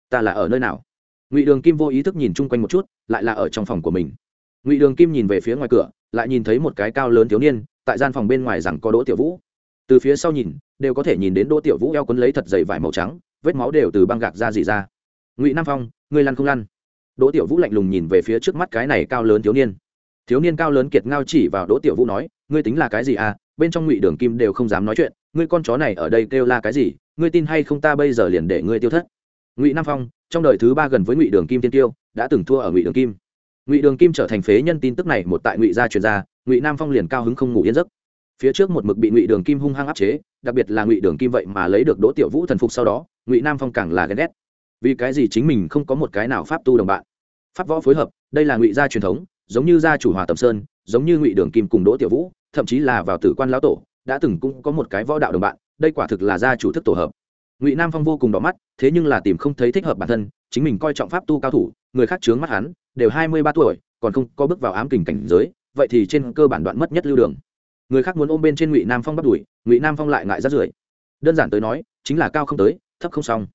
Ta là ở nơi nào? Ngụy đường kim vô ý thức nhìn chung quanh một chút, lại là ở trong phòng của mình. Ngụy đường kim nhìn về phía ngoài cửa, lại nhìn thấy một cái cao lớn thiếu niên tại gian phòng bên ngoài rằng có đỗ tiểu vũ. Từ phía sau nhìn, đều có thể nhìn đến đỗ tiểu vũ eo quấn lấy thật dày vải màu trắng, vết máu đều từ băng gạc ra dì ra. Ngụy nam phong, ngươi lăn không lăn? Đỗ tiểu vũ lạnh lùng nhìn về phía trước mắt cái này cao lớn thiếu niên. Thiếu niên cao lớn kiệt ngao chỉ vào đỗ tiểu vũ nói, ngươi tính là cái gì à? Bên trong ngụy đường kim đều không dám nói chuyện. Ngươi con chó này ở đây kêu la cái gì? Ngươi tin hay không ta bây giờ liền để ngươi tiêu thất? Ngụy nam phong, trong đời thứ ba gần với ngụy đường kim tiên tiêu, đã từng thua ở ngụy đường kim. Ngụy đường kim trở thành phế nhân tin tức này một tại ngụy gia truyền ra ngụy nam phong liền cao hứng không ngủ yên giấc phía trước một mực bị ngụy đường kim hung hăng áp chế đặc biệt là ngụy đường kim vậy mà lấy được đỗ tiểu vũ thần phục sau đó ngụy nam phong càng là ghen ghét vì cái gì chính mình không có một cái nào pháp tu đồng bạn pháp võ phối hợp đây là ngụy gia truyền thống giống như gia chủ hòa tầm sơn giống như ngụy đường kim cùng đỗ tiểu vũ thậm chí là vào tử quan lão tổ đã từng cũng có một cái võ đạo đồng bạn đây quả thực là gia chủ thức tổ hợp ngụy nam phong vô cùng đỏ mắt thế nhưng là tìm không thấy thích hợp bản thân chính mình coi trọng pháp tu cao thủ người khác chướng mắt hắn đều hai mươi ba tuổi còn không có bước vào ám kình cảnh giới vậy thì trên cơ bản đoạn mất nhất lưu đường. Người khác muốn ôm bên trên ngụy nam phong bắt đuổi, ngụy nam phong lại ngại rát rưởi. Đơn giản tới nói, chính là cao không tới, thấp không xong.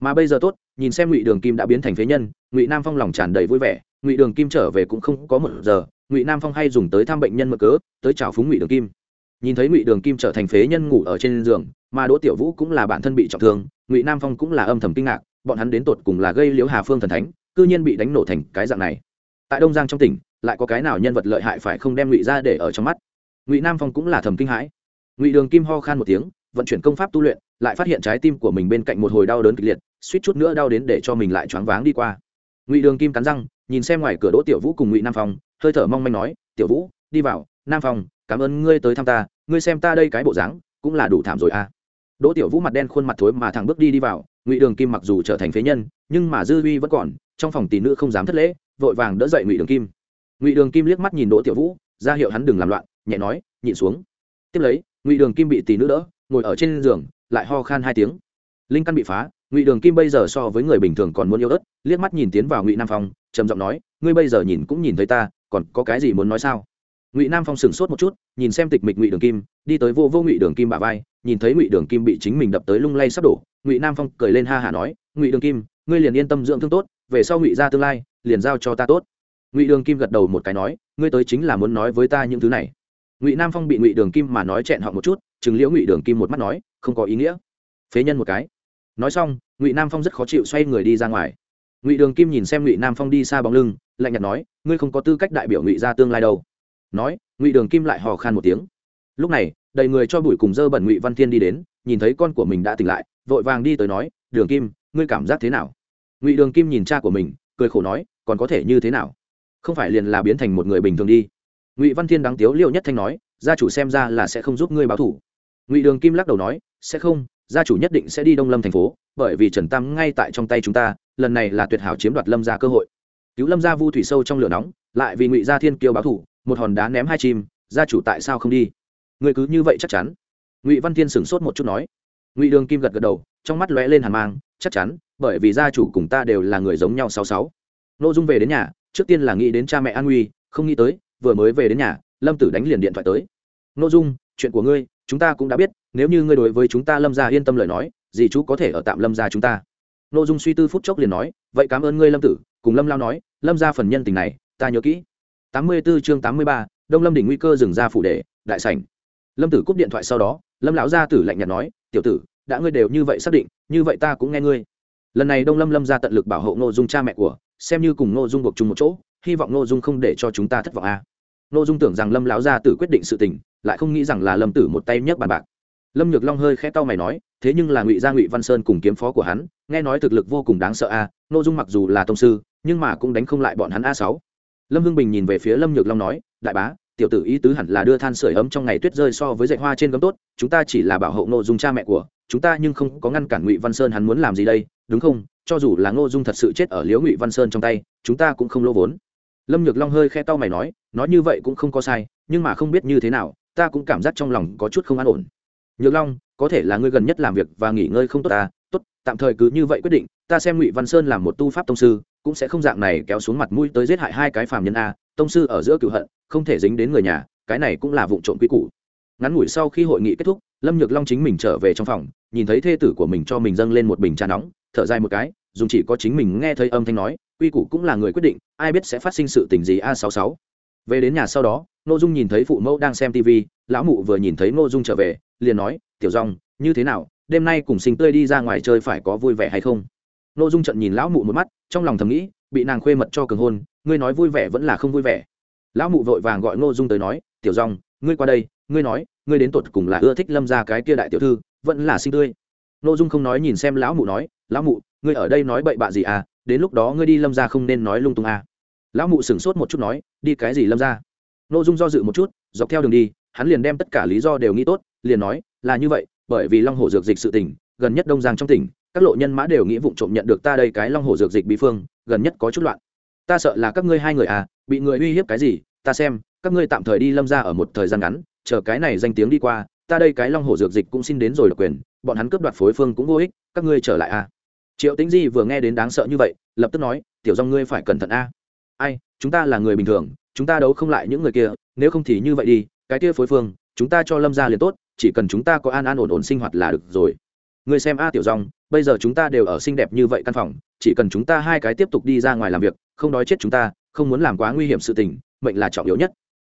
Mà bây giờ tốt, nhìn xem ngụy đường kim đã biến thành phế nhân, ngụy nam phong lòng tràn đầy vui vẻ, ngụy đường kim trở về cũng không có một giờ, ngụy nam phong hay dùng tới thăm bệnh nhân mở cớ, tới chào phúng ngụy đường kim. Nhìn thấy ngụy đường kim trở thành phế nhân ngủ ở trên giường, mà đỗ tiểu vũ cũng là bản thân bị trọng thương, ngụy nam phong cũng là âm thầm kinh ngạc, bọn hắn đến tột cùng là gây liễu hà phương thần thánh, cư nhiên bị đánh nổ thành cái dạng này. Tại đông giang trong tỉnh lại có cái nào nhân vật lợi hại phải không đem ngụy ra để ở trong mắt? Ngụy nam phong cũng là thầm kinh hãi. Ngụy đường kim ho khan một tiếng, vận chuyển công pháp tu luyện, lại phát hiện trái tim của mình bên cạnh một hồi đau đớn kịch liệt, suýt chút nữa đau đến để cho mình lại choáng váng đi qua. Ngụy đường kim cắn răng, nhìn xem ngoài cửa đỗ tiểu vũ cùng ngụy nam phong, hơi thở mong manh nói, tiểu vũ, đi vào. Nam phong, cảm ơn ngươi tới thăm ta. Ngươi xem ta đây cái bộ dáng, cũng là đủ thảm rồi à. Đỗ tiểu vũ mặt đen khuôn mặt thối mà thẳng bước đi đi vào. Ngụy đường kim mặc dù trở thành phế nhân, nhưng mà dư uy vẫn còn, trong phòng tỷ nữ không dám thất lễ, vội vàng đỡ dậy ngụy đường kim ngụy đường kim liếc mắt nhìn đỗ tiểu vũ ra hiệu hắn đừng làm loạn nhẹ nói nhịn xuống tiếp lấy ngụy đường kim bị tỷ nữ đỡ ngồi ở trên giường lại ho khan hai tiếng linh căn bị phá ngụy đường kim bây giờ so với người bình thường còn muốn yêu ớt liếc mắt nhìn tiến vào ngụy nam phong trầm giọng nói ngươi bây giờ nhìn cũng nhìn thấy ta còn có cái gì muốn nói sao ngụy nam phong sửng sốt một chút nhìn xem tịch mịch ngụy đường kim đi tới vô vô ngụy đường kim bà vai nhìn thấy ngụy đường kim bị chính mình đập tới lung lay sắp đổ ngụy nam phong cười lên ha hả nói ngụy đường kim ngươi liền yên tâm dưỡng thương tốt về sau ngụy ra tương lai liền giao cho ta tốt ngụy đường kim gật đầu một cái nói, ngươi tới chính là muốn nói với ta những thứ này. Ngụy nam phong bị ngụy đường kim mà nói chẹn họ một chút chừng liễu ngụy đường kim một mắt nói, không có ý nghĩa. Phế nhân một cái. Nói xong, ngụy nam phong rất khó chịu xoay người đi ra ngoài. Ngụy đường kim nhìn xem ngụy nam phong đi xa bóng lưng, lạnh nhạt nói, ngươi không có tư cách đại biểu ngụy ra tương lai đâu. Nói, ngụy đường kim lại hò khan một tiếng. Lúc này, đầy người cho bụi cùng dơ bẩn ngụy văn thiên đi đến, nhìn thấy con của mình đã tỉnh lại, vội vàng đi tới nói, đường kim, ngươi cảm giác thế nào? Ngụy đường kim nhìn cha của mình, cười khổ nói, còn có thể như thế nào? Không phải liền là biến thành một người bình thường đi. Ngụy văn thiên đáng tiếu liệu nhất thanh nói, gia chủ xem ra là sẽ không giúp ngươi báo thủ. Ngụy đường kim lắc đầu nói, sẽ không, gia chủ nhất định sẽ đi đông lâm thành phố, bởi vì trần tam ngay tại trong tay chúng ta, lần này là tuyệt hảo chiếm đoạt lâm ra cơ hội. Cứu lâm ra vu thủy sâu trong lửa nóng, lại vì ngụy gia thiên kiêu báo thủ, một hòn đá ném hai chim, gia chủ tại sao không đi? Người cứ như vậy chắc chắn. Ngụy văn thiên sửng sốt một chút nói. Ngụy đường kim gật gật đầu, trong mắt lóe lên hàn mang, chắc chắn, bởi vì gia chủ cùng ta đều là người giống nhau sáu sáu. N ô dung về đến nhà trước tiên là nghĩ đến cha mẹ an nguy, không nghĩ tới, vừa mới về đến nhà, lâm tử đánh liền điện thoại tới. N ô dung, chuyện của ngươi, chúng ta cũng đã biết, nếu như ngươi đối với chúng ta lâm gia yên tâm lời nói gì chú có thể ở tạm lâm gia chúng ta. N ô dung suy tư phút chốc liền nói, vậy cảm ơn ngươi lâm tử, cùng lâm lao nói, lâm gia phần nhân tình này, ta nhớ kỹ. Tám mươi 84 chương tám mươi ba, đông lâm đỉnh nguy cơ dừng ra phủ đề đại sảnh. Lâm tử cúp điện thoại sau đó, lâm lão gia tử lạnh nhạt nói, tiểu tử, đã ngươi đều như vậy xác định, như vậy ta cũng nghe ngươi. Lần này đông lâm lâm ra tận lực bảo hộ n ô dung cha mẹ của xem như cùng ngô dung buộc chung một chỗ, hy vọng ngô dung không để cho chúng ta thất vọng a à. dung tưởng rằng lâm lão gia tử quyết định sự tình, lại không nghĩ rằng là lâm tử một tay nhấc bàn bạc lâm nhược long hơi khẽ tao mày nói, thế nhưng là ngụy gia ngụy văn sơn cùng kiếm phó của hắn, nghe nói thực lực vô cùng đáng sợ a à. dung mặc dù là tông sư, nhưng mà cũng đánh không lại bọn hắn a sáu lâm hưng bình nhìn về phía lâm nhược long nói, đại bá, tiểu tử ý tứ hẳn là đưa than sửa ấm trong ngày tuyết rơi so với dạy hoa trên gấm tốt, chúng ta chỉ là bảo hộ n dung cha mẹ của, chúng ta nhưng không có ngăn cản ngụy văn sơn hắn muốn làm gì đây, đúng không cho dù là ngô dung thật sự chết ở liễu ngụy văn sơn trong tay, chúng ta cũng không lỗ vốn. Lâm nhược long hơi khe tao mày nói nói như vậy cũng không có sai, nhưng mà không biết như thế nào, ta cũng cảm giác trong lòng có chút không an ổn. Nhược long, có thể là ngươi gần nhất làm việc và nghỉ ngơi không tốt ta, tốt, tạm thời cứ như vậy quyết định, ta xem ngụy văn sơn làm một tu pháp tông sư, cũng sẽ không dạng này kéo xuống mặt mũi tới giết hại hai cái phàm nhân a, tông sư ở giữa cựu hận, không thể dính đến người nhà, cái này cũng là vụ trộm quy củ. Ngắn ngủi sau khi hội nghị kết thúc, lâm nhược long chính mình trở về trong phòng, nhìn thấy thê tử của mình cho mình dâng lên một bình trà nóng thở dài một cái, dùng chỉ có chính mình nghe thấy âm thanh nói, quy củ cũng là người quyết định, ai biết sẽ phát sinh sự tình gì a sáu sáu. Về đến nhà sau đó n ô dung nhìn thấy phụ mẫu đang xem tv lão mụ vừa nhìn thấy n ô dung trở về, liền nói, tiểu rong như thế nào? Đêm nay cùng sinh tươi đi ra ngoài chơi phải có vui vẻ hay không? N ô dung trận nhìn lão mụ một mắt, trong lòng thầm nghĩ, bị nàng khuê mật cho cường hôn, ngươi nói vui vẻ vẫn là không vui vẻ. Lão mụ vội vàng gọi n ô dung tới nói, tiểu rong ngươi qua đây, ngươi nói, ngươi đến tột cùng là ưa thích lâm ra cái kia đại tiểu thư, vẫn là sinh tươi. N ô dung không nói nhìn xem lão mụ nói lão mụ, ngươi ở đây nói bậy bạ gì à? Đến lúc đó ngươi đi lâm ra không nên nói lung tung à? Lão mụ sửng sốt một chút nói, đi cái gì lâm ra n ô dung do dự một chút, dọc theo đường đi, hắn liền đem tất cả lý do đều nghĩ tốt, liền nói, là như vậy, bởi vì long hồ dược dịch sự tỉnh gần nhất đông giang trong tỉnh, các lộ nhân mã đều nghĩ vụ trộm nhận được ta đây cái long hồ dược dịch bí phương, gần nhất có chút loạn. Ta sợ là các ngươi hai người à bị người uy hiếp cái gì, ta xem, các ngươi tạm thời đi lâm ra ở một thời gian ngắn, chờ cái này danh tiếng đi qua, ta đây cái long hồ dược dịch cũng xin đến rồi độc quyền, bọn hắn cướp đoạt phối phương cũng vô ích, các ngươi trở lại à triệu tĩnh di vừa nghe đến đáng sợ như vậy, lập tức nói, tiểu Dòng ngươi phải cẩn thận a. Ai, chúng ta là người bình thường, chúng ta đấu không lại những người kia, nếu không thì như vậy đi, cái kia phối phương, chúng ta cho lâm ra liền tốt, chỉ cần chúng ta có an an ổn ổn sinh hoạt là được rồi. Người xem a, tiểu dòng bây giờ chúng ta đều ở xinh đẹp như vậy căn phòng, chỉ cần chúng ta hai cái tiếp tục đi ra ngoài làm việc, không đói chết chúng ta, không muốn làm quá nguy hiểm sự tình, mệnh là trọng yếu nhất.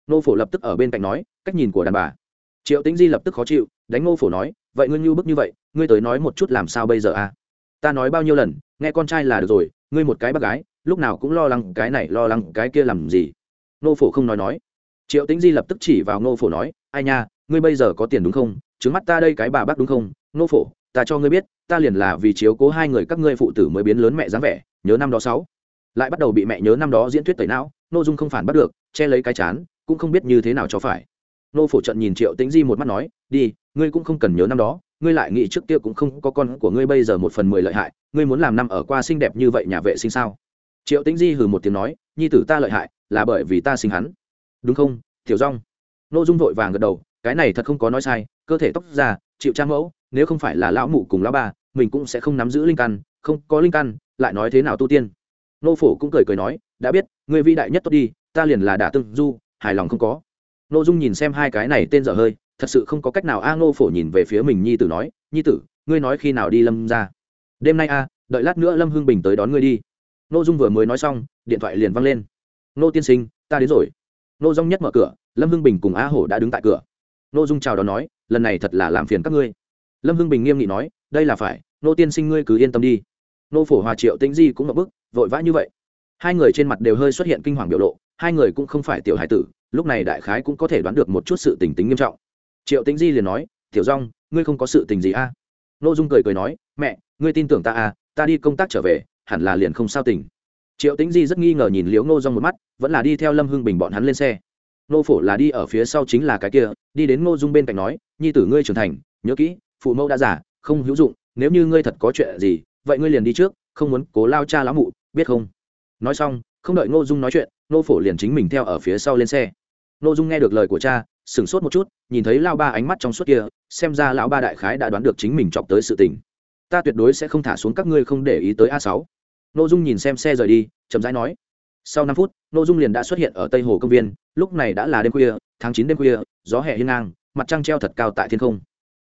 Nô phổ lập tức ở bên cạnh nói, cách nhìn của đàn bà. Triệu tĩnh di lập tức khó chịu, đánh ngô phổ nói, vậy ngươi như bức như vậy, ngươi tới nói một chút làm sao bây giờ a? Ta nói bao nhiêu lần, nghe con trai là được rồi, ngươi một cái bác gái, lúc nào cũng lo lắng cái này, lo lắng cái kia làm gì? Nô phổ không nói nói. Triệu tĩnh di lập tức chỉ vào nô phổ nói, ai nha, ngươi bây giờ có tiền đúng không? Trứng mắt ta đây cái bà bác đúng không? Nô phổ, ta cho ngươi biết, ta liền là vì chiếu cố hai người các ngươi phụ tử mới biến lớn mẹ dáng vẻ, nhớ năm đó sáu. Lại bắt đầu bị mẹ nhớ năm đó diễn thuyết tẩy não, nô dung không phản bắt được, che lấy cái chán, cũng không biết như thế nào cho phải. Nô phổ trận nhìn triệu tĩnh di một mắt nói, đi, ngươi cũng không cần nhớ năm đó ngươi lại nghĩ trước kia cũng không có con của ngươi bây giờ một phần mười lợi hại, ngươi muốn làm năm ở qua xinh đẹp như vậy nhà vệ sinh sao? Triệu tĩnh di hừ một tiếng nói, nhi tử ta lợi hại, là bởi vì ta sinh hắn. Đúng không, tiểu rong nội dung vội vàng gật đầu, cái này thật không có nói sai, cơ thể tóc già chịu trang mẫu, nếu không phải là lão mụ cùng lão ba, mình cũng sẽ không nắm giữ linh căn, không có linh căn, lại nói thế nào tu tiên? Nô phổ cũng cười cười nói, đã biết người vĩ đại nhất tốt đi, ta liền là đả tương du, hài lòng không có. N ô dung nhìn xem hai cái này tên dở hơi thật sự không có cách nào a ngô phổ nhìn về phía mình nhi tử nói, nhi tử, ngươi nói khi nào đi lâm ra? Đêm nay a, đợi lát nữa lâm Hương bình tới đón ngươi đi. N ô dung vừa mới nói xong, điện thoại liền văng lên. Nô tiên sinh, ta đến rồi. Nô dung nhất mở cửa, lâm Hương bình cùng a hổ đã đứng tại cửa. Nô dung chào đón nói, lần này thật là làm phiền các ngươi. Lâm Hương bình nghiêm nghị nói, đây là phải nô tiên sinh ngươi cứ yên tâm đi. Nô phổ hòa triệu tĩnh di cũng ngập bức, vội vã như vậy. Hai người trên mặt đều hơi xuất hiện kinh hoàng biểu lộ, hai người cũng không phải tiểu hải tử, lúc này đại khái cũng có thể đoán được một chút sự tình tính nghiêm trọng triệu tĩnh di liền nói, tiểu rong ngươi không có sự tình gì a? À? nội dung cười cười nói, mẹ, ngươi tin tưởng ta à ta đi công tác trở về, hẳn là liền không sao tình triệu tĩnh di rất nghi ngờ nhìn liếu ngô rong một mắt, vẫn là đi theo lâm hưng bình bọn hắn lên xe. Nô phổ là đi ở phía sau chính là cái kia, đi đến ngô dung bên cạnh nói, nhi tử ngươi trưởng thành, nhớ kỹ, phụ mẫu đã giả không hữu dụng, nếu như ngươi thật có chuyện gì, vậy ngươi liền đi trước, không muốn cố lao cha lão mụ, biết không? Nói xong, không đợi ngô dung nói chuyện, nô phổ liền chính mình theo ở phía sau lên xe. Ngô dung nghe được lời của cha sửng sốt một chút, nhìn thấy lao ba ánh mắt trong suốt kia, xem ra lão ba đại khái đã đoán được chính mình chọc tới sự tình. Ta tuyệt đối sẽ không thả xuống các ngươi không để ý tới a sáu. Nội dung nhìn xem xe rời đi, chậm rãi nói. Sau năm phút nội dung liền đã xuất hiện ở tây hồ công viên, lúc này đã là đêm khuya, tháng chín đêm khuya, gió hè hiên ngang, mặt trăng treo thật cao tại thiên không.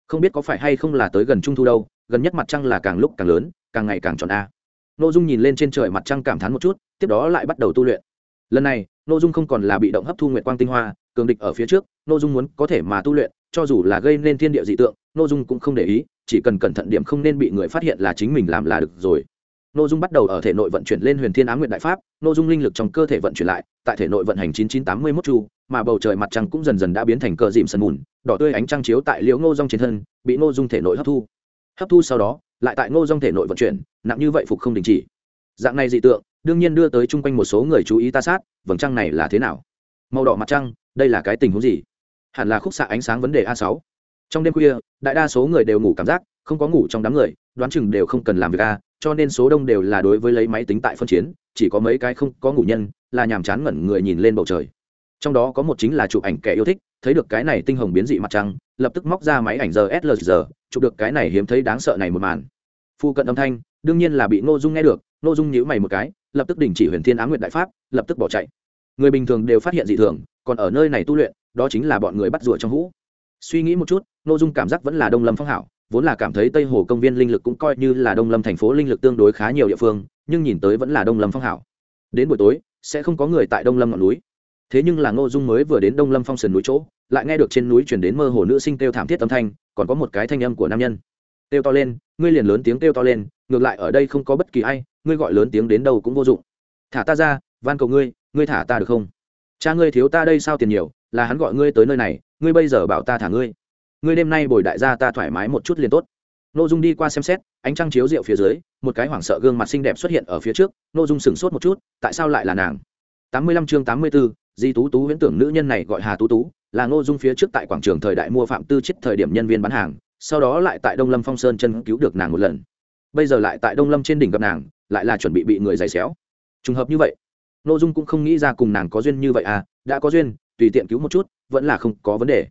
Không biết có phải hay không là tới gần trung thu đâu, gần nhất mặt trăng là càng lúc càng lớn, càng ngày càng tròn a. Nội dung nhìn lên trên trời mặt trăng cảm thán một chút, tiếp đó lại bắt đầu tu luyện. Lần này nội dung không còn là bị động hấp thu nguyệt quang tinh hoa cường địch ở phía trước nội dung muốn có thể mà tu luyện, cho dù là gây nên thiên địa dị tượng nội dung cũng không để ý, chỉ cần cẩn thận điểm không nên bị người phát hiện là chính mình làm là được rồi. Nội dung bắt đầu ở thể nội vận chuyển lên huyền thiên á nguyện đại pháp nội dung linh lực trong cơ thể vận chuyển lại, tại thể nội vận hành chín chín tám mươi mốt chu, mà bầu trời mặt trăng cũng dần dần đã biến thành cờ dìm sần mùn, đỏ tươi ánh trăng chiếu tại liễu ngô rong trên thân, bị nội dung thể nội hấp thu. Hấp thu sau đó, lại tại ngô rong thể nội vận chuyển, nặng như vậy phục không đình chỉ. Dạng này dị tượng, đương nhiên đưa tới chung quanh một số người chú ý ta sát, vầng trăng này là thế nào? Màu đỏ mặt trăng đây là cái tình huống gì? Hẳn là khúc xạ ánh sáng vấn đề a sáu. Trong đêm khuya, đại đa số người đều ngủ cảm giác, không có ngủ trong đám người, đoán chừng đều không cần làm việc a, cho nên số đông đều là đối với lấy máy tính tại phân chiến, chỉ có mấy cái không có ngủ nhân, là nhàm chán ngẩn người nhìn lên bầu trời. Trong đó có một chính là chụp ảnh kẻ yêu thích, thấy được cái này tinh hồng biến dị mặt trăng, lập tức móc ra máy ảnh giờ slr chụp được cái này hiếm thấy đáng sợ này một màn. Phu cận âm thanh, đương nhiên là bị ngô dung nghe được, ngô dung nhíu mày một cái, lập tức đình chỉ huyền thiên á nguyện đại pháp, lập tức bỏ chạy người bình thường đều phát hiện dị thường, còn ở nơi này tu luyện, đó chính là bọn người bắt rùa trong hũ. Suy nghĩ một chút nội dung cảm giác vẫn là đông lâm phong hảo, vốn là cảm thấy tây hồ công viên linh lực cũng coi như là đông lâm thành phố linh lực tương đối khá nhiều địa phương, nhưng nhìn tới vẫn là đông lâm phong hảo. Đến buổi tối, sẽ không có người tại đông lâm ngọn núi. Thế nhưng là ngô dung mới vừa đến đông lâm phong sườn núi chỗ, lại nghe được trên núi chuyển đến mơ hồ nữ sinh kêu thảm thiết âm thanh, còn có một cái thanh âm của nam nhân. Kêu to lên, ngươi liền lớn tiếng kêu to lên, ngược lại ở đây không có bất kỳ ai, ngươi gọi lớn tiếng đến đâu cũng vô dụng. Thả ta ra, van cầu ngươi ngươi thả ta được không? Cha ngươi thiếu ta đây sao tiền nhiều, là hắn gọi ngươi tới nơi này, ngươi bây giờ bảo ta thả ngươi. Ngươi đêm nay bồi đại gia ta thoải mái một chút liền tốt. N ô dung đi qua xem xét, ánh trăng chiếu rượu phía dưới, một cái hoảng sợ gương mặt xinh đẹp xuất hiện ở phía trước n ô dung sửng sốt một chút, tại sao lại là nàng? Tám mươi lăm chương tám mươi b ố di tú tú huyễn tưởng nữ nhân này gọi hà tú tú, là n ô dung phía trước tại quảng trường thời đại mua phạm tư chết thời điểm nhân viên bán hàng, sau đó lại tại đông lâm phong sơn chân cứu được nàng một lần. Bây giờ lại tại đông lâm trên đỉnh gặp nàng, lại là chuẩn bị bị người giày xéo. Trùng hợp như vậy n ô dung cũng không nghĩ ra cùng nàng có duyên như vậy à đã có duyên, tùy tiện cứu một chút, vẫn là không có vấn đề.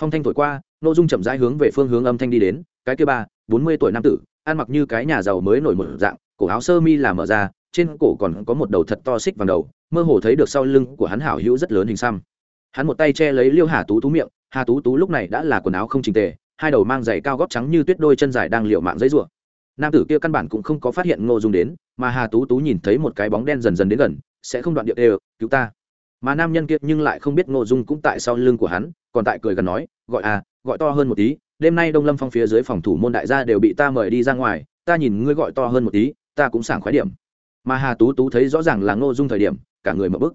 Phong thanh thổi qua n ô dung chậm rãi hướng về phương hướng âm thanh đi đến, cái kia ba, bốn mươi tuổi nam tử, ăn mặc như cái nhà giàu mới nổi một dạng, cổ áo sơ mi là mở ra, trên cổ còn có một đầu thật to xích vàng đầu, mơ hồ thấy được sau lưng của hắn hảo hữu rất lớn hình xăm. Hắn một tay che lấy liêu hà tú tú miệng, hà tú tú lúc này đã là quần áo không trình tề, hai đầu mang giày cao gót trắng như tuyết đôi chân dài đang liệu mạng giấy rủa. Nam tử kia căn bản cũng không có phát hiện ngô dung đến, mà hà tú tú nhìn thấy một cái bóng đen dần dần đến gần sẽ không đoạn điệu đều, cứu ta. Mà nam nhân kia nhưng lại không biết ngô dung cũng tại sau lưng của hắn, còn tại cười gần nói, gọi à gọi to hơn một tí, đêm nay đông lâm phong phía dưới phòng thủ môn đại gia đều bị ta mời đi ra ngoài, ta nhìn ngươi gọi to hơn một tí, ta cũng sảng khoái điểm. Mà hà tú tú thấy rõ ràng là ngô dung thời điểm, cả người mở bức.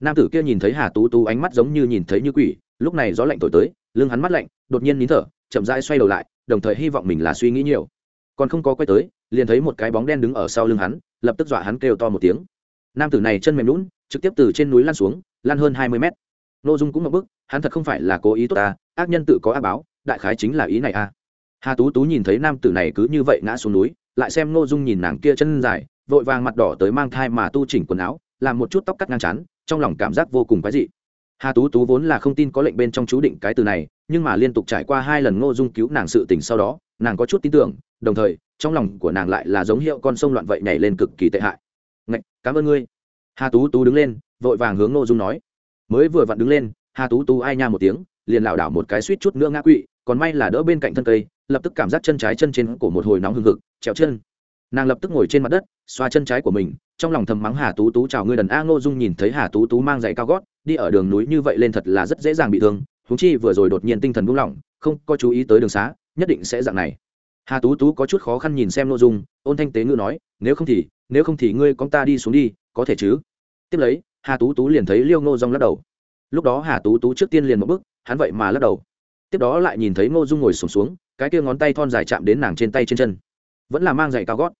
Nam tử kia nhìn thấy hà tú tú ánh mắt giống như nhìn thấy như quỷ, lúc này gió lạnh thổi tới, lưng hắn mắt lạnh, đột nhiên nín thở, chậm rãi xoay đầu lại, đồng thời hy vọng mình là suy nghĩ nhiều. Còn không có quay tới, liền thấy một cái bóng đen đứng ở sau lưng hắn, lập tức dọa hắn kêu to một tiếng nam tử này chân mềm lún trực tiếp từ trên núi lăn xuống, lăn hơn hai mươi mét. N ô dung cũng một bức, hắn thật không phải là cố ý tốt ta, ác nhân tự có ác báo, đại khái chính là ý này a hà tú tú nhìn thấy nam tử này cứ như vậy ngã xuống núi, lại xem n ô dung nhìn nàng kia chân dài, vội vàng mặt đỏ tới mang thai mà tu chỉnh quần áo, làm một chút tóc cắt ngang chán, trong lòng cảm giác vô cùng quái dị. Hà tú tú vốn là không tin có lệnh bên trong chú định cái từ này, nhưng mà liên tục trải qua hai lần ngô dung cứu nàng sự tình sau đó, nàng có chút tin tưởng, đồng thời, trong lòng của nàng lại là giống hiệu con sông loạn vậy nhảy lên cực kỳ tệ hại cảm ơn ngươi. Hà tú tú đứng lên, vội vàng hướng nội dung nói. Mới vừa vặn đứng lên, hà tú tú ai nha một tiếng, liền lảo đảo một cái suýt chút nữa ngã quỵ, còn may là đỡ bên cạnh thân cây, lập tức cảm giác chân trái chân trên cổ một hồi nóng hừng hực, trèo chân. Nàng lập tức ngồi trên mặt đất, xoa chân trái của mình, trong lòng thầm mắng hà tú tú chào ngươi đần a. Ngô dung nhìn thấy hà tú tú mang giày cao gót, đi ở đường núi như vậy lên thật là rất dễ dàng bị thương húng chi vừa rồi đột nhiên tinh thần buông lỏng, không có chú ý tới đường xá, nhất định sẽ dạng này hà tú tú có chút khó khăn nhìn xem nội dung ôn thanh tế ngữ nói nếu không thì nếu không thì ngươi con ta đi xuống đi có thể chứ? Tiếp lấy hà tú tú liền thấy liêu ngô dung lắc đầu. Lúc đó hà tú tú trước tiên liền một bước hắn vậy mà lắc đầu. Tiếp đó lại nhìn thấy ngô dung ngồi sùng xuống, xuống cái kia ngón tay thon dài chạm đến nàng trên tay trên chân. Vẫn là mang giày cao gót.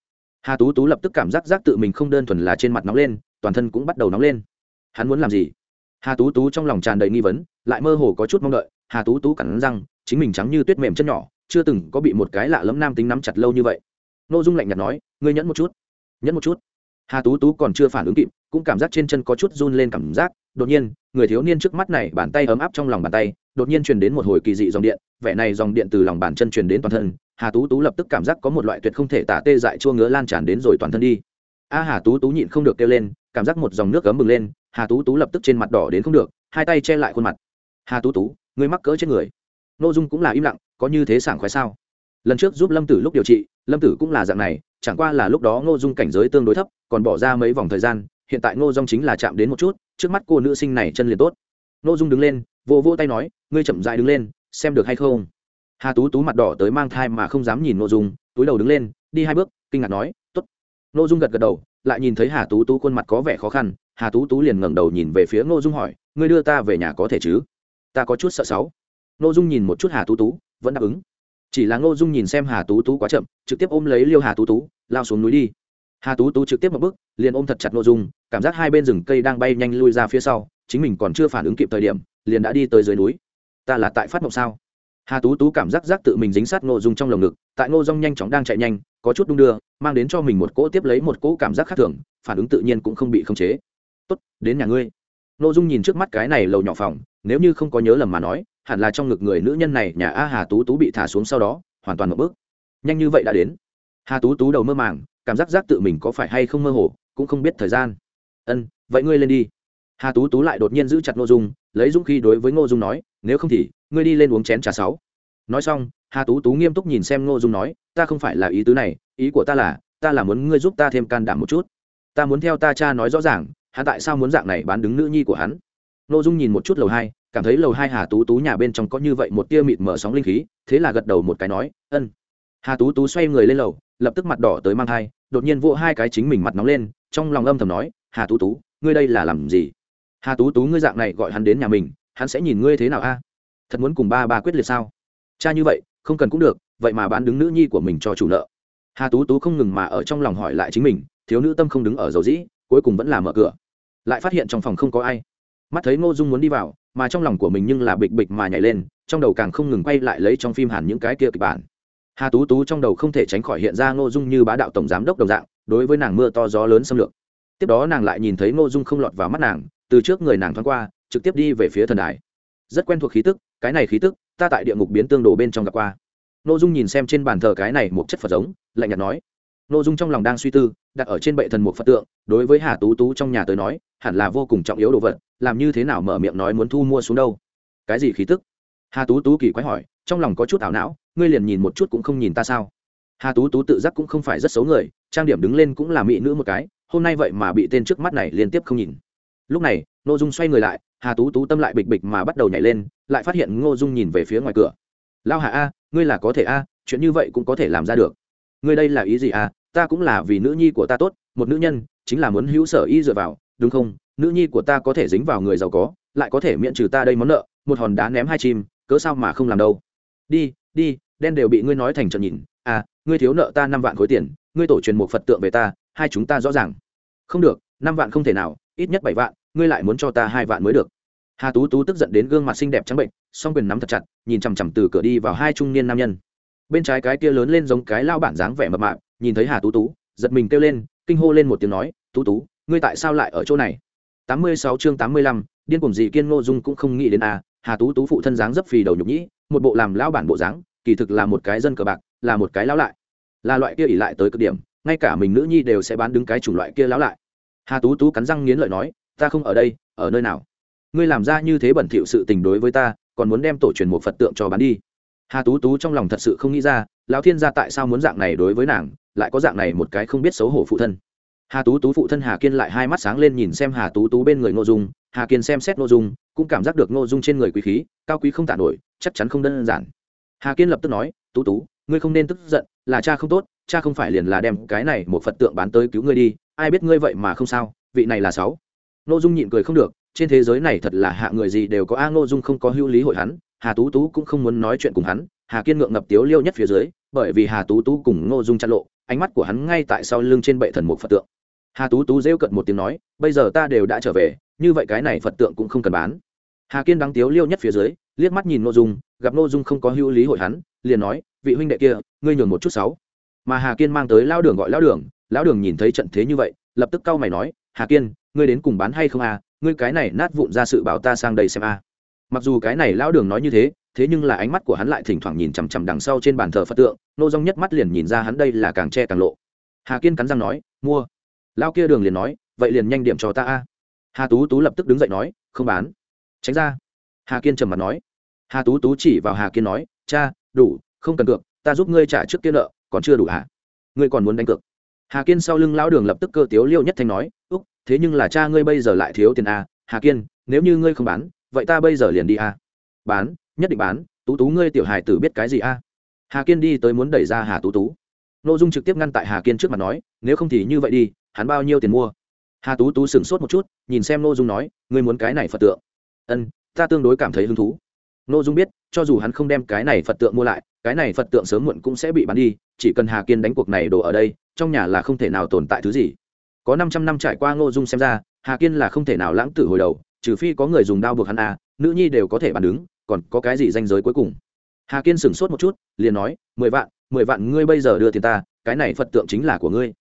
Hà tú tú lập tức cảm giác giác tự mình không đơn thuần là trên mặt nóng lên toàn thân cũng bắt đầu nóng lên. Hắn muốn làm gì? Hà tú tú trong lòng tràn đầy nghi vấn lại mơ hồ có chút mong đợi. Hà tú tú cắn răng chính mình trắng như tuyết mềm chân nhỏ chưa từng có bị một cái lạ lẫm nam tính nắm chặt lâu như vậy. Nô dung lạnh nhạt nói, ngươi nhẫn một chút, nhẫn một chút. Hà tú tú còn chưa phản ứng kịp, cũng cảm giác trên chân có chút run lên cảm giác. Đột nhiên, người thiếu niên trước mắt này bàn tay ấm áp trong lòng bàn tay, đột nhiên truyền đến một hồi kỳ dị dòng điện, vẻ này dòng điện từ lòng bàn chân truyền đến toàn thân. Hà tú tú lập tức cảm giác có một loại tuyệt không thể tả tê dại chua ngứa lan tràn đến rồi toàn thân đi. A hà tú tú nhịn không được kêu lên, cảm giác một dòng nước cấm bừng lên, hà tú tú lập tức trên mặt đỏ đến không được, hai tay che lại khuôn mặt. Hà tú tú, ngươi mắc cỡ trên người nội dung cũng là im lặng, có như thế sảng khoái sao? Lần trước giúp lâm tử lúc điều trị, lâm tử cũng là dạng này, chẳng qua là lúc đó ngô dung cảnh giới tương đối thấp, còn bỏ ra mấy vòng thời gian, hiện tại ngô dung chính là chạm đến một chút, trước mắt cô nữ sinh này chân liền tốt. Ngô dung đứng lên, vô vô tay nói, ngươi chậm dại đứng lên, xem được hay không? Hà tú tú mặt đỏ tới mang thai mà không dám nhìn ngô dung, túi đầu đứng lên, đi hai bước, kinh ngạc nói t ố t ngô dung gật gật đầu, lại nhìn thấy hà tú tú khuôn mặt có vẻ khó khăn, hà tú tú liền ngẩng đầu nhìn về phía ngô dung hỏi, ngươi đưa ta về nhà có thể chứ? Ta có chút sợ sáu ngô dung nhìn một chút hà tú tú, vẫn đáp ứng. Chỉ là ngô dung nhìn xem hà tú tú quá chậm, trực tiếp ôm lấy liêu hà tú tú, lao xuống núi đi. Hà tú tú trực tiếp một bước, liền ôm thật chặt ngô dung, cảm giác hai bên rừng cây đang bay nhanh lui ra phía sau, chính mình còn chưa phản ứng kịp thời điểm, liền đã đi tới dưới núi. Ta là tại phát mộng sao? Hà tú tú cảm giác giác tự mình dính sát ngô dung trong lồng ngực, tại ngô dung nhanh chóng đang chạy nhanh, có chút đung đưa, mang đến cho mình một cỗ tiếp lấy một cỗ cảm giác khác thường, phản ứng tự nhiên cũng không bị khống chế. Tốt, đến nhà ngươi. Ngô dung nhìn trước mắt cái này lầu nhỏ phòng, nếu như không có nhớ lầm mà nói hẳn là trong ngực người nữ nhân này, nhà a hà tú tú bị thả xuống sau đó, hoàn toàn một bước. Nhanh như vậy đã đến. Hà tú tú đầu mơ màng, cảm giác giác tự mình có phải hay không mơ hồ, cũng không biết thời gian. Ân, vậy ngươi lên đi. Hà tú tú lại đột nhiên giữ chặt ngô dung, lấy dũng khí đối với ngô dung nói, nếu không thì, ngươi đi lên uống chén trà sáu. Nói xong, hà tú tú nghiêm túc nhìn xem ngô dung nói, ta không phải là ý tứ này, ý của ta là ta là muốn ngươi giúp ta thêm can đảm một chút. Ta muốn theo ta cha nói rõ ràng, hắn tại sao muốn dạng này bán đứng nữ nhi của hắn? Ngô dung nhìn một chút lầu hai cảm thấy lầu hai hà tú tú nhà bên trong có như vậy một tia mịt mở sóng linh khí, thế là gật đầu một cái nói, ân. Hà tú tú xoay người lên lầu, lập tức mặt đỏ tới mang thai, đột nhiên vỗ hai cái chính mình mặt nóng lên, trong lòng âm thầm nói, hà tú tú, ngươi đây là làm gì? Hà tú tú, ngươi dạng này gọi hắn đến nhà mình, hắn sẽ nhìn ngươi thế nào a? Thật muốn cùng ba ba quyết liệt sao? Cha như vậy, không cần cũng được, vậy mà bán đứng nữ nhi của mình cho chủ nợ. Hà tú tú không ngừng mà ở trong lòng hỏi lại chính mình, thiếu nữ tâm không đứng ở dầu dĩ, cuối cùng vẫn là mở cửa. Lại phát hiện trong phòng không có ai mắt thấy ngô dung muốn đi vào, mà trong lòng của mình nhưng là bịch bịch mà nhảy lên, trong đầu càng không ngừng quay lại lấy trong phim hẳn những cái kia kịch bản. Hà tú tú trong đầu không thể tránh khỏi hiện ra ngô dung như bá đạo tổng giám đốc đồng dạng, đối với nàng mưa to gió lớn xâm lược. Tiếp đó nàng lại nhìn thấy ngô dung không lọt vào mắt nàng, từ trước người nàng thoáng qua, trực tiếp đi về phía thần đài. Rất quen thuộc khí tức, cái này khí tức, ta tại địa ngục biến tương đồ bên trong gặp qua. Ngô dung nhìn xem trên bàn thờ cái này một chất phật giống, lạnh nhạt nói nội dung trong lòng đang suy tư, đặt ở trên bệ thần một phật tượng, đối với hà tú tú trong nhà tới nói, hẳn là vô cùng trọng yếu đồ vật, làm như thế nào mở miệng nói muốn thu mua xuống đâu. Cái gì khí tức? Hà tú tú kỳ quái hỏi, trong lòng có chút ảo não, ngươi liền nhìn một chút cũng không nhìn ta sao? Hà tú tú tự giác cũng không phải rất xấu người, trang điểm đứng lên cũng là mỹ nữ một cái, hôm nay vậy mà bị tên trước mắt này liên tiếp không nhìn. Lúc này n ô dung xoay người lại, hà tú tú tâm lại bịch bịch mà bắt đầu nhảy lên, lại phát hiện ngô dung nhìn về phía ngoài cửa. Lao hà a, ngươi là có thể a, chuyện như vậy cũng có thể làm ra được. Ngươi đây là ý gì a ta cũng là vì nữ nhi của ta tốt, một nữ nhân chính là muốn hữu sở y dựa vào, đúng không? Nữ nhi của ta có thể dính vào người giàu có, lại có thể miễn trừ ta đây món nợ, một hòn đá ném hai chim, cớ sao mà không làm đâu? Đi đi, đen đều bị ngươi nói thành trận nhìn. À ngươi thiếu nợ ta năm vạn khối tiền, ngươi tổ truyền một phật tượng về ta, hai chúng ta rõ ràng. Không được, năm vạn không thể nào, ít nhất bảy vạn, ngươi lại muốn cho ta hai vạn mới được. Hà tú tú tức giận đến gương mặt xinh đẹp trắng bệnh, song quyền nắm thật chặt, nhìn chằm chằm từ cửa đi vào hai trung niên nam nhân. Bên trái cái kia lớn lên giống cái lao bản dáng vẻ mập mạp nhìn thấy hà tú tú, giật mình kêu lên, kinh hô lên một tiếng nói, tú tú, ngươi tại sao lại ở chỗ này? Tám mươi sáu chương tám mươi lăm, điên cuồng gì kiên ngô dung cũng không nghĩ đến à hà tú tú phụ thân dáng dấp phì đầu nhục nhĩ, một bộ làm lão bản bộ dáng, kỳ thực là một cái dân cờ bạc, là một cái lão lại. Là loại kia ỉ lại tới cực điểm, ngay cả mình nữ nhi đều sẽ bán đứng cái chủng loại kia lão lại. Hà tú tú cắn răng nghiến lợi nói, ta không ở đây, ở nơi nào? Ngươi làm ra như thế bẩn thỉu sự tình đối với ta, còn muốn đem tổ truyền một phật tượng cho bán đi. Hà tú tú trong lòng thật sự không nghĩ ra, lão thiên gia tại sao muốn dạng này đối với nàng? Lại có dạng này một cái không biết xấu hổ phụ thân. Hà tú tú phụ thân hà kiên lại hai mắt sáng lên nhìn xem hà tú tú bên người ngô dung, hà kiên xem xét ngô dung, cũng cảm giác được ngô dung trên người quý khí, cao quý không tả nổi, chắc chắn không đơn giản. Hà kiên lập tức nói, tú tú, ngươi không nên tức giận, là cha không tốt, cha không phải liền là đem cái này một phật tượng bán tới cứu ngươi đi, ai biết ngươi vậy mà không sao, vị này là sáu. Ngô dung nhịn cười không được, trên thế giới này thật là hạ người gì đều có a, ngô dung không có hữu lý hội hắn, hà tú tú cũng không muốn nói chuyện cùng hắn, hà kiên ngượng ngập tiếu liêu nhất phía dưới, bởi vì hà tú tú cùng ngô dung chặn lộ ánh mắt của hắn ngay tại sau lưng trên bệ thần một phật tượng. Hà tú tú rêu cận một tiếng nói, bây giờ ta đều đã trở về, như vậy cái này phật tượng cũng không cần bán. Hà kiên đáng tiếu liêu nhất phía dưới, liếc mắt nhìn n ô dung, gặp n ô dung không có hữu lý hội hắn, liền nói, vị huynh đệ kia, ngươi nhường một chút sáu. Mà hà kiên mang tới lao đường gọi lao đường, lão đường nhìn thấy trận thế như vậy, lập tức cau mày nói, hà kiên, ngươi đến cùng bán hay không à? Ngươi cái này nát vụn ra sự bảo ta sang đây xem à. mặc dù cái này lão đường nói như thế thế nhưng là ánh mắt của hắn lại thỉnh thoảng nhìn chằm chằm đằng sau trên bàn thờ phật tượng, nô dong nhất mắt liền nhìn ra hắn đây là càng che càng lộ. Hà kiên cắn răng nói, mua. Lao kia đường liền nói, vậy liền nhanh điểm cho ta a. Hà tú tú lập tức đứng dậy nói, không bán. Tránh ra. Hà kiên trầm mặt nói. Hà tú tú chỉ vào hà kiên nói, cha, đủ, không cần cược, ta giúp ngươi trả trước kia nợ, còn chưa đủ hả? Ngươi còn muốn đánh cược? Hà kiên sau lưng lão đường lập tức cơ tiếu liêu nhất thanh nói, úc, thế nhưng là cha ngươi bây giờ lại thiếu tiền a. Hà kiên, nếu như ngươi không bán, vậy ta bây giờ liền đi a. Bán? Nhất định bán, tú tú ngươi tiểu hài tử biết cái gì a? Hà kiên đi tới muốn đẩy ra hà tú tú. N ô dung trực tiếp ngăn tại hà kiên trước mặt nói, nếu không thì như vậy đi, hắn bao nhiêu tiền mua? Hà tú tú sửng sốt một chút, nhìn xem n ô dung nói, ngươi muốn cái này phật tượng. Ân, ta tương đối cảm thấy hứng thú. N ô dung biết, cho dù hắn không đem cái này phật tượng mua lại, cái này phật tượng sớm muộn cũng sẽ bị bán đi, chỉ cần hà kiên đánh cuộc này đổ ở đây, trong nhà là không thể nào tồn tại thứ gì. Có năm trăm năm trải qua n ô dung xem ra, hà kiên là không thể nào lãng tử hồi đầu, trừ phi có người dùng đao buộc hắn à nữ nhi đều có thể bàn đứng còn có cái gì danh giới cuối cùng? Hà kiên sửng sốt một chút, liền nói, mười vạn mười vạn ngươi bây giờ đưa tiền ta, cái này phật tượng chính là của ngươi.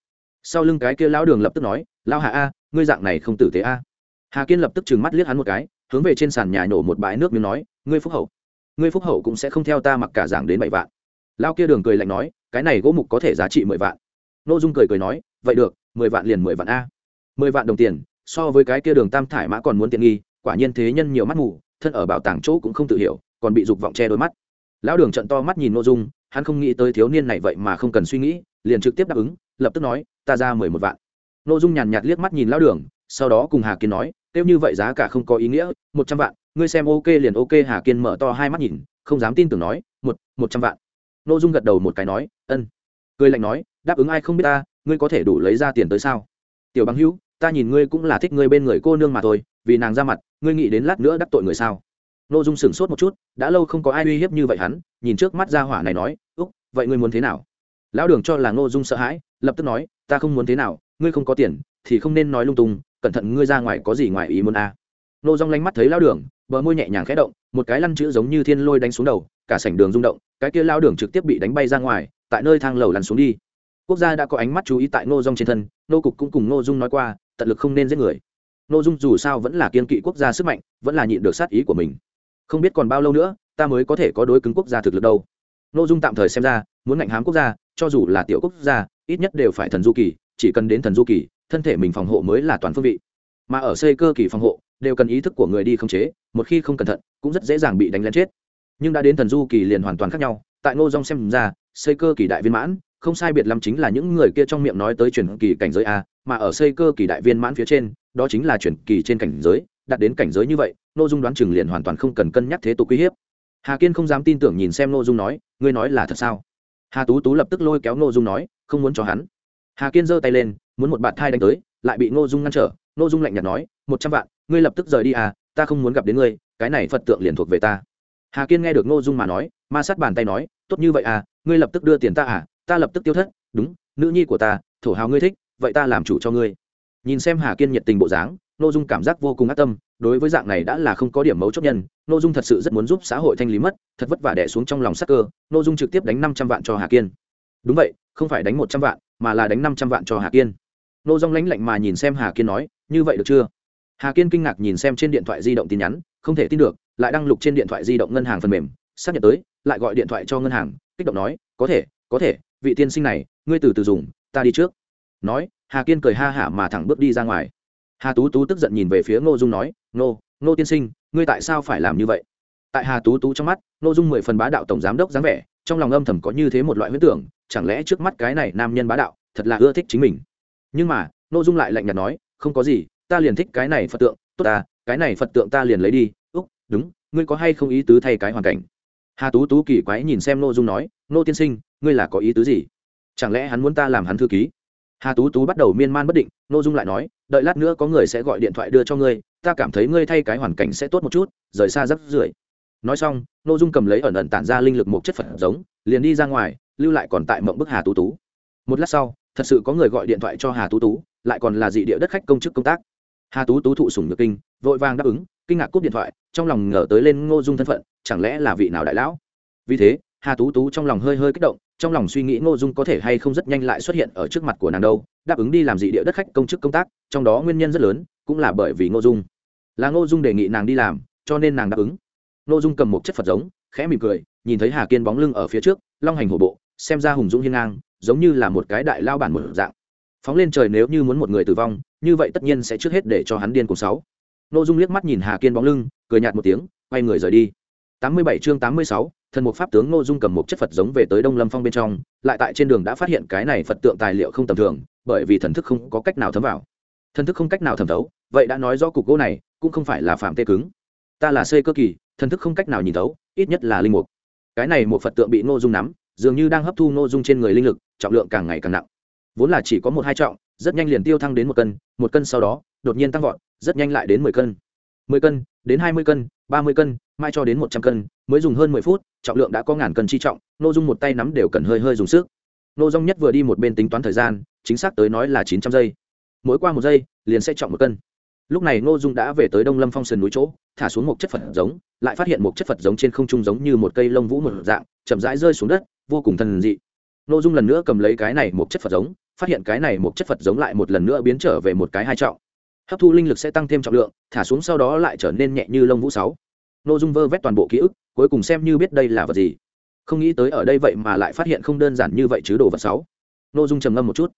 Sau lưng cái kia lão đường lập tức nói, lão hà a, ngươi dạng này không tử tế a. Hà kiên lập tức trừng mắt liếc hắn một cái, hướng về trên sàn nhà nổ một bãi nước miếng nói, ngươi phúc hậu, ngươi phúc hậu cũng sẽ không theo ta mặc cả giảng đến bảy vạn. Lao kia đường cười lạnh nói, cái này gỗ mục có thể giá trị mười vạn. N ô dung cười cười nói, vậy được, mười vạn liền mười vạn a. Mười vạn đồng tiền, so với cái kia đường tam thải mã còn muốn tiện nghi, quả nhiên thế nhân nhiều mắt mù thân ở bảo tàng chỗ cũng không tự hiểu, còn bị dục vọng che đôi mắt. Lão đường trận to mắt nhìn n ô dung, hắn không nghĩ tới thiếu niên này vậy mà không cần suy nghĩ, liền trực tiếp đáp ứng, lập tức nói, ta ra mười một vạn. N ô dung nhàn nhạt liếc mắt nhìn lão đường, sau đó cùng hà kiên nói, kêu như vậy giá cả không có ý nghĩa, một trăm vạn, ngươi xem ok liền ok. Hà kiên mở to hai mắt nhìn, không dám tin tưởng nói, một một trăm vạn. N ô dung gật đầu một cái nói, ân. Cười lạnh nói, đáp ứng ai không biết ta, ngươi có thể đủ lấy ra tiền tới sao? Tiểu bằng hữu, ta nhìn ngươi cũng là thích ngươi bên người cô nương mà thôi, vì nàng ra mặt ngươi nghĩ đến lát nữa đắc tội người sao? Nội dung sửng sốt một chút, đã lâu không có ai uy hiếp như vậy hắn, nhìn trước mắt ra hỏa này nói, úc, vậy ngươi muốn thế nào? Lão đường cho là n dung sợ hãi, lập tức nói, ta không muốn thế nào, ngươi không có tiền, thì không nên nói lung tung, cẩn thận ngươi ra ngoài có gì ngoài ý muốn a. À. nô rong lanh mắt thấy lao đường, bờ môi nhẹ nhàng khẽ động, một cái lăn chữ giống như thiên lôi đánh xuống đầu, cả sảnh đường rung động, cái kia lao đường trực tiếp bị đánh bay ra ngoài, tại nơi thang lầu lăn xuống đi. Quốc gia đã có ánh mắt chú ý tại nô rong trên thân, nô cục cũng cùng nô dung nói qua, tận lực không nên giết người nô dung dù sao vẫn là kiên kỵ quốc gia sức mạnh, vẫn là nhịn được sát ý của mình. Không biết còn bao lâu nữa, ta mới có thể có đối cứng quốc gia thực lực đâu. Nô dung tạm thời xem ra, muốn ngạnh hám quốc gia, cho dù là tiểu quốc gia, ít nhất đều phải thần du kỳ, chỉ cần đến thần du kỳ, thân thể mình phòng hộ mới là toàn phương vị. Mà ở xây cơ kỳ phòng hộ, đều cần ý thức của người đi khống chế, một khi không cẩn thận, cũng rất dễ dàng bị đánh lén chết. Nhưng đã đến thần du kỳ liền hoàn toàn khác nhau, tại ngô dong xem ra, xây cơ kỳ đại viên mãn, không sai biệt lắm chính là những người kia trong miệng nói tới truyền kỳ cảnh giới a, mà ở xây cơ kỳ đại viên mãn phía trên đó chính là chuyển kỳ trên cảnh giới, đạt đến cảnh giới như vậy nội dung đoán chừng liền hoàn toàn không cần cân nhắc thế tục uy hiếp. Hà kiên không dám tin tưởng nhìn xem nội dung nói, ngươi nói là thật sao? Hà tú tú lập tức lôi kéo nội dung nói, không muốn cho hắn. Hà kiên giơ tay lên, muốn một bạn thai đánh tới, lại bị nội dung ngăn trở. Nội dung lạnh nhạt nói, một trăm vạn, ngươi lập tức rời đi à ta không muốn gặp đến ngươi, cái này phật tượng liền thuộc về ta. Hà kiên nghe được nội dung mà nói, ma sát bàn tay nói, tốt như vậy à ngươi lập tức đưa tiền ta à ta lập tức tiêu thất, đúng, nữ nhi của ta, thổ hào ngươi thích, vậy ta làm chủ cho ngươi nhìn xem hà kiên nhiệt tình bộ dáng nội dung cảm giác vô cùng ác tâm, đối với dạng này đã là không có điểm mấu chốt nhân nội dung thật sự rất muốn giúp xã hội thanh lý mất, thật vất vả đẻ xuống trong lòng sắc cơ nội dung trực tiếp đánh năm trăm vạn cho hà kiên. Đúng vậy, không phải đánh một trăm vạn, mà là đánh năm trăm vạn cho hà kiên. Nô dung lãnh lạnh mà nhìn xem hà kiên nói, như vậy được chưa? Hà kiên kinh ngạc nhìn xem trên điện thoại di động tin nhắn, không thể tin được, lại đăng lục trên điện thoại di động ngân hàng phần mềm, xác nhận tới, lại gọi điện thoại cho ngân hàng, kích động nói, có thể có thể, vị tiên sinh này, ngươi từ từ dùng, ta đi trước. Nói hà kiên cười ha hả mà thẳng bước đi ra ngoài. Hà tú tú tức giận nhìn về phía ngô dung nói, ngô ngô tiên sinh, ngươi tại sao phải làm như vậy? Tại hà tú tú trong mắt, ngô dung mười phần bá đạo tổng giám đốc dáng vẻ, trong lòng âm thầm có như thế một loại huyết tưởng, chẳng lẽ trước mắt cái này nam nhân bá đạo thật là ưa thích chính mình? Nhưng mà, ngô dung lại lạnh nhạt nói, không có gì, ta liền thích cái này phật tượng, tốt ta, cái này phật tượng ta liền lấy đi. Úc, đúng, ngươi có hay không ý tứ thay cái hoàn cảnh? Hà tú tú kỳ quái nhìn xem ngô dung nói, ngô tiên sinh, ngươi là có ý tứ gì? Chẳng lẽ hắn muốn ta làm hắn thư ký? Hà tú tú bắt đầu miên man bất định n ô dung lại nói đợi lát nữa có người sẽ gọi điện thoại đưa cho ngươi ta cảm thấy ngươi thay cái hoàn cảnh sẽ tốt một chút rời xa rắp rưởi nói xong n ô dung cầm lấy ẩn ẩn tản ra linh lực một chất phật giống liền đi ra ngoài lưu lại còn tại mộng bức hà tú tú một lát sau thật sự có người gọi điện thoại cho hà tú tú lại còn là dị địa đất khách công chức công tác hà tú tú thụ sùng nhược kinh vội vàng đáp ứng kinh ngạc cúp điện thoại trong lòng ngờ tới lên ngô dung thân phận chẳng lẽ là vị nào đại lão vì thế hà tú tú trong lòng hơi hơi kích động trong lòng suy nghĩ ngô dung có thể hay không rất nhanh lại xuất hiện ở trước mặt của nàng đâu đáp ứng đi làm dị địa đất khách công chức công tác trong đó nguyên nhân rất lớn cũng là bởi vì ngô dung. Là ngô dung đề nghị nàng đi làm cho nên nàng đáp ứng. Ngô dung cầm một chất phật giống khẽ mỉm cười nhìn thấy hà kiên bóng lưng ở phía trước long hành hổ bộ xem ra hùng dũng hiên ngang giống như là một cái đại lao bản một dạng. Phóng lên trời nếu như muốn một người tử vong như vậy tất nhiên sẽ trước hết để cho hắn điên cùng sáu. Ngô dung liếc mắt nhìn hà kiên bóng lưng cười nhạt một tiếng quay người rời đi. 87 chương 86, thần mục pháp tướng ngô dung cầm một chất phật giống về tới đông lâm phong bên trong, lại tại trên đường đã phát hiện cái này phật tượng tài liệu không tầm thường, bởi vì thần thức không có cách nào thấm vào. Thần thức không cách nào thẩm thấu, vậy đã nói do cục gỗ này, cũng không phải là phạm tê cứng. Ta là xây cơ kỳ, thần thức không cách nào nhìn thấu, ít nhất là linh mục. Cái này một phật tượng bị ngô dung nắm, dường như đang hấp thu ngô dung trên người linh lực, trọng lượng càng ngày càng nặng. Vốn là chỉ có một hai trọng, rất nhanh liền tiêu thăng đến một cân một cân sau đó, đột nhiên tăng vọt, rất nhanh lại đến mười cân. mười cân, đến hai mươi cân ba mươi cân, mai cho đến một trăm cân, mới dùng hơn mười phút, trọng lượng đã có ngàn cân chi trọng, nô dung một tay nắm đều cần hơi hơi dùng sức. Nô dung nhất vừa đi một bên tính toán thời gian, chính xác tới nói là chín trăm giây. Mỗi qua một giây, liền sẽ trọng một cân. Lúc này nô dung đã về tới đông lâm phong sườn núi chỗ, thả xuống một chất phật giống, lại phát hiện một chất phật giống trên không trung giống như một cây lông vũ một dạng, chậm rãi rơi xuống đất, vô cùng thần dị. Nô dung lần nữa cầm lấy cái này một chất phật giống, phát hiện cái này một chất phật giống lại một lần nữa biến trở về một cái hai trọng hấp thu linh lực sẽ tăng thêm trọng lượng, thả xuống sau đó lại trở nên nhẹ như lông vũ sáu. N ô dung vơ vét toàn bộ ký ức, cuối cùng xem như biết đây là vật gì. Không nghĩ tới ở đây vậy mà lại phát hiện không đơn giản như vậy chứ đồ vật sáu. N ô dung trầm ngâm một chút.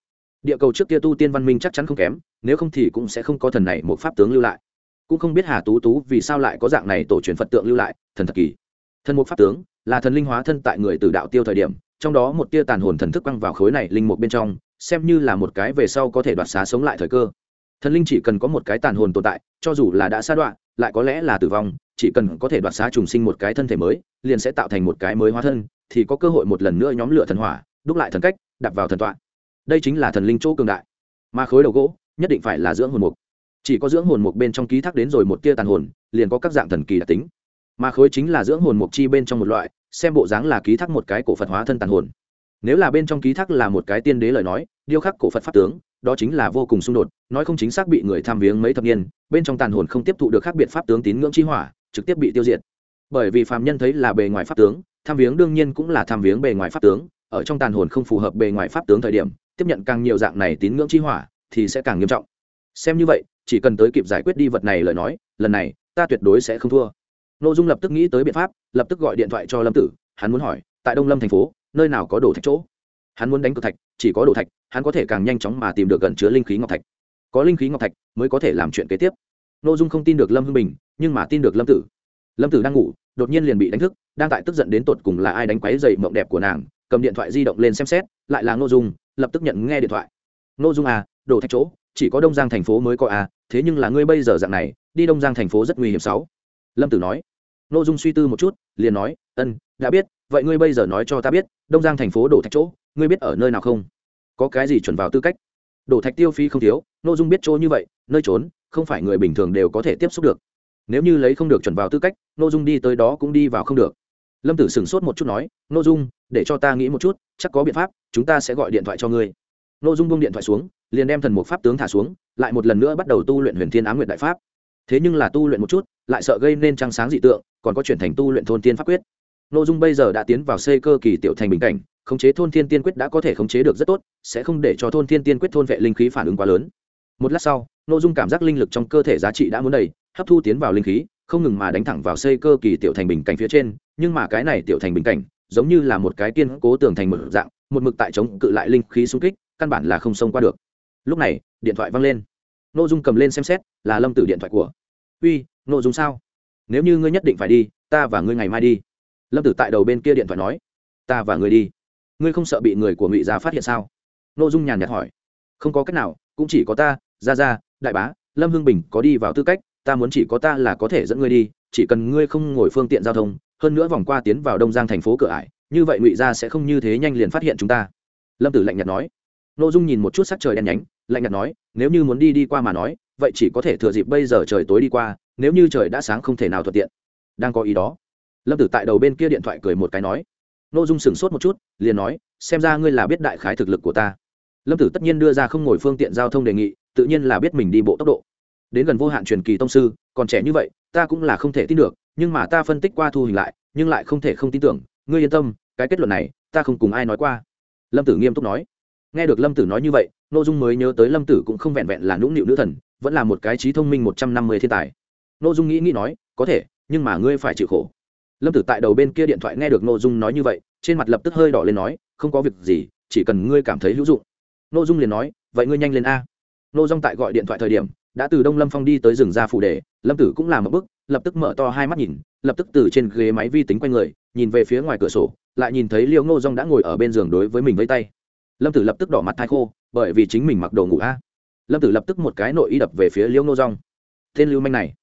Địa cầu trước kia tu tiên văn minh chắc chắn không kém, nếu không thì cũng sẽ không có thần này một pháp tướng lưu lại. Cũng không biết hà tú tú vì sao lại có dạng này tổ truyền phật tượng lưu lại, thần thật kỳ. Thần một pháp tướng, là thần linh hóa thân tại người từ đạo tiêu thời điểm, trong đó một tia tàn hồn thần thức băng vào khối này linh mục bên trong, xem như là một cái về sau có thể đoạt xá sống lại thời cơ thần linh chỉ cần có một cái tàn hồn tồn tại, cho dù là đã sa đoạn lại có lẽ là tử vong, chỉ cần có thể đoạt xá trùng sinh một cái thân thể mới, liền sẽ tạo thành một cái mới hóa thân, thì có cơ hội một lần nữa nhóm lửa thần hỏa, đúc lại thần cách đặt vào thần tọa. Đây chính là thần linh chỗ cường đại. Mà khối đầu gỗ, nhất định phải là dưỡng hồn mục. Chỉ có dưỡng hồn mục bên trong ký thác đến rồi một tia tàn hồn, liền có các dạng thần kỳ đặc tính. Mà khối chính là dưỡng hồn mục chi bên trong một loại, xem bộ dáng là ký thác một cái cổ phật hóa thân tàn hồn. Nếu là bên trong ký thác là một cái tiên đế lời nói, điêu khắc cổ phật pháp tướng đó chính là vô cùng xung đột, nói không chính xác bị người tham viếng mấy thập niên, bên trong tàn hồn không tiếp thụ được khác biệt pháp tướng tín ngưỡng chi hỏa, trực tiếp bị tiêu diệt. Bởi vì phàm nhân thấy là bề ngoài pháp tướng, tham viếng đương nhiên cũng là tham viếng bề ngoài pháp tướng, ở trong tàn hồn không phù hợp bề ngoài pháp tướng thời điểm, tiếp nhận càng nhiều dạng này tín ngưỡng chi hỏa, thì sẽ càng nghiêm trọng. Xem như vậy, chỉ cần tới kịp giải quyết đi vật này lời nói, lần này, ta tuyệt đối sẽ không thua. Nội dung lập tức nghĩ tới biện pháp, lập tức gọi điện thoại cho lâm tử, hắn muốn hỏi, tại đông lâm thành phố, nơi nào có đồ thạch chỗ? Hắn muốn đánh cực thạch chỉ có đồ thạch, hắn có thể càng nhanh chóng mà tìm được gần chứa linh khí ngọc thạch. Có linh khí ngọc thạch mới có thể làm chuyện kế tiếp. Nội dung không tin được lâm hưng bình, nhưng mà tin được lâm tử. Lâm tử đang ngủ, đột nhiên liền bị đánh thức, đang tại tức giận đến tột cùng là ai đánh quáy dày mộng đẹp của nàng, cầm điện thoại di động lên xem xét, lại là nội dung, lập tức nhận nghe điện thoại. Nội dung à đồ thạch chỗ, chỉ có đông giang thành phố mới có à thế nhưng là ngươi bây giờ dạng này, đi đông giang thành phố rất nguy hiểm sáu. Lâm tử nói. Nội dung suy tư một chút, liền nói, ân, đã biết, vậy ngươi bây giờ nói cho ta biết, đông giang thành phố đổ thạch chỗ ngươi biết ở nơi nào không? Có cái gì chuẩn vào tư cách? Đổ thạch tiêu phí không thiếu nội dung biết chỗ như vậy, nơi trốn, không phải người bình thường đều có thể tiếp xúc được. Nếu như lấy không được chuẩn vào tư cách nội dung đi tới đó cũng đi vào không được. Lâm tử sửng sốt một chút nói nội dung, để cho ta nghĩ một chút, chắc có biện pháp, chúng ta sẽ gọi điện thoại cho ngươi. Nội dung buông điện thoại xuống, liền đem thần mục pháp tướng thả xuống, lại một lần nữa bắt đầu tu luyện huyền thiên á nguyện đại pháp. Thế nhưng là tu luyện một chút, lại sợ gây nên trăng sáng dị tượng, còn có chuyển thành tu luyện thôn tiên pháp quyết. Nội dung bây giờ đã tiến vào xây cơ kỳ tiểu thành bình cảnh khống chế thôn thiên tiên quyết đã có thể khống chế được rất tốt, sẽ không để cho thôn thiên tiên quyết thôn vệ linh khí phản ứng quá lớn. Một lát sau nội dung cảm giác linh lực trong cơ thể giá trị đã muốn đầy, hấp thu tiến vào linh khí, không ngừng mà đánh thẳng vào xây cơ kỳ tiểu thành bình cảnh phía trên, nhưng mà cái này tiểu thành bình cảnh, giống như là một cái kiên cố tường thành một dạng, một mực tại chống cự lại linh khí xung kích, căn bản là không xông qua được. Lúc này, điện thoại văng lên. Nội dung cầm lên xem xét, là lâm tử điện thoại của. Uy nội dung sao? Nếu như ngươi nhất định phải đi, ta và ngươi ngày mai đi. Lâm tử tại đầu bên kia điện thoại nói. Ta và ngươi đi ngươi không sợ bị người của ngụy gia phát hiện sao? Nội dung nhàn nhạt hỏi. Không có cách nào, cũng chỉ có ta ra ra đại bá, lâm hương bình có đi vào tư cách, ta muốn chỉ có ta là có thể dẫn ngươi đi, chỉ cần ngươi không ngồi phương tiện giao thông, hơn nữa vòng qua tiến vào đông giang thành phố cửa ải, như vậy ngụy gia sẽ không như thế nhanh liền phát hiện chúng ta. Lâm tử lạnh nhạt nói. N ô dung nhìn một chút sắc trời đen nhánh, lạnh nhạt nói, nếu như muốn đi đi qua mà nói, vậy chỉ có thể thừa dịp bây giờ trời tối đi qua, nếu như trời đã sáng không thể nào thuận tiện. Đang có ý đó. Lâm tử tại đầu bên kia điện thoại cười một cái nói nội dung sửng sốt một chút, liền nói, xem ra ngươi là biết đại khái thực lực của ta. Lâm tử tất nhiên đưa ra không ngồi phương tiện giao thông đề nghị, tự nhiên là biết mình đi bộ tốc độ. Đến gần vô hạn truyền kỳ tông sư, còn trẻ như vậy, ta cũng là không thể tin được, nhưng mà ta phân tích qua thu hình lại, nhưng lại không thể không tin tưởng. Ngươi yên tâm, cái kết luận này, ta không cùng ai nói qua. Lâm tử nghiêm túc nói. Nghe được lâm tử nói như vậy nội dung mới nhớ tới lâm tử cũng không vẹn vẹn là nũng nịu nữ thần, vẫn là một cái trí thông minh một trăm năm mươi thiên tài. Nội dung nghĩ nghĩ nói, có thể, nhưng mà ngươi phải chịu khổ lâm tử tại đầu bên kia điện thoại nghe được n ô dung nói như vậy, trên mặt lập tức hơi đỏ lên nói, không có việc gì, chỉ cần ngươi cảm thấy hữu dụng. N ô dung liền nói, vậy ngươi nhanh lên a. N ô dung tại gọi điện thoại thời điểm, đã từ đông lâm phong đi tới rừng ra phủ đề lâm tử cũng làm một bức lập tức mở to hai mắt nhìn, lập tức từ trên ghế máy vi tính quanh người, nhìn về phía ngoài cửa sổ, lại nhìn thấy Liêu ngô dung đã ngồi ở bên giường đối với mình với tay. Lâm tử lập tức đỏ mặt thai khô, bởi vì chính mình mặc đồ ngủ a. Lâm tử lập tức một cái nội y đập về phía liễu ngô dung. Tên lưu manh này.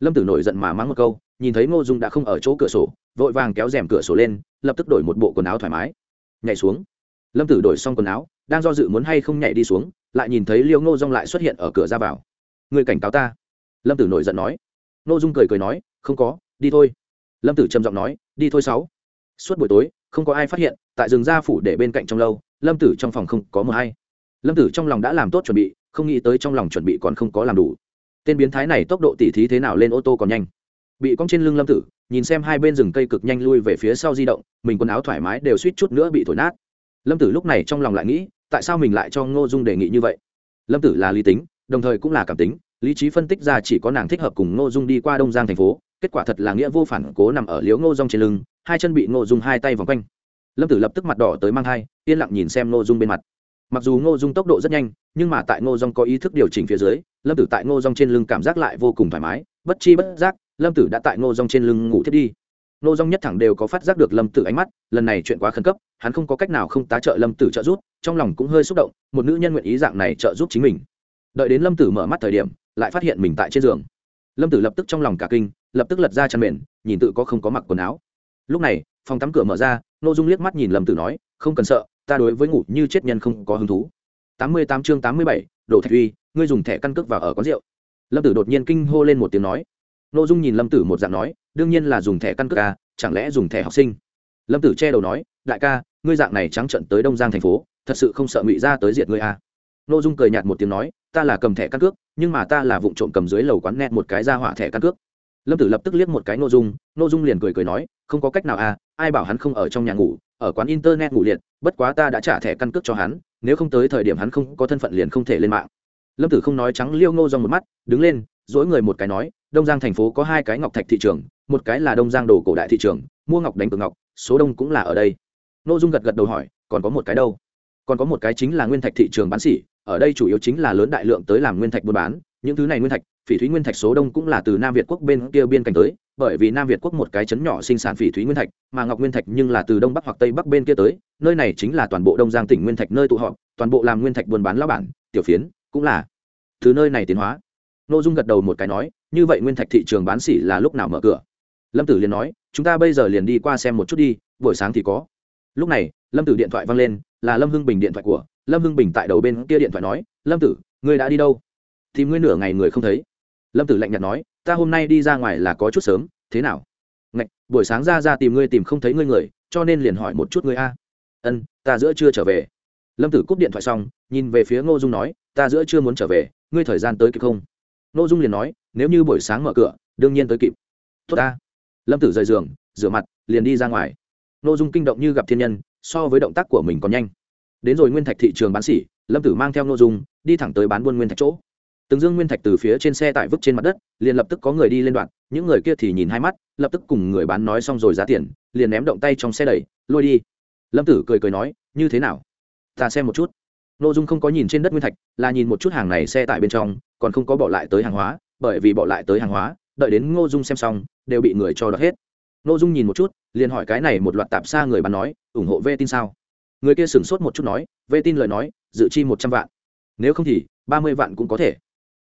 Lâm tử nổi giận mà mắng một câu nhìn thấy ngô dung đã không ở chỗ cửa sổ, vội vàng kéo rèm cửa sổ lên, lập tức đổi một bộ quần áo thoải mái. Nhảy xuống. Lâm tử đổi xong quần áo, đang do dự muốn hay không nhảy đi xuống, lại nhìn thấy liêu ngô dung lại xuất hiện ở cửa ra vào. Người cảnh cáo ta. Lâm tử nổi giận nói. Ngô dung cười cười nói, không có, đi thôi. Lâm tử trầm giọng nói, đi thôi sáu. Suốt buổi tối, không có ai phát hiện, tại rừng gia phủ để bên cạnh trong lâu, lâm tử trong phòng không có mờ hay. Lâm tử trong lòng đã làm tốt chuẩn bị, không nghĩ tới trong lòng chuẩn bị còn không có làm đủ. Tên biến thái này tốc độ tỉ thí thế nào lên ô tô còn nhanh bị cong trên lưng lâm tử, nhìn xem hai bên rừng cây cực nhanh lui về phía sau di động, mình quần áo thoải mái đều suýt chút nữa bị thổi nát. Lâm tử lúc này trong lòng lại nghĩ, tại sao mình lại cho ngô dung đề nghị như vậy? Lâm tử là lý tính, đồng thời cũng là cảm tính, lý trí phân tích ra chỉ có nàng thích hợp cùng ngô dung đi qua đông giang thành phố, kết quả thật là nghĩa vô phản cố nằm ở liếu ngô dung trên lưng, hai chân bị ngô dung hai tay vòng quanh. Lâm tử lập tức mặt đỏ tới mang thai, yên lặng nhìn xem ngô dung bên mặt. Mặc dù ngô dung tốc độ rất nhanh, nhưng mà tại ngô dung có ý thức điều chỉnh phía dưới, lâm tử tại ngô dung trên lưng cảm giác lại vô cùng thoải mái, bất chi bất giác lâm tử đã tại ngô dung trên lưng ngủ thiết đi. Ngô dung nhất thẳng đều có phát giác được lâm tử ánh mắt, lần này chuyện quá khẩn cấp, hắn không có cách nào không tá trợ lâm tử trợ giúp, trong lòng cũng hơi xúc động, một nữ nhân nguyện ý dạng này trợ giúp chính mình. Đợi đến lâm tử mở mắt thời điểm, lại phát hiện mình tại trên giường. Lâm tử lập tức trong lòng cả kinh, lập tức lật ra chăn mền, nhìn tự có không có mặc quần áo. Lúc này, phòng tắm cửa mở ra n ô dung liếc mắt nhìn lâm tử nói, không cần sợ, ta đối với ngủ như chết nhân không có hứng thú. Tám mươi tám chương tám mươi bảy, đỗ thạch uy, ngươi dùng thẻ căn cước vào ở quán rượu. Lâm tử đột nhiên kinh hô lên một tiếng nói n ô dung nhìn lâm tử một dạng nói, đương nhiên là dùng thẻ căn cước ca chẳng lẽ dùng thẻ học sinh? Lâm tử che đầu nói, đại ca, ngươi dạng này trắng trận tới đông giang thành phố, thật sự không sợ ngụy ra tới diệt ngươi à? N ô dung cười nhạt một tiếng nói, ta là cầm thẻ căn cước, nhưng mà ta là vụ trộm cầm dưới lầu quán nẹt một cái ra hỏa thẻ căn cước. Lâm tử lập tức liếc một cái n ô dung n ô dung liền cười cười nói, không có cách nào à ai bảo hắn không ở trong nhà ngủ, ở quán internet ngủ liệt, bất quá ta đã trả thẻ căn cước cho hắn, nếu không tới thời điểm hắn không có thân phận liền không thể lên mạng. Lâm tử không nói trắng liêu ngô dòng một mắt, đứng lên dỗi người một cái nói, đông giang thành phố có hai cái ngọc thạch thị trường, một cái là đông giang đồ cổ đại thị trường, mua ngọc đánh cược ngọc, số đông cũng là ở đây. N ô dung gật gật đầu hỏi, còn có một cái đâu? Còn có một cái chính là nguyên thạch thị trường bán xỉ ở đây chủ yếu chính là lớn đại lượng tới làm nguyên thạch buôn bán, những thứ này nguyên thạch, phỉ thúy nguyên thạch số đông cũng là từ nam việt quốc bên kia biên cảnh tới, bởi vì nam việt quốc một cái chấn nhỏ sinh sản phỉ thúy nguyên thạch, mà ngọc nguyên thạch nhưng là từ đông bắc hoặc tây bắc bên kia tới, nơi này chính là toàn bộ đông giang tỉnh nguyên thạch nơi tụ họp, toàn bộ làm nguyên thạch buôn bán lao bản, tiểu phiến, cũng là từ nơi này tiến hóa nội dung gật đầu một cái nói, như vậy nguyên thạch thị trường bán xỉ là lúc nào mở cửa? Lâm tử liền nói, chúng ta bây giờ liền đi qua xem một chút đi, buổi sáng thì có. Lúc này, lâm tử điện thoại văng lên, là lâm hưng bình điện thoại của, lâm hưng bình tại đầu bên kia điện thoại nói, lâm tử, ngươi đã đi đâu? Thì ngươi nửa ngày người không thấy. Lâm tử lạnh nhạt nói, ta hôm nay đi ra ngoài là có chút sớm, thế nào? Ngạch, buổi sáng ra ra tìm ngươi tìm không thấy ngươi người, cho nên liền hỏi một chút ngươi a. Ân, ta giữa chưa trở về. Lâm tử cúp điện thoại xong, nhìn về phía ngô dung nói, ta giữa chưa muốn trở về, ngươi thời gian tới kịp không? Ngô dung liền nói, nếu như buổi sáng mở cửa, đương nhiên tới kịp. Tốt ta. Lâm tử rời giường, rửa mặt, liền đi ra ngoài. Ngô dung kinh động như gặp thiên nhân, so với động tác của mình còn nhanh. Đến rồi nguyên thạch thị trường bán xỉ lâm tử mang theo ngô dung, đi thẳng tới bán buôn nguyên thạch chỗ. Từng dương nguyên thạch từ phía trên xe tải vứt trên mặt đất, liền lập tức có người đi lên đoạn, những người kia thì nhìn hai mắt, lập tức cùng người bán nói xong rồi giá tiền, liền ném động tay trong xe đẩy, lôi đi. Lâm tử cười cười nói, như thế nào? Ta xem một chút nội dung không có nhìn trên đất nguyên thạch, là nhìn một chút hàng này xe tải bên trong, còn không có bỏ lại tới hàng hóa, bởi vì bỏ lại tới hàng hóa, đợi đến ngô dung xem xong, đều bị người cho đ hết. Nội dung nhìn một chút, liền hỏi cái này một loạt tạp xa người bán nói, ủng hộ vê tin sao? Người kia sửng sốt một chút nói, vê tin lời nói, dự chi một trăm vạn. Nếu không thì, ba mươi vạn cũng có thể.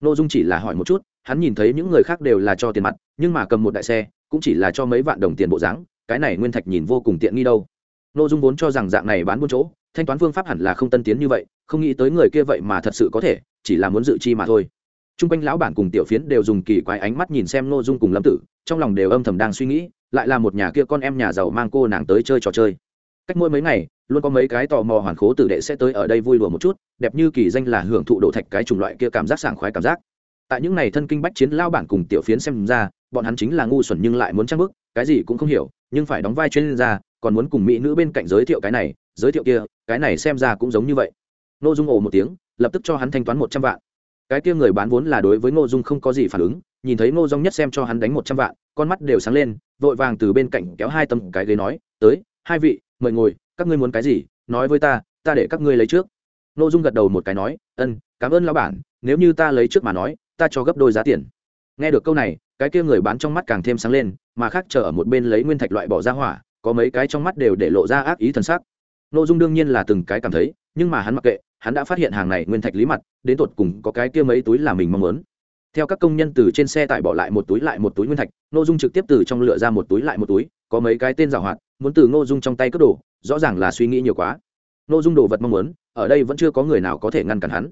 Nội dung chỉ là hỏi một chút, hắn nhìn thấy những người khác đều là cho tiền mặt, nhưng mà cầm một đại xe, cũng chỉ là cho mấy vạn đồng tiền bộ dáng, cái này nguyên thạch nhìn vô cùng tiện nghi đâu nội dung vốn cho rằng dạng này bán buôn chỗ, thanh toán phương pháp hẳn là không tân tiến như vậy, không nghĩ tới người kia vậy mà thật sự có thể, chỉ là muốn dự chi mà thôi. T r u n g quanh lão bản cùng tiểu phiến đều dùng kỳ quái ánh mắt nhìn xem nô dung cùng lâm tử, trong lòng đều âm thầm đang suy nghĩ, lại là một nhà kia con em nhà giàu mang cô nàng tới chơi trò chơi. Cách mỗi mấy ngày, luôn có mấy cái tò mò hoàn khố tử đệ sẽ tới ở đây vui đùa một chút, đẹp như kỳ danh là hưởng thụ độ thạch cái chủng loại kia cảm giác sảng khoái cảm giác. Tại những này thân kinh bách chiến lao bản cùng tiểu phiến xem ra, bọn hắn chính là ngu xuẩn nhưng lại muốn trang bức cái gì cũng không hiểu, nhưng phải đóng vai chuyên gia còn muốn cùng mỹ nữ bên cạnh giới thiệu cái này, giới thiệu kia, cái này xem ra cũng giống như vậy. Ngô dung ồ một tiếng, lập tức cho hắn thanh toán một trăm vạn. Cái kia người bán vốn là đối với ngô dung không có gì phản ứng, nhìn thấy ngô dung nhất xem cho hắn đánh một trăm vạn, con mắt đều sáng lên, vội vàng từ bên cạnh kéo hai tấm cái ghế nói, tới, hai vị, mời ngồi, các ngươi muốn cái gì, nói với ta ta để các ngươi lấy trước. Ngô dung gật đầu một cái nói, ân, cảm ơn lão bản, nếu như ta lấy trước mà nói, ta cho gấp đôi giá tiền. Nghe được câu này, cái kia người bán trong mắt càng thêm sáng lên, mà khác chờ ở một bên lấy nguyên thạch loại bỏ ra hỏa có mấy cái trong mắt đều để lộ ra ác ý thần sắc nội dung đương nhiên là từng cái cảm thấy, nhưng mà hắn mặc kệ, hắn đã phát hiện hàng này nguyên thạch lý mặt, đến tột cùng có cái kia mấy túi là mình mong muốn. Theo các công nhân từ trên xe tải bỏ lại một túi lại một túi nguyên thạch nội dung trực tiếp từ trong lựa ra một túi lại một túi, có mấy cái tên giàu hoạt, muốn từ ngô dung trong tay cướp đồ, rõ ràng là suy nghĩ nhiều quá. Nội dung đồ vật mong muốn, ở đây vẫn chưa có người nào có thể ngăn cản hắn.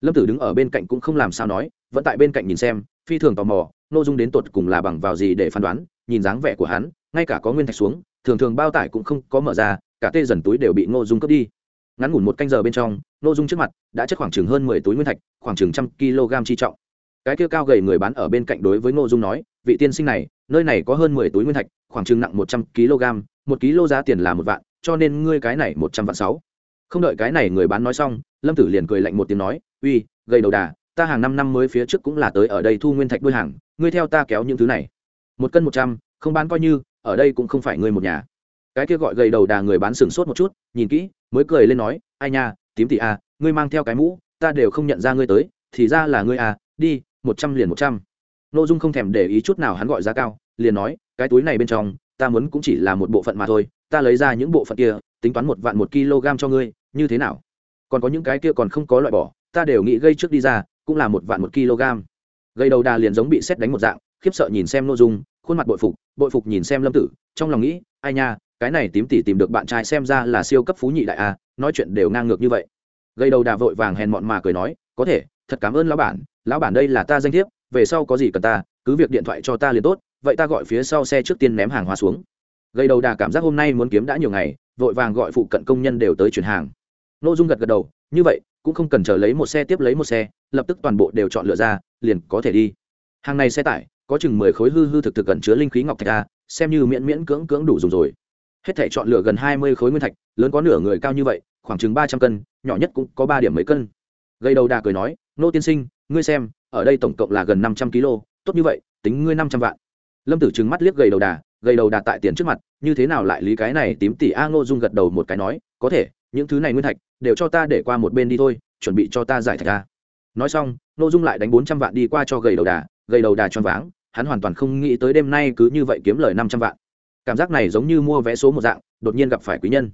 Lâm tử đứng ở bên cạnh cũng không làm sao nói, vẫn tại bên cạnh nhìn xem, phi thường tò mò nội dung đến tột cùng là bằng vào gì để phán đoán, nhìn dáng vẻ của hắn, ngay cả có nguyên thạch xuống thường thường bao tải cũng không có mở ra, cả tê dần túi đều bị ngô dung cướp đi. Ngắn ngủn một canh giờ bên trong, ngô dung trước mặt đã chất khoảng chừng hơn mười túi nguyên thạch, khoảng chừng trăm kg chi trọng. Cái kia cao gầy người bán ở bên cạnh đối với ngô dung nói, vị tiên sinh này, nơi này có hơn mười túi nguyên thạch, khoảng chừng nặng một trăm kg, một kg giá tiền là một vạn, cho nên ngươi cái này một trăm vạn sáu. Không đợi cái này người bán nói xong, lâm tử liền cười lạnh một tiếng nói, uy, gầy đầu đà, ta hàng năm năm mới phía trước cũng là tới ở đây thu nguyên thạch đôi hàng, ngươi theo ta kéo những thứ này. Một cân một trăm, không bán coi như ở đây cũng không phải ngươi một nhà. Cái kia gọi gầy đầu đà người bán sừng sốt một chút nhìn kỹ mới cười lên nói ai nha tím tỷ a à, ngươi mang theo cái mũ ta đều không nhận ra ngươi tới thì ra là ngươi à đi một trăm liền một trăm. Nội dung không thèm để ý chút nào hắn gọi giá cao liền nói cái túi này bên trong ta muốn cũng chỉ là một bộ phận mà thôi ta lấy ra những bộ phận kia tính toán một vạn một kg cho ngươi như thế nào? Còn có những cái kia còn không có loại bỏ ta đều nghĩ gây trước đi ra cũng là một vạn một kg. Gây đầu đà liền giống bị xét đánh một dạng khiếp sợ nhìn xem nội dung khuôn mặt bội phục bội phục nhìn xem lâm tử, trong lòng nghĩ, ai nha, cái này tím tỉ tìm được bạn trai xem ra là siêu cấp phú nhị đại a, nói chuyện đều ngang ngược như vậy. Gây đầu đà vội vàng hèn mọn mà cười nói, có thể, thật cảm ơn lão bản lão bản đây là ta danh thiếp, về sau có gì cần ta, cứ việc điện thoại cho ta liền tốt, vậy ta gọi phía sau xe trước tiên ném hàng hóa xuống. Gây đầu đà cảm giác hôm nay muốn kiếm đã nhiều ngày, vội vàng gọi phụ cận công nhân đều tới chuyển hàng. N ô dung gật gật đầu, như vậy, cũng không cần chờ lấy một xe tiếp lấy một xe, lập tức toàn bộ đều chọn lựa ra, liền có thể đi. Hàng này xe tải có chừng mười khối hư hư thực thực gần chứa linh khí ngọc thạch a xem như miễn miễn cưỡng cưỡng đủ dùng rồi. Hết thể chọn lựa gần hai mươi khối nguyên thạch, lớn có nửa người cao như vậy, khoảng chừng ba trăm cân, nhỏ nhất cũng có ba điểm mấy cân. Gây đầu đà cười nói, nô tiên sinh, ngươi xem, ở đây tổng cộng là gần năm trăm kg tốt như vậy, tính ngươi năm trăm vạn. Lâm tử trừng mắt liếc gầy đầu đà gầy đầu đà tại tiền trước mặt, như thế nào lại lý cái này tím tỷ a ngô dung gật đầu một cái nói, có thể, những thứ này nguyên thạch, đều cho ta để qua một bên đi thôi, chuẩn bị cho ta giải thạch a. nói xong, ngô dung lại đánh bốn trăm vạn đi qua cho gầy đầu đà gầy đầu đà choáng váng hắn hoàn toàn không nghĩ tới đêm nay cứ như vậy kiếm lời năm trăm vạn. Cảm giác này giống như mua vé số một dạng, đột nhiên gặp phải quý nhân.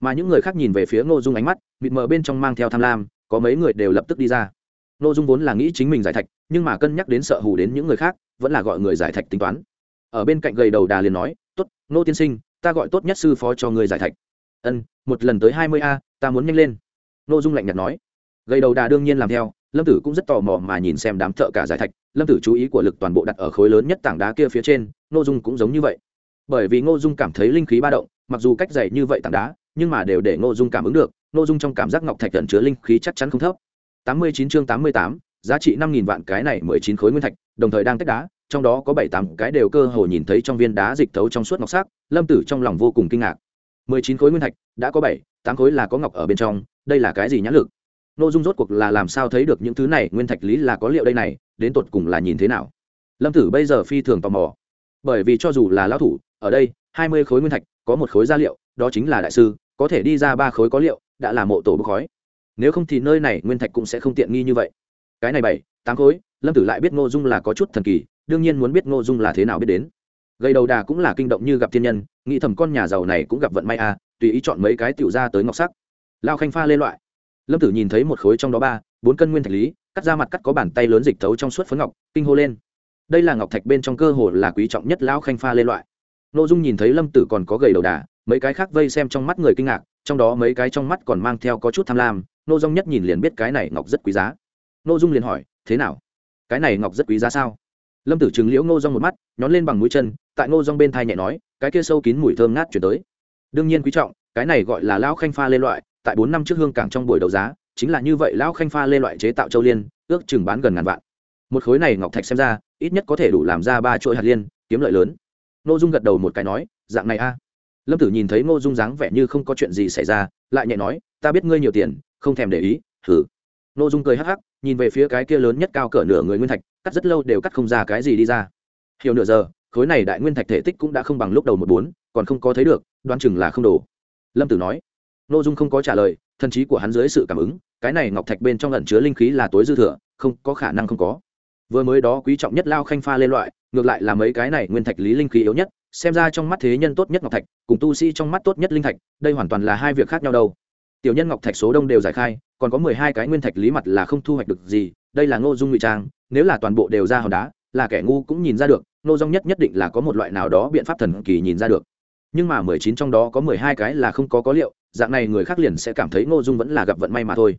Mà những người khác nhìn về phía ngô dung ánh mắt, mịt mờ bên trong mang theo tham lam, có mấy người đều lập tức đi ra. Ngô dung vốn là nghĩ chính mình giải thạch, nhưng mà cân nhắc đến sợ hù đến những người khác, vẫn là gọi người giải thạch tính toán. Ở bên cạnh gầy đầu đà liền nói t ố t ngô tiên sinh, ta gọi tốt nhất sư phó cho người giải thạch. Ân, một lần tới hai mươi a, ta muốn nhanh lên. Ngô dung lạnh nhạt nói. Gầy đầu đà đương nhiên làm theo lâm tử cũng rất tò mò mà nhìn xem đám thợ cả giải thạch, lâm tử chú ý của lực toàn bộ đặt ở khối lớn nhất tảng đá kia phía trên, ngô dung cũng giống như vậy. Bởi vì ngô dung cảm thấy linh khí ba động, mặc dù cách dày như vậy tảng đá, nhưng mà đều để ngô dung cảm ứng được, ngô dung trong cảm giác ngọc thạch tận chứa linh khí chắc chắn không thấp. Tám mươi chín chương tám mươi tám, giá trị năm nghìn vạn cái này mười chín khối nguyên thạch, đồng thời đang tách đá, trong đó có bảy tám cái đều cơ hồ nhìn thấy trong viên đá dịch thấu trong suốt ngọc sắc, lâm tử trong lòng vô cùng kinh ngạc. mười chín khối nguyên thạch, đã có bảy, tám khối là có ngọc ở bên trong, đây là cái gì nhãn lực? N dung rốt cuộc là làm sao thấy được những thứ này? Nguyên thạch lý là có liệu đây này? Đến tột cùng là nhìn thế nào? Lâm tử bây giờ phi thường tò mò. Bởi vì cho dù là lão thủ, ở đây, hai mươi khối nguyên thạch, có một khối gia liệu, đó chính là đại sư, có thể đi ra ba khối có liệu, đã là mộ tổ bốc khói. Nếu không thì nơi này nguyên thạch cũng sẽ không tiện nghi như vậy. Cái này bảy, tám khối, lâm tử lại biết ngô dung là có chút thần kỳ, đương nhiên muốn biết ngô dung là thế nào biết đến. Gây đầu đà cũng là kinh động như gặp thiên nhân, nghĩ thầm con nhà giàu này cũng gặp vận may à tùy ý chọn mấy cái tiểu ra tới ngọc sắc. Lao khanh pha lên loại lâm tử nhìn thấy một khối trong đó ba, bốn cân nguyên thạch lý, cắt ra mặt cắt có bàn tay lớn dịch thấu trong suốt phấn ngọc, kinh hô lên. Đây là ngọc thạch bên trong cơ hồ là quý trọng nhất lao khanh pha lên loại. N ô dung nhìn thấy lâm tử còn có gầy đầu đà, mấy cái khác vây xem trong mắt người kinh ngạc, trong đó mấy cái trong mắt còn mang theo có chút tham lam, nô dung nhất nhìn liền biết cái này ngọc rất quý giá. N ô dung liền hỏi, thế nào? Cái này ngọc rất quý giá sao? Lâm tử chứng liễu ngô dung một mắt, nhón lên bằng mũi chân, tại ngô dung bên thai nhẹ nói, cái kia sâu kín mùi thơm ngát chuyển tới. Đương nhiên quý trọng, cái này gọi là lão khanh pha lê loại tại bốn năm trước hương cảng trong buổi đấu giá, chính là như vậy lão khanh pha lê loại chế tạo châu liên, ước chừng bán gần ngàn vạn. Một khối này ngọc thạch xem ra, ít nhất có thể đủ làm ra ba chuỗi hạt liên, kiếm lợi lớn. Ngô dung gật đầu một cái nói, dạng này a. Lâm tử nhìn thấy ngô dung dáng vẻ như không có chuyện gì xảy ra, lại nhẹ nói, ta biết ngươi nhiều tiền, không thèm để ý thử ngô dung cười hắc hắc, nhìn về phía cái kia lớn nhất cao cỡ nửa người nguyên thạch, cắt rất lâu đều cắt không ra cái gì đi ra. Hiểu nửa giờ, khối này đại nguyên thạch thể tích cũng đã không bằng lúc đầu một bốn, còn không có thấy được, đoán chừng là không đủ. Lâm tử nói Nô dung không có trả lời, thần trí của hắn dưới sự cảm ứng, cái này ngọc thạch bên trong ẩn chứa linh khí là tối dư thừa, không, có khả năng không có. Vừa mới đó quý trọng nhất lao khanh pha lên loại, ngược lại là mấy cái này nguyên thạch lý linh khí yếu nhất, xem ra trong mắt thế nhân tốt nhất ngọc thạch, cùng tu sĩ trong mắt tốt nhất linh thạch, đây hoàn toàn là hai việc khác nhau đâu. Tiểu nhân ngọc thạch số đông đều giải khai, còn có mười hai cái nguyên thạch lý mặt là không thu hoạch được gì, đây là ngô dung ngụy trang, nếu là toàn bộ đều ra hòn đá, là kẻ ngu cũng nhìn ra được, ngô dung nhất nhất định là có một loại nào đó biện pháp thần kỳ nhìn ra được. Nhưng mà mười chín trong đó có mười hai cái là không có có liệu dạng này người khác liền sẽ cảm thấy ngô dung vẫn là gặp vận may mà thôi.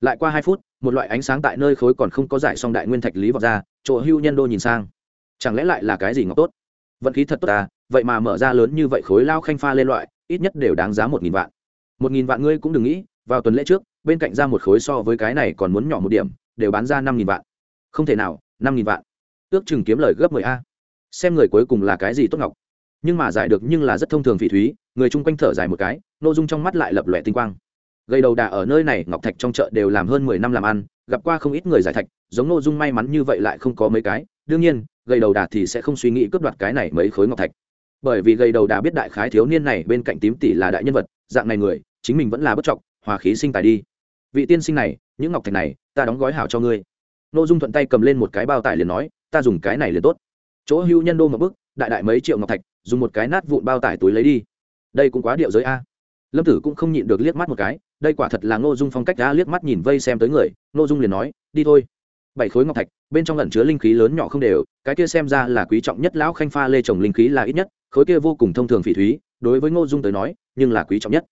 Lại qua hai phút, một loại ánh sáng tại nơi khối còn không có giải xong đại nguyên thạch lý vọt ra, chỗ hưu nhân đô nhìn sang. Chẳng lẽ lại là cái gì ngọc tốt? Vận khí thật tốt ta vậy mà mở ra lớn như vậy khối lao khanh pha lên loại, ít nhất đều đáng giá một nghìn vạn. Một nghìn vạn ngươi cũng đừng nghĩ, vào tuần lễ trước, bên cạnh ra một khối so với cái này còn muốn nhỏ một điểm, đều bán ra năm nghìn vạn. Không thể nào, năm nghìn vạn. Ước chừng kiếm lời gấp mười a. Xem người cuối cùng là cái gì tốt ngọc nhưng mà giải được nhưng là rất thông thường phỉ thúy, người chung quanh thở dài một cái n ô dung trong mắt lại lập lòe tinh quang. Gây đầu đà ở nơi này, ngọc thạch trong chợ đều làm hơn mười năm làm ăn, gặp qua không ít người giải thạch, giống n ô dung may mắn như vậy lại không có mấy cái, đương nhiên, gây đầu đà thì sẽ không suy nghĩ cướp đoạt cái này mấy khối ngọc thạch. Bởi vì gây đầu đà biết đại khái thiếu niên này bên cạnh tím tỷ là đại nhân vật, dạng này người, chính mình vẫn là bất trọng hòa khí sinh tài đi. Vị tiên sinh này, những ngọc thạch này, ta đóng gói hảo cho ngươi. N ô dung thuận tay cầm lên một cái bao tải liền nói, ta dùng cái này liền tốt. Chỗ hưu nhân đô một bức đại đại mấy triệu ngọc thạch dùng một cái nát vụn bao tải túi lấy đi. Đây cũng quá điệu giới a. Lâm tử cũng không nhịn được liếc mắt một cái, đây quả thật là ngô dung phong cách đã liếc mắt nhìn vây xem tới người, ngô dung liền nói, đi thôi. Bảy khối ngọc thạch, bên trong lẩn chứa linh khí lớn nhỏ không đều, cái kia xem ra là quý trọng nhất lão khanh pha lê trồng linh khí là ít nhất, khối kia vô cùng thông thường phỉ thúy, đối với ngô dung tới nói, nhưng là quý trọng nhất.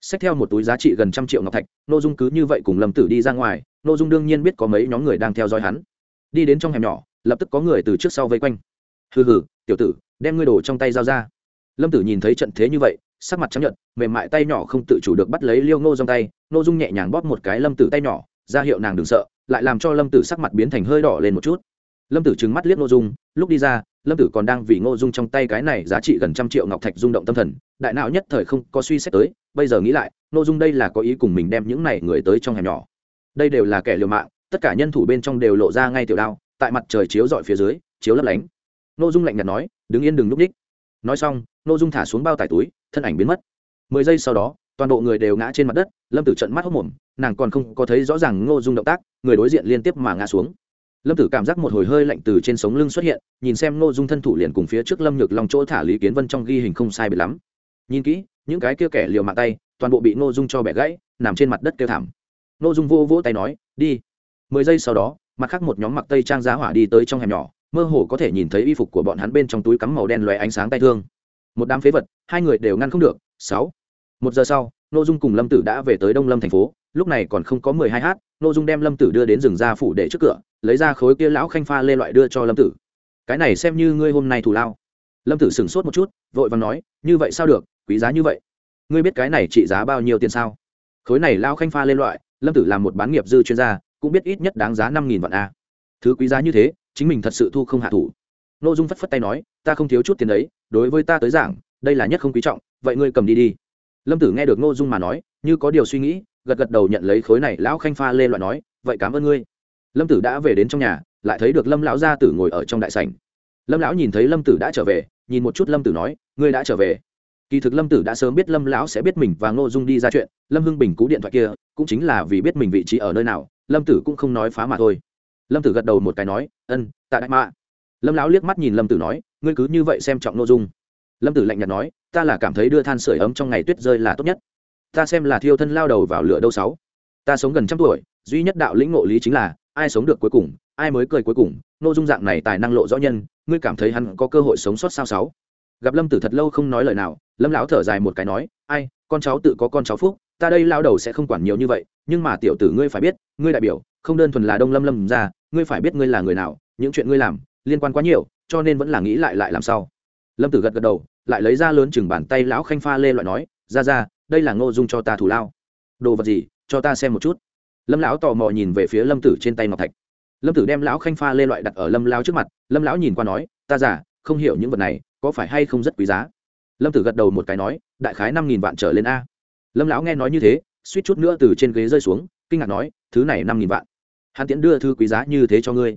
Xách theo một túi giá trị gần trăm triệu ngọc thạch, ngô dung cứ như vậy cùng lâm tử đi ra ngoài, ngô dung đương nhiên biết có mấy nhóm người đang theo dõi hắn. Đi đến trong hẻm nhỏ, lập tức có người từ trước sau vây quanh. Hừ hừ, tiểu tử đem ngươi đổ trong tay giao ra. Lâm tử nhìn thấy trận thế như vậy, sắc mặt chấp nhận mềm mại tay nhỏ không tự chủ được bắt lấy liêu ngô trong tay, ngô dung nhẹ nhàng bóp một cái lâm tử tay nhỏ, ra hiệu nàng đừng sợ, lại làm cho lâm tử sắc mặt biến thành hơi đỏ lên một chút. Lâm tử trừng mắt liếc ngô dung, lúc đi ra, lâm tử còn đang vì ngô dung trong tay cái này giá trị gần trăm triệu ngọc thạch rung động tâm thần, đại não nhất thời không có suy xét tới, bây giờ nghĩ lại, ngô dung đây là có ý cùng mình đem những này người tới trong hẻm nhỏ. Đây đều là kẻ liều mạng, tất cả nhân thủ bên trong đều lộ ra ngay tiểu đao, tại mặt trời chiếu dọi phía dưới, chiếu lấp lánh. Ngô dung lạnh nhạt nói đứng yên đừng núp ních nói xong, ngô dung thả xuống bao tải túi, thân ảnh biến mất. Mười giây sau đó, toàn bộ người đều ngã trên mặt đất, lâm tử trận mắt hốc mồm, nàng còn không có thấy rõ ràng ngô dung động tác, người đối diện liên tiếp mà ngã xuống. Lâm tử cảm giác một hồi hơi lạnh từ trên sống lưng xuất hiện, nhìn xem ngô dung thân thủ liền cùng phía trước lâm nhược lòng chỗ thả lý kiến vân trong ghi hình không sai bị lắm. Nhìn kỹ, những cái kia kẻ liều mạng tay, toàn bộ bị ngô dung cho bẻ gãy, nằm trên mặt đất kêu thảm. Ngô dung vô vỗ tay nói, đi. Mười giây sau đó, mặt khác một nhóm mặc tây trang giá hỏa đi tới trong hẻm nhỏ mơ hồ có thể nhìn thấy y phục của bọn hắn bên trong túi cắm màu đen loé ánh sáng tay thương. Một đám phế vật, hai người đều ngăn không được. Sáu. Một giờ sau nội dung cùng lâm tử đã về tới đông lâm thành phố. Lúc này còn không có mười hai h nội dung đem lâm tử đưa đến rừng gia phủ để trước cửa, lấy ra khối kia lão khanh pha lê loại đưa cho lâm tử. Cái này xem như ngươi hôm nay thù lao. Lâm tử sửng sốt một chút, vội và nói, như vậy sao được? Quý giá như vậy. Ngươi biết cái này trị giá bao nhiêu tiền sao? Khối này lao khanh pha lê loại, lâm tử làm một bán nghiệp dư chuyên gia, cũng biết ít nhất đáng giá năm nghìn vạn a. Thứ quý giá như thế chính mình thật sự thu không hạ thủ. Nội dung phất phất tay nói, ta không thiếu chút tiền đấy, đối với ta tới giảng, đây là nhất không quý trọng, vậy ngươi cầm đi đi. Lâm tử nghe được ngô dung mà nói, như có điều suy nghĩ, gật gật đầu nhận lấy khối này, lão khanh pha lê loại nói, vậy cảm ơn ngươi. Lâm tử đã về đến trong nhà, lại thấy được lâm lão gia tử ngồi ở trong đại sảnh. Lâm lão nhìn thấy lâm tử đã trở về, nhìn một chút lâm tử nói, ngươi đã trở về. Kỳ thực lâm tử đã sớm biết lâm lão sẽ biết mình và ngô dung đi ra chuyện, lâm hưng bình cú điện thoại kia, cũng chính là vì biết mình vị trí ở nơi nào, lâm tử cũng không nói phá mà thôi lâm tử gật đầu một cái nói, ân, tạ đại mạ. Lâm lão liếc mắt nhìn lâm tử nói, ngươi cứ như vậy xem trọng nội dung. Lâm tử lạnh nhạt nói, ta là cảm thấy đưa than sửa ấm trong ngày tuyết rơi là tốt nhất. Ta xem là thiêu thân lao đầu vào lửa đâu sáu. Ta sống gần trăm tuổi, duy nhất đạo lĩnh ngộ lý chính là, ai sống được cuối cùng, ai mới cười cuối cùng, nội dung dạng này tài năng lộ rõ nhân, ngươi cảm thấy hắn có cơ hội sống sót sao sáu? Gặp lâm tử thật lâu không nói lời nào, lâm lão thở dài một cái nói, ai, con cháu tự có con cháu phúc, ta đây lao đầu sẽ không quản nhiều như vậy, nhưng mà tiểu tử ngươi phải biết, ngươi đại biểu không đơn thuần là đông lâm lâm ra, ngươi phải biết ngươi là người nào, những chuyện ngươi làm, liên quan quá nhiều, cho nên vẫn là nghĩ lại lại làm sao. Lâm tử gật gật đầu, lại lấy ra lớn chừng bàn tay lão khanh pha lê loại nói, ra ra, đây là ngô dung cho ta thủ lao. Đồ vật gì, cho ta xem một chút. Lâm lão tò mò nhìn về phía lâm tử trên tay ngọc thạch. Lâm tử đem lão khanh pha lê loại đặt ở lâm lão trước mặt, lâm lão nhìn qua nói, ta giả không hiểu những vật này, có phải hay không rất quý giá? Lâm tử gật đầu một cái nói, đại khái năm nghìn vạn trở lên a. Lâm lão nghe nói như thế, suýt chút nữa từ trên ghế rơi xuống, kinh ngạc nói thứ này năm nghìn vạn. Hắn tiễn đưa thư quý giá như thế cho ngươi.